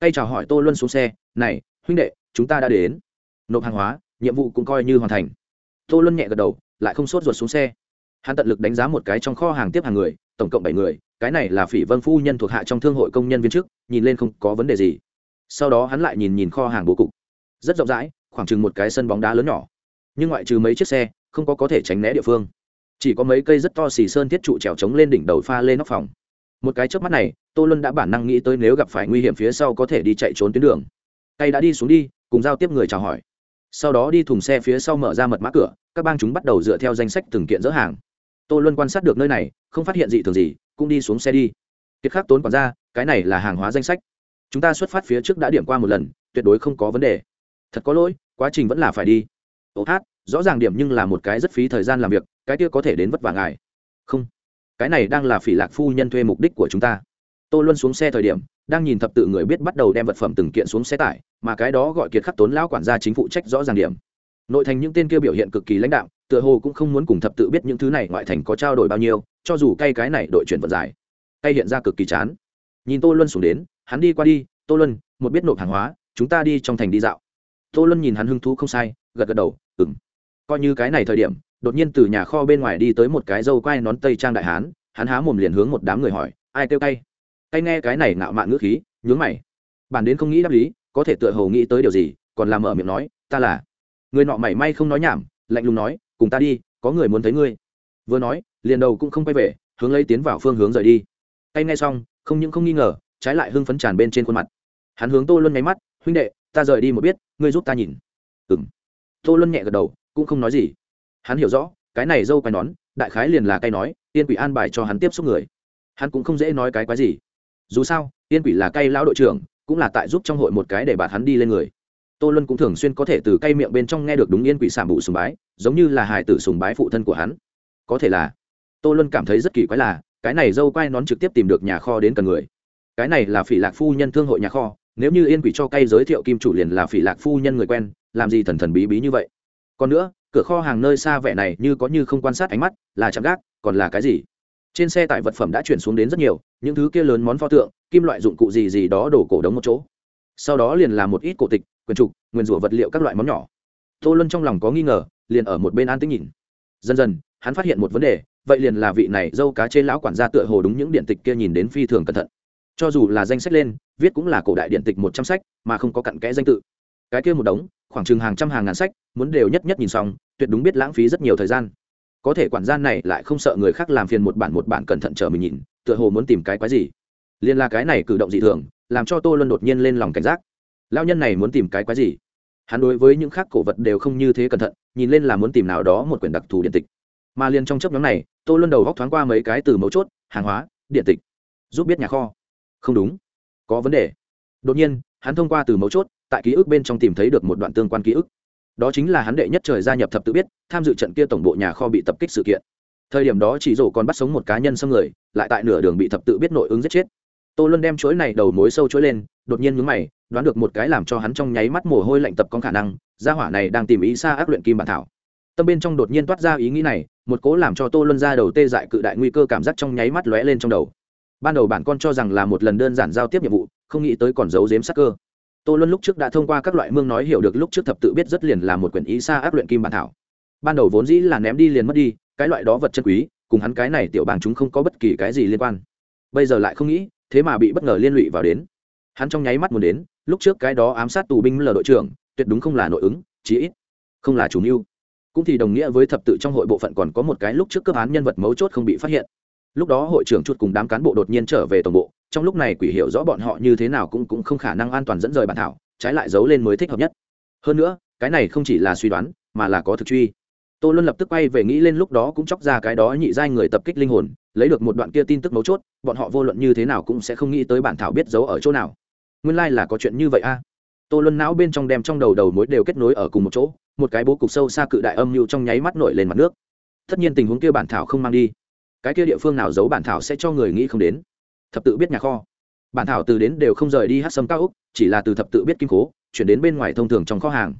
tay chào hỏi tô luân xuống xe, này, huynh đệ, chúng ta đã đến. Nộp hàng hóa, nhiệm vụ cũng coi như hoàn thành. Tô luân nhẹ gật đầu, lại không sốt ruột xuống xe. Hắn tận lực đánh giá một cái trong kho hàng tiếp hàng người, tổng cộng bảy người, cái này là phỉ vân phu nhân thuộc hạ trong thương hội công nhân viên chức, nhìn lên không có vấn đề gì. Sau đó hắn lại nhìn nhìn kho hàng bố cục. Rất rộng rãi, khoảng chừng một cái sân bóng đá lớn nhỏ. Nhưng ngoại trừ mấy chiếc xe, không có có thể tránh né địa phương. Chỉ có mấy cây rất to xì sơn thiết trụ trèo trống lên đỉnh đầu pha lên nóc phòng một cái trước mắt này, tô luân đã bản năng nghĩ tới nếu gặp phải nguy hiểm phía sau có thể đi chạy trốn tuyến đường. Tay đã đi xuống đi, cùng giao tiếp người chào hỏi. Sau đó đi thùng xe phía sau mở ra mật mã cửa, các bang chúng bắt đầu dựa theo danh sách từng kiện dỡ hàng. Tô luân quan sát được nơi này, không phát hiện gì thường gì, cũng đi xuống xe đi. Kiệt khắc tốn còn ra cái này là hàng hóa danh sách. Chúng ta xuất phát phía trước đã điểm qua một lần, tuyệt đối không có vấn đề. Thật có lỗi, quá trình vẫn là phải đi. Ô hát, rõ ràng điểm nhưng là một cái rất phí thời gian làm việc, cái kia có thể đến vất vả ngài. Không cái này đang là phỉ lạc phu nhân thuê mục đích của chúng ta. Tô luân xuống xe thời điểm, đang nhìn thập tự người biết bắt đầu đem vật phẩm từng kiện xuống xe tải, mà cái đó gọi kiệt khắc tốn lão quản gia chính phụ trách rõ ràng điểm. Nội thành những tên kia biểu hiện cực kỳ lãnh đạo, tựa hồ cũng không muốn cùng thập tự biết những thứ này ngoại thành có trao đổi bao nhiêu, cho dù cay cái này đội chuyển vận dài, cay hiện ra cực kỳ chán. Nhìn tô luân xuống đến, hắn đi qua đi, tô luân, một biết nộp hàng hóa, chúng ta đi trong thành đi dạo. Tô luân nhìn hắn hưng thú không sai, gật gật đầu ừng coi như cái này thời điểm đột nhiên từ nhà kho bên ngoài đi tới một cái dâu quai nón tây trang đại hán, hắn há mồm liền hướng một đám người hỏi, ai kêu cay? Cay nghe cái này ngạo mạn ngữ khí, nhướng mày. Bản đến không nghĩ đáp lý, có thể tựa hồ nghĩ tới điều gì, còn làm mở miệng nói, ta là. Người nọ mảy may không nói nhảm, lạnh lùng nói, cùng ta đi, có người muốn thấy ngươi. Vừa nói, liền đầu cũng không quay về, hướng lấy tiến vào phương hướng rời đi. Tay nghe xong, không những không nghi ngờ, trái lại hưng phấn tràn bên trên khuôn mặt. Hắn hướng tô luân nháy mắt, huynh đệ, ta rời đi một biết, ngươi giúp ta nhìn. Ừng tô luân nhẹ gật đầu, cũng không nói gì hắn hiểu rõ, cái này dâu quai nón, đại khái liền là cây nói tiên quỷ an bài cho hắn tiếp xúc người. Hắn cũng không dễ nói cái quái gì. Dù sao tiên quỷ là cây lão đội trưởng, cũng là tại giúp trong hội một cái để bạn hắn đi lên người. Tô luân cũng thường xuyên có thể từ cây miệng bên trong nghe được đúng yên quỷ sảm bụ sùng bái, giống như là hải tử sùng bái phụ thân của hắn. Có thể là, tô luân cảm thấy rất kỳ quái là, cái này dâu quai nón trực tiếp tìm được nhà kho đến cần người. Cái này là phỉ lạc phu nhân thương hội nhà kho, nếu như yên quỷ cho cây giới thiệu kim chủ liền là phỉ lạc phu nhân người quen, làm gì thần thần bí bí như vậy? Còn nữa cửa kho hàng nơi xa vẻ này như có như không quan sát ánh mắt, là chạm gác, còn là cái gì? Trên xe tải vật phẩm đã chuyển xuống đến rất nhiều, những thứ kia lớn món pho tượng, kim loại dụng cụ gì gì đó đổ cổ đống một chỗ. Sau đó liền là một ít cổ tịch quyền trục, nguyên rủa vật liệu các loại món nhỏ. Tô luân trong lòng có nghi ngờ, liền ở một bên an tĩnh nhìn. Dần dần, hắn phát hiện một vấn đề, vậy liền là vị này dâu cá trên lão quản gia tựa hồ đúng những điện tịch kia nhìn đến phi thường cẩn thận. Cho dù là danh sách lên, viết cũng là cổ đại điện tịch một trăm sách, mà không có cặn kẽ danh tự. Cái kia một đống khoảng chừng hàng trăm hàng ngàn sách, muốn đều nhất nhất nhìn xong, tuyệt đúng biết lãng phí rất nhiều thời gian. Có thể quản gian này lại không sợ người khác làm phiền một bản một bản cẩn thận chờ mình nhìn, tựa hồ muốn tìm cái quái gì. Liên là cái này cử động dị thường, làm cho tô luân đột nhiên lên lòng cảnh giác. Lao nhân này muốn tìm cái quái gì? Hắn đối với những khác cổ vật đều không như thế cẩn thận, nhìn lên là muốn tìm nào đó một quyển đặc thù điện tịch. Mà liền trong chấp nhóm này, tô luân đầu góc thoáng qua mấy cái từ mấu chốt, hàng hóa, điện tịch, giúp biết nhà kho. Không đúng, có vấn đề. Đột nhiên, hắn thông qua từ mấu chốt tại ký ức bên trong tìm thấy được một đoạn tương quan ký ức. Đó chính là hắn đệ nhất trời gia nhập thập tự biết, tham dự trận kia tổng bộ nhà kho bị tập kích sự kiện. Thời điểm đó chỉ rổ còn bắt sống một cá nhân xâm người, lại tại nửa đường bị thập tự biết nội ứng giết chết. Tô luân đem chuỗi này đầu mối sâu chuỗi lên, đột nhiên nhúng mày, đoán được một cái làm cho hắn trong nháy mắt mồ hôi lạnh tập có khả năng, gia hỏa này đang tìm ý xa ác luyện kim bản thảo. Tâm bên trong đột nhiên toát ra ý nghĩ này, một cố làm cho tô luân ra đầu tê dại cự đại nguy cơ cảm giác trong nháy mắt lóe lên trong đầu. Ban đầu bản con cho rằng là một lần đơn giản giao tiếp nhiệm vụ, không nghĩ tới còn giấu giếm sắc cơ tô luân lúc trước đã thông qua các loại mương nói hiểu được lúc trước thập tự biết rất liền là một quyển ý xa áp luyện kim bản thảo. Ban đầu vốn dĩ là ném đi liền mất đi, cái loại đó vật chân quý, cùng hắn cái này tiểu bảng chúng không có bất kỳ cái gì liên quan. Bây giờ lại không nghĩ, thế mà bị bất ngờ liên lụy vào đến. Hắn trong nháy mắt muốn đến, lúc trước cái đó ám sát tù binh lờ đội trưởng, tuyệt đúng không là nội ứng, chí ít không là chủ mưu. Cũng thì đồng nghĩa với thập tự trong hội bộ phận còn có một cái lúc trước cấp án nhân vật mấu chốt không bị phát hiện. Lúc đó hội trưởng chuột cùng đám cán bộ đột nhiên trở về tổng bộ trong lúc này quỷ hiểu rõ bọn họ như thế nào cũng cũng không khả năng an toàn dẫn rời bản thảo, trái lại giấu lên mới thích hợp nhất. Hơn nữa, cái này không chỉ là suy đoán, mà là có thực truy. Tô luân lập tức quay về nghĩ lên lúc đó cũng chóc ra cái đó nhị giai người tập kích linh hồn, lấy được một đoạn kia tin tức mấu chốt, bọn họ vô luận như thế nào cũng sẽ không nghĩ tới bản thảo biết giấu ở chỗ nào. Nguyên lai、like、là có chuyện như vậy a. Tô luân não bên trong đem trong đầu đầu mối đều kết nối ở cùng một chỗ, một cái bố cục sâu xa cự đại âm mưu trong nháy mắt nổi lên mặt nước. Tất nhiên tình huống kia bản thảo không mang đi. Cái kia địa phương nào giấu bản thảo sẽ cho người nghĩ không đến thập tự biết nhà kho. Bản thảo từ đến đều không rời đi hát sâm cao úc, chỉ là từ thập tự biết kim cố chuyển đến bên ngoài thông thường trong kho hàng.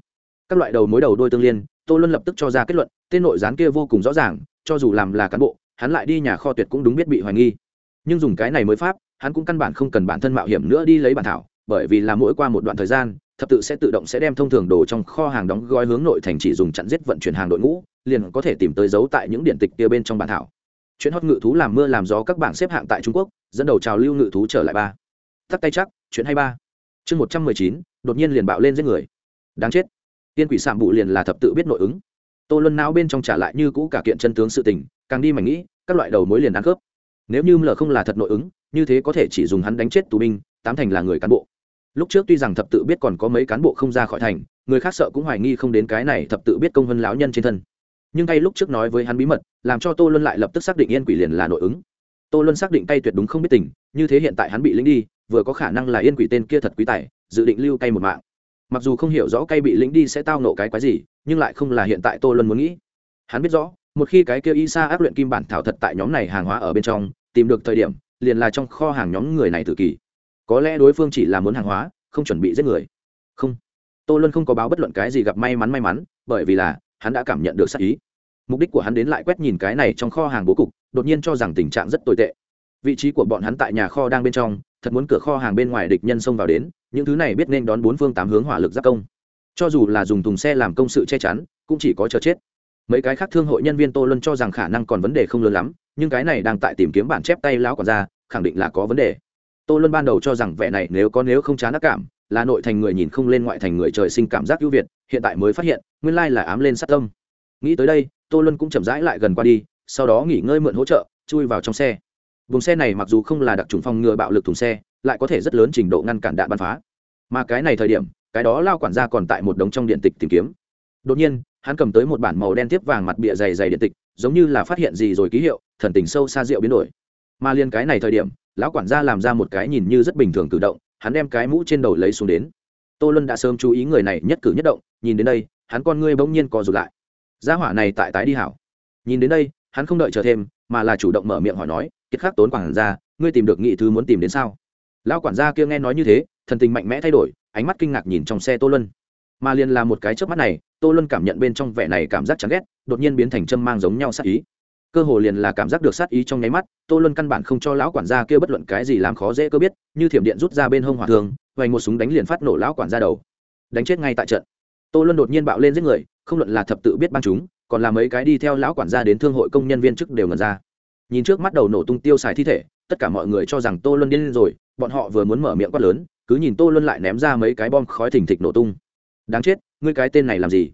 Các loại đầu mối đầu đôi tương liên, tô luân lập tức cho ra kết luận, tên nội gián kia vô cùng rõ ràng, cho dù làm là cán bộ, hắn lại đi nhà kho tuyệt cũng đúng biết bị hoài nghi. Nhưng dùng cái này mới pháp, hắn cũng căn bản không cần bản thân mạo hiểm nữa đi lấy bản thảo, bởi vì là mỗi qua một đoạn thời gian, thập tự sẽ tự động sẽ đem thông thường đồ trong kho hàng đóng gói hướng nội thành chỉ dùng chặn giết vận chuyển hàng đội ngũ, liền có thể tìm tới dấu tại những điện tịch kia bên trong bản thảo chuyện hót ngự thú làm mưa làm gió các bảng xếp hạng tại trung quốc, dẫn đầu trào lưu ngự thú trở lại ba. Tắt tay chắc chuyện hay ba. Chương một trăm mười chín, đột nhiên liền bạo lên giết người. Đáng chết. Tiên quỷ sạm bụ liền là thập tự biết nội ứng. Tô luân não bên trong trả lại như cũ cả kiện chân tướng sự tình, càng đi mảnh nghĩ, các loại đầu mối liền ăn khớp. Nếu như mlờ không là thật nội ứng, như thế có thể chỉ dùng hắn đánh chết tù binh, tám thành là người cán bộ. Lúc trước tuy rằng thập tự biết còn có mấy cán bộ không ra khỏi thành, người khác sợ cũng hoài nghi không đến cái này thập tự biết công hơn lão nhân trên thân nhưng tay lúc trước nói với hắn bí mật, làm cho tô luân lại lập tức xác định yên quỷ liền là nội ứng. Tô luân xác định tay tuyệt đúng không biết tình, như thế hiện tại hắn bị lính đi, vừa có khả năng là yên quỷ tên kia thật quý tài, dự định lưu cay một mạng. Mặc dù không hiểu rõ cay bị lính đi sẽ tao nộ cái quái gì, nhưng lại không là hiện tại tô luân muốn nghĩ. Hắn biết rõ, một khi cái kia y sa áp luyện kim bản thảo thật tại nhóm này hàng hóa ở bên trong, tìm được thời điểm, liền là trong kho hàng nhóm người này tự kỳ có lẽ đối phương chỉ là muốn hàng hóa, không chuẩn bị giết người. Không. Tô luân không có báo bất luận cái gì gặp may mắn may mắn, bởi vì là hắn đã cảm nhận được sắc ý. Mục đích của hắn đến lại quét nhìn cái này trong kho hàng bố cục, đột nhiên cho rằng tình trạng rất tồi tệ. Vị trí của bọn hắn tại nhà kho đang bên trong, thật muốn cửa kho hàng bên ngoài địch nhân xông vào đến, những thứ này biết nên đón bốn phương tám hướng hỏa lực giáp công. Cho dù là dùng thùng xe làm công sự che chắn, cũng chỉ có chờ chết. Mấy cái khác thương hội nhân viên tô luân cho rằng khả năng còn vấn đề không lớn lắm, nhưng cái này đang tại tìm kiếm bản chép tay lão còn ra khẳng định là có vấn đề. Tô luân ban đầu cho rằng vẻ này nếu có nếu không chán ác cảm là nội thành người nhìn không lên ngoại thành người trời sinh cảm giác ưu việt, hiện tại mới phát hiện, nguyên lai là ám lên sát tâm. Nghĩ tới đây, tô luân cũng chậm rãi lại gần qua đi, sau đó nghỉ ngơi mượn hỗ trợ, chui vào trong xe. Vùng xe này mặc dù không là đặc trùng phòng ngừa bạo lực thùng xe, lại có thể rất lớn trình độ ngăn cản đạn bắn phá. Mà cái này thời điểm, cái đó lao quản gia còn tại một đống trong điện tịch tìm kiếm. Đột nhiên, hắn cầm tới một bản màu đen tiếp vàng mặt bịa dày dày điện tịch, giống như là phát hiện gì rồi ký hiệu, thần tình sâu xa rượu biến đổi. Mà liên cái này thời điểm, lão quản gia làm ra một cái nhìn như rất bình thường cử động hắn đem cái mũ trên đầu lấy xuống đến. Tô luân đã sớm chú ý người này nhất cử nhất động, nhìn đến đây, hắn con ngươi bỗng nhiên co rụt lại. Gia hỏa này tại tái đi hảo. Nhìn đến đây, hắn không đợi chờ thêm, mà là chủ động mở miệng hỏi nói, kiệt khắc tốn quản gia, ngươi tìm được nghị thứ muốn tìm đến sao? Lão quản gia kia nghe nói như thế, thần tình mạnh mẽ thay đổi, ánh mắt kinh ngạc nhìn trong xe tô luân. Mà liền là một cái trước mắt này, tô luân cảm nhận bên trong vẻ này cảm giác chán ghét, đột nhiên biến thành châm mang giống nhau sát ý cơ hồ liền là cảm giác được sát ý trong nháy mắt, tô luân căn bản không cho lão quản gia kia bất luận cái gì làm khó dễ cơ biết, như thiểm điện rút ra bên hông hỏa thường vành một súng đánh liền phát nổ lão quản gia đầu. Đánh chết ngay tại trận. Tô luân đột nhiên bạo lên giết người, không luận là thập tự biết ban chúng, còn là mấy cái đi theo lão quản gia đến thương hội công nhân viên chức đều ngần ra. Nhìn trước mắt đầu nổ tung tiêu xài thi thể, tất cả mọi người cho rằng tô luân điên rồi, bọn họ vừa muốn mở miệng quát lớn, cứ nhìn tô luân lại ném ra mấy cái bom khói thình thịch nổ tung. Đáng chết, ngươi cái tên này làm gì?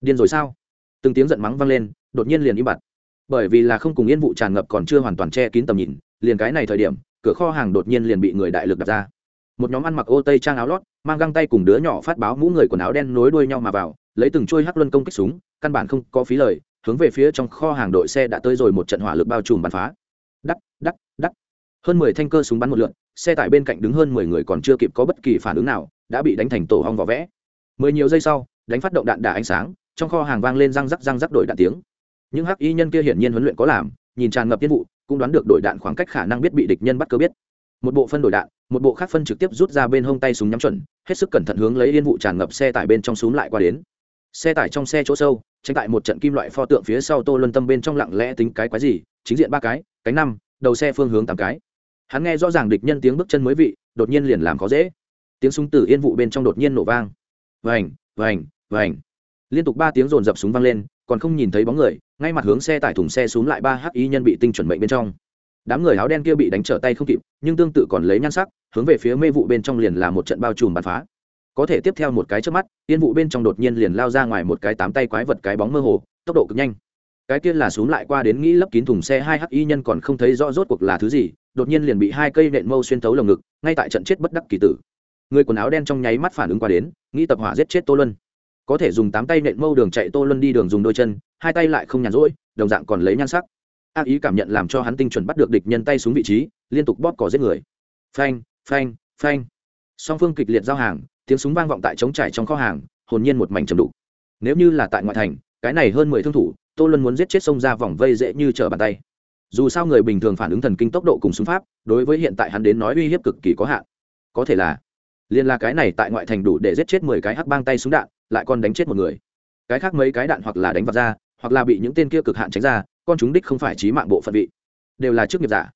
Điên rồi sao? Từng tiếng giận mắng vang lên, đột nhiên liền im bặt bởi vì là không cùng yên vụ tràn ngập còn chưa hoàn toàn che kín tầm nhìn, liền cái này thời điểm, cửa kho hàng đột nhiên liền bị người đại lực đặt ra. Một nhóm ăn mặc ô tây trang áo lót, mang găng tay cùng đứa nhỏ phát báo mũ người quần áo đen nối đuôi nhau mà vào, lấy từng chuôi hắc luân công kích súng, căn bản không có phí lời, hướng về phía trong kho hàng đội xe đã tới rồi một trận hỏa lực bao trùm bắn phá. Đắc đắc đắc. Hơn mười thanh cơ súng bắn một lượn xe tải bên cạnh đứng hơn mười người còn chưa kịp có bất kỳ phản ứng nào, đã bị đánh thành tổ hong vỏ vẽ. Mười nhiều giây sau, đánh phát động đạn đả ánh sáng, trong kho hàng vang lên răng rắc răng rắc đổi đạn tiếng những hắc y nhân kia hiển nhiên huấn luyện có làm, nhìn tràn ngập tiên vụ, cũng đoán được đổi đạn khoảng cách khả năng biết bị địch nhân bắt cơ biết. Một bộ phân đổi đạn, một bộ khác phân trực tiếp rút ra bên hông tay súng nhắm chuẩn, hết sức cẩn thận hướng lấy yên vụ tràn ngập xe tải bên trong súng lại qua đến. Xe tải trong xe chỗ sâu tranh tại một trận kim loại pho tượng phía sau tô luân tâm bên trong lặng lẽ tính cái quái gì, chính diện ba cái, cánh năm, đầu xe phương hướng tám cái. Hắn nghe rõ ràng địch nhân tiếng bước chân mới vị, đột nhiên liền làm khó dễ. Tiếng súng từ yên vụ bên trong đột nhiên nổ vang. Vành vành vành. Liên tục ba tiếng rồn dập súng vang lên còn không nhìn thấy bóng người, ngay mặt hướng xe tải thùng xe xuống lại ba hắc y nhân bị tinh chuẩn mệnh bên trong. Đám người áo đen kia bị đánh trở tay không kịp, nhưng tương tự còn lấy nhan sắc, hướng về phía mê vụ bên trong liền là một trận bao trùm bắn phá. Có thể tiếp theo một cái trước mắt, tiên vụ bên trong đột nhiên liền lao ra ngoài một cái tám tay quái vật cái bóng mơ hồ, tốc độ cực nhanh. Cái kia là xuống lại qua đến nghĩ lấp kín thùng xe hai hắc y nhân còn không thấy rõ rốt cuộc là thứ gì, đột nhiên liền bị hai cây nện mâu xuyên thấu lồng ngực, ngay tại trận chết bất đắc kỳ tử. Người quần áo đen trong nháy mắt phản ứng qua đến, nghĩ tập hỏa giết chết tô luân có thể dùng tám tay nện mâu đường chạy tô luân đi đường dùng đôi chân, hai tay lại không nhàn rỗi, đồng dạng còn lấy nhan sắc. Ác ý cảm nhận làm cho hắn tinh chuẩn bắt được địch nhân tay xuống vị trí, liên tục bóp cỏ giết người. Phanh phanh phanh. Song phương kịch liệt giao hàng, tiếng súng vang vọng tại trống trải trong kho hàng, hồn nhiên một mảnh trầm đục. Nếu như là tại ngoại thành, cái này hơn mười thương thủ, tô luân muốn giết chết sông ra vòng vây dễ như trở bàn tay. Dù sao người bình thường phản ứng thần kinh tốc độ cùng súng pháp, đối với hiện tại hắn đến nói uy hiếp cực kỳ có hạn. Có thể là liên là cái này tại ngoại thành đủ để giết chết mười cái hắc bang tay súng đạn lại còn đánh chết một người. Cái khác mấy cái đạn hoặc là đánh vào ra, hoặc là bị những tên kia cực hạn tránh ra, con chúng đích không phải trí mạng bộ phận vị. Đều là chức nghiệp giả.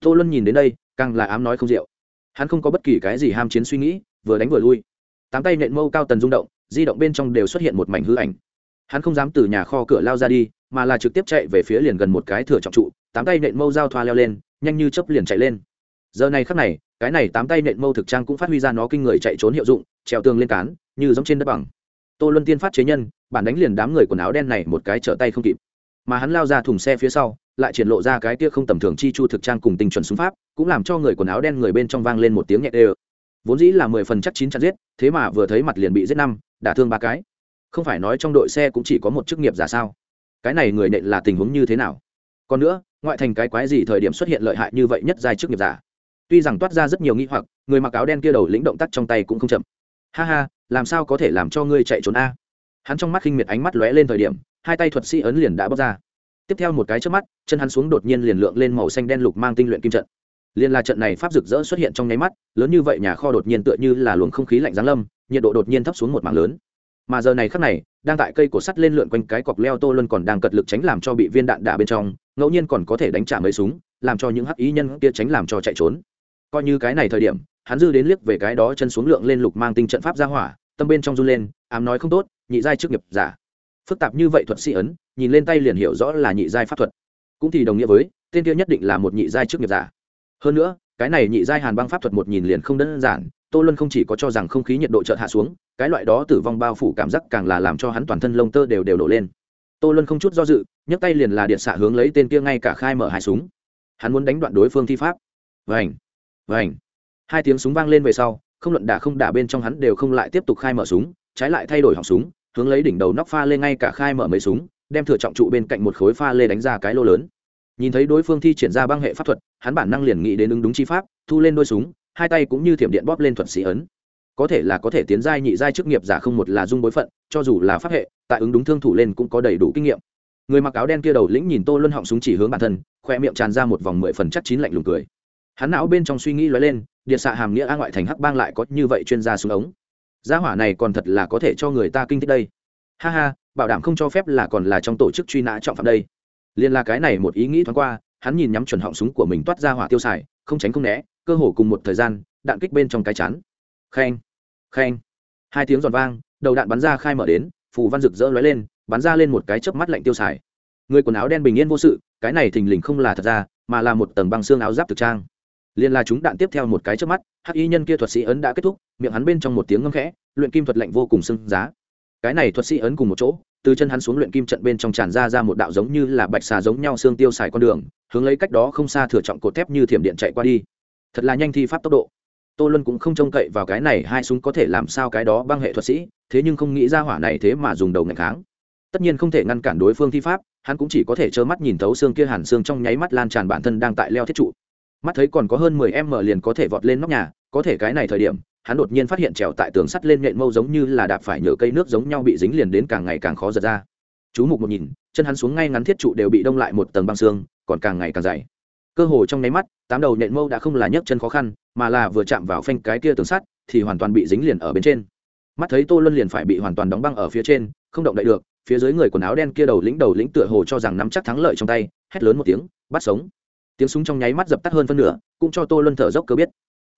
Tô luân nhìn đến đây, càng là ám nói không rượu. Hắn không có bất kỳ cái gì ham chiến suy nghĩ, vừa đánh vừa lui. Tám tay nện mâu cao tần rung động, di động bên trong đều xuất hiện một mảnh hư ảnh. Hắn không dám từ nhà kho cửa lao ra đi, mà là trực tiếp chạy về phía liền gần một cái thừa trọng trụ, tám tay nện mâu giao thoa leo lên, nhanh như chấp liền chạy lên. Giờ này khắc này, cái này tám tay nện mâu thực trang cũng phát huy ra nó kinh người chạy trốn hiệu dụng, trèo tường lên cán, như giống trên đất bằng tô luân tiên phát chế nhân, bản đánh liền đám người quần áo đen này một cái trở tay không kịp. Mà hắn lao ra thùng xe phía sau, lại triển lộ ra cái kia không tầm thường chi chu thực trang cùng tình chuẩn súng pháp, cũng làm cho người quần áo đen người bên trong vang lên một tiếng nhẹ đê vốn dĩ là mười phần chắc chín chặt giết, thế mà vừa thấy mặt liền bị giết năm, đả thương ba cái. Không phải nói trong đội xe cũng chỉ có một chức nghiệp giả sao? Cái này người nện là tình huống như thế nào? Còn nữa, ngoại thành cái quái gì thời điểm xuất hiện lợi hại như vậy nhất giai chức nghiệp giả? Tuy rằng toát ra rất nhiều nghi hoặc, người mặc áo đen kia đầu lĩnh động tác trong tay cũng không chậm. Ha ha làm sao có thể làm cho ngươi chạy trốn a? Hắn trong mắt khinh miệt ánh mắt lóe lên thời điểm, hai tay thuật sĩ ấn liền đã bóc ra. Tiếp theo một cái trước mắt, chân hắn xuống đột nhiên liền lượng lên màu xanh đen lục mang tinh luyện kim trận. Liên là trận này pháp rực rỡ xuất hiện trong nháy mắt, lớn như vậy nhà kho đột nhiên tựa như là luồng không khí lạnh giáng lâm, nhiệt độ đột nhiên thấp xuống một mảng lớn. Mà giờ này khắc này, đang tại cây cổ sắt lên lượn quanh cái cọc leo tô luân còn đang cật lực tránh làm cho bị viên đạn đả bên trong, ngẫu nhiên còn có thể đánh trả mấy súng, làm cho những hắc ý nhân kia tránh làm cho chạy trốn. Coi như cái này thời điểm hắn dư đến liếc về cái đó chân xuống lượng lên lục mang tinh trận pháp ra hỏa, tâm bên trong run lên, ám nói không tốt, nhị giai trước nghiệp giả. Phức tạp như vậy thuật sĩ ấn, nhìn lên tay liền hiểu rõ là nhị giai pháp thuật. Cũng thì đồng nghĩa với, tên kia nhất định là một nhị giai trước nghiệp giả. Hơn nữa, cái này nhị giai hàn băng pháp thuật một nhìn liền không đơn giản, tô luân không chỉ có cho rằng không khí nhiệt độ chợt hạ xuống, cái loại đó tử vong bao phủ cảm giác càng là làm cho hắn toàn thân lông tơ đều đều nổ lên. Tô luân không chút do dự, nhấc tay liền là điện xạ hướng lấy tên kia ngay cả khai mở hai súng. Hắn muốn đánh đoạn đối phương thi pháp. Vảnh vảnh hai tiếng súng vang lên về sau, không luận đả không đả bên trong hắn đều không lại tiếp tục khai mở súng, trái lại thay đổi họng súng, hướng lấy đỉnh đầu nóc pha lê ngay cả khai mở mấy súng, đem thừa trọng trụ bên cạnh một khối pha lê đánh ra cái lô lớn. Nhìn thấy đối phương thi triển ra băng hệ pháp thuật, hắn bản năng liền nghĩ đến ứng đúng chi pháp, thu lên đôi súng, hai tay cũng như thiểm điện bóp lên thuật sĩ ấn. Có thể là có thể tiến giai nhị giai chức nghiệp giả không một là dung bối phận, cho dù là pháp hệ, tại ứng đúng thương thủ lên cũng có đầy đủ kinh nghiệm. Người mặc áo đen kia đầu lĩnh nhìn tô luân họng súng chỉ hướng bản thân, khoe miệng tràn ra một vòng mười phần chắc chín lạnh lùng cười. Hắn não bên trong suy nghĩ lóe lên điện xạ hàm nghĩa a ngoại thành hắc bang lại có như vậy chuyên gia súng ống. Gia hỏa này còn thật là có thể cho người ta kinh thích đây. Ha ha, bảo đảm không cho phép là còn là trong tổ chức truy nã trọng phạm đây. Liên là cái này một ý nghĩ thoáng qua, hắn nhìn nhắm chuẩn họng súng của mình toát ra hỏa tiêu xài, không tránh không né, cơ hồ cùng một thời gian, đạn kích bên trong cái chắn khen khen. Hai tiếng giòn vang, đầu đạn bắn ra khai mở đến, phù văn rực rỡ lóe lên, bắn ra lên một cái chớp mắt lạnh tiêu xài. Người quần áo đen bình yên vô sự, cái này thình lình không là thật ra, mà là một tầng băng xương áo giáp thực trang liên là chúng đạn tiếp theo một cái trước mắt, hắc y nhân kia thuật sĩ ấn đã kết thúc, miệng hắn bên trong một tiếng ngâm khẽ, luyện kim thuật lạnh vô cùng sưng giá. Cái này thuật sĩ ấn cùng một chỗ, từ chân hắn xuống luyện kim trận bên trong tràn ra ra một đạo giống như là bạch xà giống nhau xương tiêu xài con đường, hướng lấy cách đó không xa thừa trọng cột thép như thiểm điện chạy qua đi. Thật là nhanh thi pháp tốc độ. Tô luân cũng không trông cậy vào cái này, hai súng có thể làm sao cái đó băng hệ thuật sĩ, thế nhưng không nghĩ ra hỏa này thế mà dùng đầu ngày kháng. Tất nhiên không thể ngăn cản đối phương thi pháp, hắn cũng chỉ có thể trơ mắt nhìn thấu xương kia hàn xương trong nháy mắt lan tràn bản thân đang tại leo thiết trụ mắt thấy còn có hơn mười em mở liền có thể vọt lên nóc nhà, có thể cái này thời điểm, hắn đột nhiên phát hiện trèo tại tường sắt lên nhện mâu giống như là đạp phải nhựa cây nước giống nhau bị dính liền đến càng ngày càng khó giật ra. Chú mục một nhìn, chân hắn xuống ngay ngắn thiết trụ đều bị đông lại một tầng băng xương, còn càng ngày càng dày. Cơ hồ trong nháy mắt, tám đầu nhện mâu đã không là nhấc chân khó khăn, mà là vừa chạm vào phanh cái kia tường sắt, thì hoàn toàn bị dính liền ở bên trên. Mắt thấy tô luân liền phải bị hoàn toàn đóng băng ở phía trên, không động đậy được, phía dưới người quần áo đen kia đầu lĩnh đầu lĩnh tựa hồ cho rằng nắm chắc thắng lợi trong tay, hét lớn một tiếng, bắt sống tiếng súng trong nháy mắt dập tắt hơn phân nửa, cũng cho tô luân thở dốc cơ biết.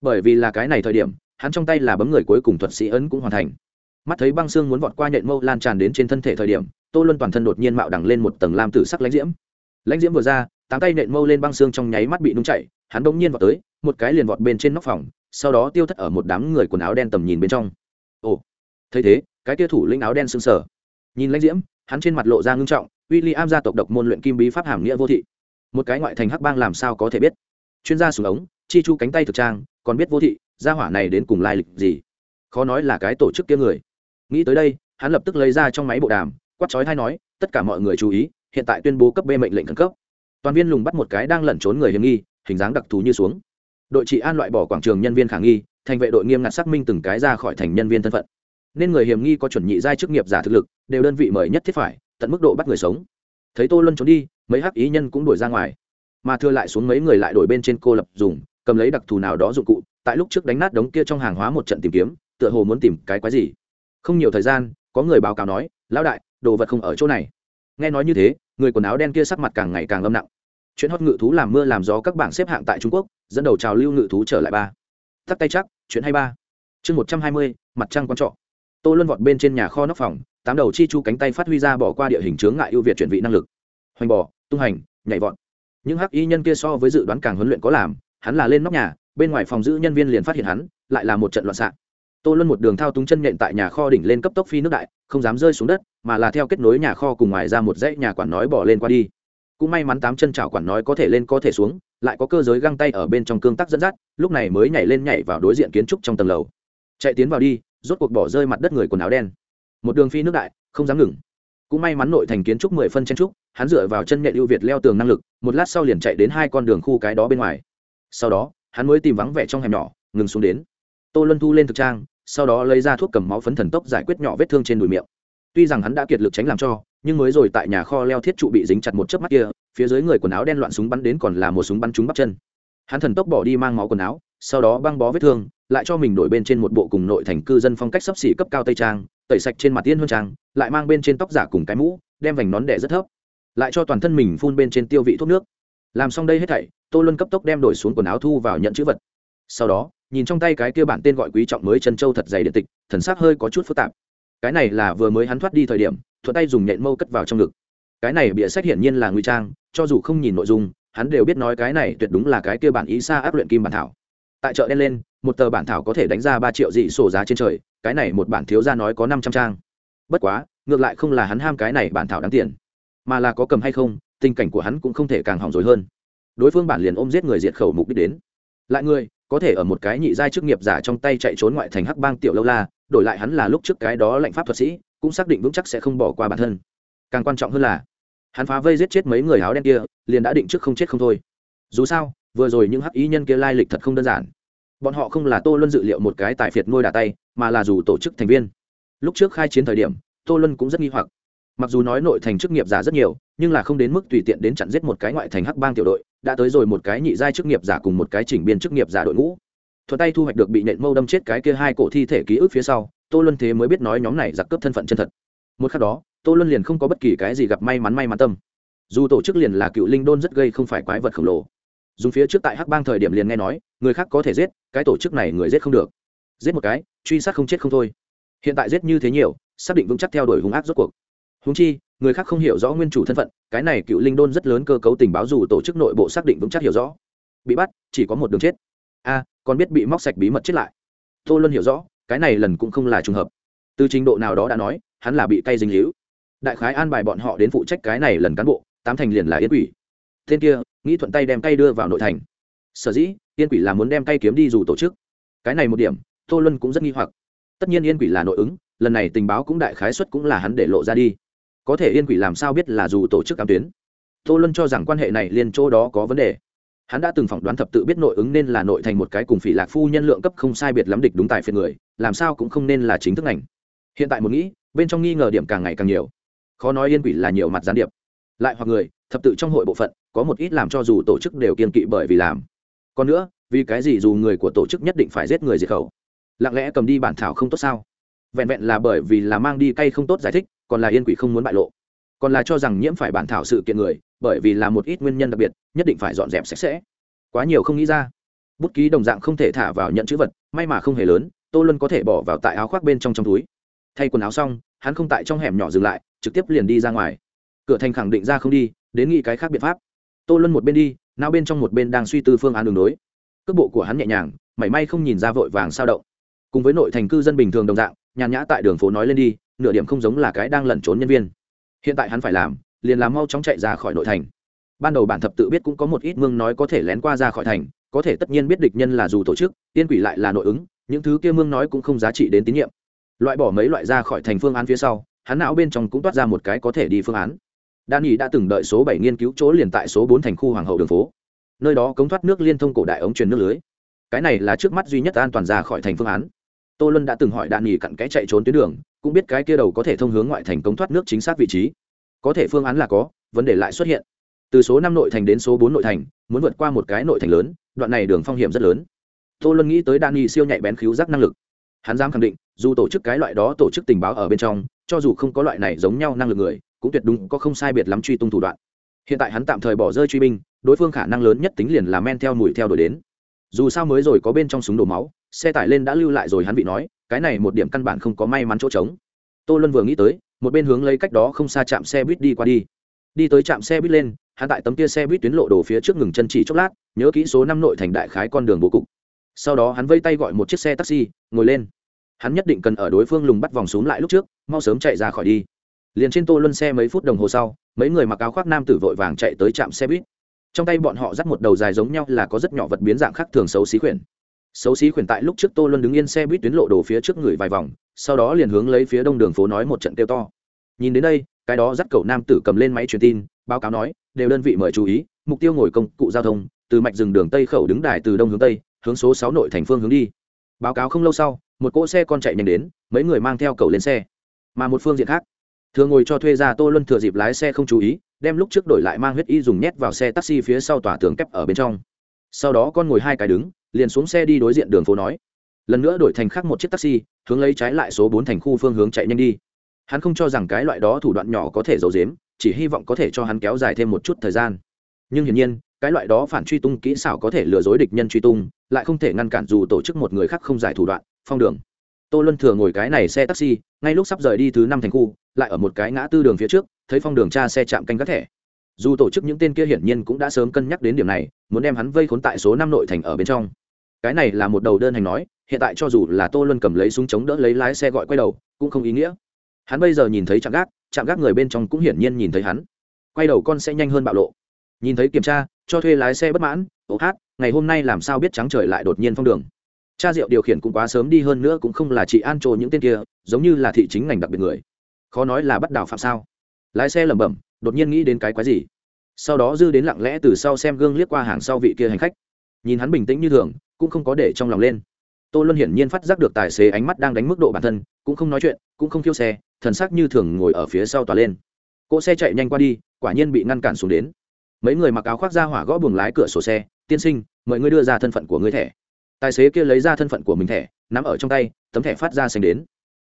Bởi vì là cái này thời điểm, hắn trong tay là bấm người cuối cùng thuật sĩ ấn cũng hoàn thành. Mắt thấy băng xương muốn vọt qua nhện mâu lan tràn đến trên thân thể thời điểm, tô luân toàn thân đột nhiên mạo đẳng lên một tầng lam tử sắc lãnh diễm. Lãnh diễm vừa ra, tám tay nhện mâu lên băng xương trong nháy mắt bị nung chạy hắn bỗng nhiên vọt tới, một cái liền vọt bên trên nóc phòng, sau đó tiêu thất ở một đám người quần áo đen tầm nhìn bên trong. Ồ, thấy thế, cái tiêu thủ lĩnh áo đen sưng sờ. Nhìn lãnh diễm, hắn trên mặt lộ ra ngưng trọng w i l l i am gia tộc độc môn luyện kim bí pháp hàm nghĩa vô thị một cái ngoại thành hắc bang làm sao có thể biết? Chuyên gia súng ống, chi chu cánh tay thực trang, còn biết vô thị, gia hỏa này đến cùng lai lịch gì? Khó nói là cái tổ chức kia người. Nghĩ tới đây, hắn lập tức lấy ra trong máy bộ đàm, quát chói hay nói, tất cả mọi người chú ý, hiện tại tuyên bố cấp b mệnh lệnh khẩn cấp. Toàn viên lùng bắt một cái đang lẩn trốn người hiểm nghi, hình dáng đặc thù như xuống. Đội trị an loại bỏ quảng trường nhân viên khả nghi, thành vệ đội nghiêm ngặt xác minh từng cái ra khỏi thành nhân viên thân phận. Nên người hiểm nghi có chuẩn nhị giai chức nghiệp giả thực lực, đều đơn vị mời nhất thiết phải, tận mức độ bắt người sống thấy tô luân trốn đi, mấy hắc ý nhân cũng đuổi ra ngoài. Mà thưa lại xuống mấy người lại đổi bên trên cô lập dùng, cầm lấy đặc thù nào đó dụng cụ, tại lúc trước đánh nát đống kia trong hàng hóa một trận tìm kiếm, tựa hồ muốn tìm cái quái gì. Không nhiều thời gian, có người báo cáo nói, lão đại, đồ vật không ở chỗ này. Nghe nói như thế, người quần áo đen kia sắc mặt càng ngày càng âm nặng. Chuyện hót ngự thú làm mưa làm gió các bảng xếp hạng tại trung quốc, dẫn đầu trào lưu ngự thú trở lại ba. Tắt tay chắc chuyện hay ba. Chương một trăm hai mươi, mặt trăng quan trọ. Tô luân vọt bên trên nhà kho nóc phòng tám đầu chi chu cánh tay phát huy ra bỏ qua địa hình chướng ngại ưu việt chuyển vị năng lực. Hoành bỏ tung hành, nhảy vọt. Những hắc y nhân kia so với dự đoán càng huấn luyện có làm, hắn là lên nóc nhà, bên ngoài phòng giữ nhân viên liền phát hiện hắn, lại là một trận loạn xạ. Tô luân một đường thao túng chân nhện tại nhà kho đỉnh lên cấp tốc phi nước đại, không dám rơi xuống đất, mà là theo kết nối nhà kho cùng ngoài ra một dãy nhà quản nói bỏ lên qua đi. Cũng may mắn tám chân chảo quản nói có thể lên có thể xuống, lại có cơ giới găng tay ở bên trong cương tắc dẫn dắt, lúc này mới nhảy lên nhảy vào đối diện kiến trúc trong tầng lầu. Chạy tiến vào đi, rốt cuộc bỏ rơi mặt đất người quần áo đen một đường phi nước đại, không dám ngừng. Cũng may mắn nội thành kiến trúc mười phân chen trúc, hắn dựa vào chân nhện ưu việt leo tường năng lực, một lát sau liền chạy đến hai con đường khu cái đó bên ngoài. Sau đó, hắn mới tìm vắng vẻ trong hẻm nhỏ, ngừng xuống đến. Tô luân thu lên thực trang, sau đó lấy ra thuốc cầm máu phấn thần tốc giải quyết nhỏ vết thương trên đùi miệng. Tuy rằng hắn đã kiệt lực tránh làm cho, nhưng mới rồi tại nhà kho leo thiết trụ bị dính chặt một chớp mắt kia, phía dưới người quần áo đen loạn súng bắn đến còn là một súng bắn trúng bắp chân. Hắn thần tốc bỏ đi mang máu quần áo, sau đó băng bó vết thương, lại cho mình đổi bên trên một bộ cùng nội thành cư dân phong cách sấp xỉ cấp cao tây trang tẩy sạch trên mặt tiên hơn trang, lại mang bên trên tóc giả cùng cái mũ, đem vành nón đẻ rất thấp, lại cho toàn thân mình phun bên trên tiêu vị thuốc nước. Làm xong đây hết thảy, tô luân cấp tốc đem đổi xuống quần áo thu vào nhận chữ vật. Sau đó, nhìn trong tay cái kia bản tên gọi quý trọng mới chân châu thật dày điện tịch, thần sắc hơi có chút phức tạp. Cái này là vừa mới hắn thoát đi thời điểm, thuận tay dùng nhện mâu cất vào trong ngực. Cái này bịa sách hiển nhiên là nguy trang, cho dù không nhìn nội dung, hắn đều biết nói cái này tuyệt đúng là cái kia bản ý xa áp luyện kim bản thảo tại chợ đen lên, một tờ bản thảo có thể đánh ra ba triệu dị sổ giá trên trời, cái này một bản thiếu ra nói có năm trăm trang. Bất quá, ngược lại không là hắn ham cái này bản thảo đáng tiền, mà là có cầm hay không, tình cảnh của hắn cũng không thể càng hỏng rồi hơn. Đối phương bản liền ôm giết người diệt khẩu mục đích đến. Lại người, có thể ở một cái nhị giai chức nghiệp giả trong tay chạy trốn ngoại thành hắc bang tiểu lâu la, đổi lại hắn là lúc trước cái đó lệnh pháp thuật sĩ, cũng xác định vững chắc sẽ không bỏ qua bản thân. Càng quan trọng hơn là, hắn phá vây giết chết mấy người áo đen kia, liền đã định trước không chết không thôi. Dù sao vừa rồi những hắc ý nhân kia lai lịch thật không đơn giản. Bọn họ không là tô luân dự liệu một cái tài phiệt ngôi đà tay, mà là dù tổ chức thành viên. Lúc trước khai chiến thời điểm, tô luân cũng rất nghi hoặc. Mặc dù nói nội thành chức nghiệp giả rất nhiều, nhưng là không đến mức tùy tiện đến chặn giết một cái ngoại thành hắc bang tiểu đội, đã tới rồi một cái nhị giai chức nghiệp giả cùng một cái chỉnh biên chức nghiệp giả đội ngũ. Thuận tay thu hoạch được bị nện mâu đâm chết cái kia hai cổ thi thể ký ức phía sau, tô luân thế mới biết nói nhóm này giặc cướp thân phận chân thật. Một khắc đó, tô luân liền không có bất kỳ cái gì gặp may mắn may mắn tâm. Dù tổ chức liền là cựu linh đôn rất gây không phải quái vật khổng lồ dùng phía trước tại hắc bang thời điểm liền nghe nói, người khác có thể giết, cái tổ chức này người giết không được. Giết một cái, truy sát không chết không thôi. Hiện tại giết như thế nhiều, xác định vững chắc theo đuổi hung ác rốt cuộc. Húng chi, người khác không hiểu rõ nguyên chủ thân phận, cái này cựu linh đôn rất lớn cơ cấu tình báo dù tổ chức nội bộ xác định vững chắc hiểu rõ. Bị bắt, chỉ có một đường chết. A, còn biết bị móc sạch bí mật chết lại. Tô luân hiểu rõ, cái này lần cũng không là trùng hợp. Từ trình độ nào đó đã nói, hắn là bị cay dinh hữu đại khái an bài bọn họ đến phụ trách cái này lần cán bộ, tám thành liền là yên quỷ. Tên kia nghĩ thuận tay đem cây đưa vào nội thành. Sở dĩ, yên quỷ là muốn đem cây kiếm đi dù tổ chức. Cái này một điểm, tô luân cũng rất nghi hoặc. Tất nhiên yên quỷ là nội ứng, lần này tình báo cũng đại khái xuất cũng là hắn để lộ ra đi. Có thể yên quỷ làm sao biết là dù tổ chức cam tuyến? Tô luân cho rằng quan hệ này liên chỗ đó có vấn đề. Hắn đã từng phỏng đoán thập tự biết nội ứng nên là nội thành một cái cùng phỉ lạc phu nhân lượng cấp không sai biệt lắm địch đúng tài phiền người, làm sao cũng không nên là chính thức ngành. Hiện tại một nghĩ, bên trong nghi ngờ điểm càng ngày càng nhiều. Khó nói yên quỷ là nhiều mặt gián điệp. Lại hoặc người thập tự trong hội bộ phận, có một ít làm cho dù tổ chức đều kiên kỵ bởi vì làm. Còn nữa, vì cái gì dù người của tổ chức nhất định phải giết người diệt khẩu? Lặng lẽ cầm đi bản thảo không tốt sao? Vẹn vẹn là bởi vì là mang đi cay không tốt giải thích, còn là yên quỷ không muốn bại lộ. Còn là cho rằng nhiễm phải bản thảo sự kiện người, bởi vì là một ít nguyên nhân đặc biệt, nhất định phải dọn dẹp sạch sẽ. Quá nhiều không nghĩ ra. Bút ký đồng dạng không thể thả vào nhận chữ vật, may mà không hề lớn, tô luân có thể bỏ vào tại áo khoác bên trong trong túi. Thay quần áo xong, hắn không tại trong hẻm nhỏ dừng lại, trực tiếp liền đi ra ngoài. Cửa thành khẳng định ra không đi đến nghĩ cái khác biện pháp. Tô luân một bên đi nào bên trong một bên đang suy tư phương án đường đối cước bộ của hắn nhẹ nhàng, mảy may không nhìn ra vội vàng sao động. Cùng với nội thành cư dân bình thường đồng dạng, nhàn nhã tại đường phố nói lên đi, nửa điểm không giống là cái đang lẩn trốn nhân viên. Hiện tại hắn phải làm, liền làm mau chóng chạy ra khỏi nội thành. Ban đầu bản thập tự biết cũng có một ít mương nói có thể lén qua ra khỏi thành, có thể tất nhiên biết địch nhân là dù tổ chức, tiên quỷ lại là nội ứng, những thứ kia mương nói cũng không giá trị đến tín nhiệm. Loại bỏ mấy loại ra khỏi thành phương án phía sau, hắn não bên trong cũng toát ra một cái có thể đi phương án đan ý đã từng đợi số bảy nghiên cứu chỗ liền tại số bốn thành khu hoàng hậu đường phố. Nơi đó cống thoát nước liên thông cổ đại ống truyền nước lưới. Cái này là trước mắt duy nhất an toàn ra khỏi thành phương án. Tô luân đã từng hỏi Đan nghỉ cặn kẽ chạy trốn tuyến đường, cũng biết cái kia đầu có thể thông hướng ngoại thành cống thoát nước chính xác vị trí. Có thể phương án là có, vấn đề lại xuất hiện. Từ số năm nội thành đến số bốn nội thành, muốn vượt qua một cái nội thành lớn, đoạn này đường phong hiểm rất lớn. Tô luân nghĩ tới Đan nghỉ siêu nhạy bén khiếu giác năng lực. Hắn dám khẳng định, dù tổ chức cái loại đó tổ chức tình báo ở bên trong, cho dù không có loại này giống nhau năng lực người cũng tuyệt đúng có không sai biệt lắm truy tung thủ đoạn. Hiện tại hắn tạm thời bỏ rơi truy binh, đối phương khả năng lớn nhất tính liền là men theo mùi theo đuổi đến. Dù sao mới rồi có bên trong súng đổ máu, xe tải lên đã lưu lại rồi hắn bị nói, cái này một điểm căn bản không có may mắn chỗ trống. Tô luân vừa nghĩ tới, một bên hướng lấy cách đó không xa chạm xe buýt đi qua đi. Đi tới trạm xe buýt lên, hắn tại tấm kia xe buýt tuyến lộ đổ phía trước ngừng chân chỉ chốc lát, nhớ kỹ số năm nội thành đại khái con đường bố cục. Sau đó hắn vây tay gọi một chiếc xe taxi, ngồi lên. Hắn nhất định cần ở đối phương lùng bắt vòng xuống lại lúc trước, mau sớm chạy ra khỏi đi liền trên tô luân xe mấy phút đồng hồ sau, mấy người mặc áo khoác nam tử vội vàng chạy tới trạm xe buýt. Trong tay bọn họ dắt một đầu dài giống nhau là có rất nhỏ vật biến dạng khác thường xấu xí khuyển. Xấu xí khuyển tại lúc trước tô luân đứng yên xe buýt tuyến lộ đổ phía trước người vài vòng, sau đó liền hướng lấy phía đông đường phố nói một trận kêu to. Nhìn đến đây, cái đó dắt cậu nam tử cầm lên máy truyền tin, báo cáo nói, đều đơn vị mời chú ý, mục tiêu ngồi công cụ giao thông, từ mạch rừng đường tây khẩu đứng đài từ đông hướng tây, hướng số sáu nội thành phương hướng đi. Báo cáo không lâu sau, một cỗ xe con chạy nhanh đến, mấy người mang theo cậu lên xe. Mà một phương diện khác thường ngồi cho thuê ra tô luân thừa dịp lái xe không chú ý, đem lúc trước đổi lại mang huyết y dùng nhét vào xe taxi phía sau tòa tường kép ở bên trong. Sau đó con ngồi hai cái đứng, liền xuống xe đi đối diện đường phố nói, lần nữa đổi thành khác một chiếc taxi, hướng lấy trái lại số bốn thành khu phương hướng chạy nhanh đi. Hắn không cho rằng cái loại đó thủ đoạn nhỏ có thể giấu dếm chỉ hy vọng có thể cho hắn kéo dài thêm một chút thời gian. Nhưng hiển nhiên, cái loại đó phản truy tung kỹ xảo có thể lừa dối địch nhân truy tung, lại không thể ngăn cản dù tổ chức một người khác không giải thủ đoạn, phong đường tô luân thừa ngồi cái này xe taxi, ngay lúc sắp rời đi thứ năm thành khu, lại ở một cái ngã tư đường phía trước, thấy phong đường tra xe chạm canh các thẻ. Dù tổ chức những tên kia hiển nhiên cũng đã sớm cân nhắc đến điểm này, muốn đem hắn vây khốn tại số năm nội thành ở bên trong. Cái này là một đầu đơn hành nói, hiện tại cho dù là tô luân cầm lấy súng chống đỡ lấy lái xe gọi quay đầu, cũng không ý nghĩa. Hắn bây giờ nhìn thấy chạm gác chạm gác người bên trong cũng hiển nhiên nhìn thấy hắn. Quay đầu con sẽ nhanh hơn bạo lộ. Nhìn thấy kiểm tra, cho thuê lái xe bất mãn ố hát, ngày hôm nay làm sao biết trắng trời lại đột nhiên phong đường cha diệu điều khiển cũng quá sớm đi hơn nữa cũng không là chị an trồ những tên kia, giống như là thị chính ngành đặc biệt người. Khó nói là bắt đào phạm sao. Lái xe lẩm bẩm, đột nhiên nghĩ đến cái quái gì? Sau đó dư đến lặng lẽ từ sau xem gương liếc qua hàng sau vị kia hành khách. Nhìn hắn bình tĩnh như thường, cũng không có để trong lòng lên. Tô luân hiển nhiên phát giác được tài xế ánh mắt đang đánh mức độ bản thân, cũng không nói chuyện, cũng không khiêu xe, thần sắc như thường ngồi ở phía sau tòa lên. Cỗ xe chạy nhanh qua đi, quả nhiên bị ngăn cản xuống đến. Mấy người mặc áo khoác ra hỏa gõ buồng lái cửa sổ xe, tiên sinh, mời ngươi đưa ra thân phận của ngươi thẻ tài xế kia lấy ra thân phận của mình thẻ, nắm ở trong tay, tấm thẻ phát ra xanh đến.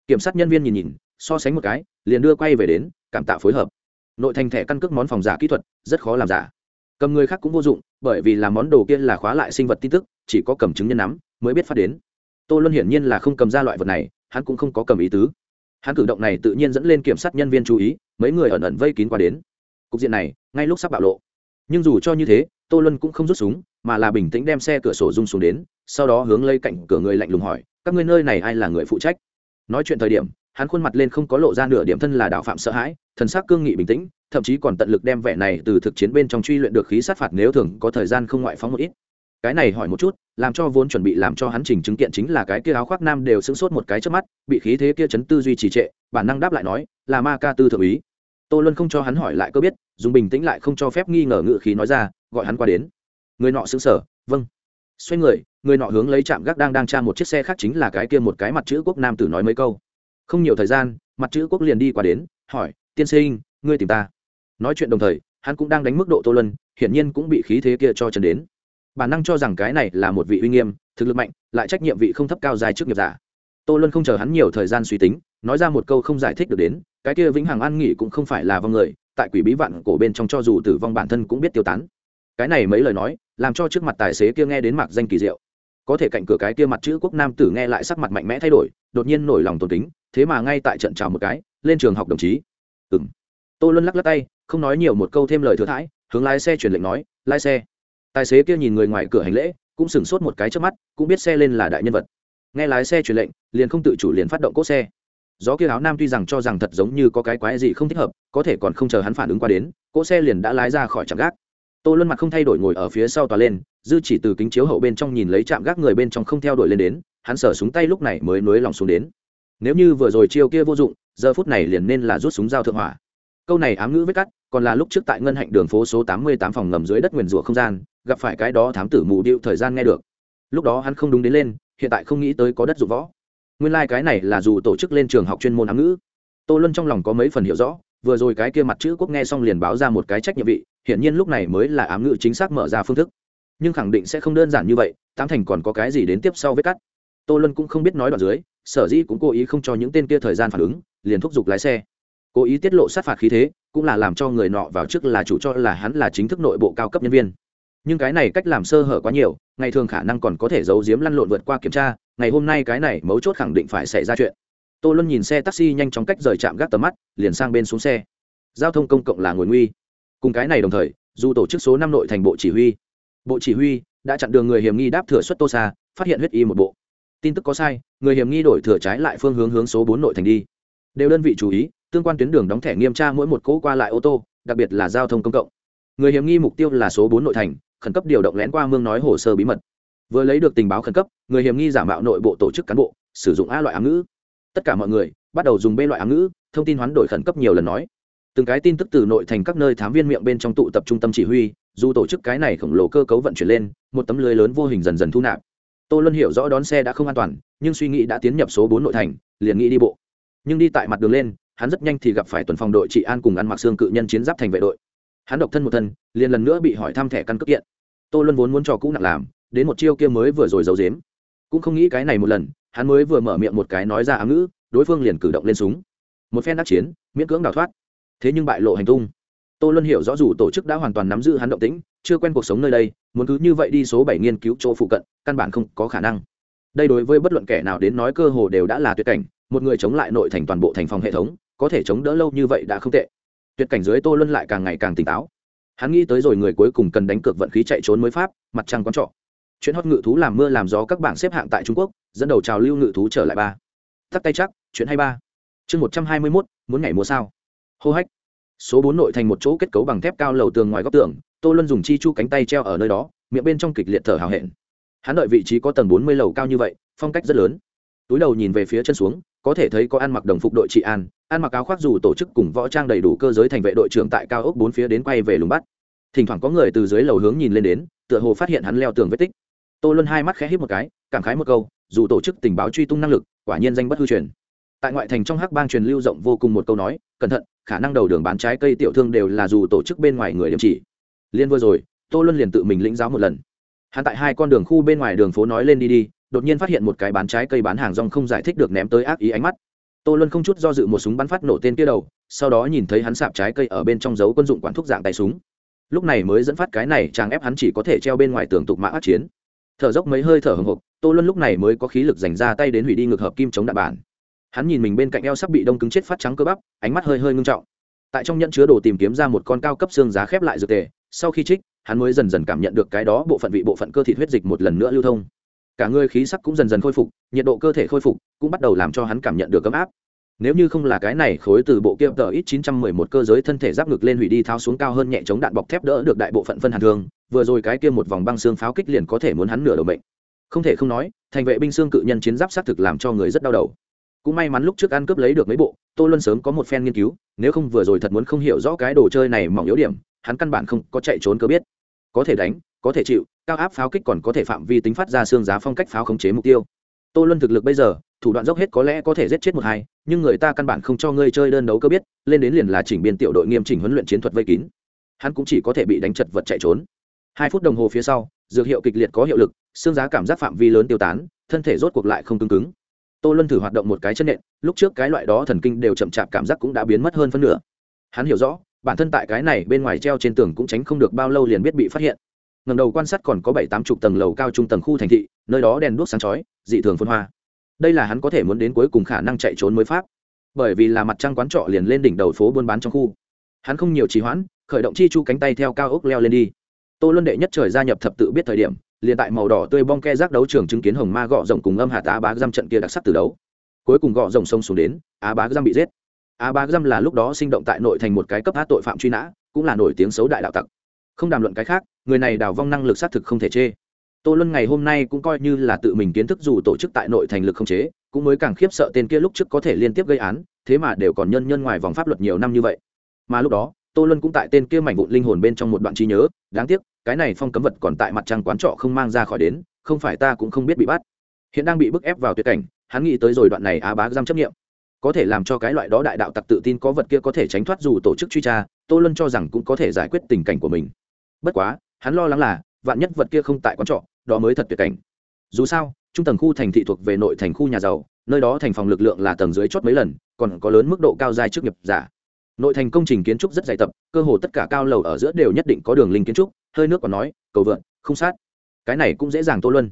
Kiểm sát nhân viên nhìn nhìn, so sánh một cái, liền đưa quay về đến, cảm tạ phối hợp. Nội thành thẻ căn cước món phòng giả kỹ thuật, rất khó làm giả. Cầm người khác cũng vô dụng, bởi vì làm món đồ kia là khóa lại sinh vật tin tức, chỉ có cầm chứng nhân nắm mới biết phát đến. Tô luân hiển nhiên là không cầm ra loại vật này, hắn cũng không có cầm ý tứ. Hắn cử động này tự nhiên dẫn lên kiểm sát nhân viên chú ý, mấy người ẩn ẩn vây kín qua đến. Cục diện này, ngay lúc sắp bạo lộ. Nhưng dù cho như thế tô luân cũng không rút súng, mà là bình tĩnh đem xe cửa sổ rung xuống đến, sau đó hướng lấy cạnh cửa người lạnh lùng hỏi, các ngươi nơi này ai là người phụ trách? Nói chuyện thời điểm, hắn khuôn mặt lên không có lộ ra nửa điểm thân là đạo phạm sợ hãi, thần sắc cương nghị bình tĩnh, thậm chí còn tận lực đem vẻ này từ thực chiến bên trong truy luyện được khí sát phạt nếu thường có thời gian không ngoại phóng một ít. Cái này hỏi một chút, làm cho vốn chuẩn bị làm cho hắn trình chứng kiện chính là cái kia áo khoác nam đều sững sốt một cái trước mắt, bị khí thế kia chấn tư duy trì trệ, bản năng đáp lại nói, là ma ca tư thượng úy. Tô luân không cho hắn hỏi lại cơ biết, dùng bình tĩnh lại không cho phép nghi ngờ ngự khí nói ra gọi hắn qua đến. Người nọ xứng sở vâng. Xoay người người nọ hướng lấy trạm gác đang đang tra một chiếc xe khác chính là cái kia một cái mặt chữ quốc nam tử nói mấy câu. Không nhiều thời gian mặt chữ quốc liền đi qua đến hỏi tiên sinh ngươi tìm ta? Nói chuyện đồng thời hắn cũng đang đánh mức độ tô luân, hiển nhiên cũng bị khí thế kia cho trần đến. Bản năng cho rằng cái này là một vị uy nghiêm thực lực mạnh lại trách nhiệm vị không thấp cao dài trước nghiệp giả. Tô luân không chờ hắn nhiều thời gian suy tính nói ra một câu không giải thích được đến cái kia vĩnh hằng an nghỉ cũng không phải là vong người tại quỷ bí vạn cổ bên trong cho dù tử vong bản thân cũng biết tiêu tán cái này mấy lời nói, làm cho trước mặt tài xế kia nghe đến mạc danh kỳ diệu. Có thể cạnh cửa cái kia mặt chữ quốc nam tử nghe lại sắc mặt mạnh mẽ thay đổi, đột nhiên nổi lòng tôn kính, thế mà ngay tại trận chào một cái, lên trường học đồng chí. Ừng tô luân lắc lắc tay, không nói nhiều một câu thêm lời thừa thãi, hướng lái xe truyền lệnh nói, lái xe. Tài xế kia nhìn người ngoài cửa hành lễ, cũng sửng sốt một cái trước mắt, cũng biết xe lên là đại nhân vật. Nghe lái xe truyền lệnh, liền không tự chủ liền phát động cốt xe. Gió kia áo nam tuy rằng cho rằng thật giống như có cái quái gì không thích hợp, có thể còn không chờ hắn phản ứng qua đến, cỗ xe liền đã lái ra khỏi trạm gác tô luân mặt không thay đổi ngồi ở phía sau tòa lên, dư chỉ từ kính chiếu hậu bên trong nhìn lấy chạm gác người bên trong không theo đuổi lên đến, hắn sở súng tay lúc này mới nối lòng xuống đến. Nếu như vừa rồi chiêu kia vô dụng, giờ phút này liền nên là rút súng dao thượng hỏa. Câu này ám ngữ vết cắt, còn là lúc trước tại ngân hạnh đường phố số tám mươi tám phòng ngầm dưới đất nguyền rủa không gian, gặp phải cái đó thám tử mù điệu thời gian nghe được. Lúc đó hắn không đúng đến lên, hiện tại không nghĩ tới có đất dụng võ. Nguyên lai cái này là dù tổ chức lên trường học chuyên môn ám ngữ. Tô luân trong lòng có mấy phần hiểu rõ vừa rồi cái kia mặt chữ quốc nghe xong liền báo ra một cái trách nhiệm vị, hiển nhiên lúc này mới là ám ngữ chính xác mở ra phương thức. Nhưng khẳng định sẽ không đơn giản như vậy, tám thành còn có cái gì đến tiếp sau vết cắt. Tô luân cũng không biết nói đoạn dưới, sở dĩ cũng cố ý không cho những tên kia thời gian phản ứng, liền thúc giục lái xe. Cố ý tiết lộ sát phạt khí thế, cũng là làm cho người nọ vào trước là chủ cho là hắn là chính thức nội bộ cao cấp nhân viên. Nhưng cái này cách làm sơ hở quá nhiều, ngày thường khả năng còn có thể giấu giếm lăn lộn vượt qua kiểm tra, ngày hôm nay cái này mấu chốt khẳng định phải xảy ra chuyện tô luân nhìn xe taxi nhanh chóng cách rời trạm gác tầm mắt, liền sang bên xuống xe. Giao thông công cộng là ngồi nguy. Cùng cái này đồng thời, dù tổ chức số năm nội thành bộ chỉ huy. Bộ chỉ huy đã chặn đường người hiểm nghi đáp thừa xuất tô xa phát hiện huyết y một bộ. Tin tức có sai, người hiểm nghi đổi thừa trái lại phương hướng hướng số bốn nội thành đi. Đều đơn vị chú ý, tương quan tuyến đường đóng thẻ nghiêm tra mỗi một cỗ qua lại ô tô, đặc biệt là giao thông công cộng. Người hiểm nghi mục tiêu là số bốn nội thành, khẩn cấp điều động lén qua mương nói hồ sơ bí mật. Vừa lấy được tình báo khẩn cấp, người hiểm nghi giả mạo nội bộ tổ chức cán bộ, sử dụng a loại ám ngữ tất cả mọi người bắt đầu dùng bê loại ám ngữ, thông tin hoán đổi khẩn cấp nhiều lần nói. Từng cái tin tức từ nội thành các nơi thám viên miệng bên trong tụ tập trung tâm chỉ huy, dù tổ chức cái này khổng lồ cơ cấu vận chuyển lên, một tấm lưới lớn vô hình dần dần thu nạp. Tô luân hiểu rõ đón xe đã không an toàn, nhưng suy nghĩ đã tiến nhập số bốn nội thành, liền nghĩ đi bộ. Nhưng đi tại mặt đường lên, hắn rất nhanh thì gặp phải tuần phòng đội trị an cùng ăn mặc xương cự nhân chiến giáp thành vệ đội. Hắn độc thân một thân, liền lần nữa bị hỏi thăm thẻ căn cước kiện. Tô luân vốn muốn cho cũ nặng làm, đến một chiêu kia mới vừa rồi giấu dếm cũng không nghĩ cái này một lần, hắn mới vừa mở miệng một cái nói ra ám ngữ, đối phương liền cử động lên súng. Một phen đắc chiến, miễn cưỡng đào thoát. Thế nhưng bại lộ hành tung. Tô luân hiểu rõ dù tổ chức đã hoàn toàn nắm giữ hắn động tĩnh, chưa quen cuộc sống nơi đây, muốn cứ như vậy đi số bảy nghiên cứu chỗ phụ cận, căn bản không có khả năng. Đây đối với bất luận kẻ nào đến nói cơ hồ đều đã là tuyệt cảnh, một người chống lại nội thành toàn bộ thành phòng hệ thống, có thể chống đỡ lâu như vậy đã không tệ. Tuyệt cảnh dưới tô luân lại càng ngày càng tỉnh táo. Hắn nghĩ tới rồi người cuối cùng cần đánh cược vận khí chạy trốn mới pháp, mặt trăng quan trọ chuyện hót ngự thú làm mưa làm gió các bảng xếp hạng tại trung quốc, dẫn đầu trào lưu ngự thú trở lại ba. Tắt tay chắc chuyện hay ba. Chương một trăm hai mươi mốt, muốn nhảy múa sao? Hô hách. Số bốn nội thành một chỗ kết cấu bằng thép cao lầu tường ngoài góc tường, tô luân dùng chi chu cánh tay treo ở nơi đó, miệng bên trong kịch liệt thở hào hẹn. Hắn đợi vị trí có tầng bốn mươi lầu cao như vậy, phong cách rất lớn. Túi đầu nhìn về phía chân xuống, có thể thấy có ăn mặc đồng phục đội trị an, ăn mặc áo khoác dù tổ chức cùng võ trang đầy đủ cơ giới thành vệ đội trưởng tại cao ốc bốn phía đến quay về lùng bắt. Thỉnh thoảng có người từ dưới lầu hướng nhìn lên đến, tựa hồ phát hiện hắn leo tường vết tích tô luân hai mắt khẽ hít một cái, cảm khái một câu, dù tổ chức tình báo truy tung năng lực, quả nhiên danh bất hư truyền. Tại ngoại thành trong hắc bang truyền lưu rộng vô cùng một câu nói, cẩn thận, khả năng đầu đường bán trái cây tiểu thương đều là dù tổ chức bên ngoài người điểm chỉ. Liên vừa rồi, tô luân liền tự mình lĩnh giáo một lần. Hắn tại hai con đường khu bên ngoài đường phố nói lên đi đi, đột nhiên phát hiện một cái bán trái cây bán hàng rong không giải thích được ném tới ác ý ánh mắt. Tô luân không chút do dự một súng bắn phát nổ tên kia đầu, sau đó nhìn thấy hắn sạp trái cây ở bên trong dấu quân dụng quản thuốc dạng tay súng. Lúc này mới dẫn phát cái này, chàng ép hắn chỉ có thể treo bên ngoài tường tục mã ác chiến thở dốc mấy hơi thở hồng hộc tô luân lúc này mới có khí lực dành ra tay đến hủy đi ngược hợp kim chống đạn bản. Hắn nhìn mình bên cạnh eo sắp bị đông cứng chết phát trắng cơ bắp, ánh mắt hơi hơi ngưng trọng. Tại trong nhẫn chứa đồ tìm kiếm ra một con cao cấp xương giá khép lại dược tề, sau khi trích, hắn mới dần dần cảm nhận được cái đó bộ phận vị bộ phận cơ thịt huyết dịch một lần nữa lưu thông. Cả người khí sắc cũng dần dần khôi phục, nhiệt độ cơ thể khôi phục, cũng bắt đầu làm cho hắn cảm nhận được ấm áp nếu như không là cái này khối từ bộ kia tờ ít 911 cơ giới thân thể giáp ngực lên hủy đi tháo xuống cao hơn nhẹ chống đạn bọc thép đỡ được đại bộ phận phân hàn thương, vừa rồi cái kia một vòng băng xương pháo kích liền có thể muốn hắn nửa đầu bệnh không thể không nói, thành vệ binh xương cự nhân chiến giáp xác thực làm cho người rất đau đầu. Cũng may mắn lúc trước ăn cướp lấy được mấy bộ, tô luân sớm có một phen nghiên cứu, nếu không vừa rồi thật muốn không hiểu rõ cái đồ chơi này mỏng yếu điểm, hắn căn bản không có chạy trốn cơ biết. Có thể đánh, có thể chịu, cao áp pháo kích còn có thể phạm vi tính phát ra xương giá phong cách pháo khống chế mục tiêu. Tô luân thực lực bây giờ thủ đoạn dốc hết có lẽ có thể giết chết một hai, nhưng người ta căn bản không cho ngươi chơi đơn đấu cơ biết, lên đến liền là chỉnh biên tiểu đội nghiêm chỉnh huấn luyện chiến thuật vây kín. Hắn cũng chỉ có thể bị đánh chật vật chạy trốn. Hai phút đồng hồ phía sau, dược hiệu kịch liệt có hiệu lực, xương giá cảm giác phạm vi lớn tiêu tán, thân thể rốt cuộc lại không cứng cứng. Tô luân thử hoạt động một cái chân nện, lúc trước cái loại đó thần kinh đều chậm chạp cảm giác cũng đã biến mất hơn phân nửa. Hắn hiểu rõ, bản thân tại cái này bên ngoài treo trên tường cũng tránh không được bao lâu liền biết bị phát hiện. Ngầm đầu quan sát còn có bảy tám chục tầng lầu cao trung tầng khu thành thị, nơi đó đèn đuốc sáng chói, dị thường phân hoa đây là hắn có thể muốn đến cuối cùng khả năng chạy trốn mới pháp. Bởi vì là mặt trăng quán trọ liền lên đỉnh đầu phố buôn bán trong khu. Hắn không nhiều trì hoãn, khởi động chi chu cánh tay theo cao ốc leo lên đi. Tô luân đệ nhất trời gia nhập thập tự biết thời điểm, liền tại màu đỏ tươi bong ke rác đấu trường chứng kiến hồng ma gọ rồng cùng âm hạ tá bá giam trận kia đặc sắc từ đấu. Cuối cùng gọ rồng sông xuống đến, á bá giam bị giết. Á bá giam là lúc đó sinh động tại nội thành một cái cấp hát tội phạm truy nã, cũng là nổi tiếng xấu đại đạo tặc. Không đàm luận cái khác, người này đào vong năng lực xác thực không thể chê tô luân ngày hôm nay cũng coi như là tự mình kiến thức dù tổ chức tại nội thành lực không chế, cũng mới càng khiếp sợ tên kia lúc trước có thể liên tiếp gây án, thế mà đều còn nhân nhân ngoài vòng pháp luật nhiều năm như vậy. Mà lúc đó, tô luân cũng tại tên kia mảnh vụn linh hồn bên trong một đoạn trí nhớ, đáng tiếc, cái này phong cấm vật còn tại mặt trăng quán trọ không mang ra khỏi đến, không phải ta cũng không biết bị bắt. Hiện đang bị bức ép vào tuyệt cảnh, hắn nghĩ tới rồi đoạn này á bá giam chấp nghiệm. Có thể làm cho cái loại đó đại đạo tặc tự tin có vật kia có thể tránh thoát dù tổ chức truy tra, tô luân cho rằng cũng có thể giải quyết tình cảnh của mình. Bất quá, hắn lo lắng là, vạn nhất vật kia không tại quán trọ đó mới thật tuyệt cảnh. Dù sao, trung tầng khu thành thị thuộc về nội thành khu nhà giàu, nơi đó thành phòng lực lượng là tầng dưới chót mấy lần, còn có lớn mức độ cao dài trước nghiệp giả. Nội thành công trình kiến trúc rất dày tập, cơ hồ tất cả cao lầu ở giữa đều nhất định có đường linh kiến trúc, hơi nước còn nói, cầu vượn, không sát. Cái này cũng dễ dàng tô luân.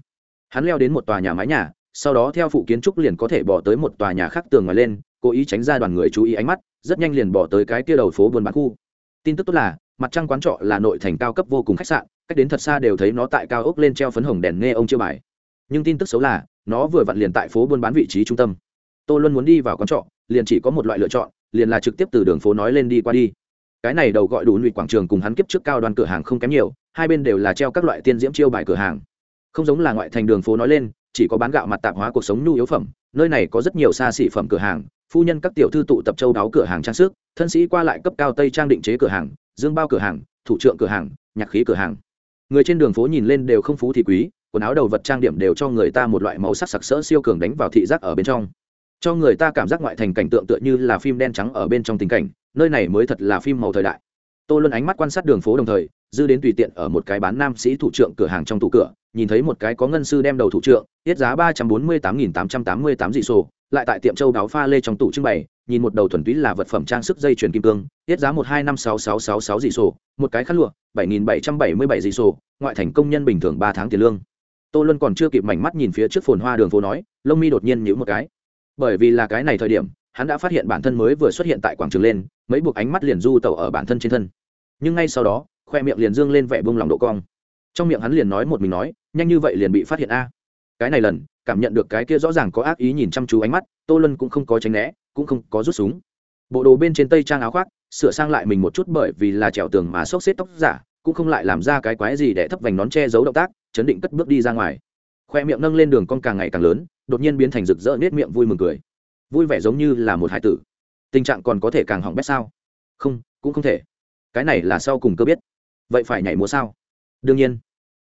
Hắn leo đến một tòa nhà mái nhà, sau đó theo phụ kiến trúc liền có thể bỏ tới một tòa nhà khác tường ngoài lên, cố ý tránh ra đoàn người chú ý ánh mắt, rất nhanh liền bỏ tới cái kia đầu phố buôn bán khu. Tin tức tốt là, mặt trăng quán trọ là nội thành cao cấp vô cùng khách sạn cách đến thật xa đều thấy nó tại cao ốc lên treo phấn hồng đèn nghe ông chiêu bài. Nhưng tin tức xấu là, nó vừa vặn liền tại phố buôn bán vị trí trung tâm. Tô luân muốn đi vào quán trọ, liền chỉ có một loại lựa chọn, liền là trực tiếp từ đường phố nói lên đi qua đi. Cái này đầu gọi đủ nụy quảng trường cùng hắn kiếp trước cao đoàn cửa hàng không kém nhiều, hai bên đều là treo các loại tiên diễm chiêu bài cửa hàng. Không giống là ngoại thành đường phố nói lên, chỉ có bán gạo mặt tạp hóa cuộc sống nhu yếu phẩm, nơi này có rất nhiều xa xỉ phẩm cửa hàng, phu nhân các tiểu thư tụ tập châu đáo cửa hàng trang sức, thân sĩ qua lại cấp cao tây trang định chế cửa hàng, dương bao cửa hàng, thủ trượng cửa hàng, nhạc khí cửa hàng người trên đường phố nhìn lên đều không phú thì quý quần áo đầu vật trang điểm đều cho người ta một loại màu sắc sặc sỡ siêu cường đánh vào thị giác ở bên trong. Cho người ta cảm giác ngoại thành cảnh tượng tựa như là phim đen trắng ở bên trong tình cảnh nơi này mới thật là phim màu thời đại. Tô luân ánh mắt quan sát đường phố đồng thời dư đến tùy tiện ở một cái bán nam sĩ thủ trưởng cửa hàng trong tủ cửa nhìn thấy một cái có ngân sư đem đầu thủ trưởng, tiết giá ba trăm bốn mươi tám nghìn tám trăm tám mươi tám dị sổ lại tại tiệm châu đáo pha lê trong tủ trưng bày, nhìn một đầu thuần túy là vật phẩm trang sức dây chuyền kim cương, tiết giá một hai năm sáu sáu sáu sáu dị sổ, một cái khăn lụa, bảy nghìn bảy trăm bảy mươi bảy dị sổ, ngoại thành công nhân bình thường ba tháng tiền lương. Tô luân còn chưa kịp mảnh mắt nhìn phía trước phồn hoa đường phố nói, lông mi đột nhiên nhíu một cái. Bởi vì là cái này thời điểm, hắn đã phát hiện bản thân mới vừa xuất hiện tại quảng trường lên, mấy buộc ánh mắt liền du tẩu ở bản thân trên thân. Nhưng ngay sau đó, khoe miệng liền dương lên vẻ bông lòng độ cong. Trong miệng hắn liền nói một mình nói, nhanh như vậy liền bị phát hiện a cái này lần, cảm nhận được cái kia rõ ràng có ác ý nhìn chăm chú ánh mắt, tô lân cũng không có tránh né, cũng không có rút súng. Bộ đồ bên trên tây trang áo khoác, sửa sang lại mình một chút bởi vì là trèo tường mà xốc xếp tóc giả, cũng không lại làm ra cái quái gì để thấp vành nón che giấu động tác, chấn định cất bước đi ra ngoài. Khoe miệng nâng lên đường con càng ngày càng lớn, đột nhiên biến thành rực rỡ nết miệng vui mừng cười. Vui vẻ giống như là một hải tử. Tình trạng còn có thể càng hỏng bét sao? Không, cũng không thể. Cái này là sau cùng cơ biết. Vậy phải nhảy múa sao? Đương nhiên.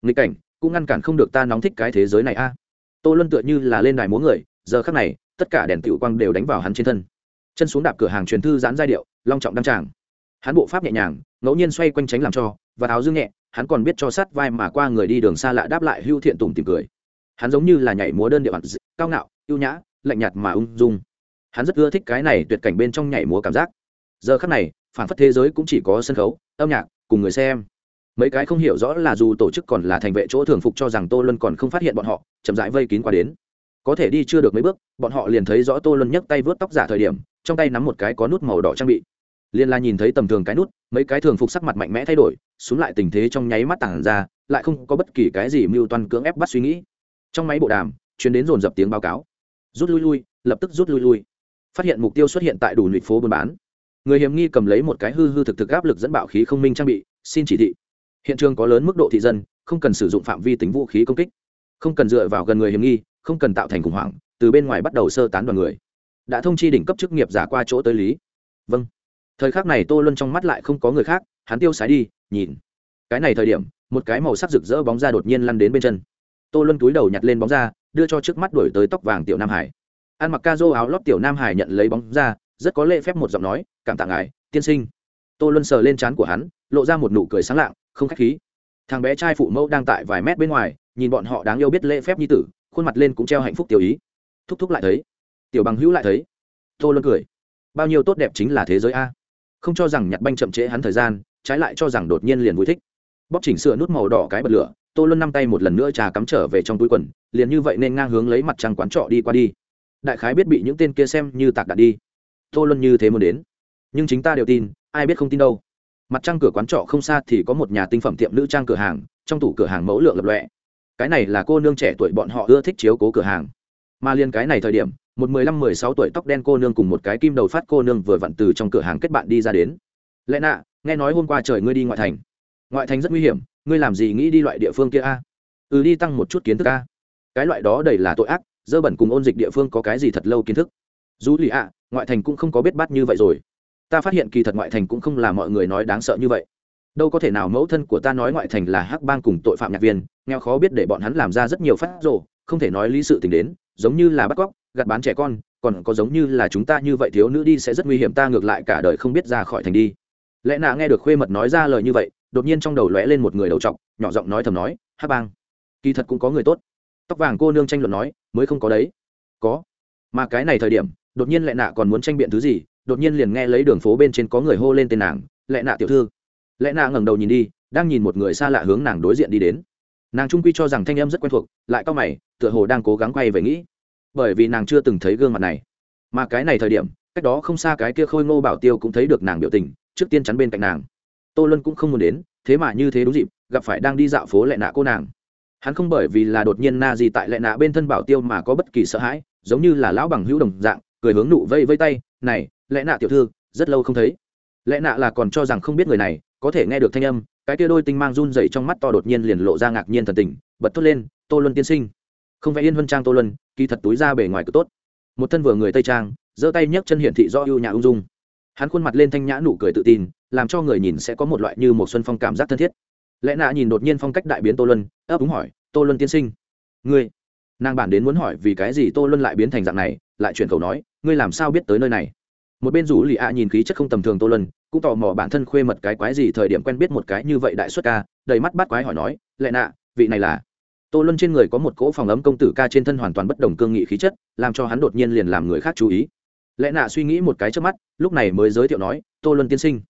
Nghịch cảnh, cũng ngăn cản không được ta nóng thích cái thế giới này a tô luân tựa như là lên đài múa người, giờ khắc này, tất cả đèn tiểu quang đều đánh vào hắn trên thân. Chân xuống đạp cửa hàng truyền thư giãn giai điệu, long trọng đăng tràng. Hắn bộ pháp nhẹ nhàng, ngẫu nhiên xoay quanh tránh làm cho, và áo dương nhẹ, hắn còn biết cho sát vai mà qua người đi đường xa lạ đáp lại hưu thiện tùng tìm cười. Hắn giống như là nhảy múa đơn điệu hẳn cao ngạo, ưu nhã, lạnh nhạt mà ung dung. Hắn rất ưa thích cái này tuyệt cảnh bên trong nhảy múa cảm giác. Giờ khắc này phản phất thế giới cũng chỉ có sân khấu, âm nhạc, cùng người xem mấy cái không hiểu rõ là dù tổ chức còn là thành vệ chỗ thường phục cho rằng tô luân còn không phát hiện bọn họ, chậm rãi vây kín qua đến. Có thể đi chưa được mấy bước, bọn họ liền thấy rõ tô luân nhấc tay vớt tóc giả thời điểm, trong tay nắm một cái có nút màu đỏ trang bị. Liền là nhìn thấy tầm thường cái nút, mấy cái thường phục sắc mặt mạnh mẽ thay đổi, xuống lại tình thế trong nháy mắt tản ra, lại không có bất kỳ cái gì mưu toan cưỡng ép bắt suy nghĩ. Trong máy bộ đàm chuyến đến dồn dập tiếng báo cáo. Rút lui lui, lập tức rút lui lui. Phát hiện mục tiêu xuất hiện tại đủ nụy phố buôn bán. Người hiểm nghi cầm lấy một cái hư hư thực thực áp lực dẫn bạo khí không minh trang bị, xin chỉ thị hiện trường có lớn mức độ thị dân, không cần sử dụng phạm vi tính vũ khí công kích. Không cần dựa vào gần người hiểm nghi, không cần tạo thành khủng hoảng, từ bên ngoài bắt đầu sơ tán đoàn người. Đã thông chi đỉnh cấp chức nghiệp giả qua chỗ tới lý. Vâng. Thời khắc này tô luân trong mắt lại không có người khác, hắn tiêu sái đi, nhìn. Cái này thời điểm, một cái màu sắc rực rỡ bóng ra đột nhiên lăn đến bên chân. Tô luân túi đầu nhặt lên bóng ra đưa cho trước mắt đổi tới tóc vàng tiểu nam hải. Ăn mặc ca dô áo lót tiểu nam hải nhận lấy bóng ra rất có lễ phép một giọng nói, cảm tạ ngài, tiên sinh. Tô luân sờ lên trán của hắn, lộ ra một nụ cười sáng lạng không khách khí. Thằng bé trai phụ mẫu đang tại vài mét bên ngoài, nhìn bọn họ đáng yêu biết lễ phép như tử, khuôn mặt lên cũng treo hạnh phúc tiểu ý. Thúc thúc lại thấy. Tiểu bằng hữu lại thấy. Tô luân cười. Bao nhiêu tốt đẹp chính là thế giới a. Không cho rằng nhặt banh chậm trễ hắn thời gian, trái lại cho rằng đột nhiên liền vui thích. Bóp chỉnh sửa nút màu đỏ cái bật lửa, tô luân năm tay một lần nữa trà cắm trở về trong túi quần, liền như vậy nên ngang hướng lấy mặt trăng quán trọ đi qua đi. Đại khái biết bị những tên kia xem như tạc đạn đi. Tô luân như thế muốn đến. Nhưng chính ta đều tin, ai biết không tin đâu mặt trăng cửa quán trọ không xa thì có một nhà tinh phẩm tiệm nữ trang cửa hàng, trong tủ cửa hàng mẫu lượng lập lọe cái này là cô nương trẻ tuổi bọn họ ưa thích chiếu cố cửa hàng. Mà liên cái này thời điểm, một mười lăm, mười sáu tuổi tóc đen cô nương cùng một cái kim đầu phát cô nương vừa vặn từ trong cửa hàng kết bạn đi ra đến. Lẽ nạ, nghe nói hôm qua trời ngươi đi ngoại thành. Ngoại thành rất nguy hiểm, ngươi làm gì nghĩ đi loại địa phương kia a? Ừ đi tăng một chút kiến thức a. Cái loại đó đầy là tội ác, dơ bẩn cùng ôn dịch địa phương có cái gì thật lâu kiến thức? Dù lì ạ, ngoại thành cũng không có biết bắt như vậy rồi ta phát hiện kỳ thật ngoại thành cũng không là mọi người nói đáng sợ như vậy. Đâu có thể nào mẫu thân của ta nói ngoại thành là hắc bang cùng tội phạm nhạc viên, nghèo khó biết để bọn hắn làm ra rất nhiều phát rồ, không thể nói lý sự tình đến, giống như là bắt cóc, gặt bán trẻ con, còn có giống như là chúng ta như vậy thiếu nữ đi sẽ rất nguy hiểm ta ngược lại cả đời không biết ra khỏi thành đi. Lẽ nạ nghe được khuê mật nói ra lời như vậy, đột nhiên trong đầu lóe lên một người đầu trọc, nhỏ giọng nói thầm nói, hắc bang, kỳ thật cũng có người tốt. Tóc vàng cô nương tranh luận nói, mới không có đấy. Có. Mà cái này thời điểm, đột nhiên lẽ nạ còn muốn tranh biện thứ gì đột nhiên liền nghe lấy đường phố bên trên có người hô lên tên nàng lẽ nạ tiểu thư. Lẽ nạ ngẩng đầu nhìn đi, đang nhìn một người xa lạ hướng nàng đối diện đi đến. Nàng trung quy cho rằng thanh âm rất quen thuộc, lại cao mày, tựa hồ đang cố gắng quay về nghĩ. Bởi vì nàng chưa từng thấy gương mặt này. Mà cái này thời điểm, cách đó không xa cái kia khôi ngô bảo tiêu cũng thấy được nàng biểu tình, trước tiên chắn bên cạnh nàng. Tô lân cũng không muốn đến, thế mà như thế đúng dịp, gặp phải đang đi dạo phố lẹ nạ cô nàng. Hắn không bởi vì là đột nhiên na gì tại lẹ nạ bên thân bảo tiêu mà có bất kỳ sợ hãi, giống như là lão bằng hữu đồng dạng, cười hướng nụ vây vây tay, này lệ nạ tiểu thư, rất lâu không thấy. Lệ nạ là còn cho rằng không biết người này có thể nghe được thanh âm, cái kia đôi tinh mang run dậy trong mắt to đột nhiên liền lộ ra ngạc nhiên thần tình, bật thốt lên, tô luân tiên sinh. Không vẽ yên huân trang tô luân, kỳ thật túi ra bề ngoài cứ tốt. Một thân vừa người tây trang, giơ tay nhấc chân hiển thị do ưu nhã ung dung. Hắn khuôn mặt lên thanh nhã nụ cười tự tin, làm cho người nhìn sẽ có một loại như một xuân phong cảm giác thân thiết. Lẽ nạ nhìn đột nhiên phong cách đại biến tô luân, ấp úng hỏi, tô luân tiên sinh, ngươi? Nàng bản đến muốn hỏi vì cái gì tô luân lại biến thành dạng này, lại chuyển khẩu nói, ngươi làm sao biết tới nơi này? Một bên rủ lì ạ nhìn khí chất không tầm thường tô lân cũng tò mò bản thân khuê mật cái quái gì thời điểm quen biết một cái như vậy đại xuất ca, đầy mắt bắt quái hỏi nói, lệ nạ, vị này là? Tô lân trên người có một cỗ phòng ấm công tử ca trên thân hoàn toàn bất đồng cương nghị khí chất, làm cho hắn đột nhiên liền làm người khác chú ý. Lệ nạ suy nghĩ một cái trước mắt, lúc này mới giới thiệu nói, tô lân tiên sinh,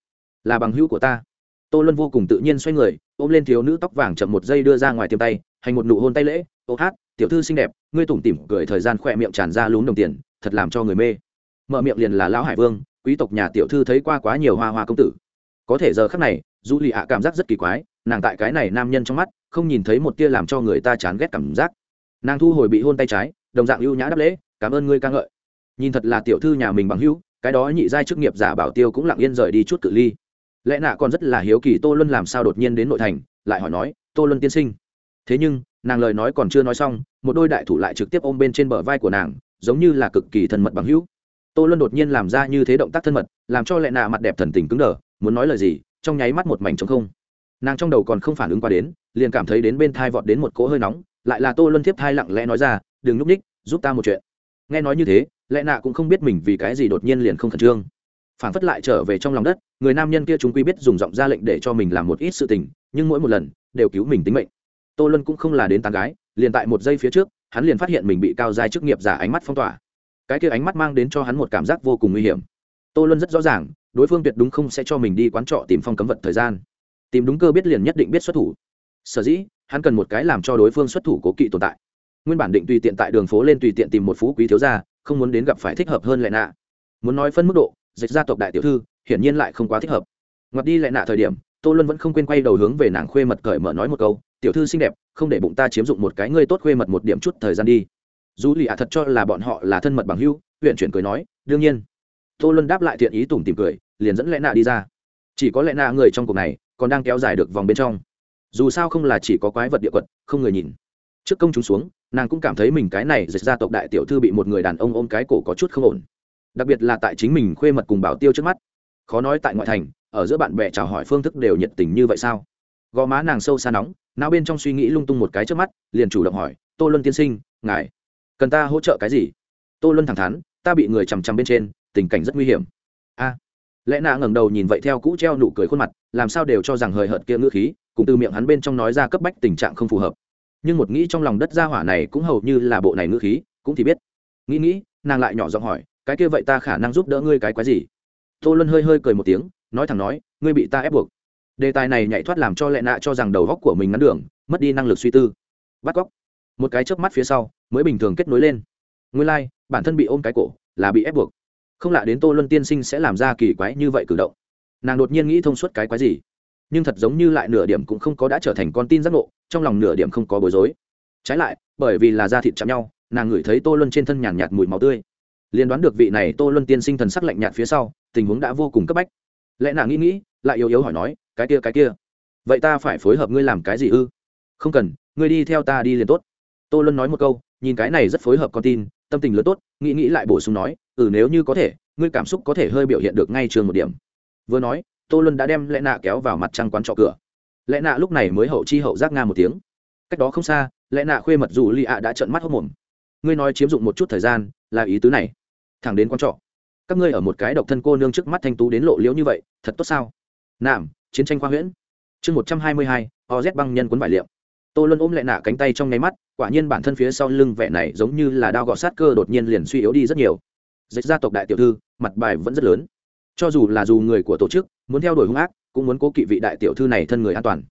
là bằng hữu của ta. Tô lân vô cùng tự nhiên xoay người, ôm lên thiếu nữ tóc vàng chậm một giây đưa ra ngoài tiêm tay, hành một nụ hôn tay lễ, ô hát, tiểu thư xinh đẹp, ngươi tủm tỉm cười thời gian khỏe miệng tràn ra lún đồng tiền, thật làm cho người mê mở miệng liền là lão hải vương, quý tộc nhà tiểu thư thấy qua quá nhiều hoa hoa công tử. Có thể giờ khắc này du lì ạ cảm giác rất kỳ quái, nàng tại cái này nam nhân trong mắt, không nhìn thấy một tia làm cho người ta chán ghét cảm giác. Nàng thu hồi bị hôn tay trái, đồng dạng ưu nhã đáp lễ, cảm ơn ngươi ca ngợi. Nhìn thật là tiểu thư nhà mình bằng hữu, cái đó nhị giai chức nghiệp giả bảo tiêu cũng lặng yên rời đi chút cự ly. Lẽ nạ còn rất là hiếu kỳ tô luân làm sao đột nhiên đến nội thành, lại hỏi nói, tô luân tiên sinh. Thế nhưng, nàng lời nói còn chưa nói xong, một đôi đại thủ lại trực tiếp ôm bên trên bờ vai của nàng, giống như là cực kỳ thân mật bằng hữu tô luân đột nhiên làm ra như thế động tác thân mật, làm cho Lệ nạ mặt đẹp thần tình cứng đờ, muốn nói lời gì, trong nháy mắt một mảnh trống không. Nàng trong đầu còn không phản ứng qua đến, liền cảm thấy đến bên thai vọt đến một cỗ hơi nóng, lại là tô luân tiếp thai lặng lẽ nói ra, đừng núp ních giúp ta một chuyện. Nghe nói như thế, Lệ nạ cũng không biết mình vì cái gì đột nhiên liền không khẩn trương. Phản phất lại trở về trong lòng đất, người nam nhân kia chúng quy biết dùng giọng ra lệnh để cho mình làm một ít sự tình, nhưng mỗi một lần, đều cứu mình tính mệnh. Tô luân cũng không là đến tán gái, liền tại một giây phía trước, hắn liền phát hiện mình bị cao dài chức nghiệp giả ánh mắt phong tỏa cái kia ánh mắt mang đến cho hắn một cảm giác vô cùng nguy hiểm. Tô luân rất rõ ràng, đối phương tuyệt đúng không sẽ cho mình đi quán trọ tìm phong cấm vật thời gian. Tìm đúng cơ biết liền nhất định biết xuất thủ. Sở dĩ, hắn cần một cái làm cho đối phương xuất thủ cố kỵ tồn tại. Nguyên bản định tùy tiện tại đường phố lên tùy tiện tìm một phú quý thiếu gia, không muốn đến gặp phải thích hợp hơn lệ nạ. Muốn nói phân mức độ, dịch gia tộc đại tiểu thư, hiển nhiên lại không quá thích hợp. Ngoặt đi lệ nạ thời điểm, tô luân vẫn không quên quay đầu hướng về nàng khuê mật cởi mở nói một câu, tiểu thư xinh đẹp, không để bụng ta chiếm dụng một cái ngươi tốt khuê mật một điểm chút thời gian đi dù lì ạ thật cho là bọn họ là thân mật bằng hưu huyện chuyển cười nói, đương nhiên. Tô luân đáp lại thiện ý tủm tìm cười, liền dẫn lẽ nạ đi ra. Chỉ có lẽ nạ người trong cuộc này, còn đang kéo dài được vòng bên trong. Dù sao không là chỉ có quái vật địa quật, không người nhìn. Trước công chúng xuống, nàng cũng cảm thấy mình cái này dịch ra tộc đại tiểu thư bị một người đàn ông ôm cái cổ có chút không ổn. Đặc biệt là tại chính mình khuê mật cùng bảo tiêu trước mắt. Khó nói tại ngoại thành, ở giữa bạn bè chào hỏi phương thức đều nhiệt tình như vậy sao? Gò má nàng sâu xa nóng nào bên trong suy nghĩ lung tung một cái trước mắt, liền chủ động hỏi, tô luân tiên sinh, ngài cần ta hỗ trợ cái gì? Tô luân thẳng thắn, ta bị người chằm chằm bên trên, tình cảnh rất nguy hiểm. A. Lẽ nạ ngẩng đầu nhìn vậy theo cũ treo nụ cười khuôn mặt, làm sao đều cho rằng hời hợt kia ngữ khí, cùng từ miệng hắn bên trong nói ra cấp bách tình trạng không phù hợp. Nhưng một nghĩ trong lòng đất gia hỏa này cũng hầu như là bộ này ngữ khí, cũng thì biết. Nghĩ nghĩ, nàng lại nhỏ giọng hỏi, cái kia vậy ta khả năng giúp đỡ ngươi cái quái gì? Tô luân hơi hơi cười một tiếng, nói thẳng nói, ngươi bị ta ép buộc. Đề tài này nhảy thoát làm cho lệ nạ cho rằng đầu góc của mình ngắn đường, mất đi năng lực suy tư. Bắt cóc một cái chớp mắt phía sau mới bình thường kết nối lên. Nguyên lai、like, bản thân bị ôm cái cổ là bị ép buộc. Không lạ đến tô luân tiên sinh sẽ làm ra kỳ quái như vậy cử động. Nàng đột nhiên nghĩ thông suốt cái quái gì. Nhưng thật giống như lại nửa điểm cũng không có đã trở thành con tin giác ngộ trong lòng nửa điểm không có bối rối. Trái lại bởi vì là da thịt chạm nhau nàng ngửi thấy tô luân trên thân nhàn nhạt, nhạt mùi máu tươi. Liên đoán được vị này tô luân tiên sinh thần sắc lạnh nhạt phía sau tình huống đã vô cùng cấp bách. Lẽ nàng nghĩ nghĩ lại yếu yếu hỏi nói cái kia cái kia vậy ta phải phối hợp ngươi làm cái gì ư? Không cần ngươi đi theo ta đi liền tốt tô luân nói một câu, nhìn cái này rất phối hợp con tin, tâm tình lớn tốt, nghĩ nghĩ lại bổ sung nói ừ nếu như có thể, ngươi cảm xúc có thể hơi biểu hiện được ngay trường một điểm. Vừa nói, tô luân đã đem lẽ nạ kéo vào mặt trăng quán trọ cửa. Lẽ nạ lúc này mới hậu chi hậu giác nga một tiếng. Cách đó không xa lẽ nạ khuê mật dù lì ạ đã trợn mắt hốc mồm. Ngươi nói chiếm dụng một chút thời gian, là ý tứ này. Thẳng đến quán trọ. Các ngươi ở một cái độc thân cô nương trước mắt thanh tú đến lộ liễu như vậy, thật tốt sao? Nạm, chiến tranh khoa huyễn. Chương một trăm hai mươi hai oz băng nhân cuốn vải liệm tô luân ôm lại nạ cánh tay trong nháy mắt, quả nhiên bản thân phía sau lưng vẻ này giống như là đao gọt sát cơ đột nhiên liền suy yếu đi rất nhiều. Dịch gia tộc đại tiểu thư, mặt bài vẫn rất lớn. Cho dù là dù người của tổ chức, muốn theo đuổi hung ác, cũng muốn cố kỵ vị đại tiểu thư này thân người an toàn.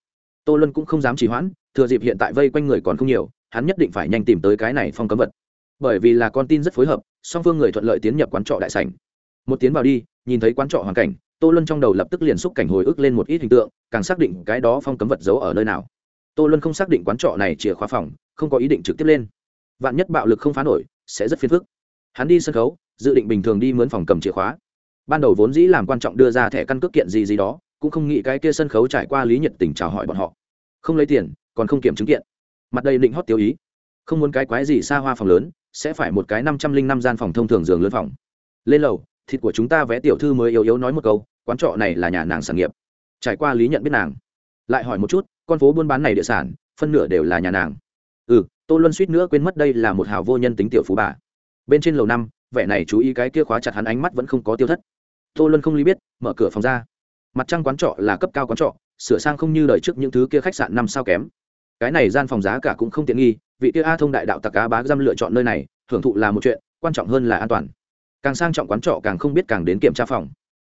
Tô luân cũng không dám trì hoãn, thừa dịp hiện tại vây quanh người còn không nhiều, hắn nhất định phải nhanh tìm tới cái này phong cấm vật. Bởi vì là con tin rất phối hợp, song phương người thuận lợi tiến nhập quán trọ đại sảnh. Một tiến vào đi, nhìn thấy quán trọ hoàn cảnh, tô luân trong đầu lập tức liền xúc cảnh hồi ức lên một ít hình tượng, càng xác định cái đó phong cấm vật giấu ở nơi nào tô luân không xác định quán trọ này chìa khóa phòng, không có ý định trực tiếp lên. Vạn nhất bạo lực không phá nổi, sẽ rất phiền phức. Hắn đi sân khấu, dự định bình thường đi mướn phòng cầm chìa khóa. Ban đầu vốn dĩ làm quan trọng đưa ra thẻ căn cước kiện gì gì đó, cũng không nghĩ cái kia sân khấu trải qua lý nhật tình chào hỏi bọn họ. Không lấy tiền, còn không kiểm chứng kiện. Mặt đầy định hót tiêu ý. Không muốn cái quái gì xa hoa phòng lớn, sẽ phải một cái năm trăm linh năm gian phòng thông thường giường lớn phòng. Lên lầu, thịt của chúng ta vé tiểu thư mới yếu yếu nói một câu, quán trọ này là nhà nàng sản nghiệp. Trải qua lý nhận biết nàng lại hỏi một chút, con phố buôn bán này địa sản, phân nửa đều là nhà nàng. Ừ tô luân suýt nữa quên mất đây là một hào vô nhân tính tiểu phú bà. Bên trên lầu năm, vẻ này chú ý cái kia khóa chặt hắn ánh mắt vẫn không có tiêu thất. Tô luân không lý biết, mở cửa phòng ra. Mặt trăng quán trọ là cấp cao quán trọ, sửa sang không như đời trước những thứ kia khách sạn năm sao kém. Cái này gian phòng giá cả cũng không tiện nghi, vị kia a thông đại đạo tặc cá bá giam lựa chọn nơi này, hưởng thụ là một chuyện, quan trọng hơn là an toàn. Càng sang trọng quán trọ càng không biết càng đến kiểm tra phòng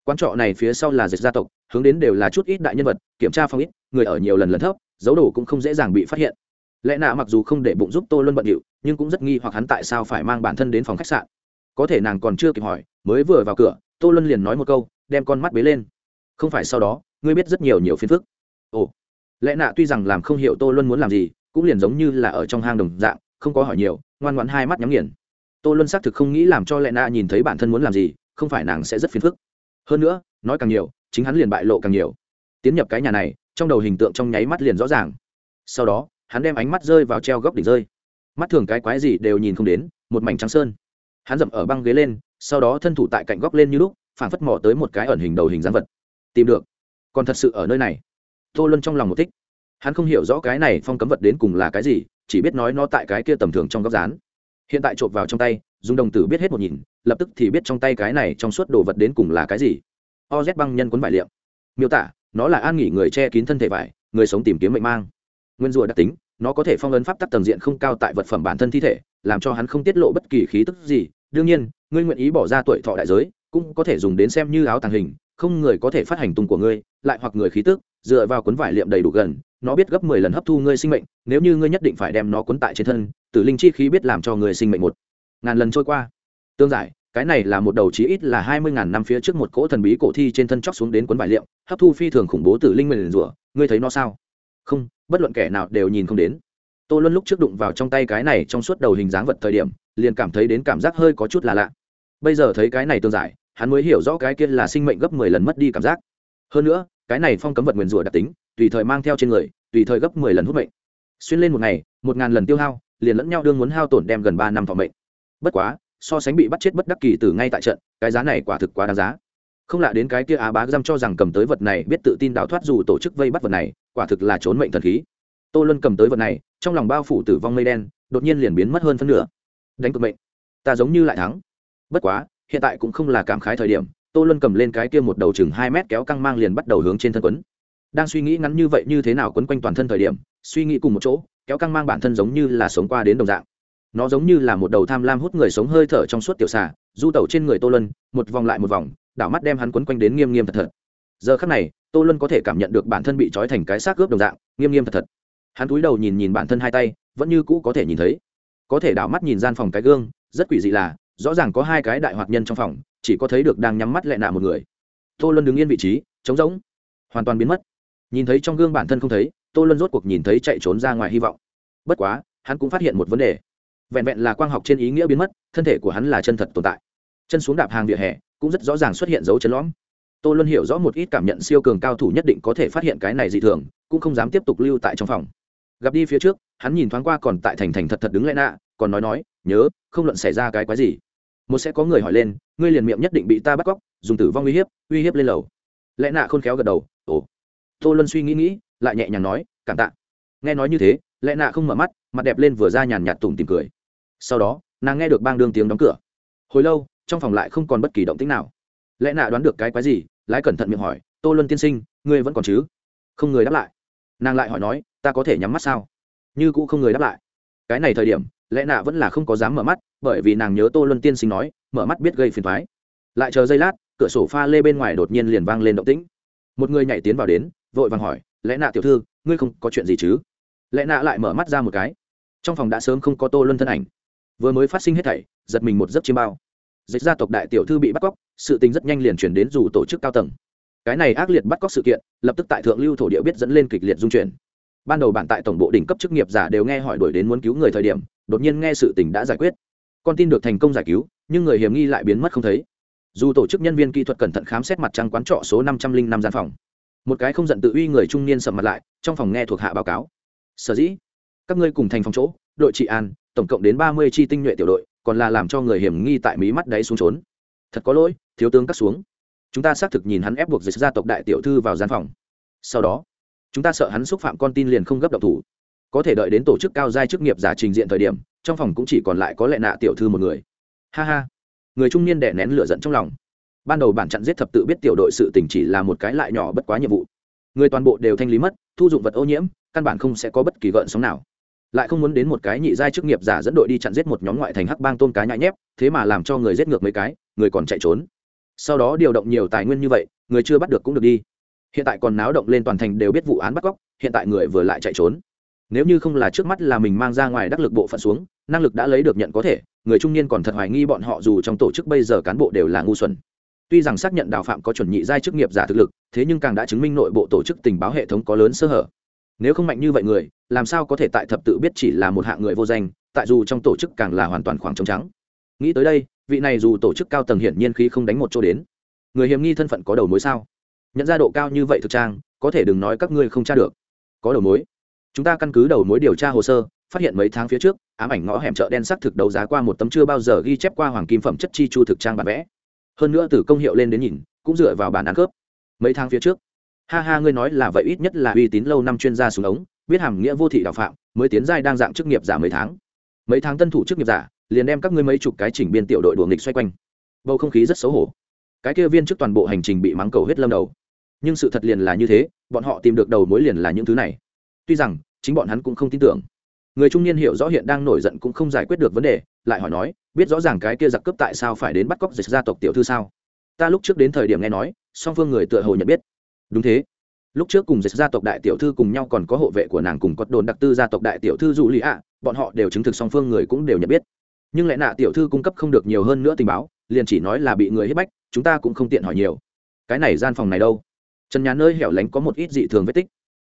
quán trọ này phía sau là dịch gia tộc, hướng đến đều là chút ít đại nhân vật, kiểm tra phòng ít, người ở nhiều lần lần thấp dấu đồ cũng không dễ dàng bị phát hiện. Lẽ nạ mặc dù không để bụng giúp tô luân bận điệu, nhưng cũng rất nghi hoặc hắn tại sao phải mang bản thân đến phòng khách sạn. Có thể nàng còn chưa kịp hỏi, mới vừa vào cửa, tô luân liền nói một câu, đem con mắt bế lên. Không phải sau đó, ngươi biết rất nhiều nhiều phiền phức. Ồ. Lẽ nạ tuy rằng làm không hiểu tô luân muốn làm gì, cũng liền giống như là ở trong hang đồng dạng, không có hỏi nhiều, ngoan ngoãn hai mắt nhắm nghiền. Tô luân xác thực không nghĩ làm cho lẽ nạ nhìn thấy bản thân muốn làm gì, không phải nàng sẽ rất phiền phức hơn nữa, nói càng nhiều, chính hắn liền bại lộ càng nhiều. Tiến nhập cái nhà này, trong đầu hình tượng trong nháy mắt liền rõ ràng. Sau đó, hắn đem ánh mắt rơi vào treo góc đỉnh rơi. Mắt thường cái quái gì đều nhìn không đến, một mảnh trắng sơn. Hắn dậm ở băng ghế lên, sau đó thân thủ tại cạnh góc lên như lúc, phảng phất mò tới một cái ẩn hình đầu hình dáng vật. Tìm được. Còn thật sự ở nơi này. Tô luân trong lòng một thích. Hắn không hiểu rõ cái này phong cấm vật đến cùng là cái gì, chỉ biết nói nó tại cái kia tầm thường trong góc rán hiện tại trộm vào trong tay dùng đồng tử biết hết một nhìn, lập tức thì biết trong tay cái này trong suốt đồ vật đến cùng là cái gì. Oz băng nhân cuốn vải liệm. Miêu tả, nó là an nghỉ người che kín thân thể vải, người sống tìm kiếm mệnh mang. Nguyên rùa đặc tính, nó có thể phong ấn pháp tắc tầng diện không cao tại vật phẩm bản thân thi thể, làm cho hắn không tiết lộ bất kỳ khí tức gì. Đương nhiên, ngươi nguyện ý bỏ ra tuổi thọ đại giới, cũng có thể dùng đến xem như áo tàng hình, không người có thể phát hành tung của ngươi, lại hoặc người khí tức, dựa vào cuốn vải liệm đầy đủ gần, nó biết gấp mười lần hấp thu ngươi sinh mệnh, nếu như ngươi nhất định phải đem nó cuốn tại trên thân, tử linh chi khí biết làm cho người sinh mệnh một ngàn lần trôi qua. Tương giải, cái này là một đầu chí ít là hai mươi ngàn năm phía trước một cỗ thần bí cổ thi trên thân chóc xuống đến cuốn vải liệm, hấp thu phi thường khủng bố từ linh mềm rủa. Ngươi thấy nó sao? Không, bất luận kẻ nào đều nhìn không đến. Tôi luôn lúc trước đụng vào trong tay cái này trong suốt đầu hình dáng vật thời điểm, liền cảm thấy đến cảm giác hơi có chút là lạ. Bây giờ thấy cái này tương giải, hắn mới hiểu rõ cái kia là sinh mệnh gấp mười lần mất đi cảm giác. Hơn nữa, cái này phong cấm vật nguyền rủa đặc tính, tùy thời mang theo trên người, tùy thời gấp mười lần hút mệnh. Xuyên lên một ngày, một ngàn lần tiêu hao, liền lẫn nhau đương muốn hao tổn đem gần ba năm thọ mệnh bất quá, so sánh bị bắt chết bất đắc kỳ từ ngay tại trận, cái giá này quả thực quá đáng giá. Không lạ đến cái kia á bá dăm cho rằng cầm tới vật này, biết tự tin đào thoát dù tổ chức vây bắt vật này, quả thực là trốn mệnh thần khí. Tô luân cầm tới vật này, trong lòng bao phủ tử vong mây đen, đột nhiên liền biến mất hơn phân nửa. Đánh cực mệnh. Ta giống như lại thắng. Bất quá, hiện tại cũng không là cảm khái thời điểm, tô luân cầm lên cái kia một đầu chừng hai mét kéo căng mang liền bắt đầu hướng trên thân quấn. Đang suy nghĩ ngắn như vậy như thế nào quấn quanh toàn thân thời điểm, suy nghĩ cùng một chỗ, kéo căng mang bản thân giống như là sống qua đến đồng dạng nó giống như là một đầu tham lam hút người sống hơi thở trong suốt tiểu xà, du tẩu trên người tô luân, một vòng lại một vòng, đảo mắt đem hắn quấn quanh đến nghiêm nghiêm thật thật. Giờ khắc này, tô luân có thể cảm nhận được bản thân bị trói thành cái xác ướp đồng dạng, nghiêm nghiêm thật thật. Hắn cúi đầu nhìn nhìn bản thân hai tay, vẫn như cũ có thể nhìn thấy. Có thể đảo mắt nhìn gian phòng cái gương, rất quỷ dị là, rõ ràng có hai cái đại hoạt nhân trong phòng, chỉ có thấy được đang nhắm mắt lẹ nạ một người. Tô luân đứng yên vị trí, trống rỗng, hoàn toàn biến mất. Nhìn thấy trong gương bản thân không thấy, tô luân rốt cuộc nhìn thấy chạy trốn ra ngoài hy vọng. Bất quá, hắn cũng phát hiện một vấn đề vẹn vẹn là quang học trên ý nghĩa biến mất, thân thể của hắn là chân thật tồn tại. Chân xuống đạp hàng vỉa hè, cũng rất rõ ràng xuất hiện dấu chân lõm. Tô luân hiểu rõ một ít cảm nhận siêu cường cao thủ nhất định có thể phát hiện cái này dị thường, cũng không dám tiếp tục lưu tại trong phòng. Gặp đi phía trước, hắn nhìn thoáng qua còn tại thành thành thật thật đứng lẽ nạ, còn nói nói, nhớ, không luận xảy ra cái quái gì. Một sẽ có người hỏi lên, ngươi liền miệng nhất định bị ta bắt cóc, dùng tử vong uy hiếp uy hiếp lên lầu. Lẽ nạ khôn khéo gật đầu, ồ. Tô luân suy nghĩ nghĩ, lại nhẹ nhàng nói, cảm tạ. Nghe nói như thế, lẽ nạ không mở mắt, mặt đẹp lên vừa ra nhàn nhạt tùng tìm cười sau đó, nàng nghe được bang đương tiếng đóng cửa. Hồi lâu, trong phòng lại không còn bất kỳ động tĩnh nào. Lẽ nạ đoán được cái quái gì, lái cẩn thận miệng hỏi, tô luân tiên sinh, ngươi vẫn còn chứ? Không người đáp lại. Nàng lại hỏi nói, ta có thể nhắm mắt sao? Như cũng không người đáp lại. Cái này thời điểm, lẽ nạ vẫn là không có dám mở mắt, bởi vì nàng nhớ tô luân tiên sinh nói, mở mắt biết gây phiền thoái lại chờ giây lát, cửa sổ pha lê bên ngoài đột nhiên liền vang lên động tĩnh. Một người nhảy tiến vào đến, vội vàng hỏi, lẽ nạ tiểu thư, ngươi không có chuyện gì chứ? Lẽ nạ lại mở mắt ra một cái. Trong phòng đã sớm không có tô luân thân ảnh vừa mới phát sinh hết thảy, giật mình một giấc chiêm bao. Dịch gia tộc đại tiểu thư bị bắt cóc, sự tình rất nhanh liền chuyển đến dù tổ chức cao tầng. Cái này ác liệt bắt cóc sự kiện, lập tức tại thượng lưu thổ địa biết dẫn lên kịch liệt dung chuyển. Ban đầu bạn tại tổng bộ đỉnh cấp chức nghiệp giả đều nghe hỏi đổi đến muốn cứu người thời điểm, đột nhiên nghe sự tình đã giải quyết. Con tin được thành công giải cứu, nhưng người hiểm nghi lại biến mất không thấy. Dù tổ chức nhân viên kỹ thuật cẩn thận khám xét mặt trăng quán trọ số năm trăm linh năm gian phòng. Một cái không giận tự uy người trung niên sầm mặt lại, trong phòng nghe thuộc hạ báo cáo. Sở dĩ, các ngươi cùng thành phòng chỗ, đội trị an tổng cộng đến ba mươi chi tinh nhuệ tiểu đội, còn là làm cho người hiểm nghi tại mí mắt đáy xuống trốn. Thật có lỗi, thiếu tướng cắt xuống. Chúng ta xác thực nhìn hắn ép buộc dịch gia tộc đại tiểu thư vào gian phòng. Sau đó, chúng ta sợ hắn xúc phạm con tin liền không gấp độc thủ. Có thể đợi đến tổ chức cao giai chức nghiệp giả trình diện thời điểm, trong phòng cũng chỉ còn lại có lệ nạ tiểu thư một người. Ha ha. Người trung niên đẻ nén lửa giận trong lòng. Ban đầu bản chặn giết thập tự biết tiểu đội sự tình chỉ là một cái lại nhỏ bất quá nhiệm vụ. Người toàn bộ đều thanh lý mất, thu dụng vật ô nhiễm, căn bản không sẽ có bất kỳ gợn sóng nào lại không muốn đến một cái nhị giai chức nghiệp giả dẫn đội đi chặn giết một nhóm ngoại thành hắc bang tôn cá nhãi nhép, thế mà làm cho người giết ngược mấy cái, người còn chạy trốn. Sau đó điều động nhiều tài nguyên như vậy, người chưa bắt được cũng được đi. Hiện tại còn náo động lên toàn thành đều biết vụ án bắt cóc, hiện tại người vừa lại chạy trốn. Nếu như không là trước mắt là mình mang ra ngoài đắc lực bộ phận xuống, năng lực đã lấy được nhận có thể, người trung niên còn thật hoài nghi bọn họ dù trong tổ chức bây giờ cán bộ đều là ngu xuẩn. Tuy rằng xác nhận đào phạm có chuẩn nhị giai chức nghiệp giả thực lực, thế nhưng càng đã chứng minh nội bộ tổ chức tình báo hệ thống có lớn sơ hở nếu không mạnh như vậy người, làm sao có thể tại thập tự biết chỉ là một hạng người vô danh, tại dù trong tổ chức càng là hoàn toàn khoảng trống trắng. Nghĩ tới đây, vị này dù tổ chức cao tầng hiển nhiên khi không đánh một chỗ đến. Người hiểm nghi thân phận có đầu mối sao? Nhận ra độ cao như vậy thực trang, có thể đừng nói các ngươi không tra được. Có đầu mối. Chúng ta căn cứ đầu mối điều tra hồ sơ, phát hiện mấy tháng phía trước, ám ảnh ngõ hẻm chợ đen sắc thực đấu giá qua một tấm chưa bao giờ ghi chép qua hoàng kim phẩm chất chi chu thực trang bản vẽ. Hơn nữa từ công hiệu lên đến nhìn, cũng dựa vào bản án cướp mấy tháng phía trước ha ha, ngươi nói là vậy ít nhất là uy tín lâu năm chuyên gia xuống ống, biết hàm nghĩa vô thị đạo phạm, mới tiến giai đang dạng chức nghiệp giả mấy tháng. Mấy tháng tân thủ chức nghiệp giả, liền đem các ngươi mấy chục cái chỉnh biên tiểu đội đuổi nghịch xoay quanh. Bầu không khí rất xấu hổ. Cái kia viên trước toàn bộ hành trình bị mắng cầu hết lâm đầu. Nhưng sự thật liền là như thế, bọn họ tìm được đầu mối liền là những thứ này. Tuy rằng, chính bọn hắn cũng không tin tưởng. Người trung niên hiểu rõ hiện đang nổi giận cũng không giải quyết được vấn đề, lại hỏi nói, biết rõ ràng cái kia giặc cướp tại sao phải đến bắt cóc dịch gia tộc tiểu thư sao? Ta lúc trước đến thời điểm nghe nói, song phương người tựa hồ nhận biết đúng thế. Lúc trước cùng dịch gia tộc đại tiểu thư cùng nhau còn có hộ vệ của nàng cùng cọt đồn đặc tư gia tộc đại tiểu thư dù lì ạ, bọn họ đều chứng thực song phương người cũng đều nhận biết. Nhưng lẽ nạ tiểu thư cung cấp không được nhiều hơn nữa tình báo, liền chỉ nói là bị người hiếp bách, chúng ta cũng không tiện hỏi nhiều. Cái này gian phòng này đâu? Trần nhà nơi hẻo lánh có một ít dị thường vết tích.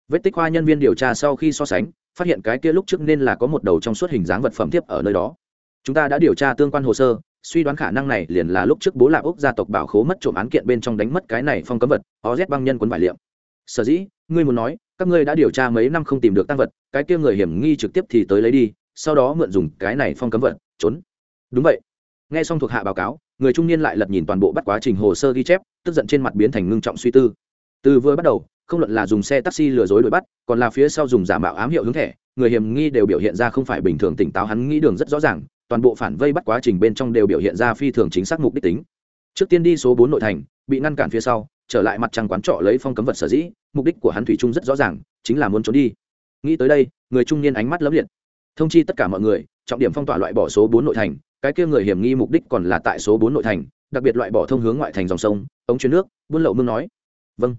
Vết tích khoa nhân viên điều tra sau khi so sánh, phát hiện cái kia lúc trước nên là có một đầu trong suốt hình dáng vật phẩm tiếp ở nơi đó. Chúng ta đã điều tra tương quan hồ sơ suy đoán khả năng này liền là lúc trước bố lạp úc gia tộc bảo khố mất trộm án kiện bên trong đánh mất cái này phong cấm vật oz băng nhân quấn vải liệm. Sở dĩ, ngươi muốn nói, các ngươi đã điều tra mấy năm không tìm được tăng vật, cái kia người hiểm nghi trực tiếp thì tới lấy đi, sau đó mượn dùng cái này phong cấm vật, trốn. Đúng vậy. Nghe xong thuộc hạ báo cáo, người trung niên lại lật nhìn toàn bộ bắt quá trình hồ sơ ghi chép, tức giận trên mặt biến thành ngưng trọng suy tư. Từ vừa bắt đầu, không luận là dùng xe taxi lừa dối đuổi bắt, còn là phía sau dùng giả mạo ám hiệu hướng thẻ, người hiểm nghi đều biểu hiện ra không phải bình thường tỉnh táo, hắn nghĩ đường rất rõ ràng toàn bộ phản vây bắt quá trình bên trong đều biểu hiện ra phi thường chính xác mục đích tính. Trước tiên đi số bốn nội thành, bị ngăn cản phía sau, trở lại mặt trăng quán trọ lấy phong cấm vật sở dĩ, mục đích của hắn thủy trung rất rõ ràng, chính là muốn trốn đi. Nghĩ tới đây, người trung niên ánh mắt lấp liệt. Thông chi tất cả mọi người, trọng điểm phong tỏa loại bỏ số bốn nội thành, cái kia người hiểm nghi mục đích còn là tại số bốn nội thành, đặc biệt loại bỏ thông hướng ngoại thành dòng sông, ống chuyến nước, buôn lậu mương nói. Vâng.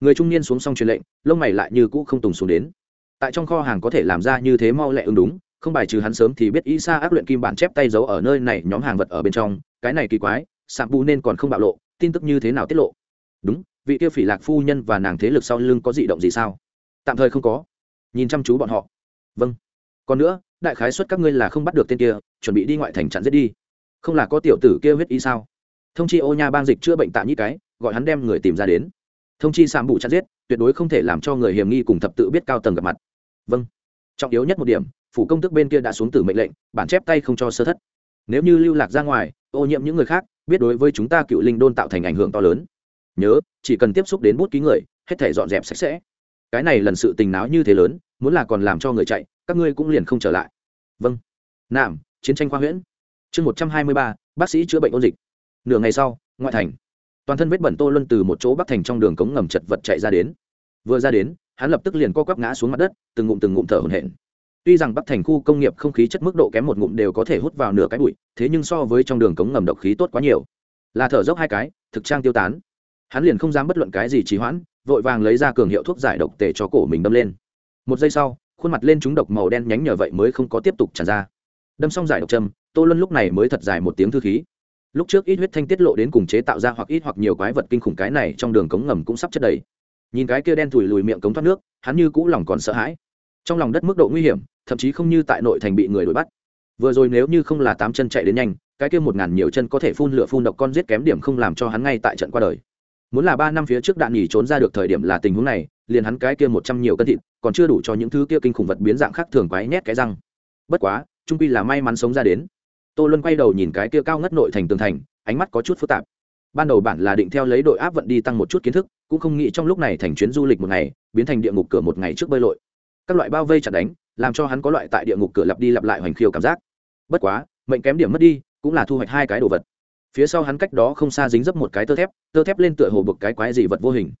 Người trung niên xuống xong truyền lệnh, lông mày lại như cũ không tùng xuống đến. Tại trong kho hàng có thể làm ra như thế mau lẹ ứng đúng không bài trừ hắn sớm thì biết ý xa áp luyện kim bản chép tay giấu ở nơi này nhóm hàng vật ở bên trong, cái này kỳ quái, sạm bù nên còn không bạo lộ, tin tức như thế nào tiết lộ? Đúng, vị kia phỉ lạc phu nhân và nàng thế lực sau lưng có dị động gì sao? Tạm thời không có. Nhìn chăm chú bọn họ. Vâng. Còn nữa, đại khái xuất các ngươi là không bắt được tên kia, chuẩn bị đi ngoại thành chặn giết đi. Không là có tiểu tử kia huyết ý sao? Thông chi ô nha bang dịch chữa bệnh tạ nhĩ cái, gọi hắn đem người tìm ra đến. Thông chi sạm bù chặn giết, tuyệt đối không thể làm cho người hiểm nghi cùng thập tự biết cao tầng gặp mặt. Vâng. Trọng yếu nhất một điểm phủ công tức bên kia đã xuống tử mệnh lệnh, bản chép tay không cho sơ thất. Nếu như lưu lạc ra ngoài, ô nhiễm những người khác, biết đối với chúng ta cựu linh đôn tạo thành ảnh hưởng to lớn. Nhớ, chỉ cần tiếp xúc đến bút ký người, hết thể dọn dẹp sạch sẽ. Cái này lần sự tình náo như thế lớn, muốn là còn làm cho người chạy, các ngươi cũng liền không trở lại. Vâng. Nạm chiến tranh khoa huyễn. Chương một trăm hai mươi ba, bác sĩ chữa bệnh ôn dịch. Nửa ngày sau, ngoại thành. Toàn thân vết bẩn tô luân từ một chỗ bắc thành trong đường cống ngầm chật vật chạy ra đến. Vừa ra đến, hắn lập tức liền co quắp ngã xuống mặt đất, từng ngụm từng ngụm thở hổn hển tuy rằng bắc thành khu công nghiệp không khí chất mức độ kém một ngụm đều có thể hút vào nửa cái bụi, thế nhưng so với trong đường cống ngầm độc khí tốt quá nhiều. Là thở dốc hai cái, thực trang tiêu tán. Hắn liền không dám bất luận cái gì trì hoãn, vội vàng lấy ra cường hiệu thuốc giải độc tề cho cổ mình đâm lên. Một giây sau, khuôn mặt lên chúng độc màu đen nhánh nhờ vậy mới không có tiếp tục tràn ra. Đâm xong giải độc châm tô luân lúc này mới thật dài một tiếng thư khí. Lúc trước ít huyết thanh tiết lộ đến cùng chế tạo ra hoặc ít hoặc nhiều quái vật kinh khủng cái này trong đường cống ngầm cũng sắp chất đầy. Nhìn cái kia đen thùi lùi miệng cống thoát nước, hắn như cũ lòng còn sợ hãi. Trong lòng đất mức độ nguy hiểm thậm chí không như tại nội thành bị người đuổi bắt. Vừa rồi nếu như không là tám chân chạy đến nhanh, cái kia một ngàn nhiều chân có thể phun lửa phun độc con giết kém điểm không làm cho hắn ngay tại trận qua đời. Muốn là ba năm phía trước đạn nghỉ trốn ra được thời điểm là tình huống này, liền hắn cái kia một trăm nhiều cân thịt, còn chưa đủ cho những thứ kia kinh khủng vật biến dạng khác thường quái nhét cái răng. Bất quá, trung quy là may mắn sống ra đến. Tô luân quay đầu nhìn cái kia cao ngất nội thành tường thành, ánh mắt có chút phức tạp. Ban đầu bản là định theo lấy đội áp vận đi tăng một chút kiến thức, cũng không nghĩ trong lúc này thành chuyến du lịch một ngày, biến thành địa ngục cửa một ngày trước bơi lội. Các loại bao vây chặt đánh làm cho hắn có loại tại địa ngục cửa lặp đi lặp lại hoành khiêu cảm giác. Bất quá, mệnh kém điểm mất đi, cũng là thu hoạch hai cái đồ vật. Phía sau hắn cách đó không xa dính dấp một cái tơ thép tơ thép lên tựa hồ bực cái quái gì vật vô hình.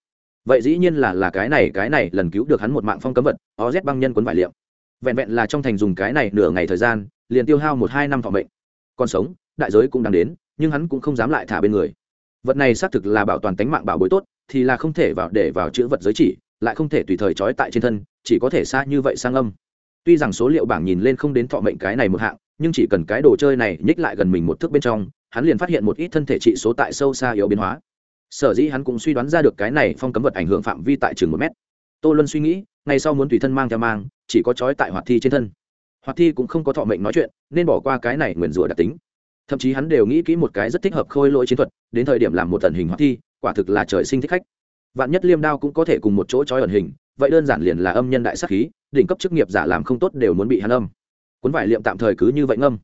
Vậy dĩ nhiên là là cái này cái này lần cứu được hắn một mạng phong cấm vật oz băng nhân quấn vải liệm. Vẹn vẹn là trong thành dùng cái này nửa ngày thời gian, liền tiêu hao một hai năm thọ mệnh. Còn sống, đại giới cũng đang đến, nhưng hắn cũng không dám lại thả bên người. Vật này xác thực là bảo toàn tính mạng bảo bối tốt, thì là không thể vào để vào chữ vật giới chỉ, lại không thể tùy thời trói tại trên thân, chỉ có thể xa như vậy sang âm tuy rằng số liệu bảng nhìn lên không đến thọ mệnh cái này một hạng, nhưng chỉ cần cái đồ chơi này nhích lại gần mình một thước bên trong, hắn liền phát hiện một ít thân thể trị số tại sâu xa yếu biến hóa. Sở dĩ hắn cũng suy đoán ra được cái này phong cấm vật ảnh hưởng phạm vi tại chừng một mét. Tô luân suy nghĩ ngay sau muốn tùy thân mang theo mang, chỉ có trói tại hoạt thi trên thân. Hoạt thi cũng không có thọ mệnh nói chuyện, nên bỏ qua cái này nguyền rủa đặc tính. Thậm chí hắn đều nghĩ kỹ một cái rất thích hợp khôi lỗi chiến thuật, đến thời điểm làm một tần hình hoạt thi, quả thực là trời sinh thích khách. Vạn nhất liêm đao cũng có thể cùng một chỗ trói ẩn hình, vậy đơn giản liền là âm nhân đại sắc khí đỉnh cấp chức nghiệp giả làm không tốt đều muốn bị hắn âm. Cuốn vải liệm tạm thời cứ như vậy ngâm.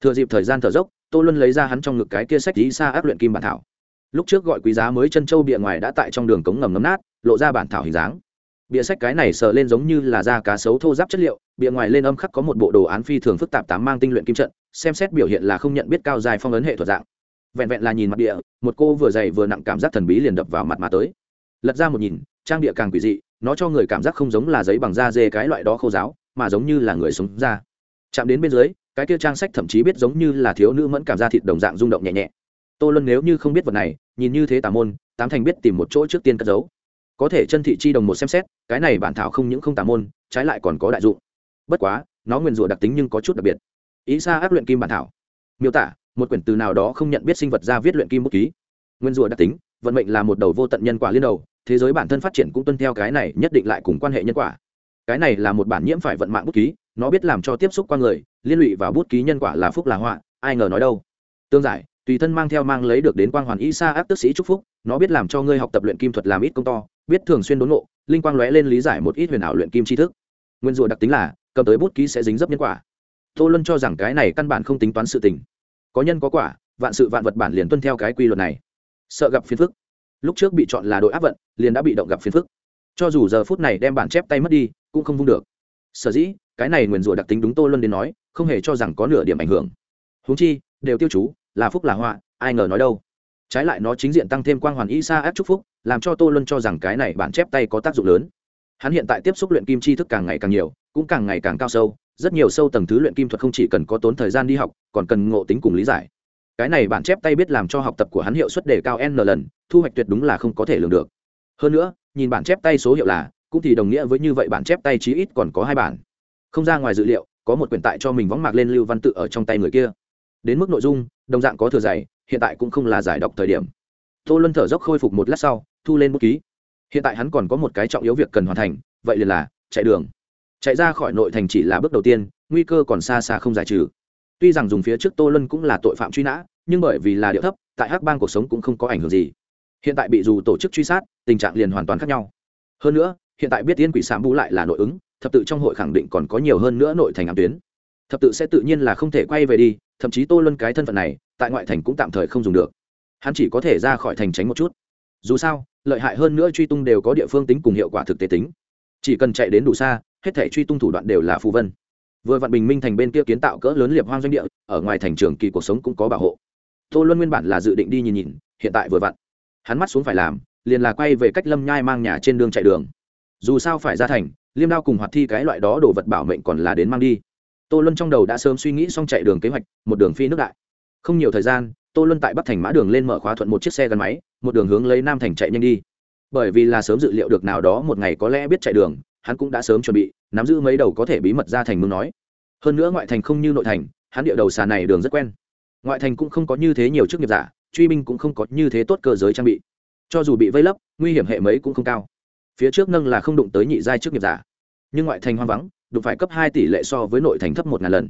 Thừa dịp thời gian thở dốc, tô luân lấy ra hắn trong ngực cái kia sách lý xa áp luyện kim bản thảo. Lúc trước gọi quý giá mới chân châu bìa ngoài đã tại trong đường cống ngầm ngấm nát, lộ ra bản thảo hình dáng. Bìa sách cái này sờ lên giống như là da cá sấu thô giáp chất liệu, bìa ngoài lên âm khắc có một bộ đồ án phi thường phức tạp tám mang tinh luyện kim trận, xem xét biểu hiện là không nhận biết cao dài phong ấn hệ thuật dạng. Vẹn vẹn là nhìn mặt địa một cô vừa dày vừa nặng cảm giác thần bí liền đập vào mặt mà tới. Lật ra một nhìn, trang địa càng quỷ dị nó cho người cảm giác không giống là giấy bằng da dê cái loại đó khô giáo, mà giống như là người sống da. Chạm đến bên dưới, cái kia trang sách thậm chí biết giống như là thiếu nữ mẫn cảm da thịt đồng dạng rung động nhẹ nhẹ. Tô luân nếu như không biết vật này, nhìn như thế tà môn, tám thành biết tìm một chỗ trước tiên cất giấu. Có thể chân thị chi đồng một xem xét, cái này bản thảo không những không tà môn, trái lại còn có đại dụng. Bất quá, nó nguyền rủa đặc tính nhưng có chút đặc biệt. Ý xa áp luyện kim bản thảo. Miêu tả, một quyển từ nào đó không nhận biết sinh vật ra viết luyện kim bút ký. Nguyên rủa đặc tính, vận mệnh là một đầu vô tận nhân quả liên đầu thế giới bản thân phát triển cũng tuân theo cái này nhất định lại cùng quan hệ nhân quả. Cái này là một bản nhiễm phải vận mạng bút ký, nó biết làm cho tiếp xúc qua người, liên lụy vào bút ký nhân quả là phúc là họa, ai ngờ nói đâu. Tương giải, tùy thân mang theo mang lấy được đến quang hoàn y sa áp tức sĩ chúc phúc, nó biết làm cho ngươi học tập luyện kim thuật làm ít công to, biết thường xuyên đốn ngộ, linh quang lóe lên lý giải một ít huyền ảo luyện kim tri thức. Nguyên rủa đặc tính là, cầm tới bút ký sẽ dính dấp nhân quả. Tô luân cho rằng cái này căn bản không tính toán sự tình. Có nhân có quả, vạn sự vạn vật bản liền tuân theo cái quy luật này. Sợ gặp phiền phức lúc trước bị chọn là đội áp vận, liền đã bị động gặp phiền phức. Cho dù giờ phút này đem bản chép tay mất đi, cũng không vung được. Sở dĩ, cái này nguyền rủa đặc tính đúng tô luân đến nói, không hề cho rằng có nửa điểm ảnh hưởng. Huống chi, đều tiêu chú, là phúc là họa, ai ngờ nói đâu. Trái lại nó chính diện tăng thêm quang hoàn y sa áp chúc phúc, làm cho tô luân cho rằng cái này bản chép tay có tác dụng lớn. Hắn hiện tại tiếp xúc luyện kim chi thức càng ngày càng nhiều, cũng càng ngày càng cao sâu, rất nhiều sâu tầng thứ luyện kim thuật không chỉ cần có tốn thời gian đi học, còn cần ngộ tính cùng lý giải cái này bản chép tay biết làm cho học tập của hắn hiệu suất đề cao n lần, thu hoạch tuyệt đúng là không có thể lường được. Hơn nữa, nhìn bản chép tay số hiệu là, cũng thì đồng nghĩa với như vậy bản chép tay chí ít còn có hai bản. Không ra ngoài dự liệu, có một quyển tại cho mình võng mạc lên lưu văn tự ở trong tay người kia. Đến mức nội dung, đồng dạng có thừa dày hiện tại cũng không là giải đọc thời điểm. Tô luân thở dốc khôi phục một lát sau, thu lên bút ký. Hiện tại hắn còn có một cái trọng yếu việc cần hoàn thành, vậy liền là, chạy đường. Chạy ra khỏi nội thành chỉ là bước đầu tiên, nguy cơ còn xa xa không giải trừ tuy rằng dùng phía trước tô lân cũng là tội phạm truy nã, nhưng bởi vì là điệu thấp, tại hắc bang cuộc sống cũng không có ảnh hưởng gì. Hiện tại bị dù tổ chức truy sát, tình trạng liền hoàn toàn khác nhau. Hơn nữa, hiện tại biết tiên quỷ sạm bù lại là nội ứng, thập tự trong hội khẳng định còn có nhiều hơn nữa nội thành ám tuyến. Thập tự sẽ tự nhiên là không thể quay về đi, thậm chí tô luân cái thân phận này, tại ngoại thành cũng tạm thời không dùng được. Hắn chỉ có thể ra khỏi thành tránh một chút. Dù sao, lợi hại hơn nữa truy tung đều có địa phương tính cùng hiệu quả thực tế tính. Chỉ cần chạy đến đủ xa, hết thể truy tung thủ đoạn đều là phù vân vừa vạn bình minh thành bên kia kiến tạo cỡ lớn liệp hoang doanh địa, ở ngoài thành trường kỳ cuộc sống cũng có bảo hộ. Tô luân nguyên bản là dự định đi nhìn nhìn, hiện tại vừa vặn, hắn mắt xuống phải làm, liền là quay về cách lâm nhai mang nhà trên đường chạy đường. Dù sao phải ra thành, liêm đao cùng hoạt thi cái loại đó đồ vật bảo mệnh còn là đến mang đi. Tô luân trong đầu đã sớm suy nghĩ xong chạy đường kế hoạch, một đường phi nước đại. Không nhiều thời gian, tô luân tại bắc thành mã đường lên mở khóa thuận một chiếc xe gắn máy, một đường hướng lấy nam thành chạy nhanh đi. Bởi vì là sớm dự liệu được nào đó một ngày có lẽ biết chạy đường, hắn cũng đã sớm chuẩn bị nắm giữ mấy đầu có thể bí mật ra thành mương nói. Hơn nữa ngoại thành không như nội thành, hắn địa đầu xà này đường rất quen. Ngoại thành cũng không có như thế nhiều chức nghiệp giả, truy binh cũng không có như thế tốt cơ giới trang bị. Cho dù bị vây lấp, nguy hiểm hệ mấy cũng không cao. Phía trước nâng là không đụng tới nhị giai chức nghiệp giả. Nhưng ngoại thành hoang vắng, đụng phải cấp hai tỷ lệ so với nội thành thấp một ngàn lần.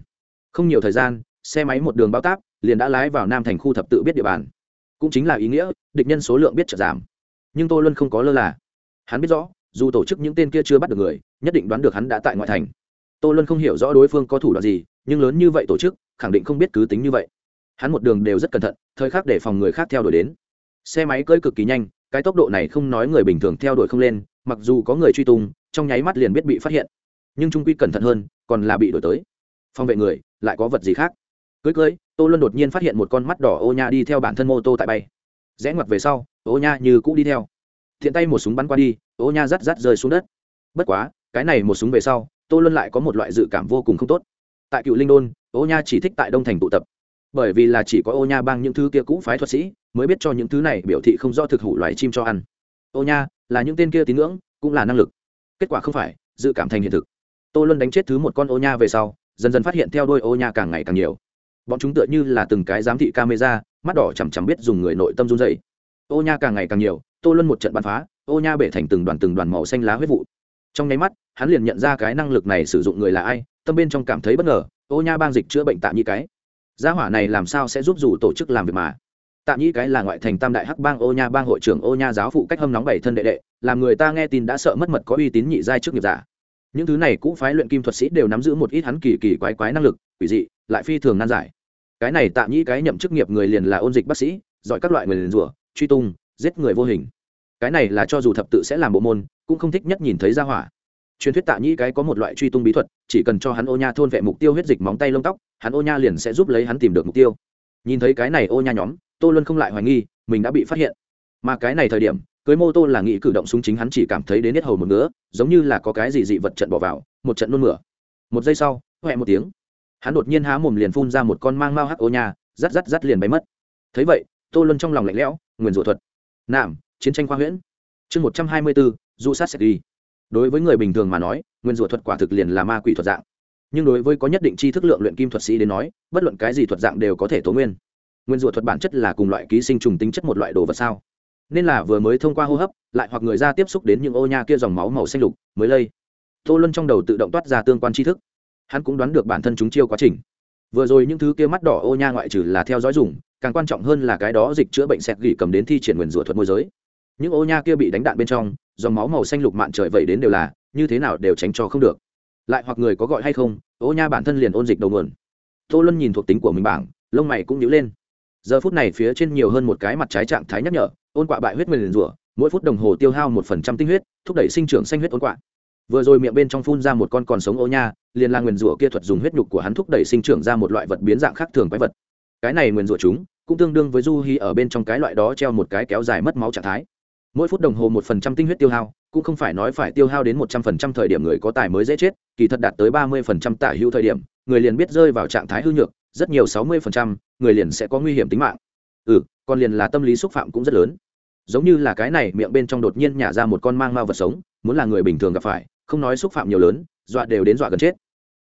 Không nhiều thời gian, xe máy một đường bao táp, liền đã lái vào nam thành khu thập tự biết địa bàn. Cũng chính là ý nghĩa, địch nhân số lượng biết chợt giảm. Nhưng tô luân không có lơ là. Hắn biết rõ dù tổ chức những tên kia chưa bắt được người, nhất định đoán được hắn đã tại ngoại thành. Tô luân không hiểu rõ đối phương có thủ đoạn gì, nhưng lớn như vậy tổ chức, khẳng định không biết cứ tính như vậy. Hắn một đường đều rất cẩn thận, thời khắc để phòng người khác theo đuổi đến. Xe máy cơi cực kỳ nhanh, cái tốc độ này không nói người bình thường theo đuổi không lên, mặc dù có người truy tung, trong nháy mắt liền biết bị phát hiện. Nhưng trung quy cẩn thận hơn, còn là bị đổi tới. Phòng vệ người, lại có vật gì khác? Cưới cưới tô luân đột nhiên phát hiện một con mắt đỏ ô nha đi theo bản thân mô tô tại bay. Rẽ ngoặt về sau, ô nha như cũ đi theo thiện tay một súng bắn qua đi, ô nha rắt rắt rơi xuống đất. Bất quá, cái này một súng về sau, tô luân lại có một loại dự cảm vô cùng không tốt. Tại cựu linh đôn, ô nha chỉ thích tại đông thành tụ tập. Bởi vì là chỉ có ô nha bang những thứ kia cũ phái thuật sĩ, mới biết cho những thứ này biểu thị không do thực hủ loài chim cho ăn. Ô nha, là những tên kia tín ngưỡng, cũng là năng lực. Kết quả không phải, dự cảm thành hiện thực. Tô luân đánh chết thứ một con ô nha về sau, dần dần phát hiện theo đôi ô nha càng ngày càng nhiều. Bọn chúng tựa như là từng cái giám thị camera, mắt đỏ chằm chằm biết dùng người nội tâm run dày ô nha càng ngày càng nhiều tô luân một trận bắn phá, ô nha bể thành từng đoàn từng đoàn màu xanh lá huyết vụ. Trong nháy mắt, hắn liền nhận ra cái năng lực này sử dụng người là ai, tâm bên trong cảm thấy bất ngờ, ô nha bang dịch chữa bệnh tạm như cái. Gia hỏa này làm sao sẽ giúp dù tổ chức làm việc mà? Tạm nhĩ cái là ngoại thành tam đại hắc bang ô nha bang hội trưởng, ô nha giáo phụ cách hâm nóng bảy thân đệ đệ, làm người ta nghe tin đã sợ mất mật có uy tín nhị giai trước nghiệp giả. Những thứ này cũ phái luyện kim thuật sĩ đều nắm giữ một ít hắn kỳ kỳ quái quái năng lực, quỷ dị, lại phi thường nan giải. Cái này tạm nhĩ cái nhậm chức nghiệp người liền là ôn dịch bác sĩ, giỏi các loại người liền rủa, truy tung, giết người vô hình cái này là cho dù thập tự sẽ làm bộ môn, cũng không thích nhất nhìn thấy ra hỏa. Truyền thuyết tạ nhĩ cái có một loại truy tung bí thuật, chỉ cần cho hắn ô nha thôn vệ mục tiêu huyết dịch móng tay lông tóc, hắn ô nha liền sẽ giúp lấy hắn tìm được mục tiêu. Nhìn thấy cái này ô nha nhóm, tô luân không lại hoài nghi, mình đã bị phát hiện. Mà cái này thời điểm, cưới mô tô là nghĩ cử động súng chính hắn chỉ cảm thấy đến hết hầu một ngứa giống như là có cái gì dị vật trận bỏ vào, một trận nôn mửa. Một giây sau huệ một tiếng. Hắn đột nhiên há mồm liền phun ra một con mang mau hắc ô nha rắt rắt rắt liền bay mất. Thấy vậy, tô luân trong lòng lạnh lẽo, nguyền rủa thuật. Nạm chiến tranh khoa huyễn. Chương một trăm hai mươi bốn du sát sẽ đi đối với người bình thường mà nói, nguyên rủa thuật quả thực liền là ma quỷ thuật dạng. Nhưng đối với có nhất định chi thức lượng luyện kim thuật sĩ đến nói, bất luận cái gì thuật dạng đều có thể tố nguyên. Nguyên rủa thuật bản chất là cùng loại ký sinh trùng tính chất một loại đồ vật sao? Nên là vừa mới thông qua hô hấp, lại hoặc người ra tiếp xúc đến những ô nha kia dòng máu màu xanh lục, mới lây. Tô luân trong đầu tự động toát ra tương quan tri thức. Hắn cũng đoán được bản thân chúng chiêu quá trình. Vừa rồi những thứ kia mắt đỏ ô nha ngoại trừ là theo dõi dùng, càng quan trọng hơn là cái đó dịch chữa bệnh sẹt gỉ cầm đến thi triển nguyền rủa thuật môi giới những ô nha kia bị đánh đạn bên trong, dòng máu màu xanh lục mạn trời vậy đến đều là, như thế nào đều tránh cho không được. Lại hoặc người có gọi hay không, ô nha bản thân liền ôn dịch đầu nguồn. Tô luân nhìn thuộc tính của mình bảng, lông mày cũng nhíu lên. Giờ phút này phía trên nhiều hơn một cái mặt trái trạng thái nhắc nhở, ôn quạ bại huyết nguyền rủa, mỗi phút đồng hồ tiêu hao một phần trăm tinh huyết, thúc đẩy sinh trưởng xanh huyết ôn quạ. Vừa rồi miệng bên trong phun ra một con còn sống ô nha, liền là nguyền rủa kia thuật dùng huyết nhục của hắn thúc đẩy sinh trưởng ra một loại vật biến dạng khác thường quái vật. Cái này nguyền rủa chúng, cũng tương đương với du hi ở bên trong cái loại đó treo một cái kéo dài mất máu trạng thái mỗi phút đồng hồ một phần trăm tinh huyết tiêu hao, cũng không phải nói phải tiêu hao đến một trăm phần trăm thời điểm người có tài mới dễ chết, kỳ thật đạt tới ba mươi phần trăm tả hữu thời điểm, người liền biết rơi vào trạng thái hư nhược, rất nhiều sáu mươi phần trăm, người liền sẽ có nguy hiểm tính mạng. Ừ còn liền là tâm lý xúc phạm cũng rất lớn. Giống như là cái này miệng bên trong đột nhiên nhả ra một con mang mao vật sống, muốn là người bình thường gặp phải, không nói xúc phạm nhiều lớn, dọa đều đến dọa gần chết.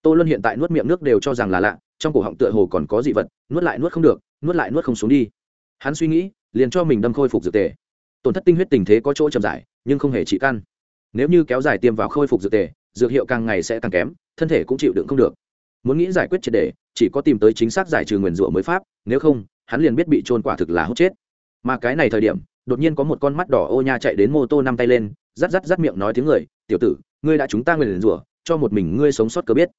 Tô luân hiện tại nuốt miệng nước đều cho rằng là lạ, trong cổ họng tựa hồ còn có dị vật, nuốt lại nuốt không được, nuốt lại nuốt không xuống đi. Hắn suy nghĩ, liền cho mình đâm khôi phục dược tề tổn thất tinh huyết tình thế có chỗ chậm giải nhưng không hề trị căn. Nếu như kéo dài tiêm vào khôi phục dược tề, dược hiệu càng ngày sẽ càng kém, thân thể cũng chịu đựng không được. Muốn nghĩ giải quyết triệt đề chỉ có tìm tới chính xác giải trừ nguyền rủa mới pháp, nếu không, hắn liền biết bị trôn quả thực là hốt chết. Mà cái này thời điểm, đột nhiên có một con mắt đỏ ô nha chạy đến mô tô năm tay lên rắt rắt rắt miệng nói tiếng người, tiểu tử, ngươi đã chúng ta nguyền rủa, cho một mình ngươi sống sót cơ biết.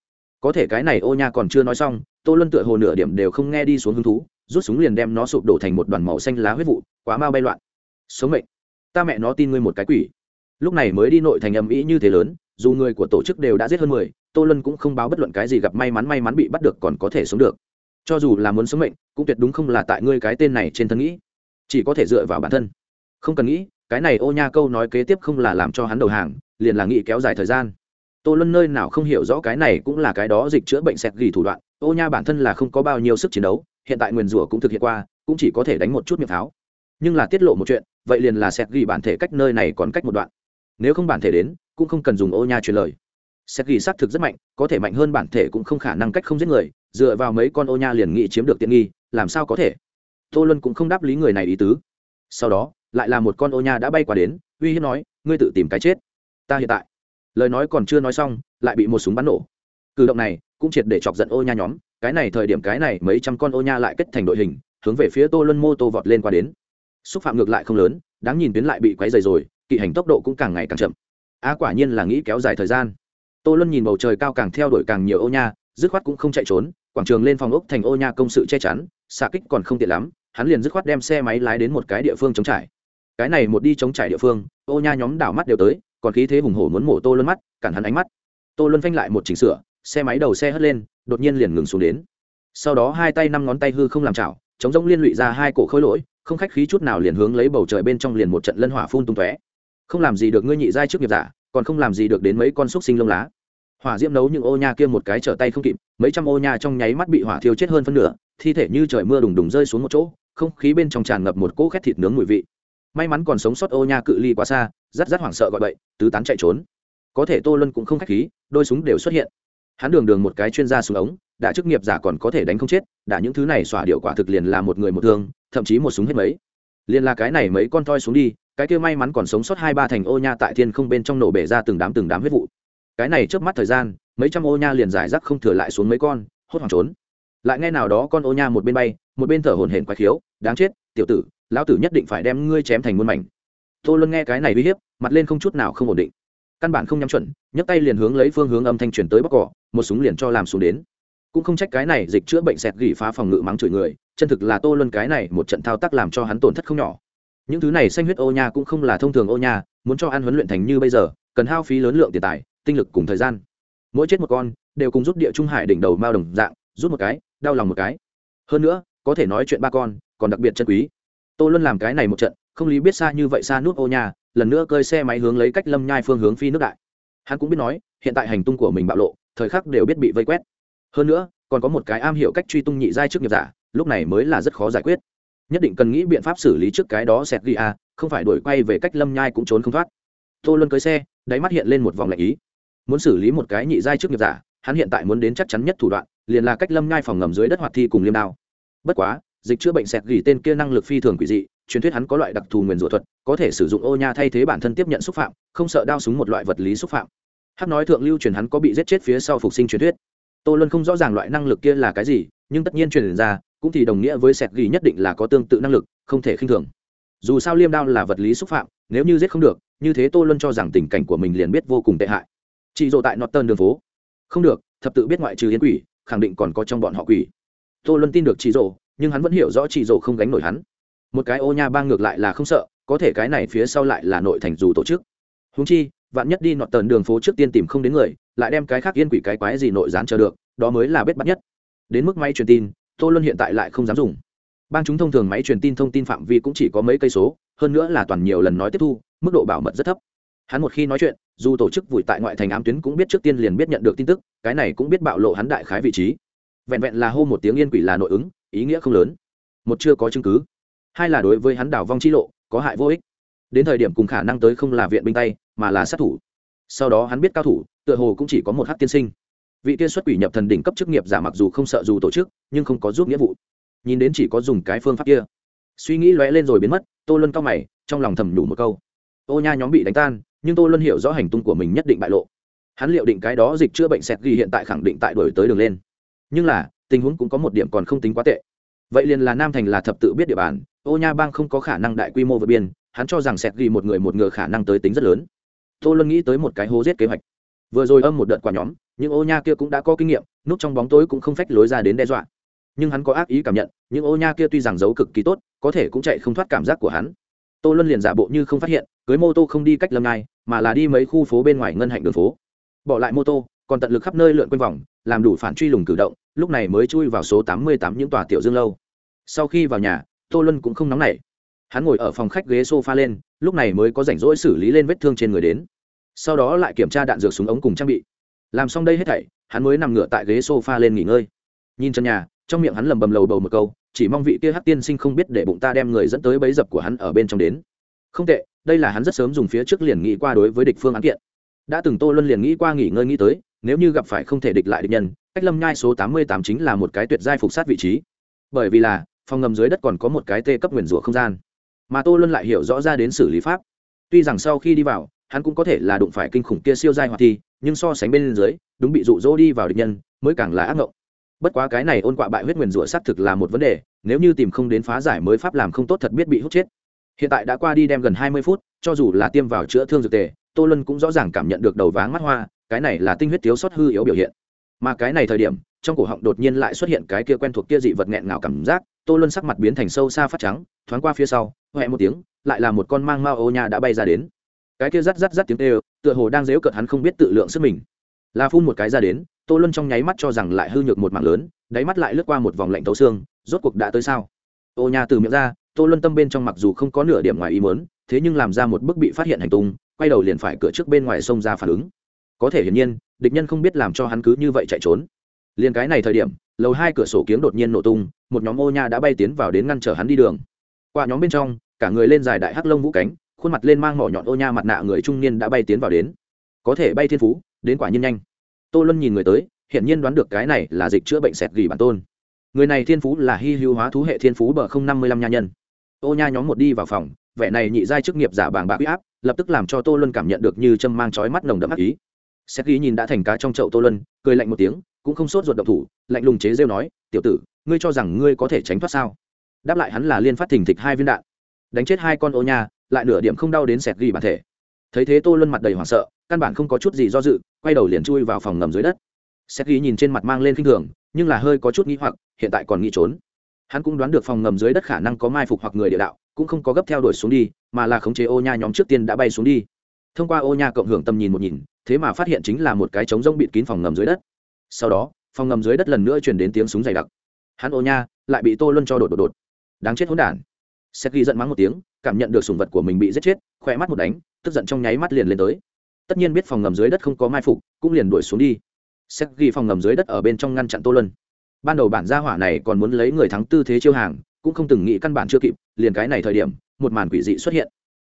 Có thể cái này ô nha còn chưa nói xong, tô luân tựa hồ nửa điểm đều không nghe đi xuống hứng thú, rút súng liền đem nó sụp đổ thành một đoàn màu xanh lá huyết vụ, quá mau bay loạn số mệnh. Ta mẹ nó tin ngươi một cái quỷ. Lúc này mới đi nội thành âm ý như thế lớn, dù người của tổ chức đều đã giết hơn mười, tô lân cũng không báo bất luận cái gì gặp may mắn may mắn bị bắt được còn có thể sống được. Cho dù là muốn sống mệnh, cũng tuyệt đúng không là tại ngươi cái tên này trên thân nghĩ. Chỉ có thể dựa vào bản thân. Không cần nghĩ, cái này ô nha câu nói kế tiếp không là làm cho hắn đầu hàng, liền là nghĩ kéo dài thời gian. Tô lân nơi nào không hiểu rõ cái này cũng là cái đó dịch chữa bệnh sẹt gỉ thủ đoạn, ô nha bản thân là không có bao nhiêu sức chiến đấu, hiện tại nguyền rủa cũng thực hiện qua, cũng chỉ có thể đánh một chút miệng pháo. Nhưng là tiết lộ một chuyện vậy liền là xét ghi bản thể cách nơi này còn cách một đoạn. Nếu không bản thể đến, cũng không cần dùng ô nha truyền lời. Xét ghi xác thực rất mạnh, có thể mạnh hơn bản thể cũng không khả năng cách không giết người, dựa vào mấy con ô nha liền nghị chiếm được tiện nghi, làm sao có thể? Tô luân cũng không đáp lý người này ý tứ. Sau đó, lại là một con ô nha đã bay qua đến, uy hiếp nói, ngươi tự tìm cái chết. Ta hiện tại. Lời nói còn chưa nói xong, lại bị một súng bắn nổ. Cử động này cũng triệt để chọc giận ô nha nhóm, cái này thời điểm cái này mấy trăm con ô nha lại kết thành đội hình, hướng về phía tô luân mô tô vọt lên qua đến xúc phạm ngược lại không lớn, đáng nhìn tuyến lại bị quấy dày rồi, kỵ hành tốc độ cũng càng ngày càng chậm. A quả nhiên là nghĩ kéo dài thời gian. Tô luân nhìn bầu trời cao càng theo đuổi càng nhiều ô nha, dứt khoát cũng không chạy trốn, quảng trường lên phòng ốc thành ô nha công sự che chắn, xạ kích còn không tiện lắm, hắn liền dứt khoát đem xe máy lái đến một cái địa phương chống trải. Cái này một đi chống trải địa phương, ô nha nhóm đảo mắt đều tới, còn khí thế hùng hổ muốn mổ tô luân mắt, cản hắn ánh mắt. Tô luân phanh lại một chỉnh sửa, xe máy đầu xe hất lên, đột nhiên liền ngừng xuống đến. Sau đó hai tay năm ngón tay hư không làm chảo, chống rỗng liên lụy ra hai cổ khối lỗi không khách khí chút nào liền hướng lấy bầu trời bên trong liền một trận lân hỏa phun tung tóe. Không làm gì được ngươi nhị giai trước nghiệp giả, còn không làm gì được đến mấy con xúc sinh lông lá. Hỏa diễm nấu những ô nha kia một cái trở tay không kịp, mấy trăm ô nha trong nháy mắt bị hỏa thiêu chết hơn phân nửa, thi thể như trời mưa đùng đùng rơi xuống một chỗ, không khí bên trong tràn ngập một cỗ khét thịt nướng mùi vị. May mắn còn sống sót ô nha cự ly quá xa rất rất hoảng sợ gọi bậy, tứ tán chạy trốn. Có thể tô luân cũng không khách khí, đôi súng đều xuất hiện hắn đường đường một cái chuyên gia súng ống, đã chức nghiệp giả còn có thể đánh không chết, đã những thứ này xỏa điệu quả thực liền là một người một thương, thậm chí một súng hết mấy. Liền là cái này mấy con toi xuống đi, cái kia may mắn còn sống sót hai ba thành ô nha tại thiên không bên trong nổ bể ra từng đám từng đám huyết vụ. Cái này trước mắt thời gian, mấy trăm ô nha liền giải rác không thừa lại xuống mấy con, hốt hoảng trốn. Lại nghe nào đó con ô nha một bên bay, một bên thở hổn hển quái khiếu, đáng chết, tiểu tử, lão tử nhất định phải đem ngươi chém thành muôn mảnh. Tô luân nghe cái này uy hiếp, mặt lên không chút nào không ổn định. Căn bản không nhắm chuẩn, nhấc tay liền hướng lấy phương hướng âm thanh truyền tới bóc cỏ một súng liền cho làm xuống đến. Cũng không trách cái này dịch chữa bệnh sẹt gỉ phá phòng ngự mắng chửi người, chân thực là tô luân cái này một trận thao tác làm cho hắn tổn thất không nhỏ. Những thứ này xanh huyết ô nha cũng không là thông thường ô nha, muốn cho ăn huấn luyện thành như bây giờ, cần hao phí lớn lượng tiền tài, tinh lực cùng thời gian. Mỗi chết một con, đều cùng rút địa trung hải đỉnh đầu mao đồng dạng, rút một cái, đau lòng một cái. Hơn nữa, có thể nói chuyện ba con, còn đặc biệt chân quý. Tô luân làm cái này một trận, không lý biết xa như vậy xa nút ô nha, lần nữa cơi xe máy hướng lấy cách lâm nhai phương hướng phi nước đại. Hắn cũng biết nói, hiện tại hành tung của mình bạo lộ thời khắc đều biết bị vây quét. Hơn nữa, còn có một cái am hiểu cách truy tung nhị giai trước nghiệp giả, lúc này mới là rất khó giải quyết. Nhất định cần nghĩ biện pháp xử lý trước cái đó sẹt ghi a không phải đuổi quay về cách lâm nhai cũng trốn không thoát. Tô luân cưới xe, đáy mắt hiện lên một vòng lạnh ý. Muốn xử lý một cái nhị giai trước nghiệp giả, hắn hiện tại muốn đến chắc chắn nhất thủ đoạn, liền là cách lâm nhai phòng ngầm dưới đất hoạt thi cùng liêm đao. Bất quá, dịch chữa bệnh sẹt gỉ tên kia năng lực phi thường quỷ dị, truyền thuyết hắn có loại đặc thù nguyền rủa thuật, có thể sử dụng ô nha thay thế bản thân tiếp nhận xúc phạm, không sợ đao súng một loại vật lý xúc phạm hắc nói thượng lưu truyền hắn có bị giết chết phía sau phục sinh truyền thuyết. Tô luân không rõ ràng loại năng lực kia là cái gì, nhưng tất nhiên truyền ra, cũng thì đồng nghĩa với sẹt gỉ nhất định là có tương tự năng lực, không thể khinh thường. Dù sao liêm đao là vật lý xúc phạm, nếu như giết không được, như thế tô luân cho rằng tình cảnh của mình liền biết vô cùng tệ hại. Chị dỗ tại norton đường phố. Không được, thập tự biết ngoại trừ yến quỷ, khẳng định còn có trong bọn họ quỷ. Tô luân tin được chị dỗ nhưng hắn vẫn hiểu rõ chị dỗ không gánh nổi hắn. Một cái ô nha bang ngược lại là không sợ, có thể cái này phía sau lại là nội thành dù tổ chức. Húng chi vạn nhất đi nọt tần đường phố trước tiên tìm không đến người, lại đem cái khác yên quỷ cái quái gì nội gián chờ được, đó mới là bết bắt nhất. Đến mức máy truyền tin, tô luân hiện tại lại không dám dùng. Bang chúng thông thường máy truyền tin thông tin phạm vi cũng chỉ có mấy cây số, hơn nữa là toàn nhiều lần nói tiếp thu, mức độ bảo mật rất thấp. Hắn một khi nói chuyện, dù tổ chức vùi tại ngoại thành ám tuyến cũng biết trước tiên liền biết nhận được tin tức, cái này cũng biết bạo lộ hắn đại khái vị trí. Vẹn vẹn là hô một tiếng yên quỷ là nội ứng, ý nghĩa không lớn. Một chưa có chứng cứ. Hai là đối với hắn đảo vong chi lộ, có hại vô ích. Đến thời điểm cùng khả năng tới không là viện binh tay mà là sát thủ. Sau đó hắn biết cao thủ, tựa hồ cũng chỉ có một hát tiên sinh. Vị tiên xuất quỷ nhập thần đỉnh cấp chức nghiệp giả mặc dù không sợ dù tổ chức, nhưng không có giúp nghĩa vụ. Nhìn đến chỉ có dùng cái phương pháp kia. Suy nghĩ lóe lên rồi biến mất, tô luân cao mày, trong lòng thầm nhủ một câu. Ô nha nhóm bị đánh tan, nhưng tô luân hiểu rõ hành tung của mình nhất định bại lộ. Hắn liệu định cái đó dịch chữa bệnh sẹt ghi hiện tại khẳng định tại đổi tới đường lên. Nhưng là, tình huống cũng có một điểm còn không tính quá tệ. Vậy liền là nam thành là thập tự biết địa bàn, ô nha bang không có khả năng đại quy mô vượt biên, hắn cho rằng sẹt ghi một người một ngựa khả năng tới tính rất lớn tô luân nghĩ tới một cái hố giết kế hoạch. Vừa rồi âm một đợt quả nhóm, những ô nha kia cũng đã có kinh nghiệm, núp trong bóng tối cũng không phách lối ra đến đe dọa. Nhưng hắn có ác ý cảm nhận, những ô nha kia tuy rằng giấu cực kỳ tốt, có thể cũng chạy không thoát cảm giác của hắn. Tô luân liền giả bộ như không phát hiện, cưới mô tô không đi cách lâm ngai, mà là đi mấy khu phố bên ngoài ngân hạnh đường phố. Bỏ lại mô tô, còn tận lực khắp nơi lượn quanh vòng, làm đủ phản truy lùng cử động, lúc này mới chui vào số tám mươi tám những tòa tiểu dương lâu. Sau khi vào nhà, tô luân cũng không nóng nảy hắn ngồi ở phòng khách ghế sofa lên, lúc này mới có rảnh rỗi xử lý lên vết thương trên người đến. Sau đó lại kiểm tra đạn dược súng ống cùng trang bị. Làm xong đây hết thảy, hắn mới nằm ngửa tại ghế sofa lên nghỉ ngơi. Nhìn chân nhà, trong miệng hắn lầm bầm lầu bầu một câu, chỉ mong vị kia hát tiên sinh không biết để bụng ta đem người dẫn tới bấy dập của hắn ở bên trong đến. Không tệ, đây là hắn rất sớm dùng phía trước liền nghĩ qua đối với địch phương án kiện. Đã từng tô luân liền nghĩ qua nghỉ ngơi nghĩ tới, nếu như gặp phải không thể địch lại địch nhân, cách lâm nhai số tám mươi tám chính là một cái tuyệt giai phục sát vị trí. Bởi vì là, phòng ngầm dưới đất còn có một cái tê cấp nguyền rủa không gian mà tô luân lại hiểu rõ ra đến xử lý pháp. Tuy rằng sau khi đi vào, hắn cũng có thể là đụng phải kinh khủng kia siêu giai hoạt thi, nhưng so sánh bên dưới, đúng bị rụ rỗ đi vào địch nhân, mới càng là ác ngộng. Bất quá cái này ôn quạ bại huyết nguyền rủa xác thực là một vấn đề, nếu như tìm không đến phá giải mới pháp làm không tốt thật biết bị hút chết. Hiện tại đã qua đi đem gần hai mươi phút, cho dù là tiêm vào chữa thương dược tề, tô lân cũng rõ ràng cảm nhận được đầu váng mắt hoa, cái này là tinh huyết thiếu sót hư yếu biểu hiện. Mà cái này thời điểm trong cổ họng đột nhiên lại xuất hiện cái kia quen thuộc kia dị vật nghẹn ngào cảm giác, tô luân sắc mặt biến thành sâu xa phát trắng, thoáng qua phía sau huệ một tiếng, lại là một con mang mao ô nha đã bay ra đến. Cái kia rắt rắt rắt tiếng tê tựa hồ đang dếu cợt hắn không biết tự lượng sức mình. Là phun một cái ra đến, tô luân trong nháy mắt cho rằng lại hư nhược một mạng lớn, đáy mắt lại lướt qua một vòng lạnh tấu xương, rốt cuộc đã tới sao? Ô nha từ miệng ra, tô luân tâm bên trong mặc dù không có nửa điểm ngoài ý mớn thế nhưng làm ra một bức bị phát hiện hành tung, quay đầu liền phải cửa trước bên ngoài sông ra phản ứng. Có thể hiển nhiên, địch nhân không biết làm cho hắn cứ như vậy chạy trốn liền cái này thời điểm, lầu hai cửa sổ kiếng đột nhiên nổ tung, một nhóm ô nha đã bay tiến vào đến ngăn trở hắn đi đường. Qua nhóm bên trong, cả người lên dài đại hắc lông vũ cánh, khuôn mặt lên mang mỏ nhọn ô nha mặt nạ người trung niên đã bay tiến vào đến. Có thể bay thiên phú, đến quả nhiên nhanh. Tô luân nhìn người tới hiện nhiên đoán được cái này là dịch chữa bệnh sẹt gỉ bản tôn. Người này thiên phú là hy hữu hóa thú hệ thiên phú bờ không năm mươi lăm nha nhân. Ô nha nhóm một đi vào phòng, vẻ này nhị giai chức nghiệp giả bảng bạc huy áp, lập tức làm cho tô luân cảm nhận được như châm mang chói mắt nồng đậm ác ý. Xét gỉ nhìn đã thành cá trong chậu tô luân, cười lạnh một tiếng cũng không sốt ruột động thủ, lạnh lùng chế rêu nói, tiểu tử, ngươi cho rằng ngươi có thể tránh thoát sao? Đáp lại hắn là liên phát thình thịch hai viên đạn. Đánh chết hai con ô nha, lại nửa điểm không đau đến sẹt ghi bản thể. Thấy thế tô luân mặt đầy hoảng sợ, căn bản không có chút gì do dự, quay đầu liền chui vào phòng ngầm dưới đất. Sẹt ghi nhìn trên mặt mang lên k i n h thường, nhưng là hơi có chút nghĩ hoặc, hiện tại còn nghĩ trốn. Hắn cũng đoán được phòng ngầm dưới đất khả năng có mai phục hoặc người địa đạo, cũng không có gấp theo đuổi xuống đi, mà là khống chế ô nha nhóm trước tiên đã bay xuống đi. Thông qua ô nha cộng hưởng tầm nhìn một nhìn, thế mà phát hiện chính là một cái trống rông bịt kín phòng ngầm dưới đất sau đó, phòng ngầm dưới đất lần nữa chuyển đến tiếng súng dày đặc. Hắn ô nha, lại bị tô luân cho đột đột đột. Đáng chết hỗn đản. Xét ghi giận mắng một tiếng, cảm nhận được sùng vật của mình bị giết chết, khỏe mắt một đánh, tức giận trong nháy mắt liền lên tới. Tất nhiên biết phòng ngầm dưới đất không có mai phục, cũng liền đuổi xuống đi. Xét ghi phòng ngầm dưới đất ở bên trong ngăn chặn tô luân. Ban đầu bản gia hỏa này còn muốn lấy người thắng tư thế chiêu hàng, cũng không từng nghĩ căn bản chưa kịp, liền cái này thời điểm, một màn quỷ dị xuất hiện.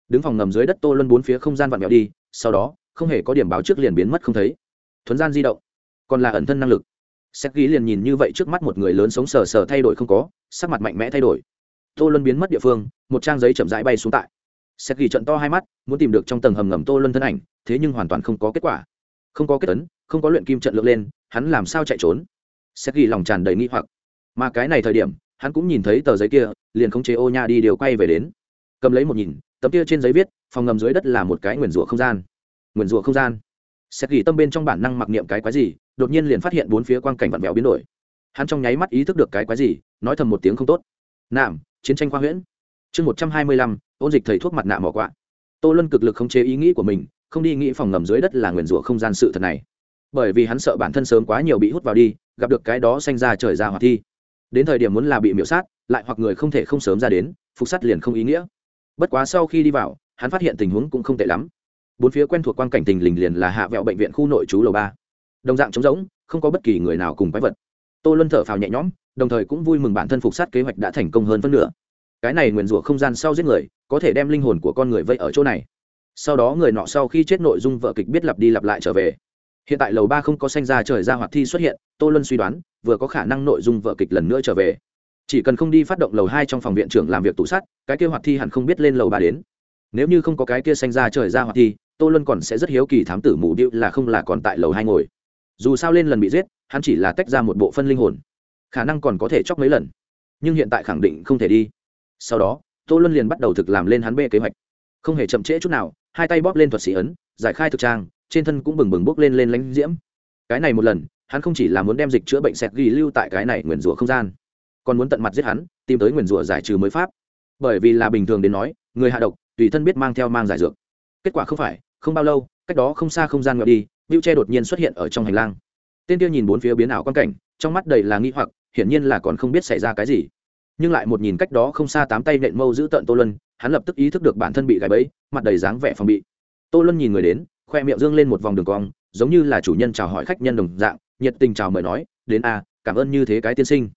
Đứng phòng ngầm dưới đất tô luân bốn phía không gian vặn vẹo đi, sau đó, không hề có điểm báo trước liền biến mất không thấy. Thuấn gian di động còn là ẩn thân năng lực. Xét ghi liền nhìn như vậy trước mắt một người lớn sống sờ sờ thay đổi không có, sắc mặt mạnh mẽ thay đổi. Tô luân biến mất địa phương, một trang giấy chậm rãi bay xuống tại. Xét ghi trận to hai mắt, muốn tìm được trong tầng hầm ngầm tô luân thân ảnh, thế nhưng hoàn toàn không có kết quả. Không có kết tấn không có luyện kim trận lượng lên, hắn làm sao chạy trốn? Xét ghi lòng tràn đầy nghi hoặc. Mà cái này thời điểm, hắn cũng nhìn thấy tờ giấy kia, liền không chế ô nha đi điều quay về đến. Cầm lấy một nhìn, tấm kia trên giấy viết, phòng ngầm dưới đất là một cái nguyền rủa không gian. Nguyền rủa không gian. Xét ghi tâm bên trong bản năng mặc niệm cái quái gì đột nhiên liền phát hiện bốn phía quang cảnh vặn vẹo biến đổi. Hắn trong nháy mắt ý thức được cái quái gì, nói thầm một tiếng không tốt. Nạm chiến tranh khoa huyễn. Chương một trăm hai mươi lăm, ôn dịch thầy thuốc mặt nạ mỏ quạ. Tô luân cực lực khống chế ý nghĩ của mình, không đi nghĩ phòng ngầm dưới đất là nguyền rủa không gian sự thật này. Bởi vì hắn sợ bản thân sớm quá nhiều bị hút vào đi, gặp được cái đó xanh ra trời ra hoặc thi. Đến thời điểm muốn là bị miễu sát, lại hoặc người không thể không sớm ra đến, phục sát liền không ý nghĩa. Bất quá sau khi đi vào, hắn phát hiện tình huống cũng không tệ lắm. Bốn phía quen thuộc quan cảnh tình lình liền là hạ vẹo bệnh viện khu nội trú lầu ba đồng dạng trống rỗng không có bất kỳ người nào cùng quái vật. Tô luân thở phào nhẹ nhõm đồng thời cũng vui mừng bản thân phục sát kế hoạch đã thành công hơn phân nửa. Cái này nguyền rủa không gian sau giết người có thể đem linh hồn của con người vây ở chỗ này. Sau đó người nọ sau khi chết nội dung vợ kịch biết lặp đi lặp lại trở về. Hiện tại lầu ba không có sanh ra trời ra hoạt thi xuất hiện tô luân suy đoán vừa có khả năng nội dung vợ kịch lần nữa trở về. Chỉ cần không đi phát động lầu hai trong phòng viện trưởng làm việc tủ sát, cái kia hoạt thi hẳn không biết lên lầu ba đến. Nếu như không có cái kia sanh ra trời ra hoạt thi tô luân còn sẽ rất hiếu kỳ thám tử mù điệu là không là còn tại lầu hai ngồi dù sao lên lần bị giết, hắn chỉ là tách ra một bộ phân linh hồn. Khả năng còn có thể chóc mấy lần. Nhưng hiện tại khẳng định không thể đi. Sau đó, tô luân liền bắt đầu thực làm lên hắn bê kế hoạch. Không hề chậm trễ chút nào, hai tay bóp lên thuật sĩ ấn, giải khai thực trang, trên thân cũng bừng bừng bốc lên lên lánh diễm. Cái này một lần, hắn không chỉ là muốn đem dịch chữa bệnh sẹt ghi lưu tại cái này nguyền rủa không gian, còn muốn tận mặt giết hắn, tìm tới nguyền rủa giải trừ mới pháp. Bởi vì là bình thường đến nói, người hạ độc, tùy thân biết mang theo mang giải dược. Kết quả không phải, không bao lâu, cách đó không xa không gian ngợi đi Viu Che đột nhiên xuất hiện ở trong hành lang. Tên kia nhìn bốn phía biến ảo quan cảnh, trong mắt đầy là nghi hoặc, hiển nhiên là còn không biết xảy ra cái gì. Nhưng lại một nhìn cách đó không xa tám tay nện mâu giữ tận Tô Luân, hắn lập tức ý thức được bản thân bị gài bẫy, mặt đầy dáng vẻ phòng bị. Tô Luân nhìn người đến, khoe miệng dương lên một vòng đường cong, giống như là chủ nhân chào hỏi khách nhân đồng dạng, nhiệt tình chào mời nói, "Đến a, cảm ơn như thế cái tiên sinh."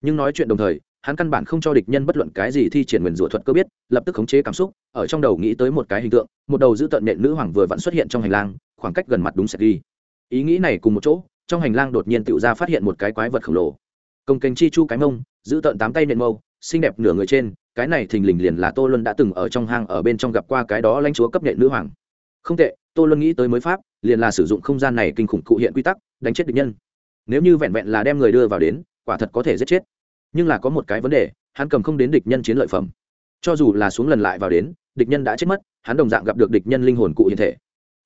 Nhưng nói chuyện đồng thời, hắn căn bản không cho địch nhân bất luận cái gì thi triển nguyền rủa thuật cơ biết, lập tức khống chế cảm xúc, ở trong đầu nghĩ tới một cái hình tượng, một đầu giữ tận nện nữ hoàng vừa vặn xuất hiện trong hành lang, khoảng cách gần mặt đúng sẽ đi. Ý nghĩ này cùng một chỗ, trong hành lang đột nhiên tự ra phát hiện một cái quái vật khổng lồ. Công kênh chi chu cái mông, giữ tận tám tay nện mâu, xinh đẹp nửa người trên, cái này thình lình liền là tô luân đã từng ở trong hang ở bên trong gặp qua cái đó lãnh chúa cấp nện nữ hoàng. Không tệ, tô luân nghĩ tới mới pháp, liền là sử dụng không gian này kinh khủng cụ hiện quy tắc, đánh chết địch nhân. Nếu như vẹn vẹn là đem người đưa vào đến, quả thật có thể giết chết nhưng là có một cái vấn đề, hắn cầm không đến địch nhân chiến lợi phẩm. Cho dù là xuống lần lại vào đến, địch nhân đã chết mất, hắn đồng dạng gặp được địch nhân linh hồn cụ hiện thể.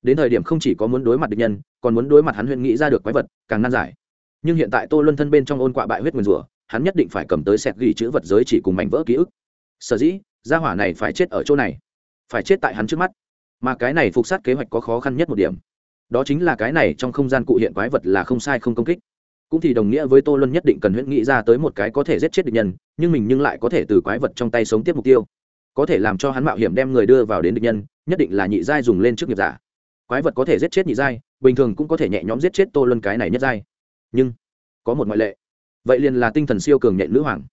Đến thời điểm không chỉ có muốn đối mặt địch nhân, còn muốn đối mặt hắn huyện nghĩ ra được quái vật, càng nan giải. Nhưng hiện tại tô luân thân bên trong ôn quạ bại huyết nguyền rủa, hắn nhất định phải cầm tới sẹt ghi chữ vật giới chỉ cùng mảnh vỡ ký ức. Sở dĩ, gia hỏa này phải chết ở chỗ này. Phải chết tại hắn trước mắt. Mà cái này phục sát kế hoạch có khó khăn nhất một điểm. Đó chính là cái này trong không gian cụ hiện quái vật là không sai không công kích cũng thì đồng nghĩa với tô luân nhất định cần huyễn nghĩ ra tới một cái có thể giết chết địch nhân, nhưng mình nhưng lại có thể từ quái vật trong tay sống tiếp mục tiêu. Có thể làm cho hắn mạo hiểm đem người đưa vào đến địch nhân, nhất định là nhị giai dùng lên trước nghiệp giả. Quái vật có thể giết chết nhị giai, bình thường cũng có thể nhẹ nhõm giết chết tô luân cái này nhất giai. Nhưng, có một ngoại lệ. Vậy liền là tinh thần siêu cường nhện nữ hoàng.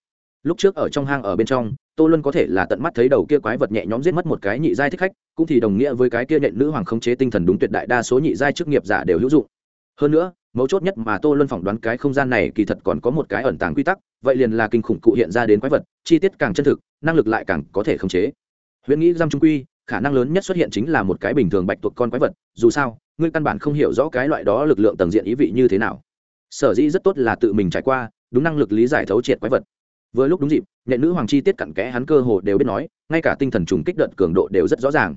Lúc trước ở trong hang ở bên trong, tô luân có thể là tận mắt thấy đầu kia quái vật nhẹ nhõm giết mất một cái nhị giai thích khách, cũng thì đồng nghĩa với cái kia nhện nữ hoàng khống chế tinh thần đúng tuyệt đại đa số nhị giai chức nghiệp giả đều hữu dụng hơn nữa, mấu chốt nhất mà tô luân phỏng đoán cái không gian này kỳ thật còn có một cái ẩn tàng quy tắc, vậy liền là kinh khủng cụ hiện ra đến quái vật, chi tiết càng chân thực, năng lực lại càng có thể khống chế. Huyễn nghĩ giam trung quy, khả năng lớn nhất xuất hiện chính là một cái bình thường bạch tuộc con quái vật, dù sao, ngươi căn bản không hiểu rõ cái loại đó lực lượng tầng diện ý vị như thế nào. Sở dĩ rất tốt là tự mình trải qua, đúng năng lực lý giải thấu triệt quái vật. Vừa lúc đúng dịp, nhẹ nữ hoàng chi tiết cặn kẽ hắn cơ hồ đều biết nói, ngay cả tinh thần trùng kích đợt cường độ đều rất rõ ràng.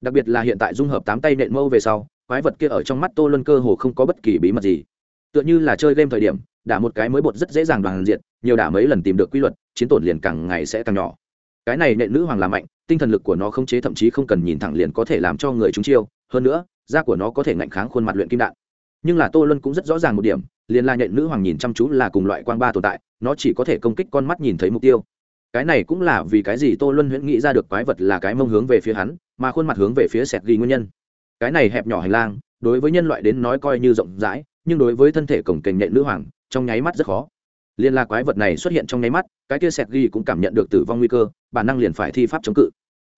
Đặc biệt là hiện tại dung hợp tám tay nện mâu về sau quái vật kia ở trong mắt tô luân cơ hồ không có bất kỳ bí mật gì. Tựa như là chơi game thời điểm, đả một cái mới bột rất dễ dàng đoàn diện nhiều đả mấy lần tìm được quy luật, chiến tổn liền càng ngày sẽ càng nhỏ. Cái này nện nữ hoàng là mạnh, tinh thần lực của nó không chế thậm chí không cần nhìn thẳng liền có thể làm cho người chúng chiêu, hơn nữa, da của nó có thể ngạnh kháng khuôn mặt luyện kim đạn. Nhưng là tô luân cũng rất rõ ràng một điểm, liền là nhện nữ hoàng nhìn chăm chú là cùng loại quang ba tồn tại, nó chỉ có thể công kích con mắt nhìn thấy mục tiêu. Cái này cũng là vì cái gì tô luân huyễn nghĩ ra được quái vật là cái mông hướng về phía hắn, mà khuôn mặt hướng về phía sẹt ghi nguyên nhân cái này hẹp nhỏ hành lang, đối với nhân loại đến nói coi như rộng rãi, nhưng đối với thân thể cổng kềnh nhện nữ hoàng, trong nháy mắt rất khó. Liên la quái vật này xuất hiện trong nháy mắt, cái kia sẹt ghi cũng cảm nhận được tử vong nguy cơ, bản năng liền phải thi pháp chống cự.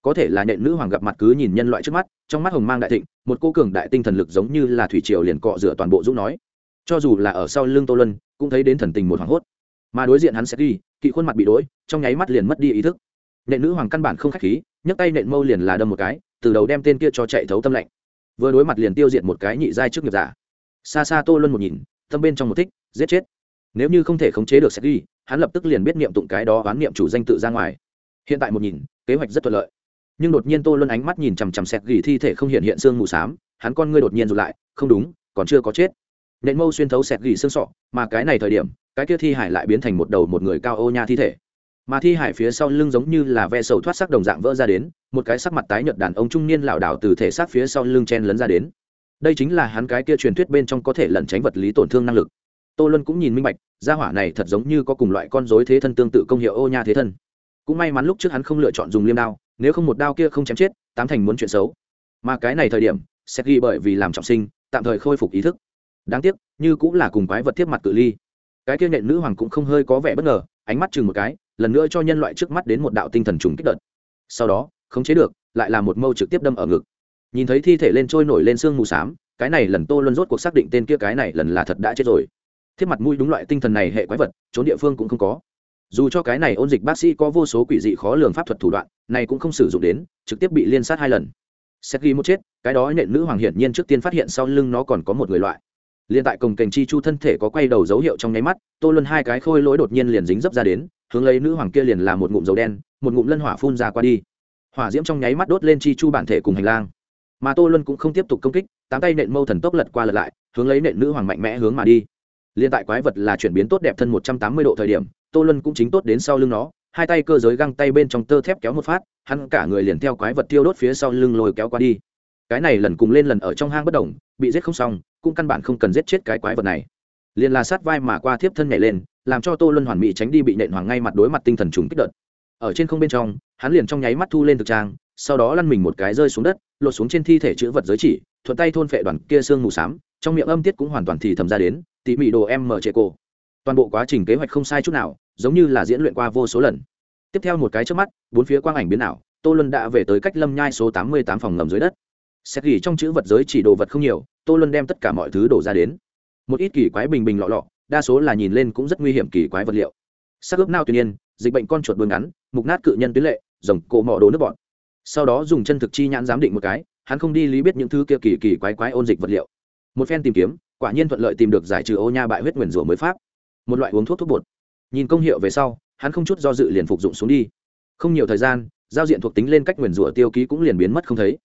Có thể là nhện nữ hoàng gặp mặt cứ nhìn nhân loại trước mắt, trong mắt hồng mang đại thịnh, một cô cường đại tinh thần lực giống như là thủy triều liền cọ rửa toàn bộ dũng nói. Cho dù là ở sau lưng tô lân cũng thấy đến thần tình một hoảng hốt. Mà đối diện hắn sẽ đi kỵ khuôn mặt bị đỗi trong nháy mắt liền mất đi ý thức. Nện nữ hoàng căn bản không k h á c h khí, nhấc tay nện mâu liền là đâm một cái, từ đầu đem tên kia cho chạy thấu tâm lạnh vừa đối mặt liền tiêu diệt một cái nhị giai trước nghiệp giả. Xa xa tô luân một nhìn, tâm bên trong một thích, giết chết. Nếu như không thể khống chế được sẽ đi hắn lập tức liền biết niệm tụng cái đó oán niệm chủ danh tự ra ngoài. Hiện tại một nhìn, kế hoạch rất thuận lợi. Nhưng đột nhiên tô luân ánh mắt nhìn chằm chằm sẹt gỉ thi thể không hiện hiện xương mù s á m hắn con ngươi đột nhiên rụt lại, không đúng, còn chưa có chết. Nện mâu xuyên thấu sẹt gỉ xương sọ, mà cái này thời điểm, cái kia thi hải lại biến thành một đầu một người cao ô nha thi thể mà thi hải phía sau lưng giống như là ve sầu thoát sắc đồng dạng vỡ ra đến, một cái sắc mặt tái nhợt đàn ông trung niên lảo đảo từ thể xác phía sau lưng chen lấn ra đến. Đây chính là hắn cái kia truyền thuyết bên trong có thể lẩn tránh vật lý tổn thương năng lực. Tô luân cũng nhìn minh bạch, gia hỏa này thật giống như có cùng loại con dối thế thân tương tự công hiệu ô nha thế thân. Cũng may mắn lúc trước hắn không lựa chọn dùng liêm đao, nếu không một đao kia không chém chết, tám thành muốn chuyện xấu. Mà cái này thời điểm sẽ ghi bởi vì làm trọng sinh, tạm thời khôi phục ý thức. Đáng tiếc, như cũng là cùng quái vật thiếp mặt cự ly. Cái kia nhện nữ hoàng cũng không hơi có vẻ bất ngờ, ánh mắt chừng một cái lần nữa cho nhân loại trước mắt đến một đạo tinh thần trùng kích đợt. Sau đó, khống chế được, lại là một mâu trực tiếp đâm ở ngực. Nhìn thấy thi thể lên trôi nổi lên xương mù xám, cái này lần tô luân rốt cuộc xác định tên kia cái này lần là thật đã chết rồi. Thiết mặt mũi đúng loại tinh thần này hệ quái vật, trốn địa phương cũng không có. Dù cho cái này ôn dịch bác sĩ có vô số quỷ dị khó lường pháp thuật thủ đoạn, này cũng không sử dụng đến, trực tiếp bị liên sát hai lần. Xét ghi một chết, cái đó nện nữ hoàng hiển nhiên trước tiên phát hiện sau lưng nó còn có một người loại. Liên tại cổng cành chi chu thân thể có quay đầu dấu hiệu trong nháy mắt, tô luân hai cái khôi lỗi đột nhiên liền dính dấp ra đến hướng lấy nữ hoàng kia liền là một ngụm dầu đen, một ngụm lân hỏa phun ra qua đi. Hỏa diễm trong nháy mắt đốt lên chi chu bản thể cùng hành lang. Mà tô luân cũng không tiếp tục công kích, tám tay nện mâu thần tốc lật qua lật lại, hướng lấy nện nữ hoàng mạnh mẽ hướng mà đi. Liên tại quái vật là chuyển biến tốt đẹp thân một trăm tám mươi độ thời điểm, tô luân cũng chính tốt đến sau lưng nó, hai tay cơ giới găng tay bên trong tơ thép kéo một phát, hắn cả người liền theo quái vật tiêu đốt phía sau lưng lôi kéo qua đi. Cái này lần cùng lên lần ở trong hang bất đồng bị giết không xong, cũng căn bản không cần giết chết cái quái vật này. Liền là sát vai mà qua thiếp thân nhảy lên làm cho tô luân hoàn mỹ tránh đi bị nện hoàng ngay mặt đối mặt tinh thần trùng kích đợt. Ở trên không bên trong, hắn liền trong nháy mắt thu lên thực trang, sau đó lăn mình một cái rơi xuống đất, lột xuống trên thi thể chữ vật giới chỉ, thuận tay thôn phệ đoàn kia xương mù xám trong miệng âm tiết cũng hoàn toàn thì thầm ra đến, tỉ mỉ đồ em mở trệ cổ. Toàn bộ quá trình kế hoạch không sai chút nào, giống như là diễn luyện qua vô số lần. Tiếp theo một cái trước mắt, bốn phía quang ảnh biến ảo, tô luân đã về tới cách lâm nhai số tám mươi tám phòng ngầm dưới đất. Xét gỉ trong chữ vật giới chỉ đồ vật không nhiều, tô luân đem tất cả mọi thứ đổ ra đến. Một ít kỳ quái bình bình lọ lọ đa số là nhìn lên cũng rất nguy hiểm kỳ quái vật liệu. Sắc ướp nao tuy nhiên dịch bệnh con chuột đuôi ngắn, mục nát cự nhân tuyến lệ, rồng, cổ mỏ đồ nước bọn sau đó dùng chân thực chi nhãn giám định một cái, hắn không đi lý biết những thứ kia kỳ kỳ quái quái ôn dịch vật liệu. Một phen tìm kiếm, quả nhiên thuận lợi tìm được giải trừ ô nha bại huyết nguyền rủa mới pháp. Một loại uống thuốc thuốc bột. Nhìn công hiệu về sau, hắn không chút do dự liền phục dụng xuống đi. Không nhiều thời gian, giao diện thuộc tính lên cách nguyền rủa tiêu ký cũng liền biến mất không thấy.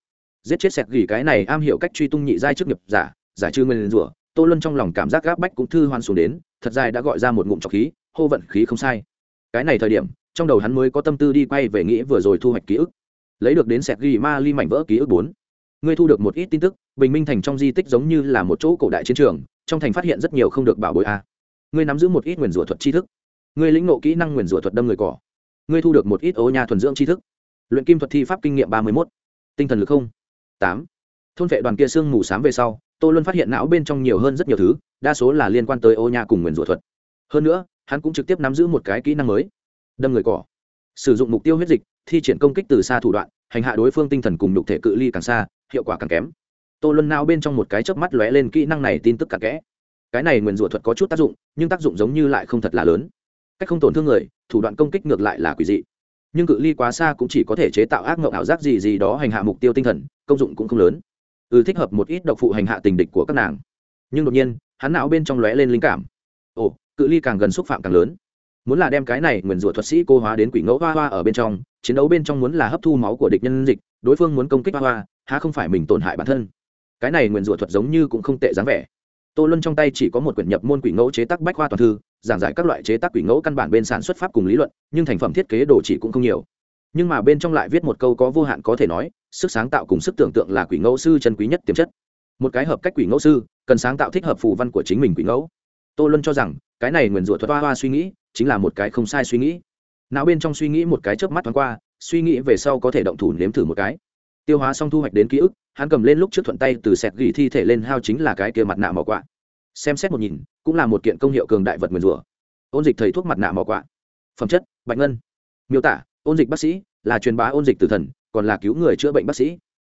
Giết chết sẹt gỉ cái này am hiểu cách truy tung nhị giai trước nghiệp giả giải trừ nguyền rủa tô luân trong lòng cảm giác gáp bách cũng thư hoan xuống đến, thật dài đã gọi ra một ngụm trọc khí, hô vận khí không sai. Cái này thời điểm, trong đầu hắn mới có tâm tư đi quay về nghĩ vừa rồi thu hoạch ký ức. Lấy được đến sẹt ghi ma ly mảnh vỡ ký ức bốn. Ngươi thu được một ít tin tức, bình minh thành trong di tích giống như là một chỗ cổ đại chiến trường, trong thành phát hiện rất nhiều không được bảo bối a. Ngươi nắm giữ một ít nguyền rủa thuật tri thức. Ngươi lĩnh nộ kỹ năng nguyền rủa thuật đâm người cỏ. Ngươi thu được một ít ô nha thuần dưỡng tri thức. Luyện kim thuật thi pháp kinh nghiệm ba mươi một tinh thần lực không. Tám. Thôn vệ đoàn kia sương mù s á m về sau tô luân phát hiện não bên trong nhiều hơn rất nhiều thứ, đa số là liên quan tới ô nha cùng nguyền rủa thuật. Hơn nữa, hắn cũng trực tiếp nắm giữ một cái kỹ năng mới. Đâm người cỏ. Sử dụng mục tiêu huyết dịch, thi triển công kích từ xa thủ đoạn, hành hạ đối phương tinh thần cùng nhục thể cự ly càng xa, hiệu quả càng kém. Tô luân não bên trong một cái chớp mắt lóe lên kỹ năng này tin tức cặn kẽ. Cái này nguyền rủa thuật có chút tác dụng, nhưng tác dụng giống như lại không thật là lớn. Cách không tổn thương người, thủ đoạn công kích ngược lại là quỷ dị. Nhưng cự ly quá xa cũng chỉ có thể chế tạo ác mộng ảo giác gì gì đó hành hạ mục tiêu tinh thần, công dụng cũng không lớn ừ thích hợp một ít độc phụ hành hạ tình địch của các nàng. Nhưng đột nhiên, hắn não bên trong lóe lên linh cảm. Ồ, cự ly càng gần xúc phạm càng lớn. Muốn là đem cái này nguyền rủa thuật sĩ cô hóa đến quỷ ngẫu hoa hoa ở bên trong, chiến đấu bên trong muốn là hấp thu máu của địch nhân dịch, đối phương muốn công kích hoa hoa, há không phải mình tổn hại bản thân. Cái này nguyền rủa thuật giống như cũng không tệ dáng vẻ. Tô luân trong tay chỉ có một quyển nhập môn quỷ ngẫu chế tác bách khoa toàn thư, giảng giải các loại chế tác quỷ ngẫu căn bản bên sản xuất pháp cùng lý luận, nhưng thành phẩm thiết kế đồ chỉ cũng không nhiều nhưng mà bên trong lại viết một câu có vô hạn có thể nói, sức sáng tạo cùng sức tưởng tượng là quỷ ngẫu sư chân quý nhất tiềm chất. Một cái hợp cách quỷ ngẫu sư, cần sáng tạo thích hợp phù văn của chính mình quỷ ngẫu. Tô luân cho rằng, cái này nguyền rủa thuật hoa hoa suy nghĩ, chính là một cái không sai suy nghĩ. Não bên trong suy nghĩ một cái chớp mắt thoáng qua, suy nghĩ về sau có thể động thủ nếm thử một cái. Tiêu hóa xong thu hoạch đến ký ức, hắn cầm lên lúc trước thuận tay từ sẹt gỉ thi thể lên hao chính là cái kia mặt nạ mỏ quạ. Xem xét một nhìn, cũng là một kiện công hiệu cường đại vật nguyền rủa. Ôn dịch thầy thuốc mặt nạ mỏ quạ. Phẩm chất, bạch ngân. Miêu tả ôn dịch bác sĩ là truyền bá ôn dịch từ thần, còn là cứu người chữa bệnh bác sĩ.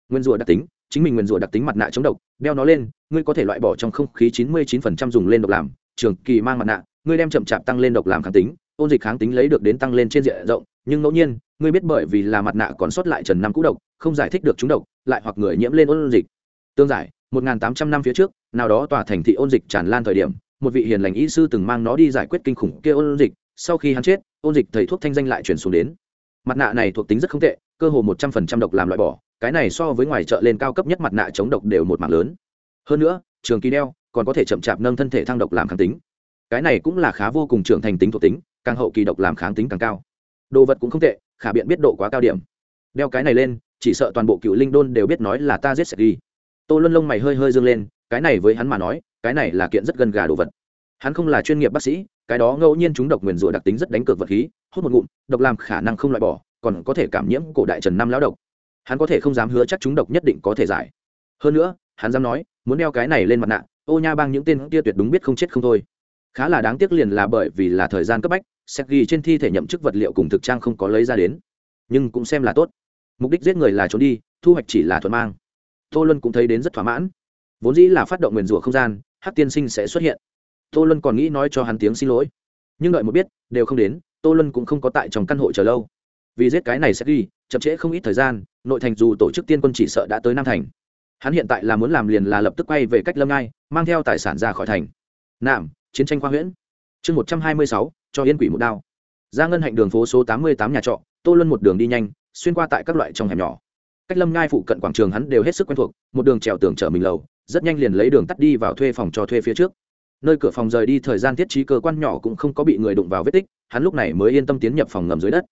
Nguyên rùa đặc tính, chính mình nguyên rùa đặc tính mặt nạ chống độc, đeo nó lên, ngươi có thể loại bỏ trong không khí chín mươi 99% dùng lên độc làm, trường kỳ mang mặt nạ, ngươi đem chậm chạp tăng lên độc làm kháng tính, ôn dịch kháng tính lấy được đến tăng lên trên diện rộng, nhưng ngẫu nhiên, ngươi biết bởi vì là mặt nạ còn sót lại trần năm cũ độc, không giải thích được chúng độc, lại hoặc người nhiễm lên ôn dịch. Tương giải, một tám trăm năm phía trước, nào đó tòa thành thị ôn dịch tràn lan thời điểm, một vị hiền lành y sư từng mang nó đi giải quyết kinh khủng kia ôn dịch, sau khi hắn chết, ôn dịch thầy thuốc thanh danh lại chuyển xuống đến mặt nạ này thuộc tính rất không tệ, cơ hồ một trăm phần trăm độc làm loại bỏ, cái này so với ngoài chợ lên cao cấp nhất mặt nạ chống độc đều một mạng lớn. Hơn nữa, trường kỳ đeo còn có thể chậm chạp nâng thân thể thăng độc làm kháng tính. Cái này cũng là khá vô cùng trưởng thành tính thuộc tính, càng hậu kỳ độc làm kháng tính càng cao. Đồ vật cũng không tệ, khả biện biết độ quá cao điểm. Đeo cái này lên, chỉ sợ toàn bộ cựu linh đôn đều biết nói là ta giết sạch đi tô luân lông mày hơi hơi dương lên, cái này với hắn mà nói, cái này là kiện rất gần gà đồ vật. Hắn không là chuyên nghiệp bác sĩ cái đó ngẫu nhiên chúng độc nguyền rủa đặc tính rất đánh cược vật khí, hút một ngụm, độc làm khả năng không loại bỏ, còn có thể cảm nhiễm cổ đại trần năm lão độc. Hắn có thể không dám hứa chắc chúng độc nhất định có thể giải. Hơn nữa, hắn dám nói, muốn đeo cái này lên mặt nạ, ô nha bang những tên kia tuyệt đúng biết không chết không thôi. Khá là đáng tiếc liền là bởi vì là thời gian cấp bách, xét ghi trên thi thể nhậm chức vật liệu cùng thực trang không có lấy ra đến. Nhưng cũng xem là tốt. Mục đích giết người là trốn đi, thu hoạch chỉ là thuận mang. Tô luân cũng thấy đến rất thỏa mãn. Vốn dĩ là phát động nguyền rủa không gian hát tiên sinh sẽ xuất hiện tô luân còn nghĩ nói cho hắn tiếng xin lỗi. Nhưng đợi một biết, đều không đến, tô luân cũng không có tại trong căn hộ chờ lâu. Vì giết cái này sẽ ghi, chậm trễ không ít thời gian, nội thành dù tổ chức tiên quân chỉ sợ đã tới nam thành. Hắn hiện tại là muốn làm liền là lập tức quay về cách lâm ngai, mang theo tài sản ra khỏi thành. Nạm chiến tranh khoa huyễn. Chương một trăm hai mươi sáu, cho yên quỷ một đao. Ra ngân hạnh đường phố số tám mươi tám nhà trọ, tô luân một đường đi nhanh, xuyên qua tại các loại trong hẻm nhỏ. Cách lâm ngai phụ cận quảng trường hắn đều hết sức quen thuộc, một đường trèo tường chở mình lầu, rất nhanh liền lấy đường tắt đi vào thuê phòng cho thuê phía trước nơi cửa phòng rời đi thời gian thiết trí cơ quan nhỏ cũng không có bị người đụng vào vết tích, hắn lúc này mới yên tâm tiến nhập phòng ngầm dưới đất.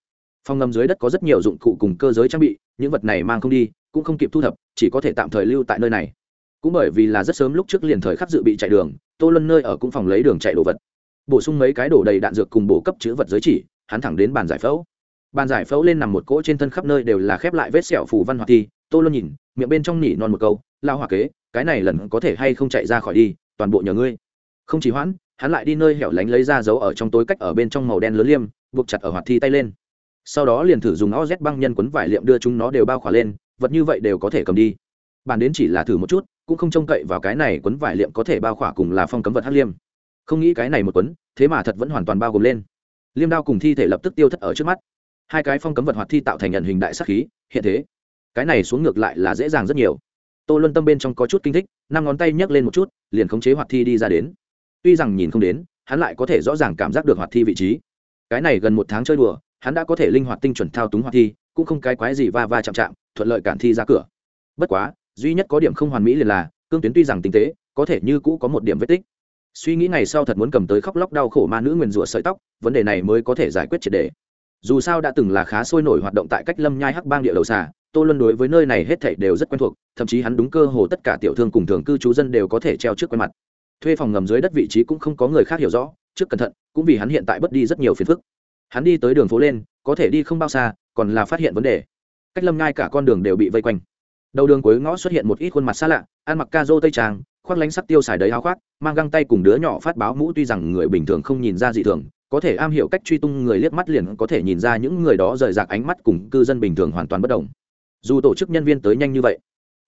Phòng ngầm dưới đất có rất nhiều dụng cụ cùng cơ giới trang bị, những vật này mang không đi, cũng không kịp thu thập, chỉ có thể tạm thời lưu tại nơi này. Cũng bởi vì là rất sớm lúc trước liền thời khắc dự bị chạy đường, tô luân nơi ở cũng phòng lấy đường chạy đồ vật. Bổ sung mấy cái đổ đầy đạn dược cùng bổ cấp chữ vật giới chỉ, hắn thẳng đến bàn giải phẫu. Bàn giải phẫu lên nằm một cỗ trên thân khắp nơi đều là khép lại vết sẹo phủ văn hoạt thi, tô luân nhìn, miệng bên trong nỉ non một câu, lao hỏa kế, cái này lần có thể hay không chạy ra khỏi đi, toàn bộ nhờ ngươi không chỉ hoãn, hắn lại đi nơi hẻo lánh lấy ra dấu ở trong tối cách ở bên trong màu đen lớn liêm, buộc chặt ở hoạt thi tay lên. Sau đó liền thử dùng oz băng nhân quấn vải liệm đưa chúng nó đều bao khỏa lên, vật như vậy đều có thể cầm đi. Bàn đến chỉ là thử một chút, cũng không trông cậy vào cái này quấn vải liệm có thể bao khỏa cùng là phong cấm vật hắc liêm. Không nghĩ cái này một quấn, thế mà thật vẫn hoàn toàn bao gồm lên. Liêm đao cùng thi thể lập tức tiêu thất ở trước mắt. Hai cái phong cấm vật hoạt thi tạo thành nhận hình đại sắc khí, hiện thế, cái này xuống ngược lại là dễ dàng rất nhiều. Tô luân tâm bên trong có chút kinh thích, năm ngón tay nhấc lên một chút, liền khống chế hoạt thi đi ra đến tuy rằng nhìn không đến, hắn lại có thể rõ ràng cảm giác được hoạt thi vị trí. Cái này gần một tháng chơi đùa, hắn đã có thể linh hoạt tinh chuẩn thao túng hoạt thi, cũng không cái quái gì va va chạm chạm, thuận lợi cản thi ra cửa. Bất quá, duy nhất có điểm không hoàn mỹ liền là, cương tuyến tuy rằng tinh tế, có thể như cũ có một điểm vết tích. Suy nghĩ ngày sau thật muốn cầm tới khóc lóc đau khổ ma nữ nguyền rủa sợi tóc, vấn đề này mới có thể giải quyết triệt đề dù sao đã từng là khá sôi nổi hoạt động tại cách lâm nhai hắc bang địa đầu xà, tô luân đối với nơi này hết thảy đều rất quen thuộc, thậm chí hắn đúng cơ hồ tất cả tiểu thương cùng thường cư trú dân đều có thể treo trước quen mặt thuê phòng ngầm dưới đất vị trí cũng không có người khác hiểu rõ, trước cẩn thận, cũng vì hắn hiện tại bất đi rất nhiều phiền phức. Hắn đi tới đường phố lên, có thể đi không bao xa, còn là phát hiện vấn đề. Cách lâm ngai cả con đường đều bị vây quanh. Đầu đường cuối ngõ xuất hiện một ít khuôn mặt xa lạ, ăn mặc ca rô tây tràng khoác lánh sắc tiêu xài đầy áo khoác, mang găng tay cùng đứa nhỏ phát báo mũ tuy rằng người bình thường không nhìn ra dị thường, có thể am hiểu cách truy tung người liếc mắt liền có thể nhìn ra những người đó rời rạc ánh mắt cùng cư dân bình thường hoàn toàn bất đồng. Dù tổ chức nhân viên tới nhanh như vậy,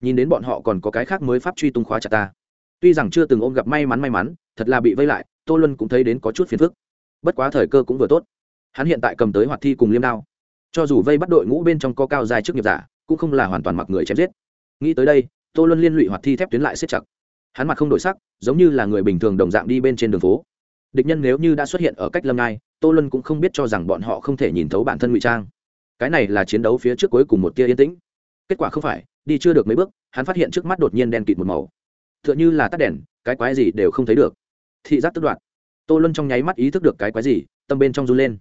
nhìn đến bọn họ còn có cái khác mới pháp truy tung khóa chặt ta tuy rằng chưa từng ôm gặp may mắn may mắn, thật là bị vây lại, tô luân cũng thấy đến có chút phiền phức. Bất quá thời cơ cũng vừa tốt. Hắn hiện tại cầm tới hoạt thi cùng liêm đao. Cho dù vây bắt đội ngũ bên trong có cao dài trước nghiệp giả, cũng không là hoàn toàn mặc người chém giết. Nghĩ tới đây, tô luân liên lụy hoạt thi thép tuyến lại siết chặt. Hắn mặt không đổi sắc, giống như là người bình thường đồng dạng đi bên trên đường phố. Địch nhân nếu như đã xuất hiện ở cách lâm ngai, tô luân cũng không biết cho rằng bọn họ không thể nhìn thấu bản thân ngụy trang. Cái này là chiến đấu phía trước cuối cùng một tia yên tĩnh. Kết quả không phải, đi chưa được mấy bước, hắn phát hiện trước mắt đột nhiên đen kịt một màu t h ư ợ n h ư là tắt đèn, cái quái gì đều không thấy được. Thị giác tức đoạn tô luân trong nháy mắt ý thức được cái quái gì, tâm bên trong run lên.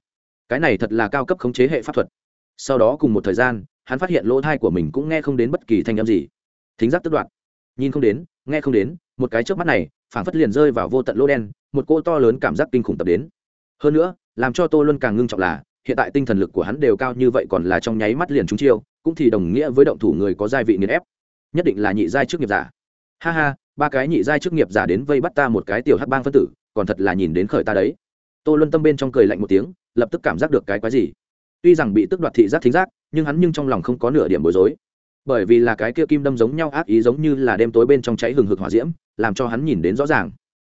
Cái này thật là cao cấp khống chế hệ pháp thuật. Sau đó cùng một thời gian, hắn phát hiện lỗ thai của mình cũng nghe không đến bất kỳ thanh â m gì. Thính giác tức đoạn nhìn không đến, nghe không đến, một cái trước mắt này, phảng phất liền rơi vào vô tận lỗ đen, một cô to lớn cảm giác kinh khủng tập đến. Hơn nữa, làm cho tô luân càng ngưng trọng là, hiện tại tinh thần lực của hắn đều cao như vậy còn là trong nháy mắt liền trúng chiêu, cũng thì đồng nghĩa với động thủ người có giai vị nghiền ép. Nhất định là nhị giai trước nghiệp giả. Ha ha ba cái nhị giai chức nghiệp giả đến vây bắt ta một cái tiểu hắc bang phân tử, còn thật là nhìn đến khởi ta đấy. Tô luân tâm bên trong cười lạnh một tiếng, lập tức cảm giác được cái quái gì. Tuy rằng bị tức đoạt thị giác thính giác, nhưng hắn nhưng trong lòng không có nửa điểm bối rối. Bởi vì là cái kia kim đâm giống nhau ác ý giống như là đêm tối bên trong cháy hừng hực hỏa diễm, làm cho hắn nhìn đến rõ ràng.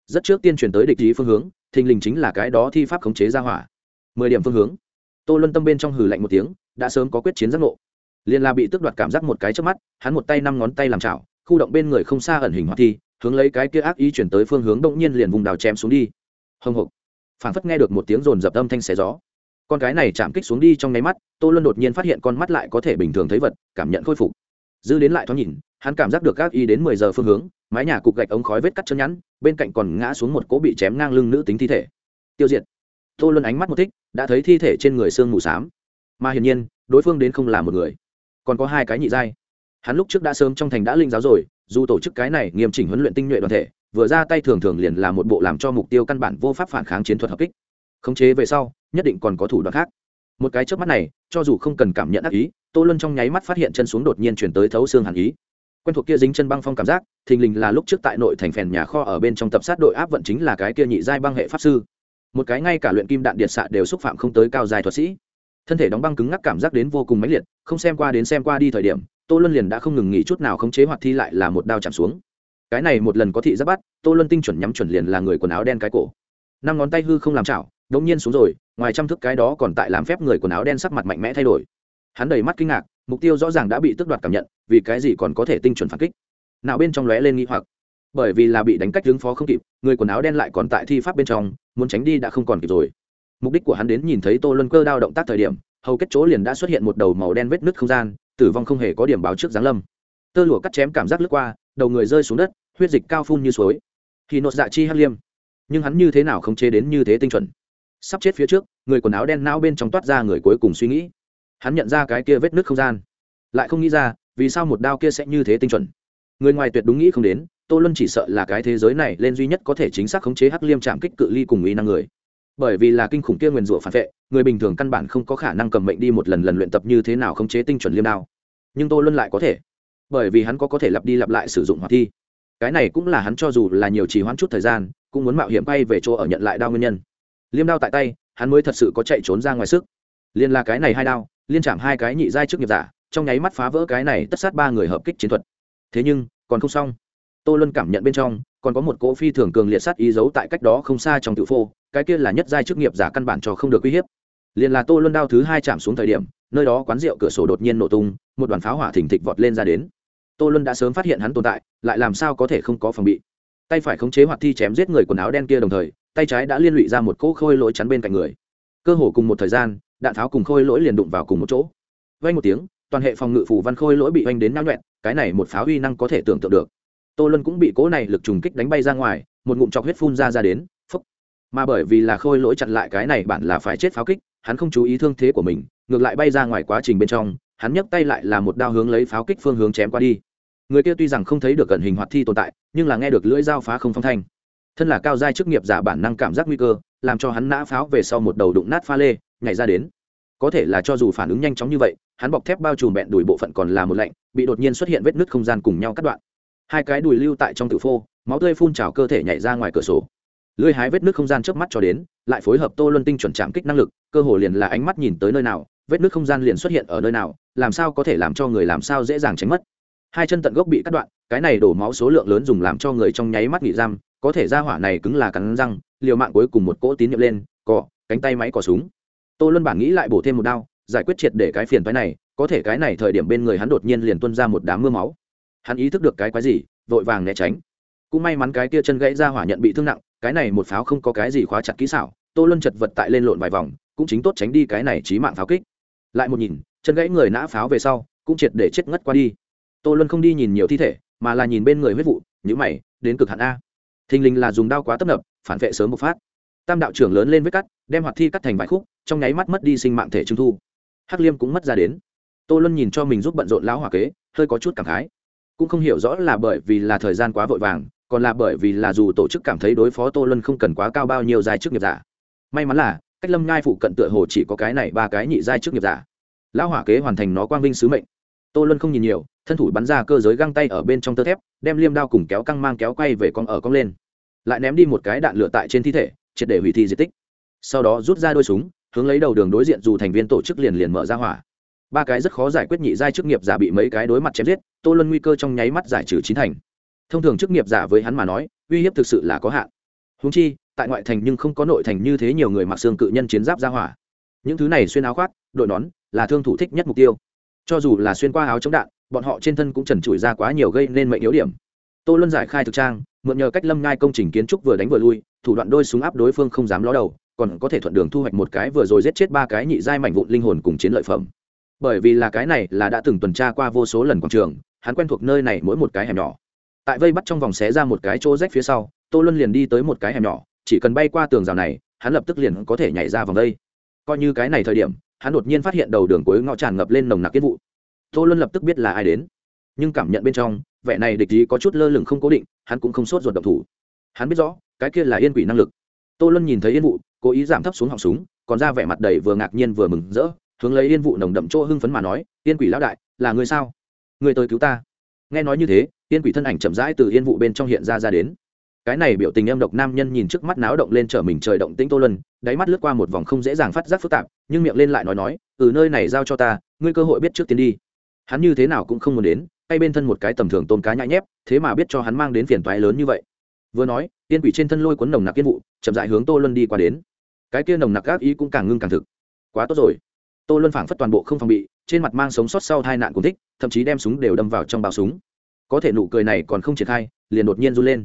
Rất trước tiên truyền tới địch ý phương hướng, thình lình chính là cái đó thi pháp khống chế ra hỏa. Mười điểm phương hướng. Tô luân tâm bên trong hừ lạnh một tiếng, đã sớm có quyết chiến giác ngộ. Liền là bị tước đoạt cảm giác một cái trước mắt, hắn một tay năm ngón tay làm chảo khu động bên người không xa ẩn hình hoạt thi, hướng lấy cái kia ác ý chuyển tới phương hướng động nhiên liền vùng đào chém xuống đi. Hồng hộc. Phảng phất nghe được một tiếng rồn dập âm thanh xé gió. Con cái này chạm kích xuống đi trong nháy mắt, tô luân đột nhiên phát hiện con mắt lại có thể bình thường thấy vật, cảm nhận khôi phục. Dư đến lại thoáng nhìn, hắn cảm giác được ác ý đến mười giờ phương hướng, mái nhà cục gạch ống khói vết cắt chân nhẵn, bên cạnh còn ngã xuống một cỗ bị chém ngang lưng nữ tính thi thể. Tiêu diệt. Tô luân ánh mắt một thích, đã thấy thi thể trên người xương mù xám. Mà hiển nhiên, đối phương đến không là một người. Còn có hai cái nhị giai hắn lúc trước đã sớm trong thành đã linh giáo rồi, dù tổ chức cái này nghiêm chỉnh huấn luyện tinh nhuệ đoàn thể, vừa ra tay thường thường liền là một bộ làm cho mục tiêu căn bản vô pháp phản kháng chiến thuật hợp kích. Khống chế về sau, nhất định còn có thủ đoạn khác. Một cái trước mắt này, cho dù không cần cảm nhận ác ý, tô luân trong nháy mắt phát hiện chân xuống đột nhiên chuyển tới thấu xương hàn ý. Quen thuộc kia dính chân băng phong cảm giác, thình lình là lúc trước tại nội thành phèn nhà kho ở bên trong tập sát đội áp vận chính là cái kia nhị giai băng hệ pháp sư. Một cái ngay cả luyện kim đạn điện xạ đều xúc phạm không tới cao dài thuật sĩ. Thân thể đóng băng cứng ngắc cảm giác đến vô cùng mãnh liệt, không xem qua đến xem qua đi thời điểm tô luân liền đã không ngừng nghỉ chút nào, khống chế hoạt thi lại là một đao chạm xuống. Cái này một lần có thị giáp bắt, tô luân tinh chuẩn nhắm chuẩn liền là người quần áo đen cái cổ. Năm ngón tay hư không làm chảo đống nhiên xuống rồi, ngoài trăm thức cái đó còn tại làm phép người quần áo đen sắc mặt mạnh mẽ thay đổi. Hắn đầy mắt kinh ngạc, mục tiêu rõ ràng đã bị tước đoạt cảm nhận, vì cái gì còn có thể tinh chuẩn phản kích? Nào bên trong lóe lên nghi hoặc. Bởi vì là bị đánh cách ứng phó không kịp, người quần áo đen lại còn tại thi pháp bên trong, muốn tránh đi đã không còn kịp rồi. Mục đích của hắn đến nhìn thấy tô luân cơ đao động tác thời điểm, hầu kết chỗ liền đã xuất hiện một đầu màu đen vết nứt không gian tử vong không hề có điểm báo trước giáng lâm. Tơ lụa cắt chém cảm giác lướt qua, đầu người rơi xuống đất, huyết dịch cao phun như suối. Khi nột dạ chi hắc liêm. Nhưng hắn như thế nào không chế đến như thế tinh chuẩn? Sắp chết phía trước, người quần áo đen não bên trong toát ra người cuối cùng suy nghĩ. Hắn nhận ra cái kia vết nứt không gian. Lại không nghĩ ra, vì sao một đao kia sẽ như thế tinh chuẩn? Người ngoài tuyệt đúng nghĩ không đến, tô luân chỉ sợ là cái thế giới này lên duy nhất có thể chính xác khống chế hắc liêm chạm kích cự ly cùng ý năng người. Bởi vì là kinh khủng kia nguyền rủa phản vệ, người bình thường căn bản không có khả năng cầm mệnh đi một lần lần luyện tập như thế nào khống chế tinh chuẩn liêm đao nhưng tô luân lại có thể. Bởi vì hắn có có thể lặp đi lặp lại sử dụng hoạt thi. Cái này cũng là hắn cho dù là nhiều trì hoãn chút thời gian, cũng muốn mạo hiểm bay về chỗ ở nhận lại đao nguyên nhân. Liêm đao tại tay, hắn mới thật sự có chạy trốn ra ngoài sức. Liên là cái này hai đao, liên chạm hai cái nhị giai trước nghiệp giả, trong nháy mắt phá vỡ cái này tất sát ba người hợp kích chiến thuật. Thế nhưng, còn không xong. Tô luân cảm nhận bên trong, còn có một cỗ phi thường cường liệt sát ý giấu tại cách đó không xa trong tự phô, cái kia là nhất giai chức nghiệp giả căn bản cho không được uy hiếp. Liền là tô luân đao thứ hai chạm xuống thời điểm nơi đó quán rượu cửa sổ đột nhiên nổ tung, một đoàn pháo hỏa thỉnh thịch vọt lên ra đến. Tô luân đã sớm phát hiện hắn tồn tại, lại làm sao có thể không có phòng bị. Tay phải khống chế hoạt thi chém giết người quần áo đen kia đồng thời, tay trái đã liên lụy ra một cỗ khôi lỗi chắn bên cạnh người. Cơ hồ cùng một thời gian, đạn pháo cùng khôi lỗi liền đụng vào cùng một chỗ. Vay một tiếng, toàn hệ phòng ngự phủ văn khôi lỗi bị oanh đến nao nhuẹn, cái này một pháo uy năng có thể tưởng tượng được. Tô luân cũng bị cỗ này lực trùng kích đánh bay ra ngoài, một ngụm chọc huyết phun ra ra đến, phúc. Mà bởi vì là khôi lỗi chặn lại cái này bản là phải chết pháo kích hắn không chú ý thương thế của mình, ngược lại bay ra ngoài quá trình bên trong, hắn nhấc tay lại là một đao hướng lấy pháo kích phương hướng chém qua đi. Người kia tuy rằng không thấy được gần hình hoạt thi tồn tại, nhưng là nghe được lưỡi dao phá không phong thanh. Thân là cao giai chức nghiệp giả bản năng cảm giác nguy cơ, làm cho hắn nã pháo về sau một đầu đụng nát pha lê, nhảy ra đến. Có thể là cho dù phản ứng nhanh chóng như vậy, hắn bọc thép bao trùm bẹn đùi bộ phận còn là một lạnh, bị đột nhiên xuất hiện vết nứt không gian cùng nhau cắt đoạn. Hai cái đùi lưu tại trong tử phô, máu tươi phun trào cơ thể nhảy ra ngoài cửa sổ. Lưỡi hái vết nứt không gian trước mắt cho đến lại phối hợp tô luân tinh chuẩn chạm kích năng lực, cơ hồ liền là ánh mắt nhìn tới nơi nào, vết nước không gian liền xuất hiện ở nơi nào, làm sao có thể làm cho người làm sao dễ dàng tránh mất. Hai chân tận gốc bị cắt đoạn, cái này đổ máu số lượng lớn dùng làm cho người trong nháy mắt nghỉ giam, có thể ra hỏa này cứng là cắn răng, liều mạng cuối cùng một cỗ tín nhiệm lên, cọ, cánh tay máy cò súng. Tô luân bản nghĩ lại bổ thêm một đao, giải quyết triệt để cái phiền phái này, có thể cái này thời điểm bên người hắn đột nhiên liền tuân ra một đám mưa máu. Hắn ý thức được cái quái gì, vội vàng né tránh. Cũng may mắn cái kia chân gãy ra hỏa nhận bị thương nặng, cái này một pháo không có cái gì khóa chặt kỹ xảo tô luân chật vật tại lên lộn vài vòng, cũng chính tốt tránh đi cái này trí mạng pháo kích. Lại một nhìn, chân gãy người nã pháo về sau, cũng triệt để chết ngất qua đi. Tô luân không đi nhìn nhiều thi thể, mà là nhìn bên người huyết vụ nhữ mày, đến cực hạn a. Thình lình là dùng đao quá tấp nập, phản vệ sớm một phát. Tam đạo trưởng lớn lên vết cắt, đem hoạt thi cắt thành vài khúc, trong nháy mắt mất đi sinh mạng thể trung thu. Hắc liêm cũng mất ra đến. Tô luân nhìn cho mình giúp bận rộn lão hỏa kế, hơi có chút cảm khái. Cũng không hiểu rõ là bởi vì là thời gian quá vội vàng, còn là bởi vì là dù tổ chức cảm thấy đối phó tô luân không cần quá cao bao nhiêu dài chức nghiệp giả may mắn là cách lâm nhai phụ cận tựa hồ chỉ có cái này ba cái nhị giai chức nghiệp giả lão hỏa kế hoàn thành nó quang vinh sứ mệnh tô luân không nhìn nhiều thân thủ bắn ra cơ giới găng tay ở bên trong tơ thép đem liêm đao cùng kéo căng mang kéo quay về con ở con lên lại ném đi một cái đạn lửa tại trên thi thể triệt để hủy thi di tích sau đó rút ra đôi súng hướng lấy đầu đường đối diện dù thành viên tổ chức liền liền mở ra hỏa ba cái rất khó giải quyết nhị giai chức nghiệp giả bị mấy cái đối mặt chém giết tô luân nguy cơ trong nháy mắt giải trừ chín thành thông thường chức nghiệp giả với hắn mà nói uy hiếp thực sự là có hạn húng chi tại ngoại thành nhưng không có nội thành như thế nhiều người mặc xương cự nhân chiến giáp ra hỏa. Những thứ này xuyên áo khoác, đội nón là thương thủ thích nhất mục tiêu. Cho dù là xuyên qua áo chống đạn, bọn họ trên thân cũng trần trụi ra quá nhiều gây nên mệnh yếu điểm. Tô luân giải khai thực trang, mượn nhờ cách lâm ngai công trình kiến trúc vừa đánh vừa lui, thủ đoạn đôi súng áp đối phương không dám ló đầu, còn có thể thuận đường thu hoạch một cái vừa rồi giết chết ba cái nhị giai mảnh vụn linh hồn cùng chiến lợi phẩm. Bởi vì là cái này là đã từng tuần tra qua vô số lần quảng trường, hắn quen thuộc nơi này mỗi một cái hẻm nhỏ. Tại vây bắt trong vòng xé ra một cái chỗ rách phía sau, tô luân liền đi tới một cái hẻm nhỏ chỉ cần bay qua tường rào này, hắn lập tức liền có thể nhảy ra vòng đây. Coi như cái này thời điểm, hắn đột nhiên phát hiện đầu đường cuối ngõ tràn ngập lên nồng nặc kiến vụ. Tô luân lập tức biết là ai đến. Nhưng cảm nhận bên trong, vẻ này địch ý có chút lơ lửng không cố định, hắn cũng không sốt ruột động thủ. Hắn biết rõ, cái kia là yên quỷ năng lực. Tô luân nhìn thấy yên vụ, cố ý giảm thấp xuống họng súng, còn ra vẻ mặt đầy vừa ngạc nhiên vừa mừng rỡ, hướng lấy yên vụ nồng đậm chỗ hưng phấn mà nói, yên quỷ lão đại, là người sao? Người tới cứu ta. Nghe nói như thế, yên quỷ thân ảnh chậm rãi từ yên vụ bên trong hiện ra ra đến cái này biểu tình em độc nam nhân nhìn trước mắt náo động lên trở mình trời động tĩnh tô luân, đáy mắt lướt qua một vòng không dễ dàng phát giác phức tạp, nhưng miệng lên lại nói nói từ nơi này giao cho ta, ngươi cơ hội biết trước tiến đi. Hắn như thế nào cũng không muốn đến, tay bên thân một cái tầm thường tôn cá nhãi nhép, thế mà biết cho hắn mang đến phiền toái lớn như vậy. Vừa nói yên quỷ trên thân lôi cuốn nồng nặc yên vụ, chậm dại hướng tô luân đi qua đến. Cái kia nồng nặc ác ý cũng càng ngưng càng thực. Quá tốt rồi. Tô luân phảng phất toàn bộ không phòng bị, trên mặt mang sống sót sau hai nạn cũng thích, thậm chí đem súng đều đâm vào trong bao súng. Có thể nụ cười này còn không triển khai, liền đột nhiên run lên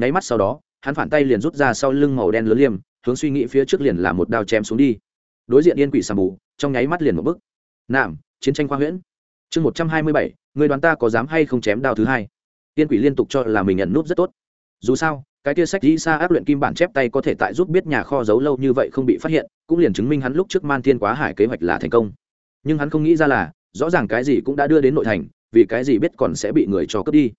nháy mắt sau đó, hắn phản tay liền rút ra sau lưng màu đen lớn liêm, hướng suy nghĩ phía trước liền là một đao chém xuống đi. Đối diện yên quỷ sàm mù trong nháy mắt liền một bức nạm, chiến tranh khoa huyễn. Chương một trăm hai mươi bảy, người đoàn ta có dám hay không chém đao thứ hai? Yên quỷ liên tục cho là mình nhận núp rất tốt. Dù sao, cái kia sách dĩ xa áp luyện kim bản chép tay có thể tại giúp biết nhà kho giấu lâu như vậy không bị phát hiện, cũng liền chứng minh hắn lúc trước man thiên quá hải kế hoạch là thành công. Nhưng hắn không nghĩ ra là, rõ ràng cái gì cũng đã đưa đến nội thành, vì cái gì biết còn sẽ bị người cho cướp đi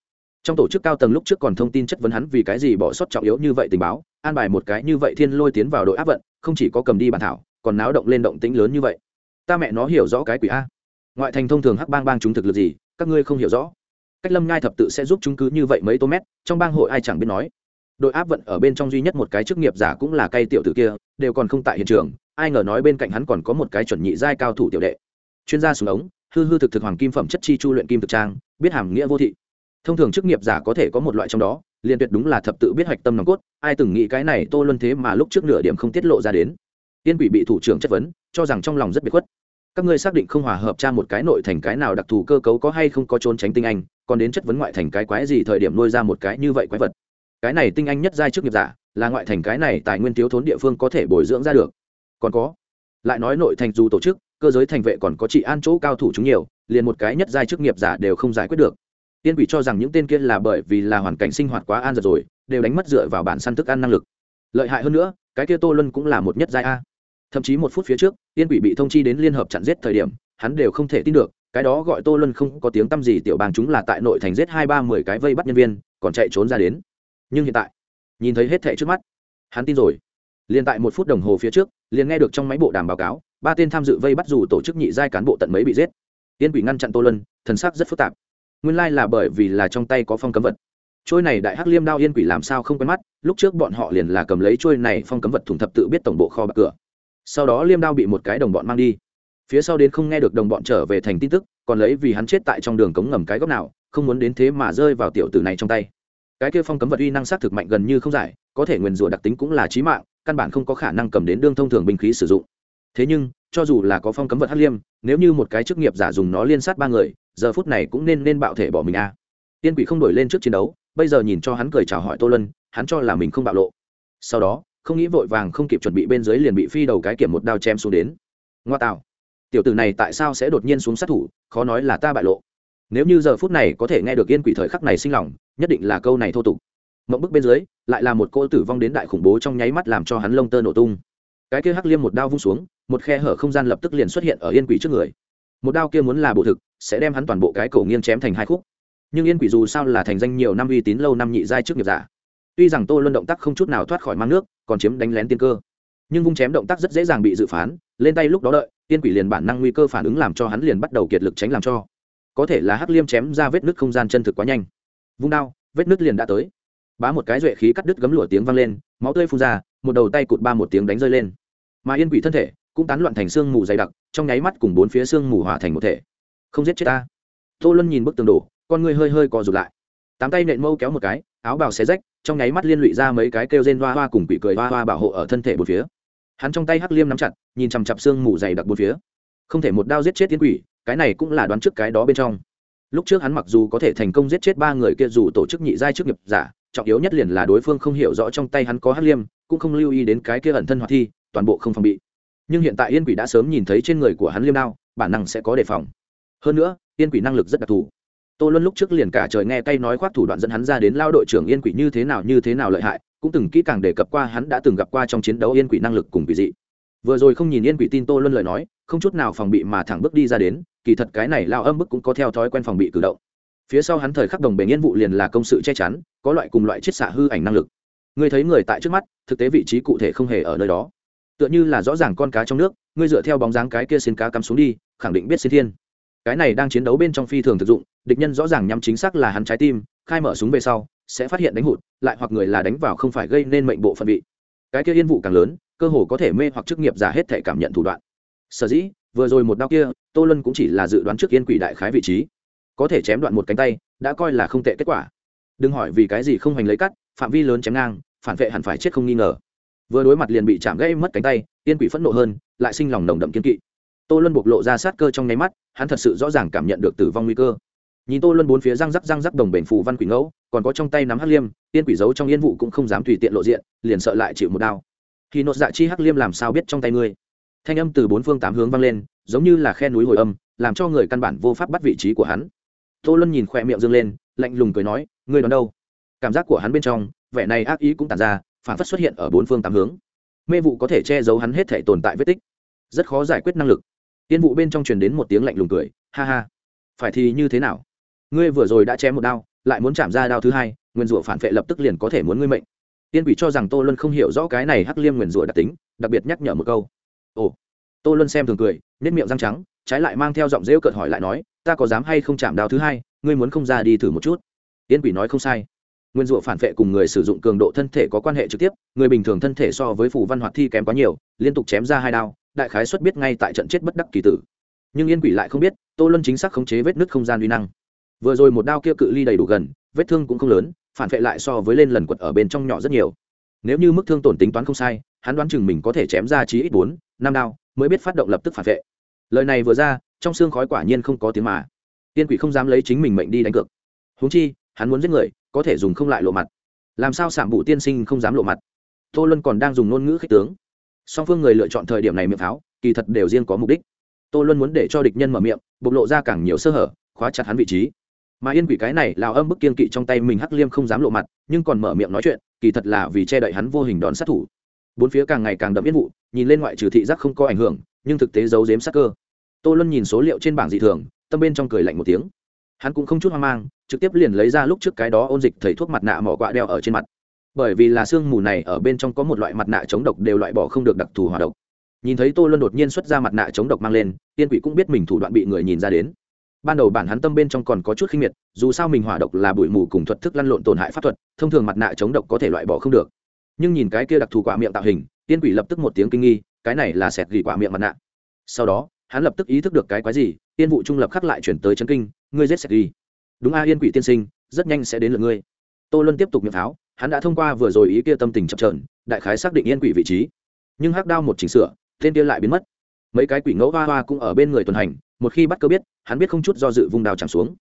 trong tổ chức cao tầng lúc trước còn thông tin chất vấn hắn vì cái gì bỏ sót trọng yếu như vậy tình báo, an bài một cái như vậy thiên lôi tiến vào đội áp vận, không chỉ có cầm đi bản thảo, còn náo động lên động tĩnh lớn như vậy. Ta mẹ nó hiểu rõ cái quỷ a. Ngoại thành thông thường hắc bang bang chúng thực lực gì, các ngươi không hiểu rõ. Cách lâm ngai thập tự sẽ giúp chúng cứ như vậy mấy tô mét, trong bang hội ai chẳng biết nói. Đội áp vận ở bên trong duy nhất một cái chức nghiệp giả cũng là cây tiểu tử kia, đều còn không tại hiện trường, ai ngờ nói bên cạnh hắn còn có một cái chuẩn nhị giai cao thủ tiểu đệ. Chuyên gia súng ống, hư hư thực thực hoàng kim phẩm chất chi chu luyện kim thực trang, biết hàm nghĩa vô thị thông thường chức nghiệp giả có thể có một loại trong đó, liền tuyệt đúng là thập tự biết hạch tâm nòng cốt, ai từng nghĩ cái này tô luân thế mà lúc trước nửa điểm không tiết lộ ra đến. Tiên quỷ bị thủ trưởng chất vấn, cho rằng trong lòng rất biệt khuất. Các ngươi xác định không hòa hợp tra một cái nội thành cái nào đặc thù cơ cấu có hay không có trốn tránh tinh anh, còn đến chất vấn ngoại thành cái quái gì thời điểm nuôi ra một cái như vậy quái vật. Cái này tinh anh nhất giai trước nghiệp giả, là ngoại thành cái này tài nguyên thiếu thốn địa phương có thể bồi dưỡng ra được. Còn có, lại nói nội thành dù tổ chức, cơ giới thành vệ còn có trị an chỗ cao thủ chúng nhiều, liền một cái nhất giai chức nghiệp giả đều không giải quyết được tiên quỷ cho rằng những tên kia là bởi vì là hoàn cảnh sinh hoạt quá an giật rồi, đều đánh mất dựa vào bản săn thức ăn năng lực. Lợi hại hơn nữa, cái kia tô luân cũng là một nhất giai a. Thậm chí một phút phía trước, tiên quỷ bị thông chi đến liên hợp chặn giết thời điểm, hắn đều không thể tin được, cái đó gọi tô luân không có tiếng t â m gì, tiểu bàng chúng là tại nội thành giết hai ba mười cái vây bắt nhân viên, còn chạy trốn ra đến. Nhưng hiện tại, nhìn thấy hết thệ trước mắt, hắn tin rồi. Liền tại một phút đồng hồ phía trước, liền nghe được trong máy bộ đàm báo cáo, ba tên tham dự vây bắt dù tổ chức nhị giai cán bộ tận mấy bị giết. Tiên quỷ ngăn chặn tô luân, thần sắc rất phức tạp nguyên lai là bởi vì là trong tay có phong cấm vật. Trôi này đại hắc liêm đao yên quỷ làm sao không quen mắt, lúc trước bọn họ liền là cầm lấy trôi này phong cấm vật thủng thập tự biết tổng bộ kho bạc cửa. Sau đó liêm đao bị một cái đồng bọn mang đi. Phía sau đến không nghe được đồng bọn trở về thành tin tức, còn lấy vì hắn chết tại trong đường cống ngầm cái góc nào, không muốn đến thế mà rơi vào tiểu tử này trong tay. Cái kia phong cấm vật uy năng xác thực mạnh gần như không giải, có thể nguyền rủa đặc tính cũng là trí mạng, căn bản không có khả năng cầm đến đương thông thường binh khí sử dụng. Thế nhưng, cho dù là có phong cấm vật hắc liêm, nếu như một cái chức nghiệp giả dùng nó liên sát ba người giờ phút này cũng nên nên bạo thể bỏ mình a. À. tiên quỷ không đổi lên trước chiến đấu, bây giờ nhìn cho hắn cười chào hỏi tô lân hắn cho là mình không bạo lộ. Sau đó, không nghĩ vội vàng không kịp chuẩn bị bên dưới liền bị phi đầu cái kiểm một đao chém xuống đến. Ngoa tạo. Tiểu tử này tại sao sẽ đột nhiên xuống sát thủ, khó nói là ta bại lộ. Nếu như giờ phút này có thể nghe được yên quỷ thời khắc này sinh lòng, nhất định là câu này thô tục. Mộng bức bên dưới, lại là một cô tử vong đến đại khủng bố trong nháy mắt làm cho hắn lông tơ nổ tung. Cái kia hắc liêm một đao vung xuống, một khe hở không gian lập tức liền xuất hiện ở yên quỷ trước người. Một đao kia muốn là bộ thực sẽ đem hắn toàn bộ cái cổ nghiêng chém thành hai khúc. Nhưng yên quỷ dù sao là thành danh nhiều năm uy tín lâu năm nhị giai trước nghiệp giả. Tuy rằng tô luân động tác không chút nào thoát khỏi mang nước, còn chiếm đánh lén tiên cơ. Nhưng vung chém động tác rất dễ dàng bị dự phán, lên tay lúc đó đợi tiên quỷ liền bản năng nguy cơ phản ứng làm cho hắn liền bắt đầu kiệt lực tránh làm cho. Có thể là hắc liêm chém ra vết nứt không gian chân thực quá nhanh. Vung đao, vết nứt liền đã tới. Bá một cái duệ khí cắt đứt gấm lửa tiếng vang lên, máu tươi phun ra, một đầu tay cụt ba một tiếng đánh rơi lên. Mà yên quỷ thân thể cũng tán loạn thành xương mù dày đặc, trong nháy mắt cùng bốn phía xương mù hòa thành một thể không giết chết ta. Tô luân nhìn bức tường đổ, con người hơi hơi co rụt lại. Tám tay nện mâu kéo một cái, áo bào xé rách, trong nháy mắt liên lụy ra mấy cái kêu rên hoa hoa cùng quỷ cười hoa hoa bảo hộ ở thân thể bốn phía. Hắn trong tay hắc liêm nắm chặt, nhìn chằm chặp xương mù dày đặc bốn phía. Không thể một đao giết chết tiến quỷ, cái này cũng là đoán trước cái đó bên trong. Lúc trước hắn mặc dù có thể thành công giết chết ba người kia dù tổ chức nhị giai trước nghiệp giả, trọng yếu nhất liền là đối phương không hiểu rõ trong tay hắn có hắc liêm, cũng không lưu ý đến cái kia ẩn thân hoạt thi, toàn bộ không phòng bị. Nhưng hiện tại yên quỷ đã sớm nhìn thấy trên người của hắn liêm đao, bản năng sẽ có đề phòng hơn nữa, yên quỷ năng lực rất đặc thù. Tô luân lúc trước liền cả trời nghe tay nói khoác thủ đoạn dẫn hắn ra đến lao đội trưởng yên quỷ như thế nào như thế nào lợi hại, cũng từng kỹ càng đề cập qua hắn đã từng gặp qua trong chiến đấu yên quỷ năng lực cùng quỷ dị. Vừa rồi không nhìn yên quỷ tin tô luân lời nói, không chút nào phòng bị mà thẳng bước đi ra đến, kỳ thật cái này lao âm bức cũng có theo thói quen phòng bị cử động. Phía sau hắn thời khắc đồng bề nghiên vụ liền là công sự che chắn, có loại cùng loại chiết xạ hư ảnh năng lực. Ngươi thấy người tại trước mắt, thực tế vị trí cụ thể không hề ở nơi đó. Tựa như là rõ ràng con cá trong nước, ngươi dựa theo bóng dáng cái kia xin cá cắm xuống đi, khẳng định biết xin thiên cái này đang chiến đấu bên trong phi thường thực dụng, địch nhân rõ ràng nhắm chính xác là hắn trái tim, khai mở súng về sau, sẽ phát hiện đánh hụt, lại hoặc người là đánh vào không phải gây nên mệnh bộ phận vị. Cái kia yên vụ càng lớn, cơ hồ có thể mê hoặc chức nghiệp giả hết thể cảm nhận thủ đoạn. Sở dĩ, vừa rồi một đau kia, tô lân cũng chỉ là dự đoán trước yên quỷ đại khái vị trí. Có thể chém đoạn một cánh tay, đã coi là không tệ kết quả. Đừng hỏi vì cái gì không hành lấy cắt, phạm vi lớn chém ngang, phản vệ hẳn phải chết không nghi ngờ. Vừa đối mặt liền bị chạm gây mất cánh tay, yên quỷ phẫn nộ hơn, lại sinh lòng nồng đậm kiên kỵ tô luân bộc lộ ra sát cơ trong nháy mắt, hắn thật sự rõ ràng cảm nhận được tử vong nguy cơ. Nhìn tô luân bốn phía răng rắc răng rắc đồng bền phù văn quỷ ngẫu, còn có trong tay nắm hắc liêm yên quỷ giấu trong yên vụ cũng không dám tùy tiện lộ diện, liền sợ lại chịu một đao. Khi nốt dạ chi hắc liêm làm sao biết trong tay ngươi? Thanh âm từ bốn phương tám hướng vang lên, giống như là khe núi hồi âm, làm cho người căn bản vô pháp bắt vị trí của hắn. Tô luân nhìn khoe miệng dương lên, lạnh lùng cười nói, ngươi đón đâu? Cảm giác của hắn bên trong, vẻ này ác ý cũng tàn ra, phản phất xuất hiện ở bốn phương tám hướng. Mê vụ có thể che giấu hắn hết thể tồn tại vết tích. Rất khó giải quyết năng lực tiên vụ bên trong truyền đến một tiếng lạnh lùng cười, ha ha, phải thì như thế nào? Ngươi vừa rồi đã chém một đao, lại muốn chạm ra đao thứ hai, nguyên rủa phản vệ lập tức liền có thể muốn ngươi mệnh. Tiên quỷ cho rằng tô luân không hiểu rõ cái này hắc liêm nguyền rủa đặc tính, đặc biệt nhắc nhở một câu. Ồ. Tô luân xem thường cười nếp miệng răng trắng, trái lại mang theo giọng rêu cợt hỏi lại nói, ta có dám hay không chạm đao thứ hai, ngươi muốn không ra đi thử một chút? Tiên quỷ nói không sai. Nguyên rủa phản vệ cùng người sử dụng cường độ thân thể có quan hệ trực tiếp, người bình thường thân thể so với phù văn hoạt thi kém quá nhiều, liên tục chém ra hai đao đại khái xuất biết ngay tại trận chết bất đắc kỳ tử. Nhưng yên quỷ lại không biết, tô luân chính xác khống chế vết nứt không gian uy năng. Vừa rồi một đao kia cự ly đầy đủ gần, vết thương cũng không lớn, phản vệ lại so với lên lần quật ở bên trong nhỏ rất nhiều. Nếu như mức thương tổn tính toán không sai, hắn đoán chừng mình có thể chém ra chí ít bốn, năm đao mới biết phát động lập tức phản vệ. Lời này vừa ra, trong xương khói quả nhiên không có tiếng mà. Tiên quỷ không dám lấy chính mình mệnh đi đánh cược. Húng chi, hắn muốn giết người, có thể dùng không lại lộ mặt. Làm sao sảm bụ tiên sinh không dám lộ mặt? Tô luân còn đang dùng ngôn ngữ khích tướng song phương người lựa chọn thời điểm này miệng pháo, kỳ thật đều riêng có mục đích. Tô luân muốn để cho địch nhân mở miệng, bộc lộ ra càng nhiều sơ hở, khóa chặt hắn vị trí. Mà yên quỷ cái này lào âm bức kiên kỵ trong tay mình hắc liêm không dám lộ mặt, nhưng còn mở miệng nói chuyện, kỳ thật là vì che đậy hắn vô hình đón sát thủ. Bốn phía càng ngày càng đậm yên vụ, nhìn lên ngoại trừ thị giác không có ảnh hưởng, nhưng thực tế giấu giếm sắc cơ. Tô luân nhìn số liệu trên bảng dị thường, tâm bên trong cười lạnh một tiếng. Hắn cũng không chút hoang mang, trực tiếp liền lấy ra lúc trước cái đó ôn dịch thầy thuốc mặt nạ mỏ quạ đeo ở trên mặt bởi vì là sương mù này ở bên trong có một loại mặt nạ chống độc đều loại bỏ không được đặc thù hòa độc. Nhìn thấy tô luân đột nhiên xuất ra mặt nạ chống độc mang lên, tiên quỷ cũng biết mình thủ đoạn bị người nhìn ra đến. Ban đầu bản hắn tâm bên trong còn có chút khinh miệt, dù sao mình hỏa độc là bụi mù cùng thuật thức lăn lộn tổn hại pháp thuật, thông thường mặt nạ chống độc có thể loại bỏ không được. Nhưng nhìn cái kia đặc thù quả miệng tạo hình, tiên quỷ lập tức một tiếng kinh nghi, cái này là sẹt gỉ quả miệng mặt nạ. Sau đó, hắn lập tức ý thức được cái quái gì, tiên vụ trung lập khắc lại chuyển tới chân kinh, ngươi giết sẹt gỉ. Đúng a yên quỷ tiên sinh, rất nhanh sẽ đến lượt ngươi. Tô luân tiếp tục miệng pháo hắn đã thông qua vừa rồi ý kia tâm tình chập trờn đại khái xác định yên quỷ vị trí. Nhưng hắc đao một chỉnh sửa, tên kia lại biến mất. Mấy cái quỷ ngẫu hoa hoa cũng ở bên người tuần hành, một khi bắt cơ biết, hắn biết không chút do dự vung đào chẳng xuống.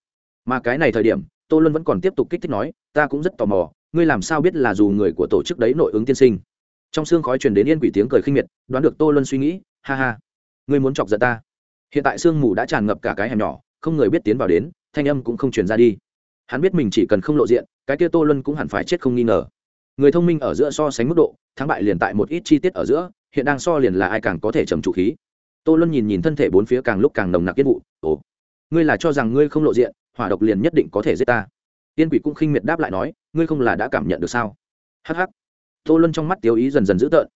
Mà cái này thời điểm, tô luân vẫn còn tiếp tục kích thích nói, ta cũng rất tò mò, ngươi làm sao biết là dù người của tổ chức đấy nội ứng tiên sinh? Trong xương khói truyền đến yên quỷ tiếng cười khinh miệt, đoán được tô luân suy nghĩ, ha ha, ngươi muốn chọc giận ta? Hiện tại sương mù đã tràn ngập cả cái hẻm nhỏ, không người biết tiến vào đến, thanh âm cũng không truyền ra đi hắn biết mình chỉ cần không lộ diện, cái kia tô luân cũng hẳn phải chết không nghi ngờ. Người thông minh ở giữa so sánh mức độ, thắng bại liền tại một ít chi tiết ở giữa, hiện đang so liền là ai càng có thể trầm trụ khí. Tô luân nhìn nhìn thân thể bốn phía càng lúc càng nồng nặc yên vụ, ồ, ngươi là cho rằng ngươi không lộ diện, hỏa độc liền nhất định có thể giết ta? Tiên quỷ cũng khinh miệt đáp lại nói, ngươi không là đã cảm nhận được sao? Hh tô luân trong mắt tiêu ý dần dần dữ tợn.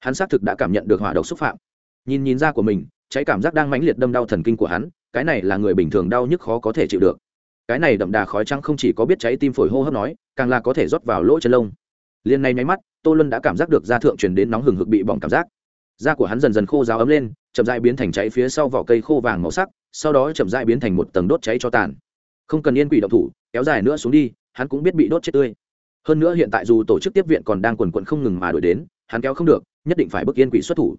Hắn xác thực đã cảm nhận được hỏa độc xúc phạm. Nhìn nhìn ra của mình, cháy cảm giác đang mãnh liệt đâm đau thần kinh của hắn, cái này là người bình thường đau nhức khó có thể chịu được cái này đậm đà khói trắng không chỉ có biết cháy tim phổi hô hấp nói, càng là có thể rót vào lỗ chân lông. Liền này nháy mắt, tô luân đã cảm giác được da thượng truyền đến nóng hừng hực bị bỏng cảm giác. Da của hắn dần dần khô ráo ấm lên, chậm dại biến thành cháy phía sau vỏ cây khô vàng màu sắc, sau đó chậm dại biến thành một tầng đốt cháy cho tàn. Không cần yên quỷ động thủ, kéo dài nữa xuống đi, hắn cũng biết bị đốt chết tươi. Hơn nữa hiện tại dù tổ chức tiếp viện còn đang quần quận không ngừng mà đổi đến, hắn kéo không được, nhất định phải bức yên quỷ xuất thủ.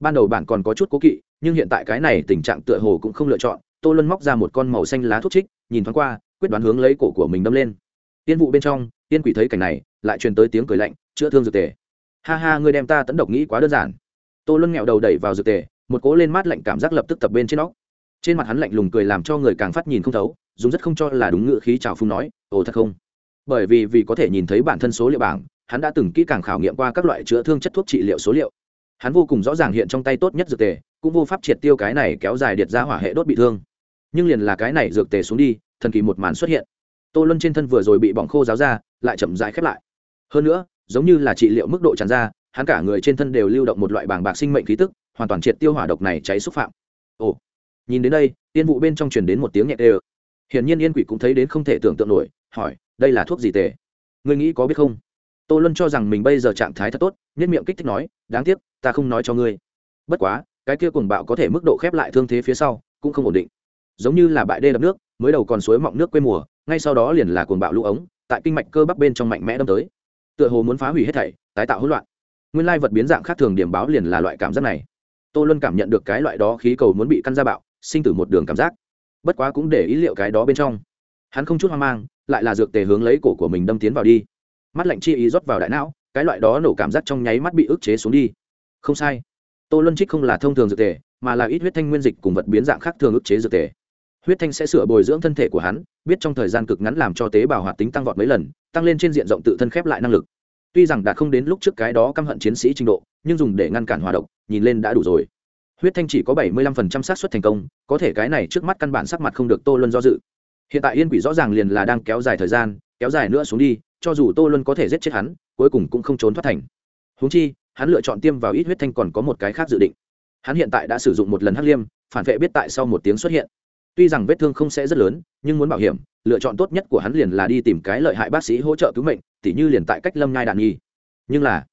Ban đầu bản còn có chút cố kỵ, nhưng hiện tại cái này tình trạng tựa hồ cũng không lựa chọn, tô luân móc ra một con màu xanh lá thuốc trích nhìn thoáng qua, quyết đoán hướng lấy cổ của mình đâm lên. Tiên vụ bên trong, tiên quỷ thấy cảnh này, lại truyền tới tiếng cười lạnh, chữa thương dược tề. Ha ha, ngươi đem ta tấn độc nghĩ quá đơn giản. Tô luân nghẹo đầu đẩy vào dược tề, một cố lên mát lạnh cảm giác lập tức tập bên trên óc. Trên mặt hắn lạnh lùng cười làm cho người càng phát nhìn không thấu, dùng rất không cho là đúng ngữ khí trào phung nói, ồ, thật không? Bởi vì vì có thể nhìn thấy bản thân số liệu bảng, hắn đã từng kỹ càng khảo nghiệm qua các loại chữa thương chất thuốc trị liệu số liệu. Hắn vô cùng rõ ràng hiện trong tay tốt nhất dược tề, cũng vô pháp triệt tiêu cái này kéo dài điệt ra hỏa hệ đốt bị thương nhưng liền là cái này dược tề xuống đi, thần kỳ một màn xuất hiện. Tô luân trên thân vừa rồi bị bỏng khô ráo ra, lại chậm rãi khép lại. Hơn nữa, giống như là trị liệu mức độ tràn ra, hắn cả người trên thân đều lưu động một loại bàng bạc sinh mệnh khí tức, hoàn toàn triệt tiêu hỏa độc này cháy xúc phạm. Ồ, nhìn đến đây, tiên vụ bên trong truyền đến một tiếng nhẹ đều. hiển nhiên yên quỷ cũng thấy đến không thể tưởng tượng nổi, hỏi, đây là thuốc gì tề? Ngươi nghĩ có biết không? Tô luân cho rằng mình bây giờ trạng thái thật tốt, nhất miệng kích thích nói, đáng tiếc, ta không nói cho ngươi. Bất quá, cái kia cuồng bạo có thể mức độ khép lại thương thế phía sau, cũng không ổn định giống như là bãi đê đập nước, mới đầu còn suối mọng nước quê mùa, ngay sau đó liền là cuồng bạo lũ ống, tại kinh mạch cơ bắp bên trong mạnh mẽ đâm tới. Tựa hồ muốn phá hủy hết thảy, tái tạo hỗn loạn. Nguyên lai vật biến dạng khác thường điểm báo liền là loại cảm giác này. Tô luân cảm nhận được cái loại đó khí cầu muốn bị căn ra bạo, sinh tử một đường cảm giác. Bất quá cũng để ý liệu cái đó bên trong. Hắn không chút hoang mang, lại là dược tề hướng lấy cổ của mình đâm tiến vào đi. Mắt lạnh chi ý rót vào đại não, cái loại đó nổ cảm giác trong nháy mắt bị ức chế xuống đi. Không sai. Tô luân trích không là thông thường dược tề, mà là ít huyết thanh nguyên dịch cùng vật biến dạng khác thường ức chế dược tề huyết thanh sẽ sửa bồi dưỡng thân thể của hắn, biết trong thời gian cực ngắn làm cho tế bào hoạt tính tăng vọt mấy lần, tăng lên trên diện rộng tự thân khép lại năng lực. Tuy rằng đã không đến lúc trước cái đó căm hận chiến sĩ trình độ, nhưng dùng để ngăn cản hòa độc, nhìn lên đã đủ rồi. Huyết thanh chỉ có bảy mươi lăm phần trăm xác suất thành công, có thể cái này trước mắt căn bản sắc mặt không được tô luân do dự. Hiện tại yên quỷ rõ ràng liền là đang kéo dài thời gian, kéo dài nữa xuống đi, cho dù tô luân có thể giết chết hắn, cuối cùng cũng không trốn thoát thành. Húng chi, hắn lựa chọn tiêm vào ít huyết thanh còn có một cái khác dự định. Hắn hiện tại đã sử dụng một lần hắc liêm, phản vệ biết tại sau một tiếng xuất hiện tuy rằng vết thương không sẽ rất lớn, nhưng muốn bảo hiểm, lựa chọn tốt nhất của hắn liền là đi tìm cái lợi hại bác sĩ hỗ trợ cứu mệnh, tỉ như liền tại cách lâm nhai đạn nhi. Nhưng là,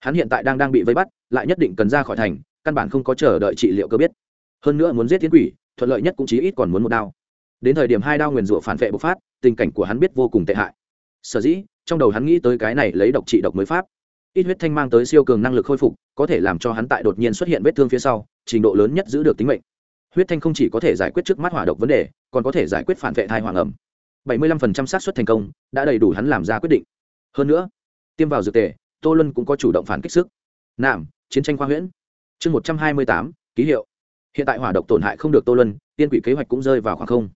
hắn hiện tại đang đang bị vây bắt, lại nhất định cần ra khỏi thành, căn bản không có chờ đợi trị liệu cơ biết. Hơn nữa muốn giết tiến quỷ, thuận lợi nhất cũng chí ít còn muốn một đao. Đến thời điểm hai đao nguyền rủa phản vệ bộc phát, tình cảnh của hắn biết vô cùng tệ hại. Sở dĩ, trong đầu hắn nghĩ tới cái này lấy độc trị độc mới pháp. Ít huyết thanh mang tới siêu cường năng lực khôi phục, có thể làm cho hắn tại đột nhiên xuất hiện vết thương phía sau, trình độ lớn nhất giữ được tính mệnh huyết thanh không chỉ có thể giải quyết trước mắt hỏa độc vấn đề, còn có thể giải quyết phản vệ thai hoàng ẩm. 75% xác suất thành công, đã đầy đủ hắn làm ra quyết định. Hơn nữa, tiêm vào dược tề, tô luân cũng có chủ động phản kích sức. Nạm chiến tranh khoa huyễn. Chương một trăm hai mươi tám, ký hiệu. Hiện tại hỏa độc tổn hại không được tô luân, tiên quỷ kế hoạch cũng rơi vào khoảng không.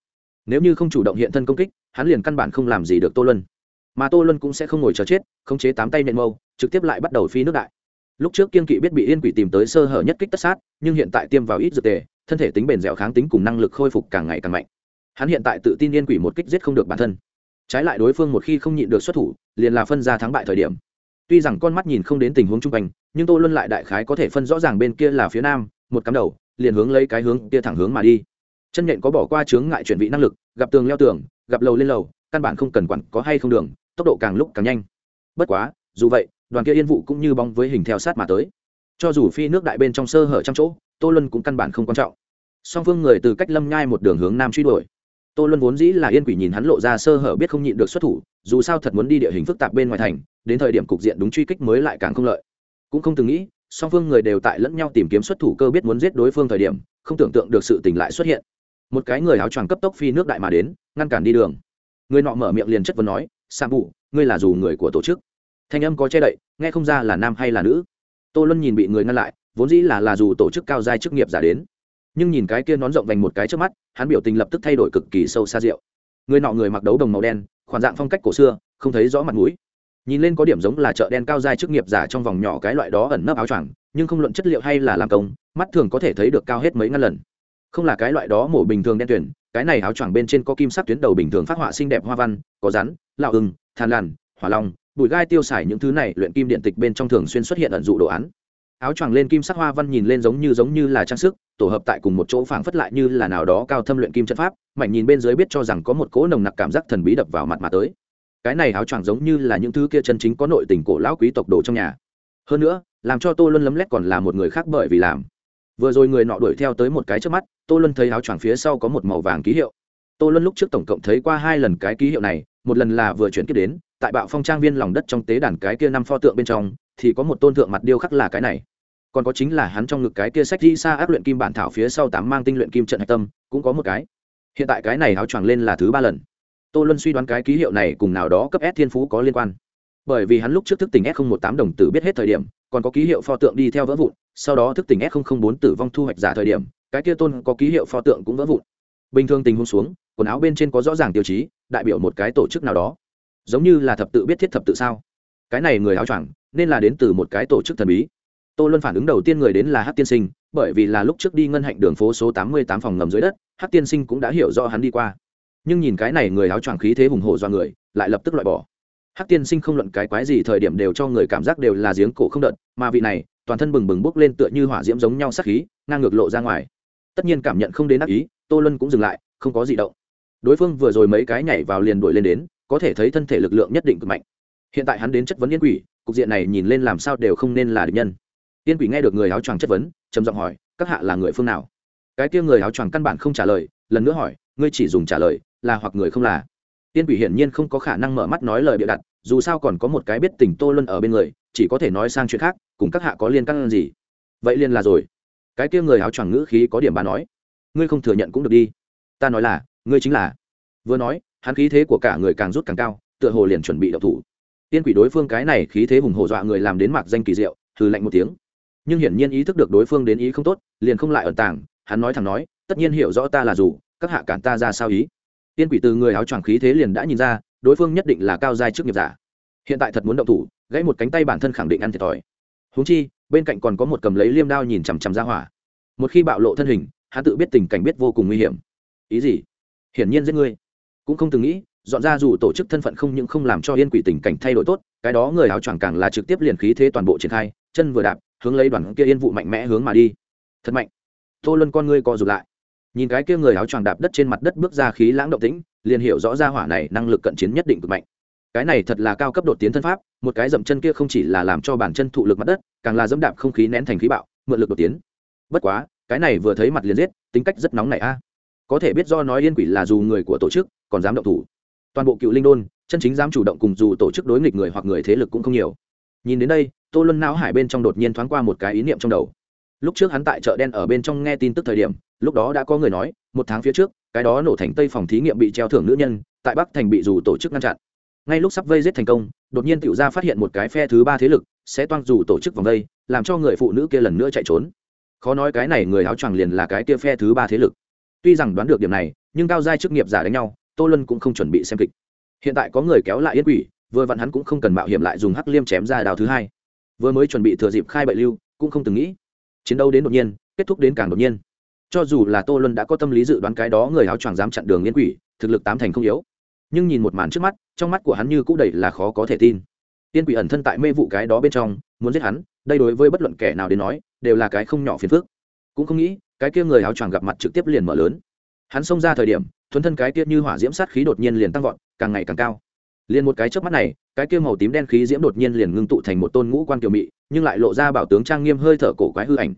Nếu như không chủ động hiện thân công kích, hắn liền căn bản không làm gì được tô luân. Mà tô luân cũng sẽ không ngồi chờ chết, khống chế tám tay nện mâu, trực tiếp lại bắt đầu phi nước đại. Lúc trước kiên kỵ biết bị yên quỷ tìm tới sơ hở nhất kích tất sát, nhưng hiện tại tiêm vào ít dược tề thân thể tính bền dẻo kháng tính cùng năng lực khôi phục càng ngày càng mạnh. Hắn hiện tại tự tin yên quỷ một kích giết không được bản thân. Trái lại đối phương một khi không nhịn được xuất thủ, liền là phân ra thắng bại thời điểm. Tuy rằng con mắt nhìn không đến tình huống chung quanh, nhưng tô luân lại đại khái có thể phân rõ ràng bên kia là phía nam, một cắm đầu, liền hướng lấy cái hướng kia thẳng hướng mà đi. Chân nhện có bỏ qua chướng ngại chuyển vị năng lực, gặp tường leo tường, gặp lầu lên lầu, căn bản không cần quản, có hay không đường, tốc độ càng lúc càng nhanh. Bất quá, dù vậy, đoàn kia yên vụ cũng như bóng với hình theo sát mà tới. Cho dù phi nước đại bên trong sơ hở trăm chỗ tô luân cũng căn bản không quan trọng. Song phương người từ cách lâm nhai một đường hướng nam truy đuổi. Tô luân vốn dĩ là yên quỷ nhìn hắn lộ ra sơ hở biết không nhịn được xuất thủ dù sao thật muốn đi địa hình phức tạp bên ngoài thành đến thời điểm cục diện đúng truy kích mới lại càng không lợi. Cũng không từng nghĩ song phương người đều tại lẫn nhau tìm kiếm xuất thủ cơ biết muốn giết đối phương thời điểm không tưởng tượng được sự tình lại xuất hiện. Một cái người áo choàng cấp tốc phi nước đại mà đến ngăn cản đi đường. Người nọ mở miệng liền chất vấn nói sa Bụ, ngươi là dù người của tổ chức? Thanh âm có che đậy nghe không ra là nam hay là nữ. Tô luân nhìn bị người ngăn lại vốn dĩ là là dù tổ chức cao giai chức nghiệp giả đến. Nhưng nhìn cái kia nón rộng vành một cái trước mắt, hắn biểu tình lập tức thay đổi cực kỳ sâu xa rượu người nọ người mặc đấu đồng màu đen, khoản dạng phong cách cổ xưa, không thấy rõ mặt mũi. Nhìn lên có điểm giống là chợ đen cao giai chức nghiệp giả trong vòng nhỏ cái loại đó ẩn nấp áo choàng, nhưng không luận chất liệu hay là làm công, mắt thường có thể thấy được cao hết mấy ngăn lần. Không là cái loại đó mổ bình thường đen tuyển, cái này áo choàng bên trên có kim sắc tuyến đầu bình thường phát họa xinh đẹp hoa văn, có rắn, lạo ưng, than làn hỏa long, bụi gai tiêu xài những thứ này luyện kim điện tịch bên trong thường xuyên xuất hiện ẩn dụ đồ án áo choàng lên kim sắc hoa văn nhìn lên giống như giống như là trang sức, tổ hợp tại cùng một chỗ phảng phất lại như là nào đó cao thâm luyện kim trận pháp, mảnh nhìn bên dưới biết cho rằng có một cỗ nồng nặc cảm giác thần bí đập vào mặt mà tới. Cái này áo choàng giống như là những thứ kia chân chính có nội tình cổ lão quý tộc đồ trong nhà. Hơn nữa, làm cho tô luân lấm lét còn là một người khác bởi vì làm. Vừa rồi người nọ đuổi theo tới một cái trước mắt, tô luân thấy áo choàng phía sau có một màu vàng ký hiệu. Tô luân lúc trước tổng cộng thấy qua hai lần cái ký hiệu này, một lần là vừa chuyển tiếp đến tại bạo phong trang viên lòng đất trong tế đàn cái kia năm pho tượng bên trong, thì có một tôn thượng mặt điêu khắc là cái này. Còn có chính là hắn trong ngực cái kia sách di xa ác luyện kim bản thảo phía sau tám mang tinh luyện kim trận hạch tâm, cũng có một cái. Hiện tại cái này áo choàng lên là thứ ba lần. Tô luân suy đoán cái ký hiệu này cùng nào đó cấp s thiên phú có liên quan. Bởi vì hắn lúc trước thức tỉnh s một tám đồng tử biết hết thời điểm, còn có ký hiệu pho tượng đi theo vỡ vụn, sau đó thức tỉnh s bốn tử vong thu hoạch giả thời điểm, cái kia tôn có ký hiệu pho tượng cũng vỡ vụn. Bình thường tình huống xuống, quần áo bên trên có rõ ràng tiêu chí, đại biểu một cái tổ chức nào đó giống như là thập tự biết thiết thập tự sao? Cái này người áo choàng, nên là đến từ một cái tổ chức thần bí. Tô luân phản ứng đầu tiên người đến là hát tiên sinh, bởi vì là lúc trước đi ngân hạnh đường phố số tám mươi tám phòng ngầm dưới đất hát tiên sinh cũng đã hiểu rõ hắn đi qua. Nhưng nhìn cái này người áo choàng khí thế hùng hổ do người, lại lập tức loại bỏ. Hát tiên sinh không luận cái quái gì thời điểm đều cho người cảm giác đều là giếng cổ không đợt, mà vị này, toàn thân bừng bừng bốc lên tựa như hỏa diễm giống nhau sắc khí, ngang ngược lộ ra ngoài. Tất nhiên cảm nhận không đến ác ý, tô luân cũng dừng lại, không có gì động. Đối phương vừa rồi mấy cái nhảy vào liền đuổi lên đến có thể thấy thân thể lực lượng nhất định cực mạnh. Hiện tại hắn đến chất vấn yên quỷ, cục diện này nhìn lên làm sao đều không nên là địch nhân. Yên quỷ nghe được người áo choàng chất vấn, trầm giọng hỏi, các hạ là người phương nào? Cái kia người áo choàng căn bản không trả lời, lần nữa hỏi, ngươi chỉ dùng trả lời, là hoặc người không là? Tiên quỷ hiển nhiên không có khả năng mở mắt nói lời bịa đặt, dù sao còn có một cái biết tình tô luân ở bên người, chỉ có thể nói sang chuyện khác, cùng các hạ có liên căn gì? Vậy liền là rồi. Cái kia người áo choàng ngữ khí có điểm bà nói, ngươi không thừa nhận cũng được đi. Ta nói là, ngươi chính là. Vừa nói hắn khí thế của cả người càng rút càng cao, tựa hồ liền chuẩn bị đậu thủ. Tiên quỷ đối phương cái này khí thế hùng hổ dọa người làm đến mạc danh kỳ diệu thử lạnh một tiếng. Nhưng hiển nhiên ý thức được đối phương đến ý không tốt, liền không lại ẩn tàng, hắn nói thẳng nói, tất nhiên hiểu rõ ta là dù, các hạ cản ta ra sao ý? Tiên quỷ từ người áo choàng khí thế liền đã nhìn ra, đối phương nhất định là cao giai chức nghiệp giả. Hiện tại thật muốn động thủ, gãy một cánh tay bản thân khẳng định ăn thiệt thòi. Húng chi, bên cạnh còn có một cầm lấy liêm đao nhìn chằm chằm ra hỏa. Một khi bạo lộ thân hình, hắn tự biết tình cảnh biết vô cùng nguy hiểm. Ý gì? Hiển nhiên giết ngươi cũng không từng nghĩ, dọn ra dù tổ chức thân phận không những không làm cho yên quỷ tình cảnh thay đổi tốt, cái đó người áo choàng càng là trực tiếp liền khí thế toàn bộ triển khai, chân vừa đạp, hướng lấy đoàn kia yên vụ mạnh mẽ hướng mà đi. Thật mạnh. Tô luân con ngươi co rụt lại. Nhìn cái kia người áo choàng đạp đất trên mặt đất bước ra khí lãng động tĩnh, liền hiểu rõ ra hỏa này năng lực cận chiến nhất định cực mạnh. Cái này thật là cao cấp đột tiến thân pháp, một cái dậm chân kia không chỉ là làm cho bản chân thụ lực mặt đất, càng là dẫm đạp không khí nén thành khí bạo, mượn lực đột tiến. Bất quá, cái này vừa thấy mặt liền giết, tính cách rất nóng này a có thể biết do nói yên quỷ là dù người của tổ chức, còn dám động thủ. Toàn bộ cựu linh đôn, chân chính dám chủ động cùng dù tổ chức đối nghịch người hoặc người thế lực cũng không nhiều. Nhìn đến đây, tô luân não hải bên trong đột nhiên thoáng qua một cái ý niệm trong đầu. Lúc trước hắn tại chợ đen ở bên trong nghe tin tức thời điểm, lúc đó đã có người nói, một tháng phía trước, cái đó nổ thành tây phòng thí nghiệm bị treo thưởng nữ nhân, tại bắc thành bị dù tổ chức ngăn chặn. Ngay lúc sắp vây giết thành công, đột nhiên tiểu ra phát hiện một cái phe thứ ba thế lực, sẽ toan dù tổ chức vòng vây làm cho người phụ nữ kia lần nữa chạy trốn. Khó nói cái này người áo choàng liền là cái kia phe thứ ba thế lực tuy rằng đoán được điểm này, nhưng cao giai chức nghiệp giả đánh nhau, tô lân cũng không chuẩn bị xem kịch. Hiện tại có người kéo lại yên quỷ, vừa vặn hắn cũng không cần mạo hiểm lại dùng hắc liêm chém ra đào thứ hai. Vừa mới chuẩn bị thừa dịp khai bậy lưu, cũng không từng nghĩ. Chiến đấu đến đột nhiên, kết thúc đến càng đột nhiên. Cho dù là tô luân đã có tâm lý dự đoán cái đó người áo choàng dám chặn đường yên quỷ, thực lực tám thành không yếu. Nhưng nhìn một màn trước mắt, trong mắt của hắn như cũng đầy là khó có thể tin. Yên quỷ ẩn thân tại mê vụ cái đó bên trong, muốn giết hắn, đây đối với bất luận kẻ nào đến nói, đều là cái không nhỏ phiền phức cũng không nghĩ, cái kia người áo choàng gặp mặt trực tiếp liền mở lớn. Hắn xông ra thời điểm, thuần thân cái kia như hỏa diễm sát khí đột nhiên liền tăng vọt, càng ngày càng cao. Liền một cái trước mắt này, cái kia màu tím đen khí diễm đột nhiên liền ngưng tụ thành một tôn ngũ quan kiều mị, nhưng lại lộ ra bảo tướng trang nghiêm hơi thở cổ quái hư ảnh.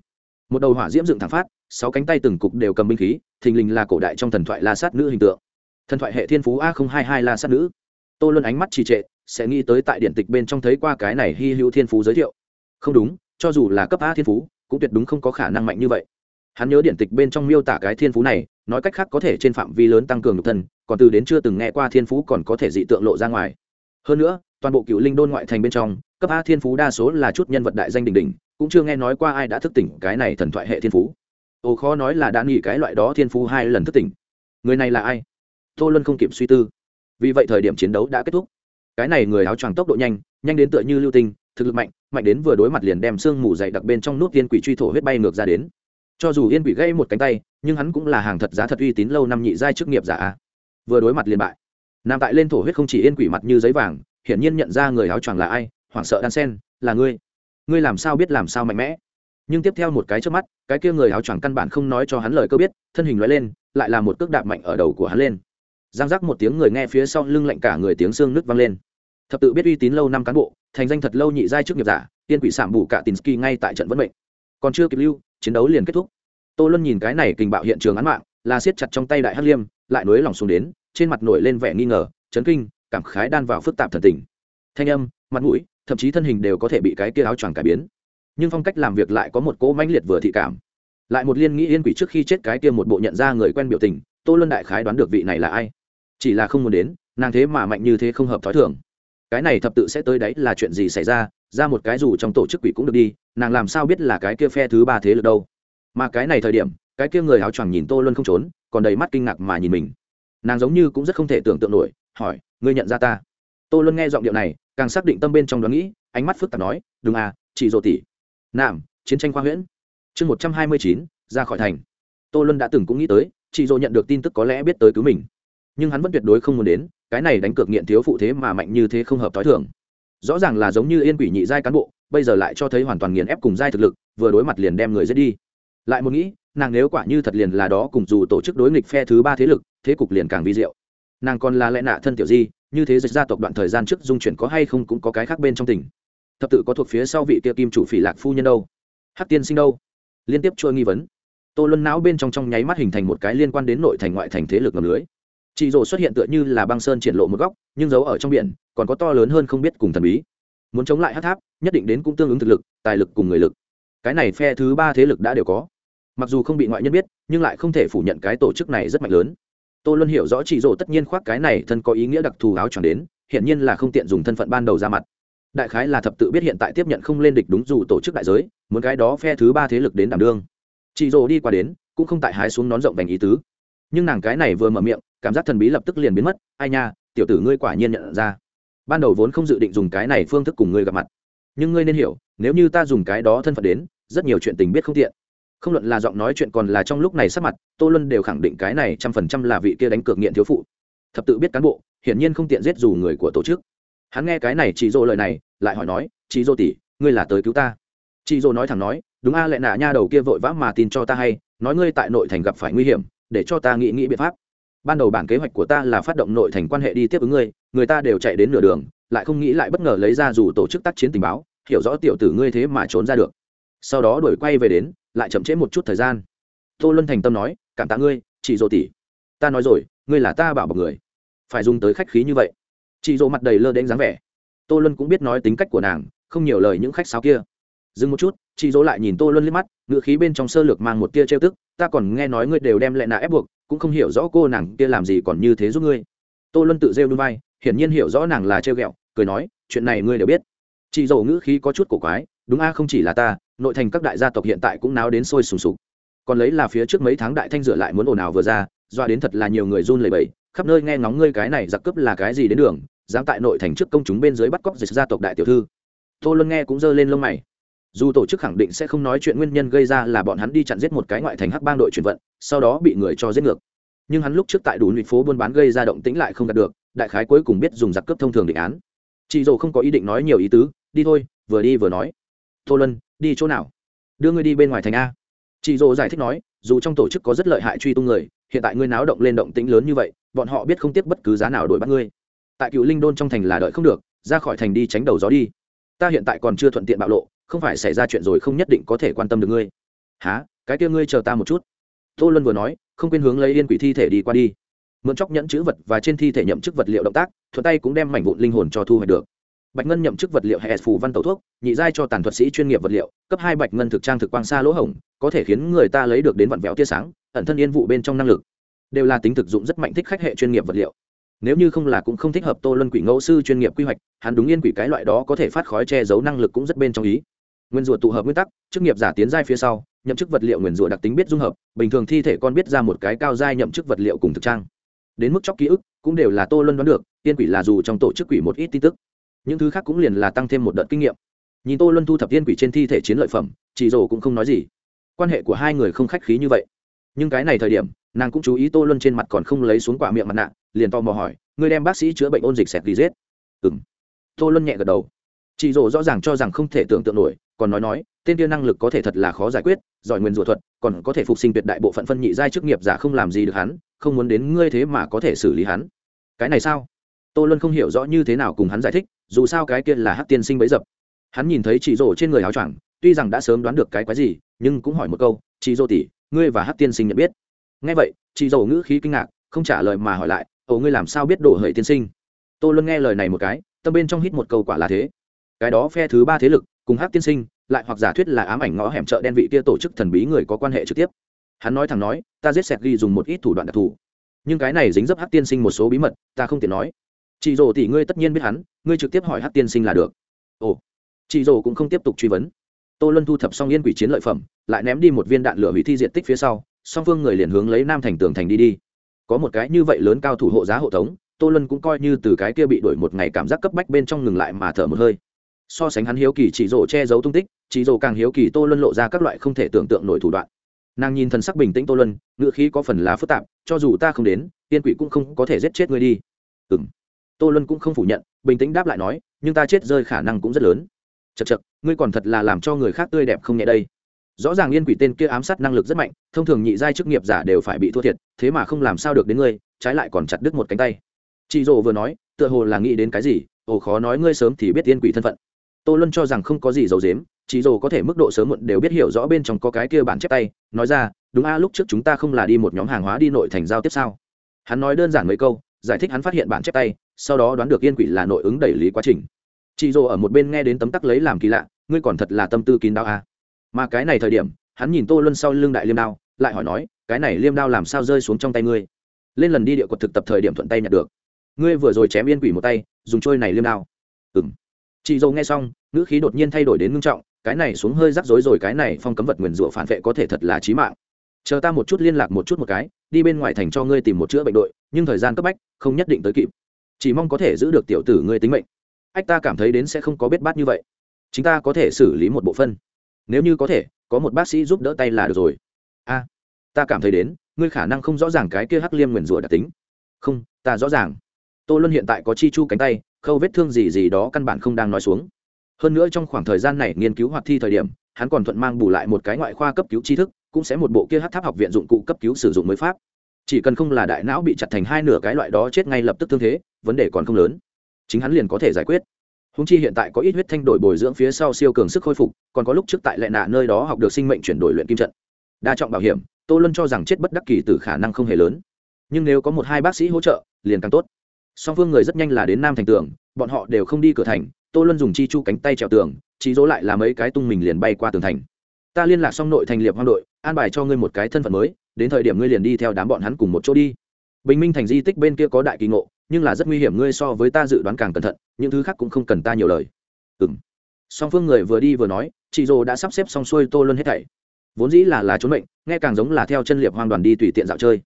Một đầu hỏa diễm dựng thẳng phát, sáu cánh tay từng cục đều cầm binh khí, thình lình là cổ đại trong thần thoại la sát nữ hình tượng. Thần thoại hệ thiên phú a hai hai la sát nữ. Tô luân ánh mắt trì trệ, sẽ nghĩ tới tại điện tịch bên trong thấy qua cái này hy hữu thiên phú giới thiệu. Không đúng, cho dù là cấp a thiên phú cũng tuyệt đúng không có khả năng mạnh như vậy. Hắn nhớ điện tịch bên trong miêu tả cái thiên phú này, nói cách khác có thể trên phạm vi lớn tăng cường nhục thân, còn từ đến chưa từng nghe qua thiên phú còn có thể dị tượng lộ ra ngoài. Hơn nữa, toàn bộ cựu linh đôn ngoại thành bên trong, cấp a thiên phú đa số là chút nhân vật đại danh đình đình cũng chưa nghe nói qua ai đã thức tỉnh cái này thần thoại hệ thiên phú. Ồ, khó nói là đã nghĩ cái loại đó thiên phú hai lần thức tỉnh. Người này là ai? Tô luân không kịp suy tư. Vì vậy thời điểm chiến đấu đã kết thúc. Cái này người áo choàng tốc độ nhanh nhanh đến tựa như lưu tinh thực lực mạnh mạnh đến vừa đối mặt liền đem xương mù dày đặc bên trong nút yên quỷ truy thổ huyết bay ngược ra đến. Cho dù yên quỷ gây một cánh tay, nhưng hắn cũng là hàng thật giá thật uy tín lâu năm nhị giai chức nghiệp giả vừa đối mặt liền bại. Nam tại lên thổ huyết không chỉ yên quỷ mặt như giấy vàng, hiển nhiên nhận ra người áo choàng là ai, hoảng sợ đan sen, là ngươi. Ngươi làm sao biết làm sao mạnh mẽ? Nhưng tiếp theo một cái trước mắt, cái kia người áo choàng căn bản không nói cho hắn lời cơ biết, thân hình loại lên, lại là một cước đạp mạnh ở đầu của hắn lên. Giang giác một tiếng người nghe phía sau lưng lạnh cả người tiếng xương nứt vang lên. Thập tự biết uy tín lâu năm cán bộ thành danh thật lâu nhị giai trước nghiệp giả, tiên quỷ sảm bù cả tinsky ski ngay tại trận vẫn mệnh. Còn chưa kịp lưu, chiến đấu liền kết thúc. Tô luân nhìn cái này kình bạo hiện trường án mạng, là siết chặt trong tay đại hắc liêm, lại nối lòng xuống đến, trên mặt nổi lên vẻ nghi ngờ, chấn kinh, cảm khái đan vào phức tạp thần tình. Thanh âm, mặt mũi, thậm chí thân hình đều có thể bị cái kia áo choàng cải biến. Nhưng phong cách làm việc lại có một cỗ mãnh liệt vừa thị cảm. Lại một liên nghĩ yên quỷ trước khi chết cái kia một bộ nhận ra người quen biểu tình, tô luân đại khái đoán được vị này là ai. Chỉ là không muốn đến, nàng thế mà mạnh như thế không hợp thói thường cái này thập tự sẽ tới đấy là chuyện gì xảy ra ra một cái dù trong tổ chức quỷ cũng được đi, nàng làm sao biết là cái kia phe thứ ba thế lực đâu? Mà cái này thời điểm, cái kia người áo choàng nhìn tô luân không trốn, còn đầy mắt kinh ngạc mà nhìn mình. Nàng giống như cũng rất không thể tưởng tượng nổi, hỏi, ngươi nhận ra ta? Tô luân nghe giọng điệu này, càng xác định tâm bên trong đoán nghĩ, ánh mắt phức tạp nói, đúng à chị dỗ tỷ nam, chiến tranh khoa huyễn. Chương một trăm hai mươi chín, ra khỏi thành. Tô luân đã từng cũng nghĩ tới chị dỗ nhận được tin tức có lẽ biết tới cứu mình nhưng hắn vẫn tuyệt đối không muốn đến, cái này đánh cược nghiện thiếu phụ thế mà mạnh như thế không hợp t h o i thường. Rõ ràng là giống như yên quỷ nhị giai cán bộ, bây giờ lại cho thấy hoàn toàn nghiền ép cùng giai thực lực, vừa đối mặt liền đem người giết đi. Lại một nghĩ, nàng nếu quả như thật liền là đó cùng dù tổ chức đối nghịch phe thứ ba thế lực, thế cục liền càng vi diệu. Nàng còn là lẽ nạ thân tiểu di, như thế dịch gia tộc đoạn thời gian trước dung chuyển có hay không cũng có cái khác bên trong tỉnh. Thập tự có thuộc phía sau vị kia kim chủ phỉ lạc phu nhân đâu. Hắc tiên sinh đâu? Liên tiếp chua nghi vấn. Tô luân não bên trong trong nháy mắt hình thành một cái liên quan đến nội thành ngoại thành thế lực ngầm lưới chị rồ xuất hiện tựa như là băng sơn triển lộ một góc, nhưng giấu ở trong biển, còn có to lớn hơn không biết cùng thần bí. Muốn chống lại hát tháp, nhất định đến cũng tương ứng thực lực, tài lực cùng người lực. Cái này phe thứ ba thế lực đã đều có. Mặc dù không bị ngoại nhân biết, nhưng lại không thể phủ nhận cái tổ chức này rất mạnh lớn. Tôi luôn hiểu rõ chị rồ tất nhiên khoác cái này thân có ý nghĩa đặc thù áo choàng đến hiện nhiên là không tiện dùng thân phận ban đầu ra mặt. Đại khái là thập tự biết hiện tại tiếp nhận không lên địch đúng dù tổ chức đại giới, muốn cái đó phe thứ ba thế lực đến đảm đương. Chị rồ đi qua đến, cũng không tại hái xuống nón rộng vành ý tứ. Nhưng nàng cái này vừa mở miệng cảm giác thần bí lập tức liền biến mất, ai nha, tiểu tử ngươi quả nhiên nhận ra. Ban đầu vốn không dự định dùng cái này phương thức cùng ngươi gặp mặt. Nhưng ngươi nên hiểu, nếu như ta dùng cái đó thân phận đến, rất nhiều chuyện tình biết không tiện. Không luận là giọng nói chuyện còn là trong lúc này sắp mặt, tô luân đều khẳng định cái này trăm phần trăm là vị kia đánh cược nghiện thiếu phụ. Thập tự biết cán bộ, hiển nhiên không tiện giết dù người của tổ chức. Hắn nghe cái này chị dô lời này, lại hỏi nói chị dô tỷ, ngươi là tới cứu ta? Chị dô nói thẳng nói, đúng a à lệ nạ nha đầu kia vội vã mà tin cho ta hay, nói ngươi tại nội thành gặp phải nguy hiểm, để cho ta nghĩ nghĩ biện pháp ban đầu bản kế hoạch của ta là phát động nội thành quan hệ đi tiếp ứng ngươi, người ta đều chạy đến nửa đường, lại không nghĩ lại bất ngờ lấy ra dù tổ chức tác chiến tình báo, hiểu rõ tiểu tử ngươi thế mà trốn ra được. Sau đó đuổi quay về đến, lại chậm trễ một chút thời gian. Tô luân thành tâm nói, cảm tạ ngươi, chị dỗ tỷ. Ta nói rồi, ngươi là ta bảo bọc người. Phải dùng tới khách khí như vậy. Chị dỗ mặt đầy lơ đễnh dáng vẻ. Tô luân cũng biết nói tính cách của nàng, không nhiều lời những khách sáo kia. Dừng một chút, chị dỗ lại nhìn tô luân liếc mắt ngựa khí bên trong sơ lược mang một tia trêu tức, ta còn nghe nói ngươi đều đem lại nạ ép buộc cũng không hiểu rõ cô nàng kia làm gì còn như thế giúp ngươi. Tô luân tự rêu đun vai, hiển nhiên hiểu rõ nàng là trêu ghẹo, cười nói, chuyện này ngươi đều biết. Chị dầu ngữ khí có chút cổ quái, đúng a, không chỉ là ta, nội thành các đại gia tộc hiện tại cũng náo đến sôi sùng sục. Còn lấy là phía trước mấy tháng đại thanh rửa lại muốn ồn ào vừa ra doa đến thật là nhiều người run lẩy bẩy, khắp nơi nghe ngóng ngươi cái này giặc cướp là cái gì đến đường, dám tại nội thành trước công chúng bên dưới bắt cóc dịch gia tộc đại tiểu thư. Tô luân nghe cũng giơ lên lông mày dù tổ chức khẳng định sẽ không nói chuyện nguyên nhân gây ra là bọn hắn đi chặn giết một cái ngoại thành hắc bang đội chuyển vận, sau đó bị người cho giết ngược. Nhưng hắn lúc trước tại đủ nụy phố buôn bán gây ra động tĩnh lại không đạt được, đại khái cuối cùng biết dùng giặc cướp thông thường định án. Chị dồ không có ý định nói nhiều ý tứ, đi thôi, vừa đi vừa nói. Tô luân, đi chỗ nào? Đưa ngươi đi bên ngoài thành a. Chị dồ giải thích nói, dù trong tổ chức có rất lợi hại truy tung người, hiện tại ngươi náo động lên động tĩnh lớn như vậy, bọn họ biết không tiếc bất cứ giá nào đổi bắt ngươi. Tại cựu linh đôn trong thành là đợi không được, ra khỏi thành đi tránh đầu gió đi. Ta hiện tại còn chưa thuận tiện bạo lộ không phải xảy ra chuyện rồi không nhất định có thể quan tâm được ngươi. Há cái kia ngươi chờ ta một chút. Tô luân vừa nói, không quên hướng lấy yên quỷ thi thể đi qua đi. Mượn chóc nhẫn chữ vật và trên thi thể nhậm chức vật liệu động tác, thuận tay cũng đem mảnh vụn linh hồn cho thu hoạch được. Bạch ngân nhậm chức vật liệu hệ phù văn tẩu thuốc, nhị giai cho tàn thuật sĩ chuyên nghiệp vật liệu, cấp hai bạch ngân thực trang thực quang xa lỗ hổng, có thể khiến người ta lấy được đến vặn vẹo tia sáng, ẩn thân yên vụ bên trong năng lực. Đều là tính thực dụng rất mạnh thích khách hệ chuyên nghiệp vật liệu. Nếu như không là cũng không thích hợp tô luân quỷ ngẫu sư chuyên nghiệp quy hoạch, hắn đúng yên quỷ cái loại đó có thể phát khói che giấu năng lực cũng rất bên trong ý nguyên rùa tụ hợp nguyên tắc, chức nghiệp giả tiến giai phía sau, nhậm chức vật liệu nguyên rùa đặc tính biết dung hợp, bình thường thi thể con biết ra một cái cao giai nhậm chức vật liệu cùng thực trang. Đến mức chóc ký ức, cũng đều là tô luân đoán được, tiên quỷ là dù trong tổ chức quỷ một ít tin tức. Những thứ khác cũng liền là tăng thêm một đợt kinh nghiệm. Nhìn tô luân thu thập tiên quỷ trên thi thể chiến lợi phẩm, chị rồ cũng không nói gì. Quan hệ của hai người không khách khí như vậy. Nhưng cái này thời điểm, nàng cũng chú ý tô luân trên mặt còn không lấy xuống quả miệng mặt nạ, liền to mò hỏi, ngươi đem bác sĩ chữa bệnh ôn dịch sẹt đi giết? Ừng tô luân nhẹ gật đầu. Chị rồ rõ ràng cho rằng không thể tưởng tượng nổi còn nói nói, tên kia năng lực có thể thật là khó giải quyết, giỏi nguyên rủa thuật, còn có thể phục sinh tuyệt đại bộ phận phân nhị giai chức nghiệp giả không làm gì được hắn, không muốn đến ngươi thế mà có thể xử lý hắn. Cái này sao? Tô luân không hiểu rõ như thế nào cùng hắn giải thích, dù sao cái kia là hát tiên sinh bấy dập. Hắn nhìn thấy chị rổ trên người áo choàng, tuy rằng đã sớm đoán được cái quái gì, nhưng cũng hỏi một câu chị rổ tỷ, ngươi và hát tiên sinh nhận biết? Nghe vậy chị rổ ngữ khí kinh ngạc, không trả lời mà hỏi lại, ồ, ngươi làm sao biết đổ hợi tiên sinh? Tô luân nghe lời này một cái, tâm bên trong hít một câu quả là thế. Cái đó phe thứ ba thế lực cùng hát tiên sinh, lại hoặc giả thuyết là ám ảnh ngõ hẻm chợ đen vị kia tổ chức thần bí người có quan hệ trực tiếp. Hắn nói thẳng nói, ta giết sẹt ghi dùng một ít thủ đoạn đặc thù. Nhưng cái này dính dấp hát tiên sinh một số bí mật, ta không tiện nói. Chị rồ tỷ ngươi tất nhiên biết hắn, ngươi trực tiếp hỏi hát tiên sinh là được. Ồ. Chị rồ cũng không tiếp tục truy vấn. Tô luân thu thập xong yên quỷ chiến lợi phẩm, lại ném đi một viên đạn lửa hủy thi diện tích phía sau, song phương người liền hướng lấy nam thành tường thành đi đi. Có một cái như vậy lớn cao thủ hộ giá hộ tống, tô luân cũng coi như từ cái kia bị đuổi một ngày cảm giác cấp bách bên trong ngừng lại mà thở một hơi so sánh hắn hiếu kỳ chỉ rồ che giấu tung tích, chỉ rồ càng hiếu kỳ tô luân lộ ra các loại không thể tưởng tượng nổi thủ đoạn. Nàng nhìn thần sắc bình tĩnh tô luân ngựa khí có phần là phức tạp, cho dù ta không đến, tiên quỷ cũng không có thể giết chết ngươi đi. Ừ m tô luân cũng không phủ nhận, bình tĩnh đáp lại nói, nhưng ta chết rơi khả năng cũng rất lớn. Chật chật ngươi còn thật là làm cho người khác tươi đẹp không nhẹ đây. Rõ ràng yên quỷ tên kia ám sát năng lực rất mạnh, thông thường nhị giai chức nghiệp giả đều phải bị thua thiệt, thế mà không làm sao được đến ngươi, trái lại còn chặt đứt một cánh tay. Chị rồ vừa nói, tựa hồ là nghĩ đến cái gì, ồ khó nói ngươi sớm thì biết yên quỷ thân phận tô luân cho rằng không có gì giấu dếm chị dồ có thể mức độ sớm muộn đều biết hiểu rõ bên trong có cái kia bản chép tay, nói ra, đúng a, lúc trước chúng ta không là đi một nhóm hàng hóa đi nội thành giao tiếp sao? Hắn nói đơn giản mấy câu, giải thích hắn phát hiện bản chép tay, sau đó đoán được yên quỷ là nội ứng đẩy lý quá trình. Chị dồ ở một bên nghe đến tấm tắc lấy làm kỳ lạ, ngươi còn thật là tâm tư kín đáo a. Mà cái này thời điểm, hắn nhìn tô luân sau lưng đại liêm đao, lại hỏi nói, cái này liêm đao làm sao rơi xuống trong tay ngươi? Lên lần đi địa quật thực tập thời điểm thuận tay nhặt được. Ngươi vừa rồi chém yên quỷ một tay, dùng trôi này liêm đao. Ừ m chị dâu nghe xong, ngữ khí đột nhiên thay đổi đến ngưng trọng, cái này xuống hơi rắc rối rồi, cái này phong cấm vật nguyền rủa phản vệ có thể thật là trí mạng. Chờ ta một chút liên lạc một chút một cái, đi bên ngoài thành cho ngươi tìm một chữa bệnh đội, nhưng thời gian cấp bách, không nhất định tới kịp. Chỉ mong có thể giữ được tiểu tử ngươi tính mệnh. Ách, ta cảm thấy đến sẽ không có biết bát như vậy. Chúng ta có thể xử lý một bộ phân. Nếu như có thể, có một bác sĩ giúp đỡ tay là được rồi. A, ta cảm thấy đến, ngươi khả năng không rõ ràng cái kia hắc liêm nguyền rủa đặc tính. Không, ta rõ ràng. Tô luân hiện tại có chi chu cánh tay khâu vết thương gì gì đó căn bản không đang nói xuống. Hơn nữa trong khoảng thời gian này nghiên cứu hoạt thi thời điểm, hắn còn thuận mang bù lại một cái ngoại khoa cấp cứu tri thức, cũng sẽ một bộ kia hát tháp học viện dụng cụ cấp cứu sử dụng mới pháp. Chỉ cần không là đại não bị chặt thành hai nửa cái loại đó chết ngay lập tức thương thế, vấn đề còn không lớn. Chính hắn liền có thể giải quyết. Húng chi hiện tại có ít huyết thanh đổi bồi dưỡng phía sau siêu cường sức khôi phục, còn có lúc trước tại lệ nạ nơi đó học được sinh mệnh chuyển đổi luyện kim trận. Đa trọng bảo hiểm, tô luân cho rằng chết bất đắc kỳ từ khả năng không hề lớn. Nhưng nếu có một hai bác sĩ hỗ trợ, liền càng tốt song phương người rất nhanh là đến nam thành tường, bọn họ đều không đi cửa thành, tô luân dùng chi chu cánh tay trèo tường, chỉ dỗ lại là mấy cái tung mình liền bay qua tường thành. Ta liên lạc xong nội thành liệp hoang đội, an bài cho ngươi một cái thân phận mới, đến thời điểm ngươi liền đi theo đám bọn hắn cùng một chỗ đi. Bình minh thành di tích bên kia có đại kỳ ngộ, nhưng là rất nguy hiểm ngươi so với ta dự đoán càng cẩn thận, những thứ khác cũng không cần ta nhiều lời. Ừ m song phương người vừa đi vừa nói, chị dồ đã sắp xếp xong xuôi tô luân hết thảy. Vốn dĩ là là trốn mệnh, nghe càng giống là theo chân liệp hoang đoàn đi tùy tiện dạo chơi.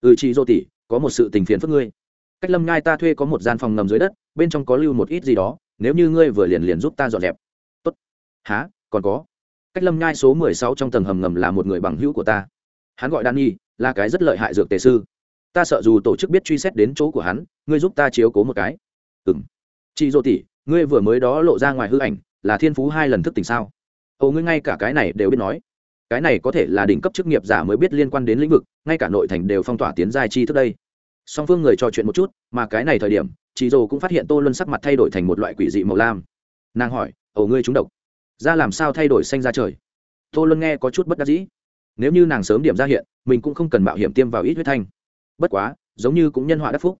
Ừ chị dô tỉ có một sự tình phiền phức ngươi cách lâm ngai ta thuê có một gian phòng ngầm dưới đất, bên trong có lưu một ít gì đó, nếu như ngươi vừa liền liền giúp ta dọn dẹp. Tốt. Há còn có. Cách lâm ngai số mười sáu trong tầng hầm ngầm là một người bằng hữu của ta. Hắn gọi đan nhi là cái rất lợi hại dược tề sư. Ta sợ dù tổ chức biết truy xét đến chỗ của hắn, ngươi giúp ta chiếu cố một cái. Ừ m chị dô tỉ, ngươi vừa mới đó lộ ra ngoài hư ảnh, là thiên phú hai lần thức tỉnh sao? Ồ, ngươi ngay cả cái này đều biết nói. Cái này có thể là đỉnh cấp chức nghiệp giả mới biết liên quan đến lĩnh vực, ngay cả nội thành đều phong tỏa tiến giai chi thức đây song phương người trò chuyện một chút, mà cái này thời điểm chị dồ cũng phát hiện tô luân sắc mặt thay đổi thành một loại quỷ dị màu lam. Nàng hỏi ầu ngươi trúng độc? Ra làm sao thay đổi xanh ra trời? Tô luân nghe có chút bất đắc dĩ. Nếu như nàng sớm điểm ra hiện, mình cũng không cần mạo hiểm tiêm vào ít huyết thanh. Bất quá, giống như cũng nhân họa đắc phúc.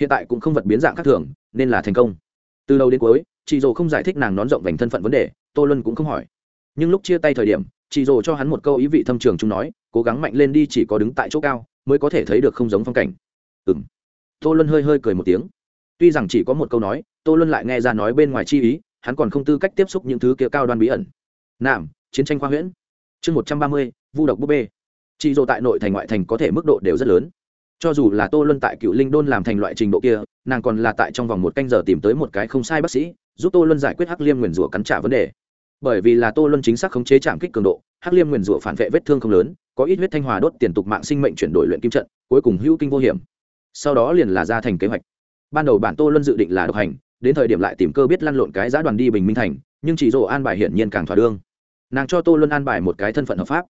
Hiện tại cũng không vật biến dạng khác thường, nên là thành công. Từ đầu đến cuối chị dồ không giải thích nàng nón rộng vành thân phận vấn đề, tô luân cũng không hỏi. Nhưng lúc chia tay thời điểm chị dồ cho hắn một câu ý vị thâm trường chúng nói, cố gắng mạnh lên đi chỉ có đứng tại chỗ cao, mới có thể thấy được không giống phong cảnh ừ m tô luân hơi hơi cười một tiếng. Tuy rằng chỉ có một câu nói, tô luân lại nghe ra nói bên ngoài chi ý, hắn còn không tư cách tiếp xúc những thứ kia cao đoan bí ẩn. Nạm, chiến tranh khoa huyễn. Chương một trăm ba mươi, vu độc búp bê. Chị dỗ tại nội thành ngoại thành có thể mức độ đều rất lớn. Cho dù là tô luân tại cựu linh đôn làm thành loại trình độ kia, nàng còn là tại trong vòng một canh giờ tìm tới một cái không sai bác sĩ, giúp tô luân giải quyết hắc liêm nguyền rủa cắn trả vấn đề. Bởi vì là tô luân chính xác khống chế trạm kích cường độ, hắc liêm nguyền rủa phản vệ vết thương không lớn, có ít huyết thanh hòa đốt tiền tục mạng sinh mệnh chuyển đổi luyện kim trận, cuối cùng hữu kinh vô hiểm sau đó liền là ra thành kế hoạch. Ban đầu bản tô luân dự định là độc hành, đến thời điểm lại tìm cơ biết lăn lộn cái giã đoàn đi bình minh thành, nhưng chỉ dỗ an bài hiển nhiên càng thỏa đương. Nàng cho tô luân an bài một cái thân phận hợp pháp.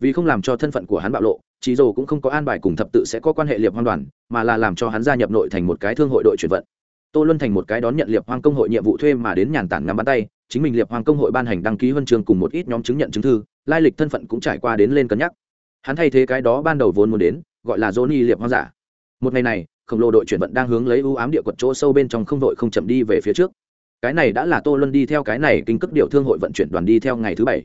Vì không làm cho thân phận của hắn bạo lộ, chỉ rồ cũng không có an bài cùng thập tự sẽ có quan hệ liệp hoang đoàn, mà là làm cho hắn gia nhập nội thành một cái thương hội đội chuyển vận. Tô luân thành một cái đón nhận liệp hoang công hội nhiệm vụ thuê mà đến nhàn tản ngắm bắn tay, chính mình liệp hoang công hội ban hành đăng ký huân trường cùng một ít nhóm chứng nhận chứng thư, lai lịch thân phận cũng trải qua đến lên cân nhắc. Hắn thay thế cái đó ban đầu vốn muốn đến, gọi là johnny liệp hoang giả một ngày này, khổng lồ đội chuyển vận đang hướng lấy ưu ám địa quật chỗ sâu bên trong không đội không chậm đi về phía trước. Cái này đã là tô luân đi theo cái này kinh cước điệu thương hội vận chuyển đoàn đi theo ngày thứ bảy.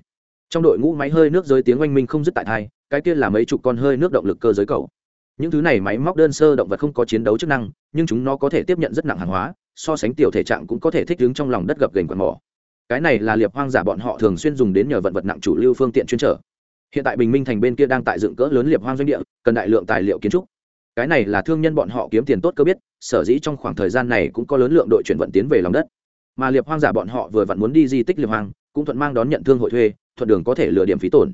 Trong đội ngũ máy hơi nước giới tiếng oanh minh không dứt tại thai, cái kia là mấy chục con hơi nước động lực cơ giới cầu. Những thứ này máy móc đơn sơ động vật không có chiến đấu chức năng, nhưng chúng nó có thể tiếp nhận rất nặng hàng hóa, so sánh tiểu thể trạng cũng có thể thích ứng trong lòng đất gập gành quạt mỏ. Cái này là liệp hoang giả bọn họ thường xuyên dùng đến nhờ vận vật nặng chủ lưu phương tiện chuyên trở. Hiện tại bình minh thành bên kia đang tại dựng cỡ lớn liệp hoang doanh địa, cần đại lượng tài liệu kiến trúc cái này là thương nhân bọn họ kiếm tiền tốt cơ biết, sở dĩ trong khoảng thời gian này cũng có lớn lượng đội chuyển vận tiến về lòng đất. Mà liệp hoang giả bọn họ vừa vặn muốn đi di tích liệp hoang, cũng thuận mang đón nhận thương hội thuê, thuận đường có thể lừa điểm phí tổn.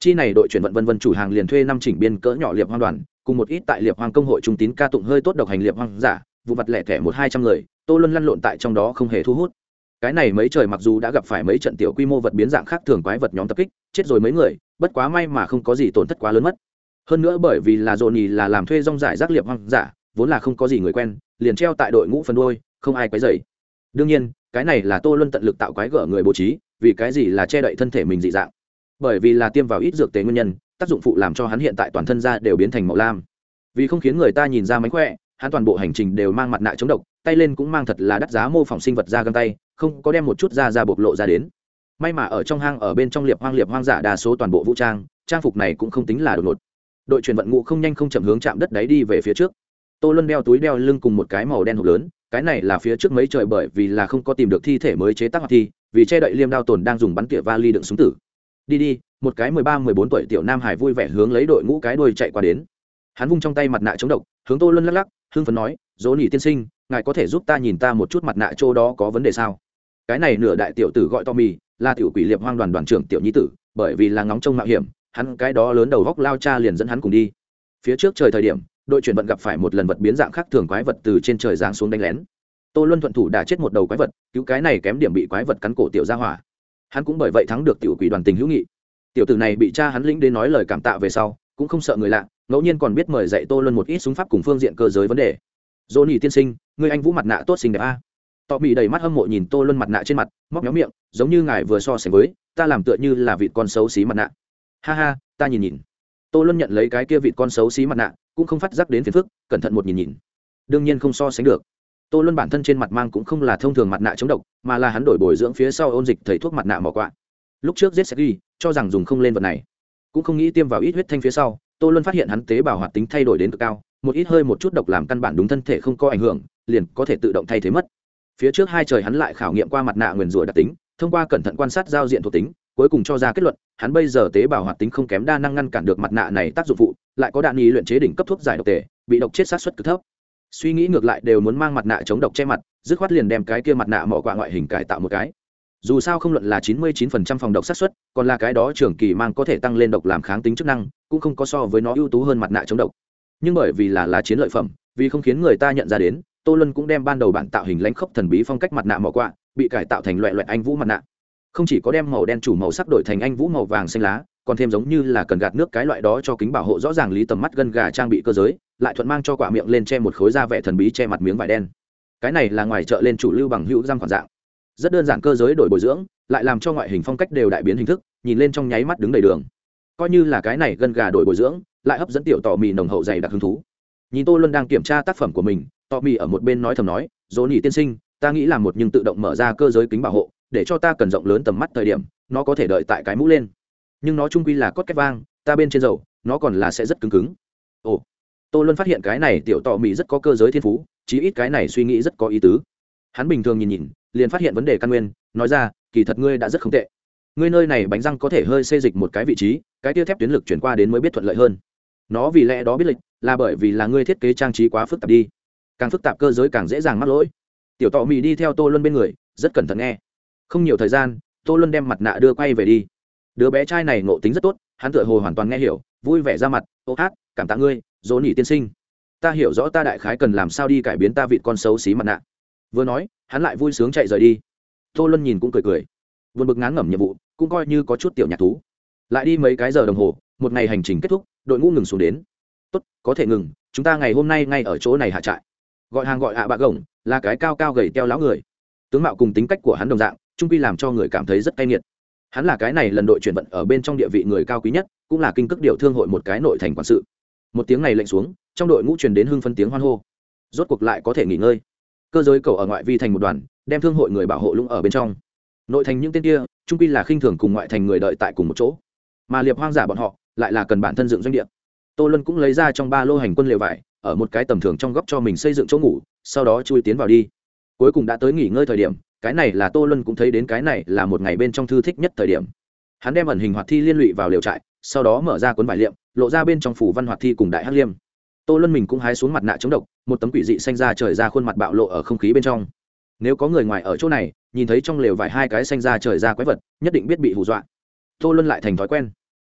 Chi này đội chuyển vận vân vân chủ hàng liền thuê năm chỉnh biên cỡ nhỏ liệp hoang đoàn, cùng một ít tại liệp hoang công hội trung tín ca tụng hơi tốt độc hành liệp hoang giả, vụ vặt lẻ thẻ một hai trăm người, tô luân lăn lộn tại trong đó không hề thu hút. Cái này mấy trời mặc dù đã gặp phải mấy trận tiểu quy mô vật biến dạng khác thường quái vật nhóm tập kích, chết rồi mấy người, bất quá may mà không có gì tổn thất quá lớn mất hơn nữa bởi vì là dồn nhì là làm thuê rong giải rác liệp hoang giả vốn là không có gì người quen, liền treo tại đội ngũ phân đôi, không ai quấy dày đương nhiên, cái này là tô luân tận lực tạo quái gở người bố trí, vì cái gì là che đậy thân thể mình dị dạng. Bởi vì là tiêm vào ít dược tế nguyên nhân, tác dụng phụ làm cho hắn hiện tại toàn thân da đều biến thành màu lam. Vì không khiến người ta nhìn ra mánh khỏe, hắn toàn bộ hành trình đều mang mặt nạ chống độc, tay lên cũng mang thật là đắt giá mô phỏng sinh vật da găng tay, không có đem một chút da ra bộc lộ ra đến. May mà ở trong hang ở bên trong liệp hoang liệp hoang giả đa số toàn bộ vũ trang trang phục này cũng không tính là đột ngột đội chuyển vận ngũ không nhanh không chậm hướng chạm đất đáy đi về phía trước. Tô luân đeo túi đeo lưng cùng một cái màu đen hộp lớn, cái này là phía trước mấy trời bởi vì là không có tìm được thi thể mới chế tác hoạt thi, vì che đậy liêm đao tồn đang dùng bắn tỉa vali đựng súng tử. Đi đi, một cái mười ba, mười bốn tuổi tiểu nam hải vui vẻ hướng lấy đội ngũ cái đuôi chạy qua đến. Hắn vung trong tay mặt nạ chống độc, hướng tô luân lắc lắc, hưng phấn nói, dỗ nỉ tiên sinh, ngài có thể giúp ta nhìn ta một chút mặt nạ chỗ đó có vấn đề sao? Cái này nửa đại tiểu tử gọi tommy, là tiểu quỷ liệp hoang đoàn đoàn trưởng tiểu nhi tử, bởi vì là ngóng trông mạo hiểm hắn cái đó lớn đầu góc lao cha liền dẫn hắn cùng đi. Phía trước trời thời điểm, đội chuyển vận gặp phải một lần vật biến dạng khác thường quái vật từ trên trời giáng xuống đánh lén. Tô luân thuận thủ đã chết một đầu quái vật, cứu cái này kém điểm bị quái vật cắn cổ tiểu ra hỏa. Hắn cũng bởi vậy thắng được tiểu quỷ đoàn tình hữu nghị. Tiểu tử này bị cha hắn lĩnh đến nói lời cảm tạ về sau, cũng không sợ người lạ, ngẫu nhiên còn biết mời dạy tô luân một ít súng pháp cùng phương diện cơ giới vấn đề. Dỗ nỉ tiên sinh, người anh vũ mặt nạ tốt xinh đẹp a. Tọ mị đầy mắt hâm mộ nhìn tô luân mặt nạ trên mặt, móc nhóm miệng, giống như ngài vừa so sánh với, ta làm tựa như là vịt con xấu xí mặt nạ ha ha, ta nhìn nhìn. Tô luân nhận lấy cái kia vịt con xấu xí mặt nạ, cũng không phát giác đến phiền phức, cẩn thận một nhìn nhìn. Đương nhiên không so sánh được. Tô luân bản thân trên mặt mang cũng không là thông thường mặt nạ chống độc, mà là hắn đổi bồi dưỡng phía sau ôn dịch thầy thuốc mặt nạ mỏ quạ. Lúc trước giết ghi cho rằng dùng không lên vật này. Cũng không nghĩ tiêm vào ít huyết thanh phía sau, tô luân phát hiện hắn tế bào hoạt tính thay đổi đến cực cao, một ít hơi một chút độc làm căn bản đúng thân thể không có ảnh hưởng, liền có thể tự động thay thế mất. Phía trước hai trời hắn lại khảo nghiệm qua mặt nạ nguyền rủa đặc tính, thông qua cẩn thận quan sát giao diện thuộc tính cuối cùng cho ra kết luận, hắn bây giờ tế bào hoạt tính không kém đa năng ngăn cản được mặt nạ này tác dụng phụ, lại có đạn nghi luyện chế đỉnh cấp thuốc giải độc tề, bị độc chết sát xuất cực thấp. Suy nghĩ ngược lại đều muốn mang mặt nạ chống độc che mặt, dứt khoát liền đem cái kia mặt nạ mỏ quạ ngoại hình cải tạo một cái. Dù sao không luận là chín mươi 99% phòng độc sát xuất, còn là cái đó trường kỳ mang có thể tăng lên độc làm kháng tính chức năng, cũng không có so với nó ưu tú hơn mặt nạ chống độc. Nhưng bởi vì là lá chiến lợi phẩm, vì không khiến người ta nhận ra đến, tô luân cũng đem ban đầu bản tạo hình lãnh khốc thần bí phong cách mặt nạ mỏ quạ, bị cải tạo thành loại loại anh vũ mặt nạ không chỉ có đem màu đen chủ màu sắc đổi thành anh vũ màu vàng xanh lá, còn thêm giống như là cần gạt nước cái loại đó cho kính bảo hộ rõ ràng lý tầm mắt gân gà trang bị cơ giới, lại thuận mang cho quả miệng lên che một khối da vẻ thần bí che mặt miếng vải đen. Cái này là ngoài chợ lên chủ lưu bằng hữu răng khoản dạng. Rất đơn giản cơ giới đổi bồi dưỡng, lại làm cho ngoại hình phong cách đều đại biến hình thức, nhìn lên trong nháy mắt đứng đầy đường. Coi như là cái này gân gà đổi bồi dưỡng, lại hấp dẫn tiểu tò mì nồng hậu dày đặc hứng thú. Nhìn tô luôn đang kiểm tra tác phẩm của mình tò mì ở một bên nói thầm nói, dỗ nỉ tiên sinh, ta nghĩ là một nhưng tự động mở ra cơ giới kính bảo hộ để cho ta cần rộng lớn tầm mắt thời điểm, nó có thể đợi tại cái mũ lên. Nhưng nó trung quy là cốt cách vang, ta bên trên dầu, nó còn là sẽ rất cứng cứng. Ồ, tô luân phát hiện cái này tiểu tọ mỹ rất có cơ giới thiên phú, chí ít cái này suy nghĩ rất có ý tứ. Hắn bình thường nhìn nhìn, liền phát hiện vấn đề căn nguyên, nói ra, kỳ thật ngươi đã rất không tệ. Ngươi nơi này bánh răng có thể hơi xê dịch một cái vị trí, cái tia thép tuyến lực chuyển qua đến mới biết thuận lợi hơn. Nó vì lẽ đó biết lịch, là bởi vì là ngươi thiết kế trang trí quá phức tạp đi. Càng phức tạp cơ giới càng dễ dàng mắc lỗi. Tiểu tọ mỹ đi theo tô luân bên người, rất cẩn thận nghe không nhiều thời gian, tô luân đem mặt nạ đưa quay về đi. Đứa bé trai này ngộ tính rất tốt, hắn tựa hồ hoàn toàn nghe hiểu, vui vẻ ra mặt, ô hát, cảm tạ ngươi, dỗ nỉ tiên sinh. Ta hiểu rõ ta đại khái cần làm sao đi cải biến ta vịt con xấu xí mặt nạ. Vừa nói, hắn lại vui sướng chạy rời đi. Tô luân nhìn cũng cười cười. Vượt bực ngán ngẩm nhiệm vụ, cũng coi như có chút tiểu nhạc thú. Lại đi mấy cái giờ đồng hồ, một ngày hành trình kết thúc, đội ngũ ngừng xuống đến. Tốt, có thể ngừng, chúng ta ngày hôm nay ngay ở chỗ này hạ trại. Gọi hàng gọi ạ à bạ gồng, là cái cao cao gầy teo lão người. Tướng mạo cùng tính cách của hắn đồng dạng trung quy làm cho người cảm thấy rất cay nghiệt. Hắn là cái này lần đội chuyển vận ở bên trong địa vị người cao quý nhất, cũng là kinh cước điệu thương hội một cái nội thành quản sự. Một tiếng này lệnh xuống, trong đội ngũ truyền đến hưng phân tiếng hoan hô. Rốt cuộc lại có thể nghỉ ngơi. Cơ giới cầu ở ngoại vi thành một đoàn, đem thương hội người bảo hộ lũng ở bên trong. Nội thành những tên kia, trung quy là khinh thường cùng ngoại thành người đợi tại cùng một chỗ. Mà liệp hoang giả bọn họ, lại là cần bản thân dựng doanh địa. Tô luân cũng lấy ra trong ba lô hành quân lều vải, ở một cái tầm thường trong góc cho mình xây dựng chỗ ngủ, sau đó chui tiến vào đi. Cuối cùng đã tới nghỉ ngơi thời điểm cái này là tô luân cũng thấy đến cái này là một ngày bên trong thư thích nhất thời điểm. Hắn đem ẩn hình hoạt thi liên lụy vào liều trại, sau đó mở ra cuốn vải liệm, lộ ra bên trong phủ văn hoạt thi cùng đại hắc liêm. Tô luân mình cũng hái xuống mặt nạ chống độc, một tấm quỷ dị xanh ra trời ra khuôn mặt bạo lộ ở không khí bên trong. Nếu có người ngoài ở chỗ này, nhìn thấy trong lều vải hai cái xanh ra trời ra quái vật, nhất định biết bị hù dọa. Tô luân lại thành thói quen.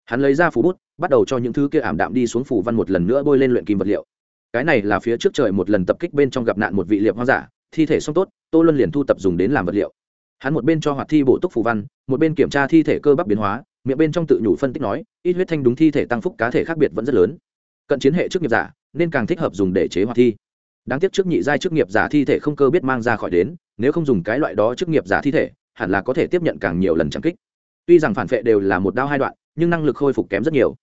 Hắn lấy ra phủ bút, bắt đầu cho những thứ kia ảm đạm đi xuống phủ văn một lần nữa bôi lên luyện kim vật liệu. Cái này là phía trước trời một lần tập kích bên trong gặp nạn một vị liệp hoang giả thi thể xong tốt tô luân liền thu tập dùng đến làm vật liệu. Hắn một bên cho hoạt thi bổ túc phù văn, một bên kiểm tra thi thể cơ bắp biến hóa, miệng bên trong tự nhủ phân tích nói, ít huyết thanh đúng thi thể tăng phúc cá thể khác biệt vẫn rất lớn. Cận chiến hệ chức nghiệp giả, nên càng thích hợp dùng để chế hoạt thi. Đáng tiếc trước nhị giai chức nghiệp giả thi thể không cơ biết mang ra khỏi đến, nếu không dùng cái loại đó chức nghiệp giả thi thể, hẳn là có thể tiếp nhận càng nhiều lần trang kích. Tuy rằng phản vệ đều là một đao hai đoạn, nhưng năng lực khôi phục kém rất nhiều.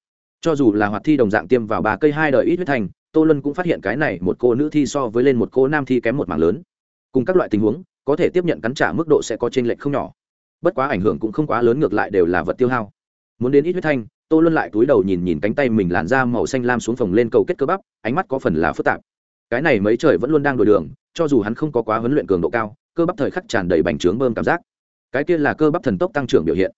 Cho dù là hoạt thi đồng dạng tiêm vào ba cây hai đời ít huyết thanh, tô lân cũng phát hiện cái này một cô nữ thi so với lên một cô nam thi kém một mảng lớn cùng các loại tình huống, có thể tiếp nhận cắn trả mức độ sẽ có t r ê n lệch không nhỏ. Bất quá ảnh hưởng cũng không quá lớn, ngược lại đều là vật tiêu hao. Muốn đến ít huyết thanh, tô luân lại túi đầu nhìn nhìn cánh tay mình làn da màu xanh lam xuống phòng lên cầu kết cơ bắp, ánh mắt có phần là phức tạp. Cái này mấy trời vẫn luôn đang đổi đường, cho dù hắn không có quá huấn luyện cường độ cao, cơ bắp thời khắc tràn đầy bành trướng bơm cảm giác. Cái kia là cơ bắp thần tốc tăng trưởng biểu hiện.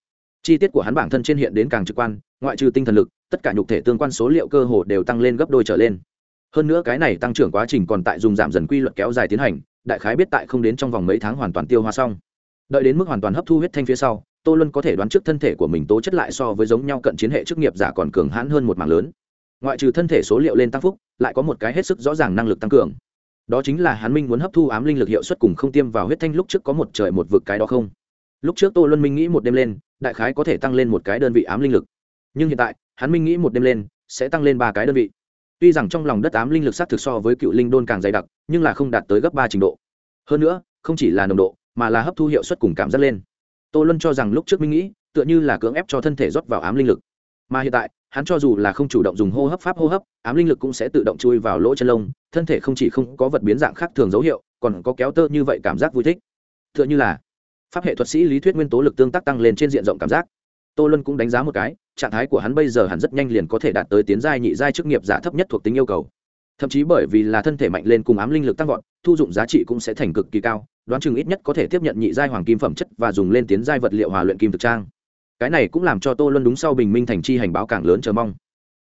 Chi tiết của hắn bản thân trên hiện đến càng trực quan, ngoại trừ tinh thần lực, tất cả nhục thể tương quan số liệu cơ hồ đều tăng lên gấp đôi trở lên. Hơn nữa cái này tăng trưởng quá trình còn tại dùng giảm dần quy luật kéo dài tiến hành đại khái biết tại không đến trong vòng mấy tháng hoàn toàn tiêu hóa xong. Đợi đến mức hoàn toàn hấp thu huyết thanh phía sau, tô luân có thể đoán trước thân thể của mình tố chất lại so với giống nhau cận chiến hệ chức nghiệp giả còn cường hãn hơn một mảng lớn. Ngoại trừ thân thể số liệu lên tăng phúc, lại có một cái hết sức rõ ràng năng lực tăng cường. Đó chính là hắn minh muốn hấp thu ám linh lực hiệu suất cùng không tiêm vào huyết thanh lúc trước có một trời một vực cái đó không? Lúc trước tô luân minh nghĩ một đêm lên, đại khái có thể tăng lên một cái đơn vị ám linh lực. Nhưng hiện tại, hắn minh nghĩ một đêm lên, sẽ tăng lên ba cái đơn vị tuy rằng trong lòng đất ám linh lực s á t thực so với cựu linh đôn càng dày đặc, nhưng là không đạt tới gấp ba trình độ. Hơn nữa, không chỉ là nồng độ, mà là hấp thu hiệu suất cùng cảm giác lên. Tô luân cho rằng lúc trước minh nghĩ, tựa như là cưỡng ép cho thân thể rót vào ám linh lực. Mà hiện tại, hắn cho dù là không chủ động dùng hô hấp pháp hô hấp, ám linh lực cũng sẽ tự động chui vào lỗ chân lông, thân thể không chỉ không có vật biến dạng khác thường dấu hiệu, còn có kéo tơ như vậy cảm giác vui thích. Tựa như là, pháp hệ thuật sĩ lý thuyết nguyên tố lực tương tác tăng lên trên diện rộng cảm giác tô luân cũng đánh giá một cái, trạng thái của hắn bây giờ hẳn rất nhanh liền có thể đạt tới tiến giai nhị giai chức nghiệp giả thấp nhất thuộc tính yêu cầu. Thậm chí bởi vì là thân thể mạnh lên cùng ám linh lực tăng vọt, thu dụng giá trị cũng sẽ thành cực kỳ cao, đoán chừng ít nhất có thể tiếp nhận nhị giai hoàng kim phẩm chất và dùng lên tiến giai vật liệu hòa luyện kim thực trang. Cái này cũng làm cho tô luân đúng sau bình minh thành chi hành báo càng lớn chờ mong.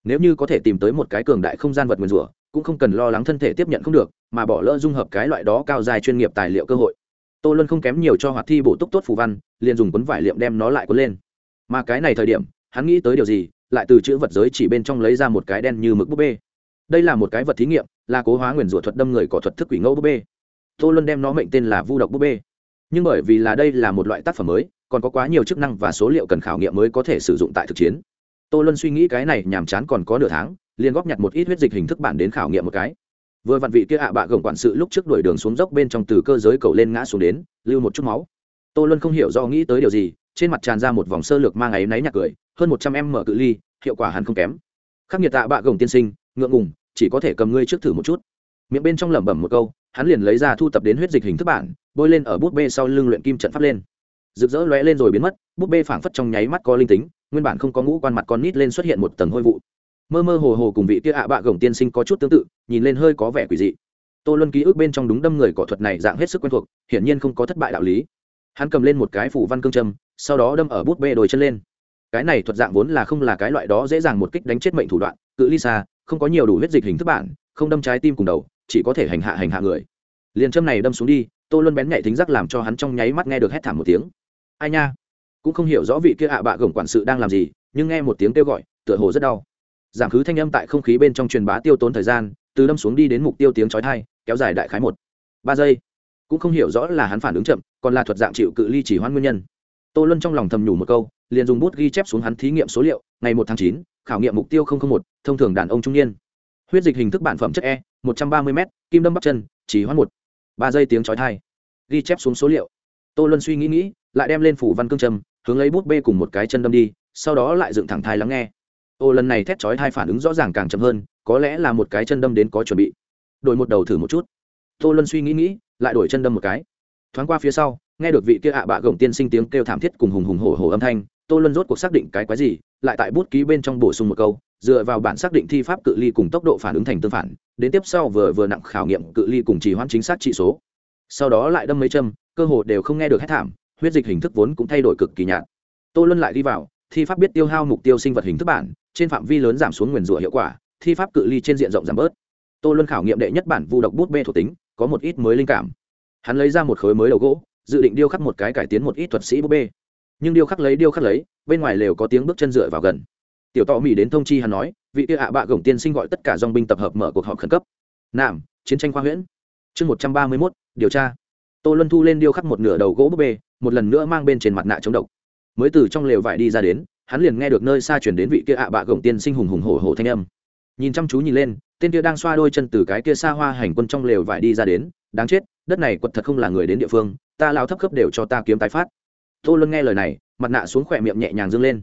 Nếu như có thể tìm tới một cái cường đại không gian vật nguyên rủa, cũng không cần lo lắng thân thể tiếp nhận không được, mà bỏ lỡ dung hợp cái loại đó cao dài chuyên nghiệp tài liệu cơ hội. Tô luân không kém nhiều cho hoạt thi bổ túc tốt phù văn, liền dùng cuốn vải liệm đem nó lại cuốn lên mà cái này thời điểm, hắn nghĩ tới điều gì, lại từ chữ vật giới chỉ bên trong lấy ra một cái đen như mực búp bê. Đây là một cái vật thí nghiệm, là cố hóa nguyền rủa thuật đâm người có thuật thức quỷ ngẫu búp bê. Tô luân đem nó mệnh tên là vu độc búp bê. Nhưng bởi vì là đây là một loại tác phẩm mới, còn có quá nhiều chức năng và số liệu cần khảo nghiệm mới có thể sử dụng tại thực chiến. Tô luân suy nghĩ cái này nhàm chán còn có nửa tháng, liền góp nhặt một ít huyết dịch hình thức bản đến khảo nghiệm một cái. Vừa vặn vị kia ạ bạ gồng quản sự lúc trước đuổi đường xuống dốc bên trong từ cơ giới cầu lên ngã xuống đến, lưu một chút máu. Tô luân không hiểu do nghĩ tới điều gì trên mặt tràn ra một vòng sơ lược mang áy náy nhạc cười, hơn một trăm em mở cự ly, hiệu quả hẳn không kém. Khắc nghiệt tạ bạ gồng tiên sinh, ngượng ngùng, chỉ có thể cầm ngươi trước thử một chút. Miệng bên trong lẩm bẩm một câu, hắn liền lấy ra thu tập đến huyết dịch hình thức bản, bôi lên ở bút bê sau lưng luyện kim trận pháp lên. Rực rỡ lóe lên rồi biến mất bút bê phảng phất trong nháy mắt có linh tính, nguyên bản không có ngũ quan mặt con nít lên xuất hiện một tầng hôi vụ. Mơ mơ hồ hồ cùng vị kia ạ bạ gồng tiên sinh có chút tương tự, nhìn lên hơi có vẻ quỷ dị. Tô luân ký ức bên trong đúng đâm người cỏ thuật này dạng hết sức quen thuộc, hiển nhiên không có thất bại đạo lý. Hắn cầm lên một cái phủ văn cương trâm sau đó đâm ở bút bê đồi chân lên. Cái này thuật dạng vốn là không là cái loại đó dễ dàng một kích đánh chết mệnh thủ đoạn, cự ly xa, không có nhiều đủ huyết dịch hình thức bản, không đâm trái tim cùng đầu, chỉ có thể hành hạ hành hạ người. Liền châm này đâm xuống đi, tô luân bén nhạy thính giác làm cho hắn trong nháy mắt nghe được hét thảm một tiếng. Ai nha? Cũng không hiểu rõ vị kia ạ bạ gồng quản sự đang làm gì, nhưng nghe một tiếng kêu gọi, tựa hồ rất đau. Giảm khứ thanh âm tại không khí bên trong truyền bá tiêu tốn thời gian, từ đâm xuống đi đến mục tiêu tiếng chói thai kéo dài đại khái một, ba giây. Cũng không hiểu rõ là hắn phản ứng chậm, còn là thuật dạng chịu cự ly chỉ hoan nguyên nhân tô luân trong lòng thầm nhủ một câu, liền dùng bút ghi chép xuống hắn thí nghiệm số liệu, ngày một tháng chín, khảo nghiệm mục tiêu một, thông thường đàn ông trung niên. Huyết dịch hình thức bản phẩm chất e một trăm ba mươi m kim đâm bắp chân, chỉ hoãn một, ba giây tiếng chói thai ghi chép xuống số liệu. Tô luân suy nghĩ nghĩ, lại đem lên phủ văn cương trầm hướng lấy bút bê cùng một cái chân đâm đi, sau đó lại dựng thẳng thai lắng nghe. Ô, lần này thét chói hai phản ứng rõ ràng càng chậm hơn, có lẽ là một cái chân đâm đến có chuẩn bị. Đổi một đầu thử một chút. Tô luân suy nghĩ nghĩ, lại đổi chân đâm một cái. Thoáng qua phía sau nghe được vị kia ạ bạ gồng tiên sinh tiếng kêu thảm thiết cùng hùng hùng hổ hổ âm thanh, tô luân rốt cuộc xác định cái quái gì, lại tại bút ký bên trong bổ sung một câu, dựa vào bản xác định thi pháp cự ly cùng tốc độ phản ứng thành tương phản, đến tiếp sau vừa vừa nặng khảo nghiệm cự ly cùng trì hoãn chính xác trị số. Sau đó lại đâm mấy châm, cơ hồ đều không nghe được hết thảm, huyết dịch hình thức vốn cũng thay đổi cực kỳ nhạt. Tô luân lại đi vào, thi pháp biết tiêu hao mục tiêu sinh vật hình thức bản, trên phạm vi lớn giảm xuống nguyền rủa hiệu quả, thi pháp cự ly trên diện rộng giảm bớt. Tô luân khảo nghiệm đệ nhất bản vu độc bút bê thuộc tính, có một ít mới linh cảm. Hắn lấy ra một khối mới đầu gỗ dự định điêu khắc một cái cải tiến một ít thuật sĩ búp bê. Nhưng điêu khắc lấy, điêu khắc lấy, bên ngoài lều có tiếng bước chân dựa vào gần. Tiểu tọ mỹ đến thông chi hắn nói, vị kia ạ bạ gồng tiên sinh gọi tất cả dong binh tập hợp mở cuộc họp khẩn cấp. Nạm chiến tranh khoa huyễn. Chương một trăm ba mươi mốt, điều tra. Tô luân thu lên điêu khắc một nửa đầu gỗ búp bê, một lần nữa mang bên trên mặt nạ chống độc. Mới từ trong lều vải đi ra đến, hắn liền nghe được nơi xa chuyển đến vị kia ạ bạ gồng tiên sinh hùng hùng hổ hổ thanh âm. Nhìn chăm chú nhìn lên, tên kia đang xoa đôi chân từ cái kia xa hoa hành quân trong lều vải đi ra đến, đáng chết, đất này quật thật không là người đến địa phương ta lao thấp cấp đều cho ta kiếm tái phát. Tô luân nghe lời này mặt nạ xuống khỏe miệng nhẹ nhàng dâng lên.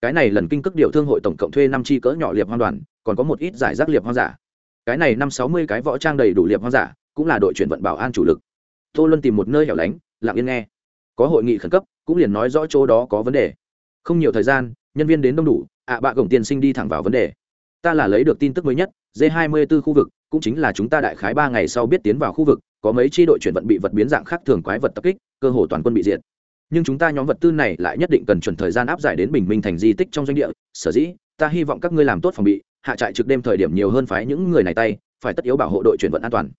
Cái này lần kinh cước điệu thương hội tổng cộng thuê năm chi cỡ nhỏ liệp hoang đoàn còn có một ít giải rác liệp hoang giả. Cái này năm sáu mươi cái võ trang đầy đủ liệp hoang giả cũng là đội chuyển vận bảo an chủ lực. Tô luân tìm một nơi hẻo lánh lặng yên nghe. Có hội nghị khẩn cấp cũng liền nói rõ chỗ đó có vấn đề. Không nhiều thời gian nhân viên đến đông đủ ạ à, bạ cổng tiên sinh đi thẳng vào vấn đề. Ta là lấy được tin tức mới nhất d 24 khu vực cũng chính là chúng ta đại khái ba ngày sau biết tiến vào khu vực có mấy chi đội chuyển vận bị vật biến dạng khác thường quái vật tập kích, cơ hồ toàn quân bị diệt. Nhưng chúng ta nhóm vật tư này lại nhất định cần chuẩn thời gian áp giải đến bình minh thành di tích trong doanh địa. Sở dĩ, ta hy vọng các ngươi làm tốt phòng bị, hạ trại trực đêm thời điểm nhiều hơn phái những người này tay, phải tất yếu bảo hộ đội chuyển vận an toàn.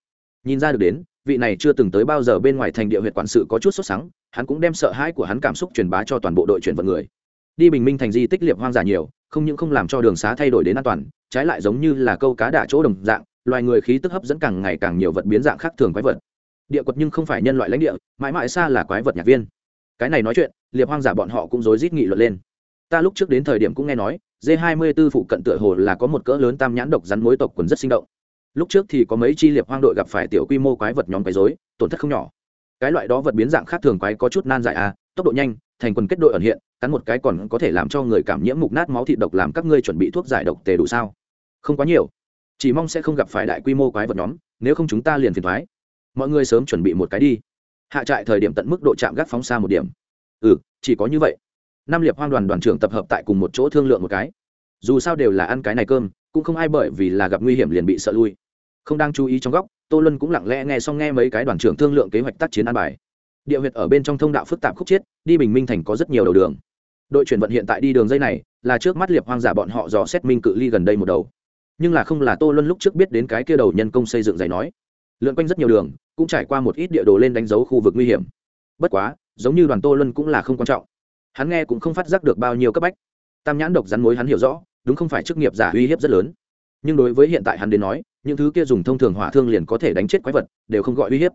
Nhìn ra được đến, vị này chưa từng tới bao giờ bên ngoài thành địa huyện quản sự có chút sốt sắng, hắn cũng đem sợ hãi của hắn cảm xúc truyền bá cho toàn bộ đội chuyển vận người. Đi bình minh thành di tích liệp hoang giả nhiều, không những không làm cho đường xá thay đổi đến an toàn, trái lại giống như là câu cá đả chỗ đồng dạng loài người khí tức hấp dẫn càng ngày càng nhiều vật biến dạng khác thường quái vật. Địa quật nhưng không phải nhân loại lãnh địa, mãi mãi xa là quái vật nhạc viên. Cái này nói chuyện, liệp hoang giả bọn họ cũng rối rít nghị luận lên. Ta lúc trước đến thời điểm cũng nghe nói d 24 phụ cận tựa hồ là có một cỡ lớn tam nhãn độc rắn mối tộc quần rất sinh động. Lúc trước thì có mấy chi liệp hoang đội gặp phải tiểu quy mô quái vật nhóm quấy rối, tổn thất không nhỏ. Cái loại đó vật biến dạng khác thường quái có chút nan giải à tốc độ nhanh, thành quần kết đội ẩn hiện, cắn một cái còn có thể làm cho người cảm nhiễm mục nát máu thịt độc làm các ngươi chuẩn bị thuốc giải độc tề đủ sao? Không quá nhiều chỉ mong sẽ không gặp phải đại quy mô quái vật nhóm, nếu không chúng ta liền phiền thoái mọi người sớm chuẩn bị một cái đi. Hạ trại thời điểm tận mức độ chạm gác phóng xa một điểm. Ừ chỉ có như vậy. Năm liệp hoang đoàn đoàn trưởng tập hợp tại cùng một chỗ thương lượng một cái. Dù sao đều là ăn cái này cơm, cũng không ai bởi vì là gặp nguy hiểm liền bị sợ lui. Không đang chú ý trong góc, tô luân cũng lặng lẽ nghe xong nghe mấy cái đoàn trưởng thương lượng kế hoạch tác chiến an bài. Địa huyệt ở bên trong thông đạo phức tạp khúc chiết đi bình minh thành có rất nhiều đầu đường. Đội chuyển vận hiện tại đi đường dây này, là trước mắt liệp hoang giả bọn họ dò xét minh cự ly gần đây một đầu nhưng là không là tô luân lúc trước biết đến cái kia đầu nhân công xây dựng giày nói. Lượn quanh rất nhiều đường, cũng trải qua một ít địa đồ lên đánh dấu khu vực nguy hiểm. Bất quá, giống như đoàn tô luân cũng là không quan trọng. Hắn nghe cũng không phát giác được bao nhiêu cấp bách. Tam nhãn độc rắn mối hắn hiểu rõ, đúng không phải chức nghiệp giả uy hiếp rất lớn. Nhưng đối với hiện tại hắn đến nói, những thứ kia dùng thông thường hỏa thương liền có thể đánh chết quái vật, đều không gọi uy hiếp.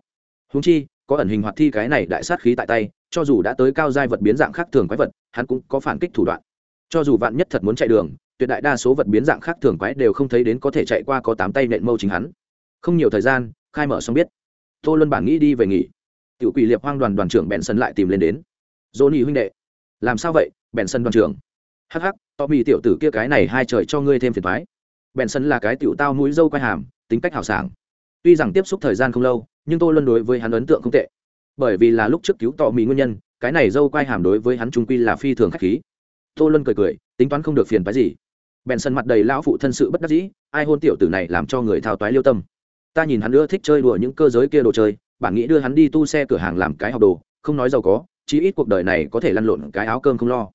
Húng chi, có ẩn hình hoạt thi cái này đại sát khí tại tay, cho dù đã tới cao giai vật biến dạng khác thường quái vật, hắn cũng có phản kích thủ đoạn. Cho dù vạn nhất thật muốn chạy đường tuyệt đại đa số vật biến dạng khác thường quái đều không thấy đến có thể chạy qua có tám tay nện mâu chính hắn. Không nhiều thời gian, khai mở xong biết. Tô luân bản nghĩ đi về nghỉ. Tiểu quỷ liệp hoang đoàn đoàn trưởng bèn sân lại tìm lên đến. Dỗ nhị huynh đệ, làm sao vậy bèn sân đoàn trưởng? Hắc hắc to mì tiểu tử kia cái này hai trời cho ngươi thêm phiền thoái bèn sân là cái tiểu tao mũi dâu quai hàm, tính cách hào sảng. Tuy rằng tiếp xúc thời gian không lâu, nhưng tôi luôn đối với hắn ấn tượng không tệ. Bởi vì là lúc trước cứu tọ mỹ nguyên nhân, cái này dâu quai hàm đối với hắn trung quy là phi thường khách khí. Tô luân cười cười, tính toán không được phiền phái gì bèn sân mặt đầy lão phụ thân sự bất đắc dĩ, ai hôn tiểu tử này làm cho người thao toái liêu tâm. Ta nhìn hắn nữa thích chơi đùa những cơ giới kia đồ chơi bản nghĩ đưa hắn đi tu xe cửa hàng làm cái học đồ, không nói giàu có, chí ít cuộc đời này có thể lăn lộn cái áo cơm không lo.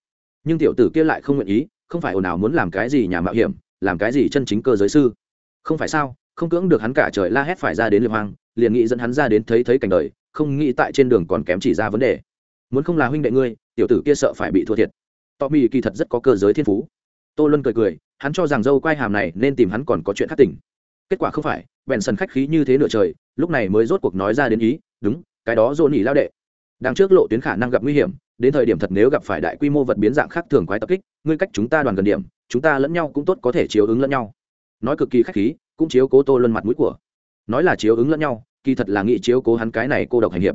Nhưng tiểu tử kia lại không nguyện ý, không phải ồn ào muốn làm cái gì nhà mạo hiểm, làm cái gì chân chính cơ giới sư. Không phải sao, không cưỡng được hắn cả trời la hét phải ra đến liệp hoang, liền nghĩ dẫn hắn ra đến thấy thấy cảnh đời, không nghĩ tại trên đường còn kém chỉ ra vấn đề. Muốn không là huynh đệ ngươi, tiểu tử kia sợ phải bị thua thiệt. Tọ mì kỳ thật rất có cơ giới thiên phú tô luân cười cười, hắn cho rằng dâu quai hàm này nên tìm hắn còn có chuyện khác tỉnh. Kết quả không phải, bèn sần khách khí như thế nửa trời, lúc này mới rốt cuộc nói ra đến ý, đúng, cái đó dỗ nhỉ lao đệ. Đang trước lộ tuyến khả năng gặp nguy hiểm, đến thời điểm thật nếu gặp phải đại quy mô vật biến dạng khác thường quái tập kích, ngươi cách chúng ta đoàn gần điểm, chúng ta lẫn nhau cũng tốt có thể chiếu ứng lẫn nhau. Nói cực kỳ khách khí, cũng chiếu cố tô luân mặt mũi của. Nói là chiếu ứng lẫn nhau, kỳ thật là nghĩ chiếu cố hắn cái này cô độc hành hiệp.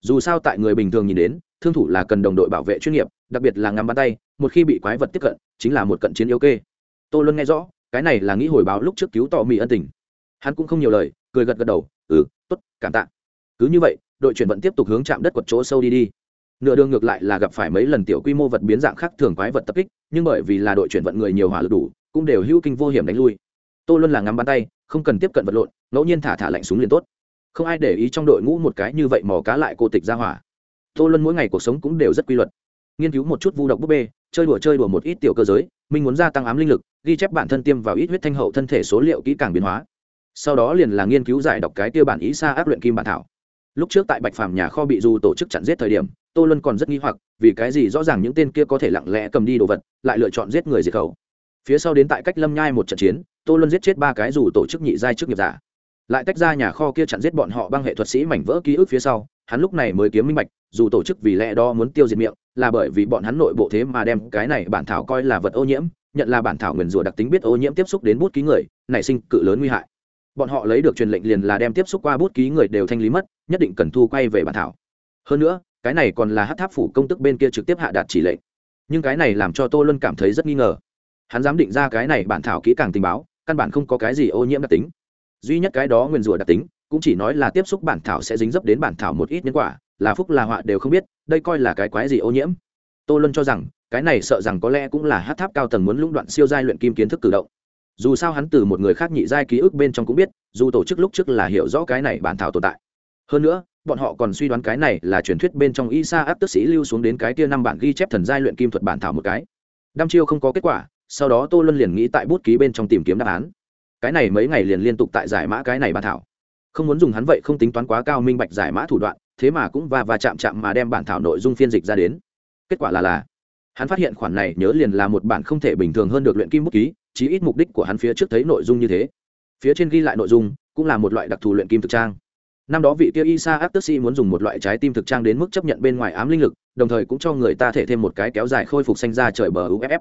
Dù sao tại người bình thường nhìn đến thương thủ là cần đồng đội bảo vệ chuyên nghiệp, đặc biệt là ngắm bắn tay, một khi bị quái vật tiếp cận, chính là một cận chiến yếu kê. Tô luân nghe rõ, cái này là nghĩ hồi báo lúc trước cứu tỏ mì ân tình. Hắn cũng không nhiều lời, cười gật gật đầu ừ t ố t cảm tạ. Cứ như vậy, đội chuyển vận tiếp tục hướng chạm đất quật chỗ sâu đi đi. Nửa đường ngược lại là gặp phải mấy lần tiểu quy mô vật biến dạng khác thường quái vật tập kích, nhưng bởi vì là đội chuyển vận người nhiều hỏa lực đủ, cũng đều hữu kinh vô hiểm đánh lui. Tô luân là ngắm bắn tay, không cần tiếp cận vật lộn, ngẫu nhiên thả thả lạnh súng liền tốt. Không ai để ý trong đội ngũ một cái như vậy mò cá lại cô tịch ra hỏa tô luân mỗi ngày cuộc sống cũng đều rất quy luật. Nghiên cứu một chút vu độc búp bê, chơi đùa chơi đùa một ít tiểu cơ giới, mình muốn gia tăng ám linh lực, ghi chép bản thân tiêm vào ít huyết thanh hậu thân thể số liệu kỹ càng biến hóa. Sau đó liền là nghiên cứu giải đọc cái tiêu bản ý xa áp luyện kim bản thảo. Lúc trước tại bạch phàm nhà kho bị dù tổ chức chặn giết thời điểm, tô luân còn rất nghi hoặc, vì cái gì rõ ràng những tên kia có thể lặng lẽ cầm đi đồ vật, lại lựa chọn giết người diệt khẩu. Phía sau đến tại cách lâm nhai một trận chiến, tô luân giết chết ba cái dù tổ chức nhị giai trước nghiệp giả. Lại tách ra nhà kho kia chặn giết bọn họ băng hệ thuật sĩ mảnh vỡ ký ức phía sau, hắn lúc này mới kiếm minh bạch dù tổ chức vì lẽ đó muốn tiêu diệt miệng, là bởi vì bọn hắn nội bộ thế mà đem cái này bản thảo coi là vật ô nhiễm, nhận là bản thảo nguyền rủa đặc tính biết ô nhiễm tiếp xúc đến bút ký người, nảy sinh cự lớn nguy hại. Bọn họ lấy được truyền lệnh liền là đem tiếp xúc qua bút ký người đều thanh lý mất, nhất định cần thu quay về bản thảo. Hơn nữa, cái này còn là hát tháp phủ công tức bên kia trực tiếp hạ đạt chỉ lệnh. Nhưng cái này làm cho tô luân cảm thấy rất nghi ngờ. Hắn dám định ra cái này bản thảo kỹ càng tình báo, căn bản không có cái gì ô nhiễm đặc tính. Duy nhất cái đó nguyền rủa đặc tính, cũng chỉ nói là tiếp xúc bản thảo sẽ dính dấp đến bản thảo một ít nhân quả là phúc là họa đều không biết, đây coi là cái quái gì ô nhiễm. Tô luân cho rằng, cái này sợ rằng có lẽ cũng là hát tháp cao tầng muốn lũng đoạn siêu giai luyện kim kiến thức cử động. Dù sao hắn từ một người khác nhị giai ký ức bên trong cũng biết, dù tổ chức lúc trước là hiểu rõ cái này bản thảo tồn tại. Hơn nữa, bọn họ còn suy đoán cái này là truyền thuyết bên trong y sa áp tức sĩ lưu xuống đến cái tia năm bản ghi chép thần giai luyện kim thuật bản thảo một cái. Đăm chiêu không có kết quả, sau đó tô luân liền nghĩ tại bút ký bên trong tìm kiếm đáp án. Cái này mấy ngày liền liên tục tại giải mã cái này bản thảo. Không muốn dùng hắn vậy không tính toán quá cao minh bạch giải mã thủ đoạn thế mà cũng va va chạm chạm mà đem bản thảo nội dung phiên dịch ra đến. Kết quả là là, hắn phát hiện khoản này nhớ liền là một bản không thể bình thường hơn được luyện kim bút ký, chí ít mục đích của hắn phía trước thấy nội dung như thế. Phía trên ghi lại nội dung, cũng là một loại đặc thù luyện kim thực trang. Năm đó vị kia isa áp tức sĩ muốn dùng một loại trái tim thực trang đến mức chấp nhận bên ngoài ám linh lực, đồng thời cũng cho người ta thể thêm một cái kéo dài khôi phục xanh ra trời bờ uff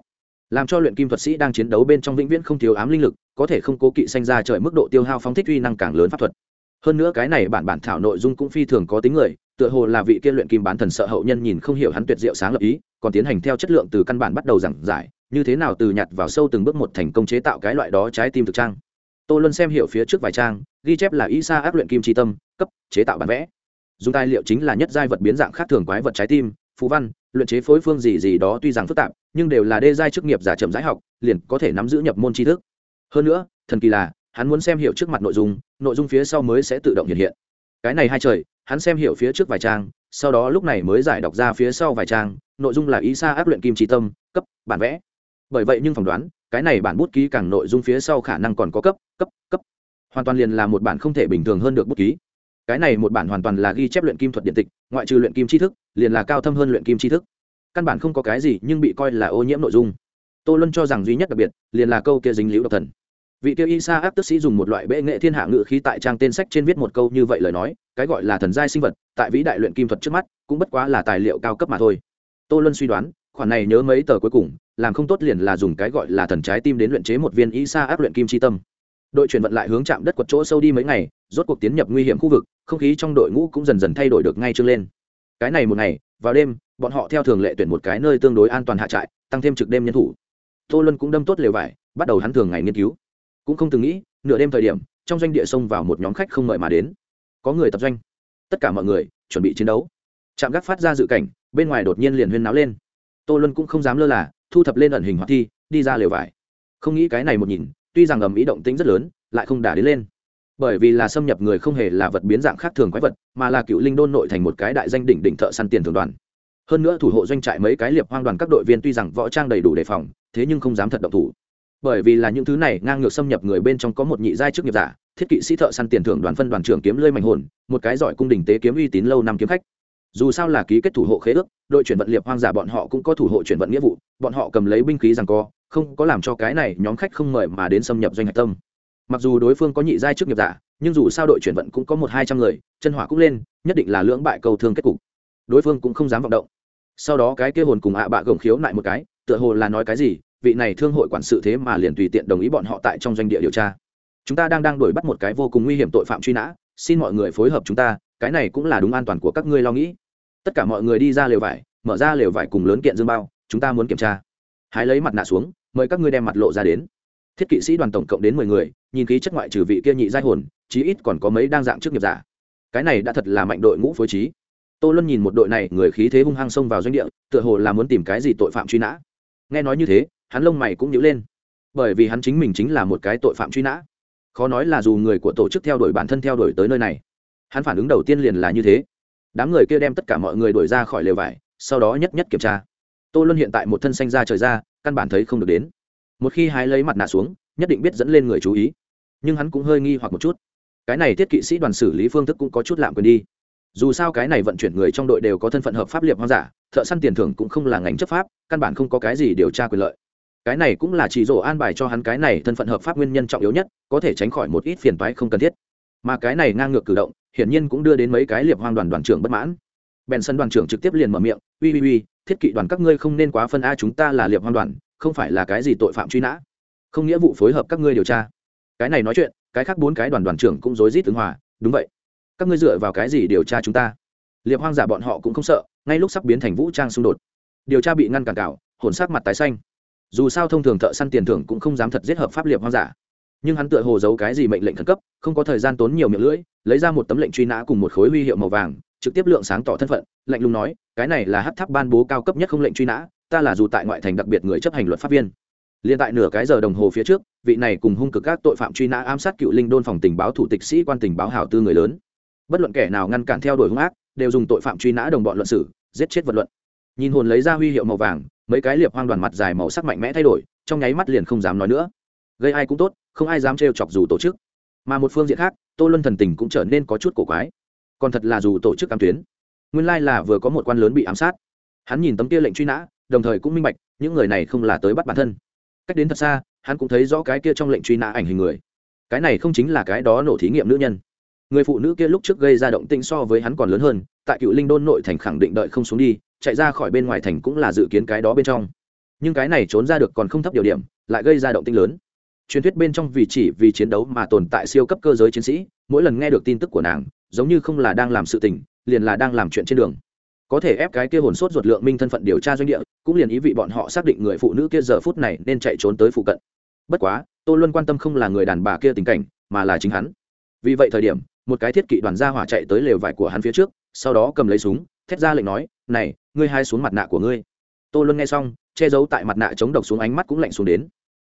làm cho luyện kim thuật sĩ đang chiến đấu bên trong vĩnh viễn không thiếu ám linh lực, có thể không cố kỵ sanh ra trời mức độ tiêu hao phóng thích uy năng càng lớn pháp thuật hơn nữa cái này bản bản thảo nội dung cũng phi thường có tính người, tựa hồ là vị kia luyện kim bán thần sợ hậu nhân nhìn không hiểu hắn tuyệt diệu sáng lập ý, còn tiến hành theo chất lượng từ căn bản bắt đầu giảng giải, như thế nào từ nhặt vào sâu từng bước một thành công chế tạo cái loại đó trái tim thực trang. Tô luân xem hiểu phía trước vài trang, ghi chép là ý xa áp luyện kim tri tâm, cấp, chế tạo bản vẽ. Dùng tài liệu chính là nhất giai vật biến dạng khác thường quái vật trái tim phú văn, luyện chế phối phương gì gì đó tuy rằng phức tạp, nhưng đều là đê giai chức nghiệp giả chậm giải học, liền có thể nắm giữ nhập môn tri thức. Hơn nữa, thần kỳ là hắn muốn xem hiểu trước mặt nội dung nội dung phía sau mới sẽ tự động hiện hiện. Cái này hai trời, hắn xem hiểu phía trước vài trang, sau đó lúc này mới giải đọc ra phía sau vài trang, nội dung là ý xa áp luyện kim trí tâm, cấp, bản vẽ. Bởi vậy nhưng phỏng đoán, cái này bản bút ký càng nội dung phía sau khả năng còn có cấp cấp cấp. Hoàn toàn liền là một bản không thể bình thường hơn được bút ký. Cái này một bản hoàn toàn là ghi chép luyện kim thuật điện tịch, ngoại trừ luyện kim tri thức, liền là cao thâm hơn luyện kim tri thức. Căn bản không có cái gì nhưng bị coi là ô nhiễm nội dung. Tô luân cho rằng duy nhất đặc biệt, liền là câu kia dính liễu độc thần vị kia y sa áp tức sĩ dùng một loại bệ nghệ thiên hạ ngự khí tại trang tên sách trên viết một câu như vậy lời nói, cái gọi là thần giai sinh vật, tại vĩ đại luyện kim thuật trước mắt, cũng bất quá là tài liệu cao cấp mà thôi. Tô luân suy đoán, khoản này nhớ mấy tờ cuối cùng, làm không tốt liền là dùng cái gọi là thần trái tim đến luyện chế một viên y sa áp luyện kim chi tâm. Đội chuyển vận lại hướng chạm đất quật chỗ sâu đi mấy ngày, rốt cuộc tiến nhập nguy hiểm khu vực, không khí trong đội ngũ cũng dần dần thay đổi được ngay trương lên. Cái này một ngày, vào đêm, bọn họ theo thường lệ tuyển một cái nơi tương đối an toàn hạ trại, tăng thêm trực đêm nhân thủ. Tô luân cũng đâm tốt lều vải, bắt đầu hắn thường ngày nghiên cứu cũng không từng nghĩ, nửa đêm thời điểm, trong doanh địa xông vào một nhóm khách không mời mà đến. Có người tập doanh. Tất cả mọi người chuẩn bị chiến đấu. Trạm gác phát ra dự cảnh, bên ngoài đột nhiên liền huyên náo lên. Tô luân cũng không dám lơ là, thu thập lên ẩn hình hoạt thi, đi ra lều vải. Không nghĩ cái này một nhìn, tuy rằng ầm ý động tính rất lớn, lại không đả đến lên. Bởi vì là xâm nhập người không hề là vật biến dạng khác thường quái vật, mà là cựu linh đôn nội thành một cái đại danh đỉnh đỉnh thợ săn tiền thường đoàn. Hơn nữa thủ hộ doanh trại mấy cái liệp hoang đoàn các đội viên tuy rằng võ trang đầy đủ đề phòng, thế nhưng không dám thật động thủ bởi vì là những thứ này ngang ngược xâm nhập người bên trong có một nhị giai chức nghiệp giả, thiết kỵ sĩ thợ săn tiền thưởng đoàn phân đoàn trưởng kiếm lơi mạnh hồn, một cái giỏi cung đình tế kiếm uy tín lâu năm kiếm khách. Dù sao là ký kết thủ hộ khế ước, đội chuyển vận liệp hoang giả bọn họ cũng có thủ hộ chuyển vận nghĩa vụ, bọn họ cầm lấy binh khí rằng co, không có làm cho cái này nhóm khách không mời mà đến xâm nhập doanh hạch tâm. Mặc dù đối phương có nhị giai chức nghiệp giả, nhưng dù sao đội chuyển vận cũng có một hai trăm người, chân hỏa cũng lên, nhất định là lưỡng bại cầu thương kết cục. Đối phương cũng không dám vọng động. Sau đó cái kia hồn cùng ạ bạ gồng khiếu lại một cái, tựa hồ là nói cái gì vị này thương hội quản sự thế mà liền tùy tiện đồng ý bọn họ tại trong doanh địa điều tra. Chúng ta đang đang đuổi bắt một cái vô cùng nguy hiểm tội phạm truy nã, xin mọi người phối hợp chúng ta, cái này cũng là đúng an toàn của các ngươi lo nghĩ. Tất cả mọi người đi ra lều vải, mở ra lều vải cùng lớn kiện dương bao, chúng ta muốn kiểm tra. Hái lấy mặt nạ xuống, mời các ngươi đem mặt lộ ra đến. Thiết kỵ sĩ đoàn tổng cộng đến mười người, nhìn khí chất ngoại trừ vị kia nhị giai hồn, chí ít còn có mấy đang dạng trước nghiệp giả. Cái này đã thật là mạnh đội ngũ phối trí. Tô luân nhìn một đội này, người khí thế hung hăng xông vào doanh địa, tựa hồ là muốn tìm cái gì tội phạm truy nã. Nghe nói như thế hắn lông mày cũng nhíu lên. Bởi vì hắn chính mình chính là một cái tội phạm truy nã. Khó nói là dù người của tổ chức theo đuổi bản thân theo đuổi tới nơi này, hắn phản ứng đầu tiên liền là như thế. Đám người kia đem tất cả mọi người đuổi ra khỏi lều vải, sau đó nhất nhất kiểm tra. Tô luân hiện tại một thân xanh ra trời ra căn bản thấy không được đến. Một khi hái lấy mặt nạ xuống, nhất định biết dẫn lên người chú ý. Nhưng hắn cũng hơi nghi hoặc một chút. Cái này thiết kỵ sĩ đoàn xử lý phương thức cũng có chút lạm quyền đi. Dù sao cái này vận chuyển người trong đội đều có thân phận hợp pháp liệp hoang giả thợ săn tiền thưởng cũng không là ngành chấp pháp, căn bản không có cái gì điều tra quyền lợi cái này cũng là chỉ rổ an bài cho hắn cái này thân phận hợp pháp nguyên nhân trọng yếu nhất, có thể tránh khỏi một ít phiền toái không cần thiết. Mà cái này ngang ngược cử động, hiển nhiên cũng đưa đến mấy cái liệp hoang đoàn đoàn trưởng bất mãn. Bèn sân đoàn trưởng trực tiếp liền mở miệng, uy uy uy, thiết kỵ đoàn các ngươi không nên quá phân a, chúng ta là liệp hoang đoàn, không phải là cái gì tội phạm truy nã. Không nghĩa vụ phối hợp các ngươi điều tra. Cái này nói chuyện, cái khác bốn cái đoàn đoàn trưởng cũng rối rít ứng hòa, đúng vậy. Các ngươi dựa vào cái gì điều tra chúng ta? Liệp hoang giả bọn họ cũng không sợ, ngay lúc sắp biến thành vũ trang xung đột, điều tra bị ngăn cản cảo, hồn sắc mặt tái xanh dù sao thông thường thợ săn tiền thưởng cũng không dám thật giết hợp pháp liệp hoang dã, nhưng hắn tựa hồ giấu cái gì mệnh lệnh khẩn cấp không có thời gian tốn nhiều miệng lưỡi lấy ra một tấm lệnh truy nã cùng một khối huy hiệu màu vàng trực tiếp lượng sáng tỏ thân phận lạnh lùng nói cái này là hát tháp ban bố cao cấp nhất không lệnh truy nã ta là dù tại ngoại thành đặc biệt người chấp hành luật pháp viên. Liên tại nửa cái giờ đồng hồ phía trước vị này cùng hung cực các tội phạm truy nã ám sát cựu linh đôn phòng tình báo thủ tịch sĩ quan tình báo hảo tư người lớn. Bất luận kẻ nào ngăn cản theo đuổi hung ác đều dùng tội phạm truy nã đồng bọn luận sử giết chết vật luận. Nhìn hồn lấy ra huy hiệu màu vàng mấy cái liệp hoang đoàn mặt dài màu sắc mạnh mẽ thay đổi, trong nháy mắt liền không dám nói nữa. Gây ai cũng tốt, không ai dám trêu chọc dù tổ chức. Mà một phương diện khác, tô luân thần tình cũng trở nên có chút cổ quái. Còn thật là dù tổ chức cam tuyến. Nguyên lai là vừa có một quan lớn bị ám sát. Hắn nhìn tấm kia lệnh truy nã, đồng thời cũng minh bạch, những người này không là tới bắt bản thân. Cách đến thật xa, hắn cũng thấy rõ cái kia trong lệnh truy nã ảnh hình người. Cái này không chính là cái đó nổ thí nghiệm nữ nhân. Người phụ nữ kia lúc trước gây ra động tĩnh so với hắn còn lớn hơn, tại cựu linh đôn nội thành khẳng định đợi không xuống đi chạy ra khỏi bên ngoài thành cũng là dự kiến cái đó bên trong. Nhưng cái này trốn ra được còn không thấp điều điểm, lại gây ra động tinh lớn. Truyền thuyết bên trong vì chỉ vì chiến đấu mà tồn tại siêu cấp cơ giới chiến sĩ, mỗi lần nghe được tin tức của nàng, giống như không là đang làm sự tình, liền là đang làm chuyện trên đường. Có thể ép cái kia hồn sốt ruột lượng minh thân phận điều tra doanh địa, cũng liền ý vị bọn họ xác định người phụ nữ kia giờ phút này nên chạy trốn tới phụ cận. Bất quá, tô luân quan tâm không là người đàn bà kia tình cảnh, mà là chính hắn. Vì vậy thời điểm, một cái thiết kỵ đoàn gia hỏa chạy tới lều vải của hắn phía trước, sau đó cầm lấy súng thét ra lệnh nói, này, ngươi hai xuống mặt nạ của ngươi. Tô luân nghe xong, che giấu tại mặt nạ chống độc xuống ánh mắt cũng lạnh xuống đến.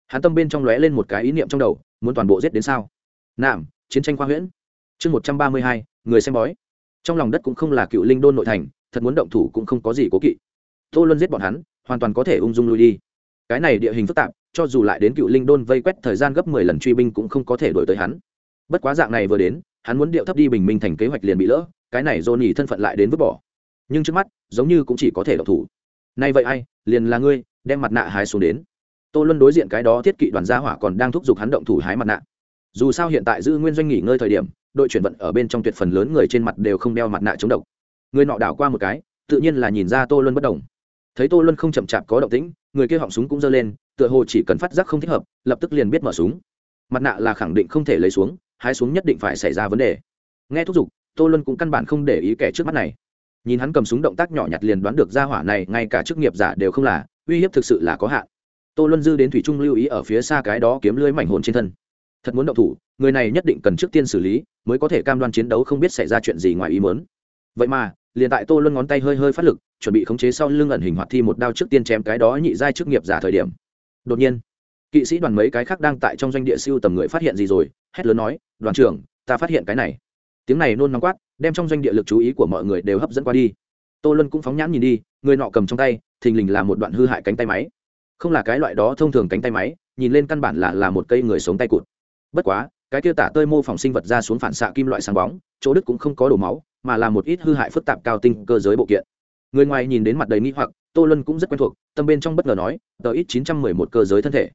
Hắn tâm bên trong lóe lên một cái ý niệm trong đầu, muốn toàn bộ giết đến sao? Nạm, chiến tranh khoa huyễn. Chương một trăm ba mươi hai, người xem bói. Trong lòng đất cũng không là cựu linh đôn nội thành, thật muốn động thủ cũng không có gì cố kỵ. Tô luân giết bọn hắn, hoàn toàn có thể ung dung lui đi. Cái này địa hình phức tạp, cho dù lại đến cựu linh đôn vây quét thời gian gấp mười lần truy binh cũng không có thể đổi tới hắn. Bất quá dạng này vừa đến, hắn muốn điệu thấp đi bình minh thành kế hoạch liền bị lỡ, cái này dồn nhỉ thân phận lại đến vứt bỏ nhưng trước mắt, giống như cũng chỉ có thể độc thủ. Nay vậy ai, liền là ngươi, đem mặt nạ hái xuống đến. Tô luân đối diện cái đó thiết kỵ đoàn gia hỏa còn đang thúc giục hắn động thủ hái mặt nạ. Dù sao hiện tại giữ nguyên doanh nghỉ ngơi thời điểm, đội chuyển vận ở bên trong tuyệt phần lớn người trên mặt đều không đeo mặt nạ chống độc. Người nọ đảo qua một cái, tự nhiên là nhìn ra tô luân bất đồng. Thấy tô luân không chậm chạp có động tĩnh, người kia họng súng cũng giơ lên, tựa hồ chỉ cần phát giác không thích hợp, lập tức liền biết mở súng. Mặt nạ là khẳng định không thể lấy xuống, hái xuống nhất định phải xảy ra vấn đề. Nghe thúc giục, tô luân cũng căn bản không để ý kẻ trước mắt này nhìn hắn cầm súng động tác nhỏ nhặt liền đoán được ra hỏa này ngay cả chức nghiệp giả đều không là, uy hiếp thực sự là có hạn. Tô luân dư đến thủy trung lưu ý ở phía xa cái đó kiếm lưới mảnh hồn trên thân. Thật muốn động thủ, người này nhất định cần trước tiên xử lý, mới có thể cam đoan chiến đấu không biết xảy ra chuyện gì ngoài ý mớn vậy mà, liền tại tô luân ngón tay hơi hơi phát lực, chuẩn bị khống chế sau lưng ẩn hình hoạt thi một đao trước tiên chém cái đó nhị giai chức nghiệp giả thời điểm. Đột nhiên, kỵ sĩ đoàn mấy cái khác đang tại trong doanh địa siêu tầm người phát hiện gì rồi, hét lớn nói, đoàn trưởng, ta phát hiện cái này tiếng này nôn nóng quát, đem trong doanh địa lực chú ý của mọi người đều hấp dẫn qua đi. Tô luân cũng phóng nhãn nhìn đi, người nọ cầm trong tay, thình lình là một đoạn hư hại cánh tay máy. Không là cái loại đó thông thường cánh tay máy, nhìn lên căn bản là là một cây người sống tay cụt. Bất quá, cái kia tả tơi mô phỏng sinh vật ra xuống phản xạ kim loại sáng bóng, chỗ đức cũng không có đổ máu, mà là một ít hư hại phức tạp cao tinh cơ giới bộ kiện. Người ngoài nhìn đến mặt đầy nghi hoặc, tô luân cũng rất quen thuộc, tâm bên trong bất ngờ nói, tờ ít chín trăm mười một cơ giới thân thể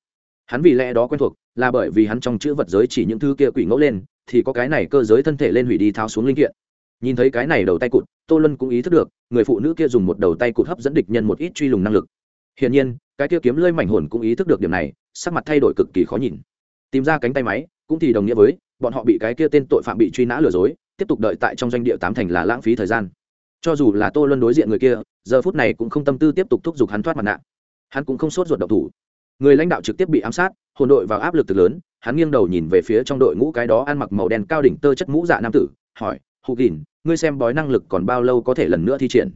hắn vì lẽ đó quen thuộc, là bởi vì hắn trong chữ vật giới chỉ những thứ kia quỷ ngẫu lên, thì có cái này cơ giới thân thể lên hủy đi tháo xuống linh kiện. Nhìn thấy cái này đầu tay cụt, tô lân cũng ý thức được, người phụ nữ kia dùng một đầu tay cụt hấp dẫn địch nhân một ít truy lùng năng lực. Hiển nhiên, cái kia kiếm lơi mảnh hồn cũng ý thức được điểm này, sắc mặt thay đổi cực kỳ khó nhìn. Tìm ra cánh tay máy, cũng thì đồng nghĩa với, bọn họ bị cái kia tên tội phạm bị truy nã lừa dối, tiếp tục đợi tại trong doanh địa tám thành là lãng phí thời gian. Cho dù là tô luân đối diện người kia, giờ phút này cũng không tâm tư tiếp tục thúc giục hắn thoát mặt nạ. Hắn cũng không sốt ruột độc thủ người lãnh đạo trực tiếp bị ám sát, hồn đội vào áp lực từ lớn, hắn nghiêng đầu nhìn về phía trong đội ngũ cái đó ăn mặc màu đen cao đỉnh tơ chất mũ dạ nam tử, hỏi hụ gìn, ngươi xem bói năng lực còn bao lâu có thể lần nữa thi triển?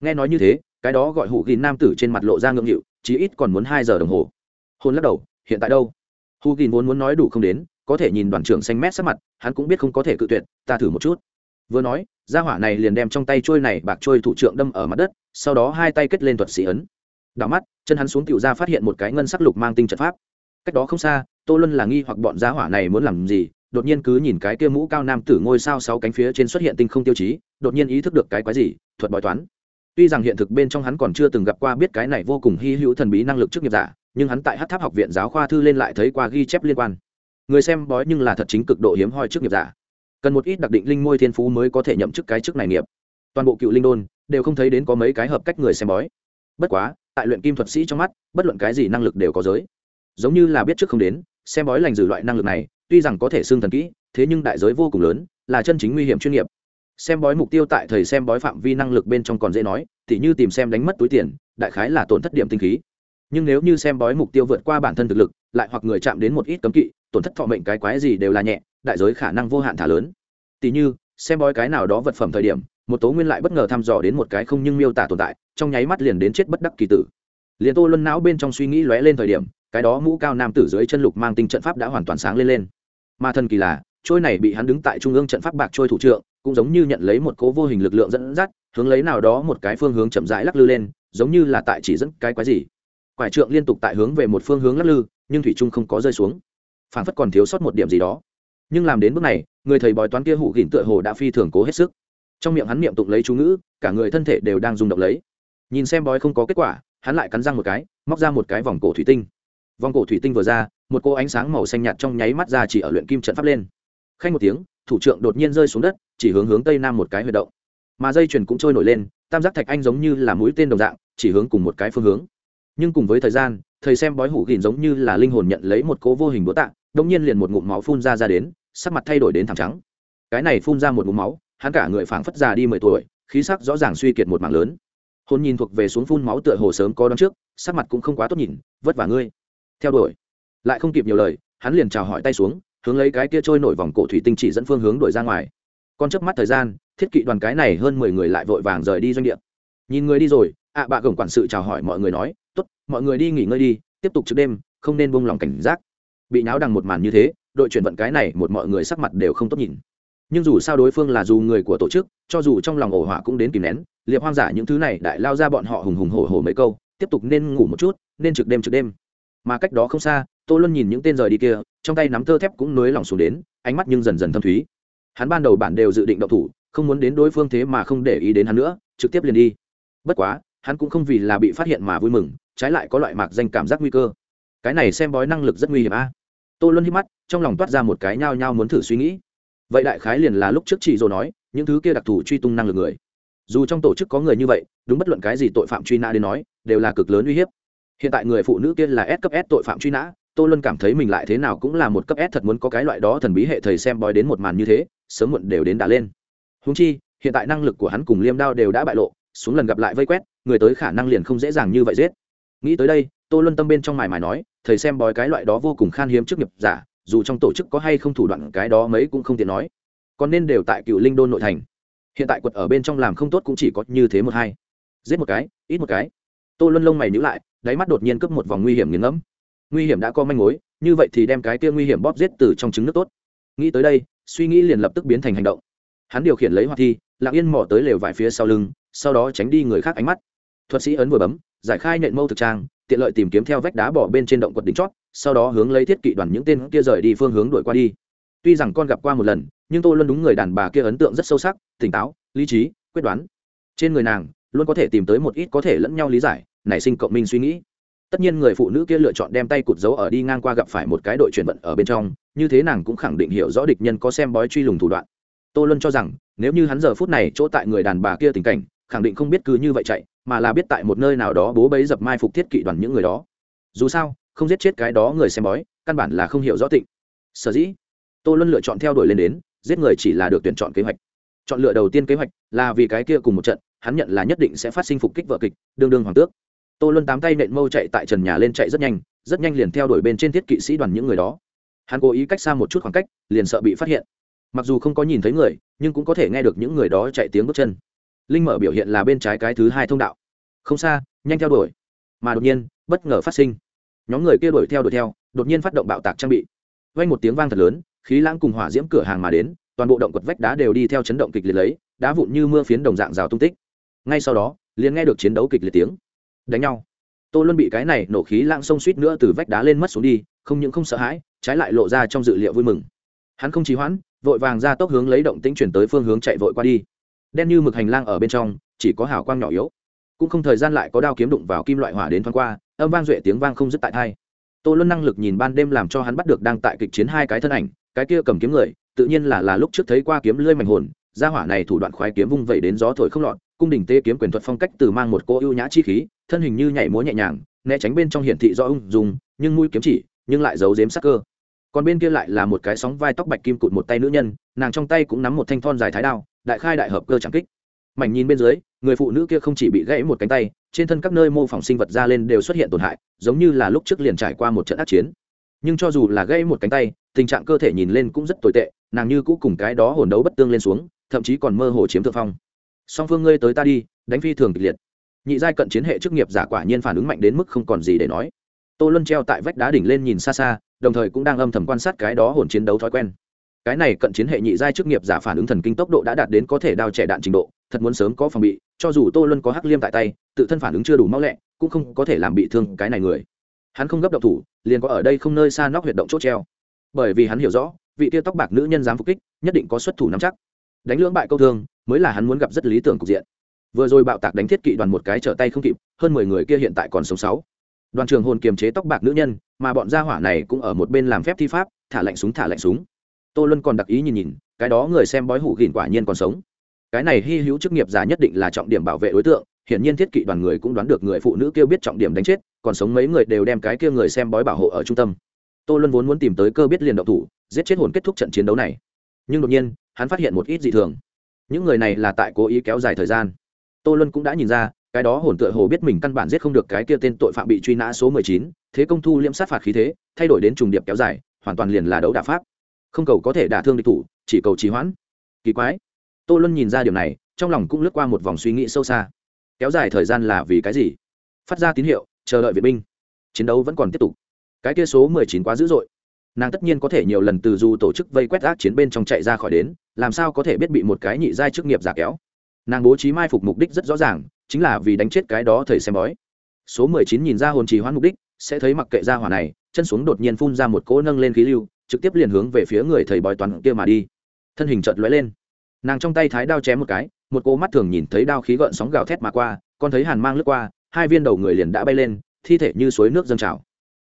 Nghe nói như thế, cái đó gọi hụ gìn nam tử trên mặt lộ ra ngượng nghịu, chí ít còn muốn hai giờ đồng hồ. Hôn lắc đầu, hiện tại đâu? Hụ gìn vốn muốn nói đủ không đến, có thể nhìn đoàn trưởng xanh mét sắc mặt, hắn cũng biết không có thể cự tuyệt, ta thử một chút. Vừa nói, gia hỏa này liền đem trong tay trôi này bạc trôi thủ trưởng đâm ở mặt đất, sau đó hai tay kết lên thuật sĩ ấn đảo mắt, chân hắn xuống tiểu ra phát hiện một cái ngân sắc lục mang tinh trận pháp. Cách đó không xa, tô luân là nghi hoặc bọn gia hỏa này muốn làm gì, đột nhiên cứ nhìn cái kia mũ cao nam tử ngôi sao sáu cánh phía trên xuất hiện tinh không tiêu chí, đột nhiên ý thức được cái quái gì, thuật bói toán. Tuy rằng hiện thực bên trong hắn còn chưa từng gặp qua biết cái này vô cùng hy hữu thần bí năng lực trước nghiệp giả, nhưng hắn tại hát tháp học viện giáo khoa thư lên lại thấy qua ghi chép liên quan. Người xem bói nhưng là thật chính cực độ hiếm hoi trước nghiệp giả. Cần một ít đặc định linh môi thiên phú mới có thể nhậm chức cái chức này nghiệp. Toàn bộ cựu linh đôn đều không thấy đến có mấy cái hợp cách người xem bói. Bất quá tại luyện kim thuật sĩ trong mắt, bất luận cái gì năng lực đều có giới. Giống như là biết trước không đến, xem bói lành dự loại năng lực này, tuy rằng có thể xương thần kỹ, thế nhưng đại giới vô cùng lớn, là chân chính nguy hiểm chuyên nghiệp. Xem bói mục tiêu tại thầy xem bói phạm vi năng lực bên trong còn dễ nói thì như tìm xem đánh mất túi tiền, đại khái là tổn thất điểm tinh khí. Nhưng nếu như xem bói mục tiêu vượt qua bản thân thực lực, lại hoặc người chạm đến một ít cấm kỵ, tổn thất thọ mệnh cái quái gì đều là nhẹ, đại giới khả năng vô hạn thả lớn. Tỷ như, xem bói cái nào đó vật phẩm thời điểm một tố nguyên lại bất ngờ thăm dò đến một cái không nhưng miêu tả tồn tại, trong nháy mắt liền đến chết bất đắc kỳ tử. Liền tô luân não bên trong suy nghĩ lóe lên thời điểm, cái đó mũ cao nam tử dưới chân lục mang tinh trận pháp đã hoàn toàn sáng lên lên. Mà thần kỳ là, trôi này bị hắn đứng tại trung ương trận pháp bạc trôi thủ trượng, cũng giống như nhận lấy một cố vô hình lực lượng dẫn dắt, hướng lấy nào đó một cái phương hướng chậm rãi lắc lư lên, giống như là tại chỉ dẫn cái quái gì. Quải trượng liên tục tại hướng về một phương hướng lắc lư, nhưng thủy trung không có rơi xuống. Phản phất còn thiếu sót một điểm gì đó. Nhưng làm đến bước này, người thầy bói toán kia hụ gỉn tựa hồ đã phi thường cố hết sức trong miệng hắn miệng tụng lấy chú ngữ, cả người thân thể đều đang rung động lấy. Nhìn xem bói không có kết quả, hắn lại cắn răng một cái, móc ra một cái vòng cổ thủy tinh. Vòng cổ thủy tinh vừa ra, một cô ánh sáng màu xanh nhạt trong nháy mắt ra chỉ ở luyện kim trận pháp lên. Khanh một tiếng, thủ trưởng đột nhiên rơi xuống đất, chỉ hướng hướng tây nam một cái huy động. Mà dây chuyền cũng trôi nổi lên, tam giác thạch anh giống như là mũi tên đồng dạng, chỉ hướng cùng một cái phương hướng. Nhưng cùng với thời gian, thầy xem bói hủ gìn giống như là linh hồn nhận lấy một cố vô hình búa tạ đông nhiên liền một ngụm máu phun ra ra đến, sắc mặt thay đổi đến thẳng trắng. Cái này phun ra một ngụm máu hắn cả người phảng phất già đi mười tuổi khí sắc rõ ràng suy kiệt một mảng lớn. Hôn nhìn thuộc về xuống phun máu tựa hồ sớm có đón trước sắc mặt cũng không quá tốt nhìn vất vả ngươi. Theo đuổi. Lại không kịp nhiều lời hắn liền chào hỏi tay xuống hướng lấy cái kia trôi nổi vòng cổ thủy tinh chỉ dẫn phương hướng đuổi ra ngoài. Con chớp mắt thời gian thiết kỵ đoàn cái này hơn mười người lại vội vàng rời đi doanh địa. Nhìn người đi rồi ạ à, bạ gồng quản sự chào hỏi mọi người nói tốt mọi người đi nghỉ ngơi đi tiếp tục trước đêm không nên buông lòng cảnh giác. Bị náo đằng một màn như thế đội chuyển vận cái này một mọi người sắc mặt đều không tốt nhìn nhưng dù sao đối phương là dù người của tổ chức, cho dù trong lòng ổ hỏa cũng đến kìm nén, liệp hoang giả những thứ này đại lao ra bọn họ hùng hùng hổ hổ mấy câu, tiếp tục nên ngủ một chút, nên trực đêm trực đêm. Mà cách đó không xa, tô luân nhìn những tên rời đi kia, trong tay nắm thơ thép cũng nới lỏng xuống đến, ánh mắt nhưng dần dần thâm thúy. Hắn ban đầu bản đều dự định động thủ, không muốn đến đối phương thế mà không để ý đến hắn nữa, trực tiếp liền đi. Bất quá, hắn cũng không vì là bị phát hiện mà vui mừng, trái lại có loại mạc danh cảm giác nguy cơ. Cái này xem bói năng lực rất nguy hiểm a. Tô luân hít mắt, trong lòng toát ra một cái nhao nhao muốn thử suy nghĩ vậy đại khái liền là lúc trước chị dô nói, những thứ kia đặc thù truy tung năng lực người. Dù trong tổ chức có người như vậy, đúng bất luận cái gì tội phạm truy nã đến nói, đều là cực lớn uy hiếp. Hiện tại người phụ nữ kia là S cấp S tội phạm truy nã, tô luân cảm thấy mình lại thế nào cũng là một cấp S thật muốn có cái loại đó thần bí hệ thầy xem bói đến một màn như thế, sớm muộn đều đến đã lên. Húng chi, hiện tại năng lực của hắn cùng liêm đao đều đã bại lộ, xuống lần gặp lại vây quét, người tới khả năng liền không dễ dàng như vậy giết. Nghĩ tới đây, tô luân tâm bên trong mài mài nói, thầy xem bói cái loại đó vô cùng khan hiếm trước nghiệp giả dù trong tổ chức có hay không thủ đoạn cái đó mấy cũng không tiện nói. Còn nên đều tại cựu linh đôn nội thành. Hiện tại quật ở bên trong làm không tốt cũng chỉ có như thế một hai. Giết một cái, ít một cái. Tô luân lông mày nhữ lại, đáy mắt đột nhiên cướp một vòng nguy hiểm nghiền ngẫm. Nguy hiểm đã có manh mối, như vậy thì đem cái kia nguy hiểm bóp giết từ trong trứng nước tốt. Nghĩ tới đây, suy nghĩ liền lập tức biến thành hành động. Hắn điều khiển lấy hoa thi lạc yên mò tới lều vải phía sau lưng, sau đó tránh đi người khác ánh mắt. Thuật sĩ ấn vừa bấm, giải khai nện mâu thực trang, tiện lợi tìm kiếm theo vách đá bỏ bên trên động quật đỉnh chót sau đó hướng lấy thiết kỵ đoàn những tên kia rời đi phương hướng đuổi qua đi. Tuy rằng con gặp qua một lần, nhưng tôi luôn đúng người đàn bà kia ấn tượng rất sâu sắc, tỉnh táo, lý trí, quyết đoán. Trên người nàng, luôn có thể tìm tới một ít có thể lẫn nhau lý giải, nảy sinh cộng minh suy nghĩ. Tất nhiên người phụ nữ kia lựa chọn đem tay cụt giấu ở đi ngang qua gặp phải một cái đội chuyển vận ở bên trong, như thế nàng cũng khẳng định hiểu rõ địch nhân có xem bói truy lùng thủ đoạn. Tô luân cho rằng, nếu như hắn giờ phút này chỗ tại người đàn bà kia tình cảnh, khẳng định không biết cứ như vậy chạy, mà là biết tại một nơi nào đó bố bấy dập mai phục thiết kỵ đoàn những người đó. Dù sao không giết chết cái đó người xem bói, căn bản là không hiểu rõ tịnh. Sở dĩ, tô luân lựa chọn theo đuổi lên đến, giết người chỉ là được tuyển chọn kế hoạch. Chọn lựa đầu tiên kế hoạch là vì cái kia cùng một trận, hắn nhận là nhất định sẽ phát sinh phục kích vợ kịch, đương đương hoàng tước. Tô luân tám tay nện mâu chạy tại trần nhà lên chạy rất nhanh rất nhanh liền theo đuổi bên trên thiết kỵ sĩ đoàn những người đó. Hắn cố ý cách xa một chút khoảng cách, liền sợ bị phát hiện. Mặc dù không có nhìn thấy người, nhưng cũng có thể nghe được những người đó chạy tiếng bước chân. Linh mở biểu hiện là bên trái cái thứ hai thông đạo. Không xa, nhanh theo đuổi. Mà đột nhiên, bất ngờ phát sinh nhóm người kia đuổi theo đuổi theo, đột nhiên phát động bạo tạc trang bị. Vang một tiếng vang thật lớn, khí lãng cùng hỏa diễm cửa hàng mà đến, toàn bộ động quật vách đá đều đi theo chấn động kịch liệt lấy, đá vụn như mưa phiến đồng dạng rào tung tích. Ngay sau đó, liền nghe được chiến đấu kịch liệt tiếng. Đánh nhau. Tôi luân bị cái này nổ khí lãng xông suýt nữa từ vách đá lên mất xuống đi, không những không sợ hãi, trái lại lộ ra trong dự liệu vui mừng. Hắn không trì hoãn, vội vàng ra tốc hướng lấy động tĩnh chuyển tới phương hướng chạy vội qua đi. Đen như mực hành lang ở bên trong, chỉ có hào quang nhỏ yếu. Cũng không thời gian lại có đao kiếm đụng vào kim loại hỏa đến thoáng qua âm vang duệ tiếng vang không dứt tại thai. Tô luân năng lực nhìn ban đêm làm cho hắn bắt được đang tại kịch chiến hai cái thân ảnh, cái kia cầm kiếm người, tự nhiên là là lúc trước thấy qua kiếm lưỡi mảnh hồn, gia hỏa này thủ đoạn khoái kiếm vung vẩy đến gió thổi không lọt, cung đình tê kiếm quyền thuật phong cách từ mang một cô ưu nhã chi khí, thân hình như nhảy múa nhẹ nhàng, né tránh bên trong hiển thị do ung dùng nhưng mũi kiếm chỉ, nhưng lại giấu giếm sắc cơ. Còn bên kia lại là một cái sóng vai tóc bạch kim cụt một tay nữ nhân, nàng trong tay cũng nắm một thanh thon dài thái đao, đại khai đại hợp cơ chẳng kích. Mảnh nhìn bên dưới, người phụ nữ kia không chỉ bị gãy một cánh tay trên thân các nơi mô phỏng sinh vật ra lên đều xuất hiện tổn hại, giống như là lúc trước liền trải qua một trận ác chiến. Nhưng cho dù là gãy một cánh tay, tình trạng cơ thể nhìn lên cũng rất tồi tệ, nàng như cũ cùng cái đó hồn đấu bất tương lên xuống, thậm chí còn mơ hồ chiếm thượng phong. Song phương ngươi tới ta đi, đánh phi thường kịch liệt. Nhị giai cận chiến hệ chức nghiệp giả quả nhiên phản ứng mạnh đến mức không còn gì để nói. Tô luân treo tại vách đá đỉnh lên nhìn xa xa, đồng thời cũng đang âm thầm quan sát cái đó hồn chiến đấu thói quen. Cái này cận chiến hệ nhị giai chức nghiệp giả phản ứng thần kinh tốc độ đã đạt đến có thể đao trẻ đạn trình độ, thật muốn sớm có phòng bị, cho dù tô luân có hắc liêm tại tay tự thân phản ứng chưa đủ mau lẹ, cũng không có thể làm bị thương cái này người. Hắn không gấp động thủ, liền có ở đây không nơi xa nóc huyệt động chốt treo. Bởi vì hắn hiểu rõ, vị tia tóc bạc nữ nhân dám phục kích, nhất định có xuất thủ nắm chắc. Đánh lưỡng bại câu thương, mới là hắn muốn gặp rất lý tưởng cục diện. Vừa rồi bạo tạc đánh thiết kỵ đoàn một cái trở tay không kịp, hơn mười người kia hiện tại còn sống sáu. Đoàn trường hồn kiềm chế tóc bạc nữ nhân, mà bọn gia hỏa này cũng ở một bên làm phép thi pháp, thả lạnh súng, thả lạnh súng. Tô luân còn đặc ý nhìn nhìn, cái đó người xem bói hủ gìn quả nhiên còn sống. Cái này hy hữu chức nghiệp giả nhất định là trọng điểm bảo vệ đối tượng hiển nhiên thiết kỵ đoàn người cũng đoán được người phụ nữ kia biết trọng điểm đánh chết, còn sống mấy người đều đem cái kia người xem bói bảo hộ ở trung tâm. Tô luân vốn muốn tìm tới cơ biết liền động thủ, giết chết hồn kết thúc trận chiến đấu này. Nhưng đột nhiên, hắn phát hiện một ít dị thường. Những người này là tại cố ý kéo dài thời gian. Tô luân cũng đã nhìn ra, cái đó hồn tựa hồ biết mình căn bản giết không được cái kia tên tội phạm bị truy nã số mười chín, thế công thu liễm sát phạt khí thế, thay đổi đến trùng điệp kéo dài, hoàn toàn liền là đấu đả pháp. Không cầu có thể đả thương địch thủ, chỉ cầu trì hoãn. Kỳ quái. Tô luân nhìn ra điều này, trong lòng cũng lướt qua một vòng suy nghĩ sâu xa kéo dài thời gian là vì cái gì? Phát ra tín hiệu, chờ đợi viện binh. Chiến đấu vẫn còn tiếp tục. Cái kia số mười chín quá dữ dội. Nàng tất nhiên có thể nhiều lần từ dù tổ chức vây quét ác chiến bên trong chạy ra khỏi đến, làm sao có thể biết bị một cái nhị giai chức nghiệp giả kéo? Nàng bố trí mai phục mục đích rất rõ ràng, chính là vì đánh chết cái đó thầy xem bói. Số mười chín nhìn ra hồn trì hoãn mục đích, sẽ thấy mặc kệ ra hỏa này, chân xuống đột nhiên phun ra một cỗ nâng lên khí lưu, trực tiếp liền hướng về phía người thầy bói toán kia mà đi. Thân hình chợt lóe lên. Nàng trong tay thái đao chém một cái một cô mắt thường nhìn thấy đao khí gợn sóng gào thét mà qua, con thấy hàn mang lướt qua, hai viên đầu người liền đã bay lên, thi thể như suối nước dâng trào.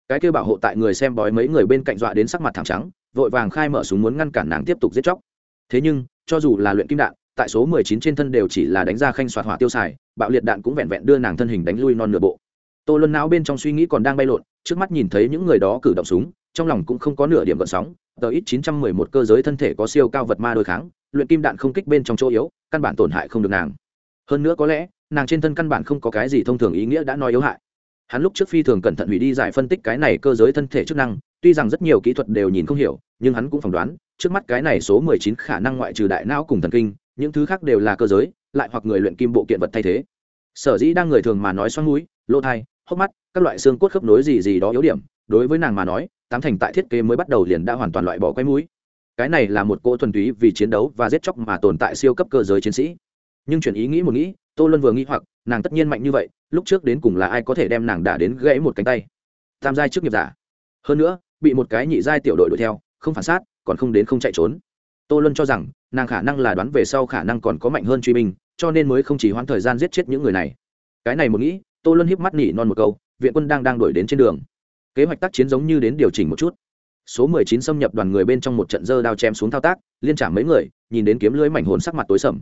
Cái kêu bảo hộ tại người xem bói mấy người bên cạnh dọa đến sắc mặt thẳng trắng, vội vàng khai mở súng muốn ngăn cản nàng tiếp tục giết chóc. Thế nhưng, cho dù là luyện kim đạn, tại số mười chín trên thân đều chỉ là đánh ra khanh soạt hỏa tiêu xài, bạo liệt đạn cũng vẹn vẹn đưa nàng thân hình đánh lui non nửa bộ. Tô luân não bên trong suy nghĩ còn đang bay lộn, trước mắt nhìn thấy những người đó cử động súng trong lòng cũng không có nửa điểm gợn sóng. Tờ ít chín trăm mười một cơ giới thân thể có siêu cao vật ma đối kháng, luyện kim đạn không kích bên trong chỗ yếu, căn bản tổn hại không được nàng. Hơn nữa có lẽ, nàng trên thân căn bản không có cái gì thông thường ý nghĩa đã nói yếu hại. Hắn lúc trước phi thường cẩn thận hủy đi giải phân tích cái này cơ giới thân thể chức năng, tuy rằng rất nhiều kỹ thuật đều nhìn không hiểu, nhưng hắn cũng phỏng đoán, trước mắt cái này số mười chín khả năng ngoại trừ đại não cùng thần kinh, những thứ khác đều là cơ giới, lại hoặc người luyện kim bộ kiện vật thay thế. Sở dĩ đang người thường mà nói xoắn mũi, lỗ thai, hốc mắt, các loại xương cốt khớp nối gì gì đó yếu điểm, đối với nàng mà nói tám thành tại thiết kế mới bắt đầu liền đã hoàn toàn loại bỏ quay mũi. Cái này là một cỗ thuần túy vì chiến đấu và giết chóc mà tồn tại siêu cấp cơ giới chiến sĩ. Nhưng chuyển ý nghĩ một nghĩ, tô luân vừa nghĩ hoặc, nàng tất nhiên mạnh như vậy, lúc trước đến cùng là ai có thể đem nàng đả đến gãy một cánh tay? Tam giai trước nghiệp giả. Hơn nữa, bị một cái nhị giai tiểu đội đuổi theo, không phản sát, còn không đến không chạy trốn. Tô luân cho rằng, nàng khả năng là đoán về sau khả năng còn có mạnh hơn truy binh, cho nên mới không chỉ hoãn thời gian giết chết những người này. Cái này một nghĩ, tô luân hiếp mắt nỉ non một câu, viện quân đang đang đuổi đến trên đường kế hoạch tác chiến giống như đến điều chỉnh một chút. Số mười chín xâm nhập đoàn người bên trong một trận dơ đao chém xuống thao tác, liên trả mấy người, nhìn đến kiếm lưới mảnh hồn sắc mặt tối sầm.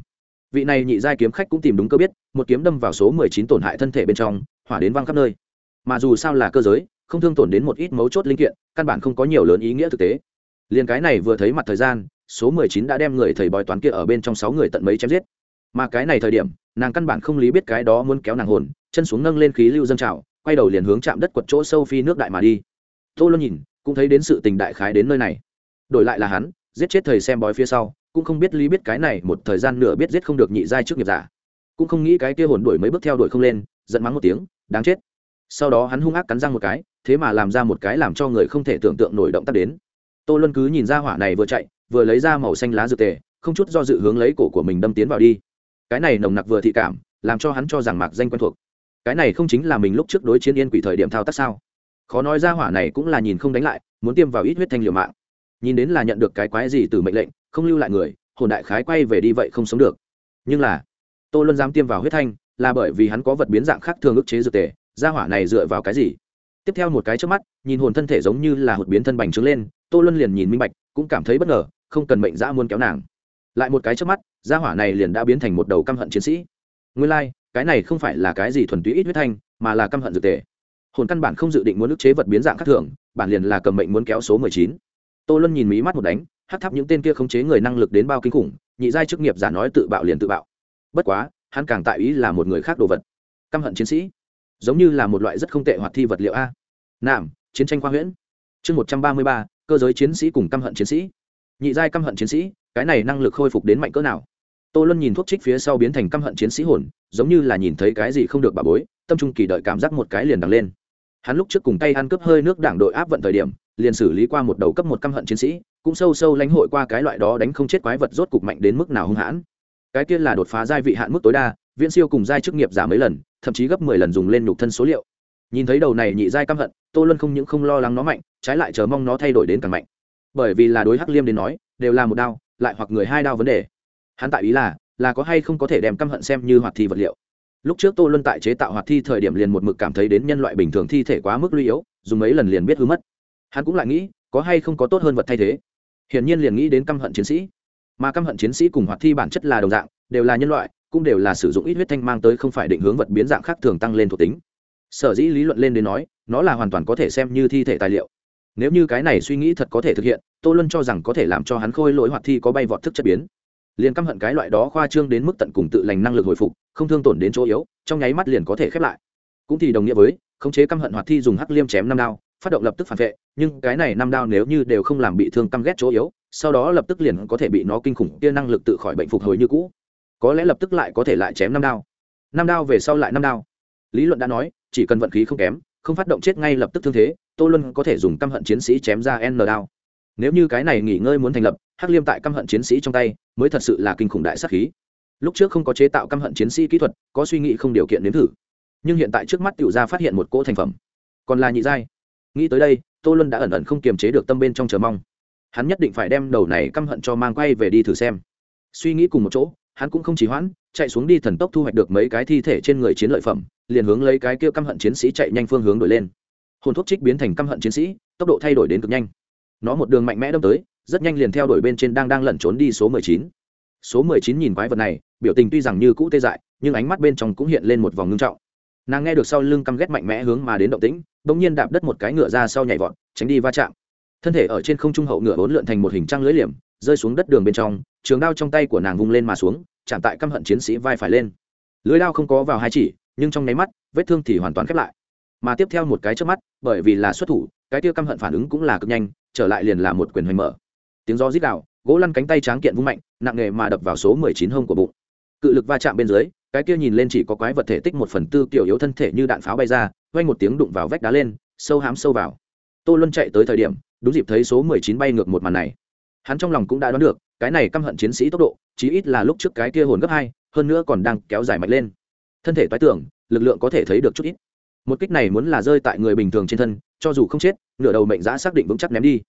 Vị này nhị giai kiếm khách cũng tìm đúng cơ biết, một kiếm đâm vào số mười chín tổn hại thân thể bên trong, hỏa đến văng khắp nơi. Mà dù sao là cơ giới, không thương tổn đến một ít mấu chốt linh kiện, căn bản không có nhiều lớn ý nghĩa thực tế. Liền cái này vừa thấy mặt thời gian, số mười chín đã đem người thầy bói toán kia ở bên trong sáu người tận mấy chém giết. Mà cái này thời điểm, nàng căn bản không lý biết cái đó muốn kéo nàng hồn, chân xuống nâng lên khí lưu dân trào quay đầu liền hướng chạm đất quật chỗ sâu phi nước đại mà đi. Tô luân nhìn, cũng thấy đến sự tình đại khái đến nơi này. Đổi lại là hắn, giết chết thầy xem bói phía sau, cũng không biết lý biết cái này một thời gian nửa biết giết không được nhị giai trước nghiệp giả. Cũng không nghĩ cái kia hồn đuổi mấy bước theo đuổi không lên, giận mắng một tiếng, đáng chết. Sau đó hắn hung ác cắn răng một cái, thế mà làm ra một cái làm cho người không thể tưởng tượng nổi động tác đến. Tô luân cứ nhìn ra hỏa này vừa chạy, vừa lấy ra màu xanh lá dược tề, không chút do dự hướng lấy cổ của mình đâm tiến vào đi. Cái này nồng nặc vừa thị cảm, làm cho hắn cho rằng mạc danh quen thuộc cái này không chính là mình lúc trước đối chiến yên quỷ thời điểm thao tác sao? Khó nói ra hỏa này cũng là nhìn không đánh lại muốn tiêm vào ít huyết thanh liều mạng. Nhìn đến là nhận được cái quái gì từ mệnh lệnh không lưu lại người hồn đại khái quay về đi vậy không sống được. Nhưng là tô luân dám tiêm vào huyết thanh là bởi vì hắn có vật biến dạng khác thường ức chế dược tề ra hỏa này dựa vào cái gì? Tiếp theo một cái trước mắt nhìn hồn thân thể giống như là hột biến thân bành trướng lên tô luân liền nhìn minh bạch cũng cảm thấy bất ngờ không cần mệnh dã muốn kéo nàng. Lại một cái trước mắt ra hỏa này liền đã biến thành một đầu căm hận chiến sĩ. Nguyên lai、like, cái này không phải là cái gì thuần túy ít huyết thanh, mà là căm hận dược tề. Hồn căn bản không dự định muốn ức chế vật biến dạng khác thường, bản liền là cầm mệnh muốn kéo số mười chín. Tô luân nhìn mí mắt một đánh, hát thắp những tên kia khống chế người năng lực đến bao kinh khủng, nhị giai chức nghiệp giả nói tự bạo liền tự bạo. Bất quá, hắn càng tại ý là một người khác đồ vật. Căm hận chiến sĩ. Giống như là một loại rất không tệ hoạt thi vật liệu a. Nam, chiến tranh khoa huyễn. Chương một trăm ba mươi ba, cơ giới chiến sĩ cùng căm hận chiến sĩ. Nhị giai căm hận chiến sĩ, cái này năng lực khôi phục đến mạnh cỡ nào? Tô luân nhìn thuốc trích phía sau biến thành căm hận chiến sĩ hồn, giống như là nhìn thấy cái gì không được bà bối, tâm trung kỳ đợi cảm giác một cái liền đằng lên. Hắn lúc trước cùng tay ăn cướp hơi nước đảng đội áp vận thời điểm, liền xử lý qua một đầu cấp một căm hận chiến sĩ, cũng sâu sâu lãnh hội qua cái loại đó đánh không chết quái vật rốt cục mạnh đến mức nào hung hãn. Cái kia là đột phá giai vị hạn mức tối đa, viễn siêu cùng giai chức nghiệp giảm mấy lần, thậm chí gấp mười lần dùng lên nhục thân số liệu. Nhìn thấy đầu này nhị giai căm hận, tô luân không những không lo lắng nó mạnh, trái lại chờ mong nó thay đổi đến càng mạnh. Bởi vì là đối hắc liêm đến nói, đều là một đao, lại hoặc người hai đao vấn đề hắn tại ý là là có hay không có thể đem căm hận xem như hoạt thi vật liệu. Lúc trước tô luân tại chế tạo hoạt thi thời điểm liền một mực cảm thấy đến nhân loại bình thường thi thể quá mức lưu yếu, dùng mấy lần liền biết hư mất. Hắn cũng lại nghĩ, có hay không có tốt hơn vật thay thế. Hiển nhiên liền nghĩ đến căm hận chiến sĩ. Mà căm hận chiến sĩ cùng hoạt thi bản chất là đồng dạng, đều là nhân loại, cũng đều là sử dụng ít huyết thanh mang tới không phải định hướng vật biến dạng khác thường tăng lên thuộc tính. Sở dĩ lý luận lên đến nói, nó là hoàn toàn có thể xem như thi thể tài liệu. Nếu như cái này suy nghĩ thật có thể thực hiện, tô luân cho rằng có thể làm cho hắn khôi lỗi hoạt thi có bay vọt thức chất biến liền căm hận cái loại đó khoa trương đến mức tận cùng tự lành năng lực hồi phục, không thương tổn đến chỗ yếu, trong nháy mắt liền có thể khép lại. Cũng thì đồng nghĩa với, khống chế căm hận hoạt thi dùng hắc liêm chém năm đao, phát động lập tức phản vệ, nhưng cái này năm đao nếu như đều không làm bị thương căm ghét chỗ yếu, sau đó lập tức liền có thể bị nó kinh khủng kia năng lực tự khỏi bệnh phục hồi như cũ. Có lẽ lập tức lại có thể lại chém năm đao. Năm đao về sau lại năm đao. Lý luận đã nói, chỉ cần vận khí không kém, không phát động chết ngay lập tức thương thế, tô luân có thể dùng căm hận chiến sĩ chém ra n đao nếu như cái này nghỉ ngơi muốn thành lập, hắc liêm tại căm hận chiến sĩ trong tay, mới thật sự là kinh khủng đại sắc khí. Lúc trước không có chế tạo căm hận chiến sĩ kỹ thuật, có suy nghĩ không điều kiện nếm thử. Nhưng hiện tại trước mắt tiểu gia phát hiện một cỗ thành phẩm. Còn là nhị giai. Nghĩ tới đây, tô luân đã ẩn ẩn không kiềm chế được tâm bên trong chờ mong. Hắn nhất định phải đem đầu này căm hận cho mang quay về đi thử xem. Suy nghĩ cùng một chỗ, hắn cũng không chỉ hoãn, chạy xuống đi thần tốc thu hoạch được mấy cái thi thể trên người chiến lợi phẩm, liền hướng lấy cái kia căm hận chiến sĩ chạy nhanh phương hướng đổi lên. Hồn thuốc trích biến thành căm hận chiến sĩ, tốc độ thay đổi đến cực nhanh nó một đường mạnh mẽ đâm tới, rất nhanh liền theo đuổi bên trên đang đang lẩn trốn đi số mười chín. Số mười chín nhìn quái vật này, biểu tình tuy rằng như cũ tê dại, nhưng ánh mắt bên trong cũng hiện lên một vòng ngưng trọng. Nàng nghe được sau lưng căm ghét mạnh mẽ hướng mà đến động tĩnh, bỗng nhiên đạp đất một cái ngựa ra sau nhảy vọt, tránh đi va chạm. Thân thể ở trên không trung hậu ngựa bốn lượn thành một hình trăng lưỡi liềm, rơi xuống đất đường bên trong, trường đao trong tay của nàng vung lên mà xuống, chạm tại căm hận chiến sĩ vai phải lên. Lưới đao không có vào hai chỉ, nhưng trong nháy mắt, vết thương thì hoàn toàn khép lại. Mà tiếp theo một cái trước mắt, bởi vì là xuất thủ, cái tiêu căm hận phản ứng cũng là cực nhanh trở lại liền là một quyền hoành mở. Tiếng gió rít đạo gỗ lăn cánh tay tráng kiện vung mạnh, nặng nghề mà đập vào số mười chín hông của bụng. Cự lực va chạm bên dưới, cái kia nhìn lên chỉ có quái vật thể tích một phần tư kiểu yếu thân thể như đạn pháo bay ra quay một tiếng đụng vào vách đá lên, sâu hám sâu vào. Tô luân chạy tới thời điểm, đúng dịp thấy số mười chín bay ngược một màn này. Hắn trong lòng cũng đã đoán được, cái này căm hận chiến sĩ tốc độ, chí ít là lúc trước cái kia hồn gấp hai, hơn nữa còn đang kéo dài mạnh lên. Thân thể toái tưởng, lực lượng có thể thấy được chút ít. Một kích này muốn là rơi tại người bình thường trên thân, cho dù không chết nửa đầu mệnh giá xác định vững chắc ném đi.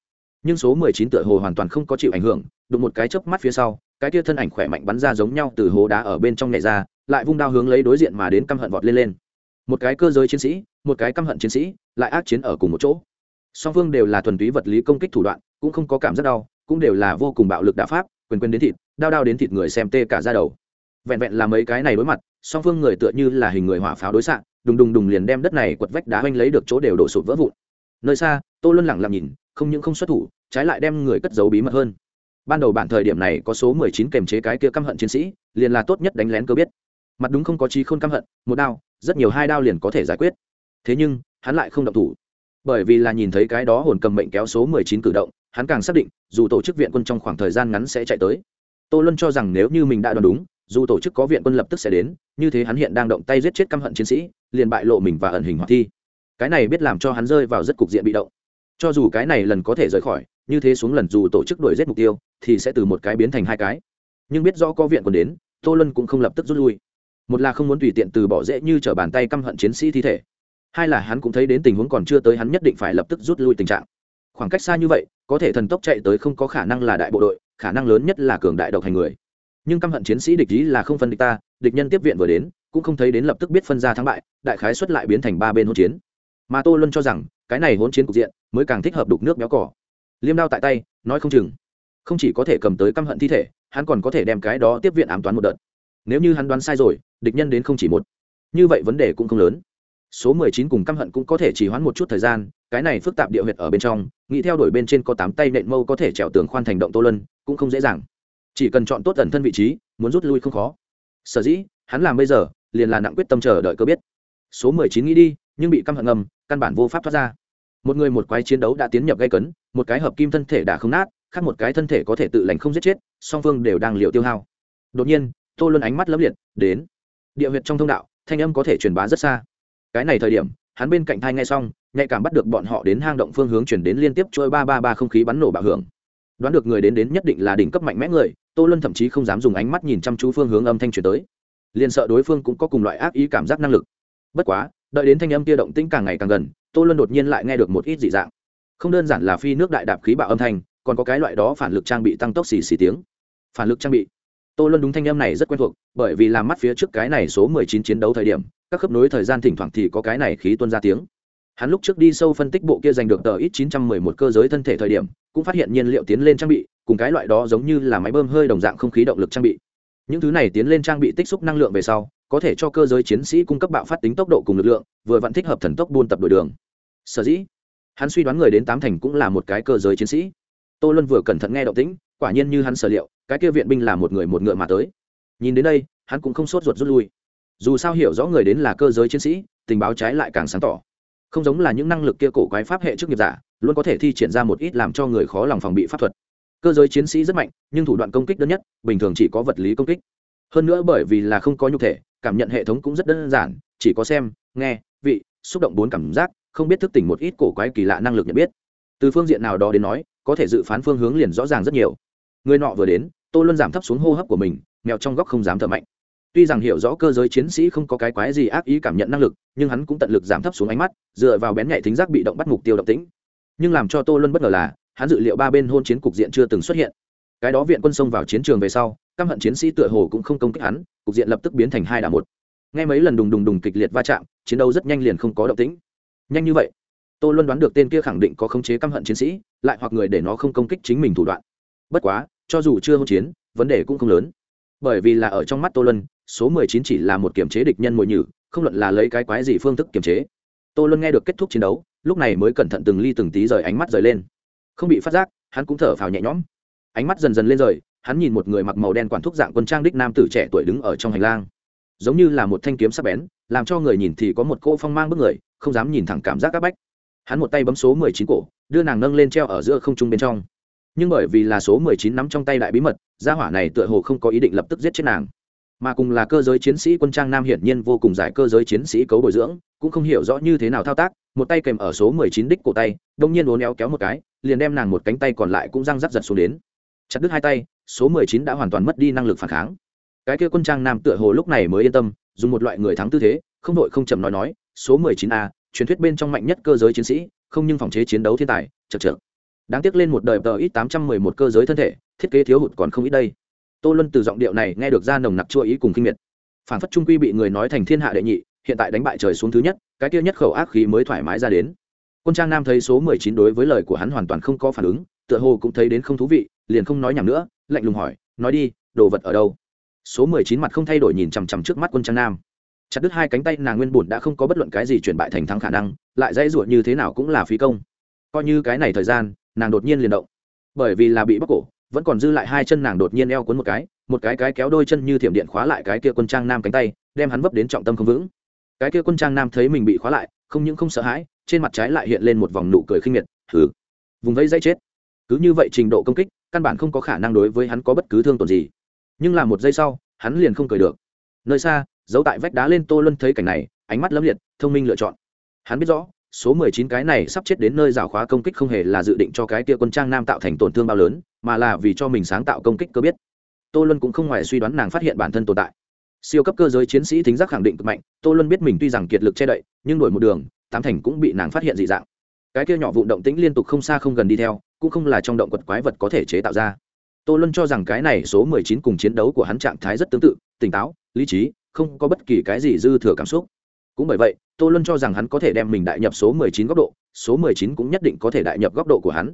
Nhưng số mười chín tựa hồ hoàn toàn không có chịu ảnh hưởng, đụng một cái chớp mắt phía sau, cái kia thân ảnh khỏe mạnh bắn ra giống nhau từ hố đá ở bên trong nhảy ra, lại vung đao hướng lấy đối diện mà đến căm hận vọt lên lên. Một cái cơ giới chiến sĩ, một cái căm hận chiến sĩ, lại ác chiến ở cùng một chỗ. Song phương đều là thuần túy vật lý công kích thủ đoạn, cũng không có cảm giác đau, cũng đều là vô cùng bạo lực đả pháp, quyền quyền đến thịt, đao đao đến thịt người xem tê cả ra đầu. Vẹn vẹn là mấy cái này đối mặt, song phương người tựa như là hình người hỏa pháo đối xạ, đùng đùng đùng liền đem đất này quật vách đá oanh lấy được chỗ đều đổ sụp vỡ vụn nơi xa, tô luân lẳng lặng nhìn, không những không xuất thủ, trái lại đem người cất giấu bí mật hơn. Ban đầu bản thời điểm này có số mười chín kềm chế cái kia căm hận chiến sĩ, liền là tốt nhất đánh lén cơ biết. Mặt đúng không có trí khôn căm hận, một đao, rất nhiều hai đao liền có thể giải quyết. Thế nhưng, hắn lại không động thủ. Bởi vì là nhìn thấy cái đó hồn cầm mệnh kéo số mười chín cử động, hắn càng xác định, dù tổ chức viện quân trong khoảng thời gian ngắn sẽ chạy tới. Tô luân cho rằng nếu như mình đã đoán đúng, dù tổ chức có viện quân lập tức sẽ đến, như thế hắn hiện đang động tay giết chết căm hận chiến sĩ, liền bại lộ mình và ẩn hình hoạt thi cái này biết làm cho hắn rơi vào rất cục diện bị động. Cho dù cái này lần có thể rời khỏi, như thế xuống lần dù tổ chức đuổi giết mục tiêu, thì sẽ từ một cái biến thành hai cái. Nhưng biết rõ có viện quân đến, tô lân cũng không lập tức rút lui. Một là không muốn tùy tiện từ bỏ dễ như t r ở bàn tay căm hận chiến sĩ thi thể. Hai là hắn cũng thấy đến tình huống còn chưa tới hắn nhất định phải lập tức rút lui tình trạng. Khoảng cách xa như vậy, có thể thần tốc chạy tới không có khả năng là đại bộ đội, khả năng lớn nhất là cường đại độc hành người. Nhưng căm hận chiến sĩ địch ý là không phân địch ta, địch nhân tiếp viện vừa đến, cũng không thấy đến lập tức biết phân ra thắng bại, đại khái xuất lại biến thành ba bên hỗn chiến mà tô luân cho rằng cái này hỗn chiến cục diện mới càng thích hợp đục nước béo cỏ. Liêm đao tại tay, nói không chừng. Không chỉ có thể cầm tới căm hận thi thể, hắn còn có thể đem cái đó tiếp viện ám toán một đợt. Nếu như hắn đoán sai rồi, địch nhân đến không chỉ một. Như vậy vấn đề cũng không lớn. Số mười chín cùng căm hận cũng có thể chỉ hoãn một chút thời gian, cái này phức tạp địa huyệt ở bên trong, nghĩ theo đuổi bên trên có tám tay nện mâu có thể trèo tường khoan thành động tô lân cũng không dễ dàng. Chỉ cần chọn tốt ẩn thân vị trí, muốn rút lui không khó. Sở dĩ, hắn làm bây giờ, liền là nặng quyết tâm chờ đợi cơ biết. Số mười chín nghĩ đi nhưng bị căm hận ngầm, căn bản vô pháp thoát ra. Một người một quái chiến đấu đã tiến nhập gây cấn, một cái hợp kim thân thể đã không nát, khác một cái thân thể có thể tự lành không giết chết, song phương đều đang liệu tiêu hao. Đột nhiên, tô luân ánh mắt lấp liệt, đến. Địa huyệt trong thông đạo, thanh âm có thể truyền bá rất xa. Cái này thời điểm, hắn bên cạnh thai ngay xong, nhạy cảm bắt được bọn họ đến hang động phương hướng chuyển đến liên tiếp trôi ba ba ba không khí bắn nổ bạo hưởng. Đoán được người đến đến nhất định là đỉnh cấp mạnh mẽ người, tô luân thậm chí không dám dùng ánh mắt nhìn chăm chú phương hướng âm thanh chuyển tới. Liền sợ đối phương cũng có cùng loại ác ý cảm giác năng lực. Bất quá đợi đến thanh âm kia động tĩnh càng ngày càng gần, tô luân đột nhiên lại nghe được một ít dị dạng. Không đơn giản là phi nước đại đạp khí bạo âm thanh, còn có cái loại đó phản lực trang bị tăng tốc xì xì tiếng. Phản lực trang bị. Tô luân đúng thanh âm này rất quen thuộc, bởi vì làm mắt phía trước cái này số mười chín chiến đấu thời điểm, các khớp nối thời gian thỉnh thoảng thì có cái này khí tuân ra tiếng. Hắn lúc trước đi sâu phân tích bộ kia giành được tờ ít chín trăm mười một cơ giới thân thể thời điểm, cũng phát hiện nhiên liệu tiến lên trang bị, cùng cái loại đó giống như là máy bơm hơi đồng dạng không khí động lực trang bị. Những thứ này tiến lên trang bị tích xúc năng lượng về sau có thể cho cơ giới chiến sĩ cung cấp bạo phát tính tốc độ cùng lực lượng, vừa vẫn thích hợp thần tốc buôn tập đổi đường. Sở dĩ, hắn suy đoán người đến tám thành cũng là một cái cơ giới chiến sĩ. Tô luân vừa cẩn thận nghe động tĩnh, quả nhiên như hắn sở liệu, cái kia viện binh là một người một ngựa mà tới. Nhìn đến đây, hắn cũng không sốt ruột rút lui. Dù sao hiểu rõ người đến là cơ giới chiến sĩ, tình báo trái lại càng sáng tỏ. Không giống là những năng lực kia cổ quái pháp hệ chức nghiệp giả, luôn có thể thi triển ra một ít làm cho người khó lòng phòng bị pháp thuật. Cơ giới chiến sĩ rất mạnh, nhưng thủ đoạn công kích đơn nhất, bình thường chỉ có vật lý công kích. Hơn nữa bởi vì là không có nhục thể cảm nhận hệ thống cũng rất đơn giản, chỉ có xem, nghe, vị, xúc động bốn cảm giác, không biết thức tỉnh một ít cổ quái kỳ lạ năng lực nhận biết. Từ phương diện nào đó đến nói, có thể dự phán phương hướng liền rõ ràng rất nhiều. Người nọ vừa đến, tô luân giảm thấp xuống hô hấp của mình, mèo trong góc không dám thở mạnh. Tuy rằng hiểu rõ cơ giới chiến sĩ không có cái quái gì ác ý cảm nhận năng lực, nhưng hắn cũng tận lực giảm thấp xuống ánh mắt, dựa vào bén nhạy thính giác bị động bắt mục tiêu động tĩnh. Nhưng làm cho tô luân bất ngờ là, hắn dự liệu ba bên hôn chiến cục diện chưa từng xuất hiện cái đó viện quân xông vào chiến trường về sau, căm hận chiến sĩ tựa hồ cũng không công kích hắn, cục diện lập tức biến thành hai đà một. Ngay mấy lần đùng đùng đùng kịch liệt va chạm, chiến đấu rất nhanh liền không có động tĩnh. Nhanh như vậy, tô luân đoán được tên kia khẳng định có khống chế căm hận chiến sĩ, lại hoặc người để nó không công kích chính mình thủ đoạn. Bất quá, cho dù chưa hỗn chiến, vấn đề cũng không lớn. Bởi vì là ở trong mắt tô luân, số mười chín chỉ là một kiểm chế địch nhân mồi nhử, không luận là lấy cái quái gì phương thức kiểm chế. Tô luân nghe được kết thúc chiến đấu, lúc này mới cẩn thận từng ly từng tí rời ánh mắt rời lên. Không bị phát giác, hắn cũng thở phào nhẹ nhõm ánh mắt dần dần lên rời, hắn nhìn một người mặc màu đen quản thúc dạng quân trang đích nam tử trẻ tuổi đứng ở trong hành lang. Giống như là một thanh kiếm sắc bén, làm cho người nhìn thì có một cô phong mang bức người, không dám nhìn thẳng cảm giác áp bách. Hắn một tay bấm số mười chín cổ, đưa nàng nâng lên treo ở giữa không trung bên trong. Nhưng bởi vì là số mười chín nắm trong tay đại bí mật, gia hỏa này tựa hồ không có ý định lập tức giết chết nàng. Mà cùng là cơ giới chiến sĩ quân trang nam hiển nhiên vô cùng giải cơ giới chiến sĩ cấu bồi dưỡng, cũng không hiểu rõ như thế nào thao tác, một tay kèm ở số mười chín đích cổ tay, đông nhiên uốn éo kéo một cái, liền đem nàng một cánh tay còn lại cũng răng rắc giật xuống đến chặt đứt hai tay, số mười chín đã hoàn toàn mất đi năng lực phản kháng. Cái kia quân trang nam tựa hồ lúc này mới yên tâm, dùng một loại người thắng tư thế, không đội không chậm nói nói, số mười chín a, truyền thuyết bên trong mạnh nhất cơ giới chiến sĩ, không nhưng phòng chế chiến đấu thiên tài, chật chật đáng tiếc lên một đời tờ ít tám trăm mười một cơ giới thân thể, thiết kế thiếu hụt còn không ít đây. Tô luân từ giọng điệu này nghe được ra nồng nặc chua ý cùng kinh miệt. Phản phất trung quy bị người nói thành thiên hạ đệ nhị, hiện tại đánh bại trời xuống thứ nhất, cái kia nhất khẩu ác khí mới thoải mái ra đến. Quân trang nam thấy số mười chín đối với lời của hắn hoàn toàn không có phản ứng, tựa hồ cũng thấy đến không thú vị liền không nói nhảm nữa, lạnh lùng hỏi, nói đi, đồ vật ở đâu? Số mười chín mặt không thay đổi nhìn chằm chằm trước mắt quân trang nam. Chặt đứt hai cánh tay, nàng nguyên bùn đã không có bất luận cái gì chuyển bại thành thắng khả năng, lại dãy ruột như thế nào cũng là phí công. Coi như cái này thời gian, nàng đột nhiên liền động. Bởi vì là bị bóc cổ, vẫn còn dư lại hai chân nàng đột nhiên eo cuốn một cái một cái cái kéo đôi chân như thiểm điện khóa lại cái kia quân trang nam cánh tay, đem hắn vấp đến trọng tâm không vững. Cái kia quân trang nam thấy mình bị khóa lại, không những không sợ hãi, trên mặt trái lại hiện lên một vòng nụ cười khinh miệt thử vùng vây dây chết. Cứ như vậy trình độ công kích căn bản không có khả năng đối với hắn có bất cứ thương tổn gì. Nhưng là một giây sau, hắn liền không cười được. Nơi xa, giấu tại vách đá lên tô luân thấy cảnh này, ánh mắt lấm liệt, thông minh lựa chọn. Hắn biết rõ, số mười chín cái này sắp chết đến nơi rào khóa công kích không hề là dự định cho cái tia quân trang nam tạo thành tổn thương bao lớn, mà là vì cho mình sáng tạo công kích cơ biết. Tô luân cũng không ngoài suy đoán nàng phát hiện bản thân tồn tại. Siêu cấp cơ giới chiến sĩ thính giác khẳng định cực mạnh, tô luân biết mình tuy rằng kiệt lực che đậy, nhưng đổi một đường, tám thành cũng bị nàng phát hiện dị dạng. Cái kia nhỏ vụ động tĩnh liên tục không xa không gần đi theo cũng không là trong động quật quái vật có thể chế tạo ra. Tô luân cho rằng cái này số mười chín cùng chiến đấu của hắn trạng thái rất tương tự, tỉnh táo, lý trí, không có bất kỳ cái gì dư thừa cảm xúc. Cũng bởi vậy, tô luân cho rằng hắn có thể đem mình đại nhập số mười chín góc độ, số mười chín cũng nhất định có thể đại nhập góc độ của hắn.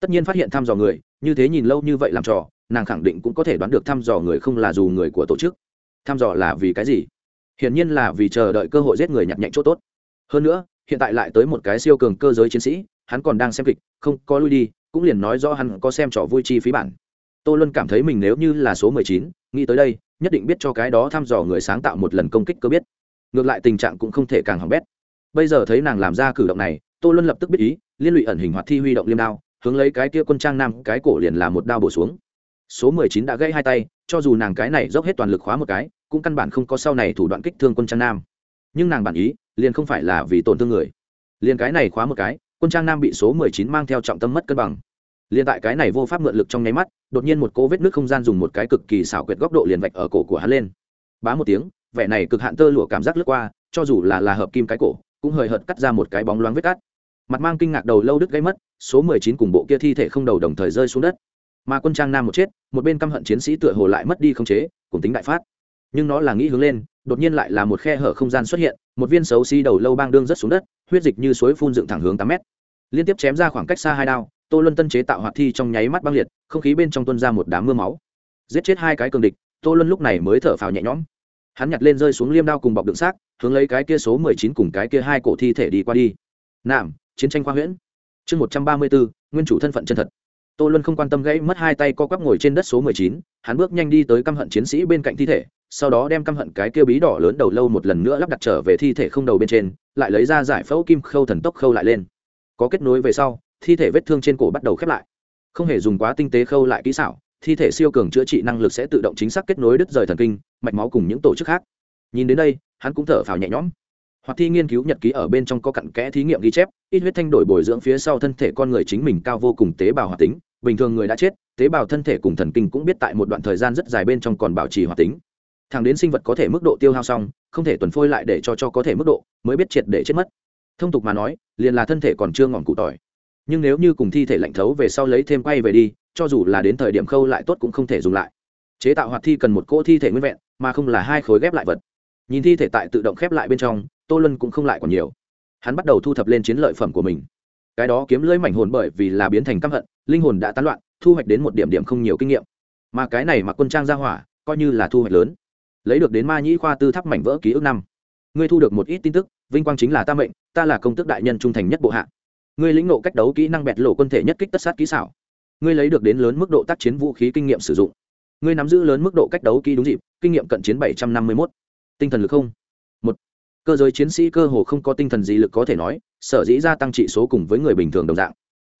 Tất nhiên phát hiện thăm dò người, như thế nhìn lâu như vậy làm trò, nàng khẳng định cũng có thể đoán được thăm dò người không là dù người của tổ chức. Thăm dò là vì cái gì? Hiển nhiên là vì chờ đợi cơ hội giết người nhặt nhạnh chỗ tốt. Hơn nữa, hiện tại lại tới một cái siêu cường cơ giới chiến sĩ, hắn còn đang xem kịch, không, có lui đi cũng liền nói rõ hắn có xem trò vui chi phí bản. Tô luân cảm thấy mình nếu như là số mười chín, nghĩ tới đây, nhất định biết cho cái đó thăm dò người sáng tạo một lần công kích cơ biết. Ngược lại tình trạng cũng không thể càng hỏng bét. Bây giờ thấy nàng làm ra cử động này, tô luân lập tức biết ý, liên lụy ẩn hình hoạt thi huy động liêm đao, hướng lấy cái kia quân trang nam, cái cổ liền là một đao bổ xuống. Số mười chín đã gãy hai tay, cho dù nàng cái này dốc hết toàn lực khóa một cái, cũng căn bản không có sau này thủ đoạn kích thương quân trang nam. Nhưng nàng bản ý, liền không phải là vì tổn thương người. Liền cái này khóa một cái quân trang nam bị số mười chín mang theo trọng tâm mất cân bằng. Liền tại cái này vô pháp mượn lực trong nháy mắt, đột nhiên một cô vết nước không gian dùng một cái cực kỳ xảo quyệt góc độ liền vạch ở cổ của hắn lên. Bá một tiếng, vẻ này cực hạn tơ lụa cảm giác lướt qua, cho dù là là hợp kim cái cổ, cũng hời hợt cắt ra một cái bóng loáng vết cắt. Mặt mang kinh ngạc đầu lâu đứt gây mất, số mười chín cùng bộ kia thi thể không đầu đồng thời rơi xuống đất. Mà quân trang nam một chết, một bên căm hận chiến sĩ tựa hồ lại mất đi không chế, cùng tính đại phát nhưng nó là nghĩ hướng lên, đột nhiên lại là một khe hở không gian xuất hiện, một viên xấu xi đầu lâu bang đương rất xuống đất, huyết dịch như suối phun dựng thẳng hướng tám mét. Liên tiếp chém ra khoảng cách xa hai đao, tô luân tân chế tạo hoạt thi trong nháy mắt băng liệt, không khí bên trong tuân ra một đám mưa máu. Giết chết hai cái cường địch, tô luân lúc này mới thở phào nhẹ nhõm. Hắn nhặt lên rơi xuống liêm đao cùng bọc đựng xác, hướng lấy cái kia số mười chín cùng cái kia hai cổ thi thể đi qua đi. Nạm chiến tranh khoa huyễn. Chương một trăm ba mươi bốn, nguyên chủ thân phận chân thật. Tô luân không quan tâm gãy mất hai tay co quắp ngồi trên đất số mười chín, hắn bước nhanh đi tới căm hận chiến sĩ bên cạnh thi thể sau đó đem căm hận cái kia bí đỏ lớn đầu lâu một lần nữa lắp đặt trở về thi thể không đầu bên trên, lại lấy ra giải phẫu kim khâu thần tốc khâu lại lên. Có kết nối về sau, thi thể vết thương trên cổ bắt đầu khép lại. Không hề dùng quá tinh tế khâu lại kỹ xảo, thi thể siêu cường chữa trị năng lực sẽ tự động chính xác kết nối đứt rời thần kinh, mạch máu cùng những tổ chức khác. Nhìn đến đây, hắn cũng thở phào nhẹ nhõm. Hoặc thi nghiên cứu nhật ký ở bên trong có cặn kẽ thí nghiệm ghi chép, ít huyết thanh đổi bồi dưỡng phía sau thân thể con người chính mình cao vô cùng tế bào hoạt tính. Bình thường người đã chết, tế bào thân thể cùng thần kinh cũng biết tại một đoạn thời gian rất dài bên trong còn bảo trì hoạt tính thẳng đến sinh vật có thể mức độ tiêu hao xong, không thể tuần phôi lại để cho cho có thể mức độ, mới biết triệt để chết mất. Thông tục mà nói, liền là thân thể còn chưa ngọn cụ tỏi. Nhưng nếu như cùng thi thể lạnh thấu về sau lấy thêm quay về đi, cho dù là đến thời điểm khâu lại tốt cũng không thể dùng lại. Chế tạo hoạt thi cần một cỗ thi thể nguyên vẹn, mà không là hai khối ghép lại vật. Nhìn thi thể tại tự động khép lại bên trong, tô lân cũng không lại còn nhiều. Hắn bắt đầu thu thập lên chiến lợi phẩm của mình. Cái đó kiếm lưỡi mảnh hồn bởi vì là biến thành căm hận, linh hồn đã tán loạn, thu hoạch đến một điểm điểm không nhiều kinh nghiệm. Mà cái này mà quân trang ra hỏa, coi như là thu hoạch lớn lấy được đến ma nhĩ khoa tư tháp mảnh vỡ ký ức năm. Ngươi thu được một ít tin tức, vinh quang chính là ta mệnh, ta là công tước đại nhân trung thành nhất bộ hạ. Ngươi lĩnh nộ cách đấu kỹ năng bẹt lộ quân thể nhất kích tất sát kỹ xảo. Ngươi lấy được đến lớn mức độ tác chiến vũ khí kinh nghiệm sử dụng. Ngươi nắm giữ lớn mức độ cách đấu kỹ đúng dịp, kinh nghiệm cận chiến bảy trăm năm mươi mốt. Tinh thần lực không? Một. Cơ giới chiến sĩ cơ hồ không có tinh thần gì lực có thể nói, sở dĩ gia tăng trị số cùng với người bình thường đồng dạng.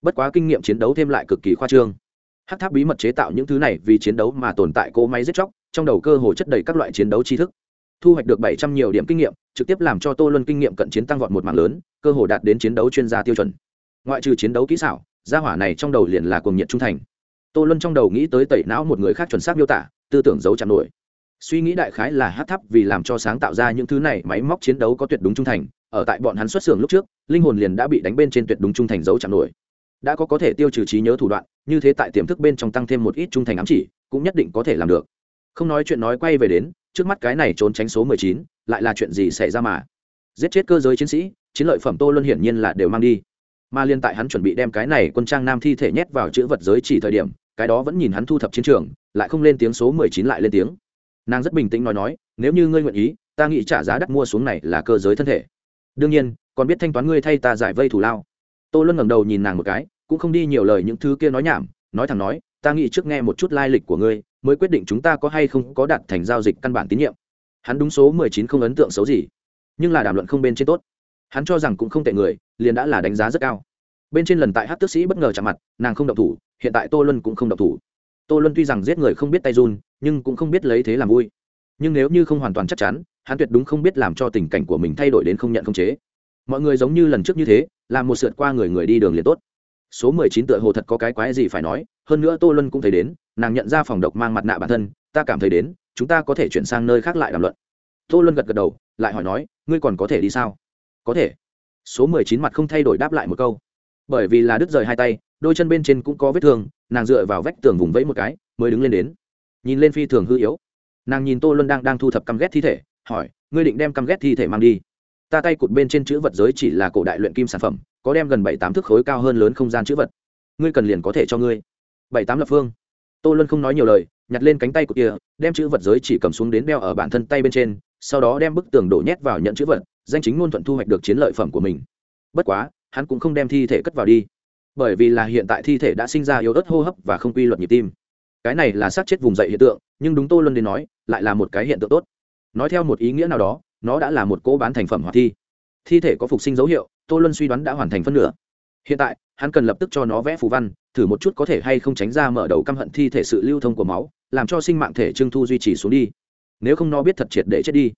Bất quá kinh nghiệm chiến đấu thêm lại cực kỳ khoa trương. Hát tháp bí mật chế tạo những thứ này vì chiến đấu mà tồn tại cỗ máy giết chóc trong đầu cơ hồ chất đầy các loại chiến đấu tri thức. Thu hoạch được bảy trăm nhiều điểm kinh nghiệm, trực tiếp làm cho tô luân kinh nghiệm cận chiến tăng vọt một mạng lớn, cơ hồ đạt đến chiến đấu chuyên gia tiêu chuẩn. Ngoại trừ chiến đấu kỹ xảo, gia hỏa này trong đầu liền là cuồng nhiệt trung thành. Tô luân trong đầu nghĩ tới tẩy não một người khác chuẩn xác miêu tả, tư tưởng giấu chạm nổi. Suy nghĩ đại khái là hát tháp vì làm cho sáng tạo ra những thứ này, máy móc chiến đấu có tuyệt đúng trung thành, ở tại bọn hắn xuất xưởng lúc trước, linh hồn liền đã bị đánh bên trên tuyệt đúng trung thành giấu chạm nổi. Đã có có thể tiêu trừ trí nhớ thủ đoạn, như thế tại tiềm thức bên trong tăng thêm một ít trung thành ám chỉ, cũng nhất định có thể làm được không nói chuyện nói quay về đến, trước mắt cái này trốn tránh số mười chín, lại là chuyện gì xảy ra mà? Giết chết cơ giới chiến sĩ, chiến lợi phẩm tô luân hiển nhiên là đều mang đi. Mà liên tại hắn chuẩn bị đem cái này quân trang nam thi thể nhét vào chữ vật giới chỉ thời điểm, cái đó vẫn nhìn hắn thu thập chiến trường, lại không lên tiếng số mười chín lại lên tiếng. Nàng rất bình tĩnh nói nói, nếu như ngươi nguyện ý, ta nghĩ trả giá đắt mua xuống này là cơ giới thân thể. Đương nhiên, còn biết thanh toán ngươi thay ta giải vây thủ lao. Tô luân ngẩng đầu nhìn nàng một cái, cũng không đi nhiều lời những thứ kia nói nhảm, nói thẳng nói, ta nghĩ trước nghe một chút lai lịch của ngươi mới quyết định chúng ta có hay không có đạt thành giao dịch căn bản tín nhiệm. Hắn đúng số mười chín không ấn tượng xấu gì, nhưng là đàm luận không bên trên tốt. Hắn cho rằng cũng không tệ người, liền đã là đánh giá rất cao. Bên trên lần tại hát tước sĩ bất ngờ chạm mặt, nàng không động thủ, hiện tại tô luân cũng không động thủ. Tô luân tuy rằng giết người không biết tay run, nhưng cũng không biết lấy thế làm vui. Nhưng nếu như không hoàn toàn chắc chắn, hắn tuyệt đúng không biết làm cho tình cảnh của mình thay đổi đến không nhận không chế. Mọi người giống như lần trước như thế, làm một sượt qua người người đi đường liền tốt số mười chín tựa hồ thật có cái quái gì phải nói, hơn nữa tô luân cũng thấy đến, nàng nhận ra phòng độc mang mặt nạ bản thân, ta cảm thấy đến, chúng ta có thể chuyển sang nơi khác lại đàm luận. Tô luân gật gật đầu, lại hỏi nói, ngươi còn có thể đi sao? Có thể. Số mười chín mặt không thay đổi đáp lại một câu. Bởi vì là đứt rời hai tay, đôi chân bên trên cũng có vết thương, nàng dựa vào vách tường vùng vẫy một cái, mới đứng lên đến. Nhìn lên phi thường hư yếu. Nàng nhìn tô luân đang đang thu thập căm ghét thi thể, hỏi, ngươi định đem căm ghét thi thể mang đi? Ta tay cụt bên trên chữ vật giới chỉ là cổ đại luyện kim sản phẩm có đem gần bảy tám thước khối cao hơn lớn không gian chữ vật. Ngươi cần liền có thể cho ngươi. Bảy tám lập phương. Tô luân không nói nhiều lời, nhặt lên cánh tay của kia, đem chữ vật giới chỉ cầm xuống đến đeo ở bản thân tay bên trên, sau đó đem bức tường đổ nhét vào nhận chữ vật, danh chính ngôn thuận thu hoạch được chiến lợi phẩm của mình. Bất quá, hắn cũng không đem thi thể cất vào đi. Bởi vì là hiện tại thi thể đã sinh ra yếu ớt hô hấp và không quy luật nhịp tim. Cái này là sát chết vùng dậy hiện tượng, nhưng đúng tô luân đến nói, lại là một cái hiện tượng tốt. Nói theo một ý nghĩa nào đó, nó đã là một cỗ bán thành phẩm hoạt thi. Thi thể có phục sinh dấu hiệu tô luân suy đoán đã hoàn thành phân nửa. Hiện tại, hắn cần lập tức cho nó vẽ phù văn, thử một chút có thể hay không tránh ra mở đầu căm hận thi thể sự lưu thông của máu, làm cho sinh mạng thể trưng thu duy trì xuống đi. Nếu không nó biết thật triệt để chết đi.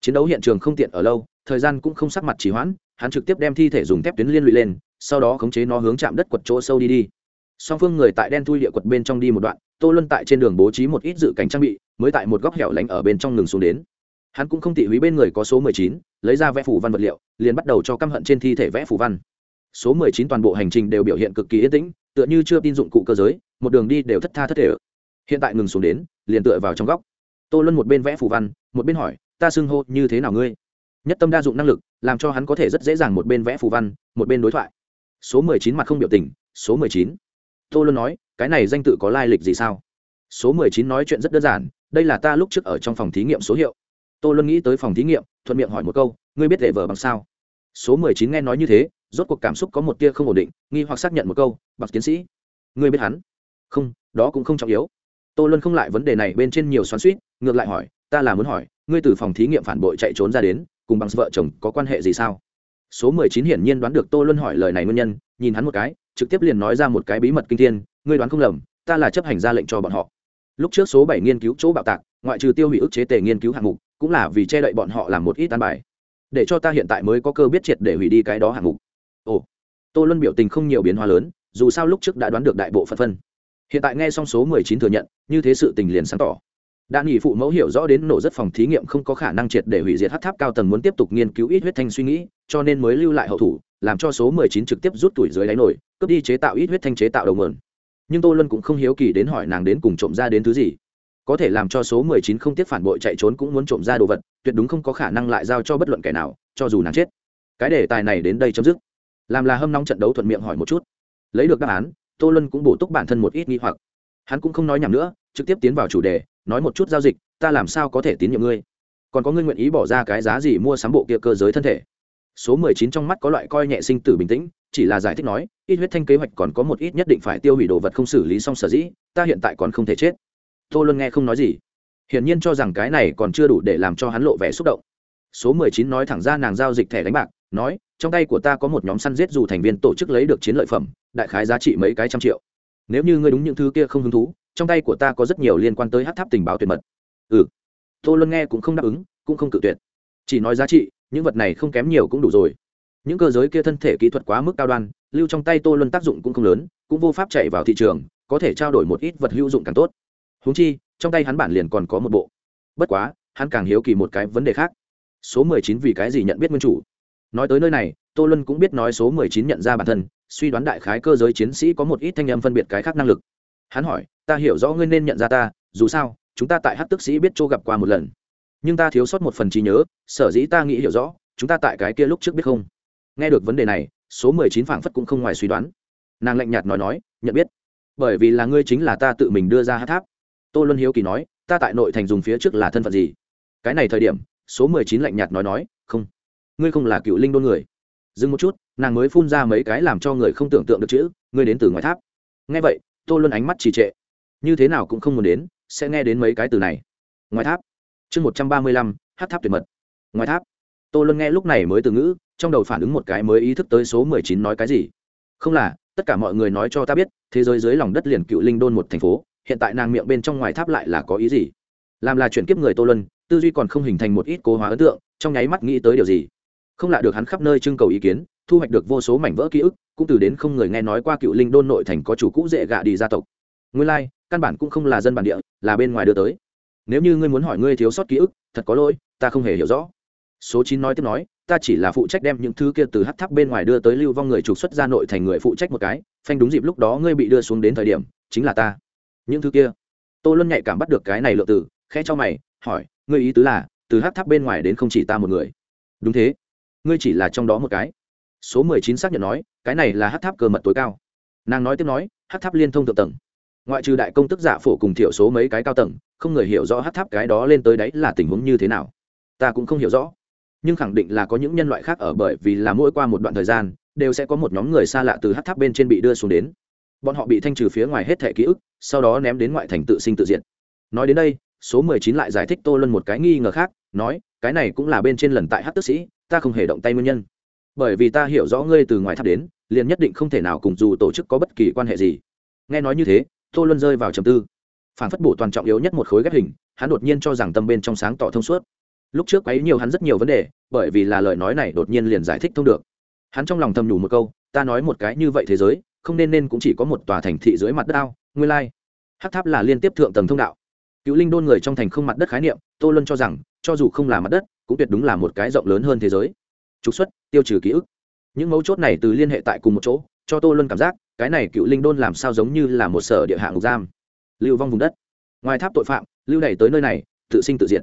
Chiến đấu hiện trường không tiện ở lâu, thời gian cũng không sắc mặt chỉ hoãn, hắn trực tiếp đem thi thể dùng thép tuyến liên lụy lên, sau đó khống chế nó hướng chạm đất quật chỗ sâu đi đi. Song phương người tại đen thui địa quật bên trong đi một đoạn, tô luân tại trên đường bố trí một ít dự cảnh trang bị, mới tại một góc hẻo lánh ở bên trong ngừng xuống đến. Hắn cũng không tị húy bên người có số mười chín lấy ra vẽ phủ văn vật liệu, liền bắt đầu cho căm hận trên thi thể vẽ phủ văn. Số mười chín toàn bộ hành trình đều biểu hiện cực kỳ yên tĩnh, tựa như chưa tin dụng cụ cơ giới, một đường đi đều thất tha thất thể hiện tại ngừng xuống đến, liền tựa vào trong góc. Tô luân một bên vẽ phủ văn, một bên hỏi, ta xưng hô như thế nào ngươi? Nhất tâm đa dụng năng lực, làm cho hắn có thể rất dễ dàng một bên vẽ phù văn, một bên đối thoại. Số mười chín mặt không biểu tình, số mười chín. Tô luân nói, cái này danh tự có lai lịch gì sao? Số mười chín nói chuyện rất đơn giản, đây là ta lúc trước ở trong phòng thí nghiệm số hiệu tôi luôn nghĩ tới phòng thí nghiệm, thuận miệng hỏi một câu, ngươi biết để vở bằng sao? Số mười chín nghe nói như thế, rốt cuộc cảm xúc có một tia không ổn định, nghi hoặc xác nhận một câu bậc tiến sĩ, ngươi biết hắn? Không, đó cũng không trọng yếu. Tô luân không lại vấn đề này bên trên nhiều xoắn suýt ngược lại hỏi, ta là muốn hỏi, ngươi từ phòng thí nghiệm phản bội chạy trốn ra đến, cùng bằng vợ chồng có quan hệ gì sao? Số mười chín hiển nhiên đoán được tô luân hỏi lời này nguyên nhân, nhìn hắn một cái, trực tiếp liền nói ra một cái bí mật kinh thiên, ngươi đoán không lầm, ta là chấp hành ra lệnh cho bọn họ. Lúc trước số bảy nghiên cứu chỗ bạo tạc, ngoại trừ tiêu hủy ức chế tề nghiên cứu hạng mục cũng là vì che đậy bọn họ làm một ít an bài. Để cho ta hiện tại mới có cơ biết triệt để hủy đi cái đó hạng mục. Ồ, tô luân biểu tình không nhiều biến hóa lớn, dù sao lúc trước đã đoán được đại bộ phận phân. Hiện tại nghe xong số mười chín thừa nhận, như thế sự tình liền sáng tỏ. Đã nghỉ phụ mẫu hiểu rõ đến nổ rất phòng thí nghiệm không có khả năng triệt để hủy diệt hát tháp cao tầng muốn tiếp tục nghiên cứu ít huyết thanh suy nghĩ, cho nên mới lưu lại hậu thủ, làm cho số mười chín trực tiếp rút tuổi dưới đáy nổi, cướp đi chế tạo ít huyết thanh chế tạo đầu mượn nhưng tô luân cũng không hiếu kỳ đến hỏi nàng đến cùng trộm ra đến thứ gì có thể làm cho số mười chín không tiếc phản bội chạy trốn cũng muốn trộm ra đồ vật, tuyệt đúng không có khả năng lại giao cho bất luận kẻ nào, cho dù nàng chết. Cái đề tài này đến đây chấm dứt. Làm là hâm nóng trận đấu thuận miệng hỏi một chút. Lấy được đáp án, tô luân cũng bổ túc bản thân một ít nghi hoặc. Hắn cũng không nói nhảm nữa, trực tiếp tiến vào chủ đề, nói một chút giao dịch, ta làm sao có thể tín nhiệm ngươi? Còn có ngươi nguyện ý bỏ ra cái giá gì mua sắm bộ kia cơ giới thân thể? Số mười chín trong mắt có loại coi nhẹ sinh tử bình tĩnh, chỉ là giải thích nói, ít huyết thanh kế hoạch còn có một ít nhất định phải tiêu hủy đồ vật không xử lý xong sở dĩ, ta hiện tại còn không thể chết tô luân nghe không nói gì. Hiển nhiên cho rằng cái này còn chưa đủ để làm cho hắn lộ vẻ xúc động. Số mười chín nói thẳng ra nàng giao dịch thẻ đánh bạc, nói, trong tay của ta có một nhóm săn giết dù thành viên tổ chức lấy được chiến lợi phẩm, đại khái giá trị mấy cái trăm triệu. Nếu như ngươi đúng những thứ kia không hứng thú, trong tay của ta có rất nhiều liên quan tới hát tháp tình báo tuyệt mật. Ừ. Tô luân nghe cũng không đáp ứng, cũng không cự tuyệt. Chỉ nói giá trị, những vật này không kém nhiều cũng đủ rồi. Những cơ giới kia thân thể kỹ thuật quá mức cao đoan, lưu trong tay tô luân tác dụng cũng không lớn, cũng vô pháp chạy vào thị trường, có thể trao đổi một ít vật hữu dụng càng tốt húng chi, trong tay hắn bản liền còn có một bộ. Bất quá, hắn càng hiếu kỳ một cái vấn đề khác. Số mười chín vì cái gì nhận biết nguyên chủ? Nói tới nơi này, tô luân cũng biết nói số mười chín nhận ra bản thân, suy đoán đại khái cơ giới chiến sĩ có một ít thanh âm phân biệt cái khác năng lực. Hắn hỏi, ta hiểu rõ ngươi nên nhận ra ta, dù sao, chúng ta tại hát tức sĩ biết chỗ gặp qua một lần. Nhưng ta thiếu sót một phần trí nhớ, sở dĩ ta nghĩ hiểu rõ, chúng ta tại cái kia lúc trước biết không? Nghe được vấn đề này, số mười chín phảng phất cũng không ngoài suy đoán. Nàng lạnh nhạt nói nói, nhận biết. Bởi vì là ngươi chính là ta tự mình đưa ra hát tháp tô luân hiếu kỳ nói, ta tại nội thành dùng phía trước là thân phận gì? Cái này thời điểm, số mười chín lạnh nhạt nói nói, không, ngươi không là cựu linh đôn người. Dừng một chút, nàng mới phun ra mấy cái làm cho người không tưởng tượng được chữ, ngươi đến từ ngoài tháp. Nghe vậy, tô luân ánh mắt trì trệ. Như thế nào cũng không muốn đến, sẽ nghe đến mấy cái từ này. Ngoài tháp. Chương một trăm ba mươi lăm, hát tháp tuyệt mật. Ngoài tháp. Tô luân nghe lúc này mới từ ngữ, trong đầu phản ứng một cái mới ý thức tới số mười chín nói cái gì. Không là, tất cả mọi người nói cho ta biết, thế giới dưới lòng đất liền cựu linh đôn một thành phố hiện tại nàng miệng bên trong ngoài tháp lại là có ý gì? Làm là chuyển kiếp người tô luân tư duy còn không hình thành một ít cố hóa ấn tượng trong nháy mắt nghĩ tới điều gì? Không lạ được hắn khắp nơi trưng cầu ý kiến thu hoạch được vô số mảnh vỡ ký ức cũng từ đến không người nghe nói qua cựu linh đôn nội thành có chủ cũ dễ gạ đi gia tộc. Nguyên lai、like, căn bản cũng không là dân bản địa là bên ngoài đưa tới. Nếu như ngươi muốn hỏi ngươi thiếu sót ký ức thật có lỗi ta không hề hiểu rõ. Số chín nói tiếp nói ta chỉ là phụ trách đem những thứ kia từ hát tháp bên ngoài đưa tới lưu vong người trục xuất ra nội thành người phụ trách một cái phanh đúng dịp lúc đó ngươi bị đưa xuống đến thời điểm chính là ta những thứ kia. Tôi luôn nhạy cảm bắt được cái này lượng từ khe cho mày, hỏi, ngươi ý tứ là, từ hát tháp bên ngoài đến không chỉ ta một người? Đúng thế. Ngươi chỉ là trong đó một cái. Số mười chín xác nhận nói, cái này là hát tháp cơ mật tối cao. Nàng nói tiếp nói, hát tháp liên thông thượng tầng. Ngoại trừ đại công tức giả phổ cùng thiểu số mấy cái cao tầng, không người hiểu rõ hát tháp cái đó lên tới đấy là tình huống như thế nào. Ta cũng không hiểu rõ. Nhưng khẳng định là có những nhân loại khác ở bởi vì là mỗi qua một đoạn thời gian, đều sẽ có một nhóm người xa lạ từ hát tháp bên trên bị đưa xuống đến bọn họ bị thanh trừ phía ngoài hết thẻ ký ức, sau đó ném đến ngoại thành tự sinh tự diện nói đến đây, số mười chín lại giải thích tô luân một cái nghi ngờ khác, nói, cái này cũng là bên trên lần tại hát tức sĩ, ta không hề động tay nguyên nhân. Bởi vì ta hiểu rõ ngươi từ ngoài tháp đến, liền nhất định không thể nào cùng dù tổ chức có bất kỳ quan hệ gì. Nghe nói như thế, tô luân rơi vào trầm tư. Phản phất bổ toàn trọng yếu nhất một khối ghép hình, hắn đột nhiên cho rằng tâm bên trong sáng tỏ thông suốt. Lúc trước quấy nhiều hắn rất nhiều vấn đề, bởi vì là lời nói này đột nhiên liền giải thích thông được. Hắn trong lòng thầm nhủ một câu, ta nói một cái như vậy thế giới không nên nên cũng chỉ có một tòa thành thị dưới mặt đất ao nguyên lai, hát tháp là liên tiếp thượng tầng thông đạo. Cựu linh đôn người trong thành không mặt đất khái niệm tô luân cho rằng cho dù không là mặt đất cũng tuyệt đúng là một cái rộng lớn hơn thế giới. Trục xuất tiêu trừ ký ức. Những mấu chốt này từ liên hệ tại cùng một chỗ cho tô luân cảm giác cái này cựu linh đôn làm sao giống như là một sở địa hạng ngục giam. Lưu vong vùng đất. Ngoài tháp tội phạm lưu đẩy tới nơi này tự sinh tự diệt.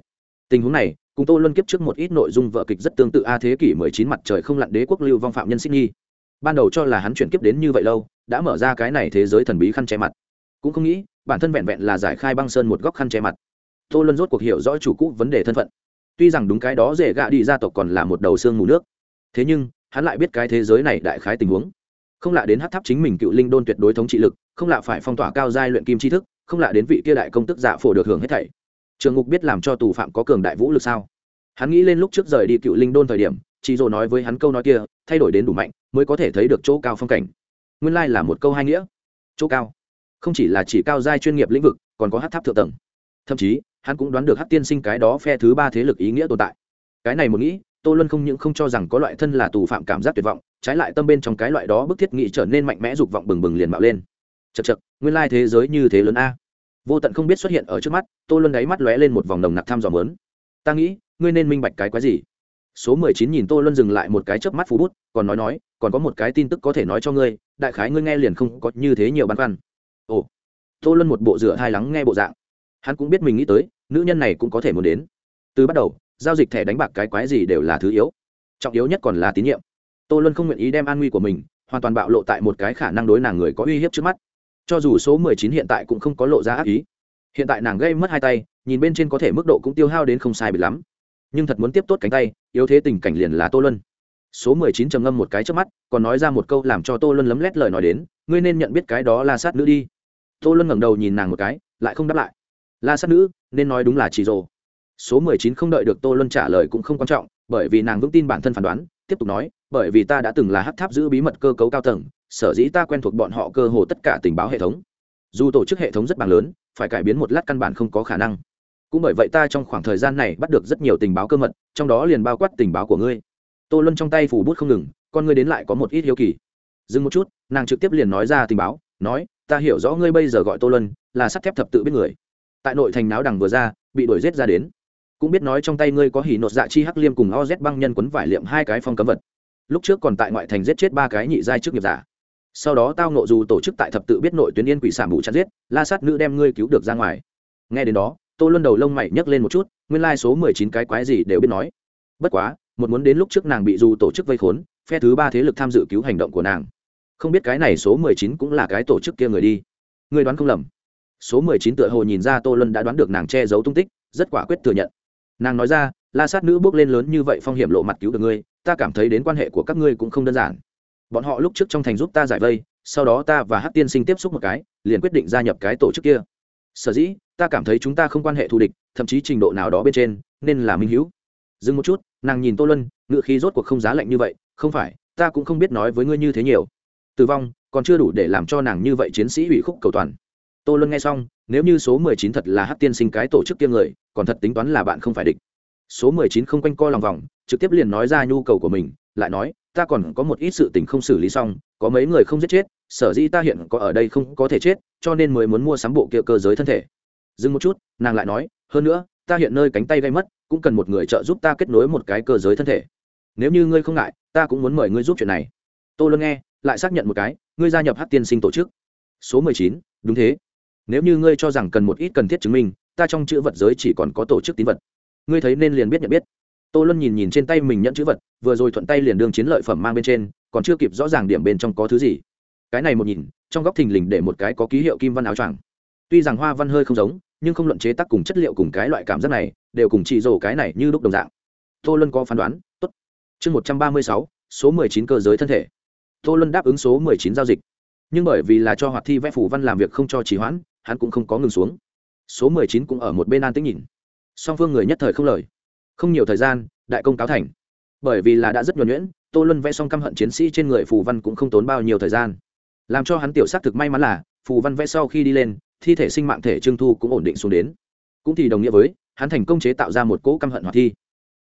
Tình huống này cùng tô luân kiếp trước một ít nội dung vợ kịch rất tương tự a thế kỷ mười chín mặt trời không lặn đế quốc lưu vong phạm nhân sinh nghi ban đầu cho là hắn chuyển kiếp đến như vậy lâu, đã mở ra cái này thế giới thần bí khăn che mặt. Cũng không nghĩ, bản thân vẹn vẹn là giải khai băng sơn một góc khăn che mặt. Tô luân rốt cuộc hiểu rõ chủ cũ vấn đề thân phận. Tuy rằng đúng cái đó dễ gạ đi gia tộc còn là một đầu xương mù nước, thế nhưng, hắn lại biết cái thế giới này đại khái tình huống. Không lạ đến hát tháp chính mình cựu linh đôn tuyệt đối thống trị lực, không lạ phải phong tỏa cao giai luyện kim tri thức, không lạ đến vị kia đại công tức giả phổ được hưởng hết thảy. Trường ngục biết làm cho tù phạm có cường đại vũ lực sao? Hắn nghĩ lên lúc trước rời đi cựu linh đôn thời điểm chị dồ nói với hắn câu nói kia, thay đổi đến đủ mạnh, mới có thể thấy được chỗ cao phong cảnh. Nguyên lai là một câu hai nghĩa. Chỗ cao? Không chỉ là chỉ cao giai chuyên nghiệp lĩnh vực, còn có hát tháp thượng tầng. Thậm chí, hắn cũng đoán được hát tiên sinh cái đó phe thứ ba thế lực ý nghĩa tồn tại. Cái này một nghĩ, tô luân không những không cho rằng có loại thân là tù phạm cảm giác tuyệt vọng, trái lại tâm bên trong cái loại đó bức thiết nghị trở nên mạnh mẽ dục vọng bừng bừng liền bạo lên. Chật chật nguyên lai thế giới như thế lớn a. Vô tận không biết xuất hiện ở trước mắt, tô luân đáy mắt lóe lên một vòng nồng nặc tham dò mớn. Ta nghĩ, ngươi nên minh bạch cái quái gì? Số mười chín nhìn tô luân dừng lại một cái chớp mắt phú bút, còn nói nói, còn có một cái tin tức có thể nói cho ngươi, đại khái ngươi nghe liền không có như thế nhiều băn khoăn. Ồ, tô luân một bộ dựa hai lắng nghe bộ dạng. Hắn cũng biết mình nghĩ tới, nữ nhân này cũng có thể muốn đến. Từ bắt đầu, giao dịch thẻ đánh bạc cái quái gì đều là thứ yếu. Trọng yếu nhất còn là tín nhiệm. Tô luân không nguyện ý đem an nguy của mình, hoàn toàn bạo lộ tại một cái khả năng đối nàng người có uy hiếp trước mắt. Cho dù số mười chín hiện tại cũng không có lộ ra ác ý. Hiện tại nàng gây mất hai tay, nhìn bên trên có thể mức độ cũng tiêu hao đến không sai bị lắm nhưng thật muốn tiếp tốt cánh tay, yếu thế tình cảnh liền là tô luân. Số mười chín trầm ngâm một cái trước mắt, còn nói ra một câu làm cho tô luân lấm lét lời nói đến, ngươi nên nhận biết cái đó là sát nữ đi. Tô luân ngẩng đầu nhìn nàng một cái, lại không đáp lại. La sát nữ, nên nói đúng là chỉ rồ. Số mười chín không đợi được tô luân trả lời cũng không quan trọng, bởi vì nàng vững tin bản thân phán đoán, tiếp tục nói, bởi vì ta đã từng là hát tháp giữ bí mật cơ cấu cao tầng, sở dĩ ta quen thuộc bọn họ cơ hồ tất cả tình báo hệ thống. Dù tổ chức hệ thống rất bằng lớn, phải cải biến một lát căn bản không có khả năng cũng bởi vậy ta trong khoảng thời gian này bắt được rất nhiều tình báo cơ mật, trong đó liền bao quát tình báo của ngươi. Tô luân trong tay phủ bút không ngừng, con ngươi đến lại có một ít hiếu kỳ. Dừng một chút, nàng trực tiếp liền nói ra tình báo, nói, ta hiểu rõ ngươi bây giờ gọi tô luân là sắt thép thập tự biết người. Tại nội thành náo đằng vừa ra, bị đuổi rết ra đến. Cũng biết nói trong tay ngươi có hỉ nột dạ chi hắc liêm cùng o z băng nhân quấn vải liệm hai cái phong cấm vật. Lúc trước còn tại ngoại thành giết chết ba cái nhị giai trước nghiệp giả. Sau đó tao nộ dù tổ chức tại thập tự biết nội tuyến yên quỷ sản bù chặt giết, la sát nữ đem ngươi cứu được ra ngoài. Nghe đến đó tô luân đầu lông mày nhấc lên một chút, nguyên lai、like、số mười chín cái quái gì đều biết nói. Bất quá, một muốn đến lúc trước nàng bị dù tổ chức vây khốn, phe thứ ba thế lực tham dự cứu hành động của nàng. Không biết cái này số mười chín cũng là cái tổ chức kia người đi. Người đoán không lầm. Số mười chín tựa hồ nhìn ra tô luân đã đoán được nàng che giấu tung tích, rất quả quyết thừa nhận. Nàng nói ra, la sát nữ bước lên lớn như vậy phong hiểm lộ mặt cứu được ngươi, ta cảm thấy đến quan hệ của các ngươi cũng không đơn giản. Bọn họ lúc trước trong thành giúp ta giải vây, sau đó ta và hát tiên sinh tiếp xúc một cái, liền quyết định gia nhập cái tổ chức kia. Sở dĩ ta cảm thấy chúng ta không quan hệ thù địch, thậm chí trình độ nào đó bên trên, nên là minh hữu dừng một chút, nàng nhìn tô lân ngựa khí rốt cuộc không giá lạnh như vậy, không phải, ta cũng không biết nói với ngươi như thế nhiều. Tử vong, còn chưa đủ để làm cho nàng như vậy chiến sĩ ủy khúc cầu toàn. Tô lân nghe xong, nếu như số mười chín thật là hát tiên sinh cái tổ chức tiêm người, còn thật tính toán là bạn không phải địch. Số mười chín không quanh co lòng vòng, trực tiếp liền nói ra nhu cầu của mình, lại nói, ta còn có một ít sự tình không xử lý xong, có mấy người không giết chết, sở dĩ ta hiện có ở đây không có thể chết, cho nên mới muốn mua sắm bộ kia cơ giới thân thể dừng một chút, nàng lại nói, hơn nữa, ta hiện nơi cánh tay gây mất, cũng cần một người trợ giúp ta kết nối một cái cơ giới thân thể. Nếu như ngươi không ngại, ta cũng muốn mời ngươi giúp chuyện này. Tôi luôn nghe, lại xác nhận một cái, ngươi gia nhập hát tiên sinh tổ chức. Số mười chín, đúng thế. Nếu như ngươi cho rằng cần một ít cần thiết chứng minh, ta trong chữ vật giới chỉ còn có tổ chức tín vật. Ngươi thấy nên liền biết nhận biết. Tô luân nhìn nhìn trên tay mình nhận chữ vật, vừa rồi thuận tay liền đương chiến lợi phẩm mang bên trên, còn chưa kịp rõ ràng điểm bên trong có thứ gì. Cái này một nhìn, trong góc thình lình để một cái có ký hiệu kim văn áo choàng. Tuy rằng hoa văn hơi không giống nhưng không luận chế tác cùng chất liệu cùng cái loại cảm giác này, đều cùng chỉ rổ cái này như lúc đồng dạng. Tô luân có phán đoán, tốt. Chương một trăm ba mươi sáu, số mười chín cơ giới thân thể. Tô luân đáp ứng số mười chín giao dịch. Nhưng bởi vì là cho hoạt thi vẽ phủ văn làm việc không cho trì hoãn, hắn cũng không có ngừng xuống. Số mười chín cũng ở một bên an tĩnh nhìn. Song phương người nhất thời không lời. Không nhiều thời gian, đại công cáo thành. Bởi vì là đã rất nhuẩn nhuyễn, tô luân vẽ xong căm hận chiến sĩ trên người phù văn cũng không tốn bao nhiêu thời gian. Làm cho hắn tiểu s á c thực may mắn là, phù văn vẽ sau khi đi lên thi thể sinh mạng thể trương thu cũng ổn định xuống đến. Cũng thì đồng nghĩa với, hắn thành công chế tạo ra một cỗ căm hận hoạt thi.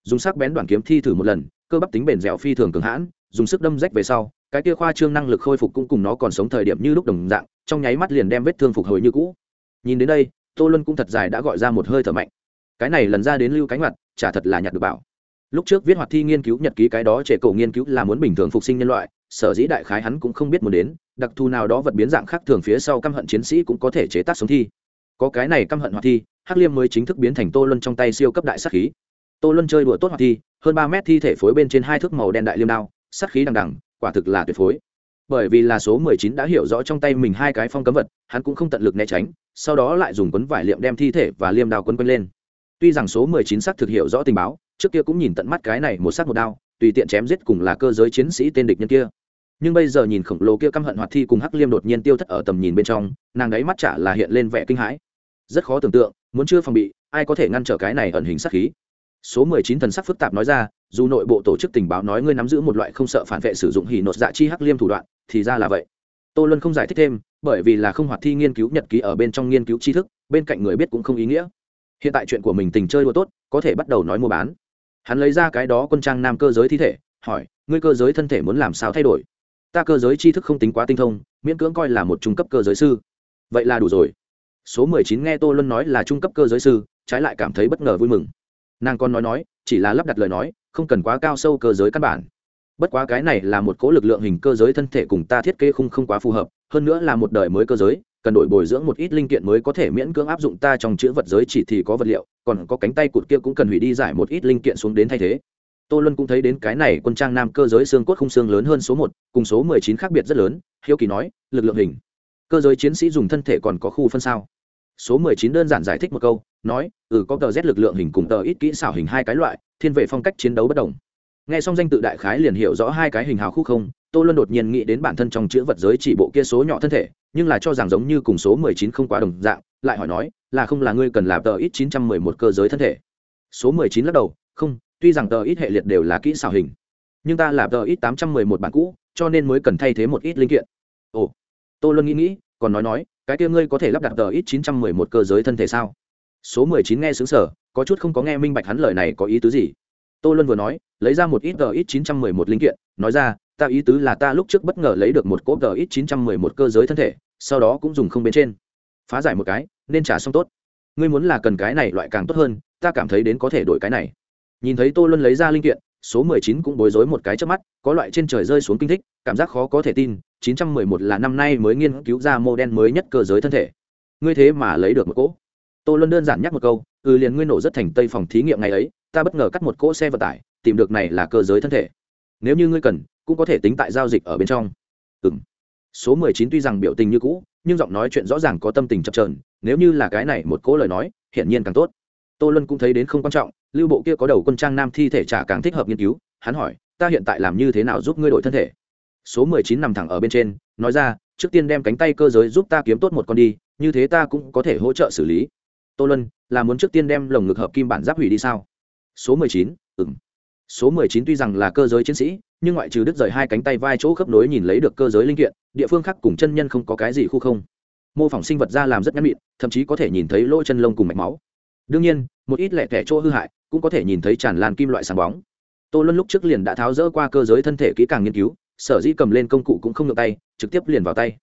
Dùng sắc bén đoàn kiếm thi thử một lần, cơ bắp tính bền dẻo phi thường cường hãn, dùng sức đâm rách về sau, cái kia khoa trương năng lực khôi phục cũng cùng nó còn sống thời điểm như lúc đồng dạng, trong nháy mắt liền đem vết thương phục hồi như cũ. Nhìn đến đây, tô luân cũng thật dài đã gọi ra một hơi thở mạnh. Cái này lần ra đến lưu cánh mặt, chả thật là nhặt được bảo. Lúc trước viết hoạt thi nghiên cứu nhật ký cái đó trẻ cầu nghiên cứu là muốn bình thường phục sinh nhân loại, sở dĩ đại khái hắn cũng không biết muốn đến đặc thù nào đó vật biến dạng khác thường phía sau căm hận chiến sĩ cũng có thể chế tác sống thi. Có cái này căm hận hoạt thi, hắc liêm mới chính thức biến thành tô luân trong tay siêu cấp đại sắc khí. Tô luân chơi đùa tốt hoạt thi, hơn ba mét thi thể phối bên trên hai thước màu đen đại liêm đao sắc khí đằng đằng, quả thực là tuyệt phối. Bởi vì là số mười chín đã hiểu rõ trong tay mình hai cái phong cấm vật, hắn cũng không tận lực né tránh, sau đó lại dùng quấn vải liệm đem thi thể và liêm đao quấn quanh lên. Tuy rằng số mười chín xác thực hiểu rõ tình báo, trước kia cũng nhìn tận mắt cái này một sắc một đao, tùy tiện chém giết cùng là cơ giới chiến sĩ tên địch nhân kia nhưng bây giờ nhìn khổng lồ kia căm hận hoạt thi cùng hắc liêm đột nhiên tiêu thất ở tầm nhìn bên trong, nàng ấy mắt chả là hiện lên vẻ kinh hãi. Rất khó tưởng tượng, muốn chưa phòng bị, ai có thể ngăn trở cái này ẩn hình sát khí. Số mười chín thần sắc phức tạp nói ra, dù nội bộ tổ chức tình báo nói ngươi nắm giữ một loại không sợ phản vệ sử dụng hỉ nột dạ chi hắc liêm thủ đoạn, thì ra là vậy. Tô luân không giải thích thêm, bởi vì là không hoạt thi nghiên cứu nhật ký ở bên trong nghiên cứu tri thức, bên cạnh người biết cũng không ý nghĩa. Hiện tại chuyện của mình tình chơi đua tốt, có thể bắt đầu nói mua bán. Hắn lấy ra cái đó quân trang nam cơ giới thi thể, hỏi, ngươi cơ giới thân thể muốn làm sao thay đổi? Ta cơ giới tri thức không tính quá tinh thông, miễn cưỡng coi là một trung cấp cơ giới sư. Vậy là đủ rồi. Số mười chín nghe tô luân nói là trung cấp cơ giới sư, trái lại cảm thấy bất ngờ vui mừng. Nàng còn nói nói, chỉ là lắp đặt lời nói, không cần quá cao sâu cơ giới căn bản. Bất quá cái này là một cố lực lượng hình cơ giới thân thể cùng ta thiết kế không không quá phù hợp, hơn nữa là một đời mới cơ giới, cần đổi bồi dưỡng một ít linh kiện mới có thể miễn cưỡng áp dụng ta trong chữ vật giới chỉ thì có vật liệu, còn có cánh tay cụt kia cũng cần hủy đi giải một ít linh kiện xuống đến thay thế. Tô luân cũng thấy đến cái này quân trang nam cơ giới xương cốt khung xương lớn hơn số một cùng số mười chín khác biệt rất lớn, hiếu kỳ nói, lực lượng hình. Cơ giới chiến sĩ dùng thân thể còn có khu phân sao. Số mười chín đơn giản giải thích một câu, nói ừ có tờ z lực lượng hình cùng tờ ít kỹ xảo hình hai cái loại, thiên về phong cách chiến đấu bất đồng. Nghe xong danh tự đại khái liền hiểu rõ hai cái hình hào khúc không, tô luân đột nhiên nghĩ đến bản thân trong chữ vật giới chỉ bộ kia số nhỏ thân thể, nhưng là cho rằng giống như cùng số mười chín không quá đồng dạng, lại hỏi nói, là không là ngươi cần làm tờ ít chín trăm mười một cơ giới thân thể? Số mười chín lắc đầu, không, tuy rằng tờ ít hệ liệt đều là kỹ xảo hình, nhưng ta là tờ ít tám trăm mười một bản cũ cho nên mới cần thay thế một ít linh kiện. Ồ, tô luân nghĩ nghĩ, còn nói nói, cái kia ngươi có thể lắp đặt tờ ít chín trăm mười một cơ giới thân thể sao? Số mười chín nghe xứng sở có chút không có nghe minh bạch hắn lời này có ý tứ gì. Tô luân vừa nói, lấy ra một ít tờ ít chín trăm mười một linh kiện, nói ra, ta ý tứ là ta lúc trước bất ngờ lấy được một cỗ tờ ít chín trăm mười một cơ giới thân thể, sau đó cũng dùng không bên trên. Phá giải một cái, nên trả xong tốt. Ngươi muốn là cần cái này loại càng tốt hơn, ta cảm thấy đến có thể đổi cái này. Nhìn thấy tô luân lấy ra linh kiện số mười chín cũng bối rối một cái trước mắt có loại trên trời rơi xuống kinh thích cảm giác khó có thể tin chín trăm mười một là năm nay mới nghiên cứu ra mô đen mới nhất cơ giới thân thể. Ngươi thế mà lấy được một cỗ. Tô luân đơn giản nhắc một câu ừ liền ngươi nổ rất thành tây phòng thí nghiệm ngày ấy ta bất ngờ cắt một cỗ xe vận tải tìm được này là cơ giới thân thể. Nếu như ngươi cần cũng có thể tính tại giao dịch ở bên trong. Ừm. số mười chín tuy rằng biểu tình như cũ nhưng giọng nói chuyện rõ ràng có tâm tình chập chờn, nếu như là cái này một cỗ lời nói hiển nhiên càng tốt. Tô luân cũng thấy đến không quan trọng lưu bộ kia có đầu quân trang nam thi thể trả càng thích hợp nghiên cứu, hắn hỏi, ta hiện tại làm như thế nào giúp ngươi đổi thân thể? Số mười chín nằm thẳng ở bên trên, nói ra, trước tiên đem cánh tay cơ giới giúp ta kiếm tốt một con đi, như thế ta cũng có thể hỗ trợ xử lý. Tô luân, là muốn trước tiên đem lồng ngực hợp kim bản giáp hủy đi sao? Số mười chín ừng số mười chín tuy rằng là cơ giới chiến sĩ, nhưng ngoại trừ đứt rời hai cánh tay vai chỗ khớp nối nhìn lấy được cơ giới linh kiện, địa phương khác cùng chân nhân không có cái gì khu không. Mô phỏng sinh vật ra làm rất ngắn mịn, thậm chí có thể nhìn thấy lỗ chân lông cùng mạch máu. Đương nhiên, một ít lẻ tẻ chỗ hư hại cũng có thể nhìn thấy tràn lan kim loại sáng bóng. Tô luân lúc trước liền đã tháo rỡ qua cơ giới thân thể kỹ càng nghiên cứu, sở dĩ cầm lên công cụ cũng không ngược tay, trực tiếp liền vào tay.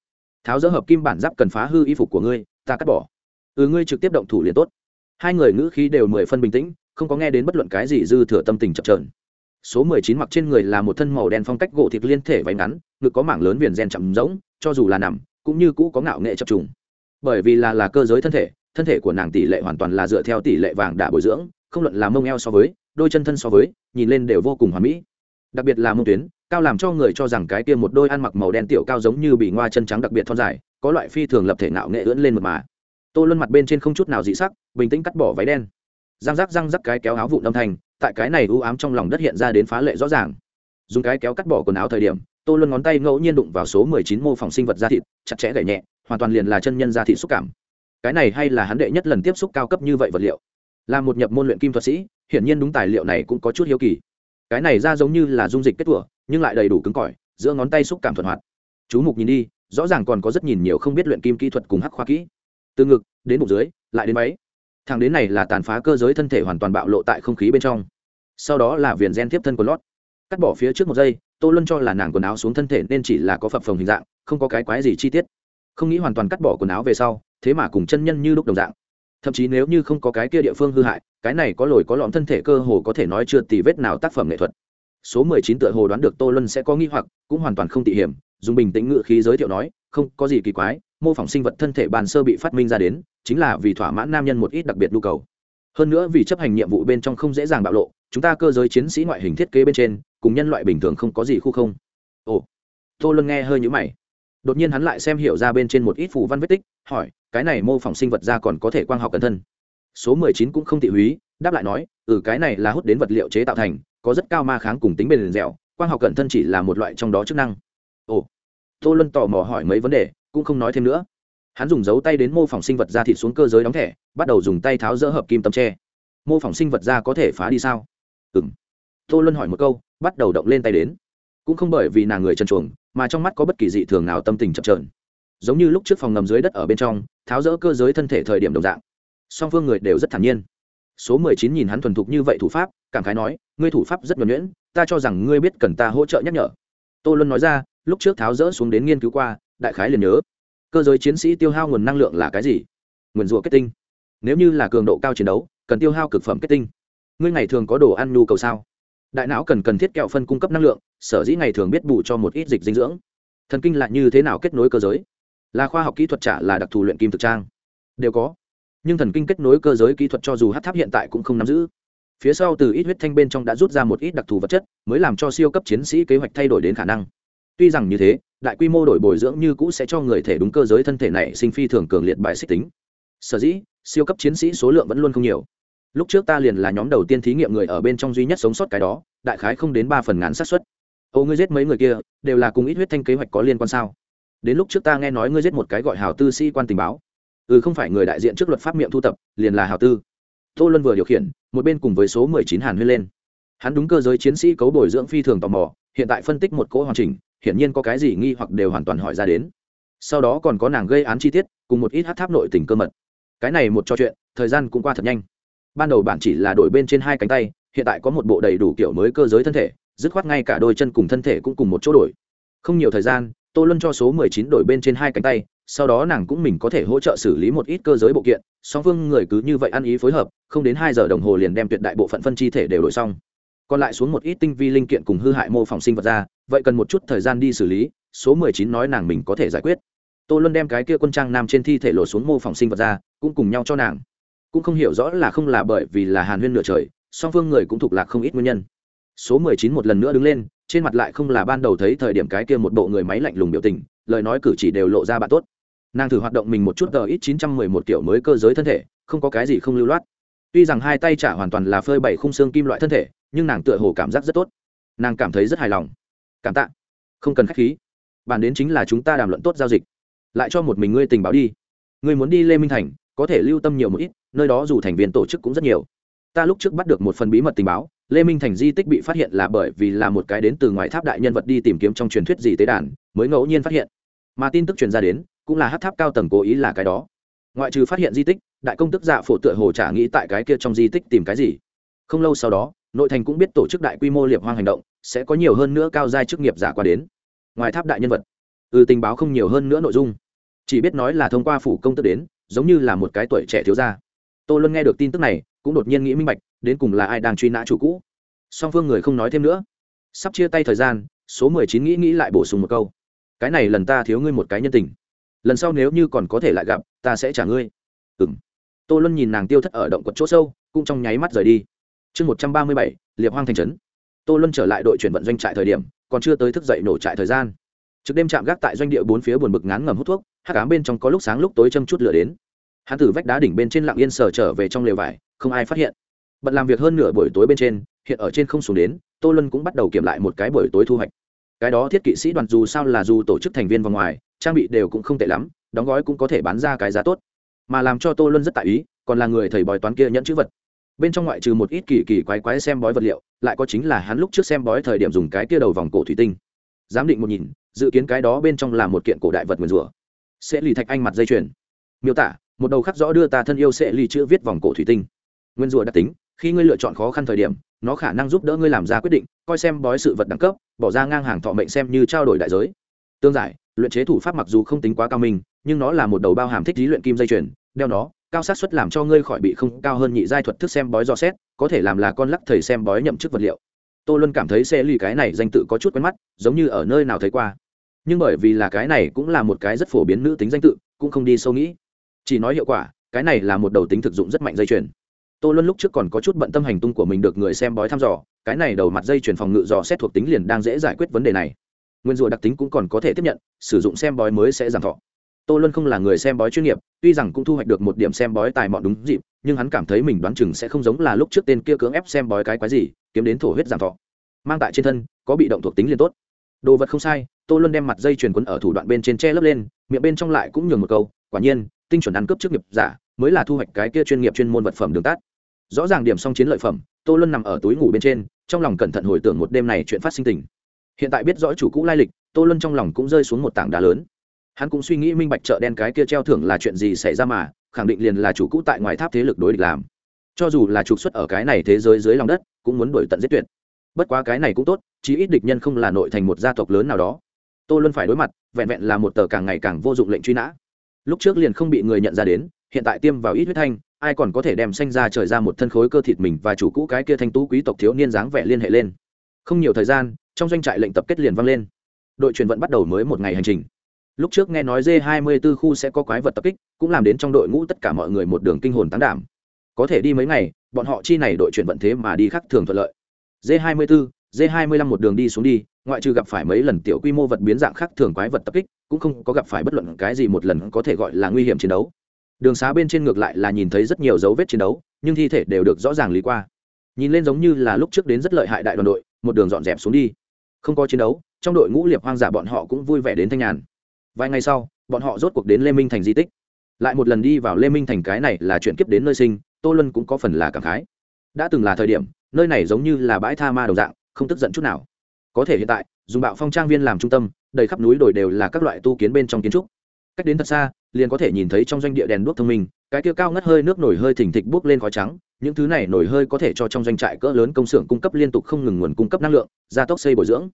Tháo rỡ hợp kim bản giáp cần phá hư y phục của ngươi, ta cắt bỏ. Ừ ngươi trực tiếp động thủ liền tốt. Hai người ngữ khí đều mười phân bình tĩnh, không có nghe đến bất luận cái gì dư thừa tâm tình chập trờn số mười chín mặc trên người là một thân màu đen phong cách gỗ thịt liên thể váy ngắn, ngực có mảng lớn viền gen chậm rỗng, cho dù là nằm, cũng như cũ có ngạo nghệ chập trùng. Bởi vì là là cơ giới thân thể thân thể của nàng tỷ lệ hoàn toàn là dựa theo tỷ lệ vàng đã bồi dưỡng không luận là mông eo so với, đôi chân thân so với, nhìn lên đều vô cùng hoàn mỹ. Đặc biệt là mông tuyến, cao làm cho người cho rằng cái kia một đôi ăn mặc màu đen tiểu cao giống như bị ngoa chân trắng đặc biệt thon dài, có loại phi thường lập thể ngạo nghệ ưỡn lên mật mà. Tô luân mặt bên trên không chút nào dị sắc, bình tĩnh cắt bỏ váy đen. Răng rắc răng rắc cái kéo áo vụn âm thanh, tại cái này u ám trong lòng đất hiện ra đến phá lệ rõ ràng. Dùng cái kéo cắt bỏ quần áo thời điểm, tô luân ngón tay ngẫu nhiên đụng vào số mười chín mô phỏng sinh vật da thịt, chặt chẽ gậy nhẹ, hoàn toàn liền là chân nhân da thịt xúc cảm. Cái này hay là hắn đệ nhất lần tiếp xúc cao cấp như vậy vật liệu? Là một nhập môn luyện kim thuật sĩ, hiển nhiên đúng tài liệu này cũng có chút hiếu kỳ. Cái này ra giống như là dung dịch kết tủa, nhưng lại đầy đủ cứng cỏi, giữa ngón tay xúc cảm thuận hoạt. Chú mục nhìn đi, rõ ràng còn có rất nhìn nhiều không biết luyện kim kỹ thuật cùng hắc khoa kỹ. Từ ngực, đến bụng dưới, lại đến máy thằng đến này là tàn phá cơ giới thân thể hoàn toàn bạo lộ tại không khí bên trong. Sau đó là viền gen tiếp thân của lót. Cắt bỏ phía trước một giây, tô luân cho là nàng quần áo xuống thân thể nên chỉ là có phập phồng hình dạng, không có cái quái gì chi tiết. Không nghĩ hoàn toàn cắt bỏ quần áo về sau, thế mà cùng chân nhân như lúc đồng dạng thậm chí nếu như không có cái kia địa phương hư hại, cái này có lồi có lõm thân thể cơ hồ có thể nói chưa tì vết nào tác phẩm nghệ thuật. Số mười chín tựa hồ đoán được tô luân sẽ có nghi hoặc, cũng hoàn toàn không tỉ hiểm, dùng bình tĩnh ngự khí giới thiệu nói, không, có gì kỳ quái, mô phỏng sinh vật thân thể bàn sơ bị phát minh ra đến, chính là vì thỏa mãn nam nhân một ít đặc biệt nhu cầu. Hơn nữa vì chấp hành nhiệm vụ bên trong không dễ dàng bạo lộ, chúng ta cơ giới chiến sĩ ngoại hình thiết kế bên trên, cùng nhân loại bình thường không có gì khu không. Ồ. Tô luân nghe hơi nhữ mày đột nhiên hắn lại xem hiểu ra bên trên một ít phù văn vết tích, hỏi, cái này mô phỏng sinh vật ra còn có thể quang học cẩn thân? Số mười chín cũng không thị húy, đáp lại nói ừ cái này là hút đến vật liệu chế tạo thành, có rất cao ma kháng cùng tính bền dẻo, quang học cẩn thân chỉ là một loại trong đó chức năng. Ồ. Tô luân tò mò hỏi mấy vấn đề, cũng không nói thêm nữa. Hắn dùng dấu tay đến mô phỏng sinh vật ra thịt xuống cơ giới đóng thẻ, bắt đầu dùng tay tháo dỡ hợp kim tấm tre. Mô phỏng sinh vật ra có thể phá đi sao? Ừng tô luân hỏi một câu, bắt đầu động lên tay đến. Cũng không bởi vì nàng người trần chuồng mà trong mắt có bất kỳ dị thường nào tâm tình chập trờn giống như lúc trước phòng ngầm dưới đất ở bên trong, tháo rỡ cơ giới thân thể thời điểm đồng dạng. Song phương người đều rất thản nhiên. Số mười chín nhìn hắn thuần thục như vậy thủ pháp, cảm khái nói, ngươi thủ pháp rất nhuẩn nhuyễn, ta cho rằng ngươi biết cần ta hỗ trợ nhắc nhở. Tô luân nói ra, lúc trước tháo rỡ xuống đến nghiên cứu qua, đại khái liền nhớ. Cơ giới chiến sĩ tiêu hao nguồn năng lượng là cái gì? Nguồn rùa kết tinh. Nếu như là cường độ cao chiến đấu, cần tiêu hao cực phẩm kết tinh. Ngươi ngày thường có đồ ăn nhu cầu sao? Đại não cần cần thiết kẹo phân cung cấp năng lượng, sở dĩ ngày thường biết bù cho một ít dịch dinh dưỡng. Thần kinh lại như thế nào kết nối cơ giới? Là khoa học kỹ thuật trả là đặc thù luyện kim thực trang? Đều có. Nhưng thần kinh kết nối cơ giới kỹ thuật cho dù hát tháp hiện tại cũng không nắm giữ. Phía sau từ ít huyết thanh bên trong đã rút ra một ít đặc thù vật chất, mới làm cho siêu cấp chiến sĩ kế hoạch thay đổi đến khả năng. Tuy rằng như thế, đại quy mô đổi bồi dưỡng như cũ sẽ cho người thể đúng cơ giới thân thể này sinh phi thường cường liệt bài xích tính. Sở dĩ, siêu cấp chiến sĩ số lượng vẫn luôn không nhiều lúc trước ta liền là nhóm đầu tiên thí nghiệm người ở bên trong duy nhất sống sót cái đó, đại khái không đến ba phần ngàn xác suất. Ô, ngươi giết mấy người kia, đều là cùng ít huyết thanh kế hoạch có liên quan sao? Đến lúc trước ta nghe nói ngươi giết một cái gọi hào tư sĩ quan tình báo. Ừ không phải người đại diện trước luật pháp miệng thu tập, liền là hào tư. Tô luân vừa điều khiển, một bên cùng với số mười chín hàn huyên lên. Hắn đúng cơ giới chiến sĩ cấu bồi dưỡng phi thường tò mò, hiện tại phân tích một cỗ hoàn chỉnh, hiển nhiên có cái gì nghi hoặc đều hoàn toàn hỏi ra đến. Sau đó còn có nàng gây án chi tiết, cùng một ít hát tháp nội tình cơ mật. Cái này một trò chuyện, thời gian cũng qua thật nhanh ban đầu bạn chỉ là đổi bên trên hai cánh tay, hiện tại có một bộ đầy đủ kiểu mới cơ giới thân thể, dứt khoát ngay cả đôi chân cùng thân thể cũng cùng một chỗ đổi. Không nhiều thời gian, tô luân cho số mười chín đổi bên trên hai cánh tay, sau đó nàng cũng mình có thể hỗ trợ xử lý một ít cơ giới bộ kiện, song phương người cứ như vậy ăn ý phối hợp, không đến hai giờ đồng hồ liền đem tuyệt đại bộ phận phân chi thể đều đổi xong. Còn lại xuống một ít tinh vi linh kiện cùng hư hại mô phỏng sinh vật ra, vậy cần một chút thời gian đi xử lý, số mười chín nói nàng mình có thể giải quyết. Tô luân đem cái kia quân trang nam trên thi thể lột xuống mô phỏng sinh vật ra, cũng cùng nhau cho nàng cũng không hiểu rõ là không là bởi vì là hàn huyên nửa trời, song phương người cũng thuộc lạc không ít nguyên nhân. Số mười chín một lần nữa đứng lên, trên mặt lại không là ban đầu thấy thời điểm cái kia một bộ người máy lạnh lùng biểu tình, lời nói cử chỉ đều lộ ra bạn tốt. Nàng thử hoạt động mình một chút tờ ít chín trăm mười một kiểu mới cơ giới thân thể, không có cái gì không lưu loát. Tuy rằng hai tay trả hoàn toàn là phơi bảy khung xương kim loại thân thể, nhưng nàng tựa hồ cảm giác rất tốt. Nàng cảm thấy rất hài lòng. Cảm tạ. Không cần k h á c h khí. Bàn đến chính là chúng ta đàm luận tốt giao dịch. Lại cho một mình ngươi tình báo đi. Ngươi muốn đi lê minh thành, có thể lưu tâm nhiều một ít nơi đó dù thành viên tổ chức cũng rất nhiều. Ta lúc trước bắt được một phần bí mật tình báo, lê minh thành di tích bị phát hiện là bởi vì là một cái đến từ ngoài tháp đại nhân vật đi tìm kiếm trong truyền thuyết gì tế đàn, mới ngẫu nhiên phát hiện. Mà tin tức truyền ra đến, cũng là hát tháp cao tầng cố ý là cái đó. Ngoại trừ phát hiện di tích, đại công tức dạ phổ tựa hồ trả nghĩ tại cái kia trong di tích tìm cái gì. Không lâu sau đó, nội thành cũng biết tổ chức đại quy mô liệp hoang hành động, sẽ có nhiều hơn nữa cao giai chức nghiệp giả qua đến. Ngoài tháp đại nhân vật ừ tình báo không nhiều hơn nữa nội dung. Chỉ biết nói là thông qua phủ công tức đến, giống như là một cái tuổi trẻ thiếu gia tô luân nghe được tin tức này, cũng đột nhiên nghĩ minh bạch, đến cùng là ai đang truy nã chủ cũ. Song phương người không nói thêm nữa. Sắp chia tay thời gian, số mười chín nghĩ nghĩ lại bổ sung một câu. Cái này lần ta thiếu ngươi một cái nhân tình. Lần sau nếu như còn có thể lại gặp, ta sẽ trả ngươi. Ừ m tô luân nhìn nàng tiêu thất ở động quật chỗ sâu, cũng trong nháy mắt rời đi. Chương một trăm ba mươi bảy, liệp hoang thành trấn. Tô luân trở lại đội chuyển vận doanh trại thời điểm, còn chưa tới thức dậy nổ trại thời gian. Trực đêm chạm gác tại doanh địa bốn phía buồn bực ngán ngầm hút thuốc hát cám bên trong có lúc sáng lúc tối châm chút lửa đến hắn từ vách đá đỉnh bên trên lặng yên sờ trở về trong lều vải, không ai phát hiện. Bận làm việc hơn nửa buổi tối bên trên, hiện ở trên không xuống đến, tô lân cũng bắt đầu kiểm lại một cái buổi tối thu hoạch. Cái đó thiết kỵ sĩ đoàn dù sao là dù tổ chức thành viên vào ngoài, trang bị đều cũng không tệ lắm, đóng gói cũng có thể bán ra cái giá tốt. Mà làm cho tô lân rất tại ý, còn là người thầy bói toán kia nhẫn chữ vật. Bên trong ngoại trừ một ít kỳ kỳ quái quái xem bói vật liệu, lại có chính là hắn lúc trước xem bói thời điểm dùng cái kia đầu vòng cổ thủy tinh. Giám định một nhìn, dự kiến cái đó bên trong là một kiện cổ đại vật nguyền rủa. Sẽ lì thạch anh mặt dây chuyền. Miêu tả một đầu khắc rõ đưa ta thân yêu sẽ lì chữ viết vòng cổ thủy tinh. Nguyên rùa đặc tính, khi ngươi lựa chọn khó khăn thời điểm, nó khả năng giúp đỡ ngươi làm ra quyết định, coi xem bói sự vật đẳng cấp, bỏ ra ngang hàng thọ mệnh xem như trao đổi đại giới. Tương giải, luyện chế thủ pháp mặc dù không tính quá cao minh, nhưng nó là một đầu bao hàm thích lý luyện kim dây chuyền, đeo nó, cao sát suất làm cho ngươi khỏi bị không cao hơn nhị giai thuật thức xem bói do xét, có thể làm là con lắc thầy xem bói nhậm chức vật liệu. Tôi luôn cảm thấy xe lì cái này danh tự có chút quen mắt, giống như ở nơi nào thấy qua. Nhưng bởi vì là cái này cũng là một cái rất phổ biến nữ tính danh tự, cũng không đi sâu nghĩ chỉ nói hiệu quả, cái này là một đầu tính thực dụng rất mạnh dây chuyền. Tô luân lúc trước còn có chút bận tâm hành tung của mình được người xem bói thăm dò, cái này đầu mặt dây chuyền phòng ngự dò xét thuộc tính liền đang dễ giải quyết vấn đề này. Nguyên rùa đặc tính cũng còn có thể tiếp nhận, sử dụng xem bói mới sẽ giảm thọ. Tô luân không là người xem bói chuyên nghiệp, tuy rằng cũng thu hoạch được một điểm xem bói tài mọn đúng dịp, nhưng hắn cảm thấy mình đoán chừng sẽ không giống là lúc trước tên kia cưỡng ép xem bói cái quái gì, kiếm đến thổ huyết giảm thọ. Mang tại trên thân, có bị động thuộc tính liền tốt. Đồ vật không sai, tô luân đem mặt dây chuyền quấn ở thủ đoạn bên trên che lấp lên, miệng bên trong lại cũng nhường một câu, quả nhiên tinh chuẩn ăn cướp trước nghiệp giả, mới là thu hoạch cái kia chuyên nghiệp chuyên môn vật phẩm đường tắt. Rõ ràng điểm xong chiến lợi phẩm, tô luân nằm ở túi ngủ bên trên, trong lòng cẩn thận hồi tưởng một đêm này chuyện phát sinh tình. Hiện tại biết rõ chủ cũ lai lịch, tô luân trong lòng cũng rơi xuống một tảng đá lớn. Hắn cũng suy nghĩ minh bạch chợ đen cái kia treo thưởng là chuyện gì xảy ra mà, khẳng định liền là chủ cũ tại ngoài tháp thế lực đối địch làm. Cho dù là trục xuất ở cái này thế giới dưới lòng đất, cũng muốn đổi tận giết tuyệt. Bất quá cái này cũng tốt, chí ít địch nhân không là nội thành một gia tộc lớn nào đó. Tô luân phải đối mặt, vẹn vẹn là một tờ càng ngày càng vô dụng lệnh truy nã lúc trước liền không bị người nhận ra đến, hiện tại tiêm vào ít huyết thanh, ai còn có thể đem xanh ra trời ra một thân khối cơ thịt mình và chủ cũ cái kia thanh tú quý tộc thiếu niên dáng vẻ liên hệ lên. Không nhiều thời gian, trong doanh trại lệnh tập kết liền vang lên. Đội chuyển vận bắt đầu mới một ngày hành trình. Lúc trước nghe nói d 24 khu sẽ có quái vật tập kích, cũng làm đến trong đội ngũ tất cả mọi người một đường kinh hồn tán đảm. Có thể đi mấy ngày, bọn họ chi này đội chuyển vận thế mà đi khác thường thuận lợi. D 24 d 25 một đường đi xuống đi, ngoại trừ gặp phải mấy lần tiểu quy mô vật biến dạng khác thường quái vật tập kích cũng không có gặp phải bất luận cái gì một lần có thể gọi là nguy hiểm chiến đấu. Đường xá bên trên ngược lại là nhìn thấy rất nhiều dấu vết chiến đấu, nhưng thi thể đều được rõ ràng lý qua. Nhìn lên giống như là lúc trước đến rất lợi hại đại đoàn đội, một đường dọn dẹp xuống đi. Không có chiến đấu, trong đội ngũ liệp hoang giả bọn họ cũng vui vẻ đến thanh nhàn. Vài ngày sau, bọn họ rốt cuộc đến lê minh thành di tích. Lại một lần đi vào lê minh thành cái này là chuyện kiếp đến nơi sinh, tô lân cũng có phần là cảm khái. Đã từng là thời điểm, nơi này giống như là bãi tha ma đồng dạng, không tức giận chút nào. Có thể hiện tại dùng bạo phong trang viên làm trung tâm, đầy khắp núi đồi đều là các loại tu kiến bên trong kiến trúc. Cách đến thật xa, liền có thể nhìn thấy trong doanh địa đèn đuốc thông minh, cái kia cao ngất hơi nước nổi hơi thỉnh thịch bốc lên khói trắng, những thứ này nổi hơi có thể cho trong doanh trại cỡ lớn công xưởng cung cấp liên tục không ngừng nguồn cung cấp năng lượng, gia tốc xây bồi dưỡng.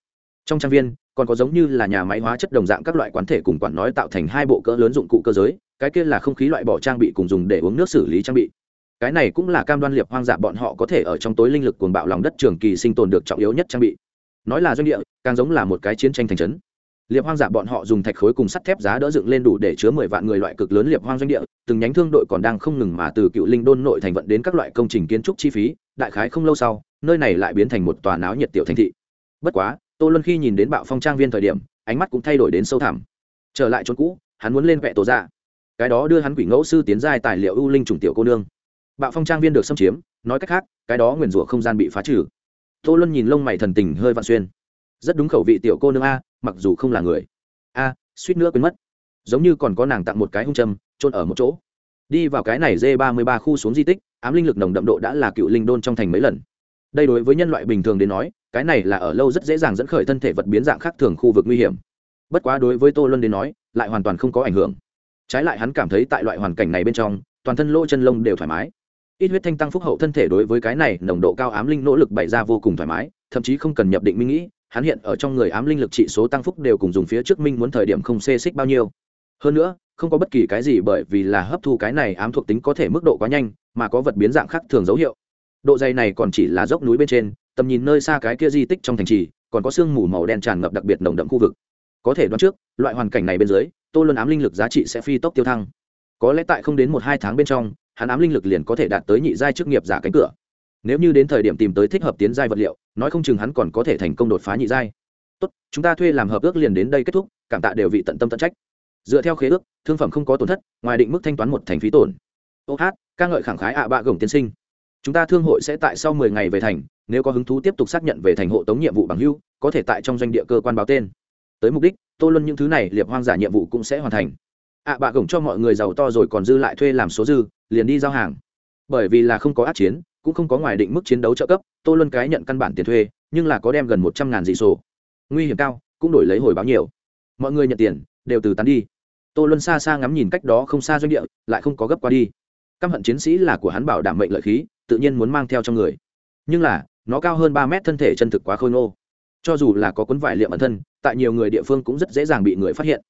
Trong trang viên, còn có giống như là nhà máy hóa chất đồng dạng các loại quán thể cùng quản nói tạo thành hai bộ cỡ lớn dụng cụ cơ giới, cái kia là không khí loại bỏ trang bị cùng dùng để uống nước xử lý trang bị. Cái này cũng là cam đoan liệp hoang dạ bọn họ có thể ở trong tối linh lực cuồng bạo lòng đất trường kỳ sinh tồn được trọng yếu nhất trang bị nói là doanh địa, càng giống là một cái chiến tranh thành trấn. Liệp hoang dạ bọn họ dùng thạch khối cùng sắt thép giá đỡ dựng lên đủ để chứa mười vạn người loại cực lớn liệp hoang doanh địa, từng nhánh thương đội còn đang không ngừng mà từ cựu linh đôn nội thành vận đến các loại công trình kiến trúc chi phí, đại khái không lâu sau, nơi này lại biến thành một tòa náo nhiệt tiểu thành thị. Bất quá, tô luân khi nhìn đến bạo phong trang viên thời điểm, ánh mắt cũng thay đổi đến sâu thẳm. Trở lại chốn cũ, hắn muốn lên vẹ tổ ra cái đó đưa hắn quỷ ngẫu sư tiến giai tài liệu ưu linh trùng tiểu cô nương. Bạo phong trang viên được xâm chiếm, nói cách khác, cái đó nguyền rủa không gian bị phá trừ tô luân nhìn lông mày thần tình hơi vạn xuyên. Rất đúng khẩu vị tiểu cô nương a, mặc dù không là người. A, suýt nữa quên mất. Giống như còn có nàng tặng một cái hung châm trôn ở một chỗ. Đi vào cái này d ba mươi ba khu xuống di tích, ám linh lực nồng đậm độ đã là cựu linh đôn trong thành mấy lần. Đây đối với nhân loại bình thường đến nói, cái này là ở lâu rất dễ dàng dẫn khởi thân thể vật biến dạng khác thường khu vực nguy hiểm. Bất quá đối với tô luân đến nói, lại hoàn toàn không có ảnh hưởng. Trái lại hắn cảm thấy tại loại hoàn cảnh này bên trong, toàn thân lỗ chân lông đều thoải mái ít huyết thanh tăng phúc hậu thân thể đối với cái này nồng độ cao ám linh nỗ lực bày ra vô cùng thoải mái, thậm chí không cần nhập định minh nghĩ, hắn hiện ở trong người ám linh lực trị số tăng phúc đều cùng dùng phía trước minh muốn thời điểm không xê xích bao nhiêu. Hơn nữa, không có bất kỳ cái gì bởi vì là hấp thu cái này ám thuộc tính có thể mức độ quá nhanh, mà có vật biến dạng khác thường dấu hiệu. Độ dày này còn chỉ là dốc núi bên trên, tầm nhìn nơi xa cái kia di tích trong thành trì, còn có sương mù màu đen tràn ngập đặc biệt nồng đậm khu vực. Có thể đoán trước, loại hoàn cảnh này bên dưới, tô luân ám linh lực giá trị sẽ phi tốc tiêu thăng có lẽ tại không đến một hai tháng bên trong, hắn ám linh lực liền có thể đạt tới nhị giai chức nghiệp giả cánh cửa. Nếu như đến thời điểm tìm tới thích hợp tiến giai vật liệu, nói không chừng hắn còn có thể thành công đột phá nhị giai. Tốt, chúng ta thuê làm hợp ước liền đến đây kết thúc, cảm tạ đều vị tận tâm tận trách. Dựa theo khế ước, thương phẩm không có tổn thất, ngoài định mức thanh toán một thành phí tổn. Ô hát, ca ngợi khẳng khái ạ bạ gồng tiên sinh. Chúng ta thương hội sẽ tại sau mười ngày về thành, nếu có hứng thú tiếp tục xác nhận về thành hộ tống nhiệm vụ bằng hưu, có thể tại trong doanh địa cơ quan báo tên. Tới mục đích, tô luân những thứ này liệp hoang giả nhiệm vụ cũng sẽ hoàn thành. À, ạ bạ gồng cho mọi người giàu to rồi còn dư lại thuê làm số dư, liền đi giao hàng. Bởi vì là không có át chiến, cũng không có ngoài định mức chiến đấu trợ cấp, tô luân cái nhận căn bản tiền thuê, nhưng là có đem gần một trăm ngàn dị sổ. Nguy hiểm cao, cũng đổi lấy hồi báo nhiều. Mọi người nhận tiền, đều từ tán đi. Tô luân xa xa ngắm nhìn cách đó không xa doanh địa, lại không có gấp qua đi. Căm hận chiến sĩ là của hắn bảo đảm mệnh lợi khí, tự nhiên muốn mang theo trong người. Nhưng là, nó cao hơn ba mét thân thể chân thực quá khôi ngô. Cho dù là có cuốn vải liệm ẩn thân, tại nhiều người địa phương cũng rất dễ dàng bị người phát hiện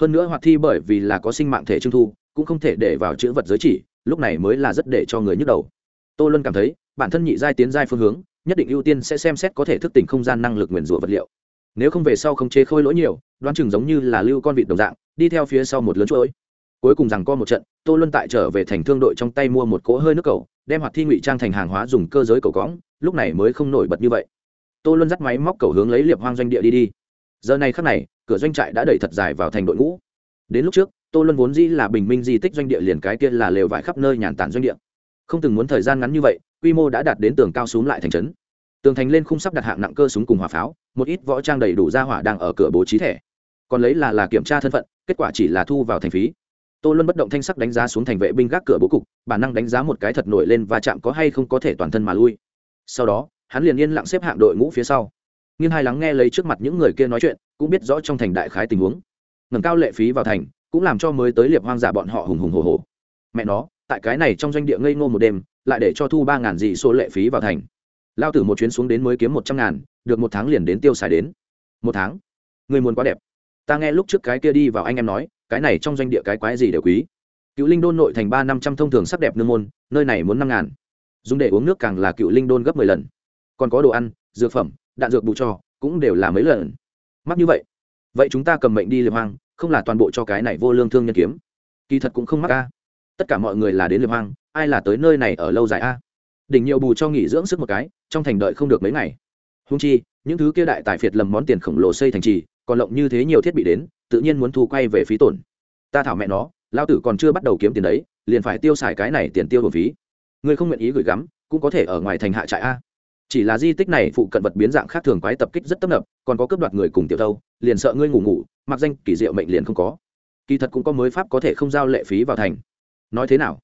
hơn nữa hoạt thi bởi vì là có sinh mạng thể trưng thu, cũng không thể để vào chữ vật giới chỉ, lúc này mới là rất để cho người nhức đầu. Tô luân cảm thấy, bản thân nhị giai tiến giai phương hướng, nhất định ưu tiên sẽ xem xét có thể thức tỉnh không gian năng lực nguyền rủa vật liệu. Nếu không về sau không chế khôi lỗi nhiều, đoán chừng giống như là lưu con vịt đồng dạng, đi theo phía sau một lớn chuỗi. Cuối cùng rằng co một trận, tô luân tại trở về thành thương đội trong tay mua một cỗ hơi nước cầu, đem hoạt thi ngụy trang thành hàng hóa dùng cơ giới cầu cõng, lúc này mới không nổi bật như vậy. Tô luân dắt máy móc cầu hướng lấy liệp hoang doanh địa đi đi. Giờ này khắc này cửa doanh trại đã đẩy thật dài vào thành đội ngũ. Đến lúc trước, tô luân vốn dĩ là bình minh di tích doanh địa liền cái kia là lều vải khắp nơi nhàn tản doanh địa. Không từng muốn thời gian ngắn như vậy, quy mô đã đạt đến tường cao xuống lại thành trấn. Tường thành lên khung sắp đặt hạng nặng cơ súng cùng hỏa pháo, một ít võ trang đầy đủ ra hỏa đang ở cửa bố trí thẻ. Còn lấy là là kiểm tra thân phận, kết quả chỉ là thu vào thành phí. Tô luân bất động thanh sắc đánh giá xuống thành vệ binh gác cửa bố cục, bản năng đánh giá một cái thật nổi lên và chạm có hay không có thể toàn thân mà lui. Sau đó, hắn liền yên lặng xếp hạng đội ngũ phía sau. Nghiên hai lắng nghe lấy trước mặt những người kia nói chuyện cũng biết rõ trong thành đại khái tình huống. Ngẩng cao lệ phí vào thành, cũng làm cho mới tới liệp hoang giả bọn họ hùng hùng hồ hồ mẹ nó, tại cái này trong doanh địa ngây ngô một đêm, lại để cho thu ba ngàn dị số lệ phí vào thành. Lao tử một chuyến xuống đến mới kiếm một trăm ngàn, được một tháng liền đến tiêu xài đến. Một tháng? Người muốn quá đẹp. Ta nghe lúc trước cái kia đi vào anh em nói, cái này trong doanh địa cái quái gì đều quý. Cựu linh đôn nội thành ba năm trăm thông thường sắc đẹp nương môn, nơi này muốn năm ngàn. Dùng để uống nước càng là cựu linh đôn gấp mười lần. Còn có đồ ăn, dược phẩm, đạn dược bù cho, cũng đều là mấy lần mắc như vậy. Vậy chúng ta cầm mệnh đi liệp hoang, không là toàn bộ cho cái này vô lương thương nhân kiếm. Kỳ thật cũng không mắc a. Tất cả mọi người là đến liệp hoang, ai là tới nơi này ở lâu dài a? Đỉnh nhiều bù cho nghỉ dưỡng sức một cái, trong thành đợi không được mấy ngày. Húng chi, những thứ kia đại tài phiệt lầm món tiền khổng lồ xây thành trì, còn lộng như thế nhiều thiết bị đến, tự nhiên muốn thu quay về phí tổn. Ta thảo mẹ nó lao tử còn chưa bắt đầu kiếm tiền đấy, liền phải tiêu xài cái này tiền tiêu hồn phí. Người không nguyện ý gửi gắm, cũng có thể ở ngoài thành hạ trại a chỉ là di tích này phụ cận vật biến dạng khác thường quái tập kích rất tấp nập, còn có cướp đoạt người cùng tiểu thâu, liền sợ ngươi ngủ ngủ, mặc danh kỳ diệu mệnh liền không có. Kỳ thật cũng có mới pháp có thể không giao lệ phí vào thành. Nói thế nào?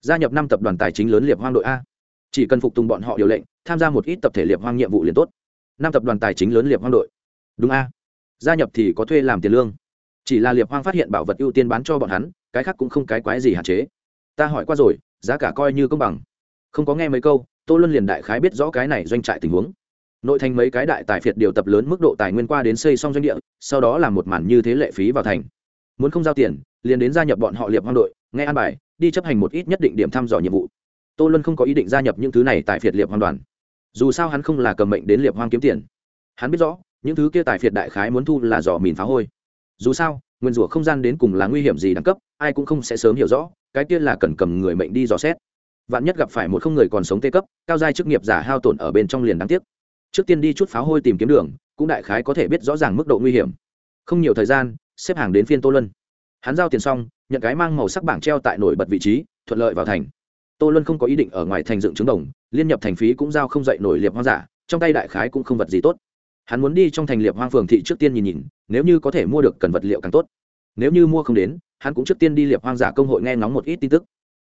Gia nhập năm tập đoàn tài chính lớn liệp hoang đội a. Chỉ cần phục tùng bọn họ điều lệnh, tham gia một ít tập thể liệp hoang nhiệm vụ liền tốt. Năm tập đoàn tài chính lớn liệp hoang đội. Đúng a. Gia nhập thì có thuê làm tiền lương. Chỉ là liệp hoang phát hiện bảo vật ưu tiên bán cho bọn hắn, cái khác cũng không cái quái gì hạn chế. Ta hỏi qua rồi, giá cả coi như công bằng. Không có nghe mấy câu tô luân liền đại khái biết rõ cái này doanh trại tình huống. Nội thành mấy cái đại tài phiệt điều tập lớn mức độ tài nguyên qua đến xây xong doanh địa, sau đó làm một màn như thế lệ phí vào thành. Muốn không giao tiền, liền đến gia nhập bọn họ liệp hoang đội, nghe an bài, đi chấp hành một ít nhất định điểm thăm dò nhiệm vụ. Tô luân không có ý định gia nhập những thứ này tại phiệt liệp hoang đoàn. Dù sao hắn không là cầm mệnh đến liệp hoang kiếm tiền. Hắn biết rõ, những thứ kia tại phiệt đại khái muốn thu là dò mìn phá hôi. Dù sao, nguyên rủa không gian đến cùng là nguy hiểm gì đẳng cấp, ai cũng không sẽ sớm hiểu rõ, cái kia là cần cầm người mệnh đi dò xét vạn nhất gặp phải một không người còn sống tê cấp, cao giai chức nghiệp giả hao tổn ở bên trong liền đáng tiếc. Trước tiên đi chút pháo hôi tìm kiếm đường, cũng đại khái có thể biết rõ ràng mức độ nguy hiểm. Không nhiều thời gian, xếp hàng đến phiên tô luân. Hắn giao tiền xong, nhận cái mang màu sắc bảng treo tại nổi bật vị trí, thuận lợi vào thành. Tô luân không có ý định ở ngoài thành dựng trứng đồng, liên nhập thành phí cũng giao không dậy nổi liệp hoang giả, trong tay đại khái cũng không vật gì tốt. Hắn muốn đi trong thành liệp hoang phường thị trước tiên nhìn nhìn, nếu như có thể mua được cần vật liệu càng tốt. Nếu như mua không đến, hắn cũng trước tiên đi liệp hoang giả công hội nghe ngóng một ít tin tức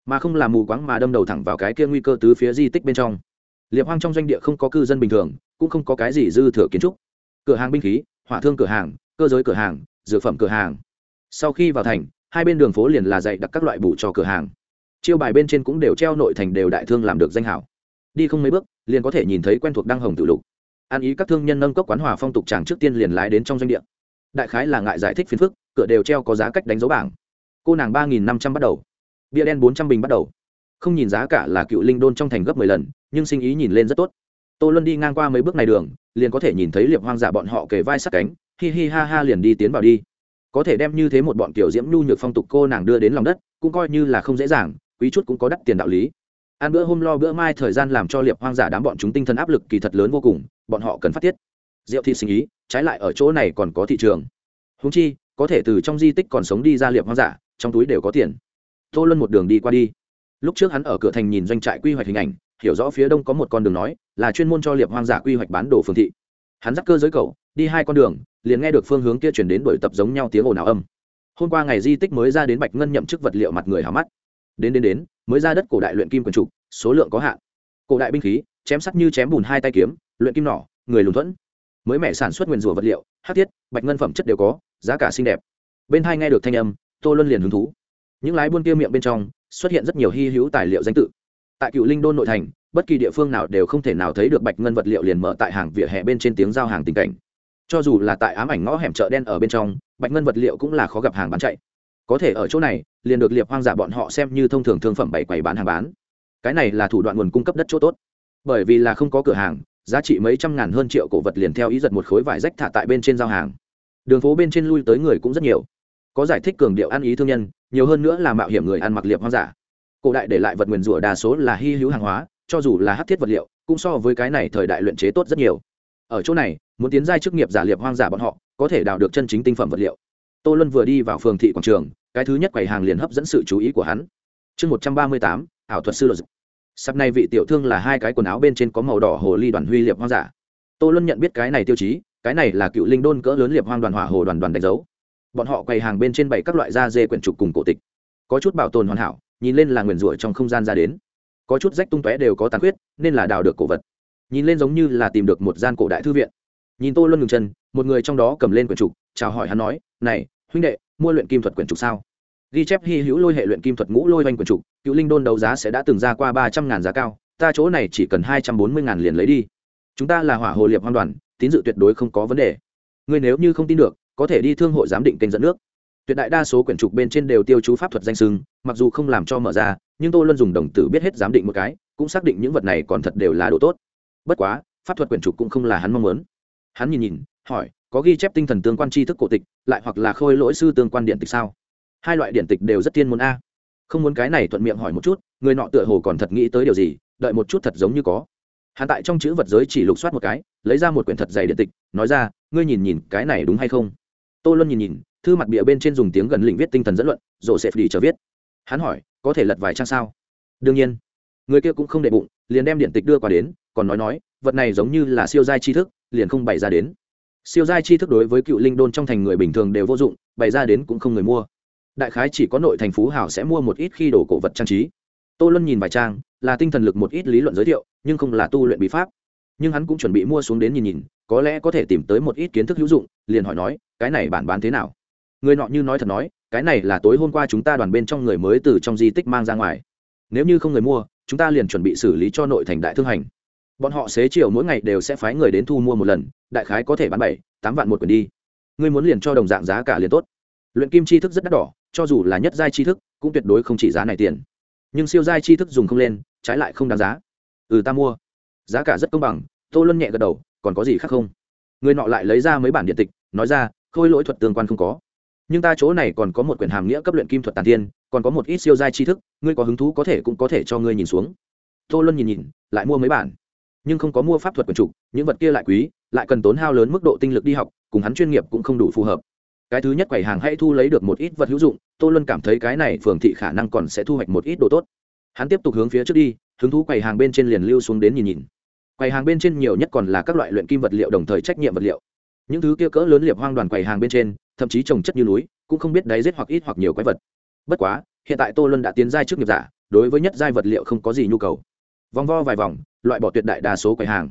mà không làm mù quáng mà đâm đầu thẳng vào cái kia nguy cơ tứ phía di tích bên trong. Liệp hoang trong doanh địa không có cư dân bình thường, cũng không có cái gì dư thừa kiến trúc. Cửa hàng binh khí, hỏa thương cửa hàng, cơ giới cửa hàng, dược phẩm cửa hàng. Sau khi vào thành, hai bên đường phố liền là dạy đặt các loại bù cho cửa hàng. Chiêu bài bên trên cũng đều treo nội thành đều đại thương làm được danh hảo. Đi không mấy bước, liền có thể nhìn thấy quen thuộc đăng hồng tự lục. An ý các thương nhân nâng cốc quán hòa phong tục chàng trước tiên liền lái đến trong doanh địa. Đại khái là ngại giải thích phiền phức, cửa đều treo có giá cách đánh dấu bảng. Cô nàng ba nghìn năm trăm bắt đầu bia đen bốn trăm bình bắt đầu. Không nhìn giá cả là cựu linh đôn trong thành gấp mười lần, nhưng sinh ý nhìn lên rất tốt. Tô luân đi ngang qua mấy bước này đường, liền có thể nhìn thấy liệp hoang giả bọn họ kề vai sát cánh, hi hi ha ha liền đi tiến vào đi. Có thể đem như thế một bọn tiểu diễm nhu nhược phong tục cô nàng đưa đến lòng đất, cũng coi như là không dễ dàng, quý chút cũng có đắt tiền đạo lý. Ăn bữa hôm lo bữa mai thời gian làm cho liệp hoang giả đám bọn chúng tinh thần áp lực kỳ thật lớn vô cùng, bọn họ cần phát tiết. Rượu thị sinh ý, trái lại ở chỗ này còn có thị trường. Húng chi, có thể từ trong di tích còn sống đi ra liệp hoang giả, trong túi đều có tiền tô luân một đường đi qua đi. Lúc trước hắn ở cửa thành nhìn doanh trại quy hoạch hình ảnh, hiểu rõ phía đông có một con đường nói, là chuyên môn cho liệp hoang giả quy hoạch bán đồ phương thị. Hắn dắt cơ giới cầu đi hai con đường, liền nghe được phương hướng kia chuyển đến đổi tập giống nhau tiếng ồn ào âm. Hôm qua ngày di tích mới ra đến bạch ngân nhậm chức vật liệu mặt người hào mắt. Đến đến đến, mới ra đất cổ đại luyện kim quần trục, số lượng có hạn. Cổ đại binh khí, chém sắt như chém bùn hai tay kiếm, luyện kim nỏ, người lùn thuẫn. Mới mẹ sản xuất nguyên rủa vật liệu, hát thiết, bạch ngân phẩm chất đều có, giá cả xinh đẹp. Bên hai nghe được thanh âm, tô luân liền hứng thú những lái buôn kia miệng bên trong xuất hiện rất nhiều hy hữu tài liệu danh tự. Tại cựu linh đôn nội thành, bất kỳ địa phương nào đều không thể nào thấy được bạch ngân vật liệu liền mở tại hàng vỉa hè bên trên tiếng giao hàng tình cảnh. Cho dù là tại ám ảnh ngõ hẻm chợ đen ở bên trong, bạch ngân vật liệu cũng là khó gặp hàng bán chạy. Có thể ở chỗ này, liền được liệp hoang giả bọn họ xem như thông thường thương phẩm bảy quầy bán hàng bán. Cái này là thủ đoạn nguồn cung cấp đất chỗ tốt. Bởi vì là không có cửa hàng, giá trị mấy trăm ngàn hơn triệu cổ vật liền theo ý giật một khối vải rách thả tại bên trên giao hàng. Đường phố bên trên lui tới người cũng rất nhiều. Có giải thích cường điệu ăn ý thương nhân nhiều hơn nữa là mạo hiểm người ăn mặc liệp hoang dã. cổ đại để lại vật nguyền rủa đa số là hy hữu hàng hóa, cho dù là hát thiết vật liệu, cũng so với cái này thời đại luyện chế tốt rất nhiều. Ở chỗ này, muốn tiến giai chức nghiệp giả liệp hoang giả bọn họ, có thể đào được chân chính tinh phẩm vật liệu. Tô luân vừa đi vào phường thị quảng trường, cái thứ nhất quầy hàng liền hấp dẫn sự chú ý của hắn. Chương một trăm ba mươi tám, ảo thuật sư luật sắp này vị tiểu thương là hai cái quần áo bên trên có màu đỏ hồ ly đoàn huy liệp hoang giả. Tô luân nhận biết cái này tiêu chí, cái này là cựu linh đôn cỡ lớn liệp hoang đoàn hỏa hồ đoàn đoàn đánh dấu bọn họ quầy hàng bên trên bảy các loại da dê quyển trục cùng cổ tịch. Có chút bảo tồn hoàn hảo, nhìn lên là nguyền rủa trong không gian ra đến. Có chút rách tung tóe đều có tàn khuyết, nên là đào được cổ vật. Nhìn lên giống như là tìm được một gian cổ đại thư viện. Nhìn tô luân ngừng chân, một người trong đó cầm lên quyển trục, chào hỏi hắn nói, này, huynh đệ, mua luyện kim thuật quyển trục sao? Ghi chép hy hữu lôi hệ luyện kim thuật ngũ lôi oanh quyển trục, cựu linh đôn đấu giá sẽ đã từng ra qua ba trăm ngàn giá cao, ta chỗ này chỉ cần hai trăm bốn mươi ngàn liền lấy đi. Chúng ta là hỏa hồ liệp hoàn đoàn, tín dự tuyệt đối không có vấn đề. Ngươi nếu như không tin được có thể đi thương hội giám định kênh dẫn nước. Tuyệt đại đa số quyển trục bên trên đều tiêu chú pháp thuật danh sưng, mặc dù không làm cho mở ra, nhưng tôi luôn dùng đồng tử biết hết giám định một cái, cũng xác định những vật này còn thật đều là đồ tốt. Bất quá, pháp thuật quyển trục cũng không là hắn mong muốn. Hắn nhìn nhìn, hỏi, có ghi chép tinh thần tương quan tri thức cổ tịch, lại hoặc là khôi lỗi sư tương quan điện tịch sao? Hai loại điện tịch đều rất tiên môn a. Không muốn cái này thuận miệng hỏi một chút, người nọ tựa hồ còn thật nghĩ tới điều gì, đợi một chút thật giống như có. Hắn tại trong chữ vật giới chỉ lục soát một cái, lấy ra một quyển thật dày điện tịch, nói ra, ngươi nhìn nhìn, cái này đúng hay không? Tô luân nhìn nhìn, thư mặt bìa bên trên dùng tiếng gần lĩnh viết tinh thần dẫn luận rồi sẽ đi chờ viết. Hắn hỏi, có thể lật vài trang sao? Đương nhiên. Người kia cũng không đệ bụng, liền đem điện tịch đưa qua đến, còn nói nói, vật này giống như là siêu giai tri thức, liền không bày ra đến. Siêu giai tri thức đối với cựu linh đôn trong thành người bình thường đều vô dụng, bày ra đến cũng không người mua. Đại khái chỉ có nội thành phú hảo sẽ mua một ít khi đổ cổ vật trang trí. Tô luân nhìn vài trang, là tinh thần lực một ít lý luận giới thiệu, nhưng không là tu luyện bí pháp. Nhưng hắn cũng chuẩn bị mua xuống đến nhìn nhìn có lẽ có thể tìm tới một ít kiến thức hữu dụng, liền hỏi nói, cái này bản bán thế nào? Người nọ như nói thật nói, cái này là tối hôm qua chúng ta đoàn bên trong người mới từ trong di tích mang ra ngoài. Nếu như không người mua, chúng ta liền chuẩn bị xử lý cho nội thành đại thương hành. Bọn họ xế chiều mỗi ngày đều sẽ phái người đến thu mua một lần, đại khái có thể bán bảy, tám vạn một quyển đi. Ngươi muốn liền cho đồng dạng giá cả liền tốt. Luyện kim tri thức rất đắt đỏ, cho dù là nhất giai tri thức, cũng tuyệt đối không chỉ giá này tiền. Nhưng siêu giai tri thức dùng không lên, trái lại không đáng giá. Ừ ta mua. Giá cả rất công bằng, tô luân nhẹ gật đầu còn có gì khác không? Người nọ lại lấy ra mấy bản điện tịch, nói ra, khôi lỗi thuật tương quan không có. Nhưng ta chỗ này còn có một quyển hàm nghĩa cấp luyện kim thuật tàn tiên, còn có một ít siêu giai tri thức, ngươi có hứng thú có thể cũng có thể cho ngươi nhìn xuống. Tô luân nhìn nhìn, lại mua mấy bản. Nhưng không có mua pháp thuật quần trục, những vật kia lại quý, lại cần tốn hao lớn mức độ tinh lực đi học, cùng hắn chuyên nghiệp cũng không đủ phù hợp. Cái thứ nhất quầy hàng hãy thu lấy được một ít vật hữu dụng, tô luân cảm thấy cái này phường thị khả năng còn sẽ thu hoạch một ít đồ tốt. Hắn tiếp tục hướng phía trước đi, hứng thú quầy hàng bên trên liền lưu xuống đến nhìn nhìn quầy hàng bên trên nhiều nhất còn là các loại luyện kim vật liệu đồng thời trách nhiệm vật liệu. Những thứ kia cỡ lớn liệp hoang đoàn quầy hàng bên trên, thậm chí trồng chất như núi, cũng không biết đáy rết hoặc ít hoặc nhiều quái vật. Bất quá, hiện tại tô luân đã tiến giai trước nghiệp giả, đối với nhất giai vật liệu không có gì nhu cầu. Vòng vo vài vòng, loại bỏ tuyệt đại đa số quầy hàng.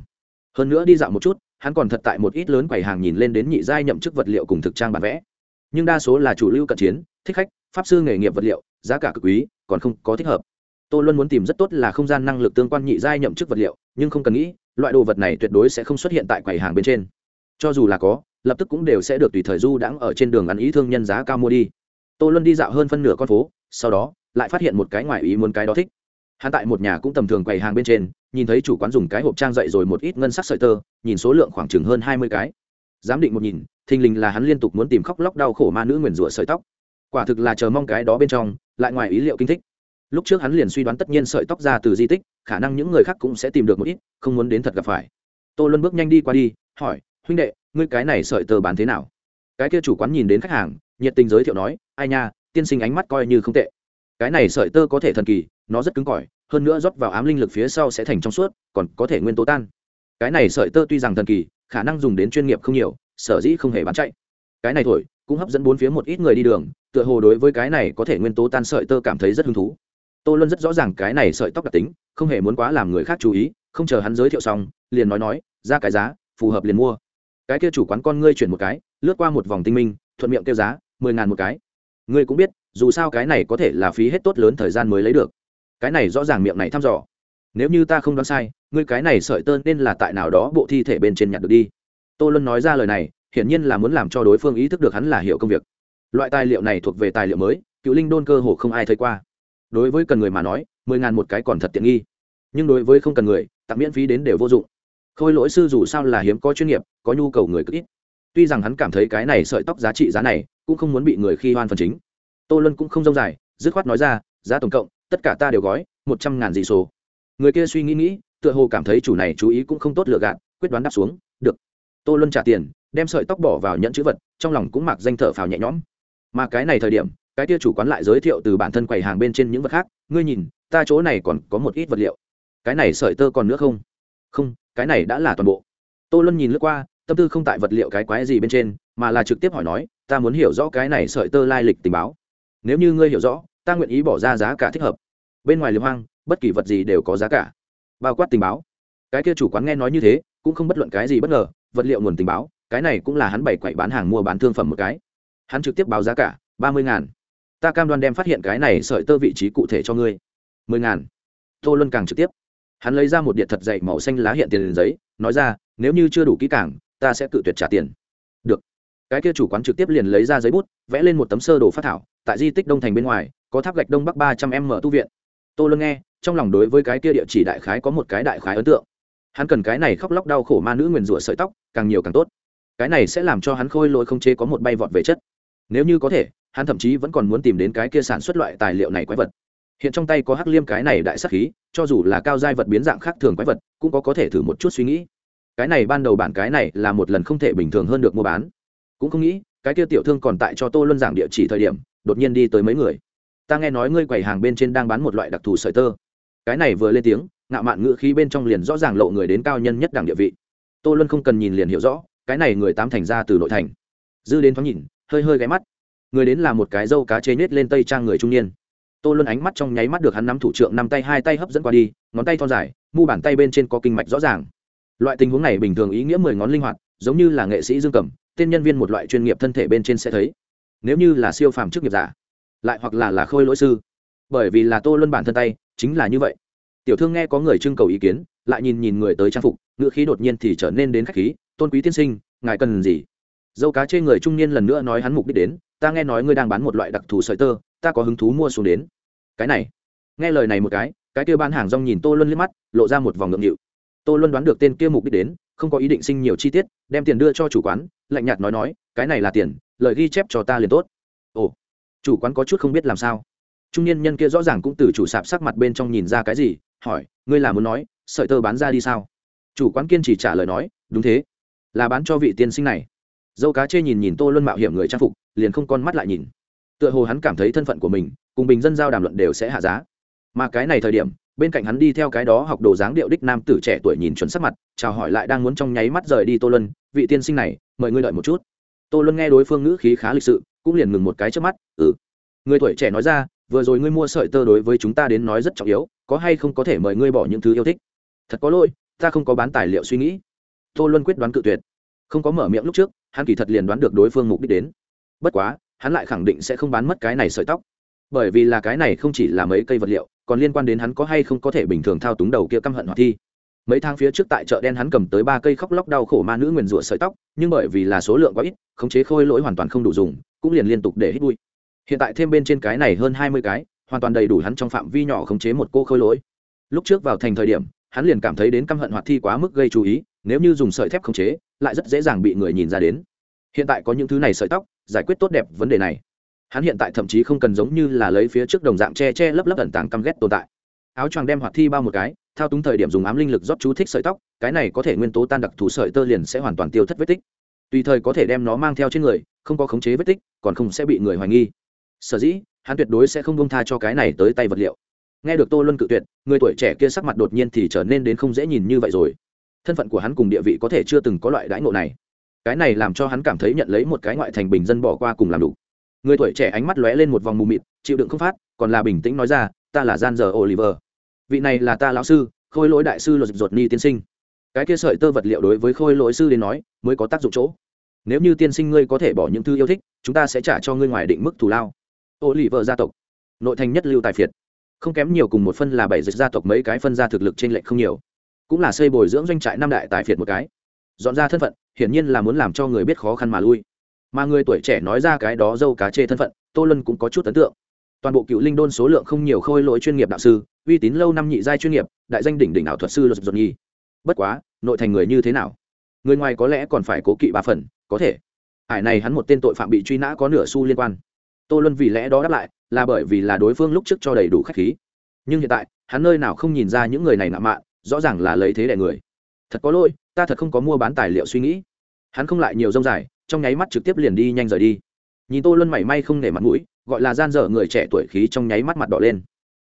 Hơn nữa đi dạo một chút, hắn còn thật tại một ít lớn quầy hàng nhìn lên đến nhị giai nhậm chức vật liệu cùng thực trang bản vẽ. Nhưng đa số là chủ lưu cận chiến, thích khách, pháp sư nghề nghiệp vật liệu, giá cả cực quý, còn không có thích hợp tô luân muốn tìm rất tốt là không gian năng lực tương quan nhị giai nhậm chức vật liệu, nhưng không cần nghĩ, loại đồ vật này tuyệt đối sẽ không xuất hiện tại quầy hàng bên trên. Cho dù là có, lập tức cũng đều sẽ được tùy thời du đãng ở trên đường ăn ý thương nhân giá cao mua đi. Tô luân đi dạo hơn phân nửa con phố, sau đó, lại phát hiện một cái ngoài ý muốn cái đó thích. Hắn tại một nhà cũng tầm thường quầy hàng bên trên, nhìn thấy chủ quán dùng cái hộp trang dậy rồi một ít ngân sắc sợi tơ, nhìn số lượng khoảng chừng hơn hai mươi cái. Giám định một nhìn, thình lình là hắn liên tục muốn tìm khóc lóc đau khổ ma nữ nguyền rủa sợi tóc. Quả thực là chờ mong cái đó bên trong, lại ngoài ý liệu kinh thích lúc trước hắn liền suy đoán tất nhiên sợi tóc ra từ di tích, khả năng những người khác cũng sẽ tìm được một ít, không muốn đến thật gặp phải. Tô luân bước nhanh đi qua đi, hỏi, huynh đệ, ngươi cái này sợi tơ bán thế nào? Cái kia chủ quán nhìn đến khách hàng, nhiệt tình giới thiệu nói, ai nha, tiên sinh ánh mắt coi như không tệ. Cái này sợi tơ có thể thần kỳ, nó rất cứng cỏi, hơn nữa rót vào ám linh lực phía sau sẽ thành trong suốt, còn có thể nguyên tố tan. Cái này sợi tơ tuy rằng thần kỳ, khả năng dùng đến chuyên nghiệp không nhiều, sở dĩ không hề bán chạy. Cái này thổi, cũng hấp dẫn bốn phía một ít người đi đường, tựa hồ đối với cái này có thể nguyên tố tan sợi tơ cảm thấy rất hứng thú tô luân rất rõ ràng cái này sợi tóc đặc tính, không hề muốn quá làm người khác chú ý, không chờ hắn giới thiệu xong, liền nói nói, ra cái giá, phù hợp liền mua. Cái kia chủ quán con ngươi chuyển một cái, lướt qua một vòng tinh minh, thuận miệng kêu giá, mười ngàn một cái. Ngươi cũng biết, dù sao cái này có thể là phí hết tốt lớn thời gian mới lấy được. Cái này rõ ràng miệng này thăm dò. Nếu như ta không đoán sai, ngươi cái này sợi tơ nên là tại nào đó bộ thi thể bên trên nhặt được đi. Tô luân nói ra lời này, hiển nhiên là muốn làm cho đối phương ý thức được hắn là hiểu công việc. Loại tài liệu này thuộc về tài liệu mới, cựu linh đôn cơ hồ không ai thấy qua đối với cần người mà nói, mười ngàn một cái còn thật tiện nghi. Nhưng đối với không cần người, tặng miễn phí đến đều vô dụng. Khôi lỗi sư dù sao là hiếm có chuyên nghiệp, có nhu cầu người cực ít. Tuy rằng hắn cảm thấy cái này sợi tóc giá trị giá này, cũng không muốn bị người khi hoan phần chính. Tô luân cũng không rông dài, dứt khoát nói ra, giá tổng cộng, tất cả ta đều gói, một trăm ngàn dị số. Người kia suy nghĩ nghĩ, tựa hồ cảm thấy chủ này chú ý cũng không tốt lựa gạt, quyết đoán đáp xuống, được. Tô luân trả tiền, đem sợi tóc bỏ vào nhẫn chữ vật, trong lòng cũng mặc danh thở phào nhẹ nhõm. Mà cái này thời điểm cái tia chủ quán lại giới thiệu từ bản thân quầy hàng bên trên những vật khác, ngươi nhìn, ta chỗ này còn có một ít vật liệu. Cái này sợi tơ còn nữa không? Không, cái này đã là toàn bộ. Tô luân nhìn lướt qua, tâm tư không tại vật liệu cái quái gì bên trên, mà là trực tiếp hỏi nói, ta muốn hiểu rõ cái này sợi tơ lai lịch tình báo. Nếu như ngươi hiểu rõ, ta nguyện ý bỏ ra giá cả thích hợp. Bên ngoài liều hoang, bất kỳ vật gì đều có giá cả. Bao quát tình báo. Cái kia chủ quán nghe nói như thế, cũng không bất luận cái gì bất ngờ, vật liệu nguồn tình báo, cái này cũng là hắn bày quậy bán hàng mua bán thương phẩm một cái. Hắn trực tiếp báo giá cả, ba mươi ngàn ta cam đoan đem phát hiện cái này sợi tơ vị trí cụ thể cho ngươi. Mười ngàn. Tô luân càng trực tiếp. Hắn lấy ra một điện thật dày màu xanh lá hiện tiền giấy, nói ra, nếu như chưa đủ kỹ càng, ta sẽ cự tuyệt trả tiền. Được. Cái kia chủ quán trực tiếp liền lấy ra giấy bút, vẽ lên một tấm sơ đồ phát thảo, tại di tích đông thành bên ngoài, có tháp gạch đông bắc ba trăm m tu viện. Tô luân nghe, trong lòng đối với cái kia địa chỉ đại khái có một cái đại khái ấn tượng. Hắn cần cái này khóc lóc đau khổ ma nữ nguyền rủa sợi tóc, càng nhiều càng tốt. Cái này sẽ làm cho hắn khôi lỗi không chế có một bay vọt về chất. Nếu như có thể hắn thậm chí vẫn còn muốn tìm đến cái kia sản xuất loại tài liệu này quái vật. Hiện trong tay có hắc liêm cái này đại sắc khí, cho dù là cao giai vật biến dạng khác thường quái vật, cũng có có thể thử một chút suy nghĩ. Cái này ban đầu bản cái này là một lần không thể bình thường hơn được mua bán. Cũng không nghĩ, cái kia tiểu thương còn tại cho tô luân giảng địa chỉ thời điểm, đột nhiên đi tới mấy người. Ta nghe nói ngươi quầy hàng bên trên đang bán một loại đặc thù sợi tơ. Cái này vừa lên tiếng, ngạo mạn ngữ khí bên trong liền rõ ràng lộ người đến cao nhân nhất đẳng địa vị. Tô luân không cần nhìn liền hiểu rõ, cái này người tám thành ra từ nội thành. Dư đến thoáng nhìn, hơi hơi ghé mắt người đến là một cái dâu cá chế nết lên tây trang người trung niên. Tô luân ánh mắt trong nháy mắt được hắn nắm thủ trượng nắm tay hai tay hấp dẫn qua đi, ngón tay thon dài, mu bàn tay bên trên có kinh mạch rõ ràng. Loại tình huống này bình thường ý nghĩa mười ngón linh hoạt, giống như là nghệ sĩ dương cầm, tên nhân viên một loại chuyên nghiệp thân thể bên trên sẽ thấy. Nếu như là siêu phàm chức nghiệp giả, lại hoặc là là khôi lỗi sư. Bởi vì là tô luân bản thân tay, chính là như vậy. Tiểu thương nghe có người trưng cầu ý kiến, lại nhìn nhìn người tới trang phục, ngữ khí đột nhiên thì trở nên đến khách khí, tôn quý tiên sinh, ngài cần gì? Dâu cá trên người trung niên lần nữa nói hắn mục đích đến ta nghe nói ngươi đang bán một loại đặc thù sợi tơ, ta có hứng thú mua xuống đến. Cái này, nghe lời này một cái cái kia bán hàng rong nhìn tô luân liếc mắt, lộ ra một vòng ngượng nghịu. Tô luân đoán được tên kia mục đích đến, không có ý định sinh nhiều chi tiết, đem tiền đưa cho chủ quán, lạnh nhạt nói nói, cái này là tiền, lời ghi chép cho ta liền tốt. Ồ, chủ quán có chút không biết làm sao. Trung niên nhân kia rõ ràng cũng từ chủ sạp sắc mặt bên trong nhìn ra cái gì, hỏi, ngươi là muốn nói, sợi tơ bán ra đi sao? Chủ quán kiên chỉ trả lời nói, đúng thế, là bán cho vị tiên sinh này dâu cá chê nhìn nhìn tô luân mạo hiểm người trang phục, liền không con mắt lại nhìn. Tựa hồ hắn cảm thấy thân phận của mình, cùng bình dân giao đàm luận đều sẽ hạ giá. Mà cái này thời điểm, bên cạnh hắn đi theo cái đó học đồ dáng điệu đích nam tử trẻ tuổi nhìn chuẩn sắc mặt, chào hỏi lại đang muốn trong nháy mắt rời đi tô luân, vị tiên sinh này, mời ngươi đợi một chút. Tô luân nghe đối phương ngữ khí khá lịch sự, cũng liền ngừng một cái trước mắt ừ. Người tuổi trẻ nói ra, vừa rồi ngươi mua sợi tơ đối với chúng ta đến nói rất trọng yếu, có hay không có thể mời ngươi bỏ những thứ yêu thích? Thật có lỗi, ta không có bán tài liệu suy nghĩ. Tô luân quyết đoán cự tuyệt. Không có mở miệng lúc trước hắn kỳ thật liền đoán được đối phương mục đích đến. Bất quá, hắn lại khẳng định sẽ không bán mất cái này sợi tóc. Bởi vì là cái này không chỉ là mấy cây vật liệu, còn liên quan đến hắn có hay không có thể bình thường thao túng đầu kia căm hận hoạt thi. Mấy tháng phía trước tại chợ đen hắn cầm tới ba cây khóc lóc đau khổ ma nữ nguyền rủa sợi tóc, nhưng bởi vì là số lượng quá ít, khống chế khôi lỗi hoàn toàn không đủ dùng, cũng liền liên tục để hít bụi. Hiện tại thêm bên trên cái này hơn hai mươi cái, hoàn toàn đầy đủ hắn trong phạm vi nhỏ khống chế một cô khôi lỗi. Lúc trước vào thành thời điểm, hắn liền cảm thấy đến căm hận hoạt thi quá mức gây chú ý nếu như dùng sợi thép khống chế, lại rất dễ dàng bị người nhìn ra đến. Hiện tại có những thứ này sợi tóc, giải quyết tốt đẹp vấn đề này. Hắn hiện tại thậm chí không cần giống như là lấy phía trước đồng dạng che che lấp lấp ẩn tàng căm ghét tồn tại. Áo choàng đem hoạt thi bao một cái, thao túng thời điểm dùng ám linh lực rót chú thích sợi tóc, cái này có thể nguyên tố tan đặc thù sợi tơ liền sẽ hoàn toàn tiêu thất vết tích. Tùy thời có thể đem nó mang theo trên người, không có khống chế vết tích, còn không sẽ bị người hoài nghi. Sở dĩ, hắn tuyệt đối sẽ không bông tha cho cái này tới tay vật liệu. Nghe được tô luân cự tuyệt, người tuổi trẻ kia sắc mặt đột nhiên thì trở nên đến không dễ nhìn như vậy rồi thân phận của hắn cùng địa vị có thể chưa từng có loại đãi ngộ này. Cái này làm cho hắn cảm thấy nhận lấy một cái ngoại thành bình dân bỏ qua cùng làm đủ. Người tuổi trẻ ánh mắt lóe lên một vòng mù mịt, chịu đựng không phát, còn là bình tĩnh nói ra, ta là gian giờ oliver. Vị này là ta lão sư, khôi lỗi đại sư luật ruột ni tiên sinh. Cái kia sợi tơ vật liệu đối với khôi lỗi sư đến nói, mới có tác dụng chỗ. Nếu như tiên sinh ngươi có thể bỏ những thư yêu thích, chúng ta sẽ trả cho ngươi ngoài định mức thù lao. Oliver gia tộc. Nội thành nhất lưu tài phiệt. Không kém nhiều cùng một phân là bảy dịch gia tộc, mấy cái phân ra thực lực trên lệch không nhiều cũng là xây bồi dưỡng doanh trại năm đại tài phiệt một cái. Dọn ra thân phận, hiển nhiên là muốn làm cho người biết khó khăn mà lui. Mà người tuổi trẻ nói ra cái đó dâu cá chê thân phận, tô lân cũng có chút ấn tượng. Toàn bộ cựu linh đôn số lượng không nhiều khôi lỗi chuyên nghiệp đạo sư, uy tín lâu năm nhị giai chuyên nghiệp, đại danh đỉnh đỉnh ảo thuật sư luật dột nhi. Bất quá, nội thành người như thế nào? Người ngoài có lẽ còn phải cố kỵ ba phần, có thể. Ải này hắn một tên tội phạm bị truy nã có nửa xu liên quan. Tô luân vì lẽ đó đáp lại, là bởi vì là đối phương lúc trước cho đầy đủ khách khí. Nhưng hiện tại, hắn nơi nào không nhìn ra những người này nạ mạ rõ ràng là lấy thế đẻ người. Thật có lỗi, ta thật không có mua bán tài liệu suy nghĩ. Hắn không lại nhiều rông dài, trong nháy mắt trực tiếp liền đi nhanh rời đi. Nhìn tô luân mảy may không nể mặt mũi, gọi là gian dở người trẻ tuổi khí trong nháy mắt mặt đỏ lên.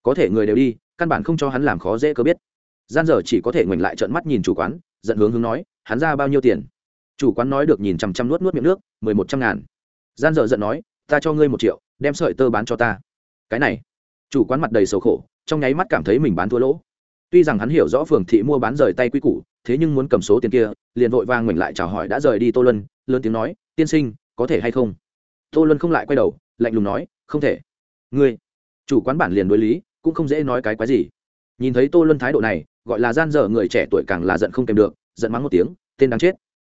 Có thể người đều đi, căn bản không cho hắn làm khó dễ cơ biết. Gian dở chỉ có thể ngoảnh lại trợn mắt nhìn chủ quán, giận hướng hướng nói, hắn ra bao nhiêu tiền? Chủ quán nói được nhìn chằm chằm nuốt nuốt miệng nước, mười một trăm ngàn. Gian dở giận nói, ta cho ngươi một triệu, đem sợi tơ bán cho ta. Cái này, chủ quán mặt đầy sầu khổ, trong nháy mắt cảm thấy mình bán thua lỗ tuy rằng hắn hiểu rõ phường thị mua bán rời tay quy củ, thế nhưng muốn cầm số tiền kia, liền vội vàng ngoảnh lại chào hỏi đã rời đi tô luân, lớn tiếng nói, tiên sinh, có thể hay không? Tô luân không lại quay đầu, lạnh lùng nói, không thể. Ngươi, chủ quán bản liền đối lý, cũng không dễ nói cái quái gì. Nhìn thấy tô luân thái độ này, gọi là gian dở người trẻ tuổi càng là giận không kèm được, giận mắng một tiếng, tên đáng chết.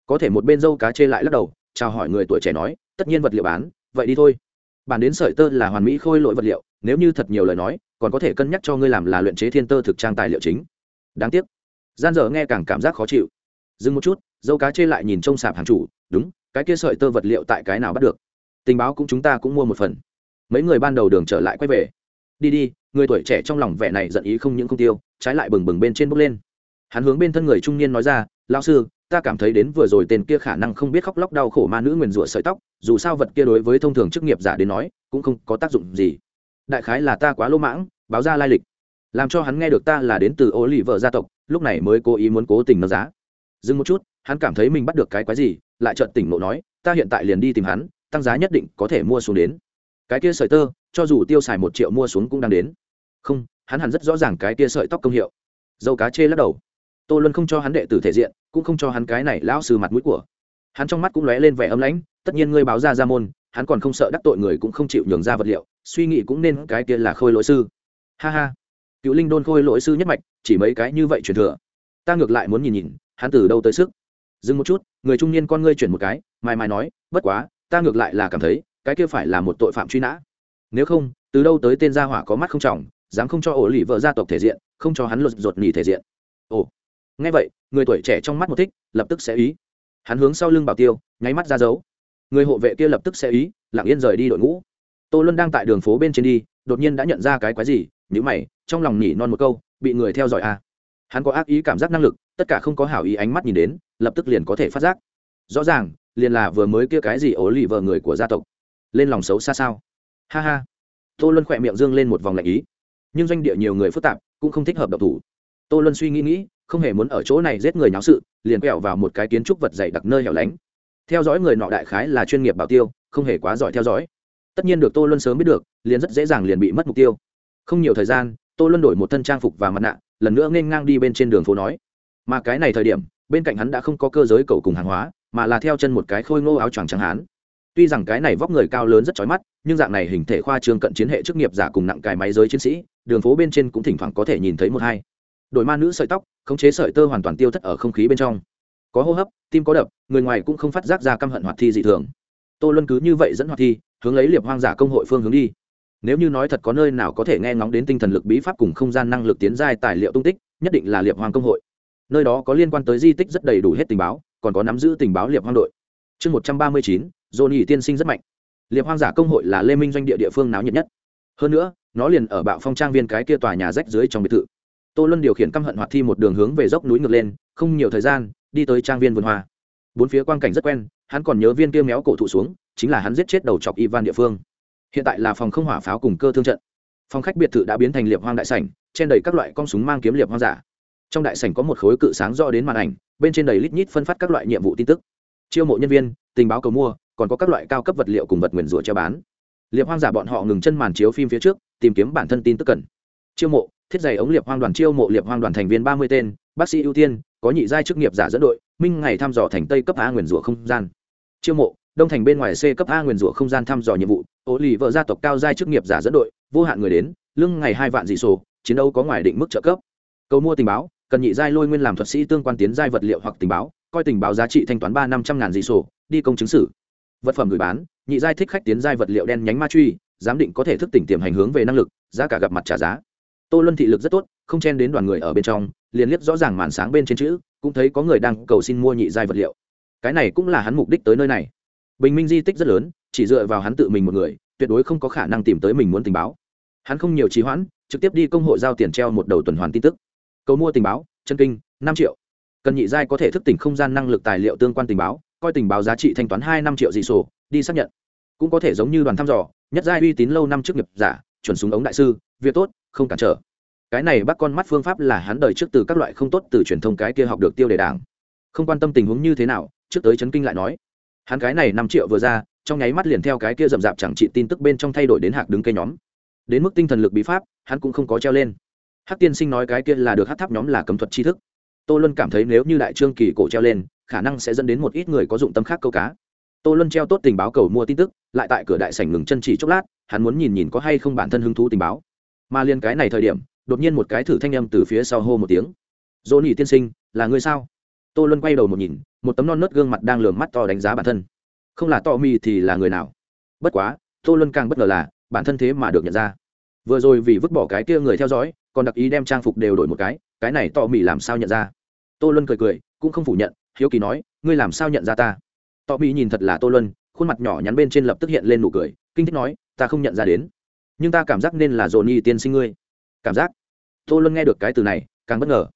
Có thể một bên dâu cá chê lại lắc đầu, chào hỏi người tuổi trẻ nói, tất nhiên vật liệu bán, vậy đi thôi. Bản đến sợi tơ là hoàn mỹ khôi lỗi vật liệu, nếu như thật nhiều lời nói còn có thể cân nhắc cho ngươi làm là luyện chế thiên tơ thực trang tài liệu chính. Đáng tiếc. Gian dở nghe càng cảm giác khó chịu. Dừng một chút, dâu cá chê lại nhìn trông sạp hàng chủ, đúng, cái kia sợi tơ vật liệu tại cái nào bắt được? Tình báo cũng chúng ta cũng mua một phần. Mấy người ban đầu đường trở lại quay về. Đi đi, người tuổi trẻ trong lòng vẻ này giận ý không những không tiêu, trái lại bừng bừng bên trên bốc lên. Hắn hướng bên thân người trung niên nói ra lao sư, ta cảm thấy đến vừa rồi tên kia khả năng không biết khóc lóc đau khổ ma nữ nguyền rủa sợi tóc, dù sao vật kia đối với thông thường chức nghiệp giả đến nói, cũng không có tác dụng gì đại khái là ta quá lỗ mãng, báo ra lai lịch. Làm cho hắn nghe được ta là đến từ ô lì vợ gia tộc, lúc này mới cố ý muốn cố tình nâng giá. Dừng một chút, hắn cảm thấy mình bắt được cái quái gì, lại trợn tỉnh nộ nói, ta hiện tại liền đi tìm hắn, tăng giá nhất định có thể mua xuống đến. Cái kia sợi tơ, cho dù tiêu xài một triệu mua xuống cũng đang đến. Không, hắn hẳn rất rõ ràng cái kia sợi tóc công hiệu. Dâu cá chê lắc đầu. Tô luân không cho hắn đệ tử thể diện, cũng không cho hắn cái này lão sư mặt mũi của. Hắn trong mắt cũng lóe lên vẻ âm lãnh, tất nhiên ngươi báo ra ra môn, hắn còn không sợ đắc tội người cũng không chịu nhường ra vật liệu suy nghĩ cũng nên cái kia là khôi lỗi sư. Ha ha. Cựu linh đôn khôi lỗi sư nhất mạch, chỉ mấy cái như vậy truyền thừa. Ta ngược lại muốn nhìn nhìn, hắn từ đâu tới sức. Dừng một chút, người trung niên con ngươi chuyển một cái mai mai nói, bất quá, ta ngược lại là cảm thấy, cái kia phải là một tội phạm truy nã. Nếu không, từ đâu tới tên gia hỏa có mắt không trọng, dám không cho ổ lì vợ gia tộc thể diện, không cho hắn lột ruột nỉ thể diện. Ồ. Nghe vậy, người tuổi trẻ trong mắt một thích, lập tức sẽ ý. Hắn hướng sau lưng bảo tiêu, nháy mắt ra dấu. Người hộ vệ kia lập tức sẽ ý, lặng yên rời đi đội ngũ tô luân đang tại đường phố bên trên đi, đột nhiên đã nhận ra cái quái gì nhữ mày, trong lòng nhỉ non một câu, bị người theo dõi à. hắn có ác ý cảm giác năng lực, tất cả không có hảo ý ánh mắt nhìn đến, lập tức liền có thể phát giác. Rõ ràng, liền là vừa mới kia cái gì ố lì vợ người của gia tộc. Lên lòng xấu xa sao? Ha ha. Tô luân khỏe miệng dương lên một vòng lạnh ý. Nhưng doanh địa nhiều người phức tạp, cũng không thích hợp độc thủ. Tô luân suy nghĩ nghĩ, không hề muốn ở chỗ này giết người nháo sự, liền quẹo vào một cái kiến trúc vật dày đặc nơi hẻo lánh. Theo dõi người nọ đại khái là chuyên nghiệp bảo tiêu, không hề quá giỏi theo dõi tất nhiên được tô luân sớm biết được, liền rất dễ dàng liền bị mất mục tiêu. Không nhiều thời gian, tô luân đổi một thân trang phục và mặt nạ, lần nữa n ngang đi bên trên đường phố nói. Mà cái này thời điểm, bên cạnh hắn đã không có cơ giới cầu cùng hàng hóa, mà là theo chân một cái khôi ngô áo choàng trắng hán. Tuy rằng cái này vóc người cao lớn rất chói mắt, nhưng dạng này hình thể khoa trương cận chiến hệ chức nghiệp giả cùng nặng cài máy giới chiến sĩ, đường phố bên trên cũng thỉnh thoảng có thể nhìn thấy một hai. Đổi ma nữ sợi tóc, khống chế sợi tơ hoàn toàn tiêu thất ở không khí bên trong. Có hô hấp, tim có đập, người ngoài cũng không phát giác ra căm hận hoạt thi dị thường. Tô luân cứ như vậy dẫn hoạt thi hướng lấy liệp hoang giả công hội phương hướng đi. Nếu như nói thật có nơi nào có thể nghe ngóng đến tinh thần lực bí pháp cùng không gian năng lực tiến giai tài liệu tung tích, nhất định là liệp hoang công hội. Nơi đó có liên quan tới di tích rất đầy đủ hết tình báo, còn có nắm giữ tình báo liệp hoang đội. Chương một trăm ba mươi chín dồn tiên sinh rất mạnh. Liệp hoang giả công hội là lê minh doanh địa địa phương náo nhiệt nhất. Hơn nữa, nó liền ở bạo phong trang viên cái kia tòa nhà rách dưới trong biệt thự. Tô luân điều khiển căm hận hoạt thi một đường hướng về dốc núi ngược lên, không nhiều thời gian, đi tới trang viên vườn hoa. Bốn phía quang cảnh rất quen hắn còn nhớ viên kia méo cổ thụ xuống, chính là hắn giết chết đầu chọc ivan địa phương. Hiện tại là phòng không hỏa pháo cùng cơ thương trận. Phòng khách biệt thự đã biến thành liệp hoang đại sảnh, trên đầy các loại con súng mang kiếm liệp hoang giả. Trong đại sảnh có một khối cự sáng rõ đến màn ảnh, bên trên đầy lít nhít phân phát các loại nhiệm vụ tin tức. Chiêu mộ nhân viên, tình báo cầu mua, còn có các loại cao cấp vật liệu cùng vật nguyền rủa treo bán. Liệp hoang giả bọn họ ngừng chân màn chiếu phim phía trước, tìm kiếm bản thân tin tức cần. Chiêu mộ, thiết giày ống liệp hoang đoàn chiêu mộ liệp hoang đoàn thành viên ba mươi tên, bác sĩ ưu tiên, có nhị giai chức nghiệp giả dẫn đội, minh ngày thăm dò thành tây cấp a nguyền rủa không gian chiêu mộ, đông thành bên ngoài c cấp a nguyền rủa không gian thăm dò nhiệm vụ ố lì vợ gia tộc cao giai chức nghiệp giả dẫn đội, vô hạn người đến lương ngày hai vạn dị sổ, chiến đấu có ngoài định mức trợ cấp. Cầu mua tình báo, cần nhị giai lôi nguyên làm thuật sĩ tương quan tiến giai vật liệu hoặc tình báo, coi tình báo giá trị thanh toán ba năm trăm ngàn dị sổ, đi công chứng sử vật phẩm gửi bán, nhị giai thích khách tiến giai vật liệu đen nhánh ma truy, giám định có thể thức tỉnh tiềm hành hướng về năng lực, giá cả gặp mặt trả giá. Tô luân thị lực rất tốt, không chen đến đoàn người ở bên trong, liền liếc rõ ràng màn sáng bên trên chữ, cũng thấy có người đang cầu xin mua nhị giai vật liệu cái này cũng là hắn mục đích tới nơi này. Bình minh di tích rất lớn, chỉ dựa vào hắn tự mình một người, tuyệt đối không có khả năng tìm tới mình muốn tình báo. Hắn không nhiều trì hoãn, trực tiếp đi công hội giao tiền treo một đầu tuần hoàn tin tức. Cầu mua tình báo, chân kinh, năm triệu. Cần nhị giai có thể thức tỉnh không gian năng lực tài liệu tương quan tình báo, coi tình báo giá trị thanh toán hai năm triệu dị sổ, đi xác nhận. Cũng có thể giống như đoàn thăm dò, nhất giai uy tín lâu năm trước nghiệp giả, chuẩn súng ống đại sư, việc tốt, không cản trở. Cái này bác con mắt phương pháp là hắn đời trước từ các loại không tốt từ truyền thông cái kia học được tiêu đề đảng. Không quan tâm tình huống như thế nào trước tới chấn kinh lại nói, hắn cái này năm triệu vừa ra, trong nháy mắt liền theo cái kia rậm rạp chẳng trị tin tức bên trong thay đổi đến hạc đứng cây nhóm. Đến mức tinh thần lực bí pháp, hắn cũng không có treo lên. Hắc tiên sinh nói cái kia là được hát tháp nhóm là cấm thuật tri thức. Tô luân cảm thấy nếu như đại trương kỳ cổ treo lên, khả năng sẽ dẫn đến một ít người có dụng tâm khác câu cá. Tô luân treo tốt tình báo cầu mua tin tức, lại tại cửa đại sảnh ngừng chân chỉ chốc lát, hắn muốn nhìn nhìn có hay không bản thân hứng thú tình báo. Mà liền cái này thời điểm, đột nhiên một cái thử thanh âm từ phía sau hô một tiếng. Dỗ nỉ tiên sinh, là người sao? Tô luân quay đầu một nhìn một tấm non nớt gương mặt đang lường mắt to đánh giá bản thân. Không là to mi thì là người nào? Bất quá, tô luân càng bất ngờ là, bản thân thế mà được nhận ra. Vừa rồi vì vứt bỏ cái kia người theo dõi, còn đặc ý đem trang phục đều đổi một cái cái này to mi làm sao nhận ra? Tô luân cười cười, cũng không phủ nhận, hiếu kỳ nói, ngươi làm sao nhận ra ta? To mi nhìn thật là tô luân, khuôn mặt nhỏ nhắn bên trên lập tức hiện lên nụ cười, kinh thích nói, ta không nhận ra đến. Nhưng ta cảm giác nên là dồn y tiên sinh ngươi. Cảm giác. Tô luân nghe được cái từ này, càng bất ngờ.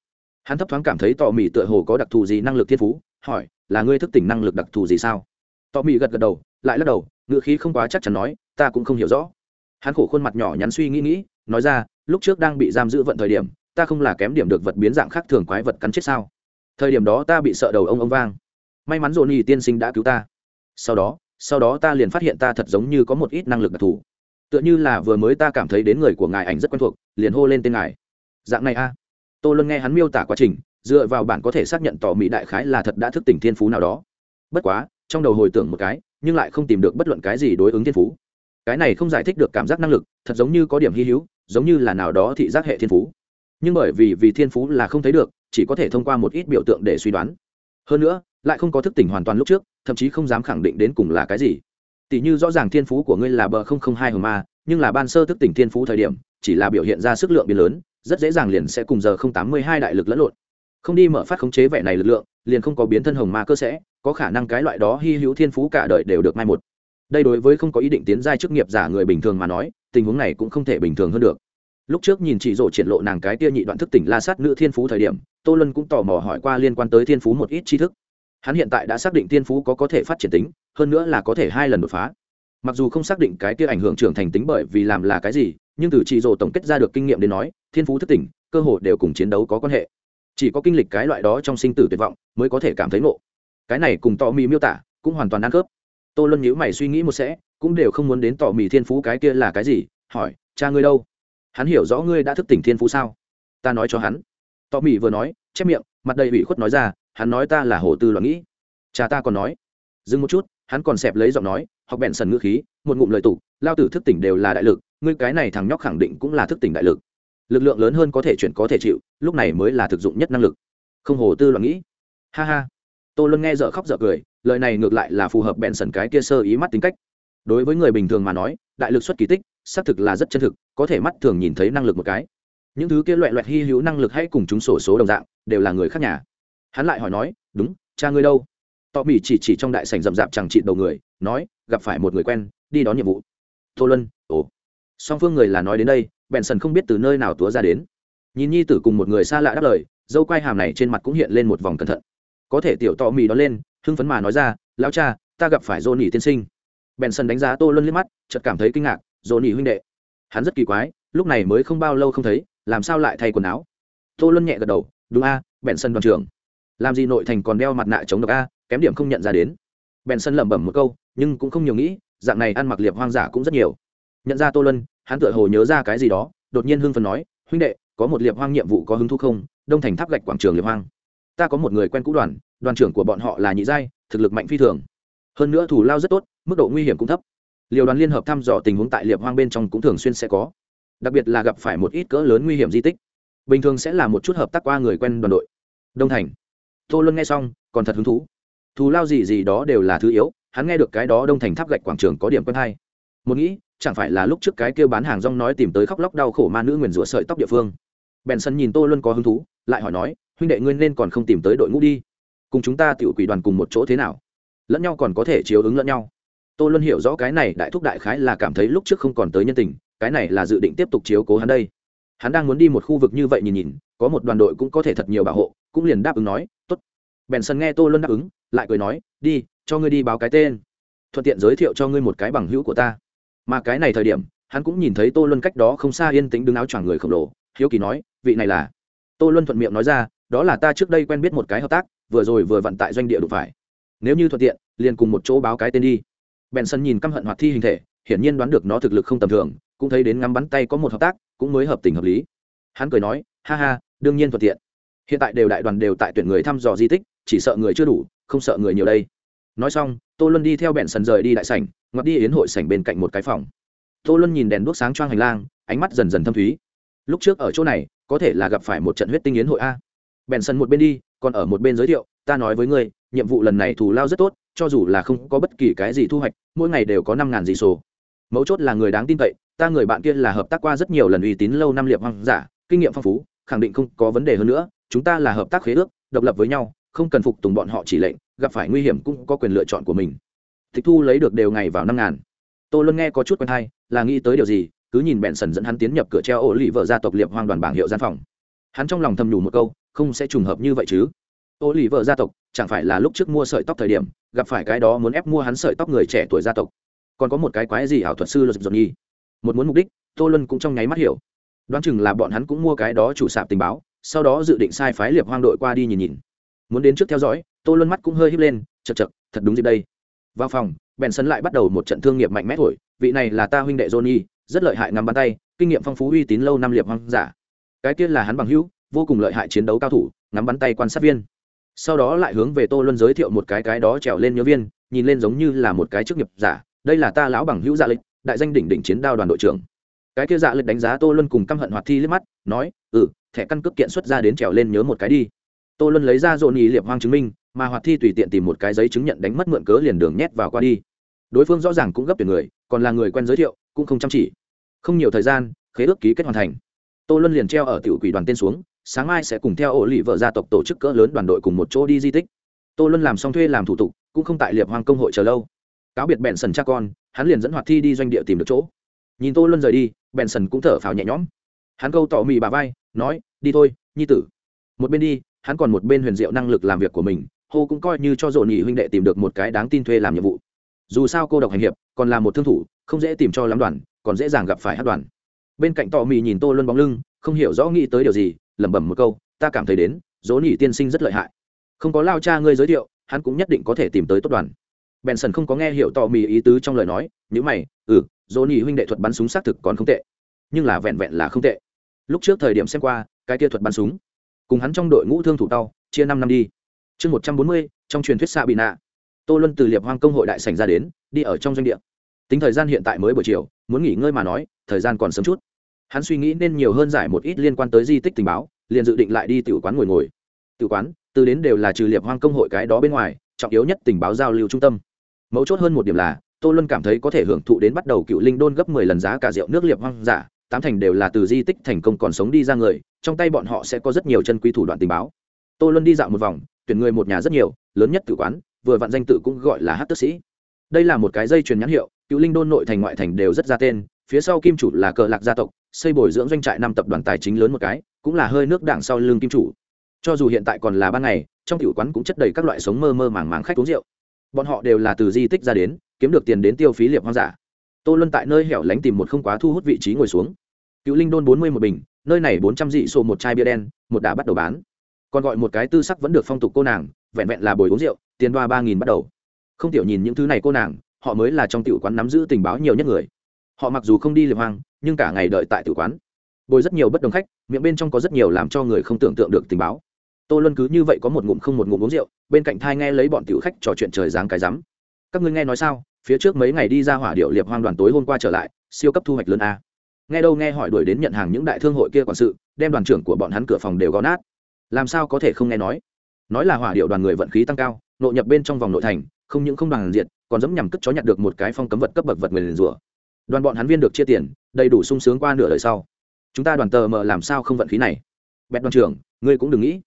Hắn thấp thoáng cảm thấy tò mì tựa hồ có đặc thù gì năng lực thiên phú hỏi, là ngươi thức tỉnh năng lực đặc thù gì sao? Tò mì gật gật đầu, lại lắc đầu ngựa khí không quá chắc chắn nói, ta cũng không hiểu rõ. Hắn khổ khuôn mặt nhỏ nhắn suy nghĩ nghĩ, nói ra, lúc trước đang bị giam giữ vận thời điểm, ta không là kém điểm được vật biến dạng khác thường quái vật cắn chết sao? Thời điểm đó ta bị sợ đầu ông ông vang. May mắn dồn nhì tiên sinh đã cứu ta. Sau đó sau đó ta liền phát hiện ta thật giống như có một ít năng lực đặc thù. Tựa như là vừa mới ta cảm thấy đến người của ngài ảnh rất quen thuộc, liền hô lên tên ngài. Dạng này a. À. luôn nghe hắn miêu tả quá trình dựa vào bản có thể xác nhận tỏ mỹ đại khái là thật đã thức tỉnh thiên phú nào đó. Bất quá, trong đầu hồi tưởng một cái, nhưng lại không tìm được bất luận cái gì đối ứng thiên phú. Cái này không giải thích được cảm giác năng lực, thật giống như có điểm hy hữu, giống như là nào đó thị giác hệ thiên phú. Nhưng bởi vì vì thiên phú là không thấy được, chỉ có thể thông qua một ít biểu tượng để suy đoán. Hơn nữa, lại không có thức tỉnh hoàn toàn lúc trước, thậm chí không dám khẳng định đến cùng là cái gì. Tỷ như rõ ràng thiên phú của ngươi là bờ không không hai hờ ma, nhưng là ban sơ thức tỉnh thiên phú thời điểm, chỉ là biểu hiện ra sức lượng biến lớn, rất dễ dàng liền sẽ cùng giờ không tám mươi hai đại lực lẫn lộn không đi mở phát khống chế vẻ này lực lượng, liền không có biến thân hồng ma cơ sẽ, có khả năng cái loại đó hy hữu thiên phú cả đời đều được mai một. Đây đối với không có ý định tiến giai chức nghiệp giả người bình thường mà nói, tình huống này cũng không thể bình thường hơn được. Lúc trước nhìn chị rổ triển lộ nàng cái tia nhị đoạn thức tỉnh la sát nữ thiên phú thời điểm, tô lân cũng tò mò hỏi qua liên quan tới thiên phú một ít tri thức. Hắn hiện tại đã xác định thiên phú có có thể phát triển tính, hơn nữa là có thể hai lần đột phá. Mặc dù không xác định cái tia ảnh hưởng trưởng thành tính bởi vì làm là cái gì, nhưng từ chị rổ tổng kết ra được kinh nghiệm đến nói, thiên phú thức tỉnh, cơ hội đều cùng chiến đấu có quan hệ chỉ có kinh lịch cái loại đó trong sinh tử tuyệt vọng mới có thể cảm thấy ngộ. Cái này cùng tò mì miêu tả cũng hoàn toàn ăn khớp. Tô luân nhữ mày suy nghĩ một sẽ, cũng đều không muốn đến tò mì thiên phú cái kia là cái gì, hỏi, cha ngươi đâu? Hắn hiểu rõ ngươi đã thức tỉnh thiên phú sao? Ta nói cho hắn. Tò mì vừa nói, chép miệng, mặt đầy ủy khuất nói ra, hắn nói ta là hồ tư loạn nghĩ. Cha ta còn nói. Dừng một chút, hắn còn xẹp lấy giọng nói, học bẹn sần ngữ khí, một ngụm lời tục lao tử thức tỉnh đều là đại lực, ngươi cái này thằng nhóc khẳng định cũng là thức tỉnh đại lực lực lượng lớn hơn có thể chuyển có thể chịu, lúc này mới là thực dụng nhất năng lực. Không hồ tư loạn nghĩ. Ha ha. Tô luân nghe dở khóc dở cười, lời này ngược lại là phù hợp bẹn sần cái kia sơ ý mắt tính cách. Đối với người bình thường mà nói, đại lực xuất kỳ tích, xác thực là rất chân thực, có thể mắt thường nhìn thấy năng lực một cái. Những thứ kia loẹ loẹt hy hữu năng lực hay cùng chúng sổ số đồng dạng, đều là người khác nhà. Hắn lại hỏi nói, đúng, cha ngươi đâu? Tọ mỹ chỉ chỉ trong đại sảnh rậm rạp chẳng trị đầu người, nói, gặp phải một người quen, đi đón nhiệm vụ. Tô luân song phương người là nói đến đây bèn sần không biết từ nơi nào túa ra đến. Nhìn nhi tử cùng một người xa lạ đáp lời dâu quai hàm này trên mặt cũng hiện lên một vòng cẩn thận. Có thể tiểu tọ mì đó lên hưng phấn mà nói ra lão cha ta gặp phải dô nỉ tiên sinh. Bèn sần đánh giá tô luân liếc mắt chợt cảm thấy kinh ngạc dô nỉ huynh đệ. Hắn rất kỳ quái lúc này mới không bao lâu không thấy làm sao lại thay quần áo? Tô luân nhẹ gật đầu đúng a à, bèn sân đoàn trưởng. Làm gì nội thành còn đeo mặt nạ chống độc a kém điểm không nhận ra đến. Bèn sân lẩm bẩm một câu nhưng cũng không nhiều nghĩ dạng này ăn mặc liệp hoang dã cũng rất nhiều nhận ra tô luân, hắn tựa hồ nhớ ra cái gì đó, đột nhiên hưng phần nói, huynh đệ, có một liệp hoang nhiệm vụ có hứng thú không? Đông thành tháp gạch quảng trường liệp hoang. Ta có một người quen cũ đoàn đoàn trưởng của bọn họ là nhị giai, thực lực mạnh phi thường. Hơn nữa thủ lao rất tốt, mức độ nguy hiểm cũng thấp. Liều đoàn liên hợp thăm dò tình huống tại liệp hoang bên trong cũng thường xuyên sẽ có. Đặc biệt là gặp phải một ít cỡ lớn nguy hiểm di tích. Bình thường sẽ là một chút hợp tác qua người quen đoàn đội. Đông thành. Tô luân nghe xong, còn thật hứng thú. Thù lao gì gì đó đều là thứ yếu, hắn nghe được cái đó đông thành tháp gạch quảng trường có điểm quen hay. Một nghĩ chẳng phải là lúc trước cái kêu bán hàng rong nói tìm tới khóc lóc đau khổ ma nữ nguyền rủa sợi tóc địa phương. Bèn sân nhìn tô luân có hứng thú, lại hỏi nói, huynh đệ ngươi nên còn không tìm tới đội ngũ đi? Cùng chúng ta tiểu quỷ đoàn cùng một chỗ thế nào? Lẫn nhau còn có thể chiếu ứng lẫn nhau. Tô luân hiểu rõ cái này, đại thúc đại khái là cảm thấy lúc trước không còn tới nhân tình, cái này là dự định tiếp tục chiếu cố hắn đây. Hắn đang muốn đi một khu vực như vậy nhìn nhìn, có một đoàn đội cũng có thể thật nhiều bảo hộ, cũng liền đáp ứng nói, tốt. Bèn sân nghe tô luân đáp ứng, lại cười nói, đi, cho ngươi đi báo cái tên. Thuận tiện giới thiệu cho ngươi một cái bằng hữu của ta mà cái này thời điểm, hắn cũng nhìn thấy tô luân cách đó không xa yên tĩnh đứng áo choàng người khổng lồ. Hiếu kỳ nói, vị này là? Tô luân thuận miệng nói ra, đó là ta trước đây quen biết một cái hợp tác, vừa rồi vừa vận tại doanh địa đủ phải. Nếu như thuận tiện, liền cùng một chỗ báo cái tên đi. Bèn sân nhìn căm hận hoạt thi hình thể, hiển nhiên đoán được nó thực lực không tầm thường, cũng thấy đến ngắm bắn tay có một hợp tác, cũng mới hợp tình hợp lý. Hắn cười nói, ha ha, đương nhiên thuận tiện. Hiện tại đều đại đoàn đều tại tuyển người thăm dò di tích, chỉ sợ người chưa đủ, không sợ người nhiều đây. Nói xong, tô luân đi theo bẹn sân rời đi đại sảnh ngoặt đi yến hội sảnh bên cạnh một cái phòng. Tô luân nhìn đèn đuốc sáng choang hành lang, ánh mắt dần dần thâm thúy. Lúc trước ở chỗ này, có thể là gặp phải một trận huyết tinh yến hội a. Bèn sân một bên đi, còn ở một bên giới thiệu, ta nói với ngươi, nhiệm vụ lần này thù lao rất tốt, cho dù là không có bất kỳ cái gì thu hoạch, mỗi ngày đều có năm ngàn dị sổ mấu chốt là người đáng tin cậy, ta người bạn kia là hợp tác qua rất nhiều lần uy tín lâu năm liệp hoang giả, kinh nghiệm phong phú, khẳng định không có vấn đề hơn nữa, chúng ta là hợp tác khế ước, độc lập với nhau, không cần phục tùng bọn họ chỉ lệnh, gặp phải nguy hiểm cũng có quyền lựa chọn của mình tịch thu lấy được đều ngày vào năm ngàn. Tô luân nghe có chút quen hay, là nghĩ tới điều gì, cứ nhìn bẹn sần dẫn hắn tiến nhập cửa treo ổ lì vợ gia tộc liệp hoang đoàn bảng hiệu gian phòng. Hắn trong lòng thầm nhủ một câu, không sẽ trùng hợp như vậy chứ. Ô lì vợ gia tộc, chẳng phải là lúc trước mua sợi tóc thời điểm, gặp phải cái đó muốn ép mua hắn sợi tóc người trẻ tuổi gia tộc. Còn có một cái quái gì ảo thuật sư luật dồn nhi. Một muốn mục đích, tô luân cũng trong nháy mắt hiểu. Đoán chừng là bọn hắn cũng mua cái đó chủ sạp tình báo, sau đó dự định sai phái liệp hoang đội qua đi nhìn nhìn. Muốn đến trước theo dõi, tô luân mắt cũng hơi híp lên, chật chật, thật đúng dịp đây vào phòng bèn sân lại bắt đầu một trận thương nghiệp mạnh mẽ thổi, vị này là ta huynh đệ johnny, rất lợi hại ngắm bắn tay, kinh nghiệm phong phú uy tín lâu năm liệp hoang giả. Cái tiên là hắn bằng hữu, vô cùng lợi hại chiến đấu cao thủ, ngắm bắn tay quan sát viên. Sau đó lại hướng về tô luân giới thiệu một cái cái đó trèo lên nhớ viên, nhìn lên giống như là một cái chức nghiệp giả. Đây là ta lão bằng hữu dạ lịch, đại danh đỉnh đỉnh chiến đao đoàn đội trưởng. Cái kia dạ lịch đánh giá tô luân cùng căm hận hoạt thi liếc mắt, nói ừ thẻ căn cước kiện xuất ra đến trèo lên nhớ một cái đi. Tô luân lấy ra dồn ý liệp hoang chứng minh mà hoạt thi tùy tiện tìm một cái giấy chứng nhận đánh mất mượn cớ liền đường nhét vào qua đi. Đối phương rõ ràng cũng gấp tuyển người, còn là người quen giới thiệu, cũng không chăm chỉ. Không nhiều thời gian, khế ước ký kết hoàn thành. Tô luân liền treo ở tiểu quỷ đoàn tên xuống, sáng mai sẽ cùng theo ổ lì vợ gia tộc tổ chức cỡ lớn đoàn đội cùng một chỗ đi di tích. Tô luân làm xong thuê làm thủ tục, cũng không tại liệp hoàng công hội chờ lâu. Cáo biệt bèn sần cha con, hắn liền dẫn hoạt thi đi doanh địa tìm được chỗ. Nhìn tô luân rời đi, bèn sần cũng thở phào nhẹ nhõm. Hắn câu tỏ mì bà vai, nói, đi thôi, nhi tử. Một bên đi, hắn còn một bên huyền diệu năng lực làm việc của mình hô cũng coi như cho dồn nhị huynh đệ tìm được một cái đáng tin thuê làm nhiệm vụ. Dù sao cô độc hành hiệp, còn là một thương thủ, không dễ tìm cho lắm đoàn, còn dễ dàng gặp phải hát đoàn. Bên cạnh tò mì nhìn tô luân bóng lưng, không hiểu rõ nghĩ tới điều gì, lẩm bẩm một câu, ta cảm thấy đến, dỗ nhị tiên sinh rất lợi hại. Không có lao cha ngươi giới thiệu, hắn cũng nhất định có thể tìm tới tốt đoàn. Bèn sần không có nghe hiểu tò mì ý tứ trong lời nói n mày ừ dỗ nhị huynh đệ thuật bắn súng xác thực còn không tệ, nhưng là vẹn vẹn là không tệ. Lúc trước thời điểm xem qua, cái kia thuật bắn súng, cùng hắn trong đội ngũ thương thủ tao, chia năm năm đi chương một trăm bốn mươi, trong truyền thuyết xạ bị nạ tô luân từ liệp hoang công hội đại sành ra đến, đi ở trong doanh địa. Tính thời gian hiện tại mới buổi chiều, muốn nghỉ ngơi mà nói, thời gian còn sớm chút. Hắn suy nghĩ nên nhiều hơn giải một ít liên quan tới di tích tình báo, liền dự định lại đi tiểu quán ngồi ngồi. Tiểu quán, từ đến đều là trừ liệp hoang công hội cái đó bên ngoài, trọng yếu nhất tình báo giao lưu trung tâm. Mấu chốt hơn một điểm là, tô luân cảm thấy có thể hưởng thụ đến bắt đầu cựu linh đôn gấp mười lần giá cả rượu nước liệp hoang giả, tám thành đều là từ di tích thành công còn sống đi ra người, trong tay bọn họ sẽ có rất nhiều chân quý thủ đoạn tình báo. Tô luân đi dạo một vòng tuyển người một nhà rất nhiều, lớn nhất tử quán, vừa vạn danh tự cũng gọi là hát tức sĩ. Đây là một cái dây chuyền nhãn hiệu, cựu linh đôn nội thành ngoại thành đều rất ra tên, phía sau kim chủ là cờ lạc gia tộc, xây bồi dưỡng doanh trại năm tập đoàn tài chính lớn một cái, cũng là hơi nước đảng sau lưng kim chủ. Cho dù hiện tại còn là ban ngày, trong tiểu quán cũng chất đầy các loại sống mơ mơ màng màng khách uống rượu. Bọn họ đều là từ di tích ra đến, kiếm được tiền đến tiêu phí liệp hoang dã. tô luân tại nơi hẻo lánh tìm một không quá thu hút vị trí ngồi xuống. Cựu linh đôn bốn mươi một bình, nơi này bốn trăm dị sô một chai bia đen, một đã bắt đầu bán còn gọi một cái tư sắc vẫn được phong tục cô nàng, vẹn vẹn là bồi uống rượu, tiền đoa ba nghìn bắt đầu. Không tiểu nhìn những thứ này cô nàng, họ mới là trong tiểu quán nắm giữ tình báo nhiều nhất người. Họ mặc dù không đi liệp hoang, nhưng cả ngày đợi tại tiểu quán. Bồi rất nhiều bất đồng khách, miệng bên trong có rất nhiều làm cho người không tưởng tượng được tình báo. Tô luân cứ như vậy có một ngụm không một ngụm uống rượu, bên cạnh thai nghe lấy bọn tiểu khách trò chuyện trời dáng cái rắm. Các ngươi nghe nói sao, phía trước mấy ngày đi ra hỏa điệu liệp hoang đoàn tối hôm qua trở lại, siêu cấp thu hoạch lớn a. Nghe đâu nghe hỏi đuổi đến nhận hàng những đại thương hội kia quản sự, đem đoàn trưởng của bọn hắn cửa phòng đều gó nát làm sao có thể không nghe nói? Nói là hỏa điệu đoàn người vận khí tăng cao nội nhập bên trong vòng nội thành, không những không đoàn diện còn dẫm nhằm cất chó nhặt được một cái phong cấm vật cấp bậc vật người liền rủa. Đoàn bọn hắn viên được chia tiền, đầy đủ sung sướng qua nửa đời sau. Chúng ta đoàn tờ mờ làm sao không vận khí này? Bẹt đoàn trưởng, ngươi cũng đừng nghĩ.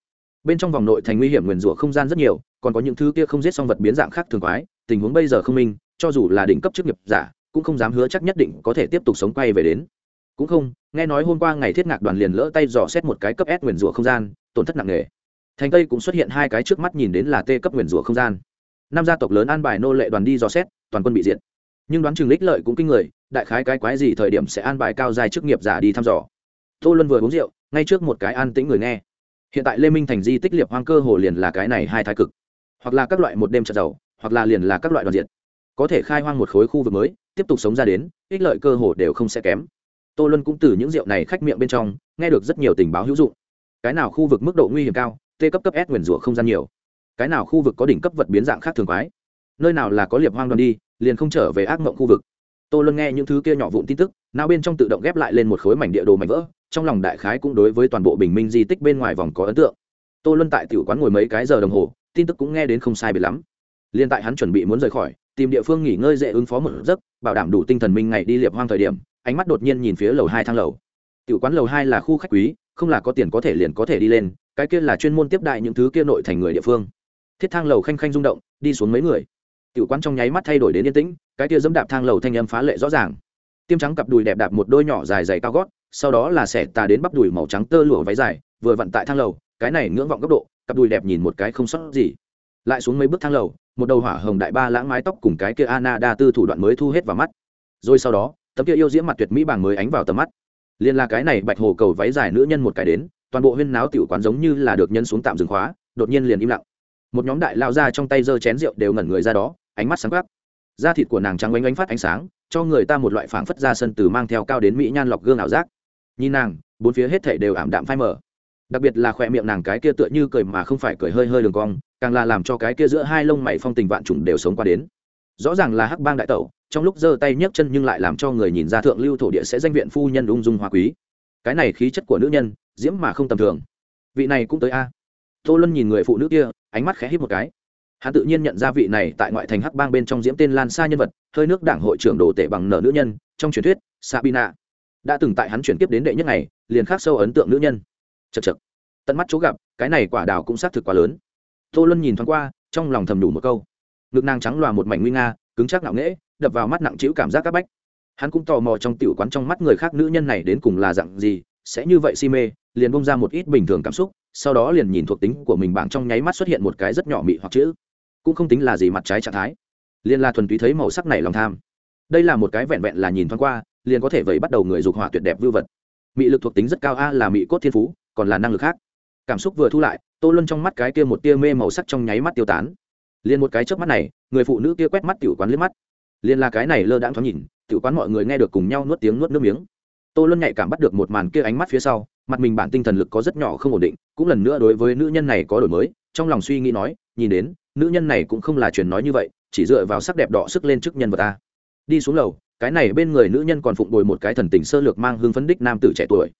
Bên trong vòng nội thành nguy hiểm nguyền rủa không gian rất nhiều, còn có những thứ kia không giết xong vật biến dạng khác thường quái, tình huống bây giờ không minh, cho dù là đỉnh cấp chức nghiệp giả, cũng không dám hứa chắc nhất định có thể tiếp tục sống quay về đến cũng không, nghe nói hôm qua ngày thiết ngạc đoàn liền lỡ tay dò xét một cái cấp s nguyền rủa không gian, tổn thất nặng nề. Thành tây cũng xuất hiện hai cái trước mắt nhìn đến là t cấp nguyền rủa không gian. Năm gia tộc lớn an bài nô lệ đoàn đi dò xét, toàn quân bị diệt. Nhưng đoán chừng lích lợi cũng kinh người, đại khái cái quái gì thời điểm sẽ an bài cao dài chức nghiệp giả đi thăm dò. Tô luân vừa uống rượu, ngay trước một cái an tĩnh người nghe. Hiện tại lê minh thành di tích liệp hoang cơ hồ liền là cái này hai thái cực. Hoặc là các loại một đêm trận giàu hoặc là liền là các loại đoàn diện có thể khai hoang một khối khu vực mới, tiếp tục sống ra đến, ích lợi cơ hồ đều không sẽ kém tô luân cũng từ những rượu này khách miệng bên trong, nghe được rất nhiều tình báo hữu dụng. Cái nào khu vực mức độ nguy hiểm cao, t cấp cấp s nguyền rủa không gian nhiều. Cái nào khu vực có đỉnh cấp vật biến dạng khác thường quái. Nơi nào là có liệp hoang đoàn đi, liền không trở về ác mộng khu vực. Tô luân nghe những thứ kia nhỏ vụn tin tức nào bên trong tự động ghép lại lên một khối mảnh địa đồ mảnh vỡ, trong lòng đại khái cũng đối với toàn bộ bình minh di tích bên ngoài vòng có ấn tượng. Tô luân tại tiểu quán ngồi mấy cái giờ đồng hồ, tin tức cũng nghe đến không sai biệt lắm. Liên tại hắn chuẩn bị muốn rời khỏi, tìm địa phương nghỉ ngơi dễ ứng phó một giấc, bảo đảm đủ tinh thần minh ngày đi liệp hoang thời điểm ánh mắt đột nhiên nhìn phía lầu hai thang lầu. Tiểu quán lầu hai là khu khách quý, không là có tiền có thể liền có thể đi lên, cái kia là chuyên môn tiếp đại những thứ kia nội thành người địa phương. Thiết thang lầu khanh khanh rung động, đi xuống mấy người. Tiểu quán trong nháy mắt thay đổi đến yên tĩnh, cái kia dẫm đạp thang lầu thanh âm phá lệ rõ ràng. Tiêm trắng cặp đùi đẹp đạp một đôi nhỏ dài dày cao gót, sau đó là xẻ tà đến bắp đùi màu trắng tơ lụa váy dài, vừa vặn tại thang lầu, cái này ngưỡng vọng góc độ, cặp đùi đẹp nhìn một cái không sót gì. Lại xuống mấy bước thang lầu, một đầu hỏa hồng đại ba lãng mái tóc cùng cái kia anna đa tư thủ đoạn mới thu hết vào mắt. Rồi sau đó tấm kia yêu diễm mặt tuyệt mỹ bảng mới ánh vào tầm mắt. Liên là cái này bạch hồ cầu váy dài nữ nhân một cái đến, toàn bộ huyên náo tiểu quán giống như là được nhân xuống tạm dừng khóa, đột nhiên liền im lặng. Một nhóm đại lao ra trong tay giơ chén rượu đều ngẩn người ra đó, ánh mắt sáng khắc da thịt của nàng trắng oanh oanh phát ánh sáng, cho người ta một loại phảng phất ra sân từ mang theo cao đến mỹ nhan lọc gương ảo giác. Nhìn nàng, bốn phía hết thảy đều ảm đạm phai mờ. Đặc biệt là khỏe miệng nàng cái kia tựa như cười mà không phải cười hơi hơi đường cong, càng là làm cho cái kia giữa hai lông mày phong tình vạn trùng đều sống qua đến rõ ràng là hắc bang đại tẩu, trong lúc giơ tay nhấc chân nhưng lại làm cho người nhìn ra thượng lưu thổ địa sẽ danh viện phu nhân ung dung hoa quý. Cái này khí chất của nữ nhân, diễm mà không tầm thường. Vị này cũng tới a. Tô luân nhìn người phụ nữ kia, ánh mắt khẽ hít một cái. Hắn tự nhiên nhận ra vị này tại ngoại thành hắc bang bên trong diễm tên lan xa nhân vật, hơi nước đảng hội trưởng đồ tể bằng nở nữ nhân, trong truyền thuyết, sabina đã từng tại hắn chuyển tiếp đến đệ nhất này liền khắc sâu ấn tượng nữ nhân. Chật chật tận mắt chỗ gặp, cái này quả đào cũng xác thực quá lớn. Tô luân nhìn thoáng qua, trong lòng thầm đủ một câu ngực nàng trắng loà một mảnh nguy nga, cứng chắc nặng nễ đập vào mắt nặng chịu cảm giác c áp bách. Hắn cũng tò mò trong tiểu quán trong mắt người khác nữ nhân này đến cùng là dặn gì, sẽ như vậy si mê, liền bông ra một ít bình thường cảm xúc, sau đó liền nhìn thuộc tính của mình bảng trong nháy mắt xuất hiện một cái rất nhỏ mị hoặc chữ. Cũng không tính là gì mặt trái trạng thái. Liền là thuần túy thấy màu sắc này lòng tham. Đây là một cái vẹn vẹn là nhìn thoáng qua, liền có thể vậy bắt đầu người dục hỏa tuyệt đẹp vưu vật. Mị lực thuộc tính rất cao a, là mị cốt thiên phú, còn là năng lực khác. Cảm xúc vừa thu lại, tô luân trong mắt cái kia một tia mê màu sắc trong nháy mắt tiêu tán liền một cái trước mắt này, người phụ nữ kia quét mắt tiểu quán liếc mắt. Liền là cái này lơ đãng thoáng nhìn, tiểu quán mọi người nghe được cùng nhau nuốt tiếng nuốt nước miếng. Tô luân nhạy cảm bắt được một màn kia ánh mắt phía sau, mặt mình bản tinh thần lực có rất nhỏ không ổn định, cũng lần nữa đối với nữ nhân này có đổi mới, trong lòng suy nghĩ nói, nhìn đến, nữ nhân này cũng không là truyền nói như vậy, chỉ dựa vào sắc đẹp đỏ sức lên trước nhân vật ta. Đi xuống lầu, cái này bên người nữ nhân còn phụng bồi một cái thần tình sơ lược mang hương phấn đích nam tử trẻ tuổi.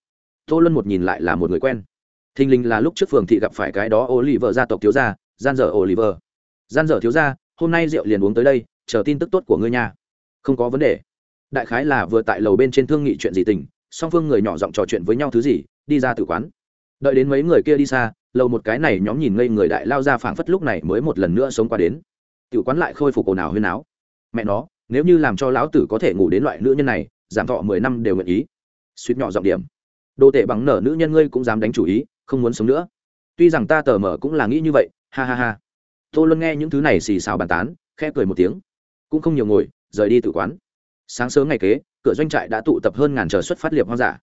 Tô luân một nhìn lại là một người quen. Thình lình là lúc trước phường thị gặp phải cái đó oliver gia tộc thiếu gia, gian dở oliver gian dở thiếu gia, hôm nay rượu liền uống tới đây, chờ tin tức tốt của ngươi nha. Không có vấn đề. Đại khái là vừa tại lầu bên trên thương nghị chuyện gì tình, song phương người nhỏ giọng trò chuyện với nhau thứ gì, đi ra từ quán. Đợi đến mấy người kia đi xa, lầu một cái này nhóm nhìn ngây người đại lao ra phảng phất lúc này mới một lần nữa sống qua đến. Tiểu quán lại khôi phục ồn ào huyên áo. Mẹ nó, nếu như làm cho lão tử có thể ngủ đến loại nữ nhân này, giảm thọ mười năm đều nguyện ý. Suýt nhỏ giọng điểm. Đồ tệ bằng nở nữ nhân ngươi cũng dám đánh chủ ý, không muốn sống nữa. Tuy rằng ta tờ mở cũng là nghĩ như vậy, ha ha ha tô luân nghe những thứ này xì xào bàn tán, khẽ cười một tiếng. Cũng không nhiều ngồi, rời đi tự quán. Sáng sớm ngày kế, cửa doanh trại đã tụ tập hơn ngàn chờ xuất phát liệp hoang giả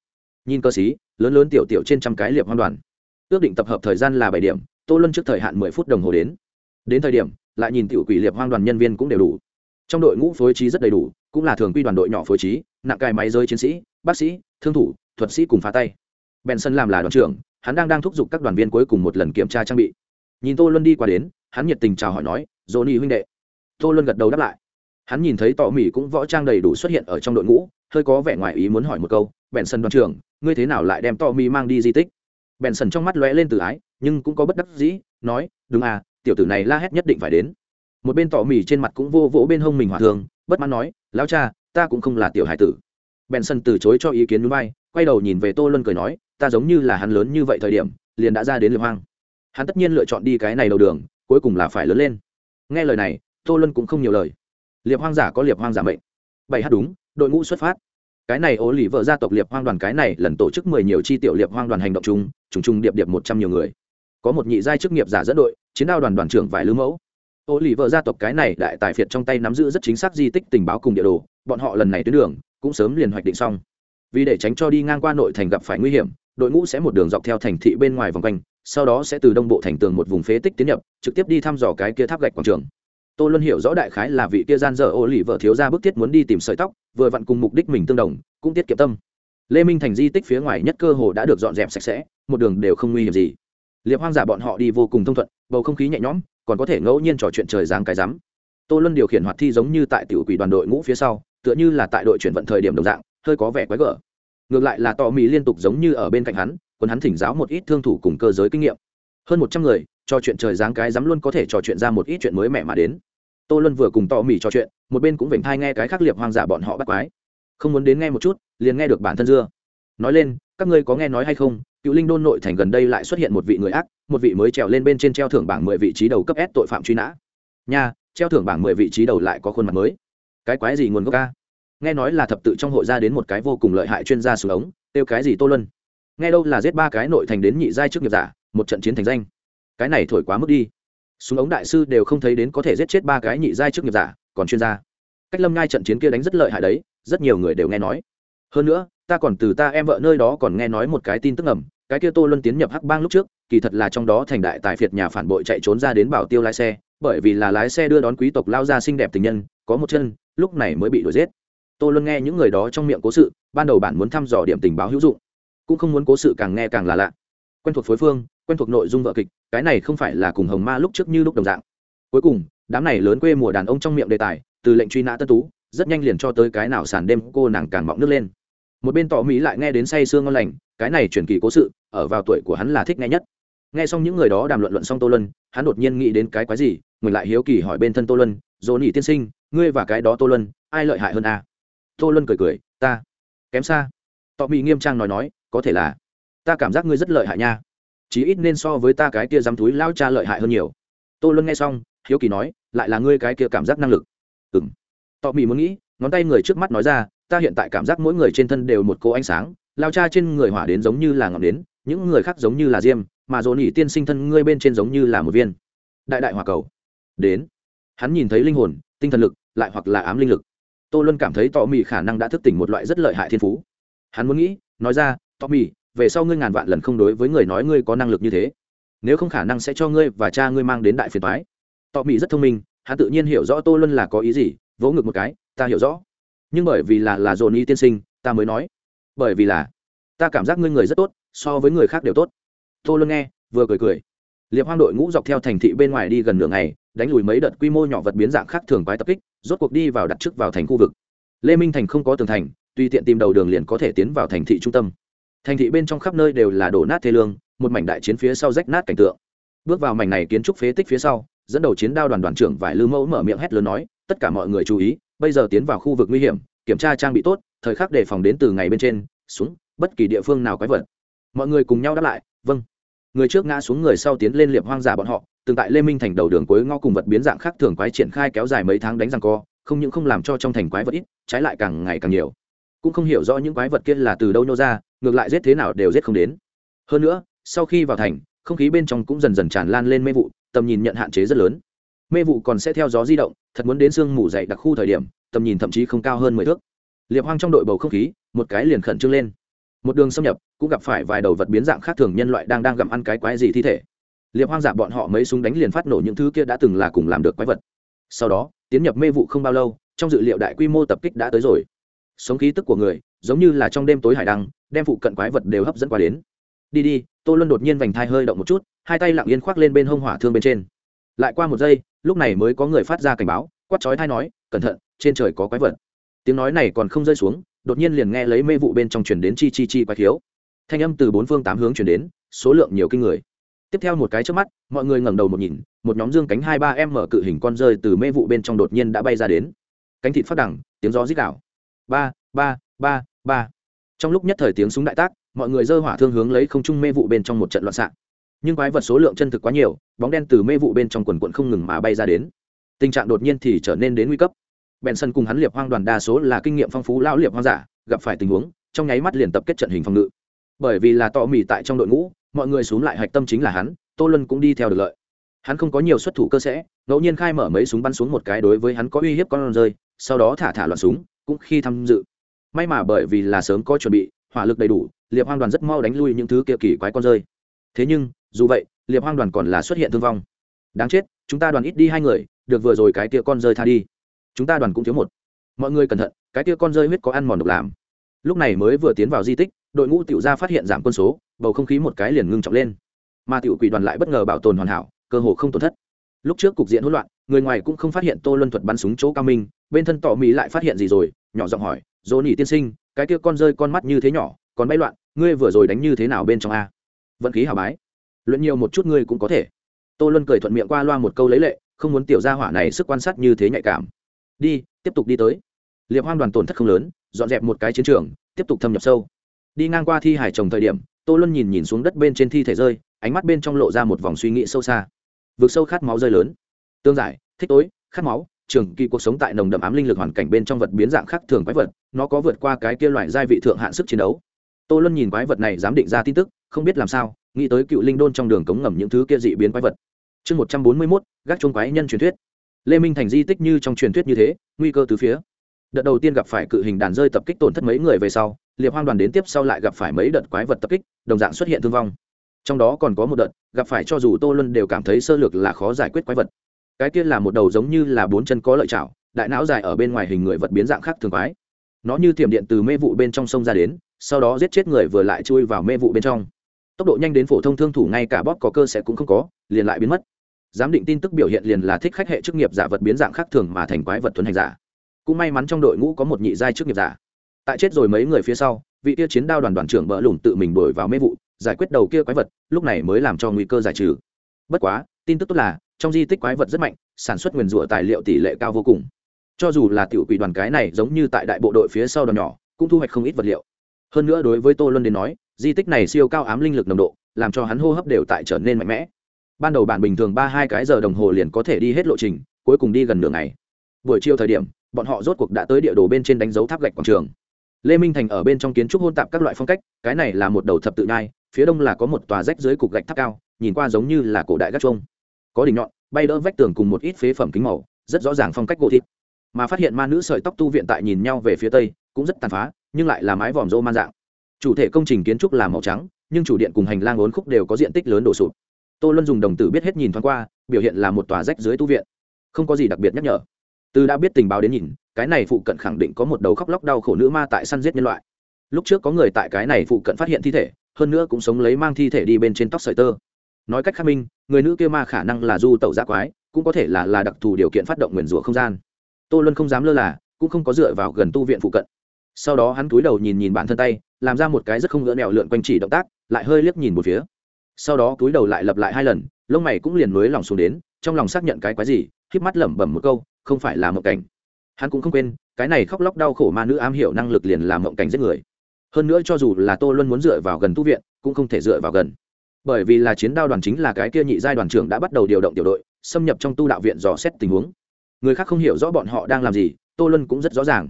nhìn cơ sĩ lớn lớn tiểu tiểu trên trăm cái liệp hoang đoàn. Ước định tập hợp thời gian là bảy điểm, tô luân trước thời hạn mười phút đồng hồ đến. Đến thời điểm, lại nhìn tiểu quỷ liệp hoang đoàn nhân viên cũng đều đủ. Trong đội ngũ phối trí rất đầy đủ, cũng là thường quy đoàn đội nhỏ phối trí, nặng cài máy rơi chiến sĩ, bác sĩ, thương thủ, thuật sĩ cùng phá tay. Benson làm là đoàn trưởng, hắn đang đang thúc giục các đoàn viên cuối cùng một lần kiểm tra trang bị. Nhìn tô luân đi qua đến hắn nhiệt tình chào hỏi nói, johnny huynh đệ. Tô luân gật đầu đáp lại. Hắn nhìn thấy tỏ mỹ cũng võ trang đầy đủ xuất hiện ở trong đội ngũ, hơi có vẻ ngoài ý muốn hỏi một câu benson đoàn trưởng, ngươi thế nào lại đem tỏ mỹ mang đi di tích? Benson trong mắt lóe lên từ ái, nhưng cũng có bất đắc dĩ, nói, đúng à tiểu tử này la hét nhất định phải đến. Một bên tỏ mỉ trên mặt cũng vô vỗ bên hông mình hòa thường, bất mãn nói, lão cha, ta cũng không là tiểu hải tử. Benson từ chối cho ý kiến núi bay, quay đầu nhìn về tô luân cười nói, ta giống như là hắn lớn như vậy thời điểm, liền đã ra đến liệp hoang. Hắn tất nhiên lựa chọn đi cái này đầu đường cuối cùng là phải lớn lên. Nghe lời này, tô luân cũng không nhiều lời. Liệp hoang giả có liệp hoang giả mệnh. Bảy h đúng, đội ngũ xuất phát. Cái này ố lì vợ gia tộc liệp hoang đoàn cái này lần tổ chức mười nhiều chi tiểu liệp hoang đoàn hành động chung, trùng trùng điệp điệp một trăm nhiều người. Có một nhị giai chức nghiệp giả dẫn đội, chiến đao đoàn đoàn trưởng vài lư mẫu. Ô lì vợ gia tộc cái này đại tài phiệt trong tay nắm giữ rất chính xác di tích tình báo cùng địa đồ, bọn họ lần này tuyến đường cũng sớm liền hoạch định xong. Vì để tránh cho đi ngang qua nội thành gặp phải nguy hiểm, đội ngũ sẽ một đường dọc theo thành thị bên ngoài vòng quanh sau đó sẽ từ đông bộ thành tường một vùng phế tích tiến nhập, trực tiếp đi thăm dò cái kia tháp gạch quảng trường. Tôi luân hiểu rõ đại khái là vị kia gian dở ô lì vợ thiếu ra bức thiết muốn đi tìm sợi tóc, vừa vặn cùng mục đích mình tương đồng, cũng tiết kiệm tâm. Lê minh thành di tích phía ngoài nhất cơ hồ đã được dọn dẹp sạch sẽ, một đường đều không nguy hiểm gì. Liệp hoang giả bọn họ đi vô cùng thông thuận, bầu không khí nhẹ nhõm, còn có thể ngẫu nhiên trò chuyện trời giáng cái rắm. Tô luân điều khiển hoạt thi giống như tại tiểu quỷ đoàn đội ngũ phía sau, tựa như là tại đội chuyển vận thời điểm đồng dạng, hơi có vẻ quái gở. Ngược lại là tò mì liên tục giống như ở bên cạnh hắn còn hắn thỉnh giáo một ít thương thủ cùng cơ giới kinh nghiệm. Hơn một trăm người, trò chuyện trời giáng cái dám luôn có thể trò chuyện ra một ít chuyện mới mẻ mà đến. Tô luân vừa cùng tò mì trò chuyện, một bên cũng vểnh thai nghe cái khác liệp hoang giả bọn họ bắt quái. Không muốn đến nghe một chút, liền nghe được bản thân dưa. Nói lên, các ngươi có nghe nói hay không, cựu linh đôn nội thành gần đây lại xuất hiện một vị người ác, một vị mới trèo lên bên trên treo thưởng bảng mười vị trí đầu cấp s tội phạm truy nã. Nha, treo thưởng bảng mười vị trí đầu lại có khuôn mặt mới. Cái quái gì nguồn gốc ca nghe nói là thập tự trong hội ra đến một cái vô cùng lợi hại chuyên gia xuống ống tiêu cái gì tô luân? Nghe đâu là giết ba cái nội thành đến nhị giai trước nghiệp giả, một trận chiến thành danh. Cái này thổi quá mức đi. Súng ống đại sư đều không thấy đến có thể giết chết ba cái nhị giai trước nghiệp giả, còn chuyên gia. Cách lâm ngai trận chiến kia đánh rất lợi hại đấy, rất nhiều người đều nghe nói. Hơn nữa, ta còn từ ta em vợ nơi đó còn nghe nói một cái tin tức ẩm cái kia tô luân tiến nhập hắc bang lúc trước, kỳ thật là trong đó thành đại tài phiệt nhà phản bội chạy trốn ra đến bảo tiêu lái xe, bởi vì là lái xe đưa đón quý tộc lao ra xinh đẹp tình nhân, có một chân, lúc này mới bị đuổi giết. Tô luân nghe những người đó trong miệng cố sự, ban đầu bản muốn thăm dò điểm tình báo hữu dụng cũng không muốn cố sự càng nghe càng là lạ. Quen thuộc phối phương, quen thuộc nội dung vợ kịch, cái này không phải là cùng hồng ma lúc trước như lúc đồng dạng. Cuối cùng, đám này lớn quê mùa đàn ông trong miệng đề tài, từ lệnh truy nã tân tú, rất nhanh liền cho tới cái nào sàn đêm cô nàng càng mọng nước lên. Một bên tỏ mỹ lại nghe đến say sương ngon lành, cái này truyền kỳ cố sự, ở vào tuổi của hắn là thích nghe nhất. Nghe xong những người đó đàm luận luận xong tô lân hắn đột nhiên nghĩ đến cái quái gì người lại hiếu kỳ hỏi bên thân tô lân dỗ nỉ tiên sinh, ngươi và cái đó tô lân ai lợi hại hơn a? À? tô lân cười cười, ta. Kém xa tọ mỹ nghiêm trang nói nói có thể là ta cảm giác ngươi rất lợi hại nha. Chí ít nên so với ta cái kia dám túi lao cha lợi hại hơn nhiều. Tô luân nghe xong, hiếu kỳ nói, lại là ngươi cái kia cảm giác năng lực. Ừng tọ mì muốn nghĩ, ngón tay người trước mắt nói ra, ta hiện tại cảm giác mỗi người trên thân đều một cô ánh sáng, lao cha trên người hỏa đến giống như là ngọn đến những người khác giống như là diêm, mà dồn nhị tiên sinh thân ngươi bên trên giống như là một viên. Đại đại hòa cầu. Đến. Hắn nhìn thấy linh hồn, tinh thần lực, lại hoặc là ám linh lực. Tô luân cảm thấy tò mì khả năng đã thức tỉnh một loại rất lợi hại thiên phú. Hắn muốn nghĩ, nói ra tommy về sau ngươi ngàn vạn lần không đối với người nói ngươi có năng lực như thế. Nếu không khả năng sẽ cho ngươi và cha ngươi mang đến đại phiền toái. Tommy rất thông minh, hắn tự nhiên hiểu rõ tô luân là có ý gì, vỗ ngực một cái, ta hiểu rõ. Nhưng bởi vì là là dồn y tiên sinh, ta mới nói. Bởi vì là, ta cảm giác ngươi người rất tốt, so với người khác đều tốt. Tô luân nghe, vừa cười cười. Liệp hoang đội ngũ dọc theo thành thị bên ngoài đi gần nửa ngày, đánh lùi mấy đợt quy mô nhỏ vật biến dạng khác thường quái tập kích, rốt cuộc đi vào đặt trước vào thành khu vực. Lê minh thành không có tường thành, tùy tiện tìm đầu đường liền có thể tiến vào thành thị trung tâm thành thị bên trong khắp nơi đều là đổ nát thê lương, một mảnh đại chiến phía sau rách nát cảnh tượng. Bước vào mảnh này kiến trúc phế tích phía sau, dẫn đầu chiến đao đoàn đoàn trưởng vải lư mẫu mở miệng hét lớn nói, tất cả mọi người chú ý, bây giờ tiến vào khu vực nguy hiểm, kiểm tra trang bị tốt, thời khắc đề phòng đến từ ngày bên trên, xuống, bất kỳ địa phương nào quái vật. Mọi người cùng nhau đáp lại vâng. Người trước ngã xuống người sau tiến lên liệp hoang giả bọn họ, từng tại lê minh thành đầu đường cuối ngõ cùng vật biến dạng khác thường quái triển khai kéo dài mấy tháng đánh răng co, không những không làm cho trong thành quái vật ít, trái lại càng ngày càng nhiều cũng không hiểu rõ những quái vật kia là từ đâu nhô ra, ngược lại giết thế nào đều giết không đến. Hơn nữa, sau khi vào thành, không khí bên trong cũng dần dần tràn lan lên mê vụ, tầm nhìn nhận hạn chế rất lớn. Mê vụ còn sẽ theo gió di động, thật muốn đến sương mù dậy đặc khu thời điểm, tầm nhìn thậm chí không cao hơn mười thước. Liệp hoang trong đội bầu không khí, một cái liền khẩn trương lên. Một đường xâm nhập, cũng gặp phải vài đầu vật biến dạng khác thường nhân loại đang đang gặm ăn cái quái gì thi thể. Liệp hoang dạ bọn họ mấy súng đánh liền phát nổ những thứ kia đã từng là cùng làm được quái vật. Sau đó, tiến nhập mê vụ không bao lâu, trong dự liệu đại quy mô tập kích đã tới rồi sống khí tức của người, giống như là trong đêm tối hải đăng, đem phụ cận quái vật đều hấp dẫn qua đến. Đi đi, tô luân đột nhiên vành thai hơi động một chút, hai tay lặng yên khoác lên bên hông hỏa thương bên trên. Lại qua một giây, lúc này mới có người phát ra cảnh báo, quát chói thai nói, cẩn thận, trên trời có quái vật. Tiếng nói này còn không rơi xuống, đột nhiên liền nghe lấy mê vụ bên trong chuyển đến chi chi chi quái thiếu thanh âm từ bốn phương tám hướng chuyển đến, số lượng nhiều kinh người. Tiếp theo một cái trước mắt, mọi người ngẩng đầu một nhìn, một nhóm dương cánh hai ba em mở cự hình con rơi từ mê vụ bên trong đột nhiên đã bay ra đến. Cánh thịt phát đẳng, tiếng gió rít đảo ba ba ba ba. Trong lúc nhất thời tiếng súng đại tác, mọi người dơ hỏa thương hướng lấy không trung mê vụ bên trong một trận loạn xạ. Nhưng quái vật số lượng chân thực quá nhiều, bóng đen từ mê vụ bên trong quần quận không ngừng mà bay ra đến. Tình trạng đột nhiên thì trở nên đến nguy cấp. Bèn sân cùng hắn liệp hoang đoàn đa số là kinh nghiệm phong phú lão liệp hoang giả, gặp phải tình huống, trong nháy mắt liền tập kết trận hình phòng ngự. Bởi vì là tọ mì tại trong đội ngũ, mọi người xuống lại hạch tâm chính là hắn, tô luân cũng đi theo được lợi. Hắn không có nhiều xuất thủ cơ sẽ, ngẫu nhiên khai mở mấy súng bắn xuống một cái đối với hắn có uy hiếp con rơi, sau đó thả thả loạn súng cũng khi tham dự. May mà bởi vì là sớm có chuẩn bị, hỏa lực đầy đủ, liệp hoang đoàn rất mau đánh lui những thứ kia kỳ quái con rơi. Thế nhưng, dù vậy, liệp hoang đoàn còn là xuất hiện thương vong. Đáng chết, chúng ta đoàn ít đi hai người, được vừa rồi cái kia con rơi tha đi. Chúng ta đoàn cũng thiếu một. Mọi người cẩn thận, cái kia con rơi huyết có ăn mòn độc làm. Lúc này mới vừa tiến vào di tích, đội ngũ tiểu gia phát hiện giảm quân số, bầu không khí một cái liền ngưng trọng lên. Mà tiểu quỷ đoàn lại bất ngờ bảo tồn hoàn hảo, cơ hồ không tổn thất. Lúc trước cục diện hỗn loạn người ngoài cũng không phát hiện tô luân thuật bắn súng chỗ cao minh, bên thân tỏ mỹ lại phát hiện gì rồi, nhỏ giọng hỏi, dỗ nỉ tiên sinh, cái kia con rơi con mắt như thế nhỏ, còn bay loạn, ngươi vừa rồi đánh như thế nào bên trong a? Vận khí hào bái. Luận nhiều một chút ngươi cũng có thể. Tô luân cười thuận miệng qua loa một câu lấy lệ, không muốn tiểu gia hỏa này sức quan sát như thế nhạy cảm. Đi, tiếp tục đi tới. Liệp hoang đoàn tổn thất không lớn, dọn dẹp một cái chiến trường, tiếp tục thâm nhập sâu. Đi ngang qua thi hải trồng thời điểm, tô luân nhìn nhìn xuống đất bên trên thi thể rơi, ánh mắt bên trong lộ ra một vòng suy nghĩ sâu xa. Vượt sâu khát máu rơi lớn tương giải, thích tối, khát máu, trường kỳ cuộc sống tại nồng đậm ám linh lực hoàn cảnh bên trong vật biến dạng khác thường quái vật, nó có vượt qua cái kia loại giai vị thượng hạn sức chiến đấu. Tô luân nhìn quái vật này dám định ra tin tức, không biết làm sao, nghĩ tới cựu linh đôn trong đường cống ngầm những thứ kia dị biến quái vật. Chương một trăm bốn mươi mốt, gác chung quái nhân truyền thuyết. Lê minh thành di tích như trong truyền thuyết như thế, nguy cơ từ phía. Đợt đầu tiên gặp phải cự hình đàn rơi tập kích tổn thất mấy người về sau, liệp hoang đoàn đến tiếp sau lại gặp phải mấy đợt quái vật tập kích, đồng dạng xuất hiện thương vong. Trong đó còn có một đợt, gặp phải cho dù tô luân đều cảm thấy sơ lược là khó giải quyết quái vật cái kia là một đầu giống như là bốn chân có lợi chảo, đại não dài ở bên ngoài hình người vật biến dạng khác thường quái. Nó như tiềm điện từ mê vụ bên trong sông ra đến, sau đó giết chết người vừa lại chui vào mê vụ bên trong. Tốc độ nhanh đến phổ thông thương thủ ngay cả bóp có cơ sẽ cũng không có, liền lại biến mất. Giám định tin tức biểu hiện liền là thích khách hệ chức nghiệp giả vật biến dạng khác thường mà thành quái vật thuần hành giả. Cũng may mắn trong đội ngũ có một nhị giai chức nghiệp giả. Tại chết rồi mấy người phía sau, vị kia chiến đao đoàn đoàn trưởng bỡ lủng tự mình đổi vào mê vụ, giải quyết đầu kia quái vật, lúc này mới làm cho nguy cơ giải trừ. Bất quá, tin tức tốt là trong di tích quái vật rất mạnh, sản xuất nguyền rủa tài liệu tỷ lệ cao vô cùng. Cho dù là tiểu quỷ đoàn cái này giống như tại đại bộ đội phía sau đoàn nhỏ, cũng thu hoạch không ít vật liệu. Hơn nữa đối với tô luân đến nói, di tích này siêu cao ám linh lực nồng độ, làm cho hắn hô hấp đều tại trở nên mạnh mẽ. Ban đầu bản bình thường ba hai cái giờ đồng hồ liền có thể đi hết lộ trình, cuối cùng đi gần nửa ngày. Buổi chiều thời điểm, bọn họ rốt cuộc đã tới địa đồ bên trên đánh dấu tháp gạch quảng trường. Lê minh thành ở bên trong kiến trúc hôn tạp các loại phong cách, cái này là một đầu thập tự nhai, phía đông là có một tòa rách dưới cục gạch tháp cao, nhìn qua giống như là cổ đại gác chuông có đỉnh nhọn, bay đỡ vách tường cùng một ít phế phẩm kính màu, rất rõ ràng phong cách gỗ thịt. Mà phát hiện ma nữ sợi tóc tu viện tại nhìn nhau về phía tây, cũng rất tàn phá, nhưng lại là mái vòm rô man dạng. Chủ thể công trình kiến trúc là màu trắng, nhưng chủ điện cùng hành lang ốn khúc đều có diện tích lớn đổ sụp. Tô luân dùng đồng tử biết hết nhìn thoáng qua, biểu hiện là một tòa rách dưới tu viện. Không có gì đặc biệt nhắc nhở. Từ đã biết tình báo đến nhìn, cái này phụ cận khẳng định có một đầu khóc lóc đau khổ nữ ma tại săn giết nhân loại. Lúc trước có người tại cái này phụ cận phát hiện thi thể, hơn nữa cũng sống lấy mang thi thể đi bên trên tóc sợi tơ nói cách khác minh, người nữ kia ma khả năng là du tẩu giác quái, cũng có thể là là đặc thù điều kiện phát động nguyền rủa không gian. Tô luân không dám lơ là, cũng không có dựa vào gần tu viện phụ cận. Sau đó hắn cúi đầu nhìn nhìn bản thân tay, làm ra một cái rất không ngỡ nẹo lượn quanh chỉ động tác, lại hơi liếc nhìn một phía. Sau đó cúi đầu lại lặp lại hai lần, lông mày cũng liền nối lòng xuống đến, trong lòng xác nhận cái quái gì, híp mắt lẩm bẩm một câu, không phải là mộng cảnh. Hắn cũng không quên, cái này khóc lóc đau khổ ma nữ am hiểu năng lực liền làm mộng cảnh giết người. Hơn nữa cho dù là tô luân muốn dựa vào gần tu viện, cũng không thể dựa vào gần bởi vì là chiến đao đoàn chính là cái kia nhị giai đoàn trưởng đã bắt đầu điều động tiểu đội, xâm nhập trong tu đạo viện dò xét tình huống. Người khác không hiểu rõ bọn họ đang làm gì, tô luân cũng rất rõ ràng.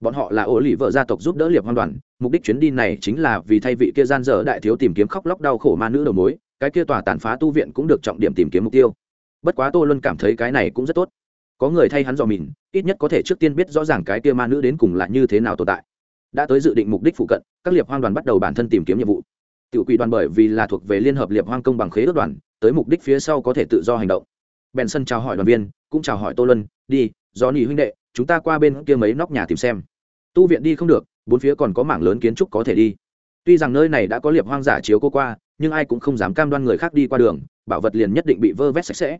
Bọn họ là ổ lì vợ gia tộc giúp đỡ liệp hoan đoàn, mục đích chuyến đi này chính là vì thay vị kia gian dở đại thiếu tìm kiếm khóc lóc đau khổ ma nữ đầu mối, cái kia tòa tàn phá tu viện cũng được trọng điểm tìm kiếm mục tiêu. Bất quá tô luân cảm thấy cái này cũng rất tốt. Có người thay hắn dò mìn, ít nhất có thể trước tiên biết rõ ràng cái kia ma nữ đến cùng là như thế nào tồn tại. Đã tới dự định mục đích phụ cận, các liệp hoang đoàn bắt đầu bản thân tìm kiếm nhiệm vụ tiểu quỷ đoàn bởi vì là thuộc về liên hợp liệp hoang công bằng khế ước đoàn, tới mục đích phía sau có thể tự do hành động. Bèn sân chào hỏi đoàn viên, cũng chào hỏi tô lân đi, do nỉ huynh đệ, chúng ta qua bên kia mấy nóc nhà tìm xem. Tu viện đi không được, bốn phía còn có mảng lớn kiến trúc có thể đi. Tuy rằng nơi này đã có liệp hoang giả chiếu cô qua, nhưng ai cũng không dám cam đoan người khác đi qua đường, bảo vật liền nhất định bị vơ vét sạch sẽ.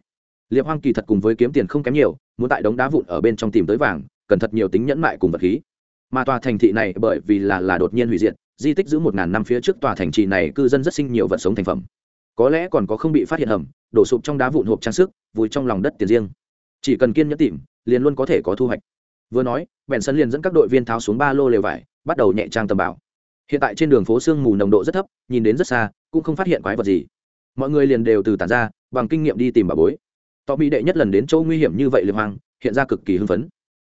Liệp hoang kỳ thật cùng với kiếm tiền không kém nhiều, muốn tại đống đá vụn ở bên trong tìm tới vàng, cần thật nhiều tính nhẫn mại cùng vật khí. Mà tòa thành thị này bởi vì là là đột nhiên hủy diệt di tích giữ một ngàn năm phía trước tòa thành trì này cư dân rất sinh nhiều vật sống thành phẩm. Có lẽ còn có không bị phát hiện hầm, đổ sụp trong đá vụn hộp trang sức, vùi trong lòng đất tiền riêng. Chỉ cần kiên nhẫn tìm, liền luôn có thể có thu hoạch. Vừa nói, bèn sân liền dẫn các đội viên tháo xuống ba lô lều vải, bắt đầu nhẹ trang tầm bảo. Hiện tại trên đường phố sương mù nồng độ rất thấp, nhìn đến rất xa, cũng không phát hiện quái vật gì. Mọi người liền đều từ tản ra, bằng kinh nghiệm đi tìm bà bối. Tỏ mỹ đệ nhất lần đến chỗ nguy hiểm như vậy liệp hoàng hiện ra cực kỳ hưng phấn.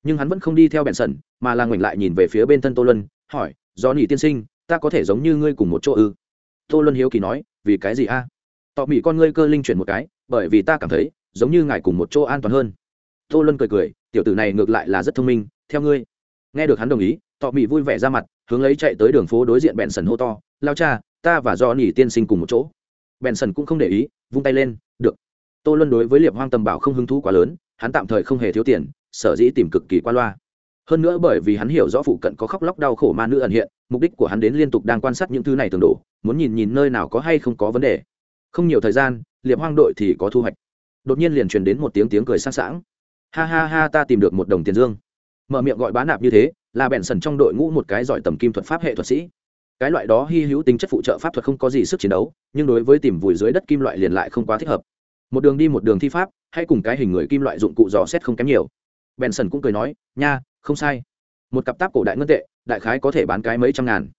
Nhưng hắn vẫn không đi theo bèn sần mà là ngoảnh lại nhìn về phía bên thân tô lân hỏi do nỉ tiên sinh, ta có thể giống như ngươi cùng một chỗ ư? Tô Luân hiếu kỳ nói, vì cái gì a? Tọ mỹ con ngươi cơ linh chuyển một cái, bởi vì ta cảm thấy, giống như ngài cùng một chỗ an toàn hơn. Tô luân cười cười, tiểu tử này ngược lại là rất thông minh, theo ngươi. Nghe được hắn đồng ý, tọ mỹ vui vẻ ra mặt, hướng lấy chạy tới đường phố đối diện bẹn sần hô to, lao cha, ta và do nỉ tiên sinh cùng một chỗ. Bẹn sần cũng không để ý, vung tay lên, được. Tô luân đối với liệp hoang tầm bảo không hứng thú quá lớn, hắn tạm thời không hề thiếu tiền, sở dĩ tìm cực kỳ qua loa hơn nữa bởi vì hắn hiểu rõ phụ cận có khóc lóc đau khổ ma nữ ẩn hiện, mục đích của hắn đến liên tục đang quan sát những thứ này tường đổ, muốn nhìn nhìn nơi nào có hay không có vấn đề. Không nhiều thời gian, liệp hoang đội thì có thu hoạch. Đột nhiên liền truyền đến một tiếng tiếng cười sang sảng. Ha ha ha, ta tìm được một đồng tiền dương. Mở miệng gọi bá nạp như thế, là bèn sần trong đội ngũ một cái giỏi tầm kim thuật pháp hệ thuật sĩ. Cái loại đó hy hữu tính chất phụ trợ pháp thuật không có gì sức chiến đấu, nhưng đối với tìm vùi dưới đất kim loại liền lại không quá thích hợp. Một đường đi một đường thi pháp, hay cùng cái hình người kim loại dụng cụ dò xét không kém nhiều. Bèn sần cũng cười nói, nha không sai. Một cặp táp cổ đại ngân tệ, đại khái có thể bán cái mấy trăm ngàn.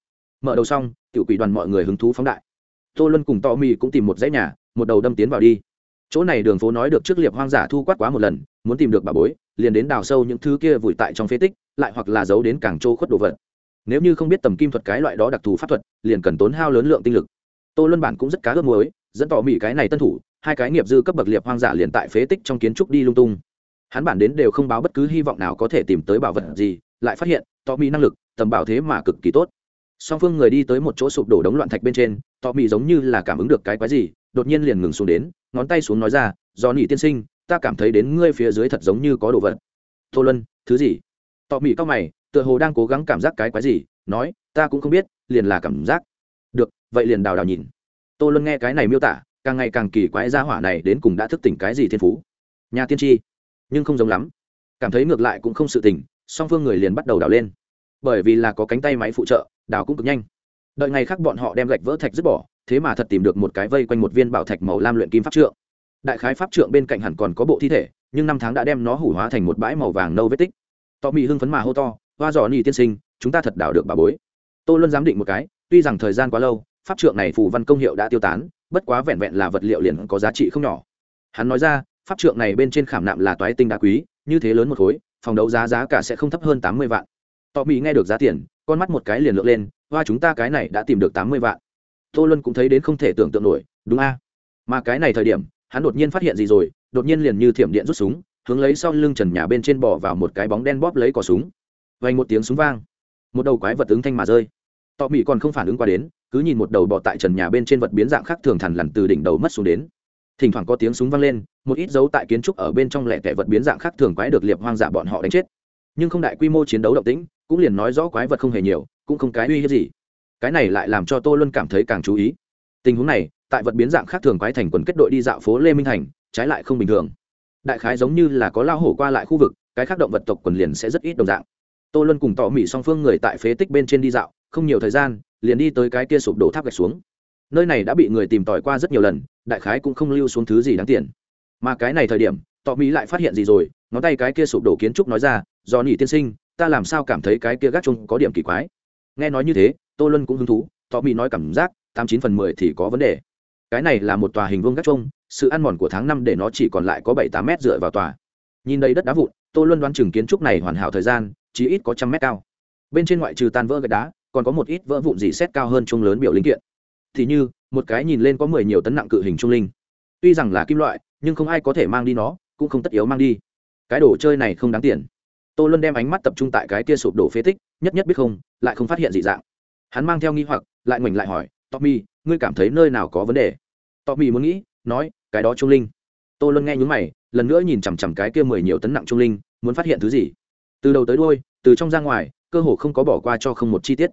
Mở đầu xong, tiểu quỷ đoàn mọi người hứng thú phóng đại. Tô luân cùng to mì cũng tìm một dãy nhà, một đầu đâm tiến vào đi. Chỗ này đường phố nói được trước liệp hoang giả thu quát quá một lần, muốn tìm được bà bối, liền đến đào sâu những thứ kia vùi tại trong phế tích, lại hoặc là giấu đến cảng trô khuất đồ vật. Nếu như không biết tầm kim thuật cái loại đó đặc thù pháp thuật, liền cần tốn hao lớn lượng tinh lực. Tô luân bản cũng rất cá ước muối, dẫn tỏ mỹ cái này tân thủ, hai cái nghiệp dư cấp bậc liệp hoang giả liền tại phế tích trong kiến trúc đi lung tung hắn bản đến đều không báo bất cứ hy vọng nào có thể tìm tới bảo vật gì, lại phát hiện tỏ mỹ năng lực, tầm bảo thế mà cực kỳ tốt. Song phương người đi tới một chỗ sụp đổ đống loạn thạch bên trên tỏ mỹ giống như là cảm ứng được cái quái gì, đột nhiên liền ngừng xuống đến, ngón tay xuống nói ra do nỉ tiên sinh, ta cảm thấy đến ngươi phía dưới thật giống như có đồ vật. Tô luân, thứ gì? Tỏ mỹ cao mày, tựa hồ đang cố gắng cảm giác cái quái gì, nói, ta cũng không biết, liền là cảm giác. Được, vậy liền đào đào nhìn. Tô luân nghe cái này miêu tả, càng ngày càng kỳ quái ra hỏa này đến cùng đã thức tỉnh cái gì thiên phú? Nhà tiên tri nhưng không giống lắm. Cảm thấy ngược lại cũng không sự tình, song phương người liền bắt đầu đào lên. Bởi vì là có cánh tay máy phụ trợ, đào cũng cực nhanh. Đợi ngày khác bọn họ đem gạch vỡ thạch dứt bỏ, thế mà thật tìm được một cái vây quanh một viên bảo thạch màu lam luyện kim pháp trượng. Đại khái pháp trượng bên cạnh hẳn còn có bộ thi thể, nhưng năm tháng đã đem nó hủ hóa thành một bãi màu vàng nâu vết tích. Tò mị hưng phấn mà hô to, hoa dò ni tiên sinh, chúng ta thật đào được bà bối. Tôi luôn giám định một cái, tuy rằng thời gian quá lâu, pháp trượng này phù văn công hiệu đã tiêu tán, bất quá vẹn vẹn là vật liệu liền có giá trị không nhỏ. Hắn nói ra pháp trượng này bên trên khảm nạm là toái tinh đá quý, như thế lớn một khối, phòng đấu giá giá cả sẽ không thấp hơn tám mươi vạn. Tọ mỹ nghe được giá tiền, con mắt một cái liền lượn lên hoa chúng ta cái này đã tìm được tám mươi vạn. Tô luân cũng thấy đến không thể tưởng tượng nổi, đúng a. Mà cái này thời điểm, hắn đột nhiên phát hiện gì rồi, đột nhiên liền như thiểm điện rút súng, hướng lấy sau lưng trần nhà bên trên bỏ vào một cái bóng đen bóp lấy cỏ súng. Vành một tiếng súng vang. Một đầu quái vật ứng thanh mà rơi. Tọ mỹ còn không phản ứng qua đến, cứ nhìn một đầu bọ tại trần nhà bên trên vật biến dạng khác thường thằn lằn từ đỉnh đầu mất xuống đến. Thỉnh thoảng có tiếng súng vang lên một ít dấu tại kiến trúc ở bên trong lẻ tẻ vật biến dạng khác thường quái được liệp hoang dã bọn họ đánh chết. Nhưng không đại quy mô chiến đấu động tĩnh, cũng liền nói rõ quái vật không hề nhiều, cũng không cái uy hiếp gì. Cái này lại làm cho tô luân cảm thấy càng chú ý. Tình huống này, tại vật biến dạng khác thường quái thành quần kết đội đi dạo phố lê minh thành, trái lại không bình thường. Đại khái giống như là có lao hổ qua lại khu vực, cái khác động vật tộc quần liền sẽ rất ít đồng dạng. Tô luân cùng tỏ mỹ song phương người tại phế tích bên trên đi dạo, không nhiều thời gian, liền đi tới cái kia sụp đổ tháp gạch xuống. Nơi này đã bị người tìm tòi qua rất nhiều lần, đại khái cũng không lưu xuống thứ gì đáng tiền mà cái này thời điểm, tọ mỹ lại phát hiện gì rồi, ngón tay cái kia sụp đổ kiến trúc nói ra do nỉ tiên sinh, ta làm sao cảm thấy cái kia gác chung có điểm kỳ quái? Nghe nói như thế, tô luân cũng hứng thú, tọ mỹ nói cảm giác tám chín phần mười thì có vấn đề. Cái này là một tòa hình vuông gác chung sự ăn mòn của tháng năm để nó chỉ còn lại có bảy tám mét dựa vào tòa. Nhìn đây đất đá vụn, tô luân đoán chừng kiến trúc này hoàn hảo thời gian chỉ ít có trăm mét cao. Bên trên ngoại trừ tan vỡ gạch đá, còn có một ít vỡ vụn dỉ xét cao hơn chung lớn biểu linh kiện. Thì như, một cái nhìn lên có mười nhiều tấn nặng cự hình trung linh. Tuy rằng là kim loại nhưng không ai có thể mang đi nó, cũng không tất yếu mang đi. Cái đồ chơi này không đáng tiền. Tô luân đem ánh mắt tập trung tại cái kia sụp đổ phế tích, nhất nhất biết không, lại không phát hiện dị dạng. Hắn mang theo nghi hoặc, lại ngoảnh lại hỏi, tommy, ngươi cảm thấy nơi nào có vấn đề? Tommy muốn nghĩ, nói, cái đó trung linh. Tô luân nghe nhúng mày, lần nữa nhìn chằm chằm cái kia mười nhiều tấn nặng trung linh, muốn phát hiện thứ gì. Từ đầu tới đôi từ trong ra ngoài, cơ hồ không có bỏ qua cho không một chi tiết.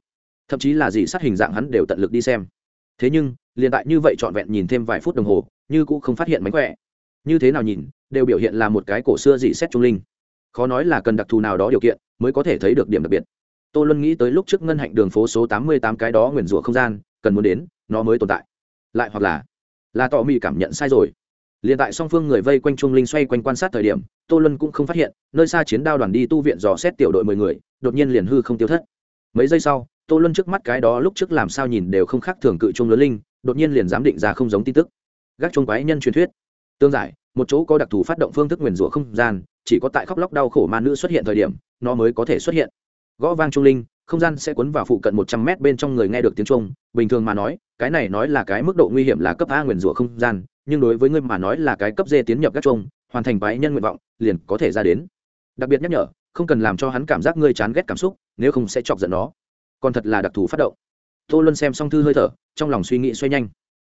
Thậm chí là gì sát hình dạng hắn đều tận lực đi xem. Thế nhưng, liền tại như vậy trọn vẹn nhìn thêm vài phút đồng hồ, như cũng không phát hiện mánh khỏe như thế nào nhìn, đều biểu hiện là một cái cổ xưa dị xét trung linh. Khó nói là cần đặc thù nào đó điều kiện mới có thể thấy được điểm đặc biệt. Tô luân nghĩ tới lúc trước ngân hạnh đường phố số tám mươi tám cái đó nguyền rủa không gian, cần muốn đến, nó mới tồn tại. Lại hoặc là là tỏ mì cảm nhận sai rồi. Liền tại song phương người vây quanh trung linh xoay quanh quan sát thời điểm, tô luân cũng không phát hiện, nơi xa chiến đao đoàn đi tu viện dò xét tiểu đội mười người, đột nhiên liền hư không tiêu thất. Mấy giây sau, tô luân trước mắt cái đó lúc trước làm sao nhìn đều không khác thường cự trung lớn linh, đột nhiên liền giám định ra không giống tin tức. Gác trung quái nhân truyền thuyết tương giải, một chỗ có đặc thù phát động phương thức nguyền rủa không gian, chỉ có tại khóc lóc đau khổ ma nữ xuất hiện thời điểm, nó mới có thể xuất hiện. Gõ vang trung linh, không gian sẽ cuốn vào phụ cận một trăm mét bên trong người nghe được tiếng trung bình thường mà nói, cái này nói là cái mức độ nguy hiểm là cấp a nguyền rủa không gian, nhưng đối với ngươi mà nói là cái cấp d tiến nhập các trung hoàn thành bái nhân nguyện vọng, liền có thể ra đến. Đặc biệt nhắc nhở, không cần làm cho hắn cảm giác ngươi chán ghét cảm xúc, nếu không sẽ chọc giận nó. Còn thật là đặc thù phát động. Tô luân xem xong thư hơi thở, trong lòng suy nghĩ xoay nhanh,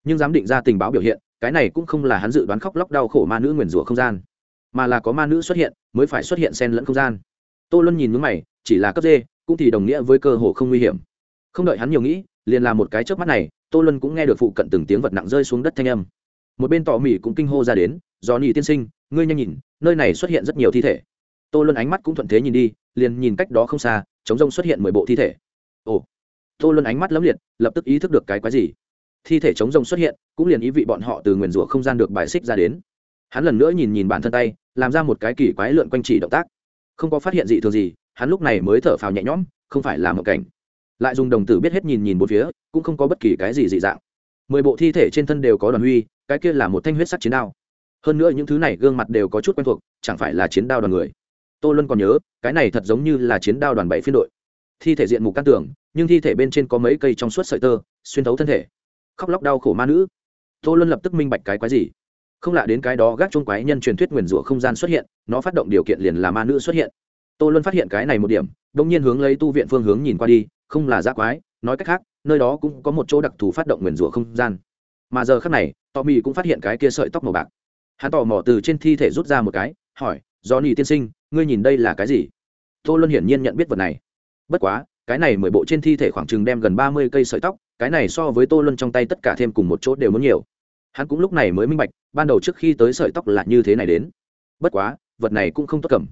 nhưng dám định ra tình báo biểu hiện cái này cũng không là hắn dự đoán khóc lóc đau khổ ma nữ nguyền rủa không gian mà là có ma nữ xuất hiện mới phải xuất hiện xen lẫn không gian. Tô luân nhìn mướn mày chỉ là cấp dê, cũng thì đồng nghĩa với cơ hồ không nguy hiểm. Không đợi hắn nhiều nghĩ liền làm một cái trước mắt này tô luân cũng nghe được phụ cận từng tiếng vật nặng rơi xuống đất thanh âm. Một bên tỏ mỹ cũng kinh hô ra đến do nhị tiên sinh ngươi nhanh nhìn nơi này xuất hiện rất nhiều thi thể. Tô luân ánh mắt cũng thuận thế nhìn đi liền nhìn cách đó không xa chống rông xuất hiện mười bộ thi thể. Ồ. Tô luân ánh mắt lấm liệt lập tức ý thức được cái quái gì thi thể chống rông xuất hiện, cũng liền ý vị bọn họ từ nguyền rủa không gian được bài xích ra đến. Hắn lần nữa nhìn nhìn bản thân tay, làm ra một cái kỳ quái lượn quanh chỉ động tác. Không có phát hiện gì thường gì, hắn lúc này mới thở phào nhẹ nhõm, không phải là một cảnh. Lại dùng đồng tử biết hết nhìn nhìn một phía, cũng không có bất kỳ cái gì dị dạng. Mười bộ thi thể trên thân đều có đoàn huy, cái kia là một thanh huyết sắc chiến đao. Hơn nữa những thứ này gương mặt đều có chút quen thuộc, chẳng phải là chiến đao đoàn người. Tô luân còn nhớ, cái này thật giống như là chiến đao đoàn bảy phiên đội. Thi thể diện mục căn tưởng nhưng thi thể bên trên có mấy cây trong suốt sợi tơ, xuyên thấu thân thể khóc lóc đau khổ ma nữ. Tô luân lập tức minh bạch cái quái gì. Không lạ đến cái đó gác chung quái nhân truyền thuyết nguyền rủa không gian xuất hiện, nó phát động điều kiện liền là ma nữ xuất hiện. Tô luân phát hiện cái này một điểm đ ỗ n g nhiên hướng lấy tu viện phương hướng nhìn qua đi, không là giác quái, nói cách khác, nơi đó cũng có một chỗ đặc thù phát động nguyền rủa không gian. Mà giờ khác này tò mì cũng phát hiện cái kia sợi tóc màu bạc. Hắn tò mò từ trên thi thể rút ra một cái, hỏi do nỉ tiên sinh, ngươi nhìn đây là cái gì? Tô luân hiển nhiên nhận biết vật này. Bất quá, cái này mười bộ trên thi thể khoảng chừng đem gần ba mươi cây sợi tóc cái này so với tô luân trong tay tất cả thêm cùng một chỗ đều muốn nhiều. Hắn cũng lúc này mới minh bạch, ban đầu trước khi tới sợi tóc là như thế này đến. Bất quá, vật này cũng không tốt cầm.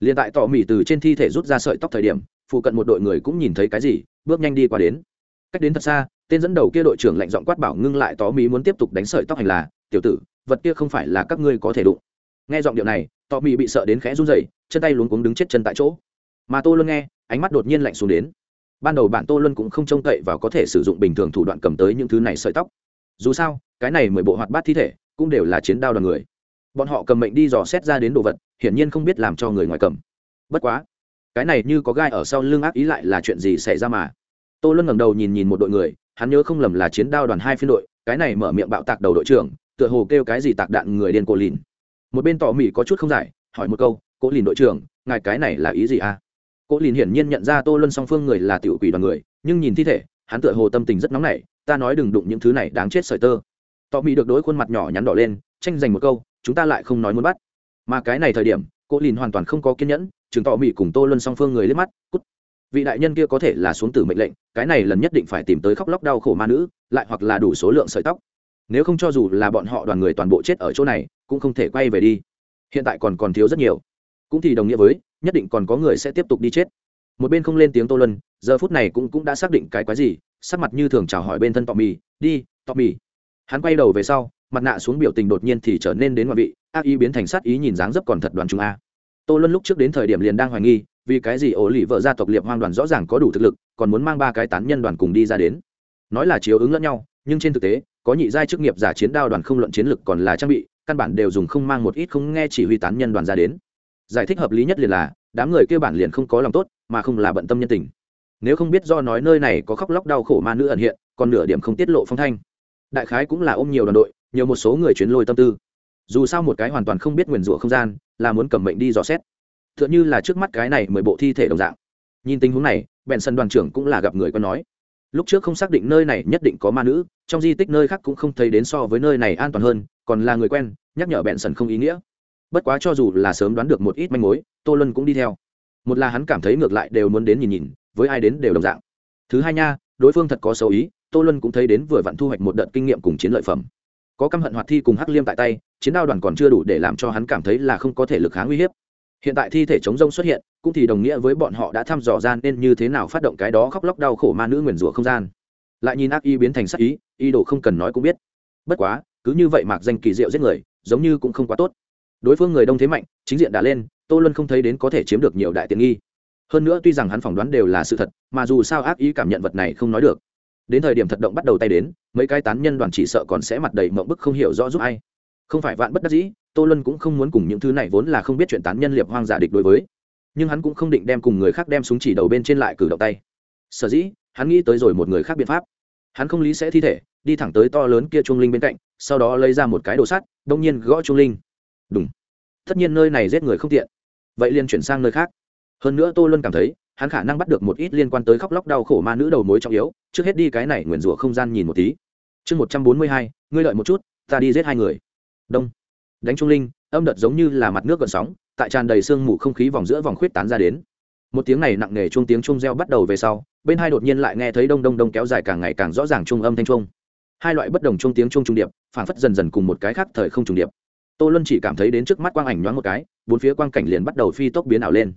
Liền tại tỏ mỉ từ trên thi thể rút ra sợi tóc thời điểm, phụ cận một đội người cũng nhìn thấy cái gì, bước nhanh đi qua đến. Cách đến thật xa, tên dẫn đầu kia đội trưởng lạnh giọng quát bảo ngưng lại tỏ mỉ muốn tiếp tục đánh sợi tóc hành là, tiểu tử, vật kia không phải là các ngươi có thể đụng. Nghe giọng điệu này, tỏ mỉ bị sợ đến khẽ run rẩy, chân tay luống cuống đứng chết chân tại chỗ. Mà tô luôn nghe, ánh mắt đột nhiên lạnh xuống đến ban đầu bạn tô luân cũng không trông cậy và có thể sử dụng bình thường thủ đoạn cầm tới những thứ này sợi tóc. Dù sao, cái này mười bộ hoạt bát thi thể cũng đều là chiến đao đoàn người. Bọn họ cầm mệnh đi dò xét ra đến đồ vật, hiển nhiên không biết làm cho người ngoài cầm. Bất quá, cái này như có gai ở sau lưng ác ý lại là chuyện gì xảy ra mà. Tô luân ngẩng đầu nhìn nhìn một đội người, hắn nhớ không lầm là chiến đao đoàn hai phiên đội, cái này mở miệng bạo tạc đầu đội trưởng, tựa hồ kêu cái gì tạc đạn người điên cổ lìn. Một bên tỏ mỹ có chút không giải, hỏi một câu cố lìn đội trưởng, ngài cái này là ý gì à cố lìn hiển nhiên nhận ra tô luân song phương người là tiểu quỷ đoàn người, nhưng nhìn thi thể, hắn tựa hồ tâm tình rất nóng nảy, ta nói đừng đụng những thứ này đáng chết sợi tơ. Tỏ mỹ được đối khuôn mặt nhỏ nhắn đỏ lên, tranh giành một câu, chúng ta lại không nói muốn bắt. Mà cái này thời điểm, Cố lìn hoàn toàn không có kiên nhẫn chứng tỏ mỹ cùng tô luân song phương người liếc mắt, cút. Vị đại nhân kia có thể là xuống tử mệnh lệnh, cái này lần nhất định phải tìm tới khóc lóc đau khổ ma nữ, lại hoặc là đủ số lượng sợi tóc. Nếu không cho dù là bọn họ đoàn người toàn bộ chết ở chỗ này, cũng không thể quay về đi. Hiện tại còn còn thiếu rất nhiều cũng thì đồng nghĩa với, nhất định còn có người sẽ tiếp tục đi chết. Một bên không lên tiếng tô luân, giờ phút này cũng cũng đã xác định cái quái gì, sắc mặt như thường chào hỏi bên thân tọ mì, đi tọ mì. Hắn quay đầu về sau, mặt nạ xuống biểu tình đột nhiên thì trở nên đến ngoại vị, ác ý biến thành sát ý nhìn dáng dấp còn thật đoàn chúng a. Tô luân lúc trước đến thời điểm liền đang hoài nghi, vì cái gì ổ lì vợ gia tộc liệp hoang đoàn rõ ràng có đủ thực lực, còn muốn mang ba cái tán nhân đoàn cùng đi ra đến. Nói là chiếu ứng lẫn nhau, nhưng trên thực tế, có nhị giai chức nghiệp giả chiến đao đoàn không luận chiến lực còn là trang bị, căn bản đều dùng không mang một ít không nghe chỉ huy tán nhân đoàn ra đến giải thích hợp lý nhất liền là, đám người kêu bản liền không có lòng tốt, mà không là bận tâm nhân tình. Nếu không biết do nói nơi này có khóc lóc đau khổ ma nữ ẩn hiện, còn nửa điểm không tiết lộ phong thanh. Đại khái cũng là ôm nhiều đoàn đội, nhiều một số người chuyến lôi tâm tư. Dù sao một cái hoàn toàn không biết nguyền rủa không gian, là muốn cầm mệnh đi dò xét. T h ư ợ n h ư là trước mắt cái này mười bộ thi thể đồng dạng. Nhìn tình huống này, bèn sân đoàn trưởng cũng là gặp người có nói. Lúc trước không xác định nơi này nhất định có ma nữ, trong di tích nơi khác cũng không thấy đến so với nơi này an toàn hơn, còn là người quen, nhắc nhở bèn sân không ý nghĩa bất quá cho dù là sớm đoán được một ít manh mối, tô luân cũng đi theo. Một là hắn cảm thấy ngược lại đều muốn đến nhìn nhìn, với ai đến đều đồng dạng. Thứ hai nha, đối phương thật có xấu ý, tô luân cũng thấy đến vừa vặn thu hoạch một đợt kinh nghiệm cùng chiến lợi phẩm. Có căm hận hoạt thi cùng hắc liêm tại tay, chiến đao đoàn còn chưa đủ để làm cho hắn cảm thấy là không có thể lực kháng uy hiếp. Hiện tại thi thể chống rông xuất hiện, cũng thì đồng nghĩa với bọn họ đã thăm dò gian nên như thế nào phát động cái đó khóc lóc đau khổ ma nữ nguyền rủa không gian. Lại nhìn ác y biến thành sắc ý y đồ không cần nói cũng biết. Bất quá, cứ như vậy mạc danh kỳ diệu giết người, giống như cũng không quá tốt đối phương người đông thế mạnh, chính diện đã lên, tô luân không thấy đến có thể chiếm được nhiều đại tiện nghi. Hơn nữa tuy rằng hắn phỏng đoán đều là sự thật, mà dù sao ác ý cảm nhận vật này không nói được. Đến thời điểm thật động bắt đầu tay đến, mấy cái tán nhân đoàn chỉ sợ còn sẽ mặt đầy mộng bức không hiểu rõ giúp ai. Không phải vạn bất đắc dĩ, tô luân cũng không muốn cùng những thứ này vốn là không biết chuyện tán nhân liệp hoang giả địch đối với. Nhưng hắn cũng không định đem cùng người khác đem súng chỉ đầu bên trên lại cử động tay. Sở dĩ, hắn nghĩ tới rồi một người khác biện pháp. Hắn không lý sẽ thi thể, đi thẳng tới to lớn kia trung linh bên cạnh, sau đó lấy ra một cái đồ sắt, đông nhiên gõ trung linh đúng. Tất nhiên nơi này giết người không tiện. Vậy liền chuyển sang nơi khác. Hơn nữa tô luân cảm thấy, hắn khả năng bắt được một ít liên quan tới khóc lóc đau khổ ma nữ đầu mối trọng yếu, trước hết đi cái này nguyền rủa không gian nhìn một tí. Chương một trăm bốn mươi hai, ngươi lợi một chút, ta đi giết hai người. Đông. Đánh trung linh, âm đợt giống như là mặt nước gần sóng, tại tràn đầy sương mù không khí vòng giữa vòng khuyết tán ra đến. Một tiếng này nặng nề chuông tiếng chuông reo bắt đầu về sau, bên hai đột nhiên lại nghe thấy đông đông đông kéo dài càng ngày càng rõ ràng trung âm thanh trung hai loại bất đồng chuông tiếng chuông trung điệp phản phất dần dần cùng một cái khác thời không trùng điệp tô luân chỉ cảm thấy đến trước mắt quang ảnh nhoáng một cái, bốn phía quang cảnh liền bắt đầu phi tốc biến ảo lên.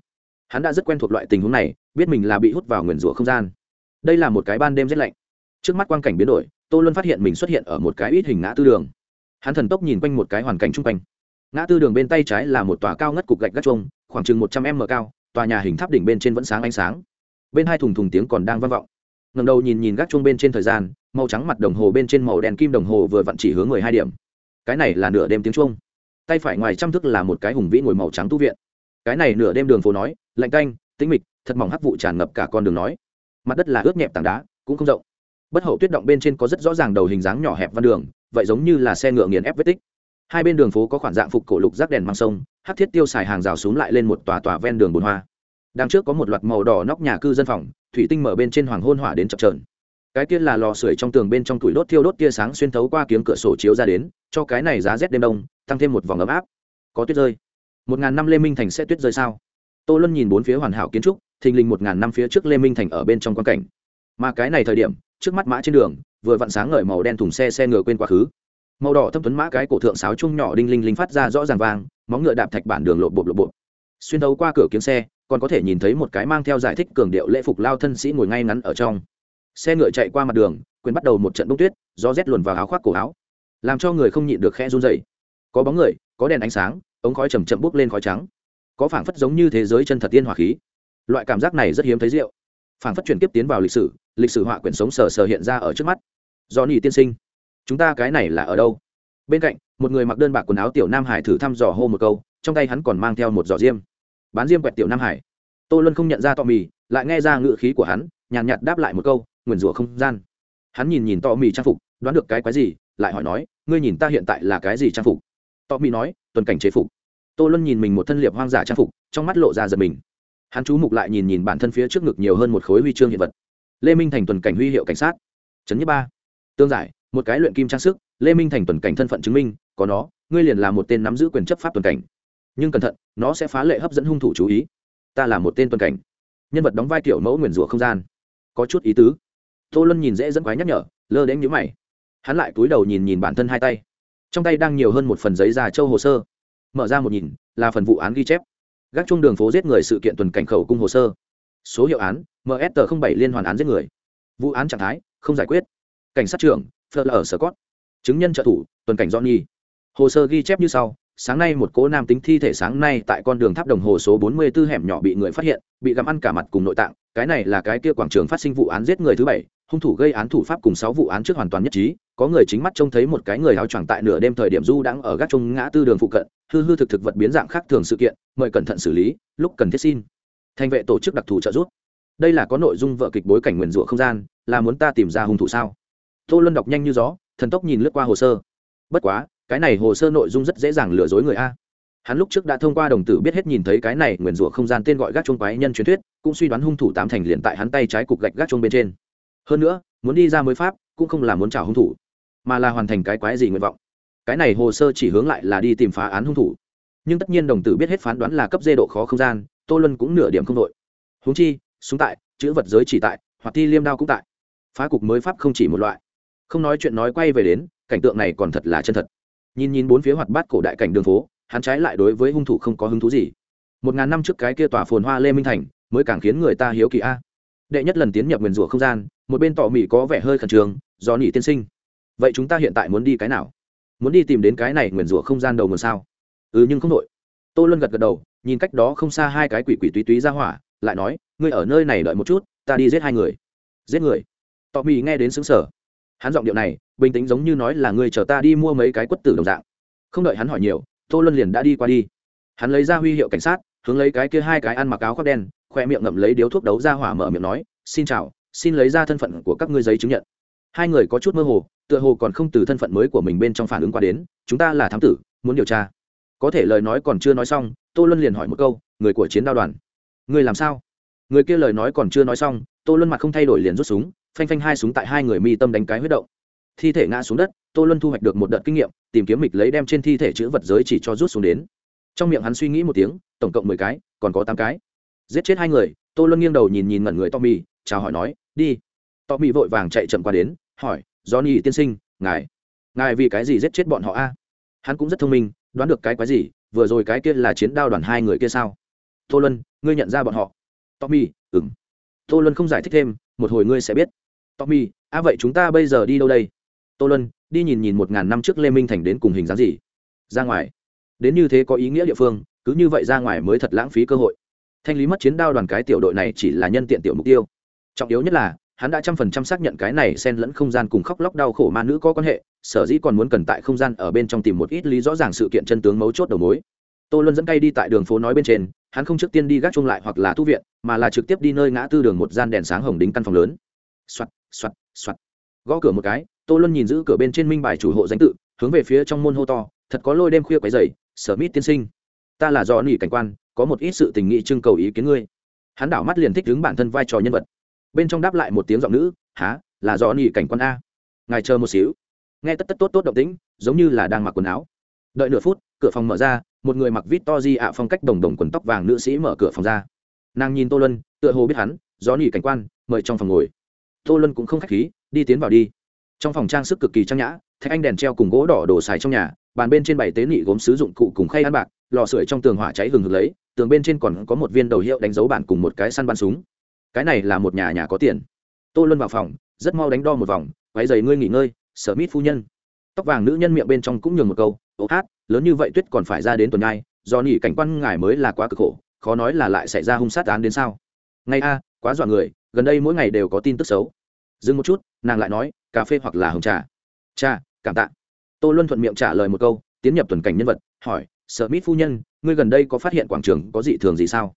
Hắn đã rất quen thuộc loại tình huống này, biết mình là bị hút vào nguyền rủa không gian. Đây là một cái ban đêm rét lạnh. Trước mắt quang cảnh biến đổi, tô luân phát hiện mình xuất hiện ở một cái ít hình ngã tư đường. Hắn thần tốc nhìn quanh một cái hoàn cảnh chung quanh. Ngã tư đường bên tay trái là một tòa cao ngất cục gạch gác trông khoảng chừng một trăm m cao, tòa nhà hình tháp đỉnh bên trên vẫn sáng ánh sáng. Bên hai thùng thùng tiếng còn đang vang vọng. Ngầm đầu nhìn nhìn gác chuông bên trên thời gian, màu trắng mặt đồng hồ bên trên màu đen kim đồng hồ vừa vặn chỉ hướng mười hai điểm. Cái này là nửa đêm tiếng chuông tay phải ngoài trăm thức là một cái hùng vĩ ngồi màu trắng tu viện. Cái này nửa đêm đường phố nói, lạnh canh tĩnh mịch, thật mỏng hắc vụ tràn ngập cả con đường nói. Mặt đất là ướt nhẹp tảng đá, cũng không rộng. Bất hậu tuyết động bên trên có rất rõ ràng đầu hình dáng nhỏ hẹp văn đường, vậy giống như là xe ngựa nghiền ép vết tích. Hai bên đường phố có khoản dạng phục cổ lục rác đèn mang sông, hắc thiết tiêu xài hàng rào xuống lại lên một tòa tòa ven đường bồn hoa. Đằng trước có một loạt màu đỏ nóc nhà cư dân phòng, thủy tinh mở bên trên hoàng hôn hỏa đến chập trờn cái kia là lò sưởi trong tường bên trong tuổi đốt thiêu đốt tia sáng xuyên thấu qua kiếng cửa sổ chiếu ra đến, cho cái này giá rét đêm đông, tăng thêm một vòng ấm áp. Có tuyết rơi. Một ngàn năm lê minh thành sẽ tuyết rơi sao? Tô luân nhìn bốn phía hoàn hảo kiến trúc, thình lình một ngàn năm phía trước lê minh thành ở bên trong quan cảnh. Mà cái này thời điểm, trước mắt mã trên đường, vừa vặn sáng ngời màu đen thùng xe xe ngựa quên quá khứ. Màu đỏ thâm tuấn mã cái cổ thượng sáo chung nhỏ đinh linh linh phát ra rõ ràng vang, móng ngựa đạp thạch bản đường lộ bộ lộ bộ xuyên đấu qua cửa kiếm xe, còn có thể nhìn thấy một cái mang theo giải thích cường điệu lễ phục lao thân sĩ ngồi ngay ngắn ở trong xe ngựa chạy qua mặt đường, quyền bắt đầu một trận bông tuyết, gió rét luồn vào áo khoác cổ áo, làm cho người không nhịn được khe run dày có bóng người, có đèn ánh sáng, ống khói chầm chậm bốc lên khói trắng. Có phảng phất giống như thế giới chân thật tiên hỏa khí. Loại cảm giác này rất hiếm thấy rượu. Phảng phất chuyển tiếp tiến vào lịch sử lịch sử họa quyển sống sờ sờ hiện ra ở trước mắt. Do nỉ tiên sinh, chúng ta cái này là ở đâu? Bên cạnh, một người mặc đơn bạc quần áo tiểu nam hải thử thăm dò hô một câu, trong tay hắn còn mang theo một giỏ diêm. Bán diêm quẹt tiểu nam hải. Tô luân không nhận ra tò mì lại nghe ra ngự khí của hắn, nhàn nhạt đáp lại một câu nguyền rủa không gian. Hắn nhìn nhìn tọ mì trang phục, đoán được cái quái gì, lại hỏi nói, ngươi nhìn ta hiện tại là cái gì trang phục? Tọ mì nói, tuần cảnh chế phục. Tô luân nhìn mình một thân liệp hoang giả trang phục, trong mắt lộ ra giật mình. Hắn chú mục lại nhìn nhìn bản thân phía trước ngực nhiều hơn một khối huy chương hiện vật. Lê minh thành tuần cảnh huy hiệu cảnh sát. Trấn nhất ba. Tương giải, một cái luyện kim trang sức, lê minh thành tuần cảnh thân phận chứng minh, có nó, ngươi liền là một tên nắm giữ quyền chấp pháp tuần cảnh. Nhưng cẩn thận, nó sẽ phá lệ hấp dẫn hung thủ chú ý. Ta là một tên tuần cảnh. Nhân vật đóng vai kiểu mẫu nguyền rủa không gian. Có chút ý tứ tô luân nhìn dễ dẫn quái nhắc nhở, lơ đến nhữ mày. Hắn lại cúi đầu nhìn nhìn bản thân hai tay. Trong tay đang nhiều hơn một phần giấy già châu hồ sơ. Mở ra một nhìn, là phần vụ án ghi chép. Gác chung đường phố giết người sự kiện tuần cảnh khẩu cung hồ sơ. Số hiệu án ms bảy liên hoàn án giết người. Vụ án trạng thái, không giải quyết. Cảnh sát trưởng, phật ở sở cót. Chứng nhân trợ thủ, tuần cảnh johnny. Hồ sơ ghi chép như sau, sáng nay một cố nam tính thi thể sáng nay tại con đường tháp đồng hồ số 44 hẻm nhỏ bị người phát hiện, bị gặm ăn cả mặt cùng nội tạng. Cái này là cái kia quảng trường phát sinh vụ án giết người thứ bảy hung thủ gây án thủ pháp cùng sáu vụ án trước hoàn toàn nhất trí, có người chính mắt trông thấy một cái người áo choàng tại nửa đêm thời điểm du đang ở gác trung ngã tư đường phụ cận, hư hư thực thực vật biến dạng khác thường sự kiện, mời cẩn thận xử lý, lúc cần thiết xin. Thành vệ tổ chức đặc thù trợ giúp. Đây là có nội dung vợ kịch bối cảnh nguyền rủa không gian, là muốn ta tìm ra hung thủ sao? Tô luân đọc nhanh như gió, thần tốc nhìn lướt qua hồ sơ. Bất quá, cái này hồ sơ nội dung rất dễ dàng lừa dối người a. Hắn lúc trước đã thông qua đồng tử biết hết nhìn thấy cái này nguyền rủa không gian tên gọi gác chuông quái nhân truyền thuyết, cũng suy đoán hung thủ tám thành liền tại hắn tay trái cục gạch gác chuông bên trên hơn nữa, muốn đi ra mới pháp, cũng không là muốn trả hung thủ, mà là hoàn thành cái quái gì nguyện vọng. Cái này hồ sơ chỉ hướng lại là đi tìm phá án hung thủ. Nhưng tất nhiên đồng tử biết hết phán đoán là cấp dê độ khó không gian, tô luân cũng nửa điểm không đội. Húng chi, súng tại, chữ vật giới chỉ tại, hoặc thi liêm đao cũng tại. Phá cục mới pháp không chỉ một loại. Không nói chuyện nói quay về đến, cảnh tượng này còn thật là chân thật. Nhìn nhìn bốn phía hoạt bát cổ đại cảnh đường phố, hắn trái lại đối với hung thủ không có hứng thú gì. Một ngàn năm trước cái kia tòa phồn hoa lê minh thành, mới càng khiến người ta hiếu kỳ a. Đệ nhất lần tiến nhập nguyền rủa không gian một bên tỏ mỹ có vẻ hơi khẩn trương, do nỉ tiên sinh. Vậy chúng ta hiện tại muốn đi cái nào? Muốn đi tìm đến cái này nguyền rủa không gian đầu nguồn sao? Ừ nhưng không đội tô luân gật gật đầu, nhìn cách đó không xa hai cái quỷ quỷ túy túy ra hỏa, lại nói, ngươi ở nơi này đợi một chút, ta đi giết hai người. Giết người? Tỏ mỹ nghe đến xứng sở hắn giọng điệu này, bình tĩnh giống như nói là ngươi chờ ta đi mua mấy cái quất tử đồng dạng. Không đợi hắn hỏi nhiều, tô luân liền đã đi qua đi. Hắn lấy ra huy hiệu cảnh sát, hướng lấy cái kia hai cái ăn mặc áo khoác đen, khoe miệng ngậm lấy điếu thuốc đấu ra hỏa mở miệng nói, xin chào xin lấy ra thân phận của các ngươi giấy chứng nhận. Hai người có chút mơ hồ, tựa hồ còn không từ thân phận mới của mình bên trong phản ứng qua đến, chúng ta là thám tử, muốn điều tra. Có thể lời nói còn chưa nói xong, tô luân liền hỏi một câu, người của chiến đao đoàn. Người làm sao? Người kia lời nói còn chưa nói xong, tô luân mặt không thay đổi liền rút súng, phanh phanh hai súng tại hai người mi tâm đánh cái huyết động. Thi thể ngã xuống đất, tô luân thu hoạch được một đợt kinh nghiệm, tìm kiếm mịch lấy đem trên thi thể chữ vật giới chỉ cho rút xuống đến. Trong miệng hắn suy nghĩ một tiếng, tổng cộng mười cái, còn có tám cái. Giết chết hai người, tô luân nghiêng đầu nhìn nhìn ngẩn người tommy, chào hỏi nói đi. Tommy vội vàng chạy chậm qua đến, hỏi, johnny tiên sinh, ngài ngài vì cái gì giết chết bọn họ a? Hắn cũng rất thông minh, đoán được cái quái gì, vừa rồi cái kia là chiến đao đoàn hai người kia sao? Tô luân, ngươi nhận ra bọn họ. Tommy ừng tô luân không giải thích thêm, một hồi ngươi sẽ biết. Tommy a vậy chúng ta bây giờ đi đâu đây? Tô luân, đi nhìn nhìn một ngàn năm trước lê minh thành đến cùng hình dáng gì. Ra ngoài. Đến như thế có ý nghĩa địa phương, cứ như vậy ra ngoài mới thật lãng phí cơ hội. Thanh lý mất chiến đao đoàn cái tiểu đội này chỉ là nhân tiện tiểu mục tiêu trọng yếu nhất là, hắn đã trăm phần trăm xác nhận cái này xen lẫn không gian cùng khóc lóc đau khổ ma nữ có quan hệ, sở dĩ còn muốn cần tại không gian ở bên trong tìm một ít lý rõ ràng sự kiện chân tướng mấu chốt đầu mối. Tô luân dẫn cây đi tại đường phố nói bên trên, hắn không trước tiên đi gác chung lại hoặc là tu viện, mà là trực tiếp đi nơi ngã tư đường một gian đèn sáng hồng đính căn phòng lớn. Soạt soạt soạt. Gõ cửa một cái, tô luân nhìn giữ cửa bên trên minh bài chủ hộ danh tự, hướng về phía trong môn hô to, thật có lôi đêm khuya quấy dày sở mít tiên sinh. Ta là do nỉ cảnh quan, có một ít sự tình nghị trưng cầu ý kiến ngươi. Hắn đảo mắt liền thích đứng bản thân vai trò nhân vật bên trong đáp lại một tiếng giọng nữ há là do nỉ cảnh quan a. Ngài chờ một xíu. Nghe tất tất tốt tốt động tĩnh, giống như là đang mặc quần áo. Đợi nửa phút, cửa phòng mở ra, một người mặc vít to di ạ phong cách đồng đồng quần tóc vàng nữ sĩ mở cửa phòng ra. Nàng nhìn tô luân, tựa hồ biết hắn gió nỉ cảnh quan, mời trong phòng ngồi. Tô luân cũng không k h á c h khí, đi tiến vào đi. Trong phòng trang sức cực kỳ trang nhã, thạch anh đèn treo cùng gỗ đỏ đổ xài trong nhà, bàn bên trên bảy tế nị gốm sứ dụng cụ cùng khay ăn bạc, lò sưởi trong tường hỏa cháy hừng hực lấy, tường bên trên còn có một viên đầu hiệu đánh dấu bản cùng một cái săn bắn súng cái này là một nhà nhà có tiền. Tô luân vào phòng, rất mau đánh đo một vòng váy giày ngươi nghỉ ngơi, sở mít phu nhân. Tóc vàng nữ nhân miệng bên trong cũng nhường một câu, ô hát, lớn như vậy tuyết còn phải ra đến tuần nhai, do nỉ cảnh quan ngài mới là quá cực khổ, khó nói là lại xảy ra hung sát án đến sao? Ngay a, quá dọa người, gần đây mỗi ngày đều có tin tức xấu. Dừng một chút, nàng lại nói, cà phê hoặc là hồng trà. Cha, cảm tạ. Tô luân thuận miệng trả lời một câu, tiến nhập tuần cảnh nhân vật, hỏi, sở mít phu nhân, ngươi gần đây có phát hiện quảng trường có dị thường gì sao?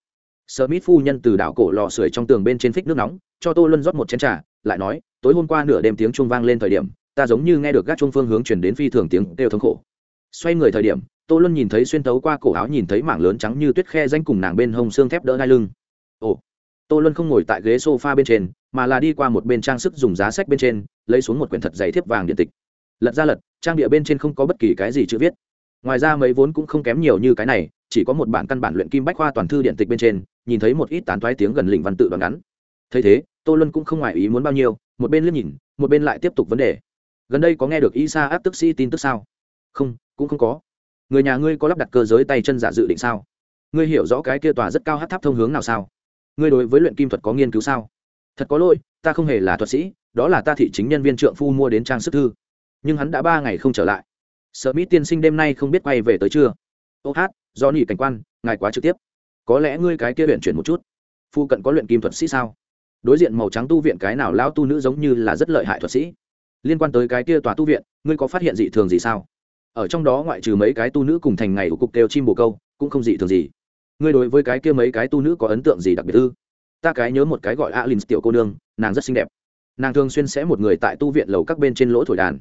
Smith phu nhân từ đảo cổ lò sưởi trong tường bên trên phích nước nóng, cho tô luân rót một chén trà, lại nói, tối hôm qua nửa đêm tiếng chuông vang lên thời điểm, ta giống như nghe được gác chuông phương hướng truyền đến phi thường tiếng đều thống khổ. Xoay người thời điểm, tô luân nhìn thấy xuyên tấu qua cổ áo nhìn thấy mảng lớn trắng như tuyết khe danh cùng nàng bên hông xương thép đỡ đai lưng. Ồ. Tô luân không ngồi tại ghế sofa bên trên, mà là đi qua một bên trang sức dùng giá sách bên trên, lấy xuống một quyển thật dày thiếp vàng điện tịch. Lật ra lật, trang địa bên trên không có bất kỳ cái gì chữ viết. Ngoài ra mấy vốn cũng không kém nhiều như cái này, chỉ có một bản căn bản luyện kim bách khoa toàn thư điện tịch bên trên nhìn thấy một ít tán toái tiếng gần lình văn tự đoạn ngắn. Thấy thế, tô luân cũng không ngoài ý muốn bao nhiêu, một bên liếc nhìn, một bên lại tiếp tục vấn đề. Gần đây có nghe được isa áp tức sĩ tin tức sao? Không, cũng không có. Người nhà ngươi có lắp đặt cơ giới tay chân giả dự định sao? Ngươi hiểu rõ cái kia tòa rất cao hát tháp thông hướng nào sao? Ngươi đối với luyện kim thuật có nghiên cứu sao? Thật có lỗi, ta không hề là thuật sĩ, đó là ta thị chính nhân viên trượng phu mua đến trang sức thư. Nhưng hắn đã ba ngày không trở lại. Sợ mỹ tiên sinh đêm nay không biết quay về tới chưa? Ô hát, do nỉ cảnh quan, ngài quá trực tiếp có lẽ ngươi cái kia luyện chuyển một chút. Phu cận có luyện kim thuật sĩ sao? Đối diện màu trắng tu viện cái nào lao tu nữ giống như là rất lợi hại thuật sĩ? Liên quan tới cái kia tòa tu viện, ngươi có phát hiện dị thường gì sao? Ở trong đó ngoại trừ mấy cái tu nữ cùng thành ngày của cục kêu chim bồ câu, cũng không dị thường gì. Ngươi đối với cái kia mấy cái tu nữ có ấn tượng gì đặc biệt ư? Ta cái nhớ một cái gọi alin, tiểu cô nương, nàng rất xinh đẹp. Nàng thường xuyên sẽ một người tại tu viện lầu các bên trên lỗ thổi đàn.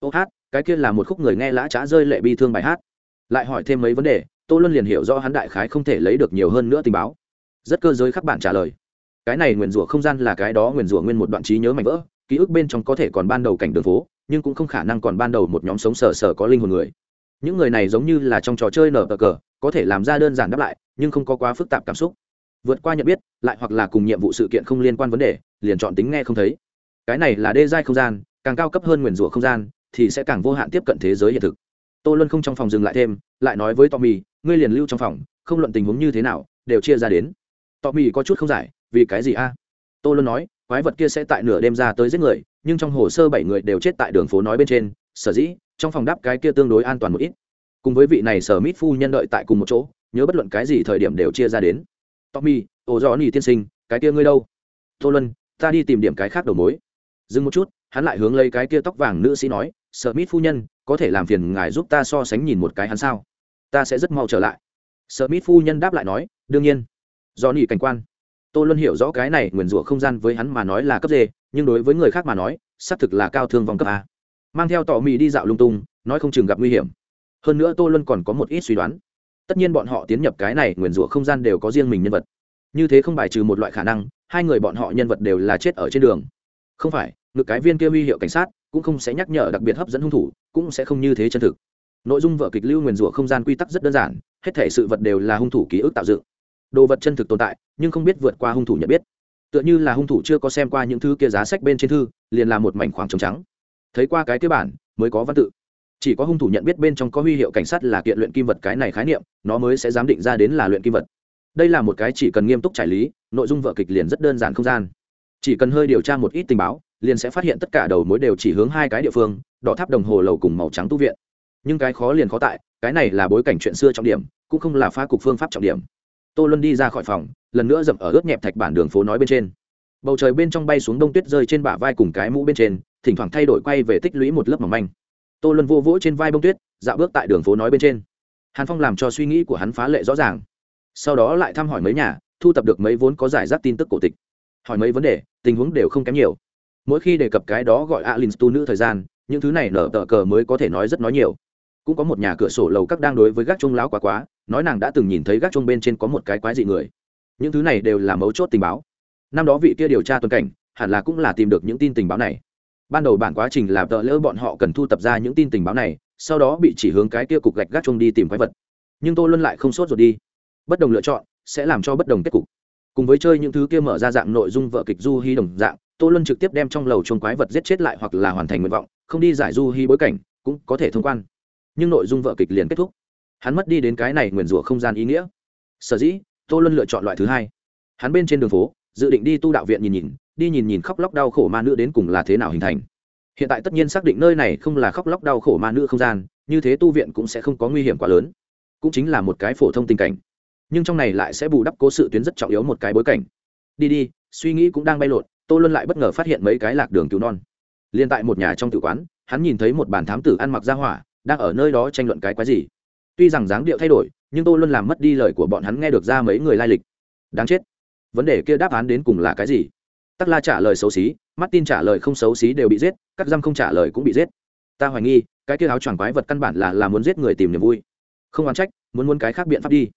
Ô hát, cái kia là một khúc người nghe lã trá rơi lệ bi thương bài hát. Lại hỏi thêm mấy vấn đề tô luân liền hiểu rõ hắn đại khái không thể lấy được nhiều hơn nữa tình báo. Rất cơ giới khắc bản trả lời. Cái này nguyền rủa không gian là cái đó nguyền rủa nguyên một đoạn trí nhớ mạnh vỡ, ký ức bên trong có thể còn ban đầu cảnh đường phố, nhưng cũng không khả năng còn ban đầu một nhóm sống sờ sờ có linh hồn người. Những người này giống như là trong trò chơi nở cờ cờ, có thể làm ra đơn giản đáp lại, nhưng không có quá phức tạp cảm xúc. Vượt qua nhận biết, lại hoặc là cùng nhiệm vụ sự kiện không liên quan vấn đề, liền chọn tính nghe không thấy. Cái này là đê giai không gian, càng cao cấp hơn nguyền rủa không gian, thì sẽ càng vô hạn tiếp cận thế giới hiện thực. Tô luân không trong phòng dừng lại thêm, lại nói với tommy ngươi liền lưu trong phòng, không luận tình huống như thế nào, đều chia ra đến. Tommy có chút không giải, vì cái gì a? Tô luôn nói, quái vật kia sẽ tại nửa đêm ra tới giết người, nhưng trong hồ sơ bảy người đều chết tại đường phố nói bên trên. Sở dĩ, trong phòng đáp cái kia tương đối an toàn một ít. Cùng với vị này sở mít phu nhân đợi tại cùng một chỗ, nhớ bất luận cái gì thời điểm đều chia ra đến. Tommy ồ rõ nỉ tiên sinh, cái kia ngươi đâu? Tô luân, ta đi tìm điểm cái khác đầu mối. Dừng một chút, hắn lại hướng lấy cái kia tóc vàng nữ sĩ nói, Sở mít phu nhân, có thể làm phiền ngài giúp ta so sánh nhìn một cái hắn sao? Ta sẽ rất mau trở lại. Sợ mít phu nhân đáp lại nói, đương nhiên. Do nỉ cảnh quan. Tô luân hiểu rõ cái này nguyền rủa không gian với hắn mà nói là cấp dê nhưng đối với người khác mà nói, xác thực là cao thương vòng cấp a. Mang theo tỏ mì đi dạo lung tung, nói không chừng gặp nguy hiểm. Hơn nữa tô luân còn có một ít suy đoán. Tất nhiên bọn họ tiến nhập cái này nguyền rủa không gian đều có riêng mình nhân vật. Như thế không bài trừ một loại khả năng, hai người bọn họ nhân vật đều là chết ở trên đường. Không phải ngược cái viên kia huy hiệu cảnh sát cũng không sẽ nhắc nhở đặc biệt hấp dẫn hung thủ, cũng sẽ không như thế chân thực nội dung vở kịch lưu nguyền rủa không gian quy tắc rất đơn giản, hết thể sự vật đều là hung thủ ký ức tạo dựng. Đồ vật chân thực tồn tại, nhưng không biết vượt qua hung thủ nhận biết. Tựa như là hung thủ chưa có xem qua những thứ kia giá sách bên trên thư, liền là một mảnh khoảng trống trắng. Thấy qua cái tiêu bản, mới có văn tự. Chỉ có hung thủ nhận biết bên trong có huy hiệu cảnh sát là kiện luyện kim vật cái này khái niệm, nó mới sẽ giám định ra đến là luyện kim vật. Đây là một cái chỉ cần nghiêm túc trải lý, nội dung vở kịch liền rất đơn giản không gian. Chỉ cần hơi điều tra một ít tình báo, liền sẽ phát hiện tất cả đầu mối đều chỉ hướng hai cái địa phương, đỏ tháp đồng hồ lầu cùng màu trắng tu viện nhưng cái khó liền khó tại, cái này là bối cảnh chuyện xưa trọng điểm, cũng không là phá cục phương pháp trọng điểm. Tô luân đi ra khỏi phòng, lần nữa dậm ở ướt nhẹp thạch bản đường phố nói bên trên. Bầu trời bên trong bay xuống đông tuyết rơi trên bả vai cùng cái mũ bên trên, thỉnh thoảng thay đổi quay về tích lũy một lớp mỏng manh. Tô luân vô vỗ trên vai bông tuyết dạo bước tại đường phố nói bên trên. Hàn phong làm cho suy nghĩ của hắn phá lệ rõ ràng. Sau đó lại thăm hỏi mấy nhà, thu tập được mấy vốn có giải rác tin tức cổ tịch. Hỏi mấy vấn đề, tình huống đều không kém nhiều. Mỗi khi đề cập cái đó gọi alin tu nữ thời gian, những thứ này nở tờ cờ mới có thể nói rất nói nhiều cũng có một nhà cửa sổ lầu các đang đối với gác chung láo quá quá, nói nàng đã từng nhìn thấy gác chung bên trên có một cái quái dị người. Những thứ này đều là mấu chốt tình báo. Năm đó vị kia điều tra tuần cảnh, hẳn là cũng là tìm được những tin tình báo này. Ban đầu bản quá trình là tợ lỡ bọn họ cần thu tập ra những tin tình báo này, sau đó bị chỉ hướng cái kia cục gạch gác chung đi tìm quái vật. Nhưng tôi luân lại không sốt rồi đi. Bất đồng lựa chọn, sẽ làm cho bất đồng kết cục. Cùng với chơi những thứ kia mở ra dạng nội dung vợ kịch du hy đồng dạng, tô luân trực tiếp đem trong lầu chuông quái vật giết chết lại hoặc là hoàn thành nguyện vọng, không đi giải du hy bối cảnh, cũng có thể thông quan nhưng nội dung vợ kịch liền kết thúc. Hắn mất đi đến cái này nguyền rủa không gian ý nghĩa. Sở dĩ, tô luân lựa chọn loại thứ hai. Hắn bên trên đường phố, dự định đi tu đạo viện nhìn nhìn, đi nhìn nhìn khóc lóc đau khổ ma nữ đến cùng là thế nào hình thành. Hiện tại tất nhiên xác định nơi này không là khóc lóc đau khổ ma nữ không gian, như thế tu viện cũng sẽ không có nguy hiểm quá lớn. Cũng chính là một cái phổ thông tình cảnh. Nhưng trong này lại sẽ bù đắp cố sự tuyến rất trọng yếu một cái bối cảnh. Đi đi, suy nghĩ cũng đang bay lộn, tô luân lại bất ngờ phát hiện mấy cái lạc đường cứu non. Liên tại một nhà trong tử quán, hắn nhìn thấy một bàn thám tử ăn mặc ra hỏa đang ở nơi đó tranh luận cái quái gì? Tuy rằng dáng điệu thay đổi, nhưng tôi luôn làm mất đi lời của bọn hắn nghe được ra mấy người lai lịch. Đáng chết. Vấn đề kia đáp án đến cùng là cái gì? Tắc la trả lời xấu xí mắt tin trả lời không xấu xí đều bị giết, các răm không trả lời cũng bị giết. Ta hoài nghi, cái kia áo choàng quái vật căn bản là là muốn giết người tìm niềm vui. Không oán trách, muốn muốn cái khác biện pháp đi.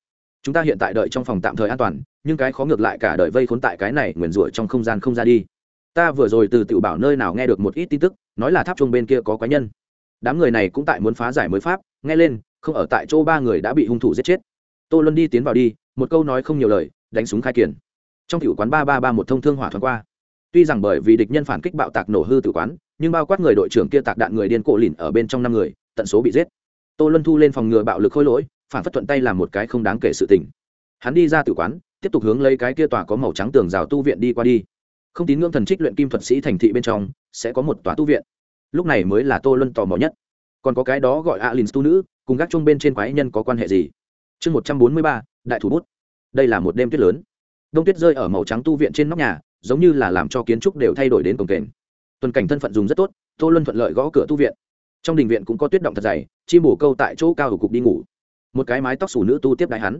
Chúng ta hiện tại đợi trong phòng tạm thời an toàn, nhưng cái khó ngược lại cả đợi vây khốn tại cái này nguyền rủa trong không gian không ra đi. Ta vừa rồi từ tự bảo nơi nào nghe được một ít tin tức, nói là tháp chuông bên kia có quái nhân đám người này cũng tại muốn phá giải mới pháp, nghe lên, không ở tại chỗ ba người đã bị hung thủ giết chết. Tô luân đi tiến vào đi, một câu nói không nhiều lời, đánh súng khai kiển. Trong tiểu quán ba ba ba một thông thương hỏa thoáng qua. Tuy rằng bởi vì địch nhân phản kích bạo tạc nổ hư tử quán, nhưng bao quát người đội trưởng kia tạc đạn người điên cổ lìn ở bên trong năm người, tận số bị giết. Tô luân thu lên phòng ngừa bạo lực khôi lỗi, phản phất thuận tay làm một cái không đáng kể sự tình. Hắn đi ra tử quán, tiếp tục hướng lấy cái kia tòa có màu trắng tường rào tu viện đi qua đi. Không tín ngưỡng thần trích luyện kim thuật sĩ thành thị bên trong, sẽ có một tòa tu viện lúc này mới là tô luân tò mò nhất. Còn có cái đó gọi alin tu nữ, cùng gác chung bên trên quái nhân có quan hệ gì? Chương một trăm bốn mươi ba, đại thủ bút. Đây là một đêm tuyết lớn. Đông tuyết rơi ở màu trắng tu viện trên nóc nhà, giống như là làm cho kiến trúc đều thay đổi đến cổng kềnh. Tuần cảnh thân phận dùng rất tốt, tô luân thuận lợi gõ cửa tu viện. Trong đình viện cũng có tuyết động thật dày, chim bổ câu tại chỗ cao ở cục đi ngủ. Một cái mái tóc xù nữ tu tiếp đại hắn.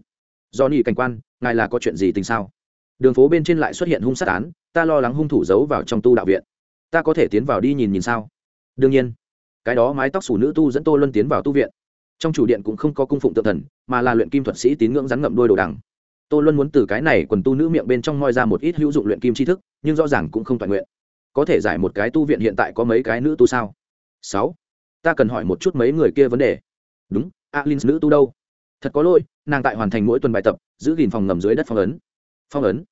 Do nỉ cảnh quan, ngài là có chuyện gì tình sao? Đường phố bên trên lại xuất hiện hung sát án, ta lo lắng hung thủ giấu vào trong tu đạo viện. Ta có thể tiến vào đi nhìn nhìn sao? Đương nhiên, cái đó mái tóc xù nữ tu dẫn tô luân tiến vào tu viện. Trong chủ điện cũng không có cung phụng tự thần, mà là luyện kim thuật sĩ tín ngưỡng rắn ngậm đôi đồ đằng. Tô luân muốn từ cái này quần tu nữ miệng bên trong moi ra một ít hữu dụng luyện kim tri thức, nhưng rõ ràng cũng không toàn nguyện. Có thể giải một cái tu viện hiện tại có mấy cái nữ tu sao? Sáu. Ta cần hỏi một chút mấy người kia vấn đề. Đúng alin nữ tu đâu? Thật có lỗi, nàng tại hoàn thành mỗi tuần bài tập, giữ gìn phòng ngầm dưới đất phong ấn. Phong ấn.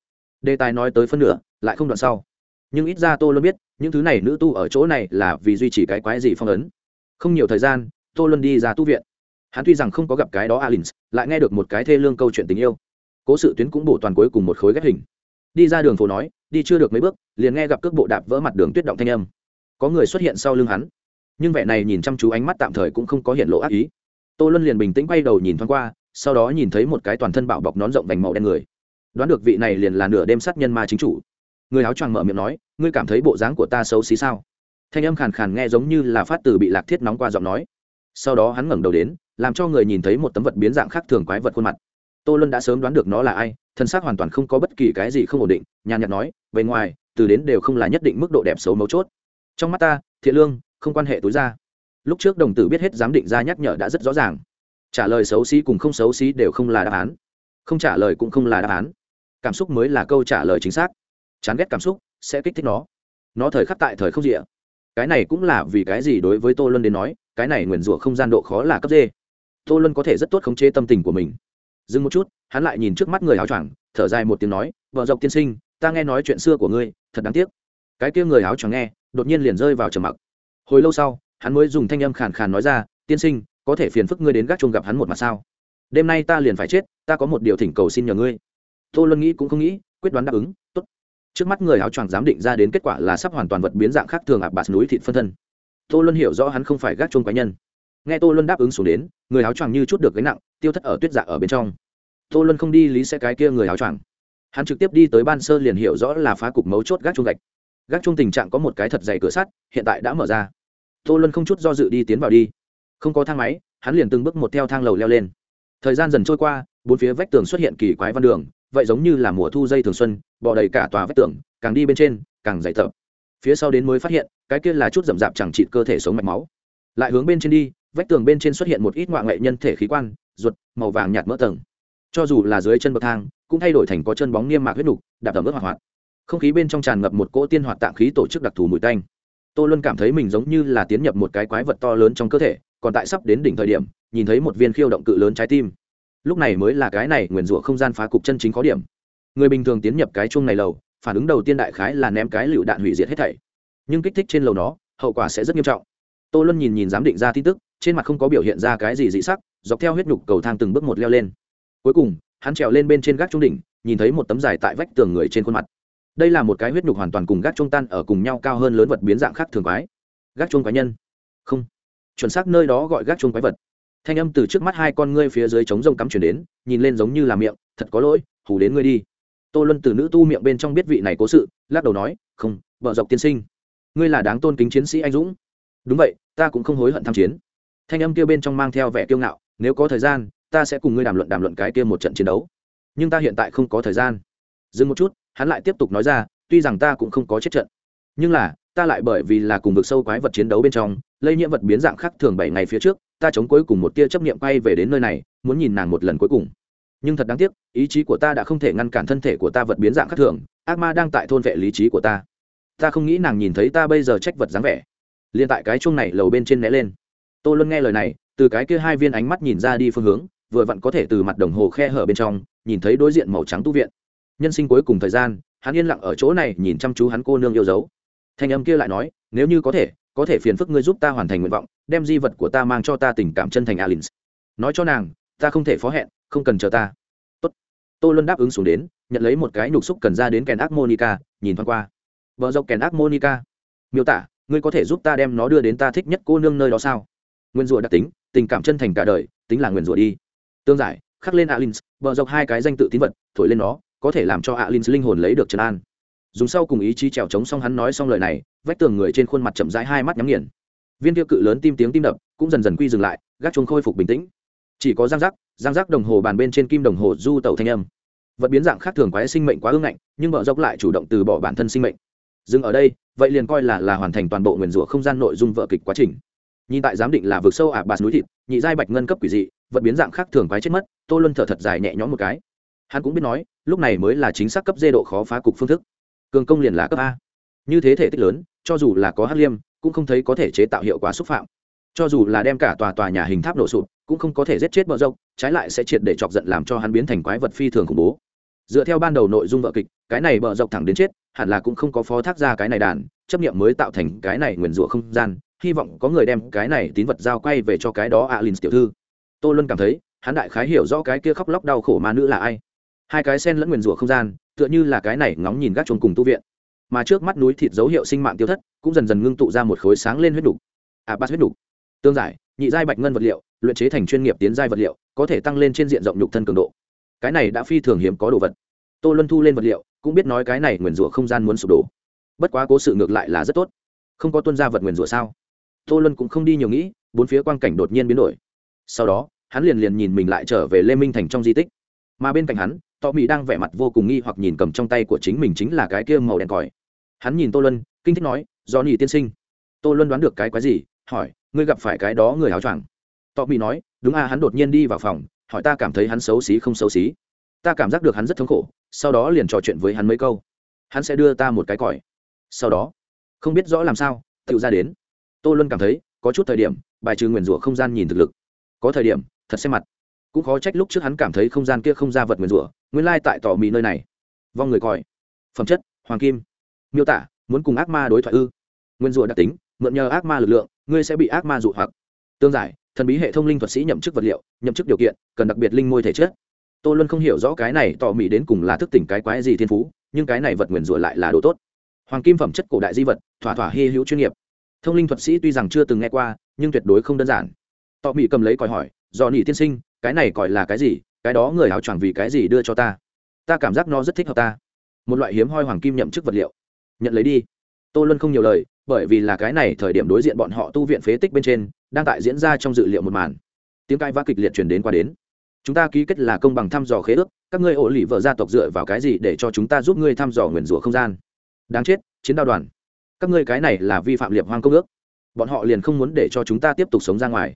Đề tài nói tới phân nửa, lại không đoạn sau nhưng ít ra tô luân biết, những thứ này nữ tu ở chỗ này là vì duy trì cái quái gì phong ấn. Không nhiều thời gian, tô luân đi ra tu viện. Hắn tuy rằng không có gặp cái đó alin lại nghe được một cái thê lương câu chuyện tình yêu. Cố sự tuyến cũng bổ toàn cuối cùng một khối ghép hình. Đi ra đường phố nói, đi chưa được mấy bước, liền nghe gặp cước bộ đạp vỡ mặt đường tuyết động thanh âm. Có người xuất hiện sau lưng hắn. Nhưng vẻ này nhìn chăm chú ánh mắt tạm thời cũng không có hiện lộ ác ý. Tô luân liền bình tĩnh quay đầu nhìn thoáng qua, sau đó nhìn thấy một cái toàn thân bạo bọc nón rộng vành màu đen người. Đoán được vị này liền là nửa đêm sát nhân ma chính chủ người áo choàng mở miệng nói, ngươi cảm thấy bộ dáng của ta xấu xí sao? Thanh âm khàn khàn nghe giống như là phát từ bị lạc thiết nóng qua giọng nói. Sau đó hắn ngẩng đầu đến, làm cho người nhìn thấy một tấm vật biến dạng khác thường quái vật khuôn mặt. Tô luân đã sớm đoán được nó là ai, thân xác hoàn toàn không có bất kỳ cái gì không ổn định, nhàn nhạt nói, bề ngoài, từ đến đều không là nhất định mức độ đẹp xấu mấu chốt. Trong mắt ta, thiện lương, không quan hệ tối ra. Lúc trước đồng tử biết hết giám định ra nhắc nhở đã rất rõ ràng. Trả lời xấu xí cùng không xấu xí đều không là đáp án. Không trả lời cũng không là đáp án. Cảm xúc mới là câu trả lời chính xác chán ghét cảm xúc, sẽ kích thích nó. Nó thời khắc tại thời không rịa. Cái này cũng là vì cái gì đối với tô luân đến nói, cái này nguyền rủa không gian độ khó là cấp dê tô luân có thể rất tốt khống chế tâm tình của mình. Dừng một chút, hắn lại nhìn trước mắt người áo choàng, thở dài một tiếng nói, vợ dọc tiên sinh, ta nghe nói chuyện xưa của ngươi, thật đáng tiếc. Cái kia người áo choàng nghe, đột nhiên liền rơi vào trầm mặc. Hồi lâu sau, hắn mới dùng thanh âm khàn khàn nói ra, tiên sinh, có thể phiền phức ngươi đến gác chuông gặp hắn một mặt sao? Đêm nay ta liền phải chết, ta có một điều thỉnh cầu xin nhờ ngươi. Tô luân nghĩ cũng không nghĩ, quyết đoán đáp ứng trước mắt người áo choàng giám định ra đến kết quả là sắp hoàn toàn vật biến dạng khác thường ạp bạt núi thịt phân thân. Tô luân hiểu rõ hắn không phải gác chuông quái nhân. Nghe tô luân đáp ứng xuống đến, người áo choàng như chút được gánh nặng, tiêu thất ở tuyết dạ ở bên trong. Tô luân không đi lý sẽ cái kia người áo choàng. Hắn trực tiếp đi tới ban sơ liền hiểu rõ là phá cục mấu chốt gác chuông gạch. Gác chuông tình trạng có một cái thật dày cửa sắt, hiện tại đã mở ra. Tô luân không chút do dự đi tiến vào đi. Không có thang máy, hắn liền từng bước một theo thang lầu leo lên. Thời gian dần trôi qua, bốn phía vách tường xuất hiện kỳ quái văn đường vậy giống như là mùa thu dây thường xuân, bò đầy cả tòa vách tường, càng đi bên trên, càng dày tập phía sau đến mới phát hiện, cái kia là chút rậm rạp chẳng trị cơ thể sống mạch máu. Lại hướng bên trên đi, vách tường bên trên xuất hiện một ít ngoại nghệ nhân thể khí quan, ruột, màu vàng nhạt mỡ tầng. Cho dù là dưới chân bậc thang, cũng thay đổi thành có chân bóng niêm mạc huyết nục, đạp tầm ướt hoạt hoạt. Không khí bên trong tràn ngập một cỗ tiên hoạt tạng khí tổ chức đặc thù mùi tanh. Tô luân cảm thấy mình giống như là tiến nhập một cái quái vật to lớn trong cơ thể, còn tại sắp đến đỉnh thời điểm, nhìn thấy một viên khiêu động cự lớn trái tim lúc này mới là cái này nguyền rủa không gian phá cục chân chính có điểm. Người bình thường tiến nhập cái chuông này lầu, phản ứng đầu tiên đại khái là ném cái lựu đạn hủy diệt hết thảy. Nhưng kích thích trên lầu nó, hậu quả sẽ rất nghiêm trọng. Tô luân nhìn nhìn giám định ra tin tức, trên mặt không có biểu hiện ra cái gì dị sắc, dọc theo huyết nhục cầu thang từng bước một leo lên. Cuối cùng, hắn trèo lên bên trên gác trung đỉnh, nhìn thấy một tấm dài tại vách tường người trên khuôn mặt. Đây là một cái huyết nhục hoàn toàn cùng gác trung tan ở cùng nhau cao hơn lớn vật biến dạng khác thường quái. Gác trung quái nhân. Không. Chuẩn xác nơi đó gọi gác trung quái vật thanh âm từ trước mắt hai con ngươi phía dưới trống rông cắm chuyển đến, nhìn lên giống như là miệng, thật có lỗi, hù đến ngươi đi. Tô luân từ nữ tu miệng bên trong biết vị này cố sự, lắc đầu nói, không, vợ dọc tiên sinh, ngươi là đáng tôn kính chiến sĩ anh dũng. Đúng vậy, ta cũng không hối hận tham chiến. Thanh âm kia bên trong mang theo vẻ kiêu ngạo, nếu có thời gian, ta sẽ cùng ngươi đàm luận đàm luận cái kia một trận chiến đấu. Nhưng ta hiện tại không có thời gian. Dừng một chút, hắn lại tiếp tục nói ra, tuy rằng ta cũng không có chết trận, nhưng là, ta lại bởi vì là cùng vực sâu quái vật chiến đấu bên trong, lây nhiễm vật biến dạng khác thường bảy ngày phía trước ta chống cuối cùng một tia chấp niệm quay về đến nơi này, muốn nhìn nàng một lần cuối cùng. Nhưng thật đáng tiếc, ý chí của ta đã không thể ngăn cản thân thể của ta vật biến dạng khác thường, ác ma đang tại thôn vệ lý trí của ta. Ta không nghĩ nàng nhìn thấy ta bây giờ trách vật dáng vẻ. Liền tại cái chuông này lầu bên trên né lên. Tô luân nghe lời này, từ cái kia hai viên ánh mắt nhìn ra đi phương hướng, vừa vặn có thể từ mặt đồng hồ khe hở bên trong, nhìn thấy đối diện màu trắng tu viện. Nhân sinh cuối cùng thời gian, hắn yên lặng ở chỗ này nhìn chăm chú hắn cô nương yêu dấu. Thanh âm kia lại nói, nếu như có thể có thể phiền phức ngươi giúp ta hoàn thành nguyện vọng, đem di vật của ta mang cho ta tình cảm chân thành alin nói cho nàng, ta không thể phó hẹn, không cần chờ ta. Tốt. Tôi luôn đáp ứng xuống đến, nhận lấy một cái nhục xúc cần ra đến kèn ác monica, nhìn thoáng qua. Vợ dọc kèn ác monica. Miêu tả, ngươi có thể giúp ta đem nó đưa đến ta thích nhất cô nương nơi đó sao? Nguyên rủa đặc tính, tình cảm chân thành cả đời, tính là nguyên rủa đi. Tương giải, khắc lên alin vợ dọc hai cái danh tự tín vật, thổi lên nó, có thể làm cho alin linh hồn lấy được trấn an dùng sau cùng ý chí trèo trống xong hắn nói xong lời này, vách tường người trên khuôn mặt chậm rãi hai mắt nhắm nghiền. Viên tiêu cự lớn tim tiếng tim đập cũng dần dần quy dừng lại, gác chuông khôi phục bình tĩnh. Chỉ có giang giác giang giác đồng hồ bàn bên trên kim đồng hồ du tàu thanh âm. Vật biến dạng khác thường quái sinh mệnh quá ương ngạnh, nhưng vợ dốc lại chủ động từ bỏ bản thân sinh mệnh. Dừng ở đây, vậy liền coi là là hoàn thành toàn bộ nguyền rủa không gian nội dung vợ kịch quá trình. Nhìn tại giám định là vực sâu ả bạt núi thịt, nhị giai bạch ngân cấp quỷ dị, vật biến dạng khác thường quái chết mất, tô luân thở thật dài nhẹ nhõm một cái. Hắn cũng biết nói, lúc này mới là chính xác cấp dê độ khó phá cục phương thức cường công liền là cấp a. Như thế thể tích lớn, cho dù là có hát liêm, cũng không thấy có thể chế tạo hiệu quả xúc phạm. Cho dù là đem cả tòa tòa nhà hình tháp nổ sụp, cũng không có thể giết chết bờ rộng trái lại sẽ triệt để chọc giận làm cho hắn biến thành quái vật phi thường khủng bố. Dựa theo ban đầu nội dung vợ kịch, cái này bờ dọc thẳng đến chết, hẳn là cũng không có phó thác ra cái này đàn, chấp nghiệm mới tạo thành cái này nguyền rủa không gian, hy vọng có người đem cái này tín vật giao quay về cho cái đó alin tiểu thư. Tôi luôn cảm thấy, hắn đại khái hiểu rõ cái kia khóc lóc đau khổ ma nữ là ai hai cái sen lẫn nguyền rủa không gian, tựa như là cái này ngóng nhìn gác chuồng cùng tu viện. Mà trước mắt núi thịt dấu hiệu sinh mạng tiêu thất, cũng dần dần ngưng tụ ra một khối sáng lên huyết đục. À bát huyết đục. Tương giải, nhị giai bạch ngân vật liệu, luyện chế thành chuyên nghiệp tiến giai vật liệu, có thể tăng lên trên diện rộng nhục thân cường độ. Cái này đã phi thường hiếm có đồ vật. Tô luân thu lên vật liệu, cũng biết nói cái này nguyền rủa không gian muốn sụp đổ. Bất quá cố sự ngược lại là rất tốt. Không có tuân ra vật nguyền rủa sao? Tô luân cũng không đi nhiều nghĩ, bốn phía quang cảnh đột nhiên biến đổi. Sau đó, hắn liền liền nhìn mình lại trở về lê minh thành trong di tích mà bên cạnh hắn tò mì đang vẻ mặt vô cùng nghi hoặc nhìn cầm trong tay của chính mình chính là cái kia màu đen còi. Hắn nhìn tô luân, kinh thích nói, do nhị tiên sinh. Tô luân đoán được cái quái gì, hỏi, ngươi gặp phải cái đó người áo choàng? Tò mì nói, đúng à hắn đột nhiên đi vào phòng, hỏi ta cảm thấy hắn xấu xí không xấu xí. Ta cảm giác được hắn rất thống khổ, sau đó liền trò chuyện với hắn mấy câu. Hắn sẽ đưa ta một cái còi. Sau đó, không biết rõ làm sao tự ra đến. Tô luân cảm thấy, có chút thời điểm, bài trừ nguyền rủa không gian nhìn thực lực. Có thời điểm, thật xem mặt cũng khó trách lúc trước hắn cảm thấy không gian kia không ra vật nguyền rủa, nguyên lai tại tỏ mì nơi này. Vong người còi phẩm chất, hoàng kim. Miêu tả, muốn cùng ác ma đối thoại ư. Nguyên rủa đặc tính, mượn nhờ ác ma lực lượng, ngươi sẽ bị ác ma dụ hoặc. Tương giải, thần bí hệ thông linh thuật sĩ nhậm chức vật liệu, nhậm chức điều kiện, cần đặc biệt linh môi thể chất. Tô luân không hiểu rõ cái này tỏ mì đến cùng là thức tỉnh cái quái gì thiên phú, nhưng cái này vật nguyền rủa lại là đồ tốt. Hoàng kim phẩm chất cổ đại di vật, thỏa thỏa hy hữu chuyên nghiệp. Thông linh thuật sĩ tuy rằng chưa từng nghe qua, nhưng tuyệt đối không đơn giản. Tỏ mì cầm lấy còi hỏi do nỉ tiên sinh cái này gọi là cái gì, cái đó người áo choàng vì cái gì đưa cho ta? Ta cảm giác nó rất thích hợp ta. Một loại hiếm hoi hoàng kim nhậm chức vật liệu. Nhận lấy đi. Tô luân không nhiều lời, bởi vì là cái này thời điểm đối diện bọn họ tu viện phế tích bên trên, đang tại diễn ra trong dự liệu một màn. Tiếng cãi vã kịch liệt truyền đến qua đến. Chúng ta ký kết là công bằng thăm dò khế ước, các ngươi ổ lỉ vợ gia tộc dựa vào cái gì để cho chúng ta giúp ngươi thăm dò nguyền rủa không gian? Đáng chết, chiến đao đoàn. Các ngươi cái này là vi phạm liệp hoang công ước. Bọn họ liền không muốn để cho chúng ta tiếp tục sống ra ngoài.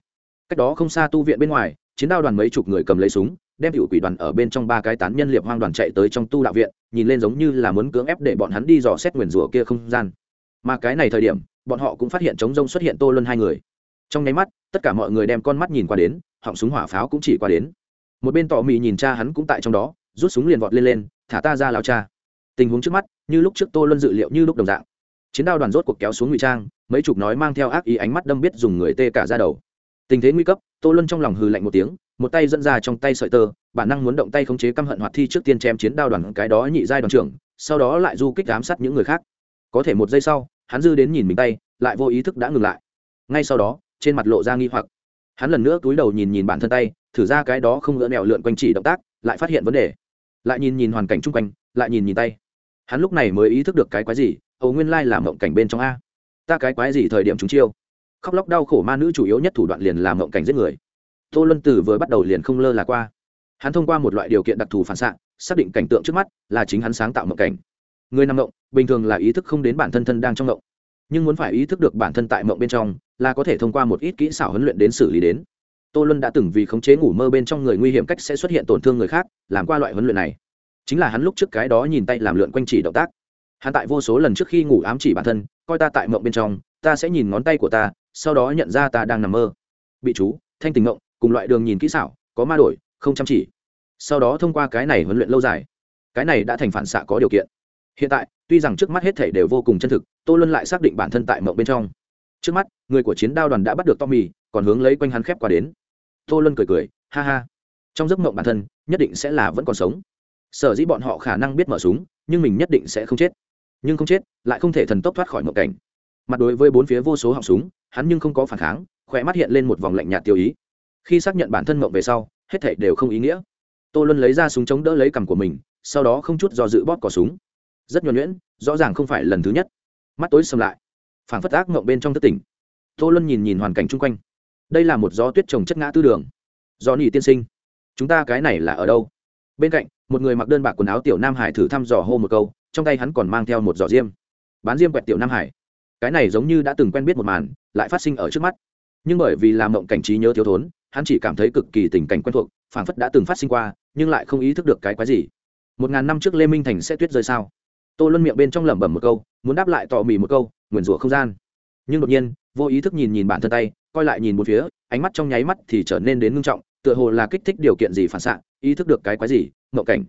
Cách đó không xa tu viện bên ngoài chiến đao đoàn mấy chục người cầm lấy súng, đem hiệu quỷ đoàn ở bên trong ba cái tán nhân liệp hoang đoàn chạy tới trong tu đạo viện, nhìn lên giống như là muốn cưỡng ép để bọn hắn đi dò xét nguyền rủa kia không gian. Mà cái này thời điểm, bọn họ cũng phát hiện chống rông xuất hiện tô luân hai người. Trong nháy mắt, tất cả mọi người đem con mắt nhìn qua đến, họng súng hỏa pháo cũng chỉ qua đến. Một bên tỏ Mị nhìn cha hắn cũng tại trong đó, rút súng liền vọt lên lên, thả ta ra lao cha. Tình huống trước mắt, như lúc trước tô luân dự liệu như lúc đồng dạng. Chiến đao đoàn rốt cuộc kéo xuống ngụy trang, mấy chục nói mang theo ác ý ánh mắt đâm biết dùng người tê cả ra đầu tình thế nguy cấp, tô luân trong lòng hừ lạnh một tiếng, một tay dẫn ra trong tay sợi tơ, bản năng muốn động tay khống chế căm hận hoạt thi trước tiên chém chiến đao đoàn cái đó nhị giai đoàn trưởng, sau đó lại du kích ám sát những người khác. Có thể một giây sau, hắn dư đến nhìn mình tay, lại vô ý thức đã ngừng lại. Ngay sau đó, trên mặt lộ ra nghi hoặc. Hắn lần nữa túi đầu nhìn nhìn bản thân tay, thử ra cái đó không ngỡ nẹo lượn quanh chỉ động tác, lại phát hiện vấn đề. Lại nhìn nhìn hoàn cảnh chung quanh, lại nhìn nhìn tay. Hắn lúc này mới ý thức được cái quái gì hầu nguyên lai làm mộng cảnh bên trong a. Ta cái quái gì thời điểm chúng chiêu? Khóc lóc đau khổ ma nữ chủ yếu nhất thủ đoạn liền làm mộng cảnh giết người. Tô luân tử vừa bắt đầu liền không lơ là qua. Hắn thông qua một loại điều kiện đặc thù phản xạ, xác định cảnh tượng trước mắt là chính hắn sáng tạo mộng cảnh. Người nằm mộng, bình thường là ý thức không đến bản thân thân đang trong mộng. Nhưng muốn phải ý thức được bản thân tại mộng bên trong, là có thể thông qua một ít kỹ xảo huấn luyện đến xử lý đến. Tô luân đã từng vì khống chế ngủ mơ bên trong người nguy hiểm cách sẽ xuất hiện tổn thương người khác, làm qua loại huấn luyện này. Chính là hắn lúc trước cái đó nhìn tay làm lượn quanh chỉ động tác. Hắn tại vô số lần trước khi ngủ ám chỉ bản thân, coi ta tại mộng bên trong, ta sẽ nhìn ngón tay của ta sau đó nhận ra ta đang nằm mơ. Bị chú, thanh tình ngộng, cùng loại đường nhìn kỹ xảo, có ma đổi, không chăm chỉ. Sau đó thông qua cái này huấn luyện lâu dài, cái này đã thành phản xạ có điều kiện. Hiện tại, tuy rằng trước mắt hết thể đều vô cùng chân thực, tô luân lại xác định bản thân tại mộng bên trong. Trước mắt, người của chiến đao đoàn đã bắt được tommy, còn hướng lấy quanh hắn khép qua đến. Tô luân cười cười, ha ha. Trong giấc mộng bản thân, nhất định sẽ là vẫn còn sống. Sở dĩ bọn họ khả năng biết mở súng, nhưng mình nhất định sẽ không chết. Nhưng không chết, lại không thể thần tốc thoát khỏi mộng cảnh mặt đối với bốn phía vô số họng súng, hắn nhưng không có phản kháng, khỏe mắt hiện lên một vòng lạnh nhạt tiêu ý. Khi xác nhận bản thân mộng về sau, hết thể đều không ý nghĩa. Tô luân lấy ra súng chống đỡ lấy cằm của mình, sau đó không chút do dự bóp cỏ súng. Rất nhuẩn nhuyễn, rõ ràng không phải lần thứ nhất. Mắt tối xâm lại, phảng phất ác mộng bên trong thất tỉnh. Tô luân nhìn nhìn hoàn cảnh chung quanh. Đây là một gió tuyết trồng chất ngã tư đường. Do nỉ tiên sinh, chúng ta cái này là ở đâu? Bên cạnh, một người mặc đơn bạc quần áo tiểu nam hải thử thăm dò hô một câu, trong tay hắn còn mang theo một giỏ diêm. Bán diêm quẹt tiểu nam hải cái này giống như đã từng quen biết một màn, lại phát sinh ở trước mắt. Nhưng bởi vì làm mộng cảnh trí nhớ thiếu thốn, hắn chỉ cảm thấy cực kỳ tình cảnh quen thuộc, phảng phất đã từng phát sinh qua, nhưng lại không ý thức được cái quái gì. Một ngàn năm trước lê minh thành sẽ tuyết rơi sao? Tô luân miệng bên trong lẩm bẩm một câu, muốn đáp lại tò mì một câu, nguyền rủa không gian. Nhưng đột nhiên, vô ý thức nhìn nhìn bản thân tay, coi lại nhìn một phía, ánh mắt trong nháy mắt thì trở nên đến ngưng trọng, tựa hồ là kích thích điều kiện gì phản xạ, ý thức được cái quái gì ngộ cảnh.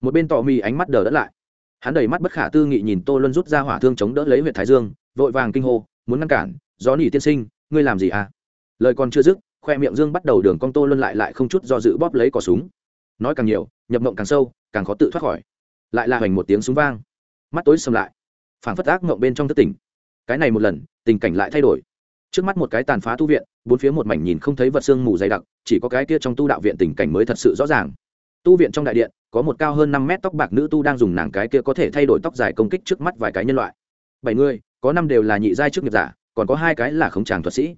Một bên tò mì ánh mắt đờ đẫn lại. Hắn đầy mắt bất khả tư nghị nhìn tô luân rút ra hỏa thương chống đỡ lấy huyện thái dương vội vàng kinh hô, muốn ngăn cản, gió nỉ tiên sinh, ngươi làm gì à? Lời còn chưa dứt, khoe miệng dương bắt đầu đường cong tô luân lại lại không chút do dự bóp lấy cỏ súng. Nói càng nhiều, nhập mộng càng sâu, càng khó tự thoát khỏi. Lại là hoành một tiếng súng vang. Mắt tối sầm lại. Phảng phất ác mộng bên trong thất tỉnh. Cái này một lần, tình cảnh lại thay đổi. Trước mắt một cái tàn phá tu viện, bốn phía một mảnh nhìn không thấy vật xương mù dày đặc, chỉ có cái kia trong tu đạo viện tình cảnh mới thật sự rõ ràng. Tu viện trong đại điện, có một cao hơn năm mét tóc bạc nữ tu đang dùng nàng cái kia có thể thay đổi tóc dài công kích trước mắt vài cái nhân loại. Bảy người có năm đều là nhị giai trước nghiệp giả, còn có hai cái là khống tràng thuật sĩ.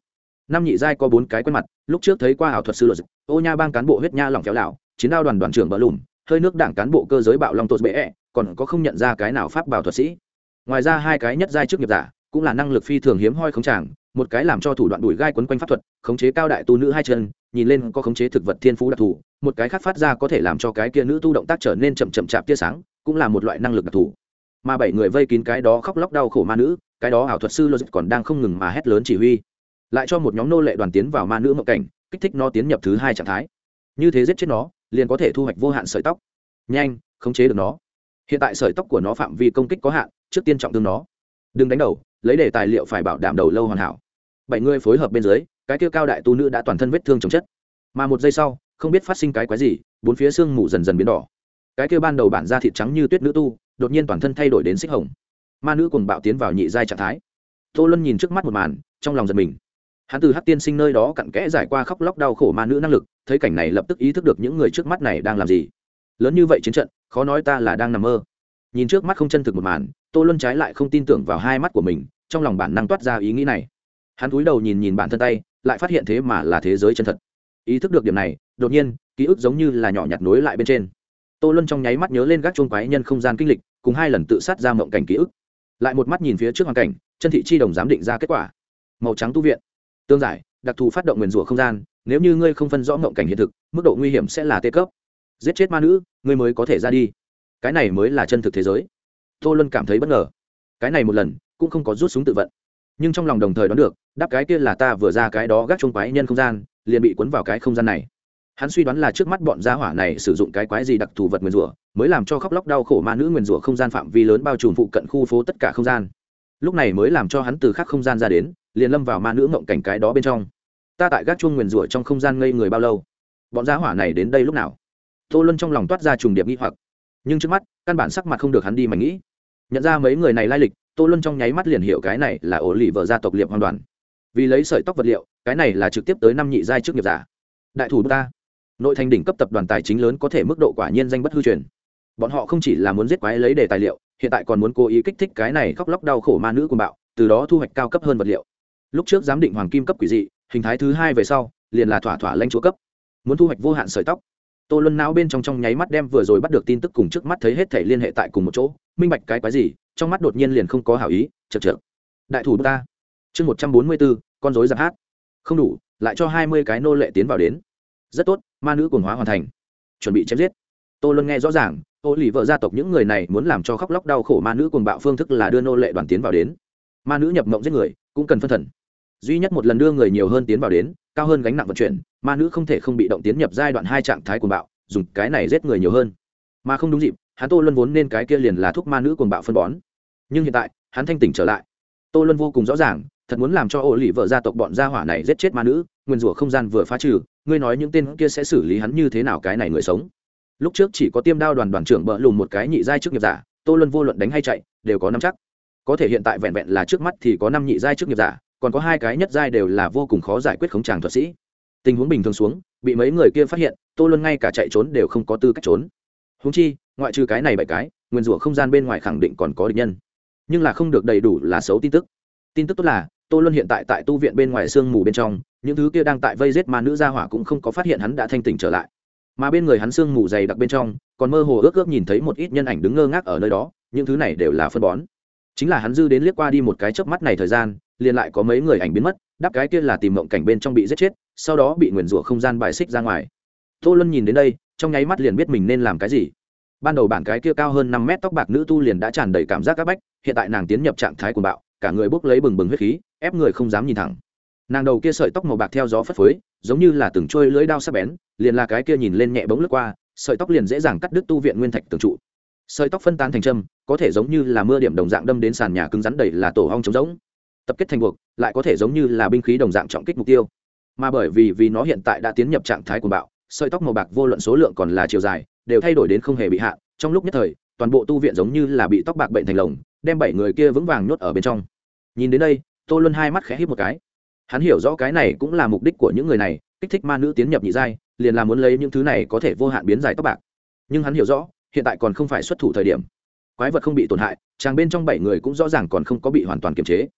Năm nhị giai có bốn cái quen mặt, lúc trước thấy qua ảo thuật sư luật ô nha bang cán bộ huyết nha lỏng kéo lão chiến đao đoàn đoàn trưởng bờ lùm, hơi nước đảng cán bộ cơ giới bạo long tốt bệ còn có không nhận ra cái nào pháp bảo thuật sĩ. Ngoài ra hai cái nhất giai trước nghiệp giả, cũng là năng lực phi thường hiếm hoi khống tràng, một cái làm cho thủ đoạn đuổi gai quấn quanh pháp thuật, khống chế cao đại tu nữ hai chân, nhìn lên có khống chế thực vật thiên phú đặc thù, một cái khác phát ra có thể làm cho cái kia nữ tu động tác trở nên chậm chậm chạp tia sáng, cũng là một loại năng lực đặc thù. Mà bảy người vây kín cái đó khóc lóc đau khổ ma nữ cái đó ảo thuật sư logic còn đang không ngừng mà hét lớn chỉ huy. Lại cho một nhóm nô lệ đoàn tiến vào ma nữ mộng cảnh, kích thích nó tiến nhập thứ hai trạng thái. Như thế giết chết nó, liền có thể thu hoạch vô hạn sợi tóc. Nhanh, khống chế được nó. Hiện tại sợi tóc của nó phạm vi công kích có hạn, trước tiên trọng thương nó. Đừng đánh đầu, lấy để tài liệu phải bảo đảm đầu lâu hoàn hảo. Bảy người phối hợp bên dưới, cái kia cao đại tu nữ đã toàn thân vết thương chồng chất. Mà một giây sau, không biết phát sinh cái quái gì, bốn phía xương mù dần dần biến đỏ. Cái kia ban đầu bản da thịt trắng như tuyết nữ tu, đột nhiên toàn thân thay đổi đến xích hồng ma nữ cùng bạo tiến vào nhị giai trạng thái. Tô luân nhìn trước mắt một màn, trong lòng giật mình. Hắn từ hát tiên sinh nơi đó cặn kẽ giải qua khóc lóc đau khổ ma nữ năng lực, thấy cảnh này lập tức ý thức được những người trước mắt này đang làm gì. Lớn như vậy chiến trận, khó nói ta là đang nằm mơ. Nhìn trước mắt không chân thực một màn, tô luân trái lại không tin tưởng vào hai mắt của mình, trong lòng bản năng toát ra ý nghĩ này. Hắn cúi đầu nhìn nhìn bản thân tay, lại phát hiện thế mà là thế giới chân thật. Ý thức được điểm này, đột nhiên, ký ức giống như là nhỏ nhặt nối lại bên trên. Tô luân trong nháy mắt nhớ lên gác chuông quái nhân không gian kinh lịch, cùng hai lần tự sát ra mộng cảnh ký ức lại một mắt nhìn phía trước hoàn cảnh, chân thị chi đồng giám định ra kết quả. Màu trắng tu viện. Tương giải, đặc thù phát động nguyền rủa không gian, nếu như ngươi không phân rõ ngộng cảnh hiện thực, mức độ nguy hiểm sẽ là tê cấp. Giết chết ma nữ, ngươi mới có thể ra đi. Cái này mới là chân thực thế giới. Tô luân cảm thấy bất ngờ. Cái này một lần, cũng không có rút súng tự vận. Nhưng trong lòng đồng thời đoán được, đáp cái kia là ta vừa ra cái đó gác chung quái nhân không gian, liền bị cuốn vào cái không gian này. Hắn suy đoán là trước mắt bọn gia hỏa này sử dụng cái quái gì đặc thù vật nguyền rủa mới làm cho khóc lóc đau khổ ma nữ nguyền rủa không gian phạm vi lớn bao trùm phụ cận khu phố tất cả không gian. Lúc này mới làm cho hắn từ khắc không gian ra đến, liền lâm vào ma nữ ngộng cảnh cái đó bên trong. Ta tại gác chuông nguyền rủa trong không gian ngây người bao lâu? Bọn gia hỏa này đến đây lúc nào? Tô luân trong lòng toát ra trùng điệp nghi hoặc. Nhưng trước mắt, căn bản sắc mặt không được hắn đi mà nghĩ. Nhận ra mấy người này lai lịch, tô luân trong nháy mắt liền hiểu cái này là ổ lì vợ gia tộc liệp hoàn đoàn. Vì lấy sợi tóc vật liệu, cái này là trực tiếp tới năm nhị giai trước nghiệp giả. Đại thủ ta. Nội thành đỉnh cấp tập đoàn tài chính lớn có thể mức độ quả nhiên danh bất hư truyền bọn họ không chỉ là muốn giết quái lấy để tài liệu, hiện tại còn muốn cố ý kích thích cái này khóc lóc đau khổ ma nữ của bạo, từ đó thu hoạch cao cấp hơn vật liệu. Lúc trước giám định hoàng kim cấp quỷ dị, hình thái thứ hai về sau, liền là thỏa thỏa lanh chúa cấp. Muốn thu hoạch vô hạn sợi tóc. Tô luân não bên trong trong nháy mắt đem vừa rồi bắt được tin tức cùng trước mắt thấy hết thể liên hệ tại cùng một chỗ, minh bạch cái quái gì, trong mắt đột nhiên liền không có hảo ý chật chật đại thủ ta. Chương một trăm bốn mươi bốn, con dối giặc hát. Không đủ, lại cho hai mươi cái nô lệ tiến vào đến. Rất tốt, ma nữ quần hóa hoàn thành. Chuẩn bị chém giết tô luân nghe rõ ràng, ô lì vợ gia tộc những người này muốn làm cho khóc lóc đau khổ ma nữ cuồng bạo phương thức là đưa nô lệ đoàn tiến vào đến. Ma nữ nhập mộng giết người, cũng cần phân thần. Duy nhất một lần đưa người nhiều hơn tiến vào đến, cao hơn gánh nặng vận chuyển, ma nữ không thể không bị động tiến nhập giai đoạn hai trạng thái cuồng bạo, dùng cái này giết người nhiều hơn. Mà không đúng dịp, hắn tô luân vốn nên cái kia liền là thuốc ma nữ cuồng bạo phân bón. Nhưng hiện tại, hắn thanh tỉnh trở lại. Tô luân vô cùng rõ ràng, thật muốn làm cho ô lì vợ gia tộc bọn gia hỏa này giết chết ma nữ, nguyên rủa không gian vừa phá trừ, ngươi nói những tên kia sẽ xử lý hắn như thế nào cái này người sống? Lúc trước chỉ có tiêm đao đoàn đoàn trưởng bỡ lùm một cái nhị giai trước nghiệp giả, tô luân vô luận đánh hay chạy, đều có năm chắc. Có thể hiện tại vẹn vẹn là trước mắt thì có năm nhị giai trước nghiệp giả, còn có hai cái nhất giai đều là vô cùng khó giải quyết khống tràng thuật sĩ. Tình huống bình thường xuống, bị mấy người kia phát hiện, tô luân ngay cả chạy trốn đều không có tư cách trốn. Húng chi, ngoại trừ cái này bảy cái, nguyên rủa không gian bên ngoài khẳng định còn có địch nhân. Nhưng là không được đầy đủ là xấu tin tức. Tin tức tốt là, tô luân hiện tại tại tu viện bên ngoài sương mù bên trong, những thứ kia đang tại vây giết ma nữ gia hỏa cũng không có phát hiện hắn đã thanh tỉnh trở lại mà bên người hắn sương mù dày đặc bên trong, còn mơ hồ ước ước nhìn thấy một ít nhân ảnh đứng ngơ ngác ở nơi đó, những thứ này đều là phân bón. Chính là hắn dư đến liếc qua đi một cái chớp mắt này thời gian, liền lại có mấy người ảnh biến mất, đáp cái kia là tìm mộng cảnh bên trong bị giết chết, sau đó bị nguyền rủa không gian bài xích ra ngoài. Tô luân nhìn đến đây, trong nháy mắt liền biết mình nên làm cái gì. Ban đầu bản cái kia cao hơn năm mét tóc bạc nữ tu liền đã tràn đầy cảm giác áp bách, hiện tại nàng tiến nhập trạng thái cuồng bạo, cả người bốc lấy bừng bừng huyết khí, ép người không dám nhìn thẳng nàng đầu kia sợi tóc màu bạc theo gió phất phới, giống như là từng trôi lưỡi đao sắc bén, liền là cái kia nhìn lên nhẹ bóng lướt qua, sợi tóc liền dễ dàng cắt đứt tu viện nguyên thạch tường trụ. Sợi tóc phân tán thành châm, có thể giống như là mưa điểm đồng dạng đâm đến sàn nhà cứng rắn đầy là tổ hong trống rỗng. Tập kết thành buộc, lại có thể giống như là binh khí đồng dạng trọng kích mục tiêu. Mà bởi vì vì nó hiện tại đã tiến nhập trạng thái cuồng bạo, sợi tóc màu bạc vô luận số lượng còn là chiều dài, đều thay đổi đến không hề bị hạ. trong lúc nhất thời, toàn bộ tu viện giống như là bị tóc bạc bệnh thành lồng, đem bảy người kia vững vàng nhốt ở bên trong. Nhìn đến đây, tô luân hai mắt khẽ hít một cái hắn hiểu rõ cái này cũng là mục đích của những người này, kích thích ma nữ tiến nhập nhị giai, liền là muốn lấy những thứ này có thể vô hạn biến dài tóc bạc. Nhưng hắn hiểu rõ, hiện tại còn không phải xuất thủ thời điểm. Quái vật không bị tổn hại, chàng bên trong bảy người cũng rõ ràng còn không có bị hoàn toàn kiềm chế.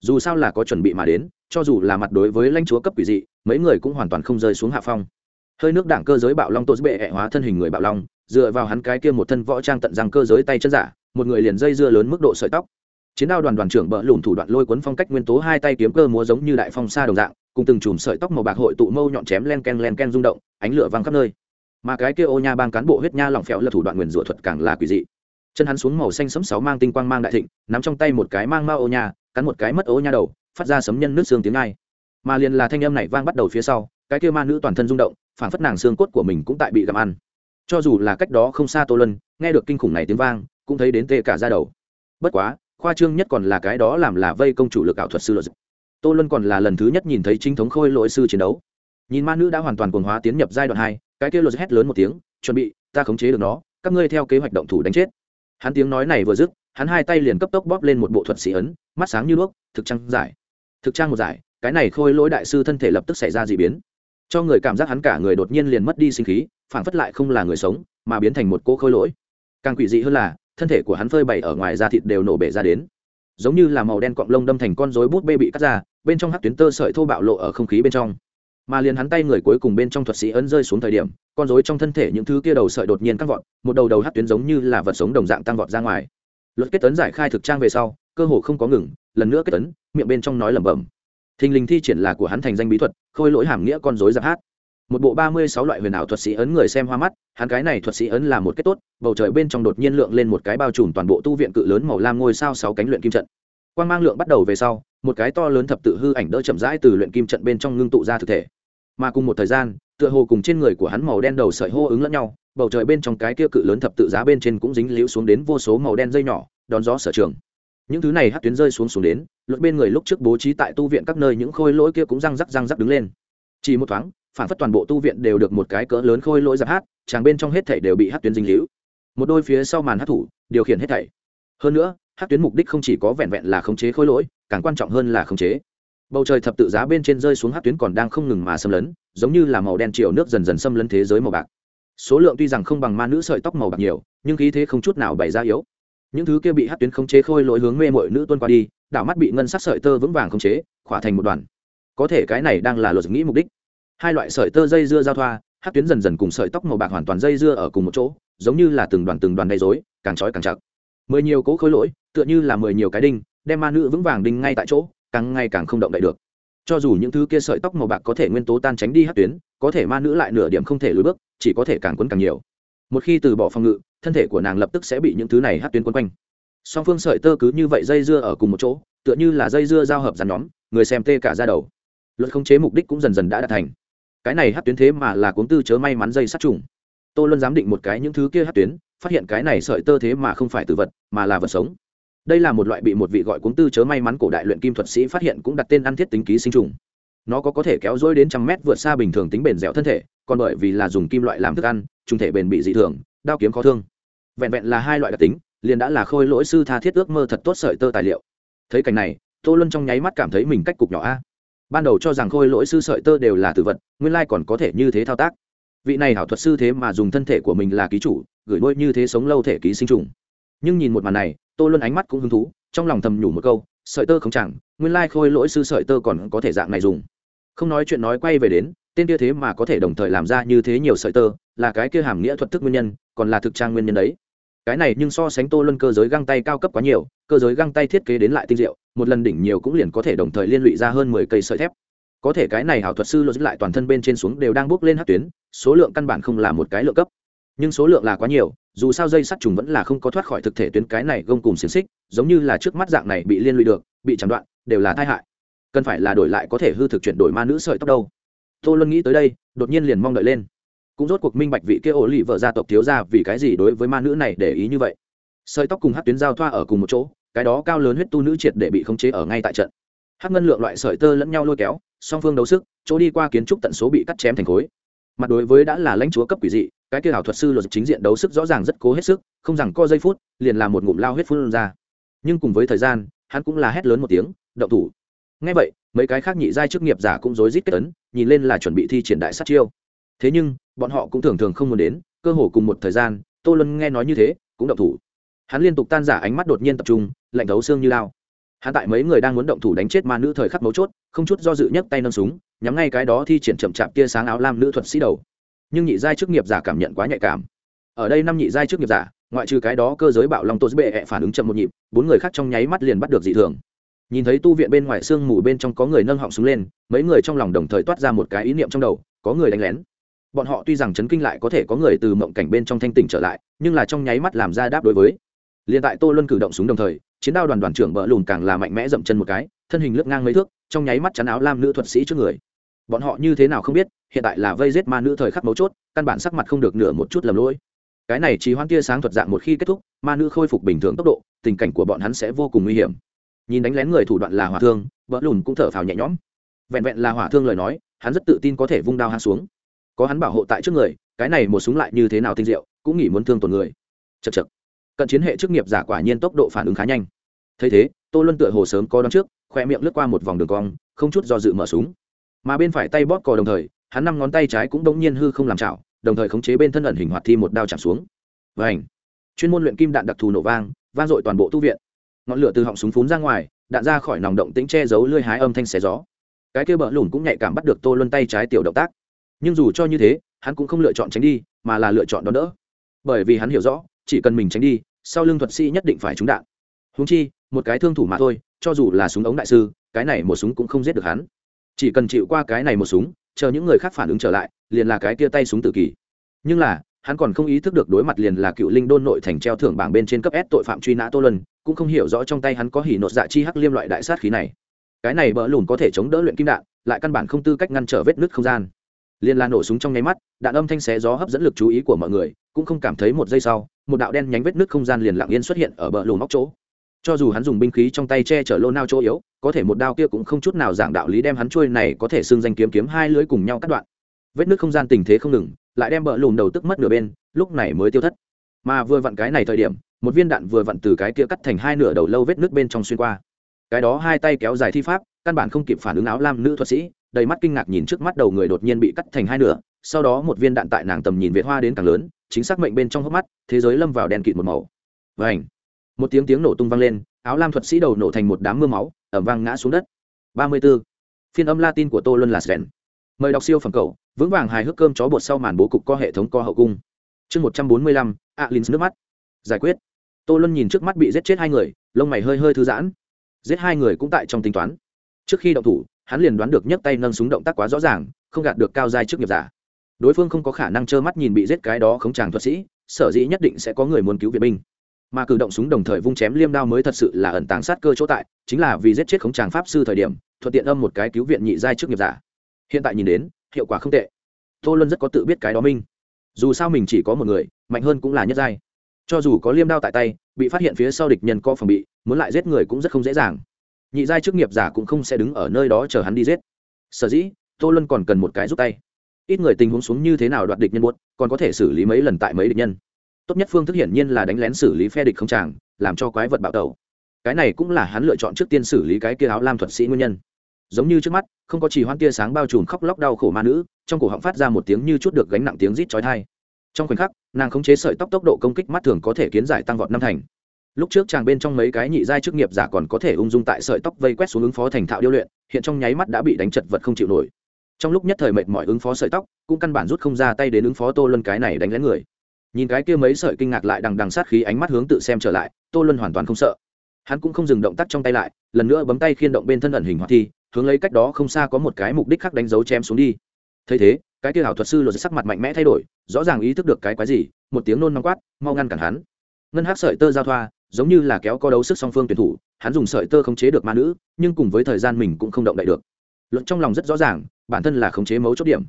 Dù sao là có chuẩn bị mà đến, cho dù là mặt đối với lãnh chúa cấp quỷ dị, mấy người cũng hoàn toàn không rơi xuống hạ phong. Hơi nước đảng cơ giới bạo long tốt bệ hẹ hóa thân hình người bạo long, dựa vào hắn cái kia một thân võ trang tận răng cơ giới tay chân giả, một người liền dây dưa lớn mức độ sợi tóc chiến đao đoàn đoàn trưởng bỡ lùm thủ đoạn lôi cuốn phong cách nguyên tố hai tay kiếm cơ múa giống như đại phong sa đồng dạng, cùng từng chùm sợi tóc màu bạc hội tụ mâu nhọn chém len ken len ken rung động, ánh lửa văng khắp nơi. Mà cái kia ô nha bang cán bộ huyết nha lỏng phèo là thủ đoạn nguyền rủa thuật càng là quỷ dị. Chân hắn xuống màu xanh sấm sáu mang tinh quang mang đại thịnh, nắm trong tay một cái mang ma ô nha, cắn một cái mất ô nha đầu, phát ra sấm nhân nước xương tiếng ai mà liền là thanh âm này vang bắt đầu phía sau, cái kia ma nữ toàn thân rung động phản phất nàng xương cốt của mình cũng tại bị gặm ăn. Cho dù là cách đó không xa tô lân nghe được kinh khủng này tiếng vang, cũng thấy đến tê cả ra đầu. Bất quá khoa trương nhất còn là cái đó làm là vây công chủ lực ảo thuật sư luật tô Luân còn là lần thứ nhất nhìn thấy chính thống khôi lỗi sư chiến đấu. Nhìn ma nữ đã hoàn toàn cuồng hóa tiến nhập giai đoạn hai, cái kia luật hét lớn một tiếng, chuẩn bị, ta khống chế được nó, các ngươi theo kế hoạch động thủ đánh chết. Hắn tiếng nói này vừa dứt, hắn hai tay liền cấp tốc bóp lên một bộ thuật sĩ ấn, mắt sáng như đuốc, thực trang giải. Thực trang một giải, cái này khôi lỗi đại sư thân thể lập tức xảy ra d ị biến. Cho người cảm giác hắn cả người đột nhiên liền mất đi sinh khí phản phất lại không là người sống, mà biến thành một cô khôi lỗi. Càng quỷ dị hơn là thân thể của hắn phơi bày ở ngoài da thịt đều nổ bể ra đến. Giống như là màu đen cọng lông đâm thành con rối bút bê bị cắt ra, bên trong hắc tuyến tơ sợi thô bạo lộ ở không khí bên trong. Mà liền hắn tay người cuối cùng bên trong thuật sĩ ấn rơi xuống thời điểm, con rối trong thân thể những thứ kia đầu sợi đột nhiên căng vọt, một đầu đầu hắc tuyến giống như là vật sống đồng dạng tăng vọt ra ngoài. Luật kết tấn giải khai thực trang về sau, cơ hồ không có ngừng, lần nữa kết tấn, miệng bên trong nói lẩm bẩm. Thình lình thi triển là của hắn thành danh bí thuật, khôi lỗi hàm nghĩa con rối giáp hát một bộ ba mươi sáu loại huyền ảo thuật sĩ ấn người xem hoa mắt, hắn cái này thuật sĩ ấn là một kết tốt, bầu trời bên trong đột nhiên lượng lên một cái bao trùm toàn bộ tu viện cự lớn màu lam ngôi sao sáu cánh luyện kim trận. Quan mang lượng bắt đầu về sau, một cái to lớn thập tự hư ảnh đỡ chậm rãi từ luyện kim trận bên trong ngưng tụ ra thực thể. Mà cùng một thời gian, tựa hồ cùng trên người của hắn màu đen đầu sợi hô ứng lẫn nhau, bầu trời bên trong cái kia cự lớn thập tự giá bên trên cũng dính liễu xuống đến vô số màu đen dây nhỏ, đón gió sở trường. Những thứ này hát tuyến rơi xuống xuống đến, luật bên người lúc trước bố trí tại tu viện các nơi những khôi lỗi kia cũng răng rắc răng rắc đứng lên. Chỉ một thoáng phản phất toàn bộ tu viện đều được một cái cỡ lớn khôi lỗi giáp hát chàng bên trong hết thảy đều bị hát tuyến dinh hữu. Một đôi phía sau màn hát thủ, điều khiển hết thảy. Hơn nữa, hát tuyến mục đích không chỉ có vẹn vẹn là khống chế khôi lỗi, càng quan trọng hơn là khống chế. Bầu trời thập tự giá bên trên rơi xuống hát tuyến còn đang không ngừng mà xâm lấn, giống như là màu đen chiều nước dần dần xâm lấn thế giới màu bạc. Số lượng tuy rằng không bằng ma nữ sợi tóc màu bạc nhiều, nhưng khí thế không chút nào bày ra yếu. Những thứ kia bị hát tuyến khống chế khôi lỗi hướng mê mội nữ tuân qua đi, đảo mắt bị ngân sắc sợi tơ vững vàng khống chế, khỏa thành một đoàn. Có thể cái này đang là luật nghĩ mục đích hai loại sợi tơ dây dưa giao thoa, hát tuyến dần dần cùng sợi tóc màu bạc hoàn toàn dây dưa ở cùng một chỗ, giống như là từng đoàn từng đoàn đầy dối càng trói càng chặt. Mười nhiều cố khối lỗi, tựa như là mười nhiều cái đinh, đem ma nữ vững vàng đinh ngay tại chỗ, càng ngày càng không động đậy được. Cho dù những thứ kia sợi tóc màu bạc có thể nguyên tố tan tránh đi hát tuyến, có thể ma nữ lại nửa điểm không thể lùi bước, chỉ có thể càng quấn càng nhiều. Một khi từ bỏ phòng ngự, thân thể của nàng lập tức sẽ bị những thứ này hát tuyến quấn quanh. Song phương sợi tơ cứ như vậy dây dưa ở cùng một chỗ, tựa như là dây dưa giao hợp dàn nhóm, người xem tê cả ra đầu. Luật khống chế mục đích cũng dần dần đã đạt thành cái này hát tuyến thế mà là cuốn tư chớ may mắn dây sát trùng. Tô luân giám định một cái những thứ kia hát tuyến, phát hiện cái này sợi tơ thế mà không phải từ vật, mà là vật sống. Đây là một loại bị một vị gọi cuốn tư chớ may mắn cổ đại luyện kim thuật sĩ phát hiện cũng đặt tên ăn thiết tính ký sinh trùng. Nó có có thể kéo dối đến trăm mét vượt xa bình thường tính bền dẻo thân thể, còn bởi vì là dùng kim loại làm thức ăn, trùng thể bền bị dị thường, đao kiếm khó thương. Vẹn vẹn là hai loại đặc tính, liền đã là khôi lỗi sư tha thiết ước mơ thật tốt sợi tơ tài liệu. Thấy cảnh này, tô luân trong nháy mắt cảm thấy mình cách cục nhỏ a ban đầu cho rằng khôi lỗi sư sợi tơ đều là tử vật, nguyên lai còn có thể như thế thao tác. Vị này hảo thuật sư thế mà dùng thân thể của mình là ký chủ, gửi nuôi như thế sống lâu thể ký sinh trùng. Nhưng nhìn một màn này, tô luân ánh mắt cũng hứng thú, trong lòng thầm nhủ một câu, sợi tơ không chẳng, nguyên lai khôi lỗi sư sợi tơ còn có thể dạng này dùng. Không nói chuyện nói quay về đến, tên kia thế mà có thể đồng thời làm ra như thế nhiều sợi tơ, là cái kia hàm nghĩa thuật thức nguyên nhân, còn là thực trang nguyên nhân đấy cái này nhưng so sánh tô luân cơ giới găng tay cao cấp quá nhiều, cơ giới găng tay thiết kế đến lại tinh diệu, một lần đỉnh nhiều cũng liền có thể đồng thời liên lụy ra hơn mười cây sợi thép. Có thể cái này hảo thuật sư logic lại toàn thân bên trên xuống đều đang bước lên hát tuyến, số lượng căn bản không là một cái lượng cấp. Nhưng số lượng là quá nhiều, dù sao dây sắt trùng vẫn là không có thoát khỏi thực thể tuyến cái này gông cùng xiềng xích, giống như là trước mắt dạng này bị liên lụy được, bị chặn đoạn, đều là tai hại. Cần phải là đổi lại có thể hư thực chuyển đổi ma nữ sợi tóc đâu. Tô luân nghĩ tới đây, đột nhiên liền mong đợi lên cũng rốt cuộc minh bạch vị kia ổ lì vợ gia tộc thiếu gia vì cái gì đối với ma nữ này để ý như vậy. Sợi tóc cùng hát tuyến giao thoa ở cùng một chỗ, cái đó cao lớn huyết tu nữ triệt để bị khống chế ở ngay tại trận. Hát ngân lượng loại sợi tơ lẫn nhau lôi kéo, song phương đấu sức, chỗ đi qua kiến trúc tận số bị cắt chém thành khối. Mặt đối với đã là lãnh chúa cấp quỷ dị, cái kia ảo thuật sư luật chính diện đấu sức rõ ràng rất cố hết sức, không rằng co giây phút, liền làm một ngụm lao huyết phun ra. Nhưng cùng với thời gian, hắn cũng là hét lớn một tiếng, động thủ. Ngay vậy, mấy cái khác nhị giai chức nghiệp giả cũng rối rít kết tấn nhìn lên là chuẩn bị thi triển đại sát chiêu thế nhưng, bọn họ cũng thường thường không muốn đến, cơ hồ cùng một thời gian, tô luân nghe nói như thế, cũng động thủ. Hắn liên tục tan giả ánh mắt đột nhiên tập trung, lạnh thấu xương như lao. Hắn tại mấy người đang muốn động thủ đánh chết ma nữ thời khắc mấu chốt, không chút do dự nhấc tay nâng súng, nhắm ngay cái đó thi triển chậm chạp tia sáng áo lam nữ thuật sĩ đầu. Nhưng nhị giai chức nghiệp giả cảm nhận quá nhạy cảm. Ở đây năm nhị giai chức nghiệp giả, ngoại trừ cái đó cơ giới bạo long tô bệ hẹ phản ứng chậm một nhịp, bốn người khác trong nháy mắt liền bắt được dị thường. Nhìn thấy tu viện bên ngoài sương mù bên trong có người nâng họng súng lên, mấy người trong lòng đồng thời toát ra một cái ý niệm trong đầu, có người đánh lén bọn họ tuy rằng chấn kinh lại có thể có người từ mộng cảnh bên trong thanh tỉnh trở lại, nhưng là trong nháy mắt làm ra đáp đối với. Liền tại tô luân cử động súng đồng thời, chiến đao đoàn đoàn trưởng bỡ lùn càng là mạnh mẽ dậm chân một cái, thân hình lướt ngang mấy thước, trong nháy mắt chắn áo lam nữ thuật sĩ trước người. Bọn họ như thế nào không biết, hiện tại là vây giết ma nữ thời khắc mấu chốt, căn bản sắc mặt không được nửa một chút lầm lỗi. Cái này chỉ hoan tia sáng thuật dạng một khi kết thúc, ma nữ khôi phục bình thường tốc độ, tình cảnh của bọn hắn sẽ vô cùng nguy hiểm. Nhìn đánh lén người thủ đoạn là hỏa thương bỡ lùn cũng thở phào nhẹ nhõm. Vẹn vẹn là hỏa thương lời nói, hắn rất tự tin có thể vung đao hạ xuống có hắn bảo hộ tại trước người, cái này một súng lại như thế nào tinh diệu, cũng nghĩ muốn thương tổn người. Chật chật cận chiến hệ chức nghiệp giả quả nhiên tốc độ phản ứng khá nhanh. Thấy thế, tô luân tựa hồ sớm có đón trước, khoe miệng lướt qua một vòng đường cong, không chút do dự mở súng. Mà bên phải tay bóp cò đồng thời, hắn năm ngón tay trái cũng đống nhiên hư không làm chảo, đồng thời khống chế bên thân ẩn hình hoạt thi một đao chạm xuống. Và ảnh chuyên môn luyện kim đạn đặc thù nổ vang vang dội toàn bộ tu viện. Ngọn lửa từ họng súng phún ra ngoài, đạn ra khỏi nòng động tĩnh che giấu lưỡi hái âm thanh xé gió. Cái kia bỡ lùn cũng nhạy cảm bắt được tô luân tay trái tiểu động tác nhưng dù cho như thế, hắn cũng không lựa chọn tránh đi, mà là lựa chọn đón đỡ. Bởi vì hắn hiểu rõ, chỉ cần mình tránh đi, sau lưng thuật sĩ nhất định phải trúng đạn. Húng chi, một cái thương thủ mà thôi, cho dù là súng ống đại sư, cái này một súng cũng không giết được hắn. Chỉ cần chịu qua cái này một súng, chờ những người khác phản ứng trở lại, liền là cái kia tay súng tự kỷ. Nhưng là, hắn còn không ý thức được đối mặt liền là cựu linh đôn nội thành treo thưởng bảng bên trên cấp s tội phạm truy nã tô lân cũng không hiểu rõ trong tay hắn có hỉ nột dạ chi hắc liêm loại đại sát khí này. Cái này bỡ lùn có thể chống đỡ luyện kim đạn, lại căn bản không tư cách ngăn trở vết nứt không gian liên la nổ súng trong nháy mắt, đạn âm thanh xé gió hấp dẫn lực chú ý của mọi người, cũng không cảm thấy một giây sau, một đạo đen nhánh vết nứt không gian liền lặng yên xuất hiện ở bờ lùm móc chỗ. Cho dù hắn dùng binh khí trong tay che chở lô nao chỗ yếu, có thể một đao kia cũng không chút nào giảng đạo lý đem hắn trôi này có thể xưng danh kiếm kiếm hai lưỡi cùng nhau cắt đoạn. Vết nứt không gian tình thế không ngừng, lại đem bờ lùm đầu tức mất nửa bên, lúc này mới tiêu thất. Mà vừa vặn cái này thời điểm, một viên đạn vừa vặn từ cái kia cắt thành hai nửa đầu lâu vết nứt bên trong xuyên qua. Cái đó hai tay kéo dài thi pháp, căn bản không kịp phản ứng áo lam nữ thuật sĩ đầy mắt kinh ngạc nhìn trước mắt đầu người đột nhiên bị cắt thành hai nửa, sau đó một viên đạn tại nàng tầm nhìn việt hoa đến càng lớn, chính xác mệnh bên trong hốc mắt, thế giới lâm vào đèn kịt một màu. Vảnh một tiếng tiếng nổ tung vang lên, áo lam thuật sĩ đầu nổ thành một đám mưa máu, ẩm vang ngã xuống đất. Ba mươi 34. phiên âm latin của tô luân là sren. Mời đọc siêu phẩm cầu vững vàng hài hước cơm chó bột sau màn bố cục co hệ thống co hậu cung. Chương một trăm bốn mươi lăm alin nước mắt. Giải quyết. Tô luân nhìn trước mắt bị giết chết hai người, lông mày hơi hơi thư giãn. Giết hai người cũng tại trong tính toán trước khi động thủ, hắn liền đoán được nhấc tay nâng súng động tác quá rõ ràng, không gạt được cao giai trước nghiệp giả. Đối phương không có khả năng trơ mắt nhìn bị giết cái đó không chàng thuật sĩ, sở dĩ nhất định sẽ có người muốn cứu viện binh. Mà cử động súng đồng thời vung chém liêm đao mới thật sự là ẩn tàng sát cơ chỗ tại, chính là vì giết chết khống tràng pháp sư thời điểm, thuận tiện âm một cái cứu viện nhị giai trước nghiệp giả. Hiện tại nhìn đến, hiệu quả không tệ. Tô luân rất có tự biết cái đó minh. Dù sao mình chỉ có một người, mạnh hơn cũng là nhất giai. Cho dù có liêm đao tại tay, bị phát hiện phía sau địch nhân có phòng bị, muốn lại giết người cũng rất không dễ dàng nhị giai chức nghiệp giả cũng không sẽ đứng ở nơi đó chờ hắn đi giết. Sở dĩ, tô luân còn cần một cái giúp tay. Ít người tình huống xuống như thế nào đoạt địch nhân buốt, còn có thể xử lý mấy lần tại mấy địch nhân. Tốt nhất phương thức hiển nhiên là đánh lén xử lý phe địch không tràng làm cho quái vật bạo tẩu. Cái này cũng là hắn lựa chọn trước tiên xử lý cái kia áo lam thuật sĩ nguyên nhân. Giống như trước mắt, không có chỉ hoan tia sáng bao trùm khóc lóc đau khổ ma nữ, trong cổ họng phát ra một tiếng như chút được gánh nặng tiếng rít chói thai trong khoảnh khắc, nàng khống chế sợi tóc tốc độ công kích mắt thường có thể kiến giải tăng vọt năm thành lúc trước chàng bên trong mấy cái nhị giai chức nghiệp giả còn có thể ung dung tại sợi tóc vây quét xuống ứng phó thành thạo điêu luyện, hiện trong nháy mắt đã bị đánh chật vật không chịu nổi. Trong lúc nhất thời mệt mỏi ứng phó sợi tóc, cũng căn bản rút không ra tay đến ứng phó tô luân cái này đánh lén người. Nhìn cái kia mấy sợi kinh ngạc lại đằng đằng sát khí ánh mắt hướng tự xem trở lại, tô luân hoàn toàn không sợ. Hắn cũng không dừng động tác trong tay lại, lần nữa bấm tay khiên động bên thân ẩn hình hoạt thi, hướng lấy cách đó không xa có một cái mục đích khác đánh dấu chém xuống đi. Thấy thế, cái kia hảo thuật sư luật sắc mặt mạnh mẽ thay đổi, rõ ràng ý thức được cái quái gì, một tiếng nôn nóng quát, mau ngăn cản hắn ngân hát sợi tơ giao thoa, giống như là kéo co đấu sức song phương tuyển thủ, hắn dùng sợi tơ khống chế được ma nữ, nhưng cùng với thời gian mình cũng không động đậy được. Luận trong lòng rất rõ ràng, bản thân là khống chế mấu chốt điểm.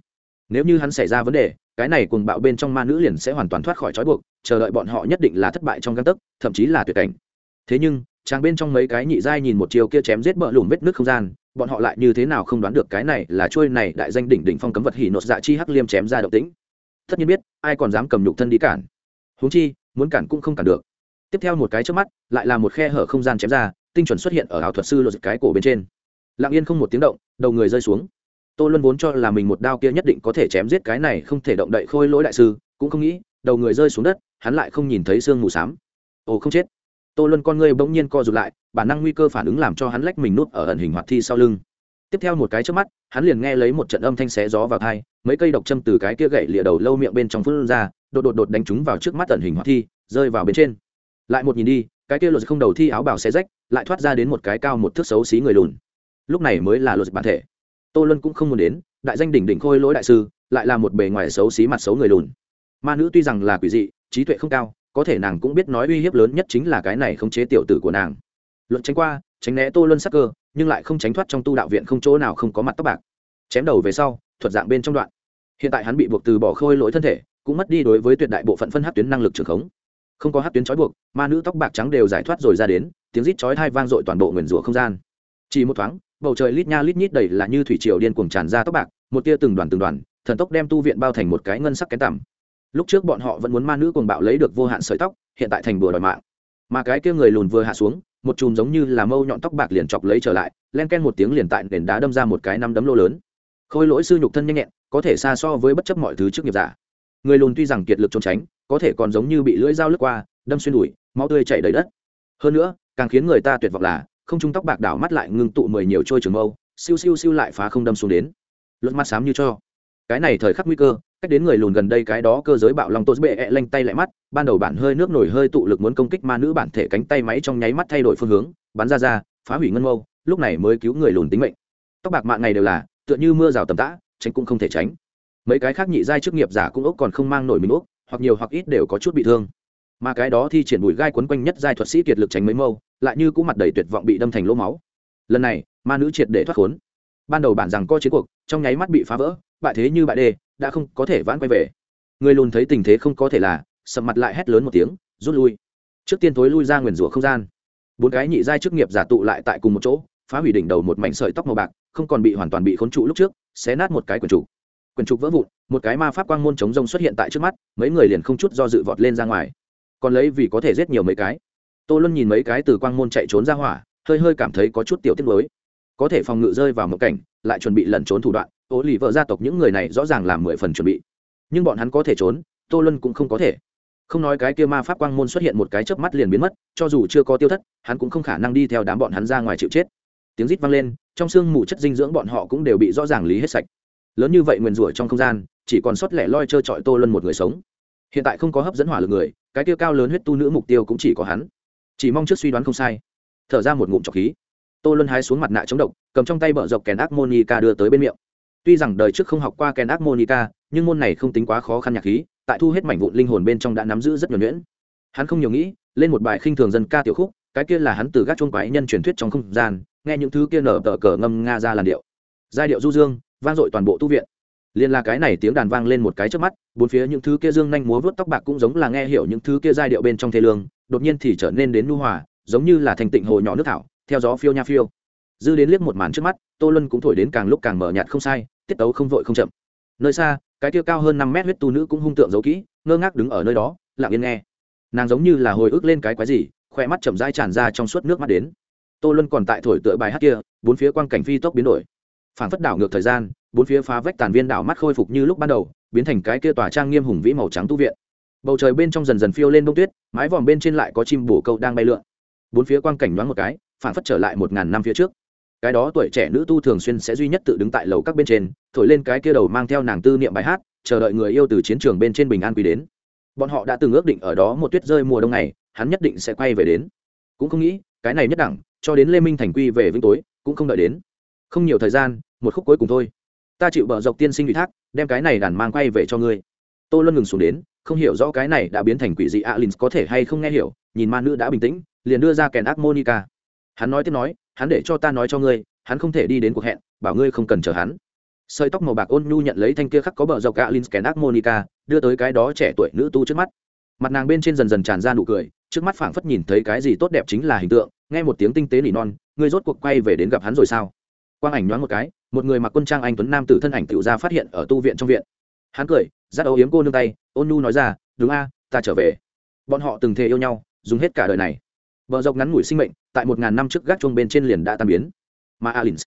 Nếu như hắn xảy ra vấn đề, cái này cùng bạo bên trong ma nữ liền sẽ hoàn toàn thoát khỏi trói buộc, chờ đợi bọn họ nhất định là thất bại trong găng tấc, thậm chí là tuyệt cảnh. Thế nhưng, chàng bên trong mấy cái nhị giai nhìn một chiều kia chém giết bỡ lùm vết nước không gian, bọn họ lại như thế nào không đoán được cái này là trôi này đại danh đỉnh đỉnh phong cấm vật hỉ nột dạ chi hắc liêm chém ra động tĩnh. Tất nhiên biết, ai còn dám cầm nhục thân đi cản. Huống chi muốn cản cũng không cản được. Tiếp theo một cái trước mắt, lại là một khe hở không gian chém ra, tinh chuẩn xuất hiện ở ảo thuật sư lột cái cổ bên trên. Lặng yên không một tiếng động, đầu người rơi xuống. Tô luân vốn cho là mình một đao kia nhất định có thể chém giết cái này không thể động đậy khôi lỗi đại sư, cũng không nghĩ, đầu người rơi xuống đất, hắn lại không nhìn thấy xương mù xám. Ồ, không chết. Tô luân con ngươi bỗng nhiên co rụt lại, bản năng nguy cơ phản ứng làm cho hắn lách mình nút ở ẩn hình hoạt thi sau lưng tiếp theo một cái trước mắt, hắn liền nghe lấy một trận âm thanh xé gió vào thai mấy cây độc châm từ cái kia gậy lịa đầu lâu miệng bên trong phun ra, đột đột đột đánh chúng vào trước mắt tẩn hình hoạt thi, rơi vào bên trên. Lại một nhìn đi, cái kia lột không đầu thi áo bào xé rách, lại thoát ra đến một cái cao một thước xấu xí người lùn. Lúc này mới là lột bản thể. Tô luân cũng không muốn đến, đại danh đỉnh đỉnh khôi lỗi đại sư, lại là một bề ngoài xấu xí mặt xấu người lùn. Ma nữ tuy rằng là quỷ dị, trí tuệ không cao, có thể nàng cũng biết nói uy hiếp lớn nhất chính là cái này khống chế tiểu tử của nàng. Luận tránh qua, tránh né tô luân sắc cơ nhưng lại không tránh thoát trong tu đạo viện không chỗ nào không có mặt tóc bạc. Chém đầu về sau, thuật dạng bên trong đoạn. Hiện tại hắn bị buộc từ bỏ khôi lỗi thân thể, cũng mất đi đối với tuyệt đại bộ phận phân hát tuyến năng lực trường khống. Không có hát tuyến trói buộc, ma nữ tóc bạc trắng đều giải thoát rồi ra đến, tiếng rít chói thai vang dội toàn bộ nguyền rủa không gian. Chỉ một thoáng, bầu trời lít nha lít nhít đầy là như thủy triều điên cuồng tràn ra tóc bạc, một tia từng đoàn từng đoàn, thần tốc đem tu viện bao thành một cái ngân sắc kén tằm. Lúc trước bọn họ vẫn muốn ma nữ cuồng bạo lấy được vô hạn sợi tóc, hiện tại thành bừa đòi mạng. Mà cái kia người lùn vừa hạ xuống một chùm giống như là mâu nhọn tóc bạc liền chọc lấy trở lại, len ken một tiếng liền tại nền đá đâm ra một cái năm đấm lô lớn. Khôi lỗi sư nhục thân nhanh nhẹn, có thể xa so với bất chấp mọi thứ trước nghiệp giả. Người lùn tuy rằng kiệt lực trốn tránh, có thể còn giống như bị lưỡi dao lướt qua, đâm xuyên đùi, máu tươi chảy đầy đất. Hơn nữa, càng khiến người ta tuyệt vọng là, không trung tóc bạc đảo mắt lại ngưng tụ mười nhiều trôi trường mâu, siêu siêu siêu lại phá không đâm xuống đến. Luật mắt xám như cho. Cái này thời khắc nguy cơ cách đến người lùn gần đây cái đó cơ giới bạo long tốt bệ ẹ lanh tay lại mắt, ban đầu bản hơi nước nổi hơi tụ lực muốn công kích ma nữ bản thể cánh tay máy trong nháy mắt thay đổi phương hướng, bắn ra ra, phá hủy ngân mâu, lúc này mới cứu người lùn tính mệnh. Tóc bạc mạng này đều là, tựa như mưa rào tầm tã, tránh cũng không thể tránh. Mấy cái khác nhị giai chức nghiệp giả cũng ốc còn không mang nổi mình ốc, hoặc nhiều hoặc ít đều có chút bị thương. Mà cái đó thi triển bùi gai quấn quanh nhất giai thuật sĩ kiệt lực tránh mấy mâu, lại như cũng mặt đầy tuyệt vọng bị đâm thành lỗ máu. Lần này, ma nữ triệt để thoát khốn. Ban đầu bản rằng co chiến cuộc, trong nháy mắt bị phá vỡ bại thế như bại đê, đã không có thể vãn quay về. Người lùn thấy tình thế không có thể là sầm mặt lại hét lớn một tiếng, rút lui. Trước tiên tối lui ra nguyền rủa không gian. Bốn cái nhị giai chức nghiệp giả tụ lại tại cùng một chỗ, phá hủy đỉnh đầu một mảnh sợi tóc màu bạc, không còn bị hoàn toàn bị khốn trụ lúc trước, xé nát một cái quần trụ quần trục vỡ vụn, một cái ma pháp quang môn chống rông xuất hiện tại trước mắt, mấy người liền không chút do dự vọt lên ra ngoài. Còn lấy vì có thể giết nhiều mấy cái. Tô luân nhìn mấy cái từ quang môn chạy trốn ra hỏa, hơi hơi cảm thấy có chút tiểu tiết mới có thể phòng ngự rơi vào một cảnh, lại chuẩn bị lẩn trốn thủ đoạn ố lì vợ gia tộc những người này rõ ràng làm mười phần chuẩn bị. Nhưng bọn hắn có thể trốn, tô luân cũng không có thể. Không nói cái kia ma pháp quang môn xuất hiện một cái chớp mắt liền biến mất, cho dù chưa có tiêu thất, hắn cũng không khả năng đi theo đám bọn hắn ra ngoài chịu chết. Tiếng rít vang lên, trong xương mù chất dinh dưỡng bọn họ cũng đều bị rõ ràng lý hết sạch. Lớn như vậy nguyền rủa trong không gian, chỉ còn sót lẻ loi trơ trọi tô luân một người sống. Hiện tại không có hấp dẫn hỏa lực người, cái tiêu cao lớn huyết tu nữ mục tiêu cũng chỉ có hắn. Chỉ mong trước suy đoán không sai. Thở ra một ngụm trọc khí. Tô luân hái xuống mặt nạ chống độc, cầm trong tay bờ dọc kèn ác monica đưa tới bên miệng tuy rằng đời trước không học qua kèn ác monica nhưng môn này không tính quá khó khăn nhạc khí, tại thu hết mảnh vụn linh hồn bên trong đã nắm giữ rất nhuẩn nhuyễn. Hắn không nhiều nghĩ, lên một bài khinh thường dân ca tiểu khúc, cái kia là hắn từ gác chuông quái nhân truyền thuyết trong không gian, nghe những thứ kia nở tờ cờ ngâm nga ra làn điệu. Giai điệu du dương, vang dội toàn bộ tu viện. Liên là cái này tiếng đàn vang lên một cái trước mắt, bốn phía những thứ kia dương nhanh múa vớt tóc bạc cũng giống là nghe hiểu những thứ kia giai điệu bên trong thê lương, đột nhiên thì trở nên đến nu hòa, giống như là thành tịnh hồ nhỏ nước thảo, theo gió phiêu nha phiêu. Dư đến liếc một màn trước mắt, tô luân cũng thổi đến càng lúc càng mở nhạt không sai tiết tấu không vội không chậm. Nơi xa, cái kia cao hơn năm mét huyết tu nữ cũng hung tượng giấu kỹ, ngơ ngác đứng ở nơi đó, lặng yên nghe. Nàng giống như là hồi ức lên cái quái gì khoe mắt chậm rãi tràn ra trong suốt nước mắt đến. Tô luân còn tại thổi tựa bài hát kia, bốn phía quang cảnh phi tốc biến đổi. Phản phất đảo ngược thời gian, bốn phía phá vách tàn viên đảo mắt khôi phục như lúc ban đầu, biến thành cái kia tòa trang nghiêm hùng vĩ màu trắng tu viện. Bầu trời bên trong dần dần phiêu lên đông tuyết, mái vòm bên trên lại có chim bổ câu đang bay lượn. Bốn phía quang cảnh nhoáng một cái, phản phất trở lại một ngàn năm phía trước cái đó tuổi trẻ nữ tu thường xuyên sẽ duy nhất tự đứng tại lầu các bên trên, thổi lên cái kia đầu mang theo nàng tư niệm bài hát, chờ đợi người yêu từ chiến trường bên trên bình an quý đến. Bọn họ đã từng ước định ở đó một tuyết rơi mùa đông này, hắn nhất định sẽ quay về đến. Cũng không nghĩ, cái này nhất đẳng, cho đến lê minh thành quy về vĩnh tối, cũng không đợi đến. Không nhiều thời gian, một khúc cuối cùng thôi. Ta chịu bờ dọc tiên sinh ủy thác, đem cái này đàn mang quay về cho ngươi. Tôi luôn ngừng xuống đến, không hiểu rõ cái này đã biến thành quỷ dị alin có thể hay không nghe hiểu, nhìn ma nữ đã bình tĩnh, liền đưa ra kèn ác monica. Hắn nói tiếp nói hắn để cho ta nói cho ngươi, hắn không thể đi đến cuộc hẹn, bảo ngươi không cần chờ hắn. Sợi tóc màu bạc ôn nhu nhận lấy thanh kia khắc có bờ dọc alin kèn ác monica, đưa tới cái đó trẻ tuổi nữ tu trước mắt. Mặt nàng bên trên dần dần tràn ra nụ cười, trước mắt phảng phất nhìn thấy cái gì tốt đẹp chính là hình tượng, nghe một tiếng tinh tế nỉ non, ngươi rốt cuộc quay về đến gặp hắn rồi sao? Quang ảnh nhoáng một cái, một người mặc quân trang anh tuấn nam tử thân ảnh tự ra phát hiện ở tu viện trong viện. Hắn cười dắt âu yếm cô nương tay, ôn nhu nói ra, đúng a, ta trở về. Bọn họ từng thề yêu nhau, dùng hết cả đời này vợ dọc ngắn ngủi sinh mệnh tại một ngàn năm trước gác chuông bên trên liền đã tan biến. Mà Alins,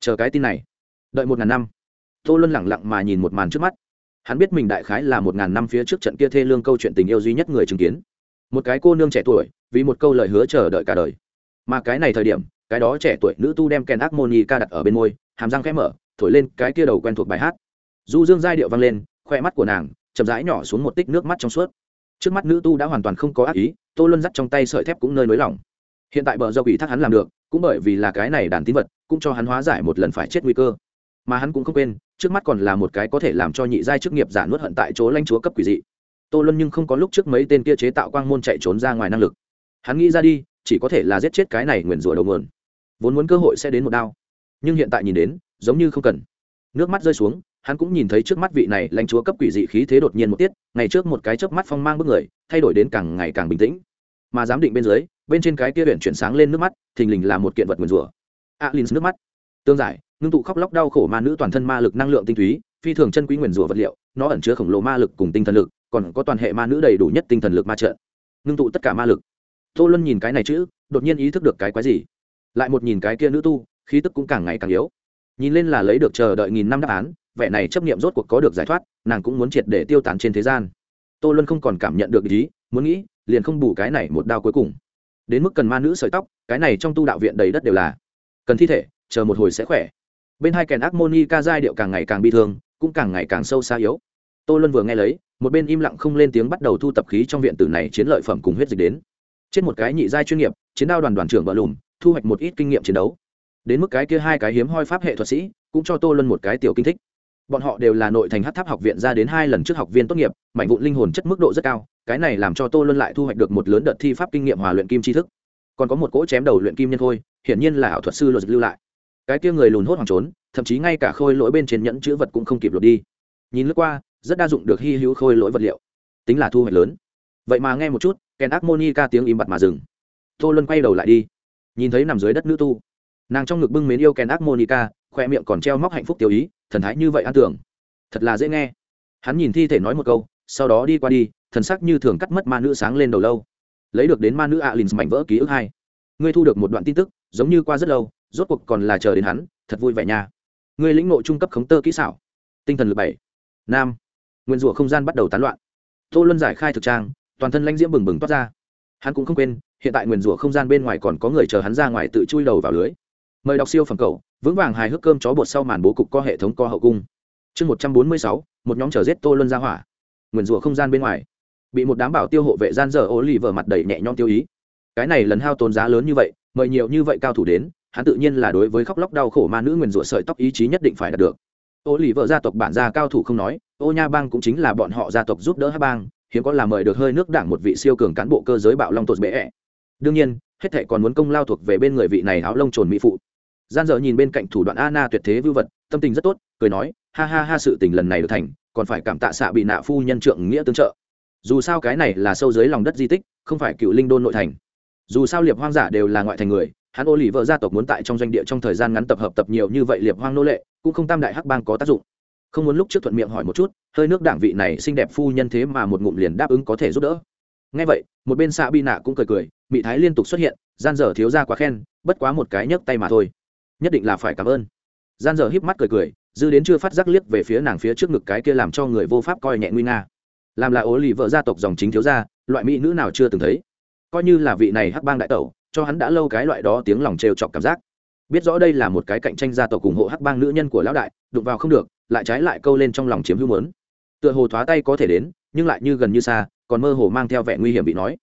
chờ cái tin này đợi một ngàn năm. Tô luân lẳng lặng mà nhìn một màn trước mắt. Hắn biết mình đại khái là một ngàn năm phía trước trận kia thê lương câu chuyện tình yêu duy nhất người chứng kiến. Một cái cô nương trẻ tuổi vì một câu lời hứa chờ đợi cả đời. Mà cái này thời điểm cái đó trẻ tuổi nữ tu đem kèn ác ca đặt ở bên môi hàm răng khẽ mở thổi lên cái kia đầu quen thuộc bài hát. Du dương giai điệu vang lên khoe mắt của nàng chậm rãi nhỏ xuống một tích nước mắt trong suốt trước mắt nữ tu đã hoàn toàn không có ác ý, tô luân dắt trong tay sợi thép cũng nơi nới lỏng. Hiện tại bờ dâu ủy thác hắn làm được, cũng bởi vì là cái này đàn tín vật, cũng cho hắn hóa giải một lần phải chết nguy cơ. Mà hắn cũng không quên, trước mắt còn là một cái có thể làm cho nhị giai chức nghiệp giả nuốt hận tại chỗ lanh chúa cấp quỷ dị. Tô luân nhưng không có lúc trước mấy tên kia chế tạo quang môn chạy trốn ra ngoài năng lực. Hắn nghĩ ra đi, chỉ có thể là giết chết cái này nguyền rủa đầu nguồn vốn muốn cơ hội sẽ đến một đao, nhưng hiện tại nhìn đến, giống như không cần. Nước mắt rơi xuống hắn cũng nhìn thấy trước mắt vị này lãnh chúa cấp quỷ dị khí thế đột nhiên một tiết, ngày trước một cái chớp mắt phong mang bước người, thay đổi đến càng ngày càng bình tĩnh. Mà giám định bên dưới, bên trên cái kia huyện chuyển sáng lên nước mắt, thình lình là một kiện vật nguyền rủa. Alin nước mắt. Tương giải, ngưng tụ khóc lóc đau khổ ma nữ toàn thân ma lực năng lượng tinh túy, phi thường chân quý nguyền rủa vật liệu, nó ẩn chứa khổng lồ ma lực cùng tinh thần lực, còn có toàn hệ ma nữ đầy đủ nhất tinh thần lực ma trợ ngưng tụ tất cả ma lực. Tô luân nhìn cái này chữ, đột nhiên ý thức được cái quái gì. Lại một nhìn cái kia nữ tu, khí tức cũng càng ngày càng yếu. Nhìn lên là lấy được chờ đợi nghìn năm đáp án vẻ này chấp nghiệm rốt cuộc có được giải thoát, nàng cũng muốn triệt để tiêu tán trên thế gian. Tô luân không còn cảm nhận được ý, muốn nghĩ, liền không bù cái này một đao cuối cùng. Đến mức cần ma nữ sợi tóc, cái này trong tu đạo viện đầy đất đều là. Cần thi thể, chờ một hồi sẽ khỏe. Bên hai kèn ác moni ca giai điệu càng ngày càng bi thương, cũng càng ngày càng sâu xa yếu. Tô luân vừa nghe lấy, một bên im lặng không lên tiếng bắt đầu thu tập khí trong viện tử này chiến lợi phẩm cùng huyết dịch đến. Trên một cái nhị giai chuyên nghiệp, chiến đao đoàn đoàn trưởng vợ lùm, thu hoạch một ít kinh nghiệm chiến đấu. Đến mức cái kia hai cái hiếm hoi pháp hệ thuật sĩ, cũng cho tô luân một cái tiểu kinh thích bọn họ đều là nội thành hát tháp học viện ra đến hai lần trước học viên tốt nghiệp mạnh vụn linh hồn chất mức độ rất cao, cái này làm cho tô luân lại thu hoạch được một lớn đợt thi pháp kinh nghiệm hòa luyện kim tri thức. Còn có một cỗ chém đầu luyện kim nhân khôi hiển nhiên là ảo thuật sư luật lưu lại. Cái kia người lùn hốt hoàng trốn, thậm chí ngay cả khôi lỗi bên trên nhẫn chữ vật cũng không kịp lột đi. Nhìn lướt qua, rất đa dụng được hy hữu khôi lỗi vật liệu. Tính là thu hoạch lớn. Vậy mà nghe một chút kèn ác monica tiếng im bặt mà dừng. Tô luân quay đầu lại đi. Nhìn thấy nằm dưới đất nữ tu. Nàng trong ngực bưng mến yêu kèn ác monica, khoe miệng còn treo móc hạnh phúc tiêu ý thần thái như vậy an tưởng. Thật là dễ nghe. Hắn nhìn thi thể nói một câu, sau đó đi qua đi, thần sắc như thường cắt mất ma nữ sáng lên đầu lâu. Lấy được đến ma nữ alin mảnh vỡ ký ức hai. Ngươi thu được một đoạn tin tức, giống như qua rất lâu, rốt cuộc còn là chờ đến hắn, thật vui vẻ nha. Ngươi lĩnh nội trung cấp khống tơ kỹ xảo. Tinh thần lực bảy. Nam. Nguyên rủa không gian bắt đầu tán loạn. Tô luân giải khai thực trang, toàn thân lãnh diễm bừng bừng toát ra. Hắn cũng không quên, hiện tại nguyền rủa không gian bên ngoài còn có người chờ hắn ra ngoài tự chui đầu vào lưới. Mời đọc siêu phẩm cầu vững vàng hài hước cơm chó bột sau màn bố cục co hệ thống co hậu cung. Chương một trăm bốn mươi sáu, một nhóm chở giết tô luân ra hỏa. Nguyền rủa không gian bên ngoài. Bị một đám bảo tiêu hộ vệ gian dở ô lì vờ mặt đầy nhẹ nhõm tiêu ý. Cái này lần hao tốn giá lớn như vậy, mời nhiều như vậy cao thủ đến, hắn tự nhiên là đối với khóc lóc đau khổ ma nữ nguyền rủa sợi tóc ý chí nhất định phải đạt được. Ô lì vợ gia tộc bản gia cao thủ không nói, ô nha bang cũng chính là bọn họ gia tộc giúp đỡ hát bang, hiếm có là mời được hơi nước đảng một vị siêu cường cán bộ cơ giới bạo long tột bệ đương nhiên, hết thệ còn muốn công lao thuộc về bên người vị này áo lông trồn mỹ phụ gian dở nhìn bên cạnh thủ đoạn Anna tuyệt thế vưu vật, tâm tình rất tốt, cười nói, ha ha ha, sự tình lần này được thành, còn phải cảm tạ xạ bị nạ phu nhân trượng nghĩa tương trợ. Dù sao cái này là sâu dưới lòng đất di tích, không phải cựu linh đôn nội thành. Dù sao liệp hoang giả đều là ngoại thành người, hắn ô lì vợ gia tộc muốn tại trong doanh địa trong thời gian ngắn tập hợp tập nhiều như vậy liệp hoang nô lệ, cũng không tam đại hắc bang có tác dụng. Không muốn lúc trước thuận miệng hỏi một chút, hơi nước đảng vị này xinh đẹp phu nhân thế mà một ngụm liền đáp ứng có thể giúp đỡ. Ngay vậy, một bên xạ bi nạ cũng cười cười mỹ thái liên tục xuất hiện, gian dở thiếu ra quá khen, bất quá một cái nhấc tay mà thôi nhất định là phải cảm ơn. Gian dở híp mắt cười cười, dư đến chưa phát giác liếc về phía nàng phía trước ngực cái kia làm cho người vô pháp coi nhẹ nguy nga. Làm là ố lì vợ gia tộc dòng chính thiếu gia, loại mỹ nữ nào chưa từng thấy. Coi như là vị này hắc bang đại tẩu, cho hắn đã lâu cái loại đó tiếng lòng trêu chọc cảm giác. Biết rõ đây là một cái cạnh tranh gia tộc ủng hộ hắc bang nữ nhân của lão đại, đụng vào không được, lại trái lại câu lên trong lòng chiếm hữu mớn. Tựa hồ thoá tay có thể đến, nhưng lại như gần như xa, còn mơ hồ mang theo vẻ nguy hiểm bị nói.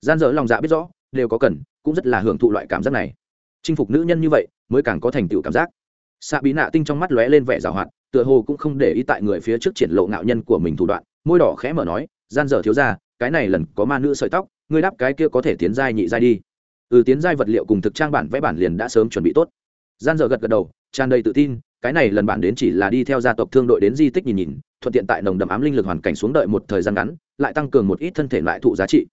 Gian dở lòng dạ biết rõ, đều có cần, cũng rất là hưởng thụ loại cảm giác này. Chinh phục nữ nhân như vậy mới càng có thành tựu cảm giác. Xạ bí nạ tinh trong mắt lóe lên vẻ rào hoạt, tựa hồ cũng không để ý tại người phía trước triển lộ ngạo nhân của mình thủ đoạn, môi đỏ khẽ mở nói, gian dở thiếu ra cái này lần có ma nữ sợi tóc, ngươi đáp cái kia có thể tiến giai nhị giai đi. Ừ tiến giai vật liệu cùng thực trang bản vẽ bản liền đã sớm chuẩn bị tốt. Gian dở gật gật đầu, tràn đầy tự tin, cái này lần bản đến chỉ là đi theo gia tộc thương đội đến di tích nhìn nhìn, thuận tiện tại nồng đậm ám linh lực hoàn cảnh xuống đợi một thời gian ngắn, lại tăng cường một ít thân thể lại thụ giá trị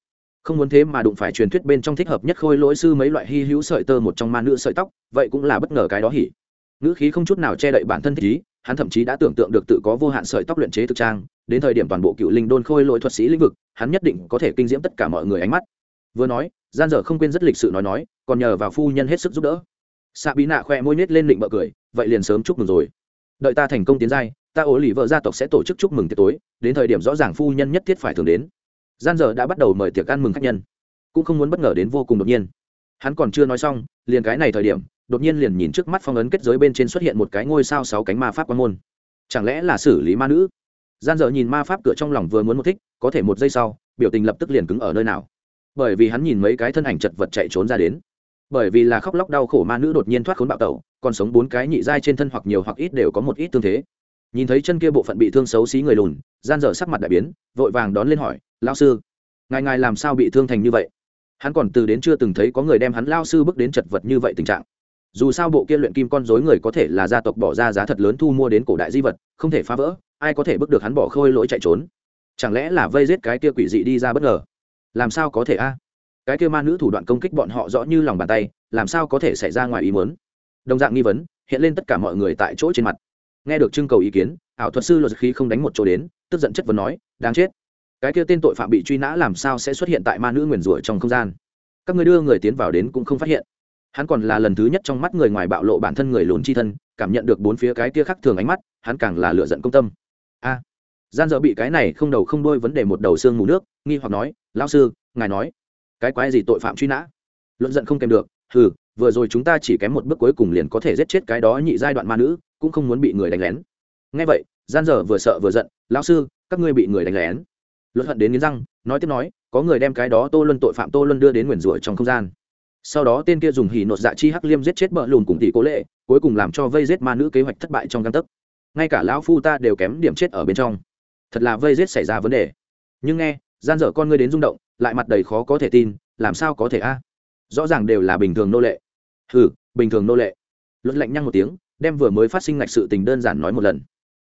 không muốn thế mà đụng phải truyền thuyết bên trong thích hợp nhất khôi lỗi sư mấy loại hy hữu sợi tơ một trong ma nữ sợi tóc, vậy cũng là bất ngờ cái đó hỉ. Ngữ khí không chút nào che đậy bản thân thích ý, hắn thậm chí đã tưởng tượng được tự có vô hạn sợi tóc luyện chế thực trang, đến thời điểm toàn bộ cựu linh đôn khôi lỗi thuật sĩ lĩnh vực, hắn nhất định có thể kinh diễm tất cả mọi người ánh mắt. Vừa nói, gian dở không quên rất lịch sự nói nói, còn nhờ vào phu nhân hết sức giúp đỡ. Xạ bí nạ khoe môi nết lên định bợ cười, vậy liền sớm chúc mừng rồi. Đợi ta thành công tiến giai, ta ố lì vợ gia tộc sẽ tổ chức chúc mừng tiệc tối, đến thời điểm rõ ràng phu nhân nhất thiết phải thường đến gian giờ đã bắt đầu mời tiệc ăn mừng khách nhân. Cũng không muốn bất ngờ đến vô cùng đột nhiên. Hắn còn chưa nói xong, liền cái này thời điểm, đột nhiên liền nhìn trước mắt phong ấn kết giới bên trên xuất hiện một cái ngôi sao sáu cánh ma pháp quan môn. Chẳng lẽ là xử lý ma nữ? Gian dở nhìn ma pháp cửa trong lòng vừa muốn một thích, có thể một giây sau, biểu tình lập tức liền cứng ở nơi nào. Bởi vì hắn nhìn mấy cái thân ảnh chật vật chạy trốn ra đến. Bởi vì là khóc lóc đau khổ ma nữ đột nhiên thoát khốn bạo tẩu, còn sống bốn cái nhị giai trên thân hoặc nhiều hoặc ít đều có một ít tương thế nhìn thấy chân kia bộ phận bị thương xấu xí người lùn, gian dở sắc mặt đại biến, vội vàng đón lên hỏi lao sư, ngài ngài làm sao bị thương thành như vậy? Hắn còn từ đến chưa từng thấy có người đem hắn lao sư bước đến chật vật như vậy tình trạng. Dù sao bộ kia luyện kim con dối người có thể là gia tộc bỏ ra giá thật lớn thu mua đến cổ đại di vật, không thể phá vỡ, ai có thể bước được hắn bỏ khôi lỗi chạy trốn? Chẳng lẽ là vây giết cái kia quỷ dị đi ra bất ngờ? Làm sao có thể a? Cái kia ma nữ thủ đoạn công kích bọn họ rõ như lòng bàn tay, làm sao có thể xảy ra ngoài ý muốn? Đồng dạng nghi vấn, hiện lên tất cả mọi người tại chỗ trên mặt nghe được trưng cầu ý kiến ảo thuật sư luật khí không đánh một chỗ đến tức giận chất vấn nói đáng chết. Cái kia tên tội phạm bị truy nã làm sao sẽ xuất hiện tại ma nữ nguyền rủa trong không gian? Các người đưa người tiến vào đến cũng không phát hiện. Hắn còn là lần thứ nhất trong mắt người ngoài bạo lộ bản thân người lùn chi thân cảm nhận được bốn phía cái kia khác thường ánh mắt hắn càng là lựa giận công tâm. A. Gian dở bị cái này không đầu không đôi vấn đề một đầu xương mù nước nghi hoặc nói lao sư ngài nói cái quái gì tội phạm truy nã? Luận giận không kèm được hừ, vừa rồi chúng ta chỉ kém một bước cuối cùng liền có thể giết chết cái đó nhị giai đoạn ma nữ cũng không muốn bị người đánh lén. Ngay vậy, gian dở vừa sợ vừa giận, lão sư, các ngươi bị người đánh lén. Luật hận đến nghiến răng, nói tiếp nói, có người đem cái đó tô luân tội phạm tô luân đưa đến nguyền rủa trong không gian. Sau đó tên kia dùng hỉ nột dạ chi hắc liêm giết chết bợ lùn cùng tỷ cố lệ, cuối cùng làm cho vây giết ma nữ kế hoạch thất bại trong găng tấc. Ngay cả lão phu ta đều kém điểm chết ở bên trong. Thật là vây giết xảy ra vấn đề. Nhưng nghe, gian dở con ngươi đến rung động, lại mặt đầy khó có thể tin, làm sao có thể a? Rõ ràng đều là bình thường nô lệ. Ừ bình thường nô lệ. Luật lạnh nhăng một tiếng đem vừa mới phát sinh ngạch sự tình đơn giản nói một lần.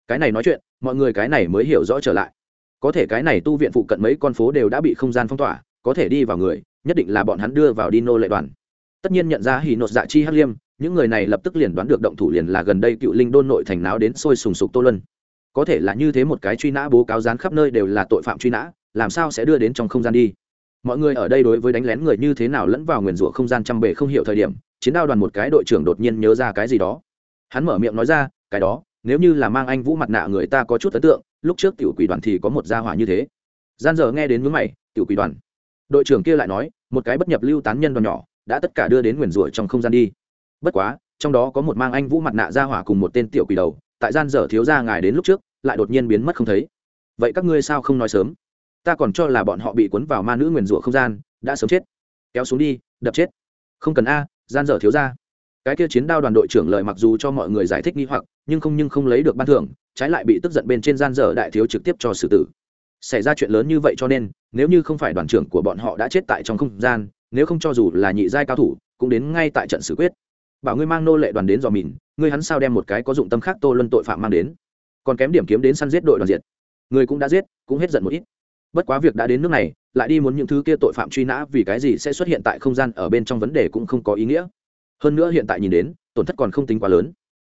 Cái này nói chuyện, mọi người cái này mới hiểu rõ trở lại. Có thể cái này tu viện phụ cận mấy con phố đều đã bị không gian phong tỏa, có thể đi vào người, nhất định là bọn hắn đưa vào đi nô lệ đoàn. Tất nhiên nhận ra hỉ nột dạ chi hắc liêm, những người này lập tức liền đoán được động thủ liền là gần đây cựu linh đôn nội thành náo đến sôi sùng sục tô lân có thể là như thế một cái truy nã bố cáo dán khắp nơi đều là tội phạm truy nã, làm sao sẽ đưa đến trong không gian đi? Mọi người ở đây đối với đánh lén người như thế nào lẫn vào nguyền rủa không gian trăm bể không hiểu thời điểm, chiến đao đoàn một cái đội trưởng đột nhiên nhớ ra cái gì đó hắn mở miệng nói ra, cái đó, nếu như là mang anh vũ mặt nạ người ta có chút ấn tượng, lúc trước tiểu quỷ đoàn thì có một gia hỏa như thế. Gian giờ nghe đến mướn mày, tiểu quỷ đoàn? Đội trưởng kia lại nói, một cái bất nhập lưu tán nhân đoàn nhỏ, đã tất cả đưa đến nguyền rủa trong không gian đi. Bất quá, trong đó có một mang anh vũ mặt nạ gia hỏa cùng một tên tiểu quỷ đầu, tại gian dở thiếu gia ngài đến lúc trước, lại đột nhiên biến mất không thấy. Vậy các ngươi sao không nói sớm? Ta còn cho là bọn họ bị cuốn vào ma nữ nguyền rủa không gian, đã sớm chết. Kéo xuống đi, đập chết. Không cần a, gian dở thiếu ra cái kia chiến đao đoàn đội trưởng lợi mặc dù cho mọi người giải thích nghi hoặc, nhưng không nhưng không lấy được ban thưởng, trái lại bị tức giận bên trên gian dở đại thiếu trực tiếp cho xử tử. Xảy ra chuyện lớn như vậy cho nên, nếu như không phải đoàn trưởng của bọn họ đã chết tại trong không gian, nếu không cho dù là nhị giai cao thủ, cũng đến ngay tại trận xử quyết. Bảo ngươi mang nô lệ đoàn đến dò mìn, ngươi hắn sao đem một cái có dụng tâm khác tô luân tội phạm mang đến? Còn kém điểm kiếm đến săn giết đội đoàn diệt. Người cũng đã giết, cũng hết giận một ít. Bất quá việc đã đến nước này, lại đi muốn những thứ kia tội phạm truy nã vì cái gì sẽ xuất hiện tại không gian ở bên trong vấn đề cũng không có ý nghĩa hơn nữa hiện tại nhìn đến, tổn thất còn không tính quá lớn.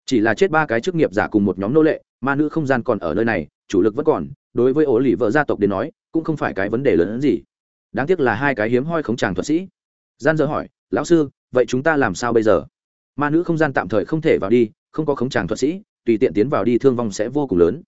Chỉ là chết ba cái chức nghiệp giả cùng một nhóm nô lệ, ma nữ không gian còn ở nơi này, chủ lực vẫn còn, đối với ổ lì vợ gia tộc đến nói, cũng không phải cái vấn đề lớn hơn gì. Đáng tiếc là hai cái hiếm hoi khống tràng thuật sĩ. Gian dơ hỏi, lão sư, vậy chúng ta làm sao bây giờ? Ma nữ không gian tạm thời không thể vào đi, không có khống tràng thuật sĩ, tùy tiện tiến vào đi thương vong sẽ vô cùng lớn.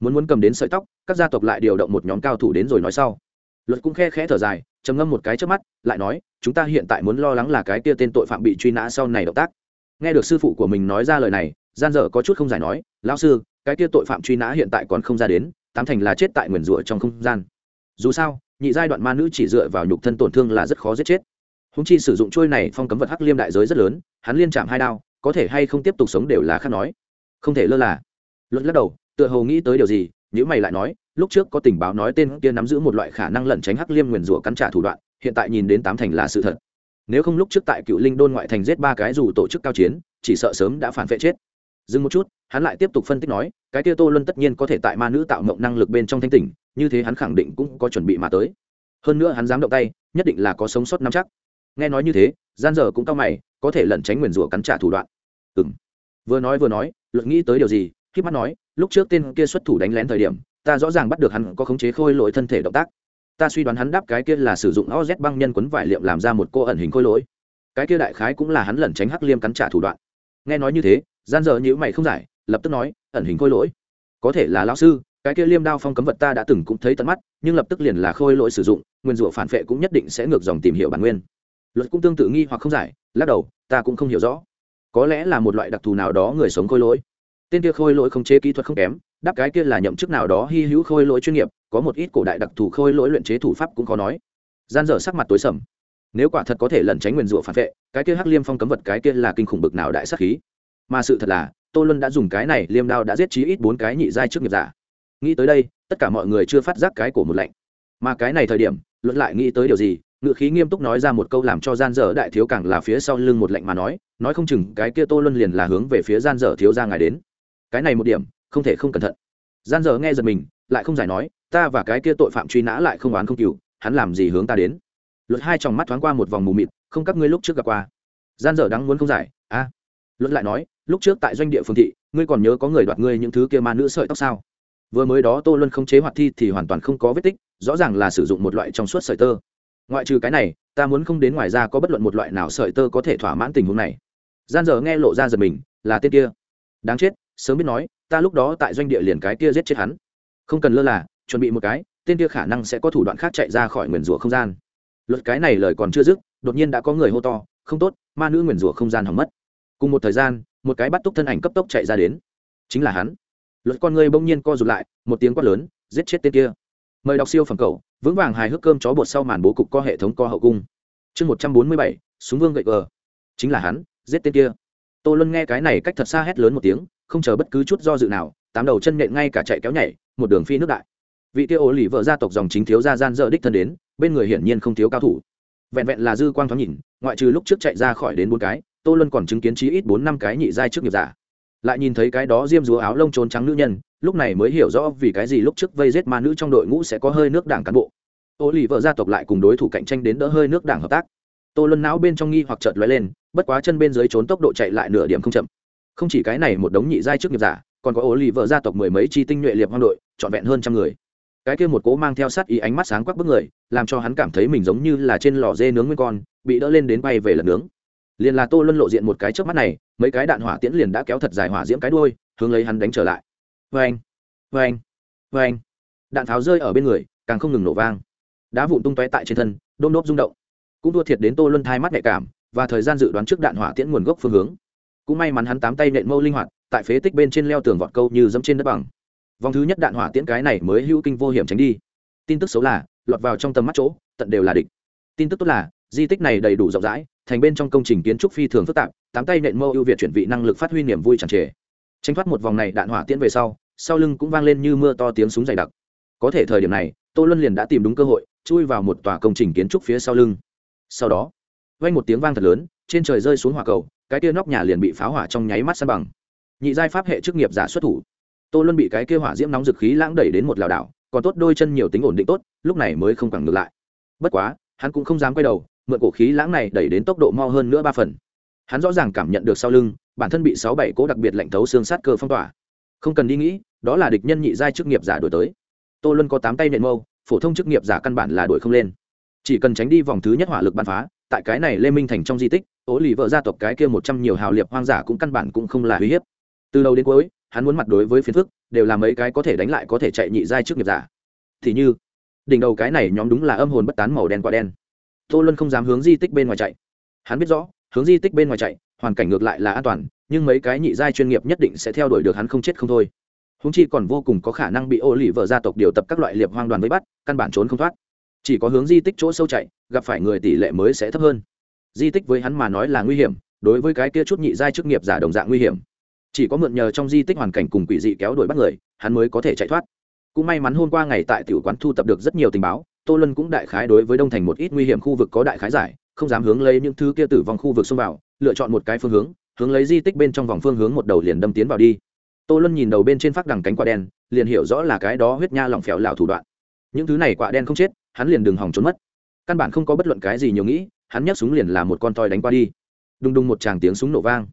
Muốn muốn cầm đến sợi tóc, các gia tộc lại điều động một nhóm cao thủ đến rồi nói sau. Luật cũng khe khẽ thở dài, trầm ngâm một cái trước mắt, lại nói chúng ta hiện tại muốn lo lắng là cái kia tên tội phạm bị truy nã sau này động tác. Nghe được sư phụ của mình nói ra lời này, gian dở có chút không giải nói, lão sư, cái kia tội phạm truy nã hiện tại còn không ra đến, tám thành là chết tại nguyền rủa trong không gian. Dù sao, nhị giai đoạn ma nữ chỉ dựa vào nhục thân tổn thương là rất khó giết chết. Húng chi sử dụng trôi này phong cấm vật hắc liêm đại giới rất lớn, hắn liên chạm hai đao, có thể hay không tiếp tục sống đều là khác nói. Không thể lơ là. Luận lắc đầu, tựa hồ nghĩ tới điều gì nếu mày lại nói, lúc trước có tình báo nói tên kia nắm giữ một loại khả năng lẩn tránh hắc liêm nguyền rủa cắn trả thủ đoạn hiện tại nhìn đến tám thành là sự thật. Nếu không lúc trước tại cựu linh đôn ngoại thành giết ba cái dù tổ chức cao chiến, chỉ sợ sớm đã phản vệ chết. Dừng một chút, hắn lại tiếp tục phân tích nói, cái kia tô luân tất nhiên có thể tại ma nữ tạo mộng năng lực bên trong thanh tỉnh, như thế hắn khẳng định cũng có chuẩn bị mà tới. Hơn nữa hắn dám động tay, nhất định là có sống sót năm chắc. Nghe nói như thế, gian giờ cũng cao mày, có thể lẩn tránh nguyền rủa cắn trả thủ đoạn. Ừ m vừa nói vừa nói luật nghĩ tới điều gì khi mắt nói, lúc trước tên kia xuất thủ đánh lén thời điểm, ta rõ ràng bắt được hắn có khống chế khôi lỗi thân thể động tác ta suy đoán hắn đáp cái kia là sử dụng oz băng nhân quấn vải liệm làm ra một cô ẩn hình khôi lỗi. Cái kia đại khái cũng là hắn lẩn tránh hắc liêm cắn trả thủ đoạn. Nghe nói như thế, gian dở nhữ mày không giải, lập tức nói, ẩn hình khôi lỗi. Có thể là lão sư, cái kia liêm đao phong cấm vật ta đã từng cũng thấy tận mắt, nhưng lập tức liền là khôi lỗi sử dụng, nguyên rủa phản vệ cũng nhất định sẽ ngược dòng tìm hiểu bản nguyên. Luật cũng tương tự nghi hoặc không giải, lắc đầu, ta cũng không hiểu rõ. Có lẽ là một loại đặc thù nào đó người sống khôi lỗi. Tên kia khôi lỗi không chế kỹ thuật không kém đáp cái kia là nhậm chức nào đó hy hữu khôi lỗi chuyên nghiệp, có một ít cổ đại đặc thù khôi lỗi luyện chế thủ pháp cũng có nói. Gian dở sắc mặt tối sầm. Nếu quả thật có thể lẩn tránh nguyền rủa phản vệ, cái kia hắc liêm phong cấm vật, cái kia là kinh khủng bực nào đại sắc khí. Mà sự thật là, tô luân đã dùng cái này, liêm đao đã giết chí ít bốn cái nhị giai trước nghiệp giả. Nghĩ tới đây, tất cả mọi người chưa phát giác cái cổ một lạnh. Mà cái này thời điểm luận lại nghĩ tới điều gì ngự khí nghiêm túc nói ra một câu làm cho gian dở đại thiếu càng là phía sau lưng một lệnh mà nói nói không chừng cái kia tô luân liền là hướng về phía gian dở thiếu ra ngài đến. Cái này một điểm không thể không cẩn thận. Gian dở nghe giật mình, lại không giải nói, ta và cái kia tội phạm truy nã lại không oán không cừu, hắn làm gì hướng ta đến? Luật hai tròng mắt thoáng qua một vòng mù mịt, không các ngươi lúc trước gặp qua. Gian dở đáng muốn không giải, a. À. luật lại nói, lúc trước tại doanh địa phương thị, ngươi còn nhớ có người đoạt ngươi những thứ kia ma nữ sợi tóc sao? Vừa mới đó tô luân không chế hoạt thi thì hoàn toàn không có vết tích, rõ ràng là sử dụng một loại trong suốt sợi tơ. Ngoại trừ cái này, ta muốn không đến ngoài ra có bất luận một loại nào sợi tơ có thể thỏa mãn tình huống này. Gian dở nghe lộ ra giật mình, là tên kia. Đáng chết sớm biết nói, ta lúc đó tại doanh địa liền cái kia giết chết hắn. Không cần lơ là, chuẩn bị một cái, tên kia khả năng sẽ có thủ đoạn khác chạy ra khỏi nguyền rủa không gian. Luật cái này lời còn chưa dứt, đột nhiên đã có người hô to, không tốt, ma nữ nguyền rủa không gian hỏng mất. Cùng một thời gian, một cái bắt túc thân ảnh cấp tốc chạy ra đến. Chính là hắn. Luật con người bỗng nhiên co rụt lại, một tiếng quát lớn, giết chết tên kia. Mời đọc siêu phẩm cầu, vững vàng hài hước cơm chó bột sau màn bố cục co hệ thống co hậu cung. Chương một trăm bốn mươi bảy, súng vương gậy cờ chính là hắn, giết tên kia. Tô luân nghe cái này cách thật xa hét lớn một tiếng không chờ bất cứ chút do dự nào, tám đầu chân nện ngay cả chạy kéo nhảy, một đường phi nước đại. Vị tiêu ố lì vợ gia tộc dòng chính thiếu gia gian dợ đích thân đến, bên người hiển nhiên không thiếu cao thủ. Vẹn vẹn là dư quang thoáng nhìn, ngoại trừ lúc trước chạy ra khỏi đến bốn cái, tô luân còn chứng kiến chí ít bốn năm cái nhị giai trước nghiệp giả. Lại nhìn thấy cái đó diêm rúa áo lông trốn trắng nữ nhân, lúc này mới hiểu rõ vì cái gì lúc trước vây giết ma nữ trong đội ngũ sẽ có hơi nước đảng cán bộ. Ô lì vợ gia tộc lại cùng đối thủ cạnh tranh đến đỡ hơi nước đảng hợp tác. Tô luân não bên trong nghi hoặc chợt lóe lên, bất quá chân bên dưới trốn tốc độ chạy lại nửa điểm không chậm không chỉ cái này một đống nhị giai trước nghiệp giả, còn có ổ lì vợ gia tộc mười mấy chi tinh nhuệ liệp hoang đội, trọn vẹn hơn trăm người. Cái kia một cố mang theo sát ý ánh mắt sáng quắc bức người, làm cho hắn cảm thấy mình giống như là trên lò dê nướng nguyên con, bị đỡ lên đến bay về lần nướng. Liền là tô luân lộ diện một cái trước mắt này, mấy cái đạn hỏa tiễn liền đã kéo thật dài hỏa diễm cái đuôi, hướng lấy hắn đánh trở lại. Vê anh vê anh vê anh đạn tháo rơi ở bên người, càng không ngừng nổ vang. Đá vụn tung tóe tại trên thân, đôm đốp rung động. Cũng thua thiệt đến tô luân thai mắt nhạy cảm, và thời gian dự đoán trước đạn hỏa tiễn nguồn gốc phương hướng cũng may mắn hắn tám tay nện mâu linh hoạt, tại phế tích bên trên leo tường vọt câu như dẫm trên đất bằng. Vòng thứ nhất đạn hỏa tiễn cái này mới hữu kinh vô hiểm tránh đi. Tin tức xấu là, lọt vào trong tầm mắt chỗ, tận đều là địch. Tin tức tốt là, di tích này đầy đủ rộng rãi, thành bên trong công trình kiến trúc phi thường phức tạp, tám tay nện mâu ưu việt chuyển vị năng lực phát huy niềm vui tràn trề. Tranh thoát một vòng này đạn hỏa tiễn về sau sau lưng cũng vang lên như mưa to tiếng súng dày đặc. Có thể thời điểm này, tô luân liền đã tìm đúng cơ hội, chui vào một tòa công trình kiến trúc phía sau lưng. Sau đó, vang một tiếng vang thật lớn, trên trời rơi xuống hỏa cầu cái kia nóc nhà liền bị pháo hỏa trong nháy mắt san bằng. Nhị giai pháp hệ chức nghiệp giả xuất thủ. Tô luân bị cái kia hỏa diễm nóng dực khí lãng đẩy đến một lảo đảo, còn tốt đôi chân nhiều tính ổn định tốt, lúc này mới không quẳng ngược lại. Bất quá, hắn cũng không dám quay đầu, mượn cổ khí lãng này đẩy đến tốc độ mau hơn nữa ba phần. Hắn rõ ràng cảm nhận được sau lưng, bản thân bị sáu bảy cố đặc biệt lạnh thấu xương sát cơ phong tỏa. Không cần đi nghĩ, đó là địch nhân nhị giai chức nghiệp giả đổi tới. Tô luân có tám tay nện mâu, phổ thông chức nghiệp giả căn bản là đổi không lên. Chỉ cần tránh đi vòng thứ nhất hỏa lực bắn phá tại cái này lê minh thành trong di tích ố lì vợ gia tộc cái kia một trăm nhiều hào liệp hoang dã cũng căn bản cũng không là uy hiếp. Từ đầu đến cuối, hắn muốn mặt đối với phiền phức, đều là mấy cái có thể đánh lại có thể chạy nhị giai trước nghiệp giả. Thì như, đỉnh đầu cái này nhóm đúng là âm hồn bất tán màu đen quả đen. Tô luân không dám hướng di tích bên ngoài chạy. Hắn biết rõ, hướng di tích bên ngoài chạy, hoàn cảnh ngược lại là an toàn, nhưng mấy cái nhị giai chuyên nghiệp nhất định sẽ theo đuổi được hắn không chết không thôi. Húng chi còn vô cùng có khả năng bị ô lì vợ gia tộc điều tập các loại liệp hoang đoàn với bắt, căn bản trốn không thoát chỉ có hướng di tích chỗ sâu chạy, gặp phải người tỷ lệ mới sẽ thấp hơn. Di tích với hắn mà nói là nguy hiểm, đối với cái kia chút nhị giai chức nghiệp giả đồng dạng nguy hiểm. Chỉ có mượn nhờ trong di tích hoàn cảnh cùng quỷ dị kéo đuổi bắt người, hắn mới có thể chạy thoát. Cũng may mắn hôm qua ngày tại tiểu quán thu tập được rất nhiều tình báo, tô lân cũng đại khái đối với đông thành một ít nguy hiểm khu vực có đại khái giải, không dám hướng lấy những thứ kia tử vong khu vực xông vào, lựa chọn một cái phương hướng hướng lấy di tích bên trong vòng phương hướng một đầu liền đâm tiến vào đi. Tô lân nhìn đầu bên trên phát đằng cánh quả đen, liền hiểu rõ là cái đó huyết nha lỏng phèo lào thủ đoạn. Những thứ này quả đen không chết hắn liền đừng hòng trốn mất. Căn bản không có bất luận cái gì nhiều nghĩ, hắn nhấc súng liền là một con toi đánh qua đi. Đùng đùng một tràng tiếng súng nổ vang.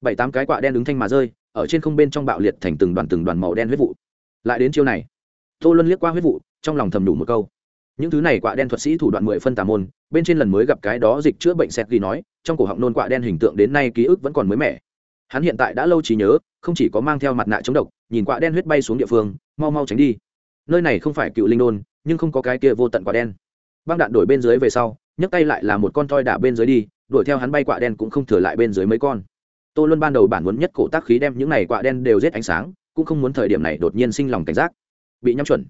Bảy tám cái quạ đen đứng thanh mà rơi, ở trên không bên trong bạo liệt thành từng đoàn từng đoàn màu đen huyết vụ. Lại đến chiêu này, tô luân liếc qua huyết vụ, trong lòng thầm đủ một câu. Những thứ này quạ đen thuật sĩ thủ đoạn mười phân tà môn, bên trên lần mới gặp cái đó dịch chữa bệnh xét ghi nói, trong cổ họng nôn quạ đen hình tượng đến nay ký ức vẫn còn mới mẻ. Hắn hiện tại đã lâu trí nhớ, không chỉ có mang theo mặt nạ chống độc, nhìn quạ đen huyết bay xuống địa phương, mau mau tránh đi. Nơi này không phải cựu linh đôn nhưng không có cái kia vô tận quả đen. Băng đạn đổi bên dưới về sau, nhấc tay lại là một con toi đả bên dưới đi, đuổi theo hắn bay quả đen cũng không thừa lại bên dưới mấy con. Tô luân ban đầu bản muốn nhất cổ tác khí đem những này quả đen đều giết ánh sáng, cũng không muốn thời điểm này đột nhiên sinh lòng cảnh giác. Bị nhắm chuẩn.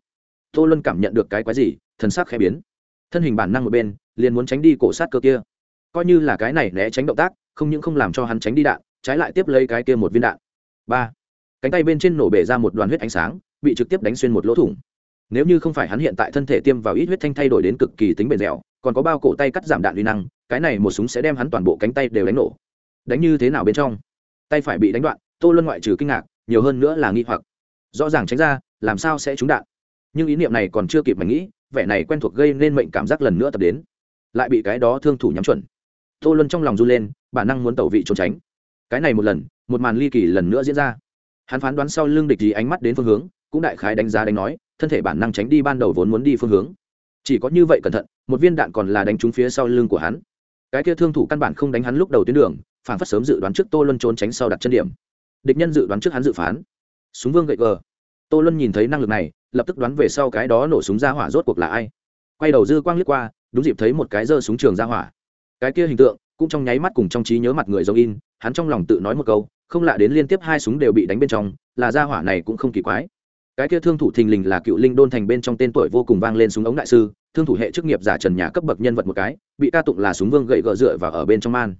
Tô luân cảm nhận được cái quái gì, thần sắc khẽ biến. Thân hình bản năng một bên, liền muốn tránh đi cổ sát cơ kia. Coi như là cái này né tránh động tác, không những không làm cho hắn tránh đi đạn, trái lại tiếp lấy cái kia một viên đạn. Ba. Cánh tay bên trên nổ bể ra một đoàn huyết ánh sáng, bị trực tiếp đánh xuyên một lỗ thủng nếu như không phải hắn hiện tại thân thể tiêm vào ít huyết thanh thay đổi đến cực kỳ tính bền dẻo, còn có bao cổ tay cắt giảm đạn uy năng, cái này một súng sẽ đem hắn toàn bộ cánh tay đều đánh nổ. Đánh như thế nào bên trong? Tay phải bị đánh đoạn, tô luân ngoại trừ kinh ngạc, nhiều hơn nữa là nghi hoặc. Rõ ràng tránh ra, làm sao sẽ trúng đạn? Nhưng ý niệm này còn chưa kịp mà nghĩ, vẻ này quen thuộc gây nên mệnh cảm giác lần nữa tập đến. Lại bị cái đó thương thủ nhắm chuẩn. Tô luân trong lòng run lên, bản năng muốn tẩu vị trốn tránh. Cái này một lần, một màn ly kỳ lần nữa diễn ra. Hắn phán đoán sau lưng địch gì ánh mắt đến phương hướng, cũng đại khái đánh giá đánh nói thân thể bản năng tránh đi ban đầu vốn muốn đi phương hướng. Chỉ có như vậy cẩn thận, một viên đạn còn là đánh trúng phía sau lưng của hắn. Cái kia thương thủ căn bản không đánh hắn lúc đầu tuyến đường, phản phát sớm dự đoán trước tô luân trốn tránh sau đặt chân điểm. Địch nhân dự đoán trước hắn dự phán. Súng vương gậy gờ. Tô luân nhìn thấy năng lực này, lập tức đoán về sau cái đó nổ súng ra hỏa rốt cuộc là ai. Quay đầu dư quang liếc qua, đúng dịp thấy một cái giơ súng trường ra hỏa. Cái kia hình tượng, cũng trong nháy mắt cùng trong trí nhớ mặt người giống in, hắn trong lòng tự nói một câu, không lạ đến liên tiếp hai súng đều bị đánh bên trong, là ra hỏa này cũng không kỳ quái cái kia thương thủ thình lình là cựu linh đôn thành bên trong tên tuổi vô cùng vang lên súng ống đại sư, thương thủ hệ chức nghiệp giả trần nhà cấp bậc nhân vật một cái, bị ca tụng là súng vương gậy gỡ dựa và ở bên trong man.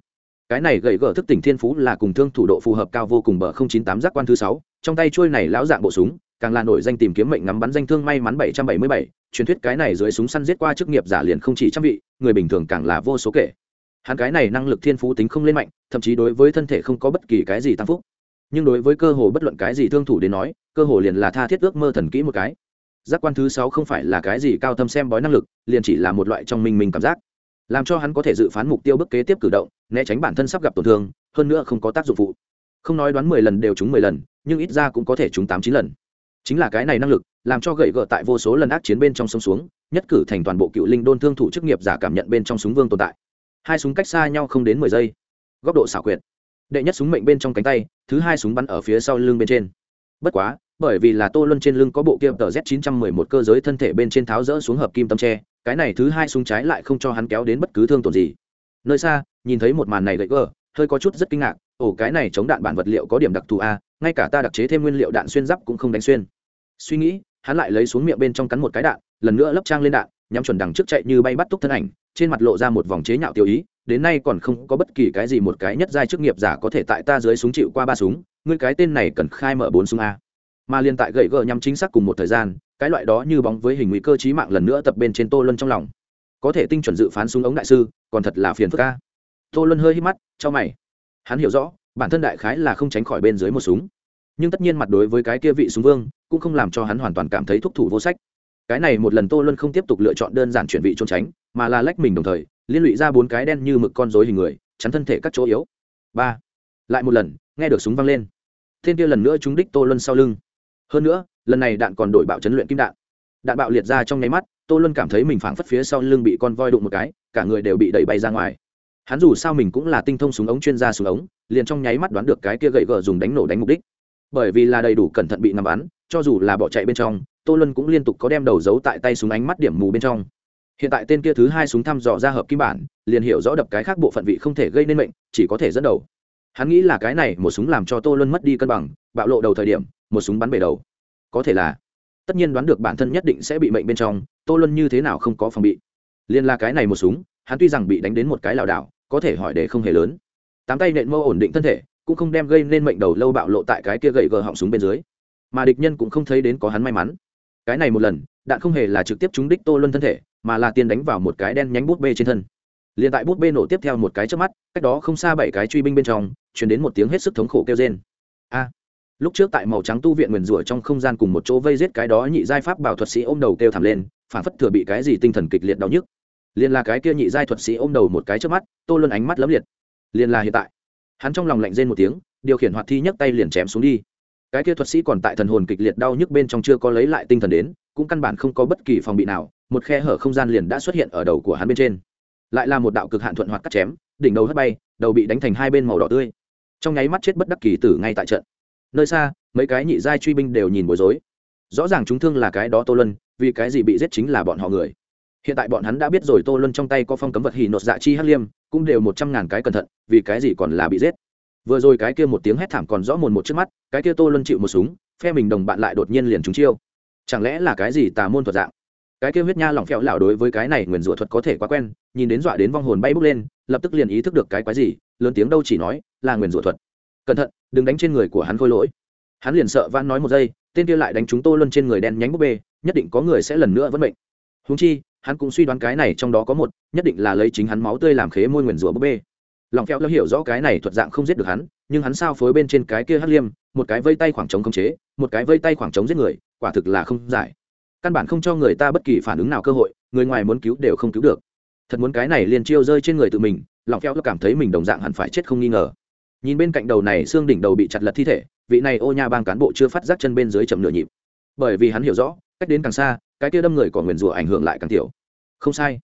Cái này gậy gỡ thức tỉnh thiên phú là cùng thương thủ độ phù hợp cao vô cùng bờ không chín tám giác quan thứ sáu, trong tay trôi này lão dạng bộ súng, càng là nổi danh tìm kiếm mệnh ngắm bắn danh thương may mắn bảy trăm bảy mươi bảy, truyền thuyết cái này dưới súng săn giết qua chức nghiệp giả liền không chỉ trăm vị, người bình thường càng là vô số kể. Hắn cái này năng lực thiên phú tính không lên mạnh, thậm chí đối với thân thể không có bất kỳ cái gì tăng phúc nhưng đối với cơ hồ bất luận cái gì thương thủ đến nói, cơ hồ liền là tha thiết ước mơ thần kỹ một cái. Giác quan thứ sáu không phải là cái gì cao thâm xem bói năng lực, liền chỉ là một loại trong minh mình cảm giác. Làm cho hắn có thể dự phán mục tiêu bức kế tiếp cử động, né tránh bản thân sắp gặp tổn thương, hơn nữa không có tác dụng phụ. Không nói đoán mười lần đều trúng mười lần, nhưng ít ra cũng có thể trúng tám chín lần. Chính là cái này năng lực, làm cho gậy gợ tại vô số lần ác chiến bên trong sông xuống, nhất cử thành toàn bộ cựu linh đôn thương thủ chức nghiệp giả cảm nhận bên trong súng vương tồn tại. Hai súng cách xa nhau không đến mười giây. Góc độ xảo quyệt đệ nhất súng mệnh bên trong cánh tay, thứ hai súng bắn ở phía sau lưng bên trên. Bất quá, bởi vì là tô luân trên lưng có bộ kia tờ z 911 cơ giới thân thể bên trên tháo rỡ xuống hợp kim tâm tre cái này thứ hai súng trái lại không cho hắn kéo đến bất cứ thương tổn gì. Nơi xa, nhìn thấy một màn này gậy gờ, hơi có chút rất kinh ngạc, ồ, cái này chống đạn bản vật liệu có điểm đặc thù a, ngay cả ta đặc chế thêm nguyên liệu đạn xuyên giáp cũng không đánh xuyên. Suy nghĩ, hắn lại lấy xuống miệng bên trong cắn một cái đạn, lần nữa lấp trang lên đạn, nhắm chuẩn đằng trước chạy như bay bắt túc thân ảnh, trên mặt lộ ra một vòng chế nhạo tiêu ý đến nay còn không có bất kỳ cái gì một cái nhất giai chức nghiệp giả có thể tại ta dưới súng chịu qua ba súng, ngươi cái tên này cần khai mở bốn súng a. Mà liên tại gậy gờ nhắm chính xác cùng một thời gian, cái loại đó như bóng với hình nguy cơ chí mạng lần nữa tập bên trên tô luân trong lòng. Có thể tinh chuẩn dự phán súng ống đại sư, còn thật là phiền phức a. Tô luân hơi hít mắt, cho mày. Hắn hiểu rõ, bản thân đại khái là không tránh khỏi bên dưới một súng. Nhưng tất nhiên mặt đối với cái kia vị súng vương, cũng không làm cho hắn hoàn toàn cảm thấy thúc thủ vô sách. Cái này một lần tô luân không tiếp tục lựa chọn đơn giản chuyển vị trốn tránh, mà là lách mình đồng thời liên lụy ra bốn cái đen như mực con rối hình người, chắn thân thể các chỗ yếu. Ba, lại một lần, nghe được súng văng lên. Thiên kia lần nữa trúng đích tô luân sau lưng. Hơn nữa, lần này đạn còn đổi bạo chấn luyện kim đạn. Đạn bạo liệt ra trong nháy mắt, tô luân cảm thấy mình phảng phất phía sau lưng bị con voi đụng một cái, cả người đều bị đẩy bay ra ngoài. Hắn dù sao mình cũng là tinh thông súng ống chuyên gia súng ống, liền trong nháy mắt đoán được cái kia gậy gờ dùng đánh nổ đánh mục đích. Bởi vì là đầy đủ cẩn thận bị nằm bắn, cho dù là bỏ chạy bên trong, tô luân cũng liên tục có đem đầu giấu tại tay súng ánh mắt điểm mù bên trong hiện tại tên kia thứ hai súng thăm dò ra hợp kim bản, liền hiểu rõ đập cái khác bộ phận vị không thể gây nên mệnh, chỉ có thể dẫn đầu. Hắn nghĩ là cái này, một súng làm cho tô luân mất đi cân bằng, bạo lộ đầu thời điểm, một súng bắn bể đầu. Có thể là, tất nhiên đoán được bản thân nhất định sẽ bị mệnh bên trong, tô luân như thế nào không có phòng bị. Liên là cái này một súng, hắn tuy rằng bị đánh đến một cái lảo đảo, có thể hỏi để không hề lớn. Tám tay nện mô ổn định thân thể, cũng không đem gây nên mệnh đầu lâu bạo lộ tại cái kia gậy gờ họng súng bên dưới. Mà địch nhân cũng không thấy đến có hắn may mắn. Cái này một lần, đạn không hề là trực tiếp trúng đích tô luân thân thể mà là tiên đánh vào một cái đen nhánh bút bê trên thân. Liền tại bút bê nổ tiếp theo một cái trước mắt, cách đó không xa bảy cái truy binh bên trong chuyển đến một tiếng hết sức thống khổ kêu trên a! Lúc trước tại màu trắng tu viện nguyền rủa trong không gian cùng một chỗ vây giết cái đó nhị giai pháp bảo thuật sĩ ôm đầu kêu thảm lên, phản phất thừa bị cái gì tinh thần kịch liệt đau nhức. Liền là cái kia nhị giai thuật sĩ ôm đầu một cái trước mắt, tô luân ánh mắt lấm liệt. Liền là hiện tại, hắn trong lòng lạnh rên một tiếng, điều khiển hoạt thi nhấc tay liền chém xuống đi. Cái kia thuật sĩ còn tại thần hồn kịch liệt đau nhức bên trong chưa có lấy lại tinh thần đến, cũng căn bản không có bất kỳ phòng bị nào một khe hở không gian liền đã xuất hiện ở đầu của hắn bên trên. Lại là một đạo cực hạn thuận hoạt cắt chém, đỉnh đầu hất bay, đầu bị đánh thành hai bên màu đỏ tươi. Trong nháy mắt chết bất đắc kỳ tử ngay tại trận. Nơi xa, mấy cái nhị giai truy binh đều nhìn bối rối. Rõ ràng chúng thương là cái đó tô lân vì cái gì bị giết chính là bọn họ người. Hiện tại bọn hắn đã biết rồi tô lân trong tay có phong cấm vật hì nột dạ chi hắc liêm, cũng đều một trăm ngàn cái cẩn thận, vì cái gì còn là bị giết. Vừa rồi cái kia một tiếng hét thảm còn rõ mồn một trước mắt, cái kia tô lân chịu một súng, phe mình đồng bạn lại đột nhiên liền trúng chiêu. Chẳng lẽ là cái gì tà môn thuật dạng? Cái kêu huyết nha lỏng phèo lảo đối với cái này nguyền rủa thuật có thể quá quen, nhìn đến dọa đến vong hồn bay bốc lên, lập tức liền ý thức được cái quái gì, lớn tiếng đâu chỉ nói, là nguyền rủa thuật. Cẩn thận, đừng đánh trên người của hắn khôi lỗi. Hắn liền sợ van nói một giây, tên kia lại đánh chúng tôi luân trên người đen nhánh búp bê, nhất định có người sẽ lần nữa vẫn bệnh húng chi, hắn cũng suy đoán cái này trong đó có một, nhất định là lấy chính hắn máu tươi làm khế môi nguyền rủa búp bê. Lòng phèo lo hiểu rõ cái này thuật dạng không giết được hắn, nhưng hắn sao phối bên trên cái kia hắc liêm, một cái vây tay khoảng trống khống chế, một cái vây tay khoảng trống giết người, quả thực là không giải căn bản không cho người ta bất kỳ phản ứng nào cơ hội, người ngoài muốn cứu đều không cứu được. Thật muốn cái này liền chiêu rơi trên người tự mình, lòng phèo cảm thấy mình đồng dạng hẳn phải chết không nghi ngờ. Nhìn bên cạnh đầu này xương đỉnh đầu bị chặt lật thi thể, vị này ô nha bang cán bộ chưa phát giác chân bên dưới chậm nửa nhịp. Bởi vì hắn hiểu rõ, cách đến càng xa, cái kia đâm người của nguyền rủa ảnh hưởng lại càng tiểu. Không sai.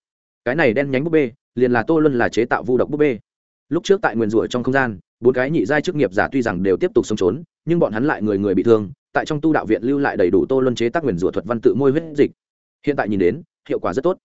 Cái này đen nhánh búp bê, liền là tô luân là chế tạo vu độc búp bê. Lúc trước tại nguyền rủa trong không gian, bốn cái nhị giai chức nghiệp giả tuy rằng đều tiếp tục sống trốn, nhưng bọn hắn lại người người bị thương tại trong tu đạo viện lưu lại đầy đủ tô luân chế tác nguyền rủa thuật văn tự môi huyết dịch. Hiện tại nhìn đến, hiệu quả rất tốt.